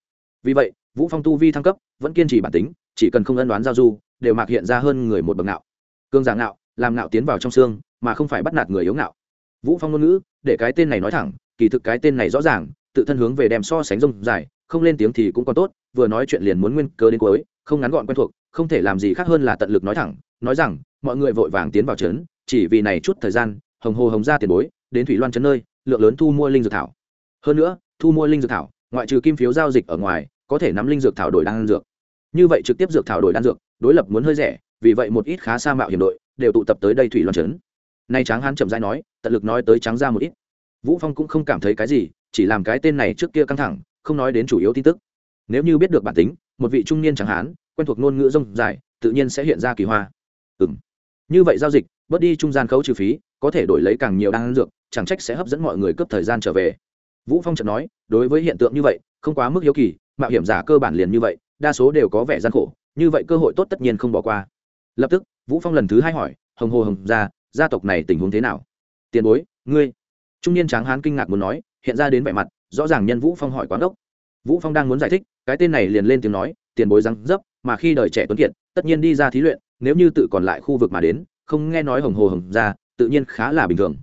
Speaker 1: Vì vậy vũ phong tu vi thăng cấp, vẫn kiên trì bản tính, chỉ cần không ân đoán giao du, đều mạc hiện ra hơn người một bậc ngạo. Cương giả ngạo, làm ngạo tiến vào trong xương, mà không phải bắt nạt người yếu ngạo. Vũ phong ngôn ngữ, để cái tên này nói thẳng, kỳ thực cái tên này rõ ràng, tự thân hướng về đem so sánh rông dài, không lên tiếng thì cũng còn tốt, vừa nói chuyện liền muốn nguyên cớ đến cuối, không ngắn gọn quen thuộc, không thể làm gì khác hơn là tận lực nói thẳng, nói rằng, mọi người vội vàng tiến vào trấn, chỉ vì này chút thời gian, hồng hồ hồng ra tiền bối, đến thủy loan trấn nơi, lượng lớn thu mua linh dược thảo. Hơn nữa, thu mua linh dược thảo, ngoại trừ kim phiếu giao dịch ở ngoài có thể nắm linh dược thảo đổi đan dược. Như vậy trực tiếp dược thảo đổi đan dược, đối lập muốn hơi rẻ, vì vậy một ít khá xa mạo hiểm đội đều tụ tập tới đây thủy loan trấn. Nay tráng hán chậm rãi nói, tận lực nói tới trắng ra một ít. Vũ phong cũng không cảm thấy cái gì, chỉ làm cái tên này trước kia căng thẳng, không nói đến chủ yếu tin tức. Nếu như biết được bản tính, một vị trung niên tráng hán, quen thuộc ngôn ngữ rông dài, tự nhiên sẽ hiện ra kỳ hoa. Ừm. Như vậy giao dịch, bớt đi trung gian khấu trừ phí, có thể đổi lấy càng nhiều đan dược, chẳng trách sẽ hấp dẫn mọi người cướp thời gian trở về. Vũ phong chợt nói, đối với hiện tượng như vậy, không quá mức hiếu kỳ mạo hiểm giả cơ bản liền như vậy, đa số đều có vẻ gian khổ, như vậy cơ hội tốt tất nhiên không bỏ qua. Lập tức, vũ phong lần thứ hai hỏi, hồng hồ hồng gia gia tộc này tình huống thế nào? Tiền bối, ngươi. Trung niên tráng hán kinh ngạc muốn nói, hiện ra đến vẻ mặt, rõ ràng nhân vũ phong hỏi quán ốc. Vũ phong đang muốn giải thích, cái tên này liền lên tiếng nói, tiền bối răng dấp, mà khi đời trẻ tuấn kiệt, tất nhiên đi ra thí luyện, nếu như tự còn lại khu vực mà đến, không nghe nói hồng hồ hồng gia, tự nhiên khá là bình thường.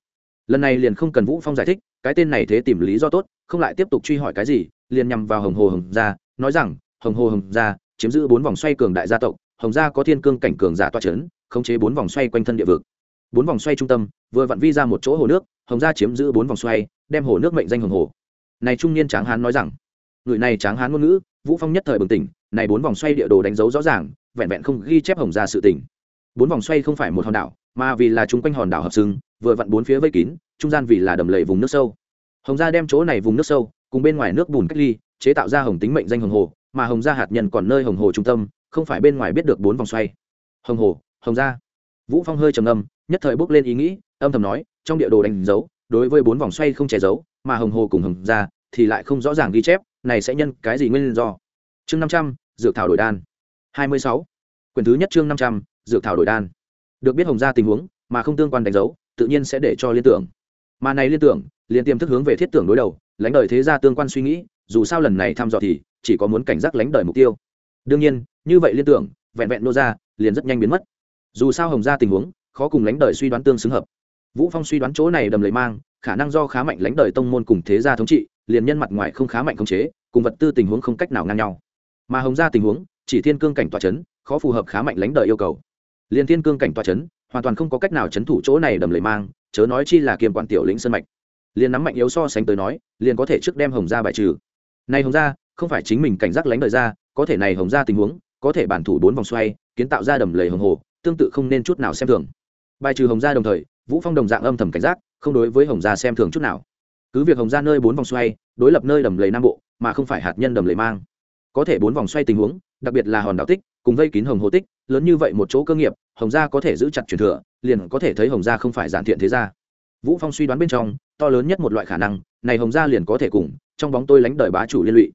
Speaker 1: Lần này liền không cần vũ phong giải thích, cái tên này thế tìm lý do tốt, không lại tiếp tục truy hỏi cái gì liền nhằm vào hồng hồ hồng gia, nói rằng, hồng hồ hồng gia chiếm giữ bốn vòng xoay cường đại gia tộc, hồng gia có thiên cương cảnh cường giả toa c h ấ n khống chế bốn vòng xoay quanh thân địa vực. Bốn vòng xoay trung tâm, vừa vặn vi ra một chỗ hồ nước, hồng gia chiếm giữ bốn vòng xoay, đem hồ nước mệnh danh hồng hồ. Này trung niên tráng hán nói rằng, người này tráng hán ngôn ngữ, vũ phong nhất thời bừng tỉnh, này bốn vòng xoay địa đồ đánh dấu rõ ràng, vẹn vẹn không ghi chép hồng gia sự tỉnh bốn vòng xoay không phải một hòn đảo, mà vì là chung quanh hòn đảo hợp sưng vừa vặn bốn phía vây kín, trung gian vì là đầm lầy vùng nước sâu. Hồng gia đem chỗ này vùng nước sâu cùng bên ngoài nước bùn cách ly, chế tạo ra hồng tính mệnh danh hồng hồ, mà hồng gia hạt nhân còn nơi hồng hồ trung tâm, không phải bên ngoài biết được bốn vòng xoay. Hồng hồ, hồng gia. Vũ phong hơi trầm âm nhất thời bước lên ý nghĩ, âm thầm nói, trong địa đồ đánh dấu, đối với bốn vòng xoay không che giấu, mà hồng hồ cùng hồng gia thì lại không rõ ràng ghi chép, này sẽ nhân cái gì nguyên do? Chương năm trăm, dược thảo đổi đan. Hai mươi sáu. Quyển thứ nhất chương năm trăm, dược thảo đổi đan. Được biết hồng gia tình huống, mà không tương quan đánh dấu, tự nhiên sẽ để cho liên tưởng. Mà này liên tưởng, liền tiềm thức hướng về thiết tưởng đối đầu lãnh đời thế gia tương quan suy nghĩ, dù sao lần này thăm dò thì chỉ có muốn cảnh giác lãnh đời mục tiêu. Đương nhiên, như vậy liên tưởng, vẹn vẹn nô ra, liền rất nhanh biến mất. Dù sao hồng ra tình huống, khó cùng lãnh đời suy đoán tương xứng hợp. Vũ phong suy đoán chỗ này đầm lấy mang, khả năng do khá mạnh lãnh đời tông môn cùng thế gia thống trị, liền nhân mặt ngoài không khá mạnh khống chế, cùng vật tư tình huống không cách nào ngang nhau. Mà hồng ra tình huống, chỉ thiên cương cảnh tòa chấn, khó phù hợp khá mạnh lãnh đời yêu cầu. Liền thiên cương cảnh tòa chấn, hoàn toàn không có cách nào chấn thủ chỗ này đầm lấy mang, chớ nói chi là kiềm quản tiểu lĩnh sơn mạch liền nắm mạnh yếu so sánh tới nói, liền có thể trước đem hồng Gia bài trừ. Này hồng Gia, không phải chính mình cảnh giác lánh đời ra, có thể này hồng Gia tình huống, có thể bản thủ bốn vòng xoay, kiến tạo ra đầm lầy hồng hồ, tương tự không nên chút nào xem thường. Bài trừ hồng Gia đồng thời, vũ phong đồng dạng âm thầm cảnh giác, không đối với hồng gia xem thường chút nào. Cứ việc hồng gia nơi bốn vòng xoay, đối lập nơi đầm lầy nam bộ, mà không phải hạt nhân đầm lầy mang. Có thể bốn vòng xoay tình huống, đặc biệt là hòn đảo tích, cùng vây kín hồng hồ tích, lớn như vậy một chỗ cơ nghiệp, hồng gia có thể giữ chặt truyền thừa, liền có thể thấy hồng gia không phải giản thiện thế gia vũ phong suy đoán bên trong, to lớn nhất một loại khả năng, này hồng gia liền có thể cùng, trong bóng tôi lánh đời bá chủ liên lụy.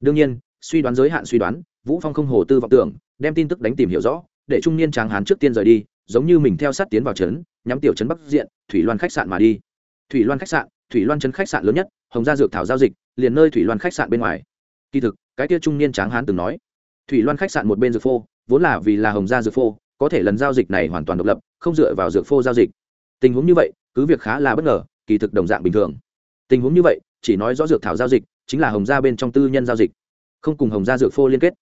Speaker 1: Đương nhiên, suy đoán giới hạn suy đoán, vũ phong không hồ tư vọng tưởng, đem tin tức đánh tìm hiểu rõ, để trung niên tráng hán trước tiên rời đi, giống như mình theo sát tiến vào trấn, nhắm tiểu trấn bắc diện, thủy loan khách sạn mà đi. Thủy loan khách sạn, thủy loan trấn khách sạn lớn nhất, hồng gia dược thảo giao dịch, liền nơi thủy loan khách sạn bên ngoài. Kỳ thực, cái kia trung niên tráng hán từng nói, thủy loan khách sạn một bên dược phô, vốn là vì là hồng gia dược phô, có thể lần giao dịch này hoàn toàn độc lập, không dựa vào dược phô giao dịch. Tình huống như vậy cứ việc khá là bất ngờ, kỳ thực đồng dạng bình thường. Tình huống như vậy, chỉ nói rõ dược thảo giao dịch, chính là hồng gia bên trong tư nhân giao dịch, không cùng hồng gia dược phô liên kết.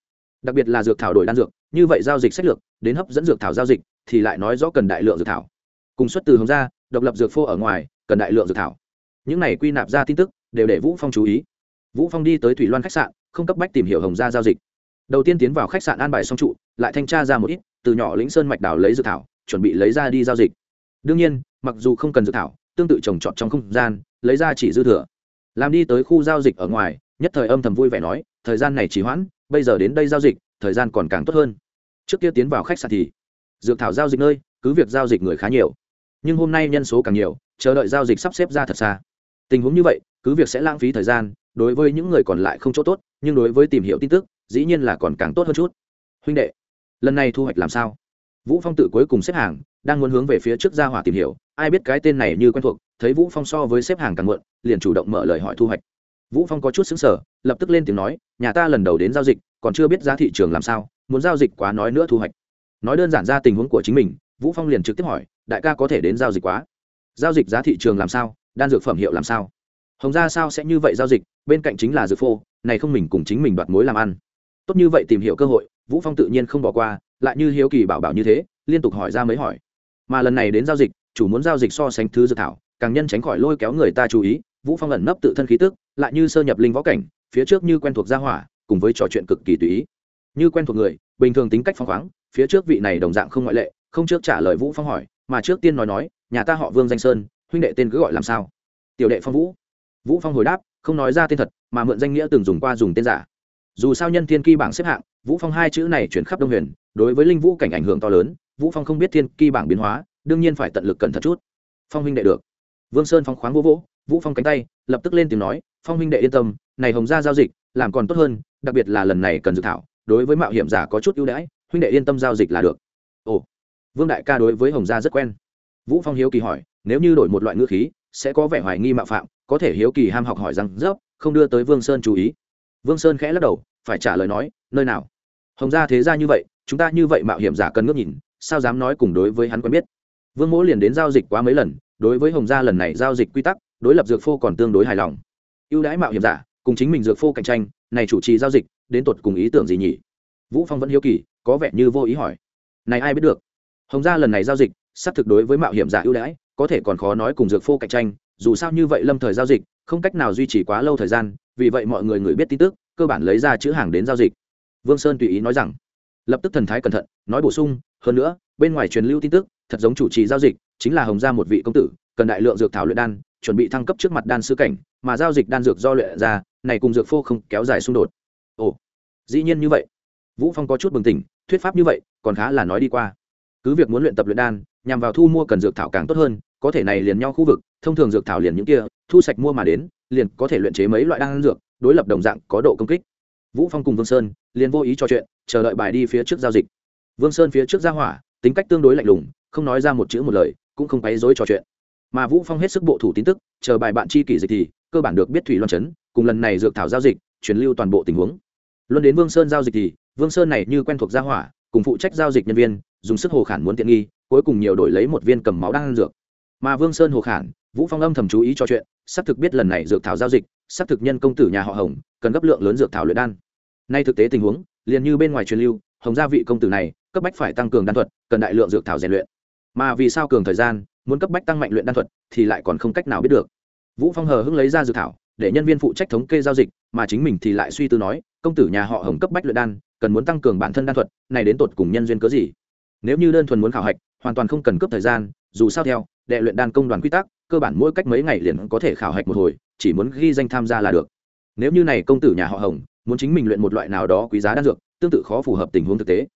Speaker 1: Đặc biệt là dược thảo đổi đan dược, như vậy giao dịch sách lược, đến hấp dẫn dược thảo giao dịch, thì lại nói rõ cần đại lượng dược thảo. Cùng xuất từ hồng gia, độc lập dược phô ở ngoài, cần đại lượng dược thảo. Những này quy nạp ra tin tức, đều để vũ phong chú ý. Vũ phong đi tới thủy loan khách sạn, không cấp bách tìm hiểu hồng gia giao dịch. Đầu tiên tiến vào khách sạn an bài song trụ, lại thanh tra ra một ít, từ nhỏ lĩnh sơn mạch đảo lấy dược thảo, chuẩn bị lấy ra đi giao dịch. Đương nhiên mặc dù không cần dự thảo, tương tự trồng trọt trong không gian, lấy ra chỉ dư thừa. Làm đi tới khu giao dịch ở ngoài, nhất thời âm thầm vui vẻ nói, thời gian này chỉ hoãn, bây giờ đến đây giao dịch, thời gian còn càng tốt hơn. Trước kia tiến vào khách sạn thì, dược thảo giao dịch nơi, cứ việc giao dịch người khá nhiều, nhưng hôm nay nhân số càng nhiều, chờ đợi giao dịch sắp xếp ra thật xa. Tình huống như vậy, cứ việc sẽ lãng phí thời gian, đối với những người còn lại không chỗ tốt, nhưng đối với tìm hiểu tin tức, dĩ nhiên là còn càng tốt hơn chút. Huynh đệ, lần này thu hoạch làm sao? Vũ phong tự cuối cùng xếp hàng, đang muốn hướng về phía trước gia hỏa tìm hiểu, ai biết cái tên này như quen thuộc, thấy vũ phong so với xếp hàng càng muộn, liền chủ động mở lời hỏi thu hoạch. Vũ phong có chút xứng sở lập tức lên tiếng nói, nhà ta lần đầu đến giao dịch, còn chưa biết giá thị trường làm sao, muốn giao dịch quá nói nữa thu hoạch. Nói đơn giản ra tình huống của chính mình, vũ phong liền trực tiếp hỏi, đại ca có thể đến giao dịch quá? Giao dịch giá thị trường làm sao? Đan dược phẩm hiệu làm sao? Hồng gia sao sẽ như vậy giao dịch, bên cạnh chính là dược phô, này không mình cùng chính mình đoạt mối làm ăn. Tốt như vậy tìm hiểu cơ hội vũ phong tự nhiên không bỏ qua, lại như hiếu kỳ bảo bảo như thế, liên tục hỏi ra mấy hỏi. Mà lần này đến giao dịch, chủ muốn giao dịch so sánh thứ dự thảo, càng nhân tránh khỏi lôi kéo người ta chú ý, vũ phong ẩn nấp tự thân khí tức, lại như sơ nhập linh võ cảnh, phía trước như quen thuộc gia hỏa, cùng với trò chuyện cực kỳ tùy ý. Như quen thuộc người, bình thường tính cách phong khoáng, phía trước vị này đồng dạng không ngoại lệ, không trước trả lời vũ phong hỏi, mà trước tiên nói nói, nhà ta họ vương danh sơn, huynh đệ tên cứ gọi làm sao? Tiểu đệ phong vũ. Vũ phong hồi đáp, không nói ra tên thật, mà mượn danh nghĩa từng dùng qua dùng tên giả. Dù sao nhân thiên kỳ bảng xếp hạng vũ phong hai chữ này chuyển khắp đông huyền, đối với linh vũ cảnh ảnh hưởng to lớn, vũ phong không biết thiên kỳ bảng biến hóa, đương nhiên phải tận lực cẩn thận chút. Phong huynh đệ được. Vương sơn phong khoáng vô vỗ, vũ phong cánh tay, lập tức lên tiếng nói, phong huynh đệ yên tâm, này hồng gia giao dịch, làm còn tốt hơn, đặc biệt là lần này cần dự thảo, đối với mạo hiểm giả có chút ưu đãi, huynh đệ yên tâm giao dịch là được. Ồ. Vương đại ca đối với hồng gia rất quen. Vũ phong hiếu kỳ hỏi, nếu như đổi một loại ngữ khí, sẽ có vẻ hoài nghi mạo phạm, có thể hiếu kỳ ham học hỏi rằng, dốc, không đưa tới vương sơn chú ý. Vương sơn khẽ lắc đầu, phải trả lời nói nơi nào? Hồng gia thế ra như vậy, chúng ta như vậy mạo hiểm giả cần ngước nhìn, sao dám nói cùng đối với hắn quen biết? Vương mỗ liền đến giao dịch quá mấy lần, đối với hồng gia lần này giao dịch quy tắc, đối lập dược phô còn tương đối hài lòng. Ưu đãi mạo hiểm giả, cùng chính mình dược phô cạnh tranh, này chủ trì giao dịch, đến tột cùng ý tưởng gì nhỉ? Vũ phong vẫn hiếu kỳ, có vẻ như vô ý hỏi. Này ai biết được? Hồng gia lần này giao dịch, xác thực đối với mạo hiểm giả ưu đãi, có thể còn khó nói cùng dược phô cạnh tranh, dù sao như vậy lâm thời giao dịch, không cách nào duy trì quá lâu thời gian, vì vậy mọi người người biết tin tức, cơ bản lấy ra chữ hàng đến giao dịch vương sơn tùy ý nói rằng, lập tức thần thái cẩn thận, nói bổ sung, hơn nữa, bên ngoài truyền lưu tin tức, thật giống chủ trì giao dịch, chính là hồng gia một vị công tử, cần đại lượng dược thảo luyện đan, chuẩn bị thăng cấp trước mặt đan sư cảnh, mà giao dịch đan dược do luyện ra, này cùng dược phô không kéo dài xung đột. Ồ, dĩ nhiên như vậy. Vũ phong có chút bừng tỉnh, thuyết pháp như vậy, còn khá là nói đi qua. Cứ việc muốn luyện tập luyện đan, nhằm vào thu mua cần dược thảo càng tốt hơn, có thể này liền nhau khu vực, thông thường dược thảo liền những kia, thu sạch mua mà đến, liền có thể luyện chế mấy loại đan dược, đối lập đồng dạng có độ công kích vũ phong cùng vương sơn liền vô ý trò chuyện, chờ đợi bài đi phía trước giao dịch. Vương sơn phía trước ra hỏa, tính cách tương đối lạnh lùng, không nói ra một chữ một lời, cũng không quấy rối trò chuyện. Mà vũ phong hết sức bộ thủ tin tức, chờ bài bạn chi kỷ dịch thì, cơ bản được biết thủy loan chấn, cùng lần này dược thảo giao dịch, truyền lưu toàn bộ tình huống. Luân đến vương sơn giao dịch thì, vương sơn này như quen thuộc gia hỏa, cùng phụ trách giao dịch nhân viên, dùng sức hồ khản muốn tiện nghi, cuối cùng nhiều đổi lấy một viên cầm máu đang ăn dược. Mà vương sơn hồ khản, vũ phong âm thầm chú ý cho chuyện, xác thực biết lần này dược thảo giao dịch xác thực nhân công tử nhà họ hồng, cần gấp lượng lớn dược thảo luyện đan. Nay thực tế tình huống, liền như bên ngoài truyền lưu, hồng gia vị công tử này, cấp bách phải tăng cường đan thuật, cần đại lượng dược thảo rèn luyện. Mà vì sao cường thời gian, muốn cấp bách tăng mạnh luyện đan thuật, thì lại còn không cách nào biết được. Vũ phong hờ hưng lấy ra dược thảo, để nhân viên phụ trách thống kê giao dịch, mà chính mình thì lại suy tư nói, công tử nhà họ hồng cấp bách luyện đan, cần muốn tăng cường bản thân đan thuật, này đến tột cùng nhân duyên cớ gì? Nếu như đơn thuần muốn khảo hạch, hoàn toàn không cần cướp thời gian, dù sao theo, đệ luyện đan công đoàn quy tắc, cơ bản mỗi cách mấy ngày liền có thể khảo hạch một hồi chỉ muốn ghi danh tham gia là được. Nếu như này công tử nhà họ hồng, muốn chính mình luyện một loại nào đó quý giá đan dược, tương tự khó phù hợp tình huống thực tế.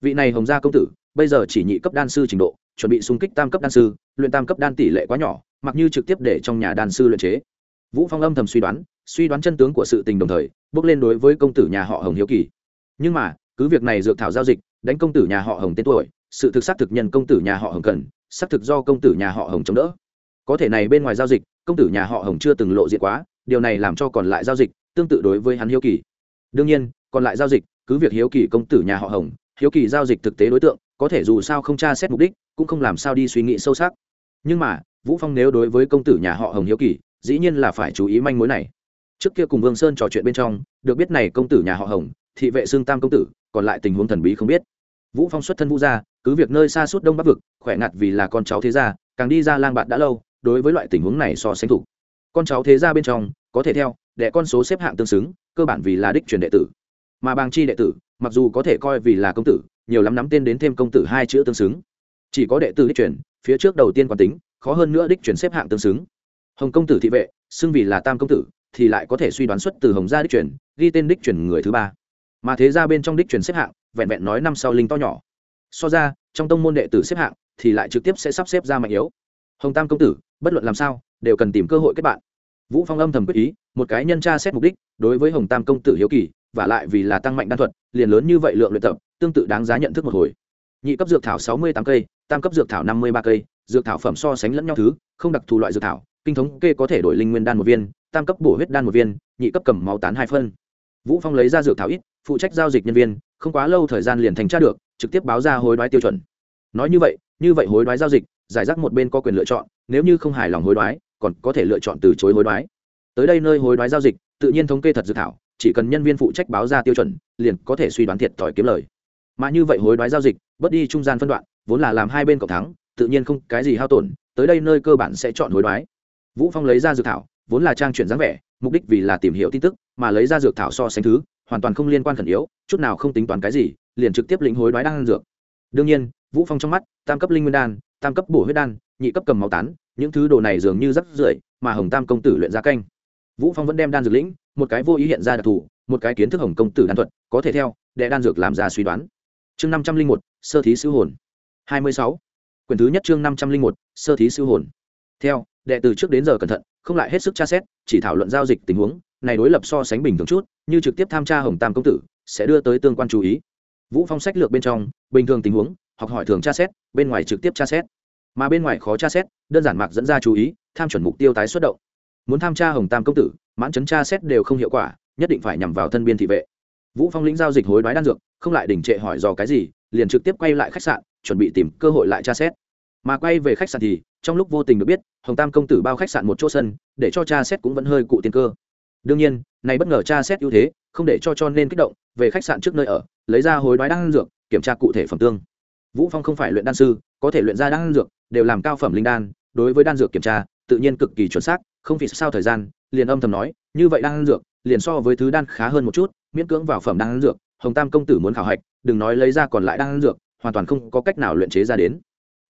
Speaker 1: Vị này hồng gia công tử, bây giờ chỉ nhị cấp đan sư trình độ, chuẩn bị xung kích tam cấp đan sư, luyện tam cấp đan tỷ lệ quá nhỏ, mặc như trực tiếp để trong nhà đan sư luyện chế. Vũ phong âm thầm suy đoán suy đoán chân tướng của sự tình đồng thời, bước lên đối với công tử nhà họ hồng hiếu kỳ. Nhưng mà, cứ việc này dược thảo giao dịch, đánh công tử nhà họ hồng tên tuổi, sự thực xác thực nhân công tử nhà họ hồng cần, xác thực do công tử nhà họ hồng chống đỡ. Có thể này bên ngoài giao dịch công tử nhà họ hồng chưa từng lộ diện quá, điều này làm cho còn lại giao dịch tương tự đối với hắn hiếu kỳ. Đương nhiên, còn lại giao dịch, cứ việc hiếu kỳ công tử nhà họ hồng, hiếu kỳ giao dịch thực tế đối tượng, có thể dù sao không tra xét mục đích, cũng không làm sao đi suy nghĩ sâu sắc. Nhưng mà, vũ phong nếu đối với công tử nhà họ hồng hiếu kỳ, dĩ nhiên là phải chú ý manh mối này. Trước kia cùng vương sơn trò chuyện bên trong, được biết này công tử nhà họ hồng, thị vệ xương tam công tử, còn lại tình huống thần bí không biết. Vũ phong xuất thân vũ gia, cứ việc nơi xa suốt đông bắc vực, khỏe ngặt vì là con cháu thế gia, càng đi ra lang bạn đã lâu đối với loại tình huống này so sánh thủ. Con cháu thế gia bên trong, có thể theo đệ con số xếp hạng tương xứng, cơ bản vì là đích truyền đệ tử. Mà bàng chi đệ tử, mặc dù có thể coi vì là công tử, nhiều lắm nắm tên đến thêm công tử hai chữ tương xứng. Chỉ có đệ tử đích truyền, phía trước đầu tiên quan tính, khó hơn nữa đích truyền xếp hạng tương xứng. Hồng công tử thị vệ, xưng vì là tam công tử, thì lại có thể suy đoán xuất từ hồng gia đích truyền, ghi tên đích truyền người thứ ba. Mà thế ra bên trong đích truyền xếp hạng, vẹn vẹn nói năm sau linh to nhỏ. So ra, trong tông môn đệ tử xếp hạng, thì lại trực tiếp sẽ sắp xếp ra mạnh yếu hồng tam công tử, bất luận làm sao, đều cần tìm cơ hội kết bạn. Vũ phong âm thầm quyết ý, một cái nhân tra xét mục đích, đối với hồng tam công tử hiếu kỳ, và lại vì là tăng mạnh đan thuật, liền lớn như vậy lượng luyện tập, tương tự đáng giá nhận thức một hồi. Nhị cấp dược thảo sáu mươi tám cây, tam cấp dược thảo năm mươi ba cây, dược thảo phẩm so sánh lẫn nhau thứ, không đặc thù loại dược thảo, kinh thống kê có thể đổi linh nguyên đan một viên, tam cấp bổ huyết đan một viên, nhị cấp cầm máu tán hai phân. Vũ phong lấy ra dược thảo ít, phụ trách giao dịch nhân viên, không quá lâu thời gian liền thành tra được, trực tiếp báo ra hối đoái tiêu chuẩn. Nói như vậy như vậy hối đoái giao dịch giải rác một bên có quyền lựa chọn, nếu như không hài lòng hối đoái, còn có thể lựa chọn từ chối hối đoái. Tới đây nơi hối đoái giao dịch, tự nhiên thống kê thật dự thảo, chỉ cần nhân viên phụ trách báo ra tiêu chuẩn, liền có thể suy đoán thiệt thòi kiếm lời. Mà như vậy hối đoái giao dịch, bớt đi trung gian phân đoạn, vốn là làm hai bên cộng thắng, tự nhiên không cái gì hao tổn, tới đây nơi cơ bản sẽ chọn hối đoái. Vũ phong lấy ra dự thảo, vốn là trang chuyển dáng vẻ, mục đích vì là tìm hiểu tin tức, mà lấy ra dược thảo so sánh thứ, hoàn toàn không liên quan khẩn yếu, chút nào không tính toán cái gì, liền trực tiếp lĩnh hối đoái đan dược. Đương nhiên, vũ phong trong mắt, tam cấp linh nguyên đan tam cấp bổ huyết đan, nhị cấp cầm máu tán, những thứ đồ này dường như rất rưởi, mà hồng tam công tử luyện ra canh. Vũ phong vẫn đem đan dược lĩnh, một cái vô ý hiện ra đặc thù, một cái kiến thức hồng công tử đan thuật, có thể theo, để đan dược làm ra suy đoán. Chương năm trăm linh một, sơ thí sư hồn. Hai mươi sáu. Quyển thứ nhất chương năm trăm linh một, sơ thí sư hồn. Theo, đệ từ trước đến giờ cẩn thận, không lại hết sức tra xét, chỉ thảo luận giao dịch tình huống, này đối lập so sánh bình thường chút, như trực tiếp tham tra hồng tam công tử, sẽ đưa tới tương quan chú ý. Vũ phong sách lược bên trong, bình thường tình huống, học hỏi thường tra xét, bên ngoài trực tiếp tra xét mà bên ngoài khó tra xét, đơn giản mạc dẫn ra chú ý, tham chuẩn mục tiêu tái xuất động. Muốn tham tra hồng tam công tử, mãn chấn tra xét đều không hiệu quả, nhất định phải nhằm vào thân biên thị vệ. Vũ phong lĩnh giao dịch hối đoái đan dược, không lại đình trệ hỏi dò cái gì, liền trực tiếp quay lại khách sạn, chuẩn bị tìm cơ hội lại tra xét. Mà quay về khách sạn thì, trong lúc vô tình được biết, hồng tam công tử bao khách sạn một chỗ sân, để cho tra xét cũng vẫn hơi cụ tiền cơ. Đương nhiên, này bất ngờ tra xét ưu thế, không để cho cho nên kích động, về khách sạn trước nơi ở, lấy ra hối đoái đan dược, kiểm tra cụ thể phẩm tương. Vũ phong không phải luyện đan sư, có thể luyện ra đan dược đều làm cao phẩm linh đan, đối với đan dược kiểm tra, tự nhiên cực kỳ chuẩn xác, không vì sao thời gian, liền âm thầm nói, như vậy đan dược, liền so với thứ đan khá hơn một chút, miễn cưỡng vào phẩm đan dược, hồng tam công tử muốn khảo hạch, đừng nói lấy ra còn lại đan dược, hoàn toàn không có cách nào luyện chế ra đến.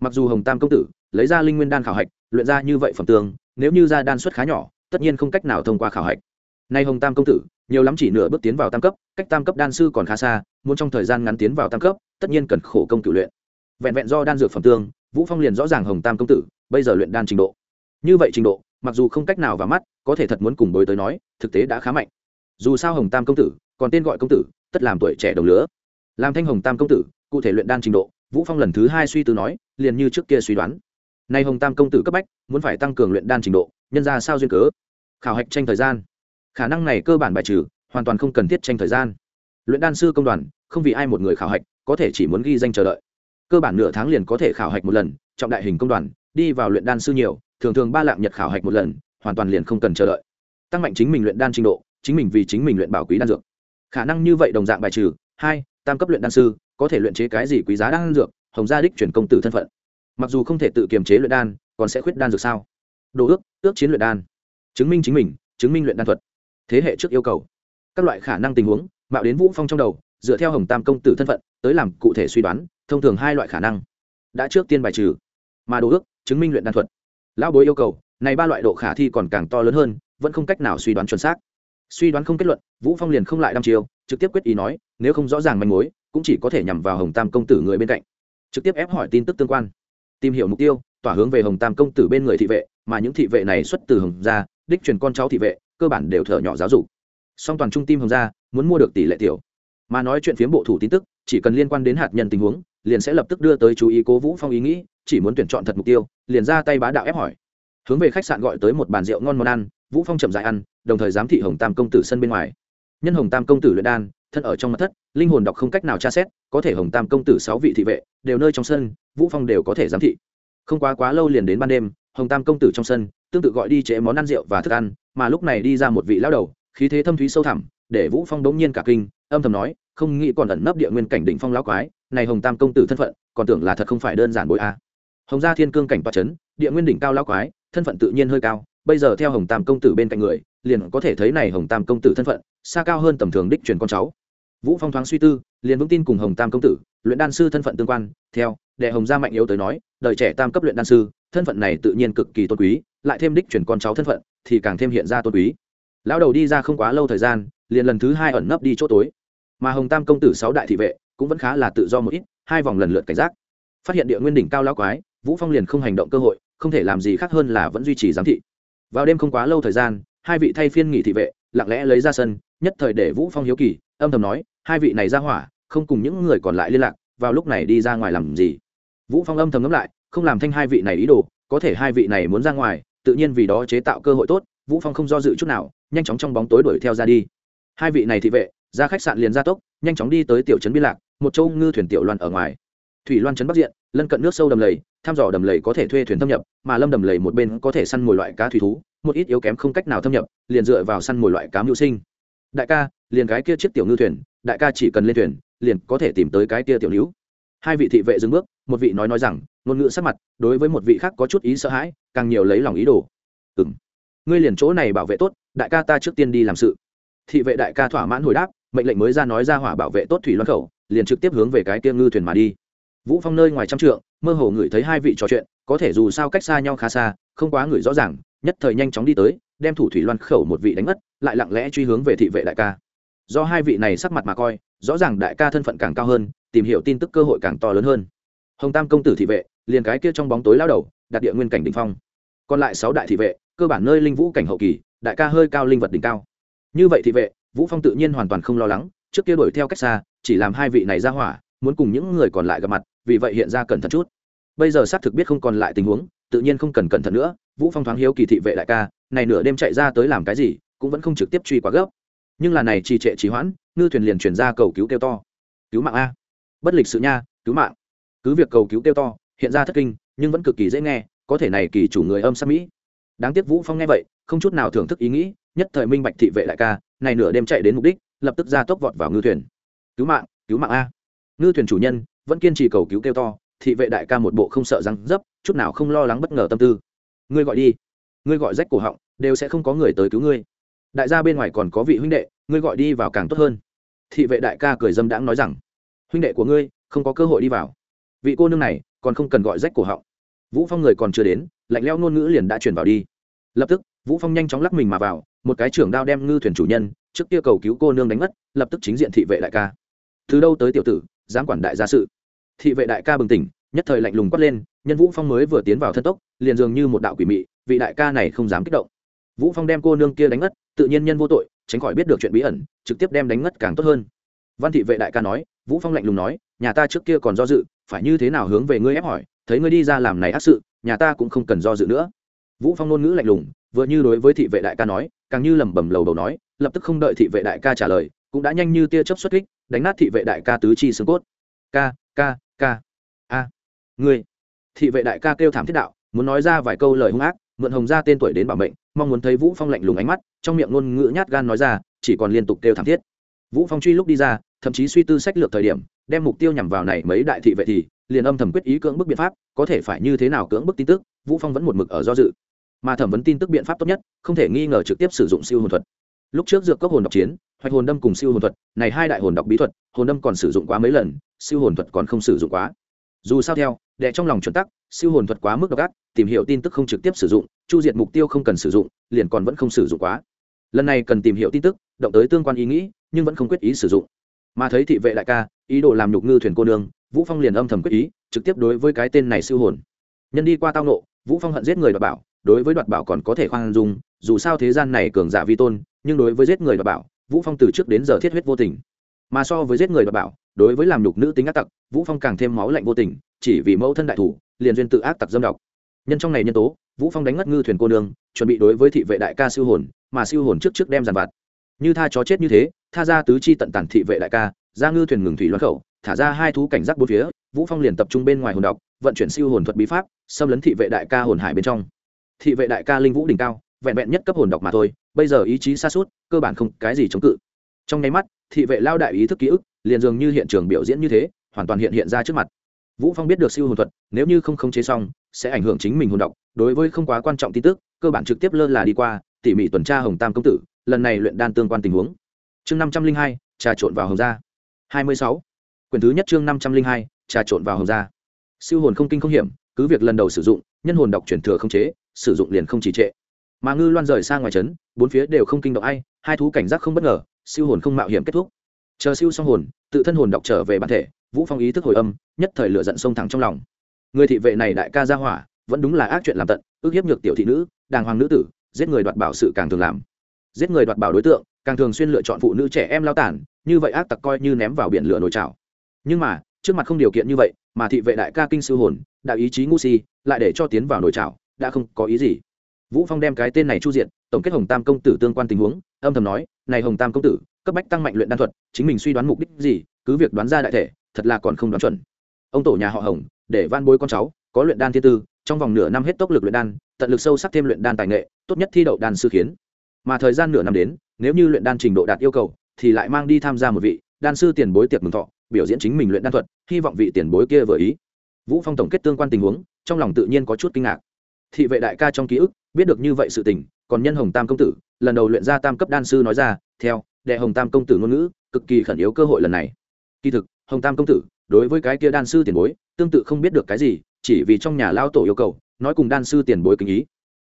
Speaker 1: Mặc dù hồng tam công tử lấy ra linh nguyên đan khảo hạch, luyện ra như vậy phẩm tương, nếu như ra đan suất khá nhỏ, tất nhiên không cách nào thông qua khảo hạch. Nay hồng tam công tử, nhiều lắm chỉ nửa bước tiến vào tam cấp, cách tam cấp đan sư còn khá xa, muốn trong thời gian ngắn tiến vào tam cấp, tất nhiên cần khổ công cử luyện. Vẹn vẹn do đan dược phẩm tương vũ phong liền rõ ràng hồng tam công tử, bây giờ luyện đan trình độ. Như vậy trình độ, mặc dù không cách nào vào mắt, có thể thật muốn cùng bối tới nói, thực tế đã khá mạnh. Dù sao hồng tam công tử, còn tên gọi công tử, tất làm tuổi trẻ đồng lứa. Làm thanh hồng tam công tử, cụ thể luyện đan trình độ, vũ phong lần thứ hai suy tư nói, liền như trước kia suy đoán. Nay hồng tam công tử cấp bách, muốn phải tăng cường luyện đan trình độ, nhân ra sao duyên cớ? Khảo hạch tranh thời gian. Khả năng này cơ bản bài trừ, hoàn toàn không cần thiết tranh thời gian. Luyện đan sư công đoàn, không vì ai một người khảo hạch, có thể chỉ muốn ghi danh chờ đợi cơ bản nửa tháng liền có thể khảo hạch một lần, trọng đại hình công đoàn, đi vào luyện đan sư nhiều, thường thường ba lạng nhật khảo hạch một lần, hoàn toàn liền không cần chờ đợi. Tăng mạnh chính mình luyện đan trình độ, chính mình vì chính mình luyện bảo quý đan dược. Khả năng như vậy đồng dạng bài trừ, hai, tam cấp luyện đan sư, có thể luyện chế cái gì quý giá đan dược, hồng gia đích chuyển công tử thân phận. Mặc dù không thể tự kiềm chế luyện đan, còn sẽ khuyết đan dược sao? Đồ ước ước chiến luyện đan. Chứng minh chính mình, chứng minh luyện đan thuật. Thế hệ trước yêu cầu. Các loại khả năng tình huống, mạo đến vũ phong trong đầu, dựa theo hồng tam công tử thân phận, tới làm cụ thể suy đoán thông thường hai loại khả năng. Đã trước tiên bài trừ, mà đồ ước, chứng minh luyện đan thuật. Lão bối yêu cầu, này ba loại độ khả thi còn càng to lớn hơn, vẫn không cách nào suy đoán chuẩn xác. Suy đoán không kết luận, vũ phong liền không lại đăm chiều trực tiếp quyết ý nói, nếu không rõ ràng manh mối, cũng chỉ có thể nhằm vào hồng tam công tử người bên cạnh. Trực tiếp ép hỏi tin tức tương quan. Tìm hiểu mục tiêu, tỏa hướng về hồng tam công tử bên người thị vệ, mà những thị vệ này xuất từ hồng gia, đích truyền con cháu thị vệ, cơ bản đều thở nhỏ giáo dục. Song toàn trung tim hồng gia, muốn mua được tỷ lệ tiểu. Mà nói chuyện phiếm bộ thủ tin tức chỉ cần liên quan đến hạt nhân tình huống, liền sẽ lập tức đưa tới chú ý cố vũ phong ý nghĩ, chỉ muốn tuyển chọn thật mục tiêu, liền ra tay bá đạo ép hỏi. Hướng về khách sạn gọi tới một bàn rượu ngon món ăn, vũ phong chậm dại ăn, đồng thời giám thị hồng tam công tử sân bên ngoài. Nhân hồng tam công tử luyện đan, thân ở trong mặt thất, linh hồn đọc không cách nào tra xét, có thể hồng tam công tử sáu vị thị vệ, đều nơi trong sân, vũ phong đều có thể giám thị. Không quá quá lâu liền đến ban đêm, hồng tam công tử trong sân, tương tự gọi đi chế món ăn rượu và thức ăn, mà lúc này đi ra một vị lão đầu, khí thế thâm thúy sâu thẳm, để vũ phong đống nhiên cả kinh, âm thầm nói không nghĩ còn ẩn nấp địa nguyên cảnh đỉnh phong lão quái, này hồng tam công tử thân phận, còn tưởng là thật không phải đơn giản bối a. Hồng gia thiên cương cảnh toa chấn, địa nguyên đỉnh cao lão quái, thân phận tự nhiên hơi cao, bây giờ theo hồng tam công tử bên cạnh người, liền có thể thấy này hồng tam công tử thân phận, xa cao hơn tầm thường đích truyền con cháu. Vũ phong thoáng suy tư, liền vững tin cùng hồng tam công tử, luyện đan sư thân phận tương quan, theo đệ hồng gia mạnh yếu tới nói, đời trẻ tam cấp luyện đan sư, thân phận này tự nhiên cực kỳ tôn quý, lại thêm đích truyền con cháu thân phận, thì càng thêm hiện ra tôn quý. Lão đầu đi ra không quá lâu thời gian, liền lần thứ hai ẩn nấp đi chỗ tối mà hồng tam công tử sáu đại thị vệ cũng vẫn khá là tự do một ít, hai vòng lần lượt cảnh giác. Phát hiện địa nguyên đỉnh cao lão quái, vũ phong liền không hành động cơ hội, không thể làm gì khác hơn là vẫn duy trì giám thị. Vào đêm không quá lâu thời gian, hai vị thay phiên nghỉ thị vệ, lặng lẽ lấy ra sân, nhất thời để vũ phong hiếu kỳ, âm thầm nói, hai vị này ra hỏa, không cùng những người còn lại liên lạc, vào lúc này đi ra ngoài làm gì? Vũ phong âm thầm ngẫm lại, không làm thanh hai vị này ý đồ, có thể hai vị này muốn ra ngoài, tự nhiên vì đó chế tạo cơ hội tốt, vũ phong không do dự chút nào, nhanh chóng trong bóng tối đuổi theo ra đi. Hai vị này thị vệ ra khách sạn liền ra tốc, nhanh chóng đi tới tiểu trấn biên lạc, một châu ngư thuyền tiểu loan ở ngoài. Thủy loan trấn bắc diện, lân cận nước sâu đầm lầy thăm dò đầm lầy có thể thuê thuyền thâm nhập, mà lâm đầm lầy một bên có thể săn mồi loại cá thủy thú, một ít yếu kém không cách nào thâm nhập, liền dựa vào săn mồi loại cá mưu sinh. Đại ca, liền cái kia chiếc tiểu ngư thuyền, đại ca chỉ cần lên thuyền, liền có thể tìm tới cái kia tiểu hữu. Hai vị thị vệ dừng bước, một vị nói nói rằng, ngôn ngữ sắc mặt, đối với một vị khác có chút ý sợ hãi, càng nhiều lấy lòng ý đồ. Ừng ngươi liền chỗ này bảo vệ tốt, đại ca ta trước tiên đi làm sự. Thị vệ đại ca thỏa mãn hồi đáp mệnh lệnh mới ra nói ra hỏa bảo vệ tốt thủy loan khẩu, liền trực tiếp hướng về cái kia ngư thuyền mà đi. Vũ phong nơi ngoài trăm trượng, mơ hồ ngửi thấy hai vị trò chuyện, có thể dù sao cách xa nhau khá xa, không quá ngửi rõ ràng, nhất thời nhanh chóng đi tới, đem thủ thủy loan khẩu một vị đánh mất, lại lặng lẽ truy hướng về thị vệ đại ca. Do hai vị này sắc mặt mà coi, rõ ràng đại ca thân phận càng cao hơn, tìm hiểu tin tức cơ hội càng to lớn hơn. Hồng tam công tử thị vệ, liền cái kia trong bóng tối lao đầu, đặt địa nguyên cảnh đỉnh phong. Còn lại sáu đại thị vệ, cơ bản nơi linh vũ cảnh hậu kỳ, đại ca hơi cao linh vật đỉnh cao. Như vậy thị vệ vũ phong tự nhiên hoàn toàn không lo lắng, trước kia đuổi theo cách xa, chỉ làm hai vị này ra hỏa, muốn cùng những người còn lại gặp mặt, vì vậy hiện ra cẩn thận chút. Bây giờ xác thực biết không còn lại tình huống, tự nhiên không cần cẩn thận nữa, vũ phong thoáng hiếu kỳ thị vệ đại ca, này nửa đêm chạy ra tới làm cái gì, cũng vẫn không trực tiếp truy quá gấp. Nhưng là này trì trệ trì hoãn, ngư thuyền liền chuyển ra cầu cứu kêu to. Cứu mạng a. Bất lịch sự nha, cứu mạng. Cứ việc cầu cứu kêu to, hiện ra thất kinh, nhưng vẫn cực kỳ dễ nghe, có thể này kỳ chủ người âm sắc mỹ. Đáng tiếc vũ phong nghe vậy, không chút nào thưởng thức ý nghĩ, nhất thời minh bạch thị vệ đại ca này nửa đêm chạy đến mục đích, lập tức ra tốc vọt vào ngư thuyền. Cứu mạng cứu mạng a. Ngư thuyền chủ nhân vẫn kiên trì cầu cứu kêu to, thị vệ đại ca một bộ không sợ răng dấp, chút nào không lo lắng bất ngờ tâm tư. Ngươi gọi đi. Ngươi gọi rách cổ họng, đều sẽ không có người tới cứu ngươi. Đại gia bên ngoài còn có vị huynh đệ, ngươi gọi đi vào càng tốt hơn. Thị vệ đại ca cười dâm đãng nói rằng, huynh đệ của ngươi, không có cơ hội đi vào. Vị cô nương này còn không cần gọi rách cổ họng. Vũ phong người còn chưa đến, lạnh leo ngôn ngữ liền đã chuyển vào đi. Lập tức vũ phong nhanh chóng lắc mình mà vào, một cái trưởng đao đem ngư thuyền chủ nhân, trước kia cầu cứu cô nương đánh mất, lập tức chính diện thị vệ đại ca. Từ đâu tới tiểu tử, dám quản đại gia sự? Thị vệ đại ca bừng tỉnh, nhất thời lạnh lùng quát lên, nhân vũ phong mới vừa tiến vào thân tốc, liền dường như một đạo quỷ mị, vị đại ca này không dám kích động. Vũ phong đem cô nương kia đánh ngất tự nhiên nhân vô tội, tránh khỏi biết được chuyện bí ẩn, trực tiếp đem đánh ngất càng tốt hơn. Văn thị vệ đại ca nói, vũ phong lạnh lùng nói, nhà ta trước kia còn do dự, phải như thế nào hướng về ngươi ép hỏi, thấy ngươi đi ra làm này ác sự, nhà ta cũng không cần do dự nữa vũ phong ngôn ngữ lạnh lùng vừa như đối với thị vệ đại ca nói càng như lẩm bẩm lầu đầu nói lập tức không đợi thị vệ đại ca trả lời cũng đã nhanh như tia chớp xuất kích đánh nát thị vệ đại ca tứ chi xương cốt. Ca ca ca. A người, thị vệ đại ca kêu thảm thiết đạo muốn nói ra vài câu lời hung ác mượn hồng ra tên tuổi đến bảo mệnh mong muốn thấy vũ phong lạnh lùng ánh mắt trong miệng ngôn ngữ nhát gan nói ra chỉ còn liên tục kêu thảm thiết. Vũ phong truy lúc đi ra thậm chí suy tư sách lược thời điểm đem mục tiêu nhằm vào này mấy đại thị vệ thì, liền âm thầm quyết ý cưỡng bức biện pháp, có thể phải như thế nào cưỡng bức tin tức, vũ phong vẫn một mực ở do dự. Mà thẩm vấn tin tức biện pháp tốt nhất, không thể nghi ngờ trực tiếp sử dụng siêu hồn thuật. Lúc trước dược cốc hồn độc chiến, hoạch hồn đâm cùng siêu hồn thuật, này hai đại hồn độc bí thuật, hồn đâm còn sử dụng quá mấy lần, siêu hồn thuật còn không sử dụng quá. Dù sao theo, để trong lòng chuẩn tắc, siêu hồn thuật quá mức độc ác, tìm hiểu tin tức không trực tiếp sử dụng, chu diệt mục tiêu không cần sử dụng, liền còn vẫn không sử dụng quá. Lần này cần tìm hiểu tin tức, động tới tương quan ý nghĩ, nhưng vẫn không quyết ý sử dụng. Mà thấy thị vệ đại ca ý đồ làm nhục ngư thuyền cô nương, vũ phong liền âm thầm quyết ý, trực tiếp đối với cái tên này siêu hồn. Nhân đi qua tao nộ vũ phong hận giết người đoạt bảo, đối với đoạt bảo còn có thể khoan dung, dù sao thế gian này cường giả vi tôn, nhưng đối với giết người đoạt bảo, vũ phong từ trước đến giờ thiết huyết vô tình. Mà so với giết người đoạt bảo, đối với làm nhục nữ tính ác tặc, vũ phong càng thêm máu lạnh vô tình, chỉ vì mẫu thân đại thủ, liền duyên tự ác tặc dâm độc. Nhân trong này nhân tố, vũ phong đánh ngất ngư thuyền cô nương, chuẩn bị đối với thị vệ đại ca siêu hồn, mà siêu hồn trước trước đem giàn vặt. Như tha chó chết như thế, tha ra tứ chi tận tàn thị vệ đại ca ra ngư thuyền ngừng thủy loan khẩu, thả ra hai thú cảnh giác bốn phía, vũ phong liền tập trung bên ngoài hồn độc, vận chuyển siêu hồn thuật bí pháp, xâm lấn thị vệ đại ca hồn hải bên trong. Thị vệ đại ca linh vũ đỉnh cao, vẹn vẹn nhất cấp hồn độc mà thôi, bây giờ ý chí xa suốt, cơ bản không cái gì chống cự. Trong nháy mắt, thị vệ lao đại ý thức ký ức, liền dường như hiện trường biểu diễn như thế, hoàn toàn hiện hiện ra trước mặt. Vũ phong biết được siêu hồn thuật, nếu như không khống chế xong, sẽ ảnh hưởng chính mình hồn độc, đối với không quá quan trọng tin tức, cơ bản trực tiếp lơ là đi qua, tỉ mỉ tuần tra hồng tam công tử, lần này luyện đan tương quan tình huống. Chương năm trăm linh hai, trà trộn vào hồng gia hai mươi sáu. Quyển thứ nhất chương năm trăm linh hai, trà trộn vào hồng gia. Siêu hồn không kinh không hiểm, cứ việc lần đầu sử dụng, nhân hồn độc chuyển thừa không chế, sử dụng liền không trì trệ. Mà ngư loan rời sang ngoài trấn, bốn phía đều không kinh động ai, hai thú cảnh giác không bất ngờ, siêu hồn không mạo hiểm kết thúc. Chờ siêu xong hồn, tự thân hồn đọc trở về bản thể, vũ phong ý thức hồi âm, nhất thời lửa giận sông thẳng trong lòng. Người thị vệ này đại ca gia hỏa, vẫn đúng là ác chuyện làm tận, ước hiếp nhược tiểu thị nữ, đàng hoàng nữ tử, giết người đoạt bảo sự càng thường làm. Giết người đoạt bảo đối tượng, càng thường xuyên lựa chọn phụ nữ trẻ em lao tản như vậy ác tặc coi như ném vào biển lửa nồi chảo nhưng mà, trước mặt không điều kiện như vậy, mà thị vệ đại ca kinh sư hồn đạo ý chí ngu si, lại để cho tiến vào nồi chảo đã không có ý gì. Vũ phong đem cái tên này chu diện tổng kết hồng tam công tử tương quan tình huống, âm thầm nói, này hồng tam công tử, cấp bách tăng mạnh luyện đan thuật, chính mình suy đoán mục đích gì, cứ việc đoán ra đại thể, thật là còn không đoán chuẩn. Ông tổ nhà họ hồng, để van bối con cháu, có luyện đan thiên tư, trong vòng nửa năm hết tốc lực luyện đan, tận lực sâu sắc thêm luyện đan tài nghệ, tốt nhất thi đậu đan sư khiến. Mà thời gian nửa năm đến, nếu như luyện đan trình độ đạt yêu cầu thì lại mang đi tham gia một vị, đan sư tiền bối tiệc mừng thọ, biểu diễn chính mình luyện đan thuật, hy vọng vị tiền bối kia vừa ý. Vũ phong tổng kết tương quan tình huống, trong lòng tự nhiên có chút kinh ngạc. Thị vệ đại ca trong ký ức, biết được như vậy sự tình, còn nhân hồng tam công tử, lần đầu luyện ra tam cấp đan sư nói ra, theo, đệ hồng tam công tử ngôn ngữ, cực kỳ khẩn yếu cơ hội lần này. Kỳ thực, hồng tam công tử, đối với cái kia đan sư tiền bối, tương tự không biết được cái gì, chỉ vì trong nhà lao tổ yêu cầu, nói cùng đan sư tiền bối kính ý.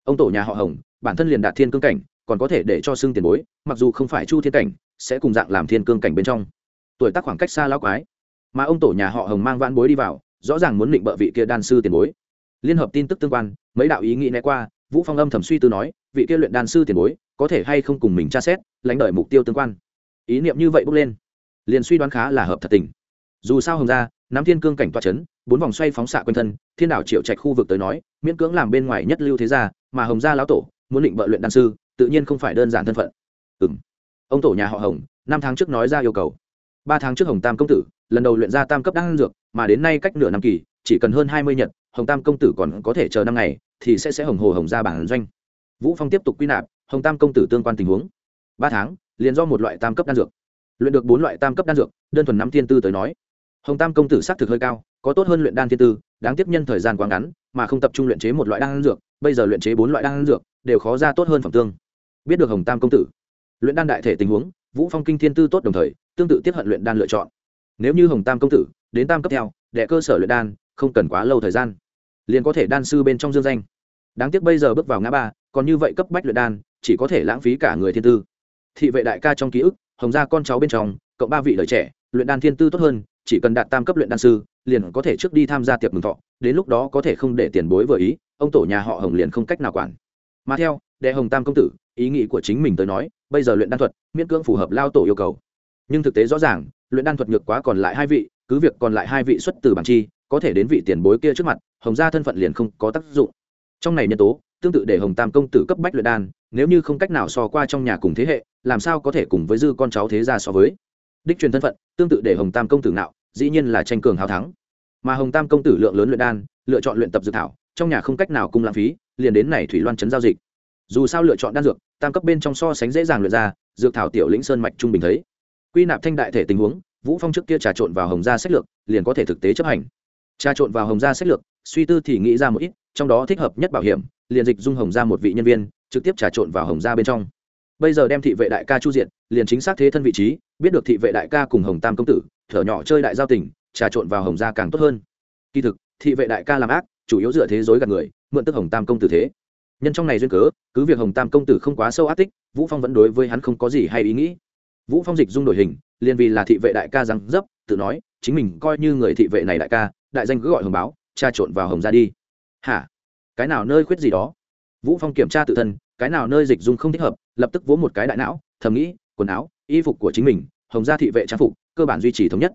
Speaker 1: Ông tổ nhà họ hồng, bản thân liền đạt thiên cương cảnh, còn có thể để cho xưng tiền bối, mặc dù không phải chu thiên cảnh sẽ cùng dạng làm thiên cương cảnh bên trong. Tuổi tác khoảng cách xa lao quái. Mà ông tổ nhà họ hồng mang vãn bối đi vào, rõ ràng muốn định bợ vị kia đan sư tiền bối. Liên hợp tin tức tương quan, mấy đạo ý nghĩ né qua, vũ phong âm thầm suy tư nói, vị kia luyện đan sư tiền bối, có thể hay không cùng mình tra xét, lãnh đợi mục tiêu tương quan. Ý niệm như vậy bốc lên. Liền suy đoán khá là hợp thật tình. Dù sao hồng ra nắm thiên cương cảnh toa chấn, bốn vòng xoay phóng xạ quanh thân, thiên đảo triệu trạch khu vực tới nói, miễn cưỡng làm bên ngoài nhất lưu thế gia, mà hồng gia lão tổ, muốn định bợ luyện đan sư, tự nhiên không phải đơn giản thân phận. Ừ ông tổ nhà họ hồng, năm tháng trước nói ra yêu cầu. Ba tháng trước hồng tam công tử, lần đầu luyện ra tam cấp đan dược, mà đến nay cách nửa năm kỳ, chỉ cần hơn hai mươi nhật, hồng tam công tử còn có thể chờ năm ngày, thì sẽ sẽ hồng hồ hồng ra bản doanh. Vũ phong tiếp tục quy nạp, hồng tam công tử tương quan tình huống. Ba tháng, liền do một loại tam cấp đan dược. Luyện được bốn loại tam cấp đan dược, đơn thuần năm thiên tư tới nói. Hồng tam công tử xác thực hơi cao, có tốt hơn luyện đan thiên tư, đáng tiếp nhân thời gian quá ngắn, mà không tập trung luyện chế một loại đan dược, bây giờ luyện chế bốn loại đan dược, đều khó ra tốt hơn phẩm tương. Biết được hồng tam công tử luyện đan đại thể tình huống, vũ phong kinh thiên tư tốt đồng thời, tương tự tiếp hận luyện đan lựa chọn. Nếu như hồng tam công tử, đến tam cấp theo, đệ cơ sở luyện đan, không cần quá lâu thời gian. Liền có thể đan sư bên trong dương danh. Đáng tiếc bây giờ bước vào ngã ba, còn như vậy cấp bách luyện đan, chỉ có thể lãng phí cả người thiên tư. Thị vệ đại ca trong ký ức, hồng gia con cháu bên trong, cộng ba vị đời trẻ, luyện đan thiên tư tốt hơn, chỉ cần đạt tam cấp luyện đan sư, liền có thể trước đi tham gia tiệc mừng thọ, đến lúc đó có thể không để tiền bối vừa ý, ông tổ nhà họ hồng liền không cách nào quản mà theo, đệ hồng tam công tử, ý nghĩ của chính mình tới nói, bây giờ luyện đan thuật, miễn cưỡng phù hợp lao tổ yêu cầu. Nhưng thực tế rõ ràng, luyện đan thuật ngược quá còn lại hai vị, cứ việc còn lại hai vị xuất từ bản chi, có thể đến vị tiền bối kia trước mặt, hồng gia thân phận liền không có tác dụng. Trong này nhân tố, tương tự để hồng tam công tử cấp bách luyện đan, nếu như không cách nào so qua trong nhà cùng thế hệ, làm sao có thể cùng với dư con cháu thế gia so với? Đích truyền thân phận, tương tự để hồng tam công tử nạo dĩ nhiên là tranh cường hào thắng. Mà hồng tam công tử lượng lớn luyện đan, lựa chọn luyện tập dự thảo, trong nhà không cách nào cung lãng phí liền đến này thủy loan chấn giao dịch. Dù sao lựa chọn đan dược, tam cấp bên trong so sánh dễ dàng luyện ra, dược thảo tiểu lĩnh sơn mạch trung bình thấy. Quy nạp thanh đại thể tình huống, vũ phong trước kia trà trộn vào hồng gia sách lược, liền có thể thực tế chấp hành. Trà trộn vào hồng gia sách lược, suy tư thì nghĩ ra một ít, trong đó thích hợp nhất bảo hiểm, liền dịch dung hồng gia một vị nhân viên, trực tiếp trà trộn vào hồng gia bên trong. Bây giờ đem thị vệ đại ca chu diện liền chính xác thế thân vị trí, biết được thị vệ đại ca cùng hồng tam công tử, thở nhỏ chơi đại giao tình, trà trộn vào hồng gia càng tốt hơn. Kỳ thực, thị vệ đại ca làm ác, chủ yếu dựa thế giới gạt người mượn tức hồng tam công tử thế. Nhân trong này duyên cớ, cứ việc hồng tam công tử không quá sâu át tích, vũ phong vẫn đối với hắn không có gì hay ý nghĩ. Vũ phong dịch dung đổi hình, liền vì là thị vệ đại ca răng dấp, tự nói, chính mình coi như người thị vệ này đại ca, đại danh cứ gọi hồng báo tra trộn vào hồng ra đi. Hả? Cái nào nơi khuyết gì đó? Vũ phong kiểm tra tự thân, cái nào nơi dịch dung không thích hợp, lập tức vỗ một cái đại não, thầm nghĩ, quần áo, y phục của chính mình, hồng gia thị vệ trang phục, cơ bản duy trì thống nhất.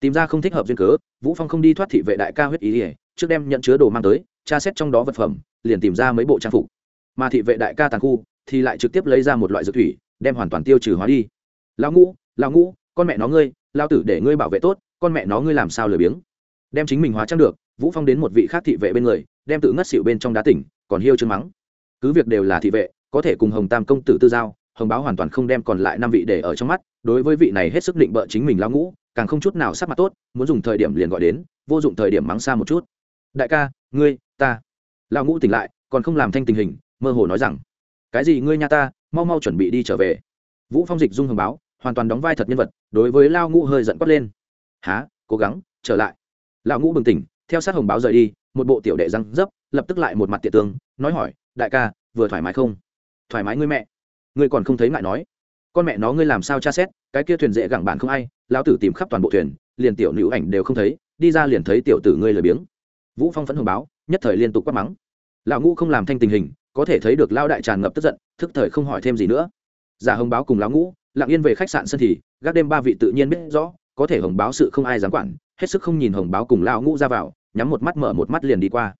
Speaker 1: Tìm ra không thích hợp duyên cớ, vũ phong không đi thoát thị vệ đại ca huyết ý ỉa trước đem nhận chứa đồ mang tới tra xét trong đó vật phẩm, liền tìm ra mấy bộ trang phục. Mà thị vệ đại ca tàn khu thì lại trực tiếp lấy ra một loại dược thủy, đem hoàn toàn tiêu trừ hóa đi. Lão ngũ lão ngũ, con mẹ nó ngươi lao tử để ngươi bảo vệ tốt, con mẹ nó ngươi làm sao lười biếng? Đem chính mình hóa trang được, vũ phong đến một vị khác thị vệ bên người, đem tự ngất xỉu bên trong đá tỉnh, còn hiêu chân mắng. Cứ việc đều là thị vệ, có thể cùng hồng tam công tử tư giao, hồng báo hoàn toàn không đem còn lại năm vị để ở trong mắt, đối với vị này hết sức định bợ chính mình Lão ngũ, càng không chút nào sắc mặt tốt, muốn dùng thời điểm liền gọi đến, vô dụng thời điểm mắng xa một chút. Đại ca, ngươi ta. Lão ngũ tỉnh lại, còn không làm thanh tình hình, mơ hồ nói rằng, cái gì ngươi nha ta, mau mau chuẩn bị đi trở về. Vũ phong dịch dung hồng báo, hoàn toàn đóng vai thật nhân vật, đối với lao ngũ hơi giận quát lên. Há cố gắng, trở lại. Lão ngũ bừng tỉnh, theo sát hồng báo rời đi, một bộ tiểu đệ răng dấp, lập tức lại một mặt tiệt tương nói hỏi, đại ca, vừa thoải mái không? Thoải mái ngươi mẹ. Ngươi còn không thấy ngại nói. Con mẹ nó ngươi làm sao tra xét, cái kia thuyền dễ gẳng bản không ai, lão tử tìm khắp toàn bộ thuyền, liền tiểu nữ ảnh đều không thấy, đi ra liền thấy tiểu tử ngươi lười biếng. Vũ phong phẫn hồng báo nhất thời liên tục quát mắng. Lão ngũ không làm thanh tình hình, có thể thấy được lao đại tràn ngập tức giận, thức thời không hỏi thêm gì nữa. Giả hồng báo cùng lão ngũ, lặng yên về khách sạn sân thì, gác đêm ba vị tự nhiên biết rõ, có thể hồng báo sự không ai dám quản, hết sức không nhìn hồng báo cùng lão ngũ ra vào, nhắm một mắt mở một mắt liền đi qua.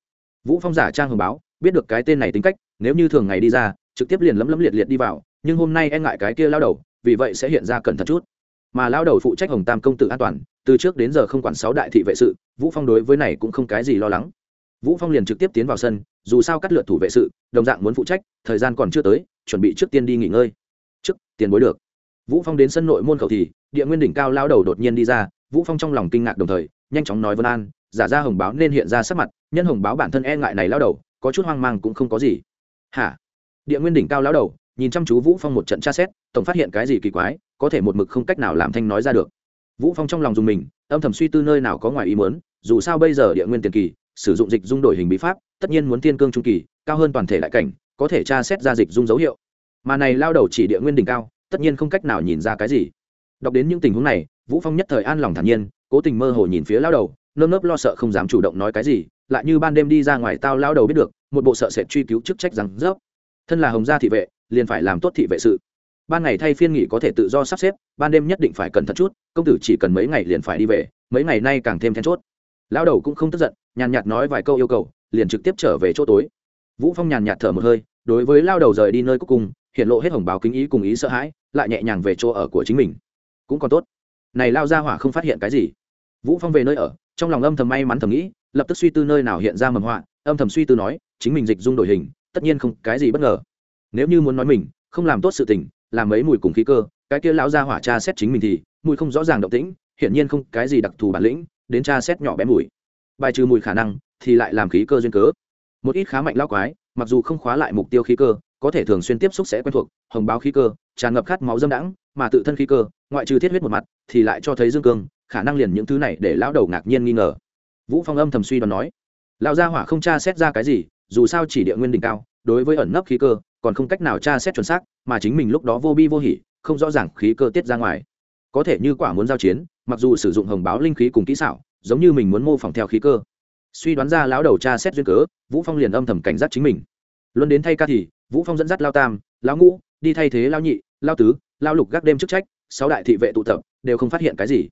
Speaker 1: Vũ phong giả trang hồng báo, biết được cái tên này tính cách, nếu như thường ngày đi ra, trực tiếp liền lấm lấm liệt liệt đi vào, nhưng hôm nay e ngại cái kia lao đầu, vì vậy sẽ hiện ra cẩn thận chút. Mà lao đầu phụ trách hồng tam công tử an toàn, từ trước đến giờ không quản sáu đại thị vệ sự, vũ phong đối với này cũng không cái gì lo lắng vũ phong liền trực tiếp tiến vào sân, dù sao cắt lượt thủ vệ sự, đồng dạng muốn phụ trách, thời gian còn chưa tới, chuẩn bị trước tiên đi nghỉ ngơi. Trước, tiền bối được. Vũ phong đến sân nội môn khẩu thì, địa nguyên đỉnh cao lao đầu đột nhiên đi ra, vũ phong trong lòng kinh ngạc đồng thời, nhanh chóng nói vân an, giả ra hồng báo nên hiện ra sắc mặt, nhân hồng báo bản thân e ngại này lao đầu, có chút hoang mang cũng không có gì. Hả? Địa nguyên đỉnh cao lao đầu, nhìn chăm chú vũ phong một trận tra xét, tổng phát hiện cái gì kỳ quái, có thể một mực không cách nào làm thanh nói ra được. Vũ phong trong lòng dùng mình, âm thầm suy tư nơi nào có ngoài ý muốn, dù sao bây giờ địa nguyên tiền kỳ sử dụng dịch dung đổi hình bí pháp, tất nhiên muốn thiên cương trung kỳ, cao hơn toàn thể đại cảnh, có thể tra xét ra dịch dung dấu hiệu. Mà này lao đầu chỉ địa nguyên đỉnh cao, tất nhiên không cách nào nhìn ra cái gì. Đọc đến những tình huống này, vũ phong nhất thời an lòng thản nhiên, cố tình mơ hồ nhìn phía lao đầu, nơm nớp lo sợ không dám chủ động nói cái gì, lại như ban đêm đi ra ngoài tao lao đầu biết được, một bộ sợ sẽ truy cứu chức trách rằng rớp thân là hồng gia thị vệ, liền phải làm tốt thị vệ sự. Ban ngày thay phiên nghỉ có thể tự do sắp xếp, ban đêm nhất định phải cẩn thận chút, công tử chỉ cần mấy ngày liền phải đi về, mấy ngày nay càng thêm then chốt lão đầu cũng không tức giận, nhàn nhạt nói vài câu yêu cầu, liền trực tiếp trở về chỗ tối. Vũ phong nhàn nhạt thở một hơi, đối với lao đầu rời đi nơi cuối cùng, hiện lộ hết hồng báo kính ý cùng ý sợ hãi, lại nhẹ nhàng về chỗ ở của chính mình. Cũng còn tốt. Này lao ra hỏa không phát hiện cái gì. Vũ phong về nơi ở, trong lòng âm thầm may mắn thầm nghĩ, lập tức suy tư nơi nào hiện ra mầm họa, âm thầm suy tư nói, chính mình dịch dung đổi hình, tất nhiên không cái gì bất ngờ. Nếu như muốn nói mình, không làm tốt sự tình, làm mấy mùi cùng khí cơ, cái kia lão ra hỏa tra xét chính mình thì, mùi không rõ ràng động tĩnh, hiển nhiên không cái gì đặc thù bản lĩnh đến tra xét nhỏ bé mùi. Bài trừ mùi khả năng thì lại làm khí cơ duyên cớ. Một ít khá mạnh lao quái, mặc dù không khóa lại mục tiêu khí cơ, có thể thường xuyên tiếp xúc sẽ quen thuộc, hồng báo khí cơ, tràn ngập khát máu dâm đãng, mà tự thân khí cơ, ngoại trừ thiết huyết một mặt, thì lại cho thấy dương cương, khả năng liền những thứ này để lão đầu ngạc nhiên nghi ngờ. Vũ phong âm thầm suy đoán nói, lão gia hỏa không tra xét ra cái gì, dù sao chỉ địa nguyên đỉnh cao, đối với ẩn nấp khí cơ, còn không cách nào tra xét chuẩn xác, mà chính mình lúc đó vô bi vô hỉ, không rõ ràng khí cơ tiết ra ngoài. Có thể như quả muốn giao chiến mặc dù sử dụng hồng báo linh khí cùng kỹ xảo, giống như mình muốn mô phỏng theo khí cơ. Suy đoán ra lão đầu tra xét duyên cớ, vũ phong liền âm thầm cảnh giác chính mình. Luân đến thay ca thì, vũ phong dẫn dắt lao tam, lão ngũ, đi thay thế lao nhị, lao tứ, lao lục gác đêm chức trách, sáu đại thị vệ tụ tập, đều không phát hiện cái gì.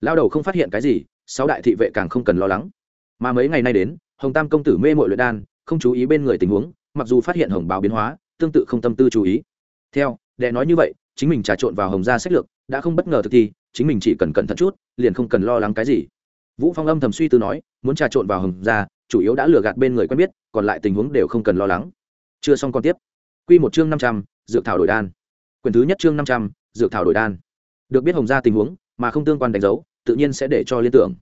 Speaker 1: Lao đầu không phát hiện cái gì, sáu đại thị vệ càng không cần lo lắng. Mà mấy ngày nay đến, hồng tam công tử mê mội luyện đan, không chú ý bên người tình huống, mặc dù phát hiện hồng báo biến hóa, tương tự không tâm tư chú ý. Theo, đệ nói như vậy chính mình trà trộn vào hồng gia sách lược, đã không bất ngờ thực thi, chính mình chỉ cần cẩn thận chút, liền không cần lo lắng cái gì. Vũ phong âm thầm suy tư nói, muốn trà trộn vào hồng gia, chủ yếu đã lừa gạt bên người quen biết, còn lại tình huống đều không cần lo lắng. Chưa xong còn tiếp. Quy một chương năm trăm, dược thảo đổi đan. Quyền thứ nhất chương năm trăm, dược thảo đổi đan. Được biết hồng gia tình huống, mà không tương quan đánh dấu, tự nhiên sẽ để cho liên tưởng.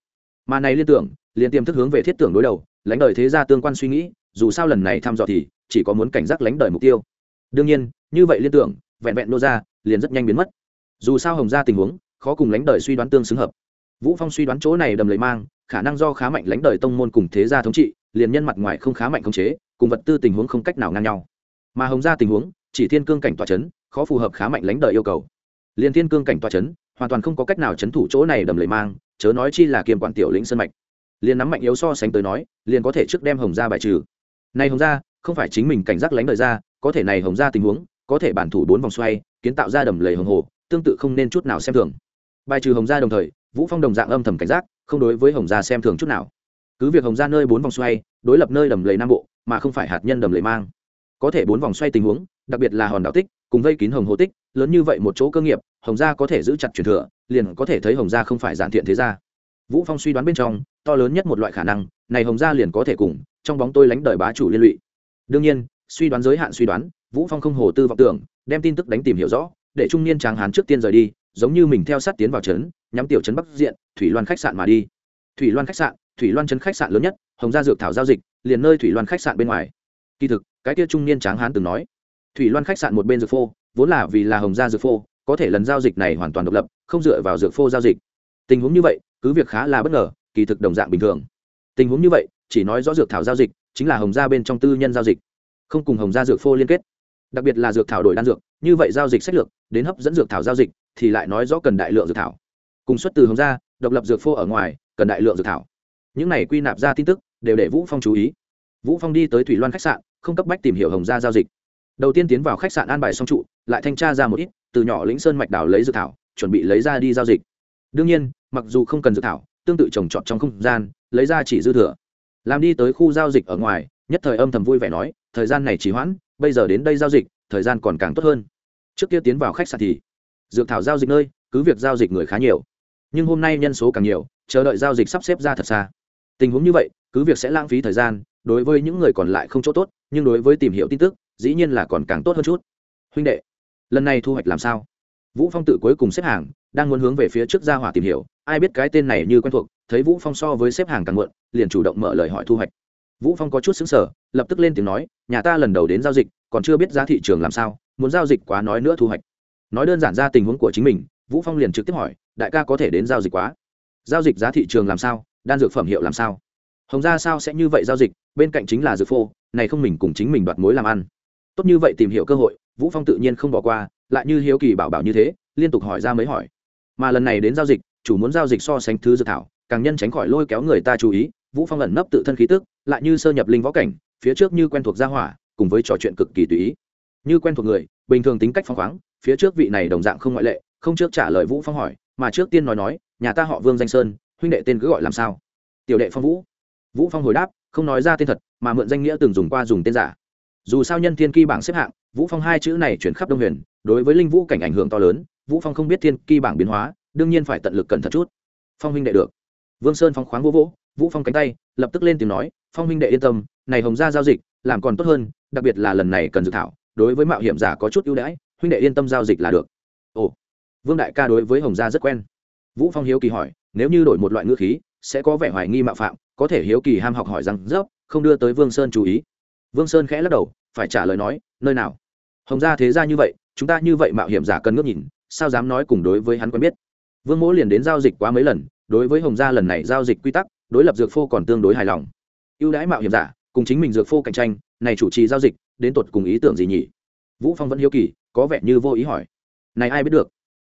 Speaker 1: Mà này liên tưởng, liền tiềm thức hướng về thiết tưởng đối đầu, lãnh đời thế gia tương quan suy nghĩ, dù sao lần này thăm dò thì chỉ có muốn cảnh giác lãnh đời mục tiêu. Đương nhiên, như vậy liên tưởng vẹn vẹn nô ra, liền rất nhanh biến mất. Dù sao hồng gia tình huống, khó cùng lãnh đời suy đoán tương xứng hợp. Vũ phong suy đoán chỗ này đầm lấy mang, khả năng do khá mạnh lãnh đời tông môn cùng thế gia thống trị, liền nhân mặt ngoài không khá mạnh khống chế, cùng vật tư tình huống không cách nào ngang nhau. Mà hồng gia tình huống, chỉ thiên cương cảnh tòa chấn, khó phù hợp khá mạnh lãnh đời yêu cầu. Liền thiên cương cảnh tòa chấn, hoàn toàn không có cách nào chấn thủ chỗ này đầm lấy mang, chớ nói chi là kiềm quản tiểu lĩnh sân mạch. Liền nắm mạnh yếu so sánh tới nói, liền có thể trước đem hồng gia bài trừ. Này hồng gia, không phải chính mình cảnh giác lãnh đời ra, có thể này hồng gia tình huống có thể bản thủ bốn vòng xoay, kiến tạo ra đầm lầy hồng hồ, tương tự không nên chút nào xem thường. Bài trừ hồng gia đồng thời, vũ phong đồng dạng âm thầm cảnh giác, không đối với hồng gia xem thường chút nào. Cứ việc hồng gia nơi bốn vòng xoay, đối lập nơi đầm lầy nam bộ, mà không phải hạt nhân đầm lầy mang. Có thể bốn vòng xoay tình huống, đặc biệt là hòn đảo tích, cùng vây kín hồng hồ tích, lớn như vậy một chỗ cơ nghiệp, hồng gia có thể giữ chặt truyền thừa, liền có thể thấy hồng gia không phải giản thiện thế gia. Vũ phong suy đoán bên trong, to lớn nhất một loại khả năng, này hồng gia liền có thể cùng, trong bóng tôi lánh đời bá chủ liên lụy. Đương nhiên suy đoán giới hạn suy đoán, vũ phong không hồ tư vọng tưởng, đem tin tức đánh tìm hiểu rõ, để trung niên tráng hán trước tiên rời đi, giống như mình theo sát tiến vào trấn, nhắm tiểu trấn bắc diện, thủy loan khách sạn mà đi. Thủy loan khách sạn, thủy loan trấn khách sạn lớn nhất, hồng gia dược thảo giao dịch, liền nơi thủy loan khách sạn bên ngoài. Kỳ thực, cái kia trung niên tráng hán từng nói, thủy loan khách sạn một bên dược phô, vốn là vì là hồng gia dược phô, có thể lần giao dịch này hoàn toàn độc lập, không dựa vào dược phô giao dịch. Tình huống như vậy, cứ việc khá là bất ngờ, kỳ thực đồng dạng bình thường. Tình huống như vậy, chỉ nói rõ dược thảo giao dịch, chính là hồng gia bên trong tư nhân giao dịch không cùng hồng gia dược phô liên kết. Đặc biệt là dược thảo đổi đan dược, như vậy giao dịch sách lược, đến hấp dẫn dược thảo giao dịch, thì lại nói rõ cần đại lượng dược thảo. Cùng xuất từ hồng gia, độc lập dược phô ở ngoài, cần đại lượng dược thảo. Những này quy nạp ra tin tức, đều để vũ phong chú ý. Vũ phong đi tới thủy loan khách sạn, không cấp bách tìm hiểu hồng gia giao dịch. Đầu tiên tiến vào khách sạn an bài song trụ, lại thanh tra ra một ít, từ nhỏ lĩnh sơn mạch đảo lấy dược thảo, chuẩn bị lấy ra đi giao dịch. Đương nhiên, mặc dù không cần dược thảo, tương tự trồng trọt trong không gian, lấy ra chỉ dư thừa. Làm đi tới khu giao dịch ở ngoài, nhất thời âm thầm vui vẻ nói thời gian này chỉ hoãn, bây giờ đến đây giao dịch, thời gian còn càng tốt hơn. Trước kia tiến vào khách sạn thì, dược thảo giao dịch nơi, cứ việc giao dịch người khá nhiều, nhưng hôm nay nhân số càng nhiều, chờ đợi giao dịch sắp xếp ra thật xa. Tình huống như vậy, cứ việc sẽ lãng phí thời gian, đối với những người còn lại không chỗ tốt, nhưng đối với tìm hiểu tin tức, dĩ nhiên là còn càng tốt hơn chút. Huynh đệ, lần này thu hoạch làm sao? Vũ phong tự cuối cùng xếp hàng, đang muốn hướng về phía trước gia hỏa tìm hiểu, ai biết cái tên này như quen thuộc, thấy vũ phong so với xếp hàng càng muộn, liền chủ động mở lời hỏi thu hoạch vũ phong có chút xứng sở lập tức lên tiếng nói, nhà ta lần đầu đến giao dịch, còn chưa biết giá thị trường làm sao, muốn giao dịch quá nói nữa thu hoạch. Nói đơn giản ra tình huống của chính mình, vũ phong liền trực tiếp hỏi, đại ca có thể đến giao dịch quá? Giao dịch giá thị trường làm sao? Đan dược phẩm hiệu làm sao? Hồng ra sao sẽ như vậy giao dịch, bên cạnh chính là dược phô, này không mình cùng chính mình đoạt mối làm ăn. Tốt như vậy tìm hiểu cơ hội, vũ phong tự nhiên không bỏ qua, lại như hiếu kỳ bảo bảo như thế, liên tục hỏi ra mấy hỏi. Mà lần này đến giao dịch, chủ muốn giao dịch so sánh thứ dược thảo, càng nhân tránh khỏi lôi kéo người ta chú ý vũ phong ẩn nấp tự thân khí tức, lại như sơ nhập linh võ cảnh, phía trước như quen thuộc gia hỏa, cùng với trò chuyện cực kỳ tùy ý. Như quen thuộc người, bình thường tính cách phong khoáng, phía trước vị này đồng dạng không ngoại lệ, không trước trả lời vũ phong hỏi, mà trước tiên nói nói, nhà ta họ vương danh sơn, huynh đệ tên cứ gọi làm sao? Tiểu đệ phong vũ. Vũ phong hồi đáp, không nói ra tên thật, mà mượn danh nghĩa từng dùng qua dùng tên giả. Dù sao nhân thiên kỳ bảng xếp hạng, vũ phong hai chữ này chuyển khắp đông huyền, đối với linh vũ cảnh ảnh hưởng to lớn, vũ phong không biết thiên kỳ bảng biến hóa, đương nhiên phải tận lực cẩn thận chút. Phong huynh đệ được. Vương sơn phong khoáng vô vỗ vũ phong cánh tay, lập tức lên tiếng nói, phong huynh đệ yên tâm, này hồng gia giao dịch, làm còn tốt hơn, đặc biệt là lần này cần dự thảo, đối với mạo hiểm giả có chút ưu đãi, huynh đệ yên tâm giao dịch là được. Ồ, vương đại ca đối với hồng gia rất quen. Vũ phong hiếu kỳ hỏi, nếu như đổi một loại ngữ khí, sẽ có vẻ hoài nghi mạo phạm, có thể hiếu kỳ ham học hỏi rằng, dốc, không đưa tới vương sơn chú ý. Vương sơn khẽ lắc đầu, phải trả lời nói, nơi nào? Hồng gia thế ra như vậy, chúng ta như vậy mạo hiểm giả cần ngước nhìn, sao dám nói cùng đối với hắn quen biết? Vương mỗ liền đến giao dịch quá mấy lần, đối với hồng gia lần này giao dịch quy tắc đối lập dược phô còn tương đối hài lòng. Ưu đãi mạo hiểm giả, cùng chính mình dược phô cạnh tranh, này chủ trì giao dịch, đến tột cùng ý tưởng gì nhỉ? Vũ phong vẫn hiếu kỳ, có vẻ như vô ý hỏi. Này ai biết được?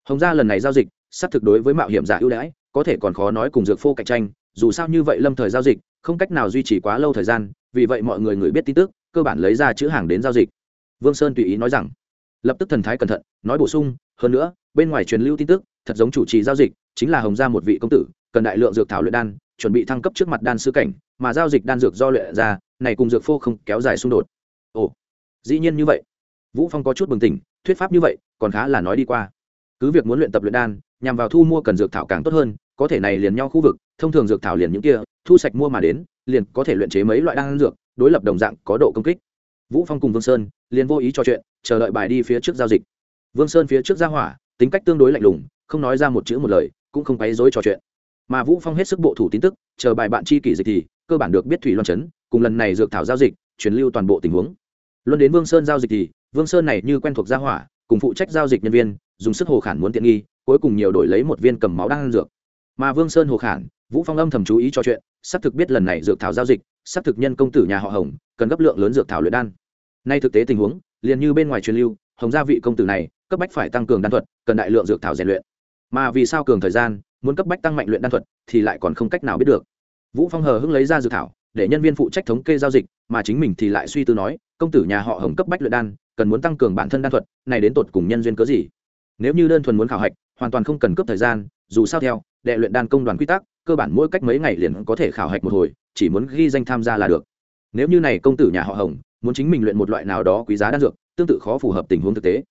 Speaker 1: Hồng gia lần này giao dịch sắp thực đối với mạo hiểm giả ưu đãi, có thể còn khó nói cùng dược phô cạnh tranh, dù sao như vậy lâm thời giao dịch, không cách nào duy trì quá lâu thời gian, vì vậy mọi người người biết tin tức, cơ bản lấy ra chữ hàng đến giao dịch. Vương sơn tùy ý nói rằng, lập tức thần thái cẩn thận, nói bổ sung, hơn nữa, bên ngoài truyền lưu tin tức, thật giống chủ trì giao dịch, chính là hồng gia một vị công tử, cần đại lượng dược thảo luyện đan chuẩn bị thăng cấp trước mặt đan sư cảnh, mà giao dịch đan dược do luyện ra, này cùng dược phô không kéo dài xung đột. Ồ, dĩ nhiên như vậy. Vũ phong có chút bừng tỉnh, thuyết pháp như vậy, còn khá là nói đi qua. Cứ việc muốn luyện tập luyện đan, nhằm vào thu mua cần dược thảo càng tốt hơn, có thể này liền nhau khu vực, thông thường dược thảo liền những kia, thu sạch mua mà đến, liền có thể luyện chế mấy loại đan dược, đối lập đồng dạng có độ công kích. Vũ phong cùng vương sơn liền vô ý trò chuyện, chờ đợi bài đi phía trước giao dịch. Vương sơn phía trước ra hỏa, tính cách tương đối lạnh lùng, không nói ra một chữ một lời, cũng không quấy rối trò chuyện mà vũ phong hết sức bộ thủ tin tức, chờ bài bạn chi kỷ dịch thì, cơ bản được biết thủy loan chấn cùng lần này dược thảo giao dịch, truyền lưu toàn bộ tình huống. Luân đến vương sơn giao dịch thì, vương sơn này như quen thuộc gia hỏa, cùng phụ trách giao dịch nhân viên, dùng sức hồ khản muốn tiện nghi, cuối cùng nhiều đổi lấy một viên cầm máu đang ăn dược. Mà vương sơn hồ khản, vũ phong âm thầm chú ý cho chuyện, xác thực biết lần này dược thảo giao dịch, xác thực nhân công tử nhà họ hồng, cần gấp lượng lớn dược thảo luyện đan. Nay thực tế tình huống, liền như bên ngoài truyền lưu, hồng gia vị công tử này, cấp bách phải tăng cường đan thuật, cần đại lượng dược thảo rèn luyện. Mà vì sao cường thời gian muốn cấp bách tăng mạnh luyện đan thuật thì lại còn không cách nào biết được. Vũ phong hờ hưng lấy ra dự thảo, để nhân viên phụ trách thống kê giao dịch, mà chính mình thì lại suy tư nói, công tử nhà họ hồng cấp bách luyện đan, cần muốn tăng cường bản thân đan thuật, này đến tột cùng nhân duyên cớ gì? Nếu như đơn thuần muốn khảo hạch, hoàn toàn không cần cấp thời gian, dù sao theo, đệ luyện đan công đoàn quy tắc, cơ bản mỗi cách mấy ngày liền có thể khảo hạch một hồi, chỉ muốn ghi danh tham gia là được. Nếu như này công tử nhà họ hồng, muốn chính mình luyện một loại nào đó quý giá đan dược, tương tự khó phù hợp tình huống thực tế.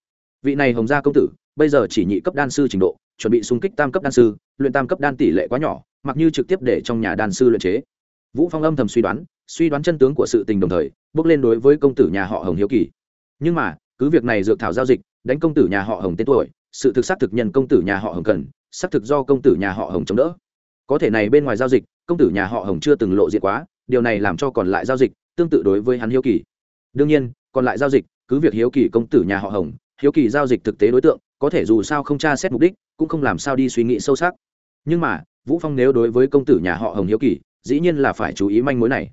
Speaker 1: Vị này hồng gia công tử, bây giờ chỉ nhị cấp đan sư trình độ chuẩn bị xung kích tam cấp đan sư, luyện tam cấp đan tỷ lệ quá nhỏ, mặc như trực tiếp để trong nhà đan sư luyện chế. Vũ phong âm thầm suy đoán suy đoán chân tướng của sự tình đồng thời, bước lên đối với công tử nhà họ hồng hiếu kỳ. Nhưng mà, cứ việc này dược thảo giao dịch, đánh công tử nhà họ hồng tên tuổi, sự thực xác thực nhân công tử nhà họ hồng cần, xác thực do công tử nhà họ hồng chống đỡ. Có thể này bên ngoài giao dịch, công tử nhà họ hồng chưa từng lộ diện quá, điều này làm cho còn lại giao dịch tương tự đối với hắn hiếu kỳ. Đương nhiên, còn lại giao dịch, cứ việc hiếu kỳ công tử nhà họ hồng, hiếu kỳ giao dịch thực tế đối tượng có thể dù sao không tra xét mục đích, cũng không làm sao đi suy nghĩ sâu sắc. Nhưng mà, vũ phong nếu đối với công tử nhà họ hồng hiếu kỳ, dĩ nhiên là phải chú ý manh mối này.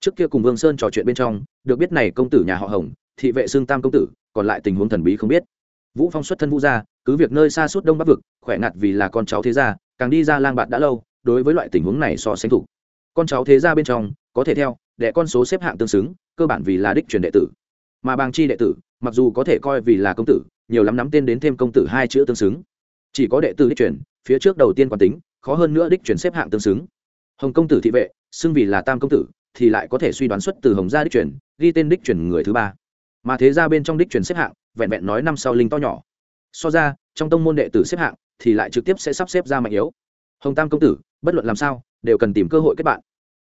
Speaker 1: Trước kia cùng vương sơn trò chuyện bên trong, được biết này công tử nhà họ hồng, thị vệ xương tam công tử, còn lại tình huống thần bí không biết. Vũ phong xuất thân vũ gia, cứ việc nơi xa suốt đông bắc vực, khỏe ngặt vì là con cháu thế gia, càng đi ra lang bạt đã lâu, đối với loại tình huống này so sánh thủ. Con cháu thế gia bên trong, có thể theo, đệ con số xếp hạng tương xứng, cơ bản vì là đích truyền đệ tử. Mà bang chi đệ tử, mặc dù có thể coi vì là công tử nhiều lắm nắm tên đến thêm công tử hai chữ tương xứng. Chỉ có đệ tử đích truyền, phía trước đầu tiên quan tính, khó hơn nữa đích truyền xếp hạng tương xứng. Hồng công tử thị vệ, xưng vì là tam công tử, thì lại có thể suy đoán xuất từ hồng gia đích truyền, ghi tên đích truyền người thứ ba. Mà thế ra bên trong đích truyền xếp hạng, vẹn vẹn nói năm sau linh to nhỏ. So ra, trong tông môn đệ tử xếp hạng, thì lại trực tiếp sẽ sắp xếp ra mạnh yếu. Hồng tam công tử, bất luận làm sao, đều cần tìm cơ hội kết bạn.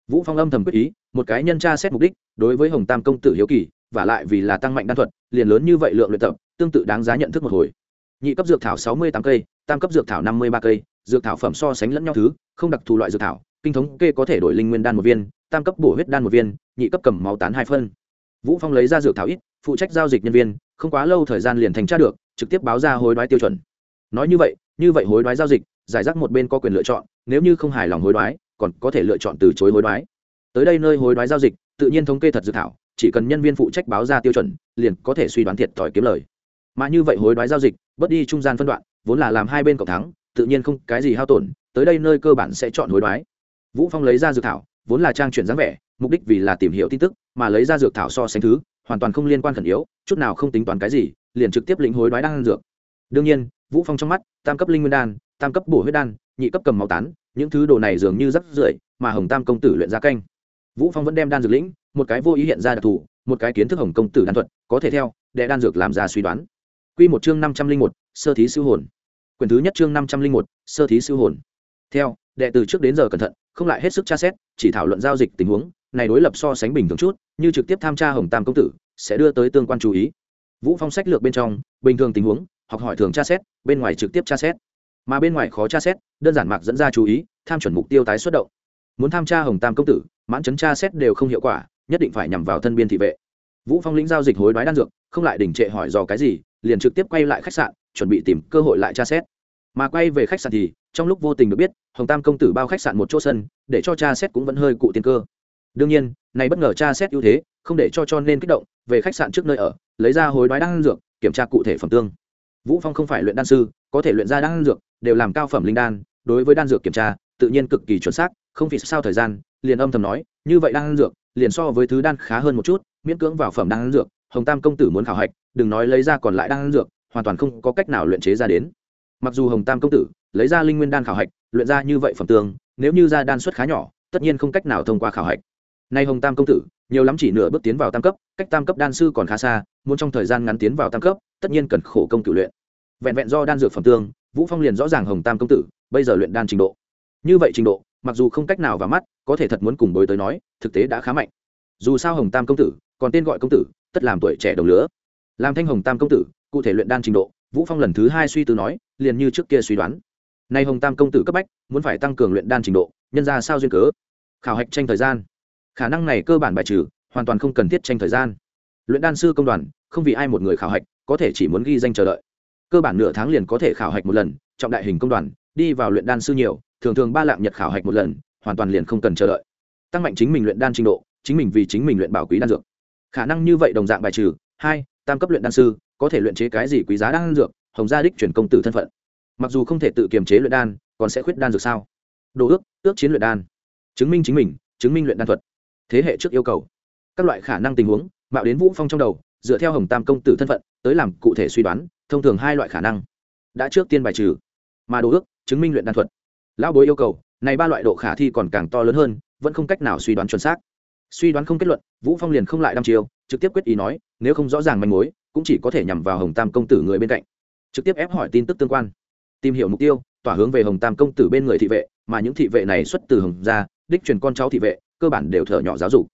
Speaker 1: Vũ phong âm thầm quyết ý, một cái nhân tra xét mục đích, đối với hồng tam công tử hiếu kỳ, và lại vì là tăng mạnh đan thuật, liền lớn như vậy lượng luyện tập tương tự đáng giá nhận thức một hồi. Nhị cấp dược thảo sáu mươi tám cây, tam cấp dược thảo năm mươi ba cây, dược thảo phẩm so sánh lẫn nhau thứ, không đặc thù loại dược thảo, kinh thống kê có thể đổi linh nguyên đan một viên, tam cấp bổ huyết đan một viên, nhị cấp cầm máu tán hai phân. Vũ phong lấy ra dược thảo ít, phụ trách giao dịch nhân viên, không quá lâu thời gian liền thành tra được, trực tiếp báo ra hối đoái tiêu chuẩn. Nói như vậy như vậy hối đoái giao dịch, giải rác một bên có quyền lựa chọn, nếu như không hài lòng hối đoái, còn có thể lựa chọn từ chối hối đoái. Tới đây nơi hối đoái giao dịch, tự nhiên thống kê thật dự thảo, chỉ cần nhân viên phụ trách báo ra tiêu chuẩn, liền có thể suy đoán thiệt thòi kiếm lời mà như vậy hối đoái giao dịch, bớt đi trung gian phân đoạn, vốn là làm hai bên cộng thắng, tự nhiên không cái gì hao tổn, tới đây nơi cơ bản sẽ chọn hối đoái. Vũ phong lấy ra dược thảo, vốn là trang chuyển dáng vẻ, mục đích vì là tìm hiểu tin tức, mà lấy ra dược thảo so sánh thứ, hoàn toàn không liên quan khẩn yếu, chút nào không tính toán cái gì, liền trực tiếp lĩnh hối đoái đan dược. Đương nhiên, vũ phong trong mắt, tam cấp linh nguyên đan, tam cấp bổ huyết đan, nhị cấp cầm máu tán, những thứ đồ này dường như rất rưởi mà hồng tam công tử luyện ra canh. Vũ phong vẫn đem đan dược lĩnh, một cái vô ý hiện ra đặc thù, một cái kiến thức hồng công tử đan thuật, có thể theo, để đan dược làm ra suy đoán quy một chương năm trăm linh một, sơ thí siêu hồn. Quyển thứ nhất chương năm trăm linh một, sơ thí siêu hồn. Theo, đệ từ trước đến giờ cẩn thận, không lại hết sức tra xét, chỉ thảo luận giao dịch tình huống, này đối lập so sánh bình thường chút, như trực tiếp tham tra hồng tam công tử, sẽ đưa tới tương quan chú ý. Vũ phong sách lược bên trong, bình thường tình huống, học hỏi thường tra xét, bên ngoài trực tiếp tra xét. Mà bên ngoài khó tra xét, đơn giản mạc dẫn ra chú ý, tham chuẩn mục tiêu tái xuất động. Muốn tham tra hồng tam công tử, mãn chấn tra xét đều không hiệu quả, nhất định phải nhằm vào thân biên thị vệ. Vũ phong lĩnh giao dịch hối đoái đan dược, không lại đình trệ hỏi dò cái gì liền trực tiếp quay lại khách sạn, chuẩn bị tìm cơ hội lại tra xét. Mà quay về khách sạn thì, trong lúc vô tình được biết, hồng tam công tử bao khách sạn một chỗ sân, để cho tra xét cũng vẫn hơi cụ tiền cơ. Đương nhiên, này bất ngờ tra xét ưu thế, không để cho cho nên kích động, về khách sạn trước nơi ở, lấy ra hối đoái đan dược, kiểm tra cụ thể phẩm tương. Vũ phong không phải luyện đan sư, có thể luyện ra đan dược, đều làm cao phẩm linh đan, đối với đan dược kiểm tra, tự nhiên cực kỳ chuẩn xác, không vì sao thời gian, liền âm thầm nói, như vậy đan dược, liền so với thứ đan khá hơn một chút, miễn cưỡng vào phẩm đan dược hồng tam công tử muốn khảo hạch, đừng nói lấy ra còn lại đan dược, hoàn toàn không có cách nào luyện chế ra đến. Mặc dù hồng tam công tử lấy ra linh nguyên đan khảo hạch, luyện ra như vậy phẩm tương, nếu như ra đan suất khá nhỏ, tất nhiên không cách nào thông qua khảo hạch. Nay hồng tam công tử, nhiều lắm chỉ nửa bước tiến vào tam cấp, cách tam cấp đan sư còn khá xa, muốn trong thời gian ngắn tiến vào tam cấp, tất nhiên cần khổ công cựu luyện. Vẹn vẹn do đan dược phẩm tương, vũ phong liền rõ ràng hồng tam công tử bây giờ luyện đan trình độ. Như vậy trình độ, mặc dù không cách nào vào mắt, có thể thật muốn cùng bối tới nói, thực tế đã khá mạnh. Dù sao hồng tam công tử, còn tên gọi công tử tất làm tuổi trẻ đồng lứa. Làm thanh hồng tam công tử, cụ thể luyện đan trình độ, vũ phong lần thứ hai suy tư nói, liền như trước kia suy đoán. Nay hồng tam công tử cấp bách, muốn phải tăng cường luyện đan trình độ, nhân ra sao duyên cớ? Khảo hạch tranh thời gian. Khả năng này cơ bản bài trừ, hoàn toàn không cần thiết tranh thời gian. Luyện đan sư công đoàn, không vì ai một người khảo hạch, có thể chỉ muốn ghi danh chờ đợi. Cơ bản nửa tháng liền có thể khảo hạch một lần, trọng đại hình công đoàn, đi vào luyện đan sư nhiều, thường thường ba lạng nhật khảo hạch một lần, hoàn toàn liền không cần chờ đợi. Tăng mạnh chính mình luyện đan trình độ, chính mình vì chính mình luyện bảo quý đan dược khả năng như vậy đồng dạng bài trừ. Hai, tam cấp luyện đan sư, có thể luyện chế cái gì quý giá đan dược, hồng gia đích chuyển công tử thân phận. Mặc dù không thể tự kiềm chế luyện đan, còn sẽ khuyết đan dược sao? Đồ ước ước chiến luyện đan. Chứng minh chính mình, chứng minh luyện đan thuật. Thế hệ trước yêu cầu. Các loại khả năng tình huống, mạo đến vũ phong trong đầu, dựa theo hồng tam công tử thân phận, tới làm cụ thể suy đoán, thông thường hai loại khả năng. Đã trước tiên bài trừ. Mà đồ ước, chứng minh luyện đan thuật. Lão bối yêu cầu, này ba loại độ khả thi còn càng to lớn hơn, vẫn không cách nào suy đoán chuẩn xác suy đoán không kết luận, vũ phong liền không lại đăm chiều trực tiếp quyết ý nói, nếu không rõ ràng manh mối, cũng chỉ có thể nhằm vào hồng tam công tử người bên cạnh. Trực tiếp ép hỏi tin tức tương quan. Tìm hiểu mục tiêu, tỏa hướng về hồng tam công tử bên người thị vệ, mà những thị vệ này xuất từ hồng gia, đích truyền con cháu thị vệ, cơ bản đều thở nhỏ giáo dục.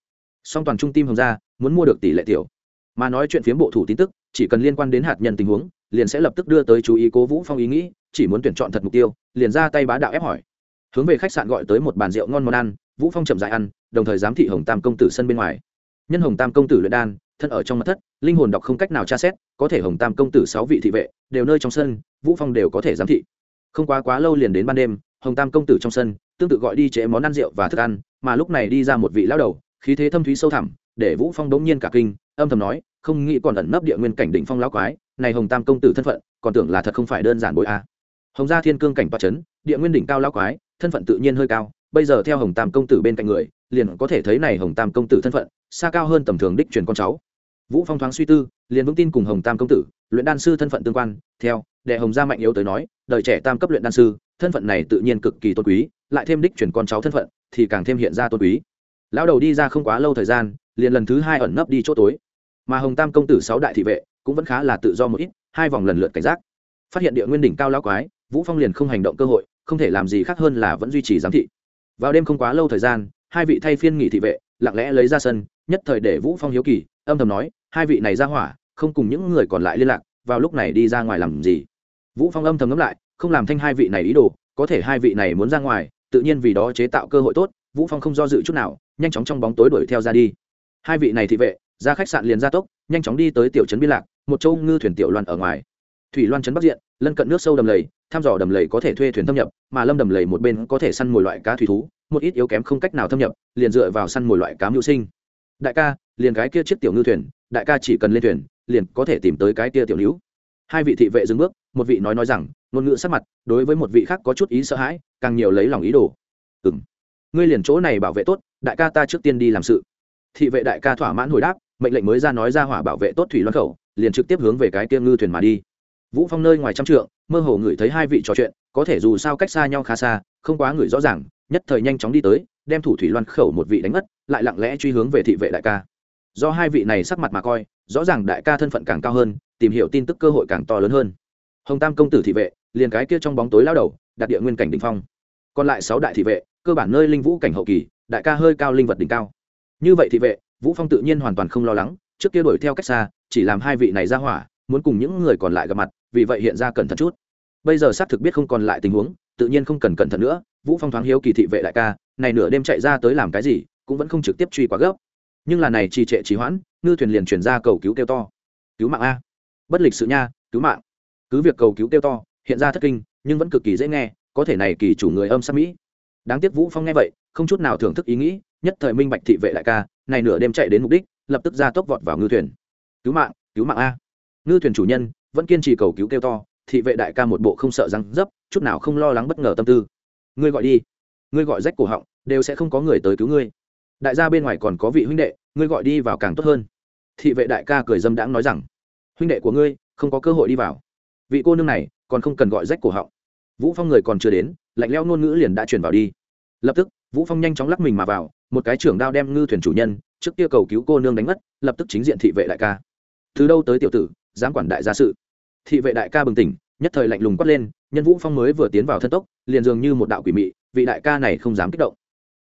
Speaker 1: Song toàn trung tim hồng gia, muốn mua được tỷ lệ tiểu. Mà nói chuyện phiếm bộ thủ tin tức, chỉ cần liên quan đến hạt nhân tình huống, liền sẽ lập tức đưa tới chú ý cố vũ phong ý nghĩ, chỉ muốn tuyển chọn thật mục tiêu, liền ra tay bá đạo ép hỏi. Hướng về khách sạn gọi tới một bàn rượu ngon món ăn vũ phong chậm dại ăn, đồng thời giám thị hồng tam công tử sân bên ngoài. Nhân hồng tam công tử luyện đan, thân ở trong mặt thất, linh hồn đọc không cách nào tra xét, có thể hồng tam công tử sáu vị thị vệ, đều nơi trong sân, vũ phong đều có thể giám thị. Không quá quá lâu liền đến ban đêm, hồng tam công tử trong sân, tương tự gọi đi chế món ăn rượu và thức ăn, mà lúc này đi ra một vị lão đầu, khí thế thâm thúy sâu thẳm, để vũ phong đống nhiên cả kinh, âm thầm nói, không nghĩ còn ẩn nấp địa nguyên cảnh đỉnh phong lão quái, này hồng tam công tử thân phận, còn tưởng là thật không phải đơn giản bội a. Hồng gia thiên cương cảnh toa chấn, địa nguyên đỉnh cao lão quái, thân phận tự nhiên hơi cao bây giờ theo hồng tam công tử bên cạnh người, liền có thể thấy này hồng tam công tử thân phận, xa cao hơn tầm thường đích truyền con cháu. Vũ phong thoáng suy tư, liền vững tin cùng hồng tam công tử, luyện đan sư thân phận tương quan. Theo, đệ hồng gia mạnh yếu tới nói, đời trẻ tam cấp luyện đan sư, thân phận này tự nhiên cực kỳ tôn quý, lại thêm đích truyền con cháu thân phận, thì càng thêm hiện ra tôn quý. Lão đầu đi ra không quá lâu thời gian, liền lần thứ hai ẩn nấp đi chỗ tối. Mà hồng tam công tử sáu đại thị vệ, cũng vẫn khá là tự do một ít, hai vòng lần lượt cảnh giác. Phát hiện địa nguyên đỉnh cao lão quái, vũ phong liền không hành động cơ hội, không thể làm gì khác hơn là vẫn duy trì giám thị vào đêm không quá lâu thời gian, hai vị thay phiên nghỉ thị vệ, lặng lẽ lấy ra sân, nhất thời để vũ phong hiếu kỳ, âm thầm nói, hai vị này ra hỏa, không cùng những người còn lại liên lạc, vào lúc này đi ra ngoài làm gì? Vũ phong âm thầm ngẫm lại, không làm thanh hai vị này ý đồ, có thể hai vị này muốn ra ngoài, tự nhiên vì đó chế tạo cơ hội tốt, vũ phong không do dự chút nào, nhanh chóng trong bóng tối đuổi theo ra đi. Hai vị này thị vệ, ra khách sạn liền ra tốc, nhanh chóng đi tới tiểu trấn biên lạc, một châu ngư thuyền tiểu loan ở ngoài. Thủy loan trấn bắc diện, lân cận nước sâu đầm lầy thăm dò đầm lầy có thể thuê thuyền thâm nhập, mà lâm đầm lầy một bên có thể săn mồi loại cá thủy thú, một ít yếu kém không cách nào thâm nhập, liền dựa vào săn mồi loại cá mưu sinh. Đại ca, liền cái kia chiếc tiểu ngư thuyền, đại ca chỉ cần lên thuyền, liền có thể tìm tới cái kia tiểu nữ hai vị thị vệ dừng bước, một vị nói nói rằng, ngôn ngữ sắc mặt, đối với một vị khác có chút ý sợ hãi, càng nhiều lấy lòng ý đồ. Ừng ngươi liền chỗ này bảo vệ tốt, đại ca ta trước tiên đi làm sự. Thị vệ đại ca thỏa mãn hồi đáp, mệnh lệnh mới ra nói ra hỏa bảo vệ tốt thủy loan khẩu, liền trực tiếp hướng về cái kia ngư thuyền mà đi. Vũ phong nơi ngoài trăm trượng mơ hồ ngửi thấy hai vị trò chuyện, có thể dù sao cách xa nhau khá xa, không quá ngửi rõ ràng, nhất thời nhanh chóng đi tới, đem thủ thủy loan khẩu một vị đánh mất, lại lặng lẽ truy hướng về thị vệ đại ca. Do hai vị này sắc mặt mà coi, rõ ràng đại ca thân phận càng cao hơn, tìm hiểu tin tức cơ hội càng to lớn hơn. Hồng tam công tử thị vệ, liền cái kia trong bóng tối lao đầu đặt địa nguyên cảnh đỉnh phong. Còn lại sáu đại thị vệ, cơ bản nơi linh vũ cảnh hậu kỳ, đại ca hơi cao linh vật đỉnh cao. Như vậy thị vệ, vũ phong tự nhiên hoàn toàn không lo lắng, trước kia đuổi theo cách xa, chỉ làm hai vị này ra hỏa, muốn cùng những người còn lại gặp mặt, vì vậy hiện ra cẩn thận chút bây giờ xác thực biết không còn lại tình huống, tự nhiên không cần cẩn thận nữa, vũ phong thoáng hiếu kỳ thị vệ đại ca, này nửa đêm chạy ra tới làm cái gì, cũng vẫn không trực tiếp truy quá gấp. Nhưng là này trì trệ trì hoãn, ngư thuyền liền chuyển ra cầu cứu kêu to. Cứu mạng a. Bất lịch sự nha, cứu mạng. Cứ việc cầu cứu kêu to, hiện ra thất kinh, nhưng vẫn cực kỳ dễ nghe, có thể này kỳ chủ người âm sắc mỹ. Đáng tiếc vũ phong nghe vậy, không chút nào thưởng thức ý nghĩ, nhất thời minh bạch thị vệ đại ca, này nửa đêm chạy đến mục đích, lập tức ra tốc vọt vào ngư thuyền. Cứu mạng cứu mạng a. Ngư thuyền chủ nhân, vẫn kiên trì cầu cứu kêu to thị vệ đại ca một bộ không sợ răng dấp, chút nào không lo lắng bất ngờ tâm tư. Ngươi gọi đi. Ngươi gọi rách cổ họng, đều sẽ không có người tới cứu ngươi. Đại gia bên ngoài còn có vị huynh đệ, ngươi gọi đi vào càng tốt hơn. Thị vệ đại ca cười dâm đãng nói rằng, huynh đệ của ngươi, không có cơ hội đi vào. Vị cô nương này, còn không cần gọi rách cổ họng. Vũ phong người còn chưa đến, lạnh leo ngôn ngữ liền đã chuyển vào đi. Lập tức, vũ phong nhanh chóng lắc mình mà vào, một cái trưởng đao đem ngư thuyền chủ nhân, trước kia cầu cứu cô nương đánh mất, lập tức chính diện thị vệ đại ca. Từ đâu tới tiểu tử, dám quản đại gia sự? Thị vệ đại ca bừng tỉnh, nhất thời lạnh lùng quát lên, nhân vũ phong mới vừa tiến vào thân tốc, liền dường như một đạo quỷ mị, vị đại ca này không dám kích động.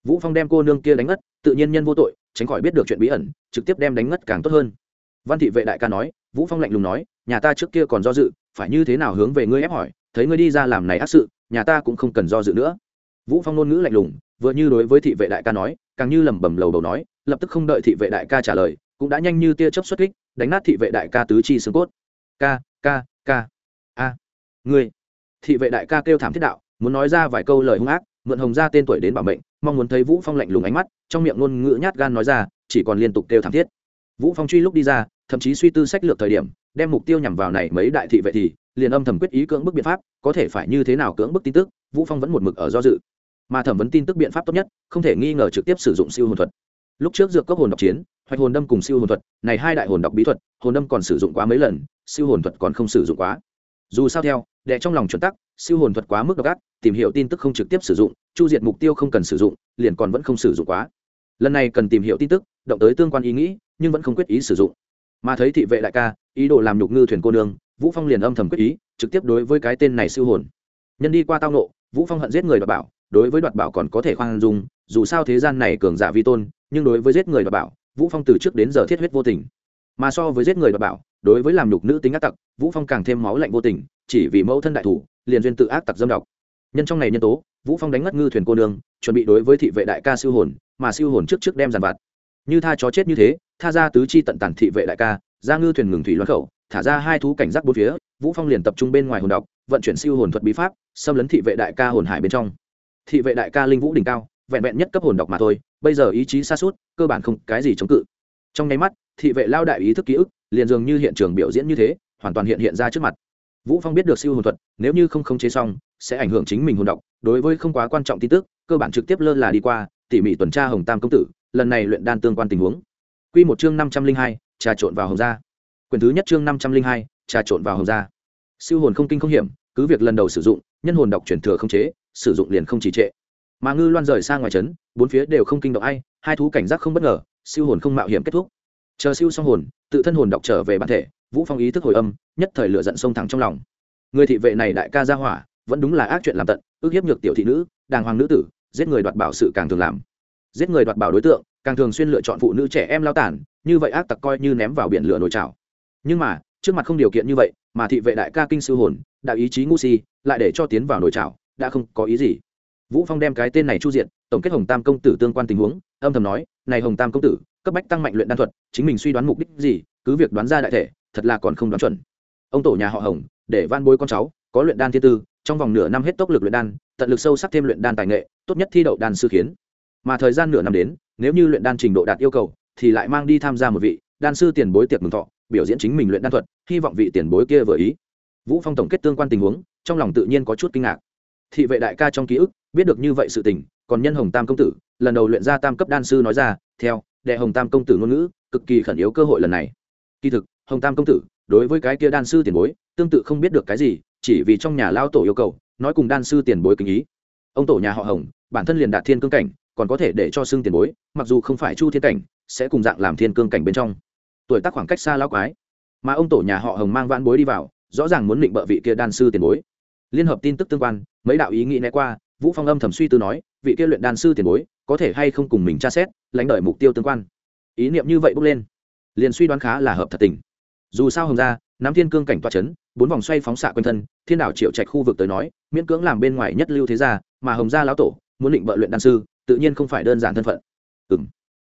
Speaker 1: Vũ phong đem cô nương kia đánh ngất, tự nhiên nhân vô tội, tránh khỏi biết được chuyện bí ẩn, trực tiếp đem đánh ngất càng tốt hơn. Văn thị vệ đại ca nói, vũ phong lạnh lùng nói, nhà ta trước kia còn do dự, phải như thế nào hướng về ngươi ép hỏi, thấy ngươi đi ra làm này ác sự, nhà ta cũng không cần do dự nữa. Vũ phong ngôn ngữ lạnh lùng, vừa như đối với thị vệ đại ca nói, càng như lẩm bẩm lầu đầu nói, lập tức không đợi thị vệ đại ca trả lời, cũng đã nhanh như tia chớp xuất kích, đánh nát thị vệ đại ca tứ chi xương cốt. Ca ca ca. A. Ngươi. Thị vệ đại ca kêu thảm thiết đạo, muốn nói ra vài câu lời hung ác, mượn hồng ra tên tuổi đến bảo mệnh, mong muốn thấy vũ phong lạnh lùng ánh mắt, trong miệng ngôn ngữ nhát gan nói ra, chỉ còn liên tục kêu thảm thiết. Vũ phong truy lúc đi ra, thậm chí suy tư sách lược thời điểm, đem mục tiêu nhằm vào này mấy đại thị vệ thì, liền âm thầm quyết ý cưỡng bức biện pháp, có thể phải như thế nào cưỡng bức tin tức, vũ phong vẫn một mực ở do dự. Mà thẩm vấn tin tức biện pháp tốt nhất, không thể nghi ngờ trực tiếp sử dụng siêu hồn thuật. Lúc trước dược cốc hồn độc chiến hoạch hồn đâm cùng siêu hồn thuật, này hai đại hồn độc bí thuật, hồn đâm còn sử dụng quá mấy lần, siêu hồn thuật còn không sử dụng quá. Dù sao theo đệ trong lòng chuẩn tắc, siêu hồn thuật quá mức độc ác, tìm hiểu tin tức không trực tiếp sử dụng, chu diệt mục tiêu không cần sử dụng, liền còn vẫn không sử dụng quá. Lần này cần tìm hiểu tin tức, động tới tương quan ý nghĩ, nhưng vẫn không quyết ý sử dụng. Mà thấy thị vệ đại ca, ý đồ làm nhục ngư thuyền cô nương, vũ phong liền âm thầm quyết ý, trực tiếp đối với cái tên này siêu hồn. Nhân đi qua tao nộ vũ phong hận giết người đoạt bảo, đối với đoạt bảo còn có thể khoan dung, dù sao thế gian này cường giả vi tôn, nhưng đối với giết người đoạt bảo vũ phong từ trước đến giờ thiết huyết vô tình. Mà so với giết người đoạt bảo, đối với làm nhục nữ tính ác tặc, vũ phong càng thêm máu lạnh vô tình, chỉ vì mẫu thân đại thủ, liền duyên tự ác tặc dâm độc. Nhân trong này nhân tố, vũ phong đánh ngất ngư thuyền cô nương, chuẩn bị đối với thị vệ đại ca siêu hồn, mà siêu hồn trước trước đem giàn vặt. Như tha chó chết như thế, tha ra tứ chi tận tàn thị vệ đại ca, ra ngư thuyền ngừng thủy loan khẩu, thả ra hai thú cảnh giác bốn phía, vũ phong liền tập trung bên ngoài hồn độc, vận chuyển siêu hồn thuật bí pháp, xâm lấn thị vệ đại ca hồn hải bên trong. Thị vệ đại ca linh vũ đỉnh cao, vẹn vẹn nhất cấp hồn độc mà thôi bây giờ ý chí xa suốt cơ bản không cái gì chống cự. Trong nháy mắt thị vệ lao đại ý thức ký ức liền dường như hiện trường biểu diễn như thế hoàn toàn hiện hiện ra trước mặt. Vũ phong biết được siêu hồn thuật nếu như không khống chế xong sẽ ảnh hưởng chính mình hồn độc đối với không quá quan trọng tin tức cơ bản trực tiếp lơ là đi qua tỉ mỉ tuần tra hồng tam công tử lần này luyện đan tương quan tình huống. Quy một chương năm trăm linh hai, trà trộn vào hồng gia. Quyền thứ nhất chương năm trăm linh hai, trà trộn vào hồng gia. Siêu hồn không kinh không hiểm cứ việc lần đầu sử dụng nhân hồn độc chuyển thừa không chế sử dụng liền không trì trệ mà ngư loan rời xa ngoài trấn, bốn phía đều không kinh động ai, hai thú cảnh giác không bất ngờ, siêu hồn không mạo hiểm kết thúc. Chờ siêu xong hồn, tự thân hồn đọc trở về bản thể, vũ phong ý thức hồi âm, nhất thời lửa giận sông thẳng trong lòng. Người thị vệ này đại ca gia hỏa, vẫn đúng là ác chuyện làm tận, ước hiếp nhược tiểu thị nữ, đàng hoàng nữ tử, giết người đoạt bảo sự càng thường làm. Giết người đoạt bảo đối tượng, càng thường xuyên lựa chọn phụ nữ trẻ em lao tản, như vậy ác tặc coi như ném vào biển lửa nồi chảo nhưng mà, trước mặt không điều kiện như vậy, mà thị vệ đại ca kinh sư hồn đạo ý chí ngu si, lại để cho tiến vào nồi chảo đã không có ý gì vũ phong đem cái tên này chu diện tổng kết hồng tam công tử tương quan tình huống, âm thầm nói, này hồng tam công tử, cấp bách tăng mạnh luyện đan thuật, chính mình suy đoán mục đích gì, cứ việc đoán ra đại thể, thật là còn không đoán chuẩn. Ông tổ nhà họ hồng, để van bối con cháu, có luyện đan thiên tư, trong vòng nửa năm hết tốc lực luyện đan, tận lực sâu sắc thêm luyện đan tài nghệ, tốt nhất thi đậu đan sư khiến mà thời gian nửa năm đến, nếu như luyện đan trình độ đạt yêu cầu, thì lại mang đi tham gia một vị đan sư tiền bối tiệc mừng thọ, biểu diễn chính mình luyện đan thuật, hy vọng vị tiền bối kia vừa ý. Vũ phong tổng kết tương quan tình huống, trong lòng tự nhiên có chút kinh ngạc. Thị vệ đại ca trong ký ức biết được như vậy sự tình, còn nhân hồng tam công tử, lần đầu luyện ra tam cấp đan sư nói ra, theo, đệ hồng tam công tử ngôn ngữ, cực kỳ khẩn yếu cơ hội lần này. Kỳ thực, hồng tam công tử, đối với cái kia đan sư tiền bối, tương tự không biết được cái gì, chỉ vì trong nhà lao tổ yêu cầu, nói cùng đan sư tiền bối kinh ý. Ông tổ nhà họ hồng, bản thân liền đạt thiên cương cảnh, còn có thể để cho xưng tiền bối, mặc dù không phải chu thiên cảnh, sẽ cùng dạng làm thiên cương cảnh bên trong. Tuổi tác khoảng cách xa lao quái. Mà ông tổ nhà họ hồng mang vãn bối đi vào, rõ ràng muốn định bợ vị kia đan sư tiền bối. Liên hợp tin tức tương quan, mấy đạo ý nghĩ né qua vũ phong âm thầm suy tư nói vị kia luyện đan sư tiền bối có thể hay không cùng mình tra xét lãnh đợi mục tiêu tương quan. Ý niệm như vậy bốc lên liền suy đoán khá là hợp thật tình. Dù sao hồng ra nắm thiên cương cảnh toa chấn bốn vòng xoay phóng xạ quanh thân thiên đảo triệu trạch khu vực tới nói miễn cưỡng làm bên ngoài nhất lưu thế gia mà hồng gia lão tổ muốn định bợ luyện đan sư tự nhiên không phải đơn giản thân phận. Ừm,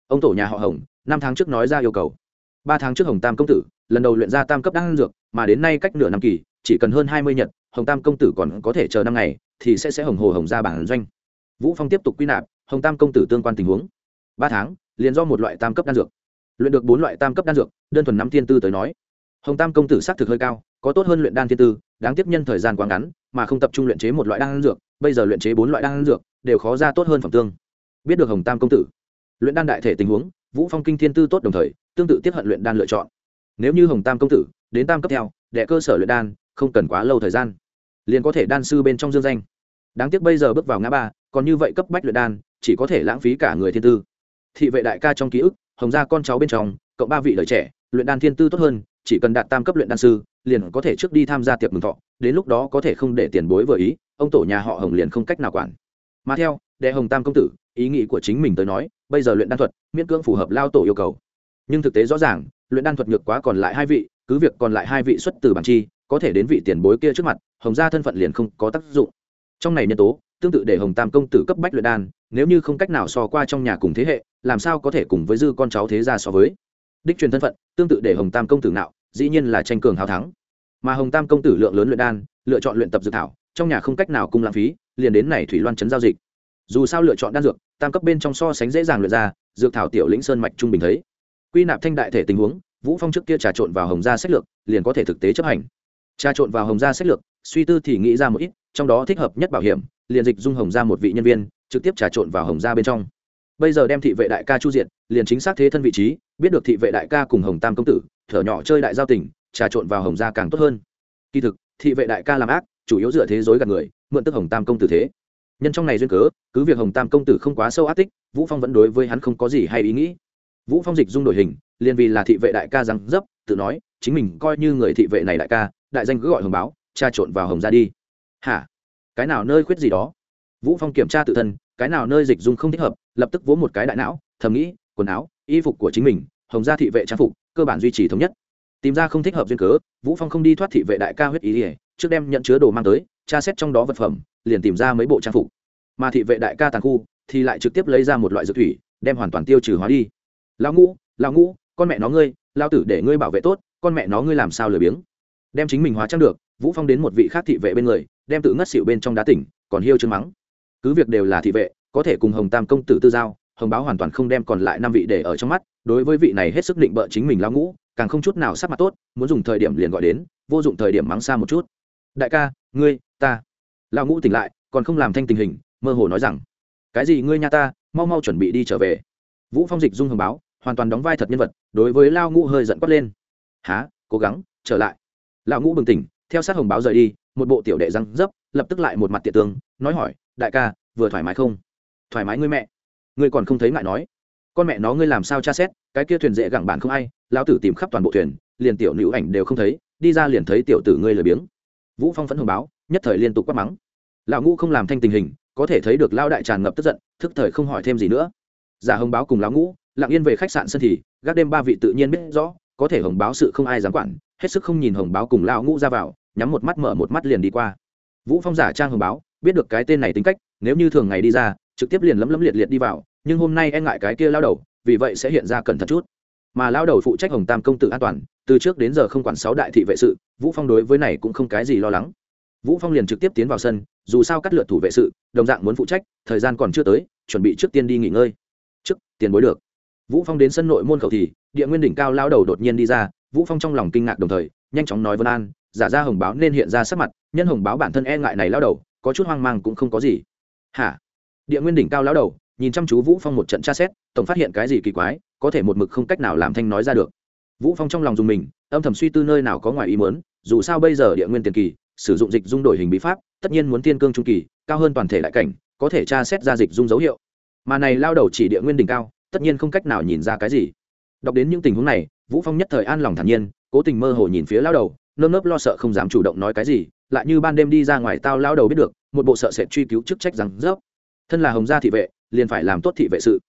Speaker 1: ông tổ nhà họ hồng năm tháng trước nói ra yêu cầu. Ba tháng trước hồng tam công tử lần đầu luyện ra tam cấp đan dược mà đến nay cách nửa năm kỳ chỉ cần hơn hai mươi nhật hồng tam công tử còn có thể chờ năm ngày thì sẽ sẽ hồng hồ hồng ra bản doanh. Vũ phong tiếp tục quy nạp, hồng tam công tử tương quan tình huống. Ba tháng, liền do một loại tam cấp đan dược. Luyện được bốn loại tam cấp đan dược, đơn thuần nắm thiên tư tới nói. Hồng tam công tử xác thực hơi cao, có tốt hơn luyện đan thiên tư, đáng tiếp nhân thời gian quá ngắn, mà không tập trung luyện chế một loại đan dược, bây giờ luyện chế bốn loại đan dược, đều khó ra tốt hơn phẩm tương. Biết được hồng tam công tử. Luyện đan đại thể tình huống, vũ phong kinh thiên tư tốt đồng thời, tương tự tiếp hận luyện đan lựa chọn. Nếu như hồng tam công tử, đến tam cấp theo, đệ cơ sở luyện đan, không cần quá lâu thời gian. Liền có thể đan sư bên trong dương danh đáng tiếc bây giờ bước vào ngã ba, còn như vậy cấp bách luyện đan, chỉ có thể lãng phí cả người thiên tư. Thị vệ đại ca trong ký ức, hồng gia con cháu bên trong cộng ba vị đời trẻ, luyện đan thiên tư tốt hơn, chỉ cần đạt tam cấp luyện đan sư, liền có thể trước đi tham gia tiệc mừng thọ, đến lúc đó có thể không để tiền bối vừa ý, ông tổ nhà họ hồng liền không cách nào quản. Mà theo, đệ hồng tam công tử, ý nghĩ của chính mình tới nói, bây giờ luyện đan thuật, miễn cưỡng phù hợp lao tổ yêu cầu. Nhưng thực tế rõ ràng, luyện đan thuật ngược quá còn lại hai vị, cứ việc còn lại hai vị xuất từ bản chi, có thể đến vị tiền bối kia trước mặt, hồng gia thân phận liền không có tác dụng trong này nhân tố, tương tự để hồng tam công tử cấp bách luyện đan, nếu như không cách nào so qua trong nhà cùng thế hệ, làm sao có thể cùng với dư con cháu thế gia so với? Đích truyền thân phận, tương tự để hồng tam công tử nạo, dĩ nhiên là tranh cường hào thắng. Mà hồng tam công tử lượng lớn luyện đan, lựa chọn luyện tập dược thảo, trong nhà không cách nào cung lãng phí, liền đến này thủy loan chấn giao dịch. Dù sao lựa chọn đan dược, tam cấp bên trong so sánh dễ dàng luyện ra, dược thảo tiểu lĩnh sơn mạch trung bình thấy. Quy nạp thanh đại thể tình huống, vũ phong trước kia trà trộn vào hồng gia sách lược, liền có thể thực tế chấp hành. Trà trộn vào hồng gia sách lược, suy tư thì nghĩ ra một ít trong đó thích hợp nhất bảo hiểm, liền dịch dung hồng ra một vị nhân viên, trực tiếp trà trộn vào hồng ra bên trong. Bây giờ đem thị vệ đại ca chu diện liền chính xác thế thân vị trí, biết được thị vệ đại ca cùng hồng tam công tử, thở nhỏ chơi đại giao tình, trà trộn vào hồng gia càng tốt hơn. Kỳ thực, thị vệ đại ca làm ác, chủ yếu dựa thế giới gạt người, mượn tức hồng tam công tử thế. Nhân trong này duyên cớ, cứ việc hồng tam công tử không quá sâu ác tích, vũ phong vẫn đối với hắn không có gì hay ý nghĩ. Vũ phong dịch dung đổi hình, liền vì là thị vệ đại ca răng dấp, tự nói, chính mình coi như người thị vệ này đại ca, đại danh cứ gọi hồng báo tra trộn vào hồng ra đi hả? Cái nào nơi khuyết gì đó? Vũ phong kiểm tra tự thân, cái nào nơi dịch dung không thích hợp, lập tức vỗ một cái đại não, thầm nghĩ, quần áo, y phục của chính mình, hồng gia thị vệ trang phục, cơ bản duy trì thống nhất. Tìm ra không thích hợp duyên cớ, vũ phong không đi thoát thị vệ đại ca huyết ý ỉa trước đem nhận chứa đồ mang tới, tra xét trong đó vật phẩm, liền tìm ra mấy bộ trang phục. Mà thị vệ đại ca tàn khu, thì lại trực tiếp lấy ra một loại dược thủy, đem hoàn toàn tiêu trừ hóa đi. Lão ngũ lão ngũ, con mẹ nó ngươi lao tử để ngươi bảo vệ tốt, con mẹ nó ngươi làm sao lười biếng. Đem chính mình hóa trang được vũ phong đến một vị khác thị vệ bên người, đem tự ngất xỉu bên trong đá tỉnh, còn hiêu chương mắng. Cứ việc đều là thị vệ, có thể cùng hồng tam công tử tư giao, hồng báo hoàn toàn không đem còn lại năm vị để ở trong mắt, đối với vị này hết sức định bợ chính mình lão ngũ, càng không chút nào sắc mặt tốt, muốn dùng thời điểm liền gọi đến, vô dụng thời điểm mắng xa một chút. Đại ca, ngươi, ta. Lão ngũ tỉnh lại, còn không làm thanh tình hình, mơ hồ nói rằng, cái gì ngươi nha ta, mau mau chuẩn bị đi trở về. Vũ phong dịch dung hồng báo, hoàn toàn đóng vai thật nhân vật, đối với lao ngũ hơi giận quát lên. Há cố gắng, trở lại. Lão ngũ bừng tỉnh theo sát hồng báo rời đi, một bộ tiểu đệ răng dấp, lập tức lại một mặt tiệ tương, nói hỏi, đại ca, vừa thoải mái không? Thoải mái ngươi mẹ. Ngươi còn không thấy ngại nói. Con mẹ nó ngươi làm sao tra xét, cái kia thuyền dễ gẳng bản không ai, lão tử tìm khắp toàn bộ thuyền, liền tiểu nữ ảnh đều không thấy, đi ra liền thấy tiểu tử ngươi lười biếng. Vũ phong phẫn hồng báo, nhất thời liên tục quát mắng. Lão ngũ không làm thanh tình hình, có thể thấy được lao đại tràn ngập tức giận, thức thời không hỏi thêm gì nữa. Giả hồng báo cùng lão ngũ, lặng yên về khách sạn sân thì, gác đêm ba vị tự nhiên biết rõ, có thể hồng báo sự không ai dám quản, hết sức không nhìn hồng báo cùng lão ngũ ra vào nhắm một mắt mở một mắt liền đi qua. Vũ phong giả trang hồng báo, biết được cái tên này tính cách, nếu như thường ngày đi ra, trực tiếp liền lấm lấm liệt liệt đi vào, nhưng hôm nay e ngại cái kia lao đầu, vì vậy sẽ hiện ra cẩn thận chút. Mà lao đầu phụ trách hồng tam công tử an toàn, từ trước đến giờ không quản sáu đại thị vệ sự, vũ phong đối với này cũng không cái gì lo lắng. Vũ phong liền trực tiếp tiến vào sân, dù sao cắt lượt thủ vệ sự, đồng dạng muốn phụ trách, thời gian còn chưa tới, chuẩn bị trước tiên đi nghỉ ngơi. Trước, tiền bối được. Vũ phong đến sân nội môn khẩu thì, địa nguyên đỉnh cao lao đầu đột nhiên đi ra, vũ phong trong lòng kinh ngạc đồng thời, nhanh chóng nói vân an giả ra hồng báo nên hiện ra sắc mặt, nhân hồng báo bản thân e ngại này lao đầu, có chút hoang mang cũng không có gì. Hả? Địa nguyên đỉnh cao lao đầu, nhìn chăm chú vũ phong một trận tra xét, tổng phát hiện cái gì kỳ quái, có thể một mực không cách nào làm thanh nói ra được. Vũ phong trong lòng dùng mình, âm thầm suy tư nơi nào có ngoài ý muốn, dù sao bây giờ địa nguyên tiền kỳ, sử dụng dịch dung đổi hình bí pháp, tất nhiên muốn tiên cương trung kỳ, cao hơn toàn thể đại cảnh, có thể tra xét ra dịch dung dấu hiệu. Mà này lao đầu chỉ địa nguyên đỉnh cao, tất nhiên không cách nào nhìn ra cái gì. Đọc đến những tình huống này, vũ phong nhất thời an lòng thản nhiên, cố tình mơ hồ nhìn phía lao đầu nơm nớp lo sợ không dám chủ động nói cái gì, lại như ban đêm đi ra ngoài tao lao đầu biết được, một bộ sợ sẽ truy cứu chức trách rằng rớp thân là hồng gia thị vệ, liền phải làm tốt thị vệ sự.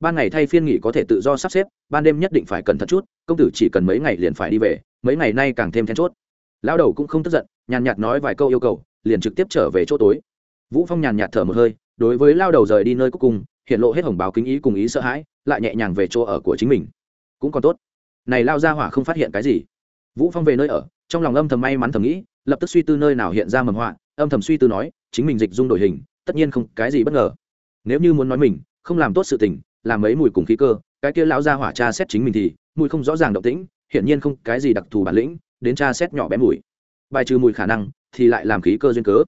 Speaker 1: Ban ngày thay phiên nghỉ có thể tự do sắp xếp, ban đêm nhất định phải cẩn thận chút, công tử chỉ cần mấy ngày liền phải đi về, mấy ngày nay càng thêm then chốt. Lao đầu cũng không tức giận, nhàn nhạt nói vài câu yêu cầu, liền trực tiếp trở về chỗ tối. Vũ phong nhàn nhạt thở một hơi, đối với lao đầu rời đi nơi cuối cùng, hiện lộ hết hồng báo kính ý cùng ý sợ hãi, lại nhẹ nhàng về chỗ ở của chính mình. Cũng còn tốt. Này lao ra hỏa không phát hiện cái gì. Vũ phong về nơi ở trong lòng âm thầm may mắn thầm nghĩ, lập tức suy tư nơi nào hiện ra mầm họa, âm thầm suy tư nói, chính mình dịch dung đổi hình, tất nhiên không cái gì bất ngờ. Nếu như muốn nói mình, không làm tốt sự tình, làm mấy mùi cùng khí cơ, cái kia lão ra hỏa cha xét chính mình thì, mùi không rõ ràng động tĩnh, hiển nhiên không cái gì đặc thù bản lĩnh, đến cha xét nhỏ bé mùi. Bài trừ mùi khả năng, thì lại làm khí cơ duyên cớ.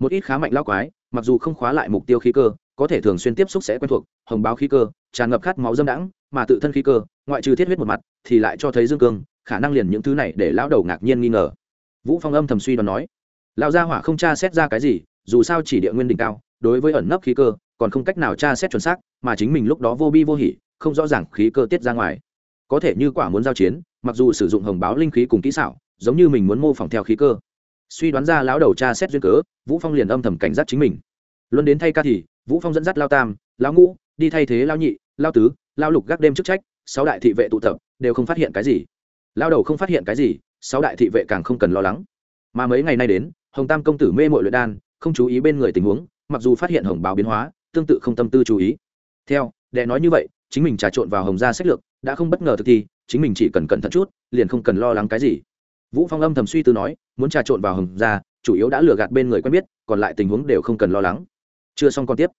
Speaker 1: Một ít khá mạnh lao quái, mặc dù không khóa lại mục tiêu khí cơ, có thể thường xuyên tiếp xúc sẽ quen thuộc, hồng báo khí cơ, tràn ngập khát máu dâm đãng, mà tự thân khí cơ, ngoại trừ thiết huyết một mặt, thì lại cho thấy dương cương khả năng liền những thứ này để lão đầu ngạc nhiên nghi ngờ. Vũ phong âm thầm suy đoán nói, lão gia hỏa không tra xét ra cái gì, dù sao chỉ địa nguyên đỉnh cao, đối với ẩn nấp khí cơ, còn không cách nào tra xét chuẩn xác, mà chính mình lúc đó vô bi vô hỉ, không rõ ràng khí cơ tiết ra ngoài. Có thể như quả muốn giao chiến, mặc dù sử dụng hồng báo linh khí cùng kỹ xảo, giống như mình muốn mô phỏng theo khí cơ. Suy đoán ra lão đầu tra xét duyên cớ, vũ phong liền âm thầm cảnh giác chính mình. Luân đến thay ca thì, vũ phong dẫn dắt lao tam, lão ngũ, đi thay thế lao nhị, lao tứ, lao lục gác đêm chức trách, sáu đại thị vệ tụ tập, đều không phát hiện cái gì lao đầu không phát hiện cái gì, sáu đại thị vệ càng không cần lo lắng. Mà mấy ngày nay đến, hồng tam công tử mê mội luyện đan, không chú ý bên người tình huống, mặc dù phát hiện hồng báo biến hóa, tương tự không tâm tư chú ý. Theo đệ nói như vậy, chính mình trà trộn vào hồng gia sách lược, đã không bất ngờ thực thi, chính mình chỉ cần cẩn thận chút, liền không cần lo lắng cái gì. Vũ phong âm thầm suy tư nói, muốn trà trộn vào hồng gia, chủ yếu đã lừa gạt bên người quen biết, còn lại tình huống đều không cần lo lắng. Chưa xong còn tiếp.